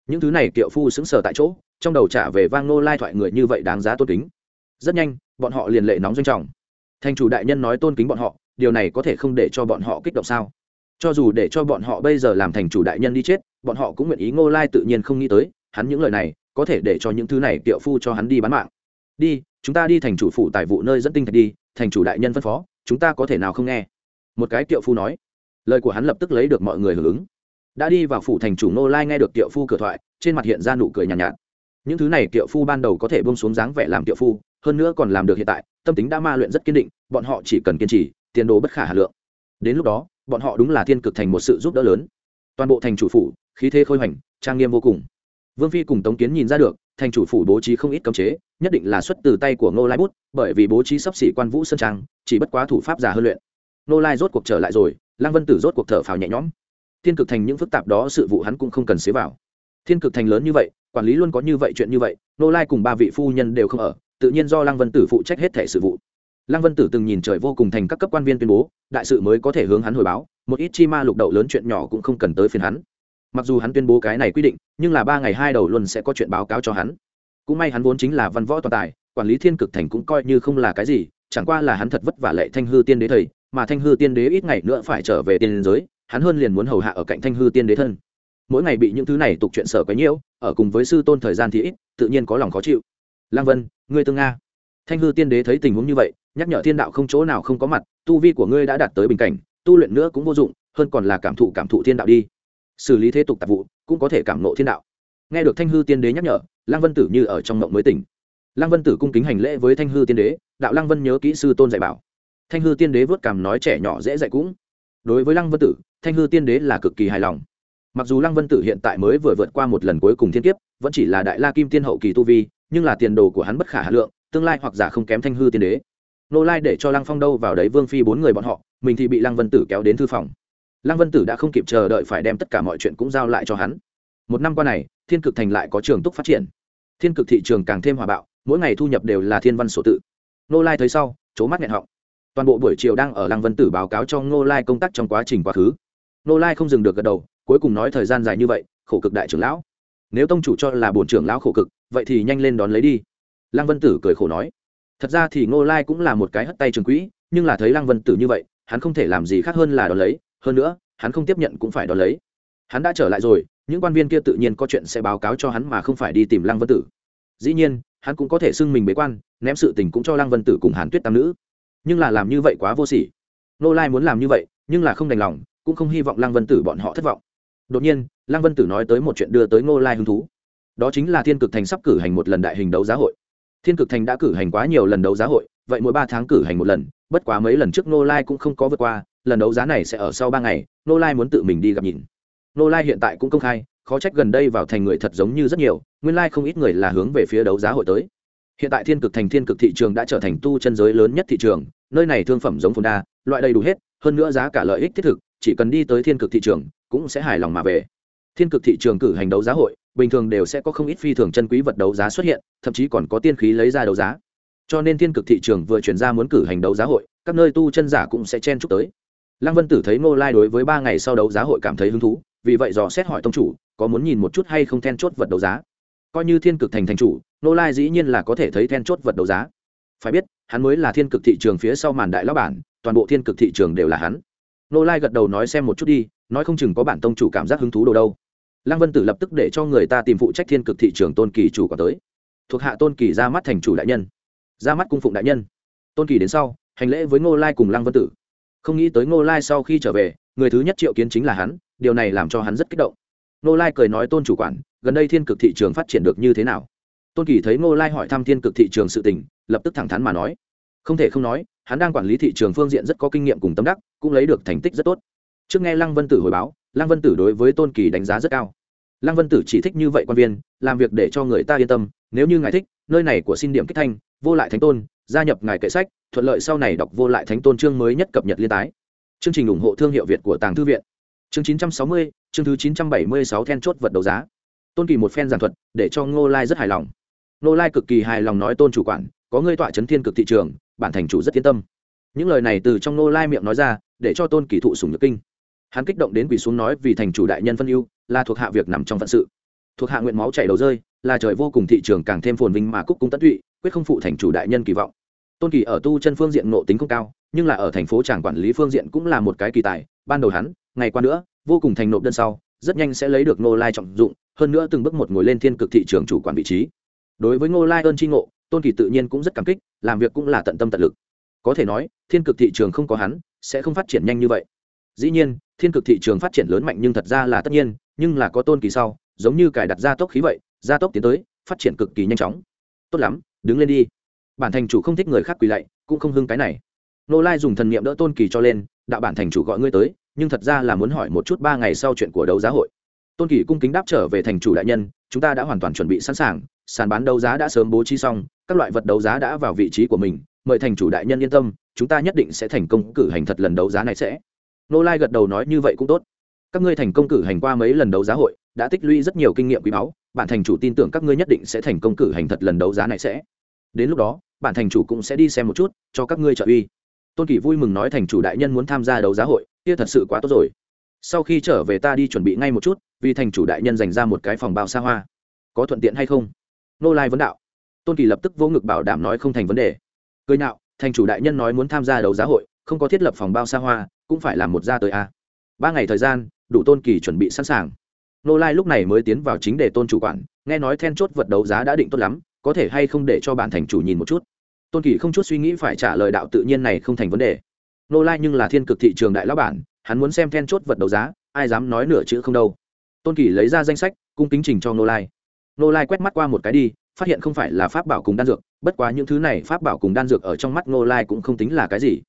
Những thứ này kiệu phu xứng sờ tại chỗ, trong đầu trả về vang nô lai thoại người như vậy đáng giá tôn kính. Rất nhanh, bọn họ liền lệ nóng doanh trọng. Thành chủ đại nhân nói tôn kính bọn họ, điều này có thể không để cho bọn họ kích động sao? Cho dù để cho bọn họ bây giờ làm thành chủ đại nhân đi chết, bọn họ cũng nguyện ý ngô lai tự nhiên không nghĩ tới, hắn những lời này có thể để cho những thứ này tiệu phu cho hắn đi bán mạng. Đi chúng ta đi thành chủ phủ tài vụ nơi dẫn tinh thạch đi thành chủ đại nhân phân phó chúng ta có thể nào không nghe? Một cái tiệu phu nói. Lời của hắn lập tức lấy được mọi người hưởng ứng. Đã đi vào phủ thành chủ nô lai nghe được tiệu phu cửa thoại trên mặt hiện ra nụ cười nhàn nhạt, nhạt. Những thứ này tiệu phu ban đầu có thể bông xuống dáng vẻ làm tiệu phu hơn nữa còn làm được hiện tại tâm tính đã ma luyện rất kiên định bọn họ chỉ cần kiên trì tiền đồ bất khả hà lượng. Đến lúc đó bọn họ đúng là thiên cực thành một sự giúp đỡ lớn. Toàn bộ thành chủ phủ khí thế khôi hoành trang nghiêm vô cùng vương phi cùng tống kiến nhìn ra được, thành chủ phủ bố trí không ít cấm chế, nhất định là xuất từ tay của ngô lai bút, bởi vì bố trí sắp xỉ quan vũ sơn trang, chỉ bất quá thủ pháp giả hơn luyện. Ngô lai rốt cuộc trở lại rồi, lăng vân tử rốt cuộc thở phào nhẹ nhõm. Thiên cực thành những phức tạp đó sự vụ hắn cũng không cần xế vào. Thiên cực thành lớn như vậy, quản lý luôn có như vậy chuyện như vậy, ngô lai cùng ba vị phu nhân đều không ở, tự nhiên do lăng vân tử phụ trách hết thẻ sự vụ. Lăng vân tử từng nhìn trời vô cùng thành các cấp quan viên tuyên bố, đại sự mới có thể hướng hắn hồi báo, một ít chi ma lục đậu lớn chuyện nhỏ cũng không cần tới phiền hắn mặc dù hắn tuyên bố cái này quy định, nhưng là ba ngày hai đầu luôn sẽ có chuyện báo cáo cho hắn. Cũng may hắn vốn chính là văn võ toàn tài, quản lý thiên cực thành cũng coi như không là cái gì, chẳng qua là hắn thật vất vả lệ thanh hư tiên đế thầy, mà thanh hư tiên đế ít ngày nữa phải trở về tiên giới, hắn hơn liền muốn hầu hạ ở cạnh thanh hư tiên đế thân. Mỗi ngày bị những thứ này tục chuyện sở quấy nhiễu, ở cùng với sư tôn thời gian thì ít, tự nhiên có lòng khó chịu. Lang vân, ngươi tương nga. Thanh hư tiên đế thấy tình huống như vậy, nhắc nhở thiên đạo không chỗ nào không có mặt, tu vi của ngươi đã đạt tới bình cảnh, tu luyện nữa cũng vô dụng, hơn còn là cảm thụ cảm thụ thiên đạo đi xử lý thế tục tạp vụ, cũng có thể cảm nộ thiên đạo. Nghe được thanh hư tiên đế nhắc nhở, lăng vân tử như ở trong mộng mới tỉnh. Lăng vân tử cung kính hành lễ với thanh hư tiên đế, đạo lăng vân nhớ kỹ sư tôn dạy bảo. Thanh hư tiên đế vớt cảm nói trẻ nhỏ dễ dạy cũng. Đối với lăng vân tử, thanh hư tiên đế là cực kỳ hài lòng. Mặc dù lăng vân tử hiện tại mới vừa vượt qua một lần cuối cùng thiên kiếp, vẫn chỉ là đại la kim tiên hậu kỳ tu vi, nhưng là tiền đồ của hắn bất khả hà lượng, tương lai hoặc giả không kém thanh hư tiên đế. Nô lai để cho lăng phong đâu vào đấy vương phi bốn người bọn họ, mình thì bị lăng vân tử kéo đến thư phòng lăng vân tử đã không kịp chờ đợi phải đem tất cả mọi chuyện cũng giao lại cho hắn. Một năm qua này, thiên cực thành lại có trường túc phát triển. Thiên cực thị trường càng thêm hòa bạo, mỗi ngày thu nhập đều là thiên văn sổ tự. Nô lai thấy sau c mắt nghẹn họng. Toàn bộ buổi chiều đang ở lăng vân tử báo cáo cho nô lai công tác trong quá trình quá khứ. Nô lai không dừng được gật đầu, cuối cùng nói thời gian dài như vậy, khổ cực đại trưởng lão. Nếu tông chủ cho là bổn trưởng lão khổ cực, vậy thì nhanh lên đón lấy đi. Lăng vân tử cười khổ nói. Thật ra thì ngô lai cũng là một cái hất tay trường quỹ, nhưng là thấy lăng vân tử như vậy, hắn không thể làm gì khác hơn là đón lấy hơn nữa, hắn không tiếp nhận cũng phải đón lấy. Hắn đã trở lại rồi, những quan viên kia tự nhiên có chuyện sẽ báo cáo cho hắn mà không phải đi tìm lăng vân tử. Dĩ nhiên, hắn cũng có thể xưng mình bế quan, ném sự tình cũng cho lăng vân tử cùng hàn tuyết tam nữ. Nhưng là làm như vậy quá vô sỉ. Nô lai muốn làm như vậy, nhưng là không đành lòng, cũng không hy vọng lăng vân tử bọn họ thất vọng. Đột nhiên, lăng vân tử nói tới một chuyện đưa tới ngô lai hứng thú. Đó chính là thiên cực thành sắp cử hành một lần đại hình đấu giá hội. Thiên cực thành đã cử hành quá nhiều lần đấu giá hội, vậy mỗi ba tháng cử hành một lần, bất quá mấy lần trước nô lai cũng không có vượt qua lần đấu giá này sẽ ở sau ba ngày nô lai muốn tự mình đi gặp nhìn. Nô lai hiện tại cũng công khai, khó trách gần đây vào thành người thật giống như rất nhiều, nguyên lai không ít người là hướng về phía đấu giá hội tới. Hiện tại thiên cực thành thiên cực thị trường đã trở thành tu chân giới lớn nhất thị trường, nơi này thương phẩm giống phồn đa, loại đầy đủ hết, hơn nữa giá cả lợi ích thiết thực, chỉ cần đi tới thiên cực thị trường, cũng sẽ hài lòng mà về. Thiên cực thị trường cử hành đấu giá hội, bình thường đều sẽ có không ít phi thường chân quý vật đấu giá xuất hiện, thậm chí còn có tiên khí lấy ra đấu giá. Cho nên thiên cực thị trường vừa chuyển ra muốn cử hành đấu giá hội, các nơi tu chân giả cũng sẽ chen chúc tới lăng vân tử thấy ngô lai đối với ba ngày sau đấu giá hội cảm thấy hứng thú, vì vậy dò xét hỏi tông chủ, có muốn nhìn một chút hay không then chốt vật đấu giá. Coi như thiên cực thành thành chủ, ngô lai dĩ nhiên là có thể thấy then chốt vật đấu giá. Phải biết, hắn mới là thiên cực thị trường phía sau màn đại lão bản, toàn bộ thiên cực thị trường đều là hắn. Ngô lai gật đầu nói xem một chút đi, nói không chừng có bản tông chủ cảm giác hứng thú đồ đâu. Lăng vân tử lập tức để cho người ta tìm phụ trách thiên cực thị trường tôn kỳ chủ quả tới. Thuộc hạ tôn kỳ ra mắt thành chủ đại nhân. Ra mắt cung phụng đại nhân. Tôn kỳ đến sau, hành lễ với ngô lai cùng lăng vân tử không nghĩ tới ngô lai sau khi trở về, người thứ nhất triệu kiến chính là hắn, điều này làm cho hắn rất kích động. Ngô lai cười nói tôn chủ quản, gần đây thiên cực thị trường phát triển được như thế nào? Tôn kỳ thấy ngô lai hỏi thăm thiên cực thị trường sự tình, lập tức thẳng thắn mà nói. Không thể không nói, hắn đang quản lý thị trường phương diện rất có kinh nghiệm cùng tâm đắc, cũng lấy được thành tích rất tốt. Trước nghe lăng vân tử hồi báo, lăng vân tử đối với tôn kỳ đánh giá rất cao. Lăng vân tử chỉ thích như vậy quan viên, làm việc để cho người ta yên tâm, nếu như ngài thích, nơi này của xin điểm kích thanh, vô lại thánh tôn gia nhập ngài kệ sách thuận lợi sau này đọc vô lại thánh tôn chương mới nhất cập nhật liên tái. Chương trình ủng hộ thương hiệu việt của tàng thư viện. Chương 960, chương thứ 976 then chốt vật đấu giá. Tôn kỳ một phen giảng thuật để cho ngô lai rất hài lòng. Ngô lai cực kỳ hài lòng nói tôn chủ quản có ngươi tọa chấn thiên cực thị trường bản thành chủ rất yên tâm. Những lời này từ trong ngô lai miệng nói ra để cho tôn kỳ thụ sùng nhược kinh. Hắn kích động đến quỳ xuống nói vì thành chủ đại nhân phân ưu là thuộc hạ việc nằm trong phận sự. Thuộc hạ nguyện máu chảy đầu rơi là trời vô cùng thị trường càng thêm phồn vinh mà cúc cung tất tụy quyết không phụ thành chủ đại nhân kỳ vọng tôn kỳ ở tu chân phương diện nộ tính không cao, nhưng là ở thành phố tràng quản lý phương diện cũng là một cái kỳ tài, ban đầu hắn, ngày qua nữa, vô cùng thành nộp đơn sau, rất nhanh sẽ lấy được ngô lai trọng dụng, hơn nữa từng bước một ngồi lên thiên cực thị trường chủ quản vị trí. Đối với ngô lai ơn tri ngộ, tôn kỳ tự nhiên cũng rất cảm kích, làm việc cũng là tận tâm tận lực. Có thể nói, thiên cực thị trường không có hắn, sẽ không phát triển nhanh như vậy. Dĩ nhiên, thiên cực thị trường phát triển lớn mạnh nhưng thật ra là tất nhiên, nhưng là có tôn kỳ sau, giống như cài đặt gia tốc khí vậy, gia tốc tiến tới, phát triển cực kỳ nhanh chóng. Tốt lắm, đứng lên đi bản thành chủ không thích người khác quỳ lạy, cũng không hưng cái này. Nô lai dùng thần niệm đỡ tôn kỳ cho lên, đạo bản thành chủ gọi ngươi tới, nhưng thật ra là muốn hỏi một chút ba ngày sau chuyện của đấu giá hội. Tôn kỳ cung kính đáp trở về thành chủ đại nhân, chúng ta đã hoàn toàn chuẩn bị sẵn sàng, sàn bán đấu giá đã sớm bố trí xong, các loại vật đấu giá đã vào vị trí của mình, mời thành chủ đại nhân yên tâm, chúng ta nhất định sẽ thành công cử hành thật lần đấu giá này sẽ. Nô lai gật đầu nói như vậy cũng tốt. Các ngươi thành công cử hành qua mấy lần đấu giá hội, đã tích lũy rất nhiều kinh nghiệm quý báu, bản thành chủ tin tưởng các ngươi nhất định sẽ thành công cử hành thật lần đấu giá này sẽ đến lúc đó, bản thành chủ cũng sẽ đi xem một chút, cho các ngươi trợ uy. Tôn kỳ vui mừng nói thành chủ đại nhân muốn tham gia đấu giá hội, kia thật sự quá tốt rồi. Sau khi trở về ta đi chuẩn bị ngay một chút, vì thành chủ đại nhân dành ra một cái phòng bao xa hoa. Có thuận tiện hay không? Nô lai vấn đạo. Tôn kỳ lập tức vô ngực bảo đảm nói không thành vấn đề. Cười nhạo thành chủ đại nhân nói muốn tham gia đấu giá hội, không có thiết lập phòng bao xa hoa, cũng phải làm một gia tới a. Ba ngày thời gian, đủ tôn kỳ chuẩn bị sẵn sàng. Nô lai lúc này mới tiến vào chính đề tôn chủ quản, nghe nói then chốt vật đấu giá đã định tốt lắm có thể hay không để cho bản thành chủ nhìn một chút? Tôn kỳ không chút suy nghĩ phải trả lời đạo tự nhiên này không thành vấn đề. Nô lai nhưng là thiên cực thị trường đại lão bản, hắn muốn xem then chốt vật đấu giá, ai dám nói nửa chữ không đâu. Tôn kỳ lấy ra danh sách, cung kính trình cho nô lai. Nô lai quét mắt qua một cái đi, phát hiện không phải là pháp bảo cùng đan dược, bất quá những thứ này pháp bảo cùng đan dược ở trong mắt nô lai cũng không tính là cái gì.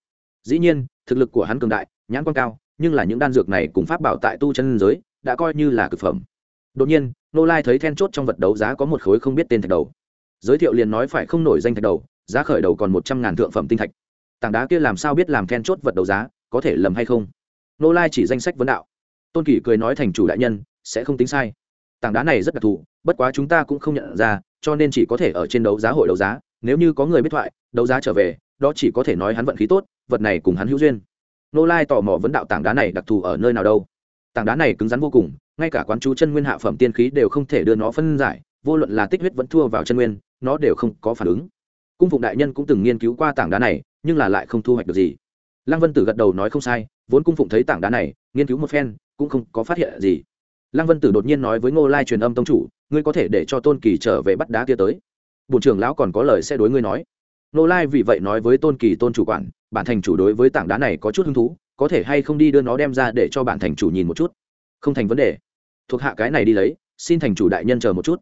Dĩ nhiên, thực lực của hắn cường đại, nhãn quan cao, nhưng là những đan dược này cùng pháp bảo tại tu chân giới, đã coi như là cực phẩm. Đột nhiên, nô lai thấy then chốt trong vật đấu giá có một khối không biết tên thạch đầu giới thiệu liền nói phải không nổi danh thạch đầu, giá khởi đầu còn một trăm ngàn thượng phẩm tinh thạch. Tảng đá kia làm sao biết làm then chốt vật đấu giá, có thể lầm hay không? Nô lai chỉ danh sách vấn đạo. Tôn kỷ cười nói thành chủ đại nhân, sẽ không tính sai. Tảng đá này rất đặc thù, bất quá chúng ta cũng không nhận ra, cho nên chỉ có thể ở trên đấu giá hội đấu giá. Nếu như có người biết thoại, đấu giá trở về, đó chỉ có thể nói hắn vận khí tốt, vật này cùng hắn hữu duyên. Nô lai tò mò vấn đạo tảng đá này đặc thù ở nơi nào đâu. Tảng đá này cứng rắn vô cùng, ngay cả quán chú chân nguyên hạ phẩm tiên khí đều không thể đưa nó phân giải, vô luận là tích huyết vẫn thua vào chân nguyên nó đều không có phản ứng. Cung phụng đại nhân cũng từng nghiên cứu qua tảng đá này, nhưng là lại không thu hoạch được gì. Lăng vân tử gật đầu nói không sai, vốn cung phụng thấy tảng đá này, nghiên cứu một phen, cũng không có phát hiện gì. Lăng vân tử đột nhiên nói với ngô lai truyền âm tông chủ, ngươi có thể để cho tôn kỳ trở về bắt đá kia tới. Bổn trưởng lão còn có lời sẽ đối ngươi nói. Ngô lai vì vậy nói với tôn kỳ tôn chủ quản, bản thành chủ đối với tảng đá này có chút hứng thú, có thể hay không đi đưa nó đem ra để cho bản thành chủ nhìn một chút. Không thành vấn đề. Thuộc hạ cái này đi lấy, xin thành chủ đại nhân chờ một chút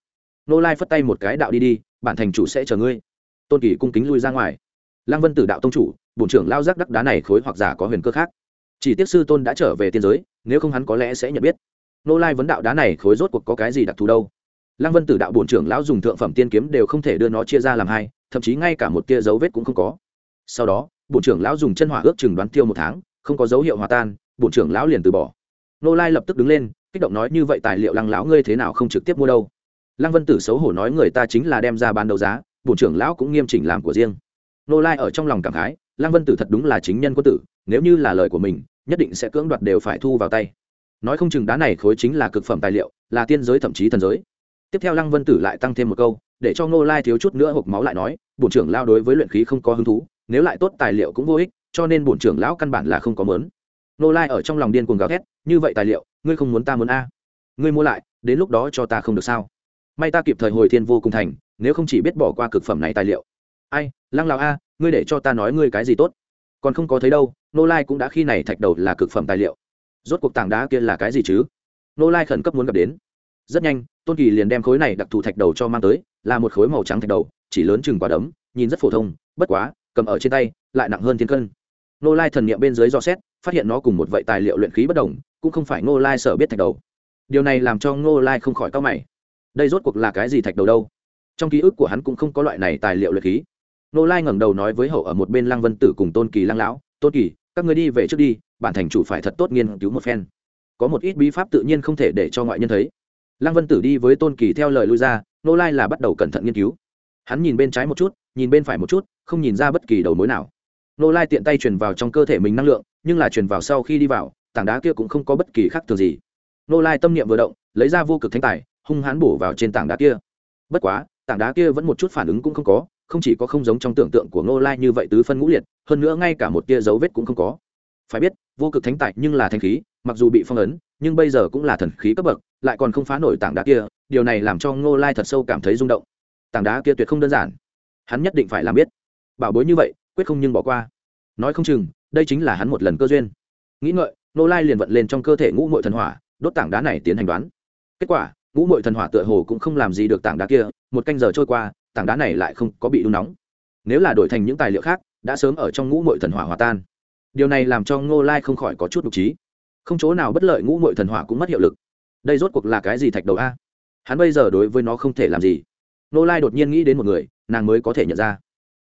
nô lai phất tay một cái đạo đi đi, bản thành chủ sẽ chờ ngươi. Tôn kỳ cung kính lui ra ngoài. Lăng vân tử đạo tông chủ, bổn trưởng lao giác đắc đá này khối hoặc giả có huyền cơ khác. Chỉ tiếc sư tôn đã trở về tiên giới, nếu không hắn có lẽ sẽ nhận biết. Nô lai vấn đạo đá này khối rốt cuộc có cái gì đặc thù đâu? Lăng vân tử đạo bổn trưởng lão dùng thượng phẩm tiên kiếm đều không thể đưa nó chia ra làm hai, thậm chí ngay cả một tia dấu vết cũng không có. Sau đó, bổn trưởng lão dùng chân hỏa ước chừng đoán tiêu một tháng, không có dấu hiệu hòa tan, bổn trưởng lão liền từ bỏ. Nô lai lập tức đứng lên, kích động nói, như vậy tài liệu lăng lão ngươi thế nào không trực tiếp mua đâu? Lăng vân tử xấu hổ nói người ta chính là đem ra bán đấu giá, bổn trưởng lão cũng nghiêm chỉnh làm của riêng. Nô lai ở trong lòng cảm khái, lăng vân tử thật đúng là chính nhân quân tử, nếu như là lời của mình, nhất định sẽ cưỡng đoạt đều phải thu vào tay. Nói không chừng đá này khối chính là cực phẩm tài liệu, là tiên giới thậm chí thần giới. Tiếp theo lăng vân tử lại tăng thêm một câu, để cho ngô lai thiếu chút nữa hộp máu lại nói, bổn trưởng lao đối với luyện khí không có hứng thú, nếu lại tốt tài liệu cũng vô ích, cho nên bổn trưởng lão căn bản là không có mớn ngô lai ở trong lòng điên cuồng gào thét, như vậy tài liệu, ngươi không muốn ta muốn a? Ngươi mua lại, đến lúc đó cho ta không được sao? May ta kịp thời hồi thiên vô cùng thành, nếu không chỉ biết bỏ qua cực phẩm này tài liệu. Ai, lăng lão a, ngươi để cho ta nói ngươi cái gì tốt? Còn không có thấy đâu, nô lai cũng đã khi này thạch đầu là cực phẩm tài liệu. Rốt cuộc tảng đá kia là cái gì chứ? Nô lai khẩn cấp muốn gặp đến. Rất nhanh, tôn kỳ liền đem khối này đặc thù thạch đầu cho mang tới, là một khối màu trắng thạch đầu, chỉ lớn chừng quả đấm, nhìn rất phổ thông, bất quá, cầm ở trên tay, lại nặng hơn thiên cân. Nô lai thần niệm bên dưới do xét, phát hiện nó cùng một vậy tài liệu luyện khí bất đồng, cũng không phải nô lai sở biết thạch đầu. Điều này làm cho nô lai không khỏi cao mày đây rốt cuộc là cái gì thạch đầu đâu? Trong ký ức của hắn cũng không có loại này tài liệu luyện khí. Nô lai ngẩng đầu nói với hậu ở một bên lăng vân tử cùng tôn kỳ lăng lão, tôn kỳ, các người đi về trước đi, bản thành chủ phải thật tốt nghiên cứu một phen. Có một ít bí pháp tự nhiên không thể để cho ngoại nhân thấy. Lăng vân tử đi với tôn kỳ theo lời lui ra, nô lai là bắt đầu cẩn thận nghiên cứu. Hắn nhìn bên trái một chút, nhìn bên phải một chút, không nhìn ra bất kỳ đầu mối nào. Nô lai tiện tay truyền vào trong cơ thể mình năng lượng, nhưng là truyền vào sau khi đi vào, tảng đá kia cũng không có bất kỳ khác thường gì. Nô lai tâm niệm vừa động, lấy ra vô cực thánh tài hung hãn bổ vào trên tảng đá kia. Bất quá, tảng đá kia vẫn một chút phản ứng cũng không có, không chỉ có không giống trong tưởng tượng của Ngô lai như vậy tứ phân ngũ liệt, hơn nữa ngay cả một tia dấu vết cũng không có. Phải biết, vô cực thánh tài nhưng là thanh khí, mặc dù bị phong ấn, nhưng bây giờ cũng là thần khí cấp bậc, lại còn không phá nổi tảng đá kia, điều này làm cho ngô lai thật sâu cảm thấy rung động. Tảng đá kia tuyệt không đơn giản. Hắn nhất định phải làm biết. Bảo bối như vậy, quyết không nhưng bỏ qua. Nói không chừng, đây chính là hắn một lần cơ duyên. Nghĩ ngợi, ngô lai liền vận lên trong cơ thể ngũ mội thần hỏa, đốt tảng đá này tiến hành đoán. Kết quả ngũ mội thần hỏa tựa hồ cũng không làm gì được tảng đá kia, một canh giờ trôi qua, tảng đá này lại không có bị đun nóng. Nếu là đổi thành những tài liệu khác, đã sớm ở trong ngũ mội thần hỏa hòa tan. Điều này làm cho ngô lai không khỏi có chút đục trí. Không chỗ nào bất lợi ngũ mội thần hỏa cũng mất hiệu lực. Đây rốt cuộc là cái gì thạch đầu a? Hắn bây giờ đối với nó không thể làm gì. Ngô lai đột nhiên nghĩ đến một người, nàng mới có thể nhận ra.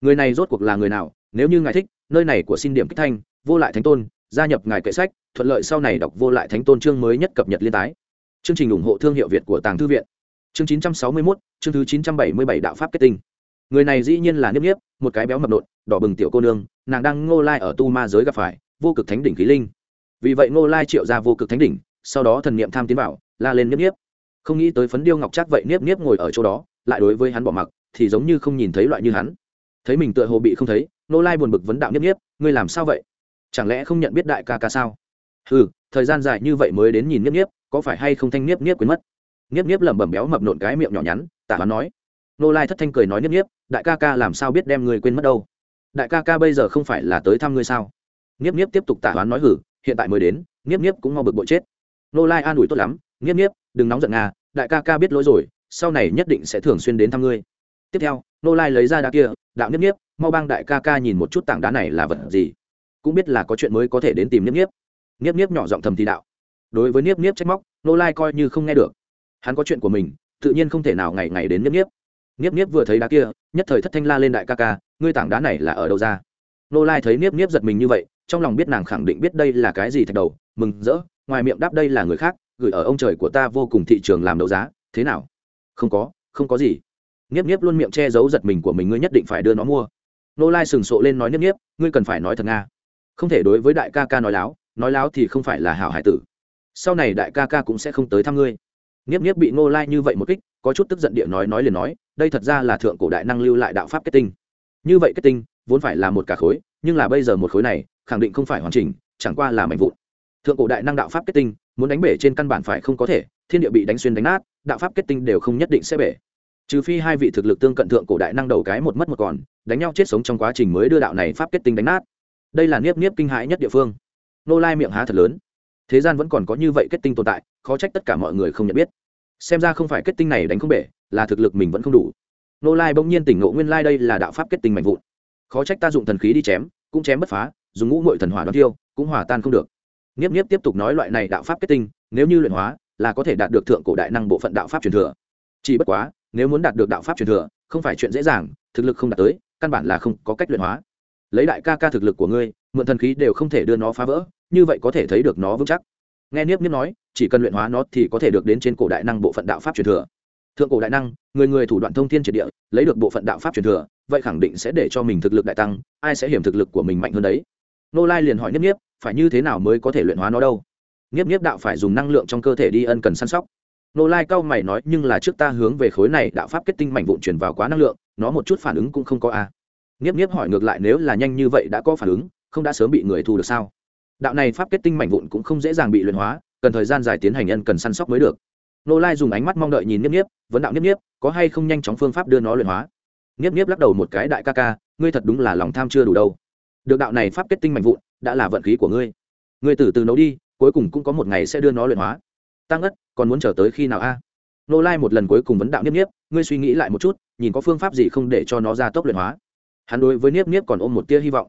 Người này rốt cuộc là người nào? Nếu như ngài thích, nơi này của xin điểm kích thanh, vô lại thánh tôn, gia nhập ngài kệ sách, thuận lợi sau này đọc vô lại thánh tôn chương mới nhất cập nhật liên tái chương trình ủng hộ thương hiệu việt của tàng thư viện. Chương 961, chương thứ 977 đạo pháp kết tinh. Người này dĩ nhiên là niếp niếp một cái béo mập nộn đỏ bừng tiểu cô nương nàng đang ngô lai ở tu ma giới gặp phải vô cực thánh đỉnh khí linh. Vì vậy ngô lai triệu ra vô cực thánh đỉnh sau đó thần niệm tham tiến vào la lên niếp niếp. Không nghĩ tới phấn điêu ngọc chắc vậy niếp niếp ngồi ở chỗ đó lại đối với hắn bỏ mặc thì giống như không nhìn thấy loại như hắn. Thấy mình tựa hồ bị không thấy ngô lai buồn bực vấn đạo niếp niếp ngươi làm sao vậy? Chẳng lẽ không nhận biết đại ca ca sao? Hừ thời gian dài như vậy mới đến nhìn niếp niếp có phải hay không thanh niếp niếp quên mất? Niếp niếp lẩm bẩm béo mập nộn cái miệng nhỏ nhắn tả hoán nói. Nô lai thất thanh cười nói niếp niếp, đại ca ca làm sao biết đem người quên mất đâu? Đại ca ca bây giờ không phải là tới thăm ngươi sao? Niếp niếp tiếp tục tả hoán nói hử, hiện tại mới đến, niếp niếp cũng mau bực bội chết. Nô lai an ủi tốt lắm, niếp niếp, đừng nóng giận nga đại ca ca biết lỗi rồi, sau này nhất định sẽ thường xuyên đến thăm ngươi. Tiếp theo, nô lai lấy ra đá kia, đạo niếp niếp, mau bang đại ca ca nhìn một chút tảng đá này là vật gì. Cũng biết là có chuyện mới có thể đến tìm niếp niếp. Niếp niếp nhỏ giọng thầm thì đạo đối với niếp niếp trách móc nô lai coi như không nghe được. Hắn có chuyện của mình, tự nhiên không thể nào ngày ngày đến niếp niếp. Niếp niếp vừa thấy đá kia, nhất thời thất thanh la lên đại ca ca, ngươi tảng đá này là ở đâu ra? Nô lai thấy niếp niếp giật mình như vậy, trong lòng biết nàng khẳng định biết đây là cái gì thạch đầu, mừng rỡ, ngoài miệng đáp đây là người khác, gửi ở ông trời của ta vô cùng thị trường làm đấu giá, thế nào? Không có không có gì. Niếp niếp luôn miệng che giấu giật mình của mình, ngươi nhất định phải đưa nó mua. Nô lai sừng sộ lên nói, niếp niếp, ngươi cần phải nói thật nga. Không thể đối với đại ca ca nói láo nói láo thì không phải là hảo hải tử sau này đại ca ca cũng sẽ không tới thăm ngươi. Nghiếp nghiếp bị ngô lai như vậy một kích, có chút tức giận địa nói nói liền nói, đây thật ra là thượng cổ đại năng lưu lại đạo pháp kết tinh. Như vậy kết tinh, vốn phải là một cả khối, nhưng là bây giờ một khối này, khẳng định không phải hoàn chỉnh, chẳng qua là mảnh vụn. Thượng cổ đại năng đạo pháp kết tinh, muốn đánh bể trên căn bản phải không có thể, thiên địa bị đánh xuyên đánh nát, đạo pháp kết tinh đều không nhất định sẽ bể. Trừ phi hai vị thực lực tương cận thượng cổ đại năng đầu cái một mất một còn, đánh nhau chết sống trong quá trình mới đưa đạo này pháp kết tinh đánh nát. Đây là niếp niếp kinh hãi nhất địa phương. Nô lai miệng há thật lớn thế gian vẫn còn có như vậy kết tinh tồn tại, khó trách tất cả mọi người không nhận biết. Xem ra không phải kết tinh này đánh không bể, là thực lực mình vẫn không đủ. Nô lai bỗng nhiên tỉnh ngộ nguyên lai đây là đạo pháp kết tinh mạnh vụn. Khó trách ta dụng thần khí đi chém, cũng chém bất phá, dùng ngũ mội thần hỏa đoán tiêu, cũng hòa tan không được. Nghiếp nghiếp tiếp tục nói loại này đạo pháp kết tinh, nếu như luyện hóa, là có thể đạt được thượng cổ đại năng bộ phận đạo pháp truyền thừa. Chỉ bất quá, nếu muốn đạt được đạo pháp truyền thừa, không phải chuyện dễ dàng, thực lực không đạt tới, căn bản là không có cách luyện hóa. Lấy đại ca ca thực lực của ngươi, mượn thần khí đều không thể đưa nó phá vỡ như vậy có thể thấy được nó vững chắc. Nghe niếp niếp nói, chỉ cần luyện hóa nó thì có thể được đến trên cổ đại năng bộ phận đạo pháp truyền thừa. Thượng cổ đại năng, người người thủ đoạn thông thiên triệt địa, lấy được bộ phận đạo pháp truyền thừa, vậy khẳng định sẽ để cho mình thực lực đại tăng, ai sẽ hiểm thực lực của mình mạnh hơn đấy? Nô lai liền hỏi niếp niếp, phải như thế nào mới có thể luyện hóa nó đâu? Niếp niếp đạo phải dùng năng lượng trong cơ thể đi ân cần săn sóc. Nô lai cao mày nói, nhưng là trước ta hướng về khối này đạo pháp kết tinh mảnh vụn chuyển vào quá năng lượng, nó một chút phản ứng cũng không có a. À. niếp niếp hỏi ngược lại, nếu là nhanh như vậy đã có phản ứng, không đã sớm bị người thu được sao? Đạo này pháp kết tinh mảnh vụn cũng không dễ dàng bị luyện hóa, cần thời gian dài tiến hành nhân cần săn sóc mới được. Nô lai dùng ánh mắt mong đợi nhìn nhiếp niếp, vấn đạo nhiếp niếp, có hay không nhanh chóng phương pháp đưa nó luyện hóa? Nhiếp niếp lắc đầu một cái đại ca ca, ngươi thật đúng là lòng tham chưa đủ đâu. Được đạo này pháp kết tinh mạnh vụn, đã là vận khí của ngươi. Ngươi từ từ nấu đi, cuối cùng cũng có một ngày sẽ đưa nó luyện hóa. Tăng ất còn muốn chờ tới khi nào a? Nô lai một lần cuối cùng vấn đạo nhiếp niếp, ngươi suy nghĩ lại một chút, nhìn có phương pháp gì không để cho nó ra tốc luyện hóa. Hắn đối với nhiếp niếp còn ôm một tia hy vọng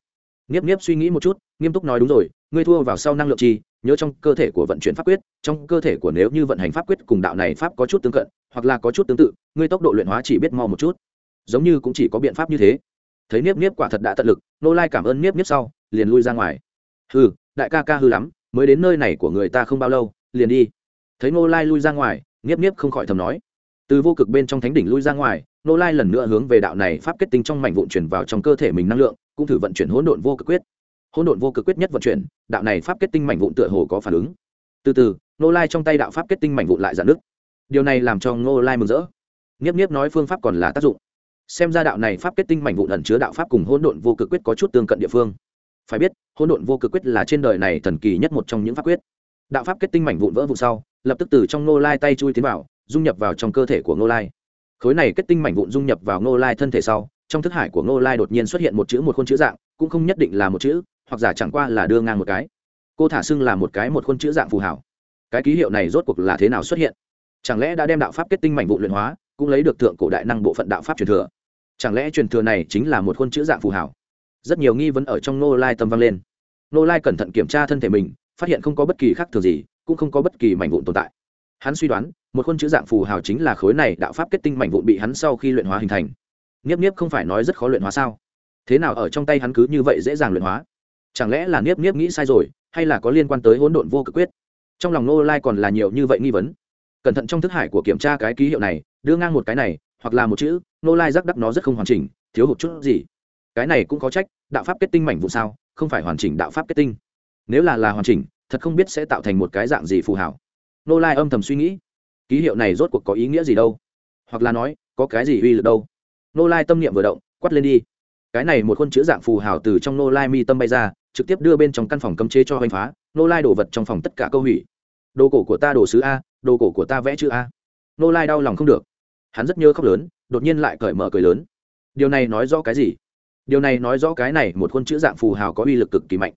niếp niếp suy nghĩ một chút nghiêm túc nói đúng rồi ngươi thua vào sau năng lượng chi nhớ trong cơ thể của vận chuyển pháp quyết trong cơ thể của nếu như vận hành pháp quyết cùng đạo này pháp có chút tương cận hoặc là có chút tương tự ngươi tốc độ luyện hóa chỉ biết mau một chút. Giống như cũng chỉ có biện pháp như thế. Thấy niếp niếp quả thật đã tận lực nô lai cảm ơn niếp niếp sau liền lui ra ngoài. Hừ, đại ca ca hư lắm mới đến nơi này của người ta không bao lâu liền đi. Thấy nô lai lui ra ngoài niếp niếp không khỏi thầm nói. Từ vô cực bên trong thánh đỉnh lui ra ngoài nô lai lần nữa hướng về đạo này pháp kết tinh trong mảnh vụn chuyển vào trong cơ thể mình năng lượng, cũng thử vận chuyển hỗn độn vô cực quyết. Hỗn độn vô cực quyết nhất vận chuyển, đạo này pháp kết tinh mảnh vụn tựa hồ có phản ứng. Từ từ, nô lai trong tay đạo pháp kết tinh mảnh vụn lại dạn nước điều này làm cho nô lai mừng rỡ. Nghiếp nghiếp nói phương pháp còn là tác dụng. Xem ra đạo này pháp kết tinh mảnh vụn ẩn chứa đạo pháp cùng hỗn độn vô cực quyết có chút tương cận địa phương. Phải biết, hỗn độn vô cực quyết là trên đời này thần kỳ nhất một trong những pháp quyết. Đạo pháp kết tinh mảnh vụn vỡ vụn sau, lập tức từ trong nô lai tay chui tiến vào, dung nhập vào trong cơ thể của nô lai khối này kết tinh mảnh vụn dung nhập vào nô lai thân thể sau, trong thức hải của nô lai đột nhiên xuất hiện một chữ một khuôn chữ dạng, cũng không nhất định là một chữ, hoặc giả chẳng qua là đưa ngang một cái. Cô thả xưng là một cái một khuôn chữ dạng phù hảo. Cái ký hiệu này rốt cuộc là thế nào xuất hiện? Chẳng lẽ đã đem đạo pháp kết tinh mảnh vụ luyện hóa, cũng lấy được thượng cổ đại năng bộ phận đạo pháp truyền thừa? Chẳng lẽ truyền thừa này chính là một khuôn chữ dạng phù hảo? Rất nhiều nghi vấn ở trong nô lai tâm vang lên. Nô lai cẩn thận kiểm tra thân thể mình, phát hiện không có bất kỳ khác thường gì, cũng không có bất kỳ mảnh vụn tồn tại. Hắn suy đoán một khuôn chữ dạng phù hào chính là khối này đạo pháp kết tinh mảnh vụn bị hắn sau khi luyện hóa hình thành. Niếp niếp không phải nói rất khó luyện hóa sao? Thế nào ở trong tay hắn cứ như vậy dễ dàng luyện hóa? Chẳng lẽ là niếp niếp nghĩ sai rồi, hay là có liên quan tới hỗn độn vô cực quyết? Trong lòng nô lai còn là nhiều như vậy nghi vấn. Cẩn thận trong thức hải của kiểm tra cái ký hiệu này, đưa ngang một cái này, hoặc là một chữ nô lai rắc đắc nó rất không hoàn chỉnh, thiếu hụt chút gì. Cái này cũng có trách, đạo pháp kết tinh mảnh vụ sao, không phải hoàn chỉnh đạo pháp kết tinh. Nếu là là hoàn chỉnh, thật không biết sẽ tạo thành một cái dạng gì phù hảo nô lai âm thầm suy nghĩ ký hiệu này rốt cuộc có ý nghĩa gì đâu? Hoặc là nói, có cái gì uy lực đâu? Nô lai tâm niệm vừa động quắt lên đi. Cái này một khuôn chữ dạng phù hào từ trong nô lai mi tâm bay ra, trực tiếp đưa bên trong căn phòng cấm chế cho hoành phá, nô lai đổ vật trong phòng tất cả câu hủy. Đồ cổ của ta đồ sứ a, đồ cổ của ta vẽ chữ a. Nô lai đau lòng không được. Hắn rất nhớ khóc lớn, đột nhiên lại cởi mở cười lớn. Điều này nói rõ cái gì? Điều này nói rõ cái này một khuôn chữ dạng phù hào có uy lực cực kỳ mạnh.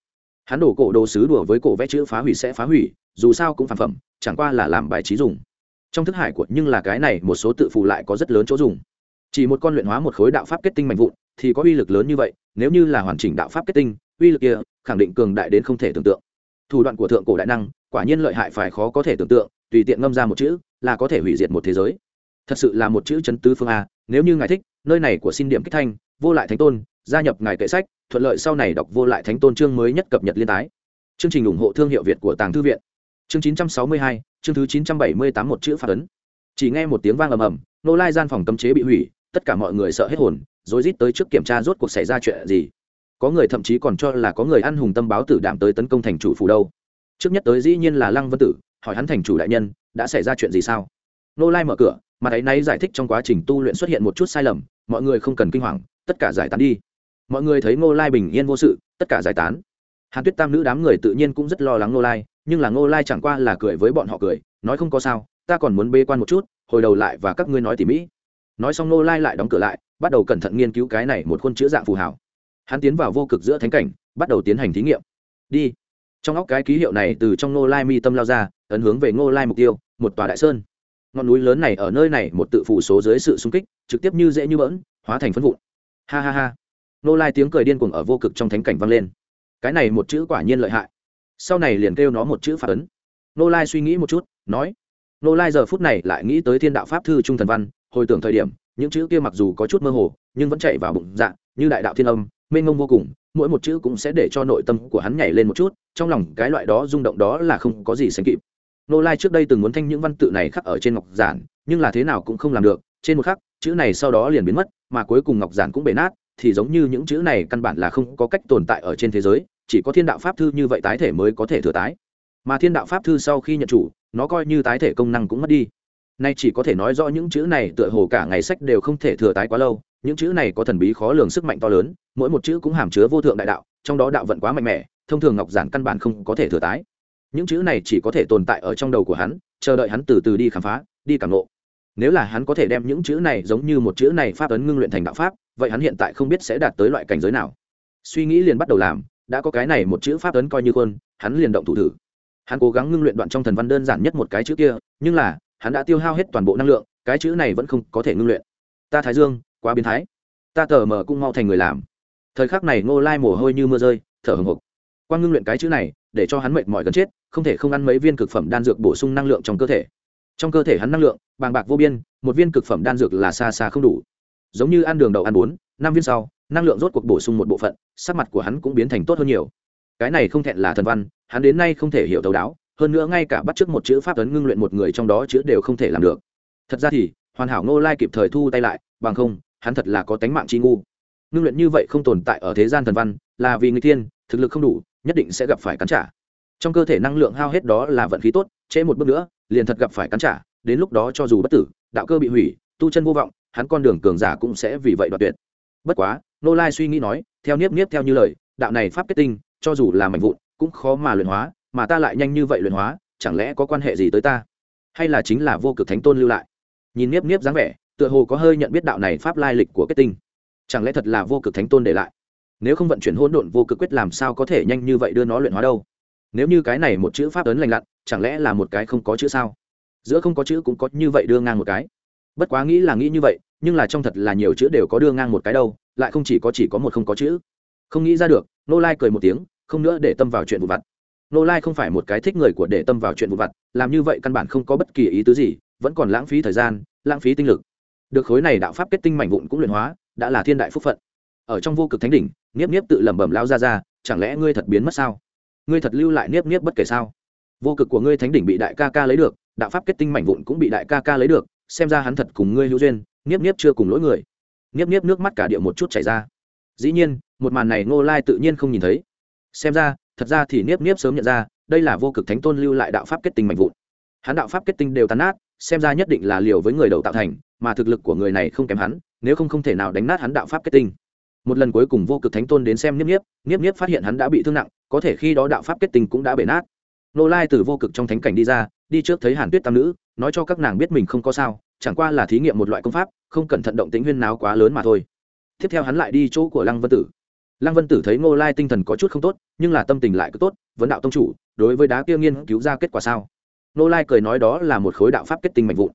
Hắn đổ cổ đồ sứ đùa với cổ vẽ chữ phá hủy sẽ phá hủy, dù sao cũng phản phẩm, chẳng qua là làm bài trí dùng trong thức hải của nhưng là cái này, một số tự phù lại có rất lớn chỗ dùng. Chỉ một con luyện hóa một khối đạo pháp kết tinh mạnh vụn, thì có uy lực lớn như vậy, nếu như là hoàn chỉnh đạo pháp kết tinh, uy lực kia khẳng định cường đại đến không thể tưởng tượng. Thủ đoạn của thượng cổ đại năng, quả nhiên lợi hại phải khó có thể tưởng tượng, tùy tiện ngâm ra một chữ là có thể hủy diệt một thế giới. Thật sự là một chữ chấn tứ phương a, nếu như ngài thích, nơi này của xin điểm kích thanh, vô lại thánh tôn, gia nhập ngài kệ sách, thuận lợi sau này đọc vô lại thánh tôn chương mới nhất cập nhật liên tái. Chương trình ủng hộ thương hiệu việt của tàng thư viện chương 962, chương thứ 978 một chữ phạt ấn. Chỉ nghe một tiếng vang ầm ầm nô lai gian phòng cấm chế bị hủy tất cả mọi người sợ hết hồn rồi rít tới trước kiểm tra rốt cuộc xảy ra chuyện gì. Có người thậm chí còn cho là có người ăn hùng tâm báo tử đảm tới tấn công thành chủ phủ đâu. Trước nhất tới dĩ nhiên là lăng vân tử hỏi hắn thành chủ đại nhân đã xảy ra chuyện gì sao? Nô lai mở cửa mà ấy nay giải thích trong quá trình tu luyện xuất hiện một chút sai lầm mọi người không cần kinh hoàng tất cả giải tán đi. Mọi người thấy ngô lai bình yên vô sự tất cả giải tán. Hàn tuyết tam nữ đám người tự nhiên cũng rất lo lắng ngô lai nhưng là ngô lai chẳng qua là cười với bọn họ cười, nói không có sao, ta còn muốn bê quan một chút, hồi đầu lại và các ngươi nói tỉ mỹ nói xong ngô lai lại đóng cửa lại, bắt đầu cẩn thận nghiên cứu cái này một khuôn chữa dạng phù hảo hắn tiến vào vô cực giữa thánh cảnh, bắt đầu tiến hành thí nghiệm. Đi. Trong óc cái ký hiệu này từ trong ngô lai mi tâm lao ra, ấn hướng về ngô lai mục tiêu, một tòa đại sơn. Ngọn núi lớn này ở nơi này một tự phủ số dưới sự xung kích, trực tiếp như dễ như bỡn, hóa thành phân vụn. Ha ha ha. Ngô lai tiếng cười điên cuồng ở vô cực trong thánh cảnh vang lên. Cái này một chữ quả nhiên lợi hại sau này liền kêu nó một chữ phạt ấn. Nô lai suy nghĩ một chút, nói, Nô lai giờ phút này lại nghĩ tới thiên đạo pháp thư trung thần văn, hồi tưởng thời điểm, những chữ kia mặc dù có chút mơ hồ, nhưng vẫn chạy vào bụng dạ như đại đạo thiên âm, mênh ngông vô cùng, mỗi một chữ cũng sẽ để cho nội tâm của hắn nhảy lên một chút, trong lòng cái loại đó rung động đó là không có gì sánh kịp. Nô lai trước đây từng muốn thanh những văn tự này khắc ở trên ngọc giản, nhưng là thế nào cũng không làm được, trên một khắc, chữ này sau đó liền biến mất, mà cuối cùng ngọc giản cũng bể nát, thì giống như những chữ này căn bản là không có cách tồn tại ở trên thế giới chỉ có thiên đạo pháp thư như vậy tái thể mới có thể thừa tái. Mà thiên đạo pháp thư sau khi nhận chủ, nó coi như tái thể công năng cũng mất đi. Nay chỉ có thể nói rõ những chữ này tựa hồ cả ngày sách đều không thể thừa tái quá lâu. Những chữ này có thần bí khó lường sức mạnh to lớn, mỗi một chữ cũng hàm chứa vô thượng đại đạo, trong đó đạo vận quá mạnh mẽ, thông thường ngọc giản căn bản không có thể thừa tái. Những chữ này chỉ có thể tồn tại ở trong đầu của hắn, chờ đợi hắn từ từ đi khám phá, đi cảm lộ nếu là hắn có thể đem những chữ này giống như một chữ này pháp ấn ngưng luyện thành đạo pháp, vậy hắn hiện tại không biết sẽ đạt tới loại cảnh giới nào. Suy nghĩ liền bắt đầu làm đã có cái này một chữ pháp ấn coi như quân hắn liền động thủ thử. Hắn cố gắng ngưng luyện đoạn trong thần văn đơn giản nhất một cái chữ kia, nhưng là, hắn đã tiêu hao hết toàn bộ năng lượng, cái chữ này vẫn không có thể ngưng luyện. Ta thái dương, quá biến thái. Ta tờ mờ cũng mau thành người làm. Thời khắc này ngô lai mồ hôi như mưa rơi, thở hồng hộc. Quan ngưng luyện cái chữ này, để cho hắn mệt mỏi gần chết, không thể không ăn mấy viên cực phẩm đan dược bổ sung năng lượng trong cơ thể. Trong cơ thể hắn năng lượng, bàng bạc vô biên, một viên cực phẩm đan dược là xa xa không đủ. Giống như ăn đường đậu ăn bốn năm viên sau năng lượng rốt cuộc bổ sung một bộ phận, sắc mặt của hắn cũng biến thành tốt hơn nhiều. Cái này không thẹn là thần văn, hắn đến nay không thể hiểu thấu đáo, hơn nữa ngay cả bắt chước một chữ pháp ấn ngưng luyện một người trong đó chữ đều không thể làm được. Thật ra thì, hoàn hảo ngô lai kịp thời thu tay lại, bằng không, hắn thật là có tánh mạng chi ngu. Ngưng luyện như vậy không tồn tại ở thế gian thần văn, là vì người tiên thực lực không đủ, nhất định sẽ gặp phải cắn trả. Trong cơ thể năng lượng hao hết đó là vận khí tốt, trễ một bước nữa, liền thật gặp phải cắn trả, đến lúc đó cho dù bất tử, đạo cơ bị hủy, tu chân vô vọng, hắn con đường cường giả cũng sẽ vì vậy đoạt tuyệt. Bất quá nô lai suy nghĩ nói, theo niếp niếp theo như lời, đạo này pháp kết tinh, cho dù là mạnh vụn, cũng khó mà luyện hóa, mà ta lại nhanh như vậy luyện hóa, chẳng lẽ có quan hệ gì tới ta? Hay là chính là vô cực thánh tôn lưu lại? Nhìn niếp niếp dáng vẻ, tựa hồ có hơi nhận biết đạo này pháp lai lịch của kết tinh. Chẳng lẽ thật là vô cực thánh tôn để lại? Nếu không vận chuyển hỗn độn vô cực quyết làm sao có thể nhanh như vậy đưa nó luyện hóa đâu? Nếu như cái này một chữ pháp ấn lành lặn, chẳng lẽ là một cái không có chữ sao? Giữa không có chữ cũng có như vậy đưa ngang một cái. Bất quá nghĩ là nghĩ như vậy, nhưng là trong thật là nhiều chữ đều có đưa ngang một cái đâu lại không chỉ có chỉ có một không có chữ. Không nghĩ ra được, nô lai cười một tiếng, không nữa để tâm vào chuyện vụ vặt. Nô lai không phải một cái thích người của để tâm vào chuyện vụ vặt, làm như vậy căn bản không có bất kỳ ý tứ gì, vẫn còn lãng phí thời gian, lãng phí tinh lực. Được khối này đạo pháp kết tinh mảnh vụn cũng luyện hóa, đã là thiên đại phúc phận. Ở trong vô cực thánh đỉnh, niếp niếp tự lẩm bẩm lao ra ra, chẳng lẽ ngươi thật biến mất sao? Ngươi thật lưu lại niếp niếp bất kể sao? Vô cực của ngươi thánh đỉnh bị đại ca ca lấy được, đạo pháp kết tinh mảnh vụn cũng bị đại ca ca lấy được, xem ra hắn thật cùng ngươi hữu duyên, niếp niếp chưa cùng lỗi người niếp niếp nước mắt cả điệu một chút chảy ra. Dĩ nhiên, một màn này ngô lai tự nhiên không nhìn thấy. Xem ra, thật ra thì niếp niếp sớm nhận ra, đây là vô cực thánh tôn lưu lại đạo pháp kết tinh mạnh vụn. Hắn đạo pháp kết tinh đều tàn nát, xem ra nhất định là liều với người đầu tạo thành, mà thực lực của người này không kém hắn, nếu không không thể nào đánh nát hắn đạo pháp kết tinh. Một lần cuối cùng vô cực thánh tôn đến xem niếp niếp niếp niếp phát hiện hắn đã bị thương nặng, có thể khi đó đạo pháp kết tinh cũng đã bể nát. Nô lai từ vô cực trong thánh cảnh đi ra, đi trước thấy hàn tuyết tam nữ, nói cho các nàng biết mình không có sao chẳng qua là thí nghiệm một loại công pháp, không cẩn thận động tính huyên náo quá lớn mà thôi. Tiếp theo hắn lại đi chỗ của lăng vân tử. Lăng vân tử thấy ngô lai tinh thần có chút không tốt, nhưng là tâm tình lại cứ tốt, vấn đạo tông chủ, đối với đá kia nghiên cứu ra kết quả sao? Ngô lai cười nói đó là một khối đạo pháp kết tinh mạnh vụn.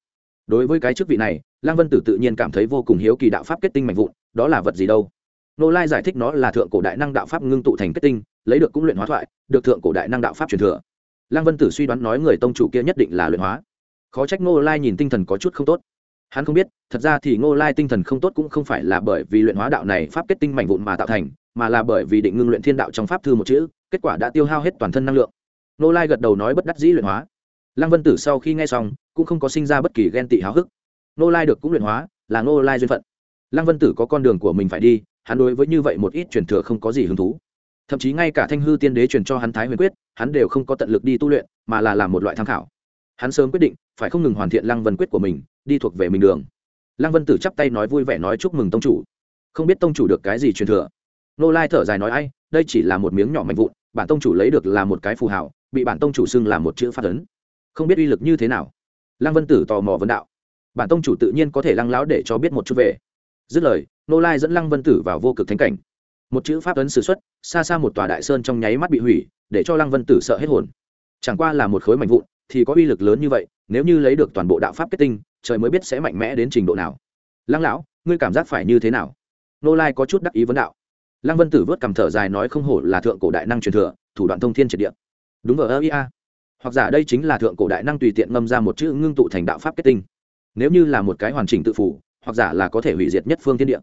Đối với cái chức vị này, lăng vân tử tự nhiên cảm thấy vô cùng hiếu kỳ đạo pháp kết tinh mạnh vụn, đó là vật gì đâu? Ngô lai giải thích nó là thượng cổ đại năng đạo pháp ngưng tụ thành kết tinh, lấy được cũng luyện hóa thoại, được thượng cổ đại năng đạo pháp truyền thừa. Lăng vân tử suy đoán nói người tông chủ kia nhất định là luyện hóa khó trách ngô lai nhìn tinh thần có chút không tốt. Hắn không biết, thật ra thì ngô lai tinh thần không tốt cũng không phải là bởi vì luyện hóa đạo này pháp kết tinh mảnh vụn mà tạo thành, mà là bởi vì định ngưng luyện thiên đạo trong pháp thư một chữ, kết quả đã tiêu hao hết toàn thân năng lượng. Ngô lai gật đầu nói bất đắc dĩ luyện hóa. Lăng vân tử sau khi nghe xong, cũng không có sinh ra bất kỳ ghen tị háo hức. Ngô lai được cũng luyện hóa, là ngô lai duyên phận. Lăng vân tử có con đường của mình phải đi, hắn đối với như vậy một ít truyền thừa không có gì hứng thú. Thậm chí ngay cả thanh hư tiên đế truyền cho hắn thái huyền quyết, hắn đều không có tận lực đi tu luyện, mà là làm một loại tham khảo hắn sớm quyết định, phải không ngừng hoàn thiện lăng vân quyết của mình, đi thuộc về mình đường. Lăng vân tử chắp tay nói vui vẻ nói chúc mừng tông chủ. Không biết tông chủ được cái gì truyền thừa. Nô lai thở dài nói ai, đây chỉ là một miếng nhỏ mạnh vụn, bản tông chủ lấy được là một cái phù hảo bị bản tông chủ xưng là một chữ phát ấn. Không biết uy lực như thế nào. Lăng vân tử tò mò vấn đạo. Bản tông chủ tự nhiên có thể lăng lão để cho biết một chút về. Dứt lời, nô lai dẫn lăng vân tử vào vô cực thánh cảnh. Một chữ pháp ấn s ử x u ấ t xa xa một tòa đại sơn trong nháy mắt bị hủy, để cho lăng vân tử sợ hết hồn. Chẳng qua là một khối mạnh vụn thì có uy lực lớn như vậy, nếu như lấy được toàn bộ đạo pháp kết tinh, trời mới biết sẽ mạnh mẽ đến trình độ nào. Lăng lão, ngươi cảm giác phải như thế nào? Nô lai có chút đắc ý vấn đạo. Lăng vân tử vớt cầm thở dài nói không hổ là thượng cổ đại năng truyền thừa, thủ đoạn thông thiên triệt địa. Đúng vào ơ ia hoặc giả đây chính là thượng cổ đại năng tùy tiện ngâm ra một chữ ngưng tụ thành đạo pháp kết tinh. Nếu như là một cái hoàn chỉnh tự phủ, hoặc giả là có thể hủy diệt nhất phương thiên địa.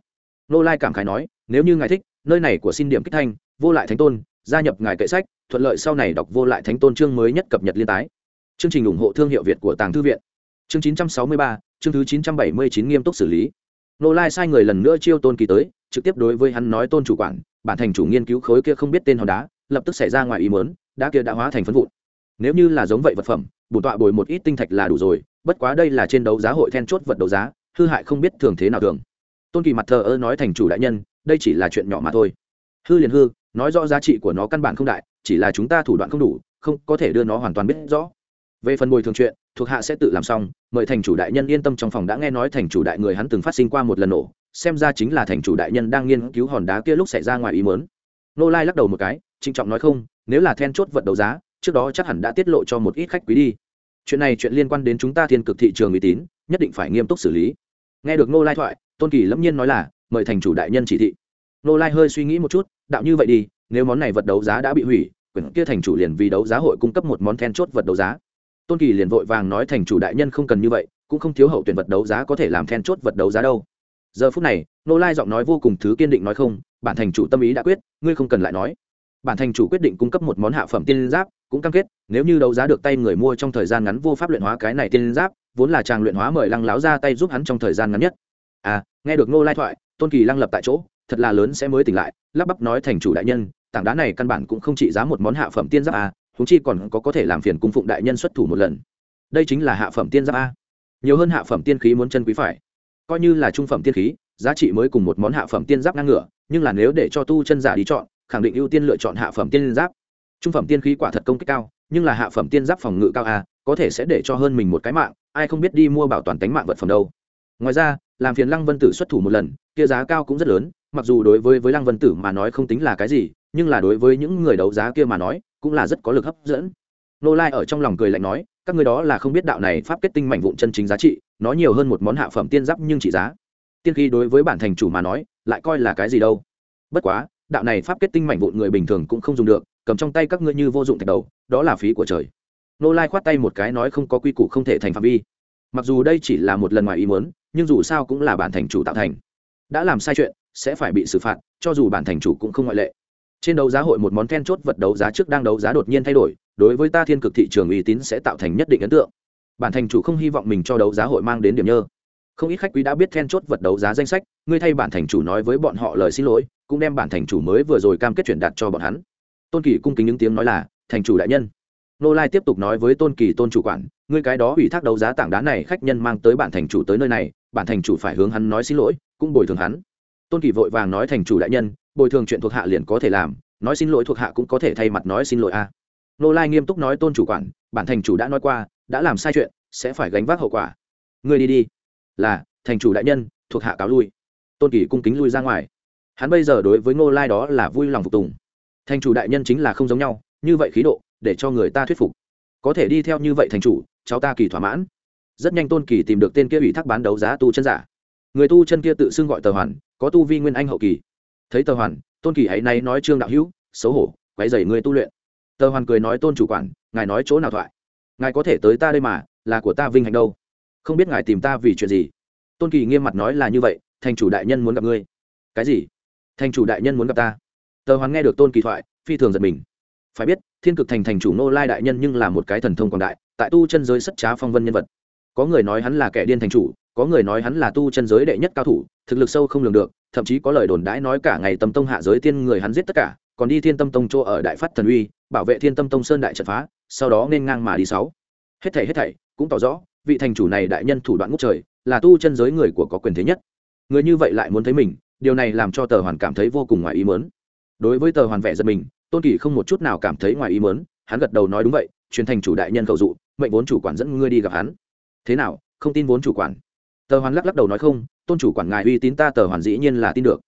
Nô lai cảm khái nói, nếu như ngài thích, nơi này của xin điểm kích thanh, vô lại thánh tôn, gia nhập ngài kệ sách, thuận lợi sau này đọc vô lại thánh tôn chương mới nhất cập nhật liên tái chương trình ủng hộ thương hiệu việt của tàng thư viện. Chương 963, chương thứ 979 nghiêm túc xử lý. Nô lai sai người lần nữa chiêu tôn kỳ tới trực tiếp đối với hắn nói tôn chủ quản bản thành chủ nghiên cứu khối kia không biết tên hòn đá lập tức xảy ra ngoài ý mớn đá kia đã hóa thành phân vụn. Nếu như là giống vậy vật phẩm bổn tọa bồi một ít tinh thạch là đủ rồi bất quá đây là trên đấu giá hội then chốt vật đấu giá hư hại không biết thường thế nào thường. Tôn kỳ mặt thờ ơ nói thành chủ đại nhân đây chỉ là chuyện nhỏ mà thôi. Hư liền hư nói rõ giá trị của nó căn bản không đại chỉ là chúng ta thủ đoạn không đủ không có thể đưa nó hoàn toàn biết rõ về phần bồi thường chuyện, thuộc hạ sẽ tự làm xong, mời thành chủ đại nhân yên tâm trong phòng đã nghe nói thành chủ đại người hắn từng phát sinh qua một lần nổ, xem ra chính là thành chủ đại nhân đang nghiên cứu hòn đá kia lúc xảy ra ngoài ý mớn nô lai lắc đầu một cái, trịnh trọng nói không, nếu là then chốt vật đấu giá, trước đó chắc hẳn đã tiết lộ cho một ít khách quý đi. Chuyện này chuyện liên quan đến chúng ta thiên cực thị trường uy tín, nhất định phải nghiêm túc xử lý. Nghe được nô lai thoại, tôn kỳ lâm nhiên nói là, mời thành chủ đại nhân chỉ thị. Nô lai hơi suy nghĩ một chút, đạo như vậy đi, nếu món này vật đấu giá đã bị hủy, quyển kia thành chủ liền vì đấu giá hội cung cấp một món then chốt vật đấu giá tôn kỳ liền vội vàng nói thành chủ đại nhân không cần như vậy, cũng không thiếu hậu tuyển vật đấu giá có thể làm then chốt vật đấu giá đâu. Giờ phút này nô lai giọng nói vô cùng thứ kiên định nói không, bản thành chủ tâm ý đã quyết, ngươi không cần lại nói. Bản thành chủ quyết định cung cấp một món hạ phẩm tiên giáp, cũng cam kết, nếu như đấu giá được tay người mua trong thời gian ngắn vô pháp luyện hóa cái này tiên giáp, vốn là chàng luyện hóa mời lăng láo ra tay giúp hắn trong thời gian ngắn nhất. À nghe được nô lai thoại, tôn kỳ lăng lập tại chỗ, thật là lớn sẽ mới tỉnh lại, lắp bắp nói thành chủ đại nhân, tảng đá này căn bản cũng không trị giá một món hạ phẩm tiên giáp à húng chi còn có có thể làm phiền cung phụng đại nhân xuất thủ một lần. Đây chính là hạ phẩm tiên giáp a. Nhiều hơn hạ phẩm tiên khí muốn chân quý phải. Coi như là trung phẩm tiên khí, giá trị mới cùng một món hạ phẩm tiên giáp ngang ngửa, nhưng là nếu để cho tu chân giả đi chọn, khẳng định ưu tiên lựa chọn hạ phẩm tiên giáp. Trung phẩm tiên khí quả thật công kích cao, nhưng là hạ phẩm tiên giáp phòng ngự cao a, có thể sẽ để cho hơn mình một cái mạng, ai không biết đi mua bảo toàn tính mạng vật phẩm đâu. Ngoài ra, làm phiền lăng vân tử xuất thủ một lần, kia giá cao cũng rất lớn, mặc dù đối với với lăng vân tử mà nói không tính là cái gì, nhưng là đối với những người đấu giá kia mà nói cũng là rất có lực hấp dẫn. Nô lai ở trong lòng cười lạnh nói, các người đó là không biết đạo này pháp kết tinh mảnh vụn chân chính giá trị, nó nhiều hơn một món hạ phẩm tiên giáp nhưng trị giá. Tiên khí đối với bản thành chủ mà nói, lại coi là cái gì đâu. Bất quá, đạo này pháp kết tinh mảnh vụn người bình thường cũng không dùng được, cầm trong tay các ngươi như vô dụng thạch đầu, đó là phí của trời. Nô lai khoát tay một cái nói không có quy củ không thể thành phạm vi. Mặc dù đây chỉ là một lần ngoài ý muốn, nhưng dù sao cũng là bản thành chủ tạo thành. Đã làm sai chuyện, sẽ phải bị xử phạt, cho dù bản thành chủ cũng không ngoại lệ trên đấu giá hội một món then chốt vật đấu giá trước đang đấu giá đột nhiên thay đổi, đối với ta thiên cực thị trường uy tín sẽ tạo thành nhất định ấn tượng. Bản thành chủ không hy vọng mình cho đấu giá hội mang đến điểm nhơ. Không ít khách quý đã biết then chốt vật đấu giá danh sách, ngươi thay bản thành chủ nói với bọn họ lời xin lỗi, cũng đem bản thành chủ mới vừa rồi cam kết chuyển đạt cho bọn hắn. Tôn kỳ cung kính những tiếng nói là, thành chủ đại nhân. Nô lai tiếp tục nói với tôn kỳ tôn chủ quản, ngươi cái đó ủy thác đấu giá tảng đá này khách nhân mang tới bản thành chủ tới nơi này, bản thành chủ phải hướng hắn nói xin lỗi, cũng bồi thường hắn tôn kỳ vội vàng nói thành chủ đại nhân, bồi thường chuyện thuộc hạ liền có thể làm, nói xin lỗi thuộc hạ cũng có thể thay mặt nói xin lỗi a. Nô lai nghiêm túc nói tôn chủ quản, bản thành chủ đã nói qua, đã làm sai chuyện, sẽ phải gánh vác hậu quả. Ngươi đi đi. Là, thành chủ đại nhân, thuộc hạ cáo lui. Tôn kỳ cung kính lui ra ngoài. Hắn bây giờ đối với ngô lai đó là vui lòng phục tùng. Thành chủ đại nhân chính là không giống nhau, như vậy khí độ, để cho người ta thuyết phục. Có thể đi theo như vậy thành chủ, cháu ta kỳ thỏa mãn. Rất nhanh tôn kỳ tìm được tên kia ủy thác bán đấu giá tu chân giả. Người tu chân kia tự xưng gọi tờ hoàn có tu vi nguyên anh hậu kỳ. Thấy tờ hoàn, tôn kỳ hãy nay nói trương đạo hữu, xấu hổ quay dày người tu luyện. Tờ hoàn cười nói tôn chủ quản, ngài nói chỗ nào thoại? Ngài có thể tới ta đây mà, là của ta vinh hạnh đâu. Không biết ngài tìm ta vì chuyện gì? Tôn kỳ nghiêm mặt nói là như vậy, thành chủ đại nhân muốn gặp ngươi. Cái gì? Thành chủ đại nhân muốn gặp ta? Tờ hoàn nghe được tôn kỳ thoại, phi thường giật mình. Phải biết, thiên cực thành thành chủ nô lai đại nhân nhưng là một cái thần thông quảng đại, tại tu chân giới sất trá phong vân nhân vật. Có người nói hắn là kẻ điên thành chủ có người nói hắn là tu chân giới đệ nhất cao thủ, thực lực sâu không lường được, thậm chí có lời đồn đãi nói cả ngày tâm tông hạ giới tiên người hắn giết tất cả, còn đi thiên tâm tông chỗ ở đại phát thần uy, bảo vệ thiên tâm tông sơn đại trận phá, sau đó nên ngang mà đi sáu. Hết thảy hết thảy, cũng tỏ rõ, vị thành chủ này đại nhân thủ đoạn ngốc trời, là tu chân giới người của có quyền thế nhất. Người như vậy lại muốn thấy mình, điều này làm cho tờ hoàn cảm thấy vô cùng ngoài ý mớn đối với tờ hoàn vẻ giật mình, tôn kỳ không một chút nào cảm thấy ngoài ý mớn hắn gật đầu nói đúng vậy, truyền thành chủ đại nhân cầu dụ, mệnh vốn chủ quản dẫn ngươi đi gặp hắn. Thế nào, không tin vốn chủ quản? Tờ hoàn lắc lắc đầu nói không, tôn chủ quản ngài uy tín ta, tờ hoàn dĩ nhiên là tin được.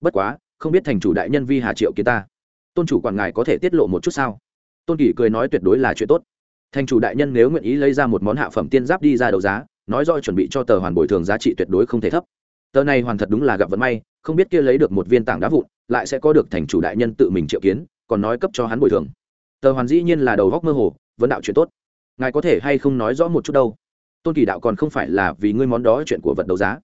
Bất quá, không biết thành chủ đại nhân vi hà triệu kiến ta. Tôn chủ quản ngài có thể tiết lộ một chút sao? Tôn kỷ cười nói tuyệt đối là chuyện tốt. Thành chủ đại nhân nếu nguyện ý lấy ra một món hạ phẩm tiên giáp đi ra đấu giá, nói do chuẩn bị cho tờ hoàn bồi thường giá trị tuyệt đối không thể thấp. Tờ này hoàn thật đúng là gặp vận may, không biết kia lấy được một viên tảng đá vụn, lại sẽ có được thành chủ đại nhân tự mình triệu kiến, còn nói cấp cho hắn bồi thường. Tờ hoàn dĩ nhiên là đầu góc mơ hồ, vấn đạo chuyện tốt. Ngài có thể hay không nói rõ một chút đâu? Tôn kỳ đạo còn không phải là vì ngươi món đó chuyện của vật đấu giá.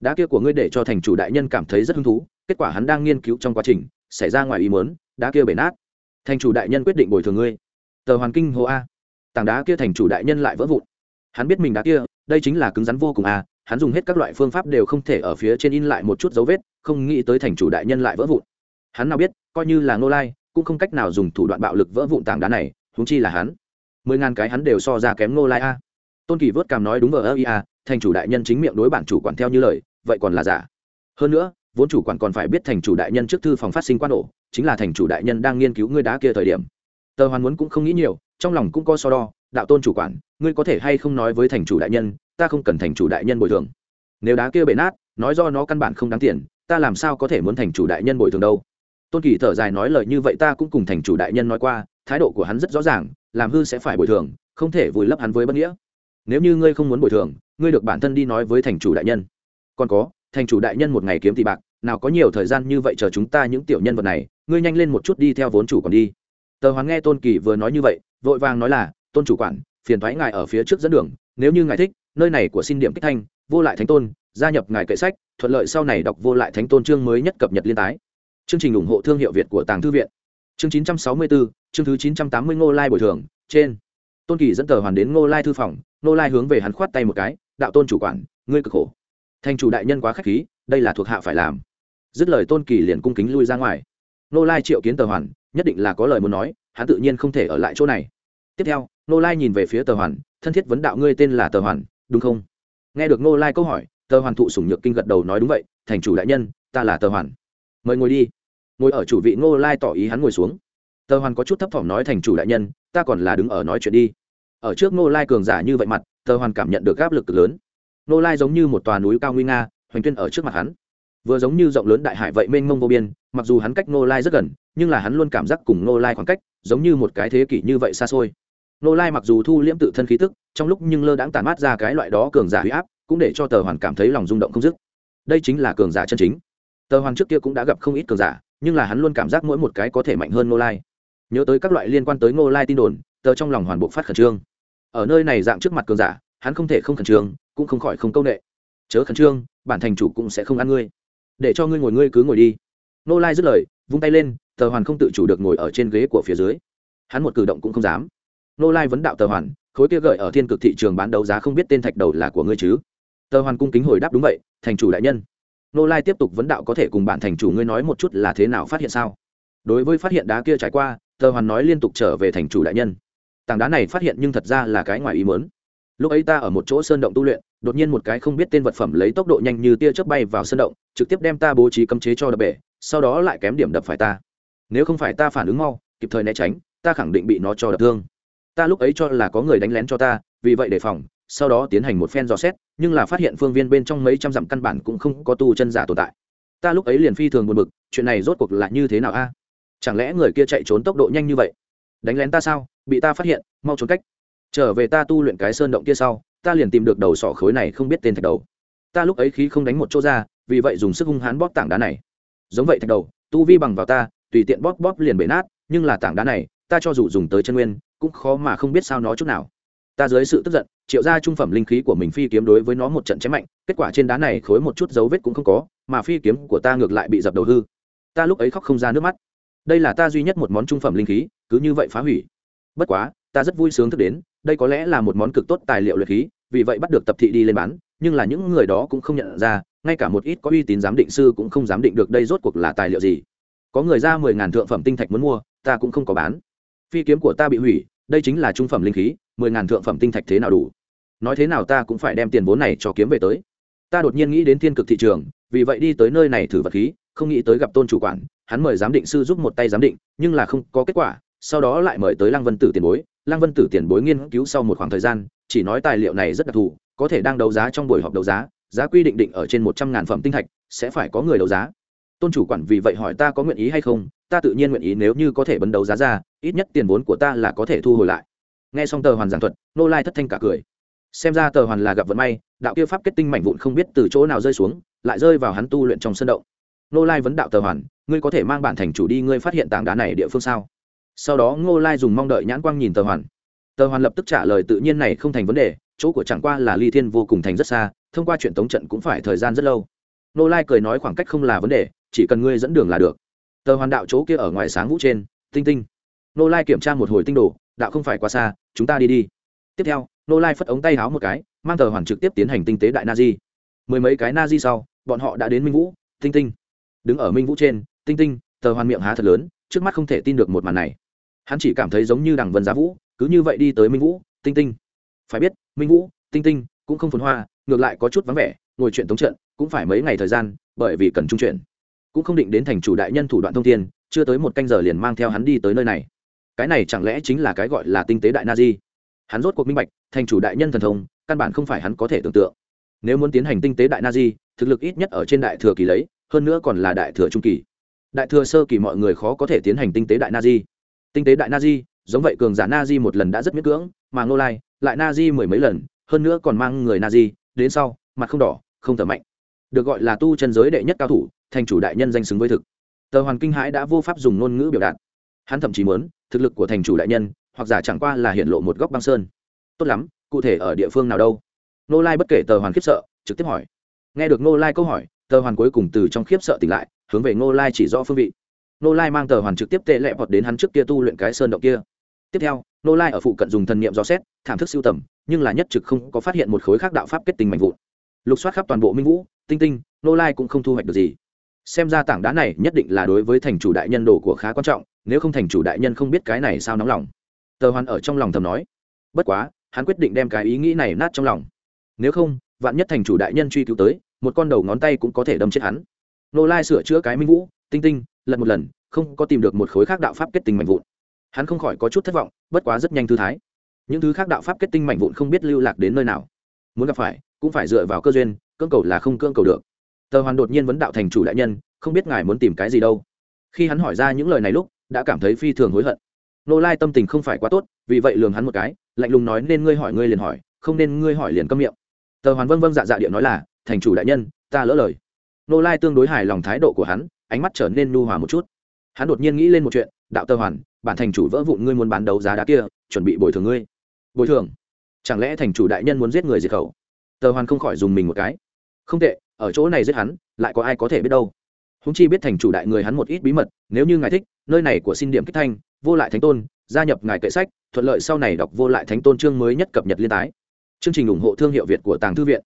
Đá kia của ngươi để cho thành chủ đại nhân cảm thấy rất hứng thú, kết quả hắn đang nghiên cứu trong quá trình, xảy ra ngoài ý muốn, đá kia bể nát. Thành chủ đại nhân quyết định bồi thường ngươi. Tờ hoàn kinh hồ a. Tảng đá kia thành chủ đại nhân lại vỡ vụn. Hắn biết mình đá kia, đây chính là cứng rắn vô cùng a, hắn dùng hết các loại phương pháp đều không thể ở phía trên in lại một chút dấu vết, không nghĩ tới thành chủ đại nhân lại vỡ vụn. Hắn nào biết, coi như là ngô lai, cũng không cách nào dùng thủ đoạn bạo lực vỡ vụn tảng đá này húng chi là hắn. Mười ngàn cái hắn đều so ra kém ngô lai a tôn kỳ vớt cảm nói đúng vờ ơ ia thành chủ đại nhân chính miệng đối bản chủ quản theo như lời, vậy còn là giả. Hơn nữa, vốn chủ quản còn phải biết thành chủ đại nhân trước thư phòng phát sinh quan ổ chính là thành chủ đại nhân đang nghiên cứu ngươi đá kia thời điểm. Tờ hoàn muốn cũng không nghĩ nhiều, trong lòng cũng có so đo, đạo tôn chủ quản, ngươi có thể hay không nói với thành chủ đại nhân, ta không cần thành chủ đại nhân bồi thường. Nếu đá kia bể nát, nói do nó căn bản không đáng tiền, ta làm sao có thể muốn thành chủ đại nhân bồi thường đâu? Tôn kỳ thở dài nói lời như vậy ta cũng cùng thành chủ đại nhân nói qua, thái độ của hắn rất rõ ràng, làm hư sẽ phải bồi thường, không thể vùi lấp hắn với bất nghĩa nếu như ngươi không muốn bồi thường ngươi được bản thân đi nói với thành chủ đại nhân. Còn có thành chủ đại nhân một ngày kiếm tỷ bạc nào có nhiều thời gian như vậy chờ chúng ta những tiểu nhân vật này ngươi nhanh lên một chút đi theo vốn chủ còn đi. Tờ hoàng nghe tôn kỳ vừa nói như vậy vội vàng nói là tôn chủ quản phiền thoái ngài ở phía trước dẫn đường nếu như ngài thích nơi này của xin điểm kích thanh vô lại thánh tôn gia nhập ngài kệ sách thuận lợi sau này đọc vô lại thánh tôn chương mới nhất cập nhật liên tái. Chương trình ủng hộ thương hiệu việt của tàng thư viện. Chương 964, chương thứ 980 ngô lai bồi thường trên. Tôn kỳ dẫn tờ hoàn đến ngô lai thư phòng Nô lai hướng về hắn khoát tay một cái, đạo tôn chủ quản, ngươi cực khổ. Thành chủ đại nhân quá khách khí, đây là thuộc hạ phải làm. Dứt lời tôn kỳ liền cung kính lui ra ngoài. Nô lai triệu kiến tờ hoàn, nhất định là có lời muốn nói, hắn tự nhiên không thể ở lại chỗ này. Tiếp theo, Nô lai nhìn về phía tờ hoàn, thân thiết vấn đạo ngươi tên là tờ hoàn, đúng không? Nghe được Nô lai câu hỏi, tờ hoàn thụ sủng nhược kinh gật đầu nói đúng vậy, thành chủ đại nhân, ta là tờ hoàn. Mời ngồi đi. Ngồi ở chủ vị Nô lai tỏ ý hắn ngồi xuống. Tờ hoàn có chút thấp thỏm nói, thành chủ đại nhân, ta còn là đứng ở nói chuyện đi ở trước ngô lai cường giả như vậy mặt, tờ hoàn cảm nhận được áp lực cực lớn. Ngô lai giống như một tòa núi cao nguy nga, hoành tuyên ở trước mặt hắn. Vừa giống như rộng lớn đại hải vậy mênh mông vô biên, mặc dù hắn cách ngô lai rất gần, nhưng là hắn luôn cảm giác cùng ngô lai khoảng cách, giống như một cái thế kỷ như vậy xa xôi. Ngô lai mặc dù thu liễm tự thân khí tức, trong lúc nhưng lơ đãng tản mát ra cái loại đó cường giả huy áp, cũng để cho tờ hoàn cảm thấy lòng rung động không dứt. Đây chính là cường giả chân chính. Tờ hoàn trước kia cũng đã gặp không ít cường giả, nhưng là hắn luôn cảm giác mỗi một cái có thể mạnh hơn ngô lai. Nhớ tới các loại liên quan tới ngô lai tin đồn tờ trong lòng hoàn bộ phát khẩn trương. Ở nơi này dạng trước mặt cường giả, hắn không thể không khẩn trương, cũng không khỏi không công nghệ chớ khẩn trương, bản thành chủ cũng sẽ không ăn ngươi. Để cho ngươi ngồi, ngươi cứ ngồi đi. Nô lai dứt lời, vung tay lên, tờ hoàn không tự chủ được ngồi ở trên ghế của phía dưới. Hắn một cử động cũng không dám. Nô lai vấn đạo tờ hoàn, khối kia gợi ở thiên cực thị trường bán đấu giá không biết tên thạch đầu là của ngươi chứ? Tờ hoàn cung kính hồi đáp đúng vậy, thành chủ đại nhân. Nô lai tiếp tục vấn đạo có thể cùng bạn thành chủ ngươi nói một chút là thế nào phát hiện sao? Đối với phát hiện đá kia trải qua, tờ hoàn nói liên tục trở về thành chủ đại nhân tảng đá này phát hiện nhưng thật ra là cái ngoài ý mớn lúc ấy ta ở một chỗ sơn động tu luyện, đột nhiên một cái không biết tên vật phẩm lấy tốc độ nhanh như tia chớp bay vào sơn động, trực tiếp đem ta bố trí cấm chế cho đập bể, sau đó lại kém điểm đập phải ta. Nếu không phải ta phản ứng mau, kịp thời né tránh, ta khẳng định bị nó cho đập thương. Ta lúc ấy cho là có người đánh lén cho ta, vì vậy đề phòng, sau đó tiến hành một phen dò xét, nhưng là phát hiện phương viên bên trong mấy trăm dặm căn bản cũng không có tu chân giả tồn tại. Ta lúc ấy liền phi thường buồn bực, chuyện này rốt cuộc là như thế nào a? Chẳng lẽ người kia chạy trốn tốc độ nhanh như vậy? Đánh lén ta sao? Bị ta phát hiện, mau trốn cách. Trở về ta tu luyện cái sơn động kia sau, ta liền tìm được đầu sỏ khối này không biết tên thạch đầu. Ta lúc ấy khí không đánh một chỗ ra, vì vậy dùng sức hung hãn bóp tảng đá này. Giống vậy thạch đầu, tu vi bằng vào ta, tùy tiện bóp bóp liền bể nát, nhưng là tảng đá này, ta cho dù dùng tới chân nguyên, cũng khó mà không biết sao nó chút nào. Ta dưới sự tức giận, triệu ra trung phẩm linh khí của mình phi kiếm đối với nó một trận chém mạnh, kết quả trên đá này khối một chút dấu vết cũng không có, mà phi kiếm của ta ngược lại bị dập đầu hư. Ta lúc ấy khóc không ra nước mắt. Đây là ta duy nhất một món trung phẩm linh khí cứ như vậy phá hủy. Bất quá, ta rất vui sướng thức đến, đây có lẽ là một món cực tốt tài liệu luyện khí, vì vậy bắt được tập thị đi lên bán, nhưng là những người đó cũng không nhận ra, ngay cả một ít có uy tín giám định sư cũng không giám định được đây rốt cuộc là tài liệu gì. Có người ra mười ngàn thượng phẩm tinh thạch muốn mua, ta cũng không có bán. Phi kiếm của ta bị hủy, đây chính là trung phẩm linh khí, mười ngàn thượng phẩm tinh thạch thế nào đủ? Nói thế nào ta cũng phải đem tiền vốn này cho kiếm về tới. Ta đột nhiên nghĩ đến thiên cực thị trường, vì vậy đi tới nơi này thử vật khí, không nghĩ tới gặp tôn chủ quản, hắn mời giám định sư giúp một tay giám định, nhưng là không có kết quả sau đó lại mời tới lăng vân tử tiền bối. Lăng vân tử tiền bối nghiên cứu sau một khoảng thời gian, chỉ nói tài liệu này rất đặc thù, có thể đang đấu giá trong buổi họp đấu giá giá quy định định ở trên một trăm ngàn phẩm tinh thạch, sẽ phải có người đấu giá. Tôn chủ quản vì vậy hỏi ta có nguyện ý hay không, ta tự nhiên nguyện ý nếu như có thể bấn đấu giá ra, ít nhất tiền vốn của ta là có thể thu hồi lại. Nghe xong tờ hoàn giảng thuật, nô lai thất thanh cả cười. Xem ra tờ hoàn là gặp vận may, đạo kia pháp kết tinh mảnh vụn không biết từ chỗ nào rơi xuống, lại rơi vào hắn tu luyện trong sân động. Nô lai vấn đạo tờ hoàn, ngươi có thể mang bản thành chủ đi, ngươi phát hiện tảng đá này địa phương sao? Sau đó ngô lai dùng mong đợi nhãn quang nhìn tờ hoàn. Tờ hoàn lập tức trả lời tự nhiên này không thành vấn đề, chỗ của chẳng qua là ly thiên vô cùng thành rất xa, thông qua chuyện tống trận cũng phải thời gian rất lâu. Ngô lai cười nói khoảng cách không là vấn đề, chỉ cần ngươi dẫn đường là được. Tờ hoàn đạo chỗ kia ở ngoài sáng vũ trên, tinh tinh. Ngô lai kiểm tra một hồi tinh đồ, đạo không phải quá xa, chúng ta đi đi. Tiếp theo, Ngô lai phất ống tay háo một cái, mang tờ hoàn trực tiếp tiến hành tinh tế đại na di. Mười mấy cái na di sau, bọn họ đã đến minh vũ, tinh tinh. Đứng ở minh vũ trên, tinh tinh, tờ hoàn miệng há thật lớn, trước mắt không thể tin được một màn này hắn chỉ cảm thấy giống như đằng vân giá vũ, cứ như vậy đi tới minh vũ, tinh tinh. Phải biết, minh vũ, tinh tinh cũng không phồn hoa, ngược lại có chút vắng vẻ, ngồi chuyện tống trận cũng phải mấy ngày thời gian, bởi vì cần trung chuyển. Cũng không định đến thành chủ đại nhân thủ đoạn thông thiên, chưa tới một canh giờ liền mang theo hắn đi tới nơi này. Cái này chẳng lẽ chính là cái gọi là tinh tế đại na di? Hắn rốt cuộc minh bạch, thành chủ đại nhân thần thông, căn bản không phải hắn có thể tưởng tượng. Nếu muốn tiến hành tinh tế đại na di, thực lực ít nhất ở trên đại thừa kỳ lấy, hơn nữa còn là đại thừa trung kỳ. Đại thừa sơ kỳ mọi người khó có thể tiến hành tinh tế đại na di tinh tế đại na di giống vậy cường giả na di một lần đã rất miễn cưỡng, mà ngô lai lại na di mười mấy lần, hơn nữa còn mang người na di đến sau, mặt không đỏ, không thở mạnh. Được gọi là tu chân giới đệ nhất cao thủ, thành chủ đại nhân danh xứng với thực. Tờ hoàn kinh hãi đã vô pháp dùng ngôn ngữ biểu đạt. Hắn thậm chí muốn, thực lực của thành chủ đại nhân, hoặc giả chẳng qua là hiện lộ một góc băng sơn. Tốt lắm, cụ thể ở địa phương nào đâu? Nô lai bất kể tờ hoàn khiếp sợ, trực tiếp hỏi. Nghe được nô lai câu hỏi, tờ hoàn cuối cùng từ trong khiếp sợ tỉnh lại, hướng về nô lai chỉ rõ phương vị nô lai mang tờ hoàn trực tiếp tệ lẹ vọt đến hắn trước kia tu luyện cái sơn động kia. Tiếp theo, nô lai ở phụ cận dùng thần niệm dò xét, thảm thức siêu tầm, nhưng là nhất trực không có phát hiện một khối khác đạo pháp kết tinh mạnh vụn. Lục soát khắp toàn bộ minh vũ, tinh tinh, nô lai cũng không thu hoạch được gì. Xem ra tảng đá này nhất định là đối với thành chủ đại nhân đồ của khá quan trọng, nếu không thành chủ đại nhân không biết cái này sao nóng lòng. Tờ hoàn ở trong lòng thầm nói. Bất quá, hắn quyết định đem cái ý nghĩ này nát trong lòng. Nếu không, vạn nhất thành chủ đại nhân truy cứu tới, một con đầu ngón tay cũng có thể đâm chết hắn. Nô lai sửa chữa cái minh vũ, tinh tinh lần một lần, không có tìm được một khối khác đạo pháp kết tinh mạnh vụn. Hắn không khỏi có chút thất vọng, bất quá rất nhanh thư thái. Những thứ khác đạo pháp kết tinh mạnh vụn không biết lưu lạc đến nơi nào. Muốn gặp phải, cũng phải dựa vào cơ duyên, cưỡng cầu là không cưỡng cầu được. Tờ hoàn đột nhiên vấn đạo thành chủ đại nhân, không biết ngài muốn tìm cái gì đâu. Khi hắn hỏi ra những lời này lúc, đã cảm thấy phi thường hối hận. Nô lai tâm tình không phải quá tốt, vì vậy lường hắn một cái, lạnh lùng nói nên ngươi hỏi ngươi liền hỏi, không nên ngươi hỏi liền câm miệng. Tờ hoàn vâng vâng dạ dạ điện nói là, thành chủ đại nhân, ta lỡ lời. Nô lai tương đối hài lòng thái độ của hắn ánh mắt trở nên nu hòa một chút. Hắn đột nhiên nghĩ lên một chuyện, đạo Tơ hoàn, bản thành chủ vỡ vụn ngươi muốn bán đấu giá đá kia, chuẩn bị bồi thường ngươi. Bồi thường? Chẳng lẽ thành chủ đại nhân muốn giết người diệt khẩu? Tờ hoàn không khỏi dùng mình một cái. Không tệ, ở chỗ này giết hắn, lại có ai có thể biết đâu. Húng chi biết thành chủ đại người hắn một ít bí mật, nếu như ngài thích, nơi này của xin điểm kích thanh, vô lại thánh tôn, gia nhập ngài kệ sách, thuận lợi sau này đọc vô lại thánh tôn chương mới nhất cập nhật liên tái. Chương trình ủng hộ thương hiệu việt của tàng thư viện.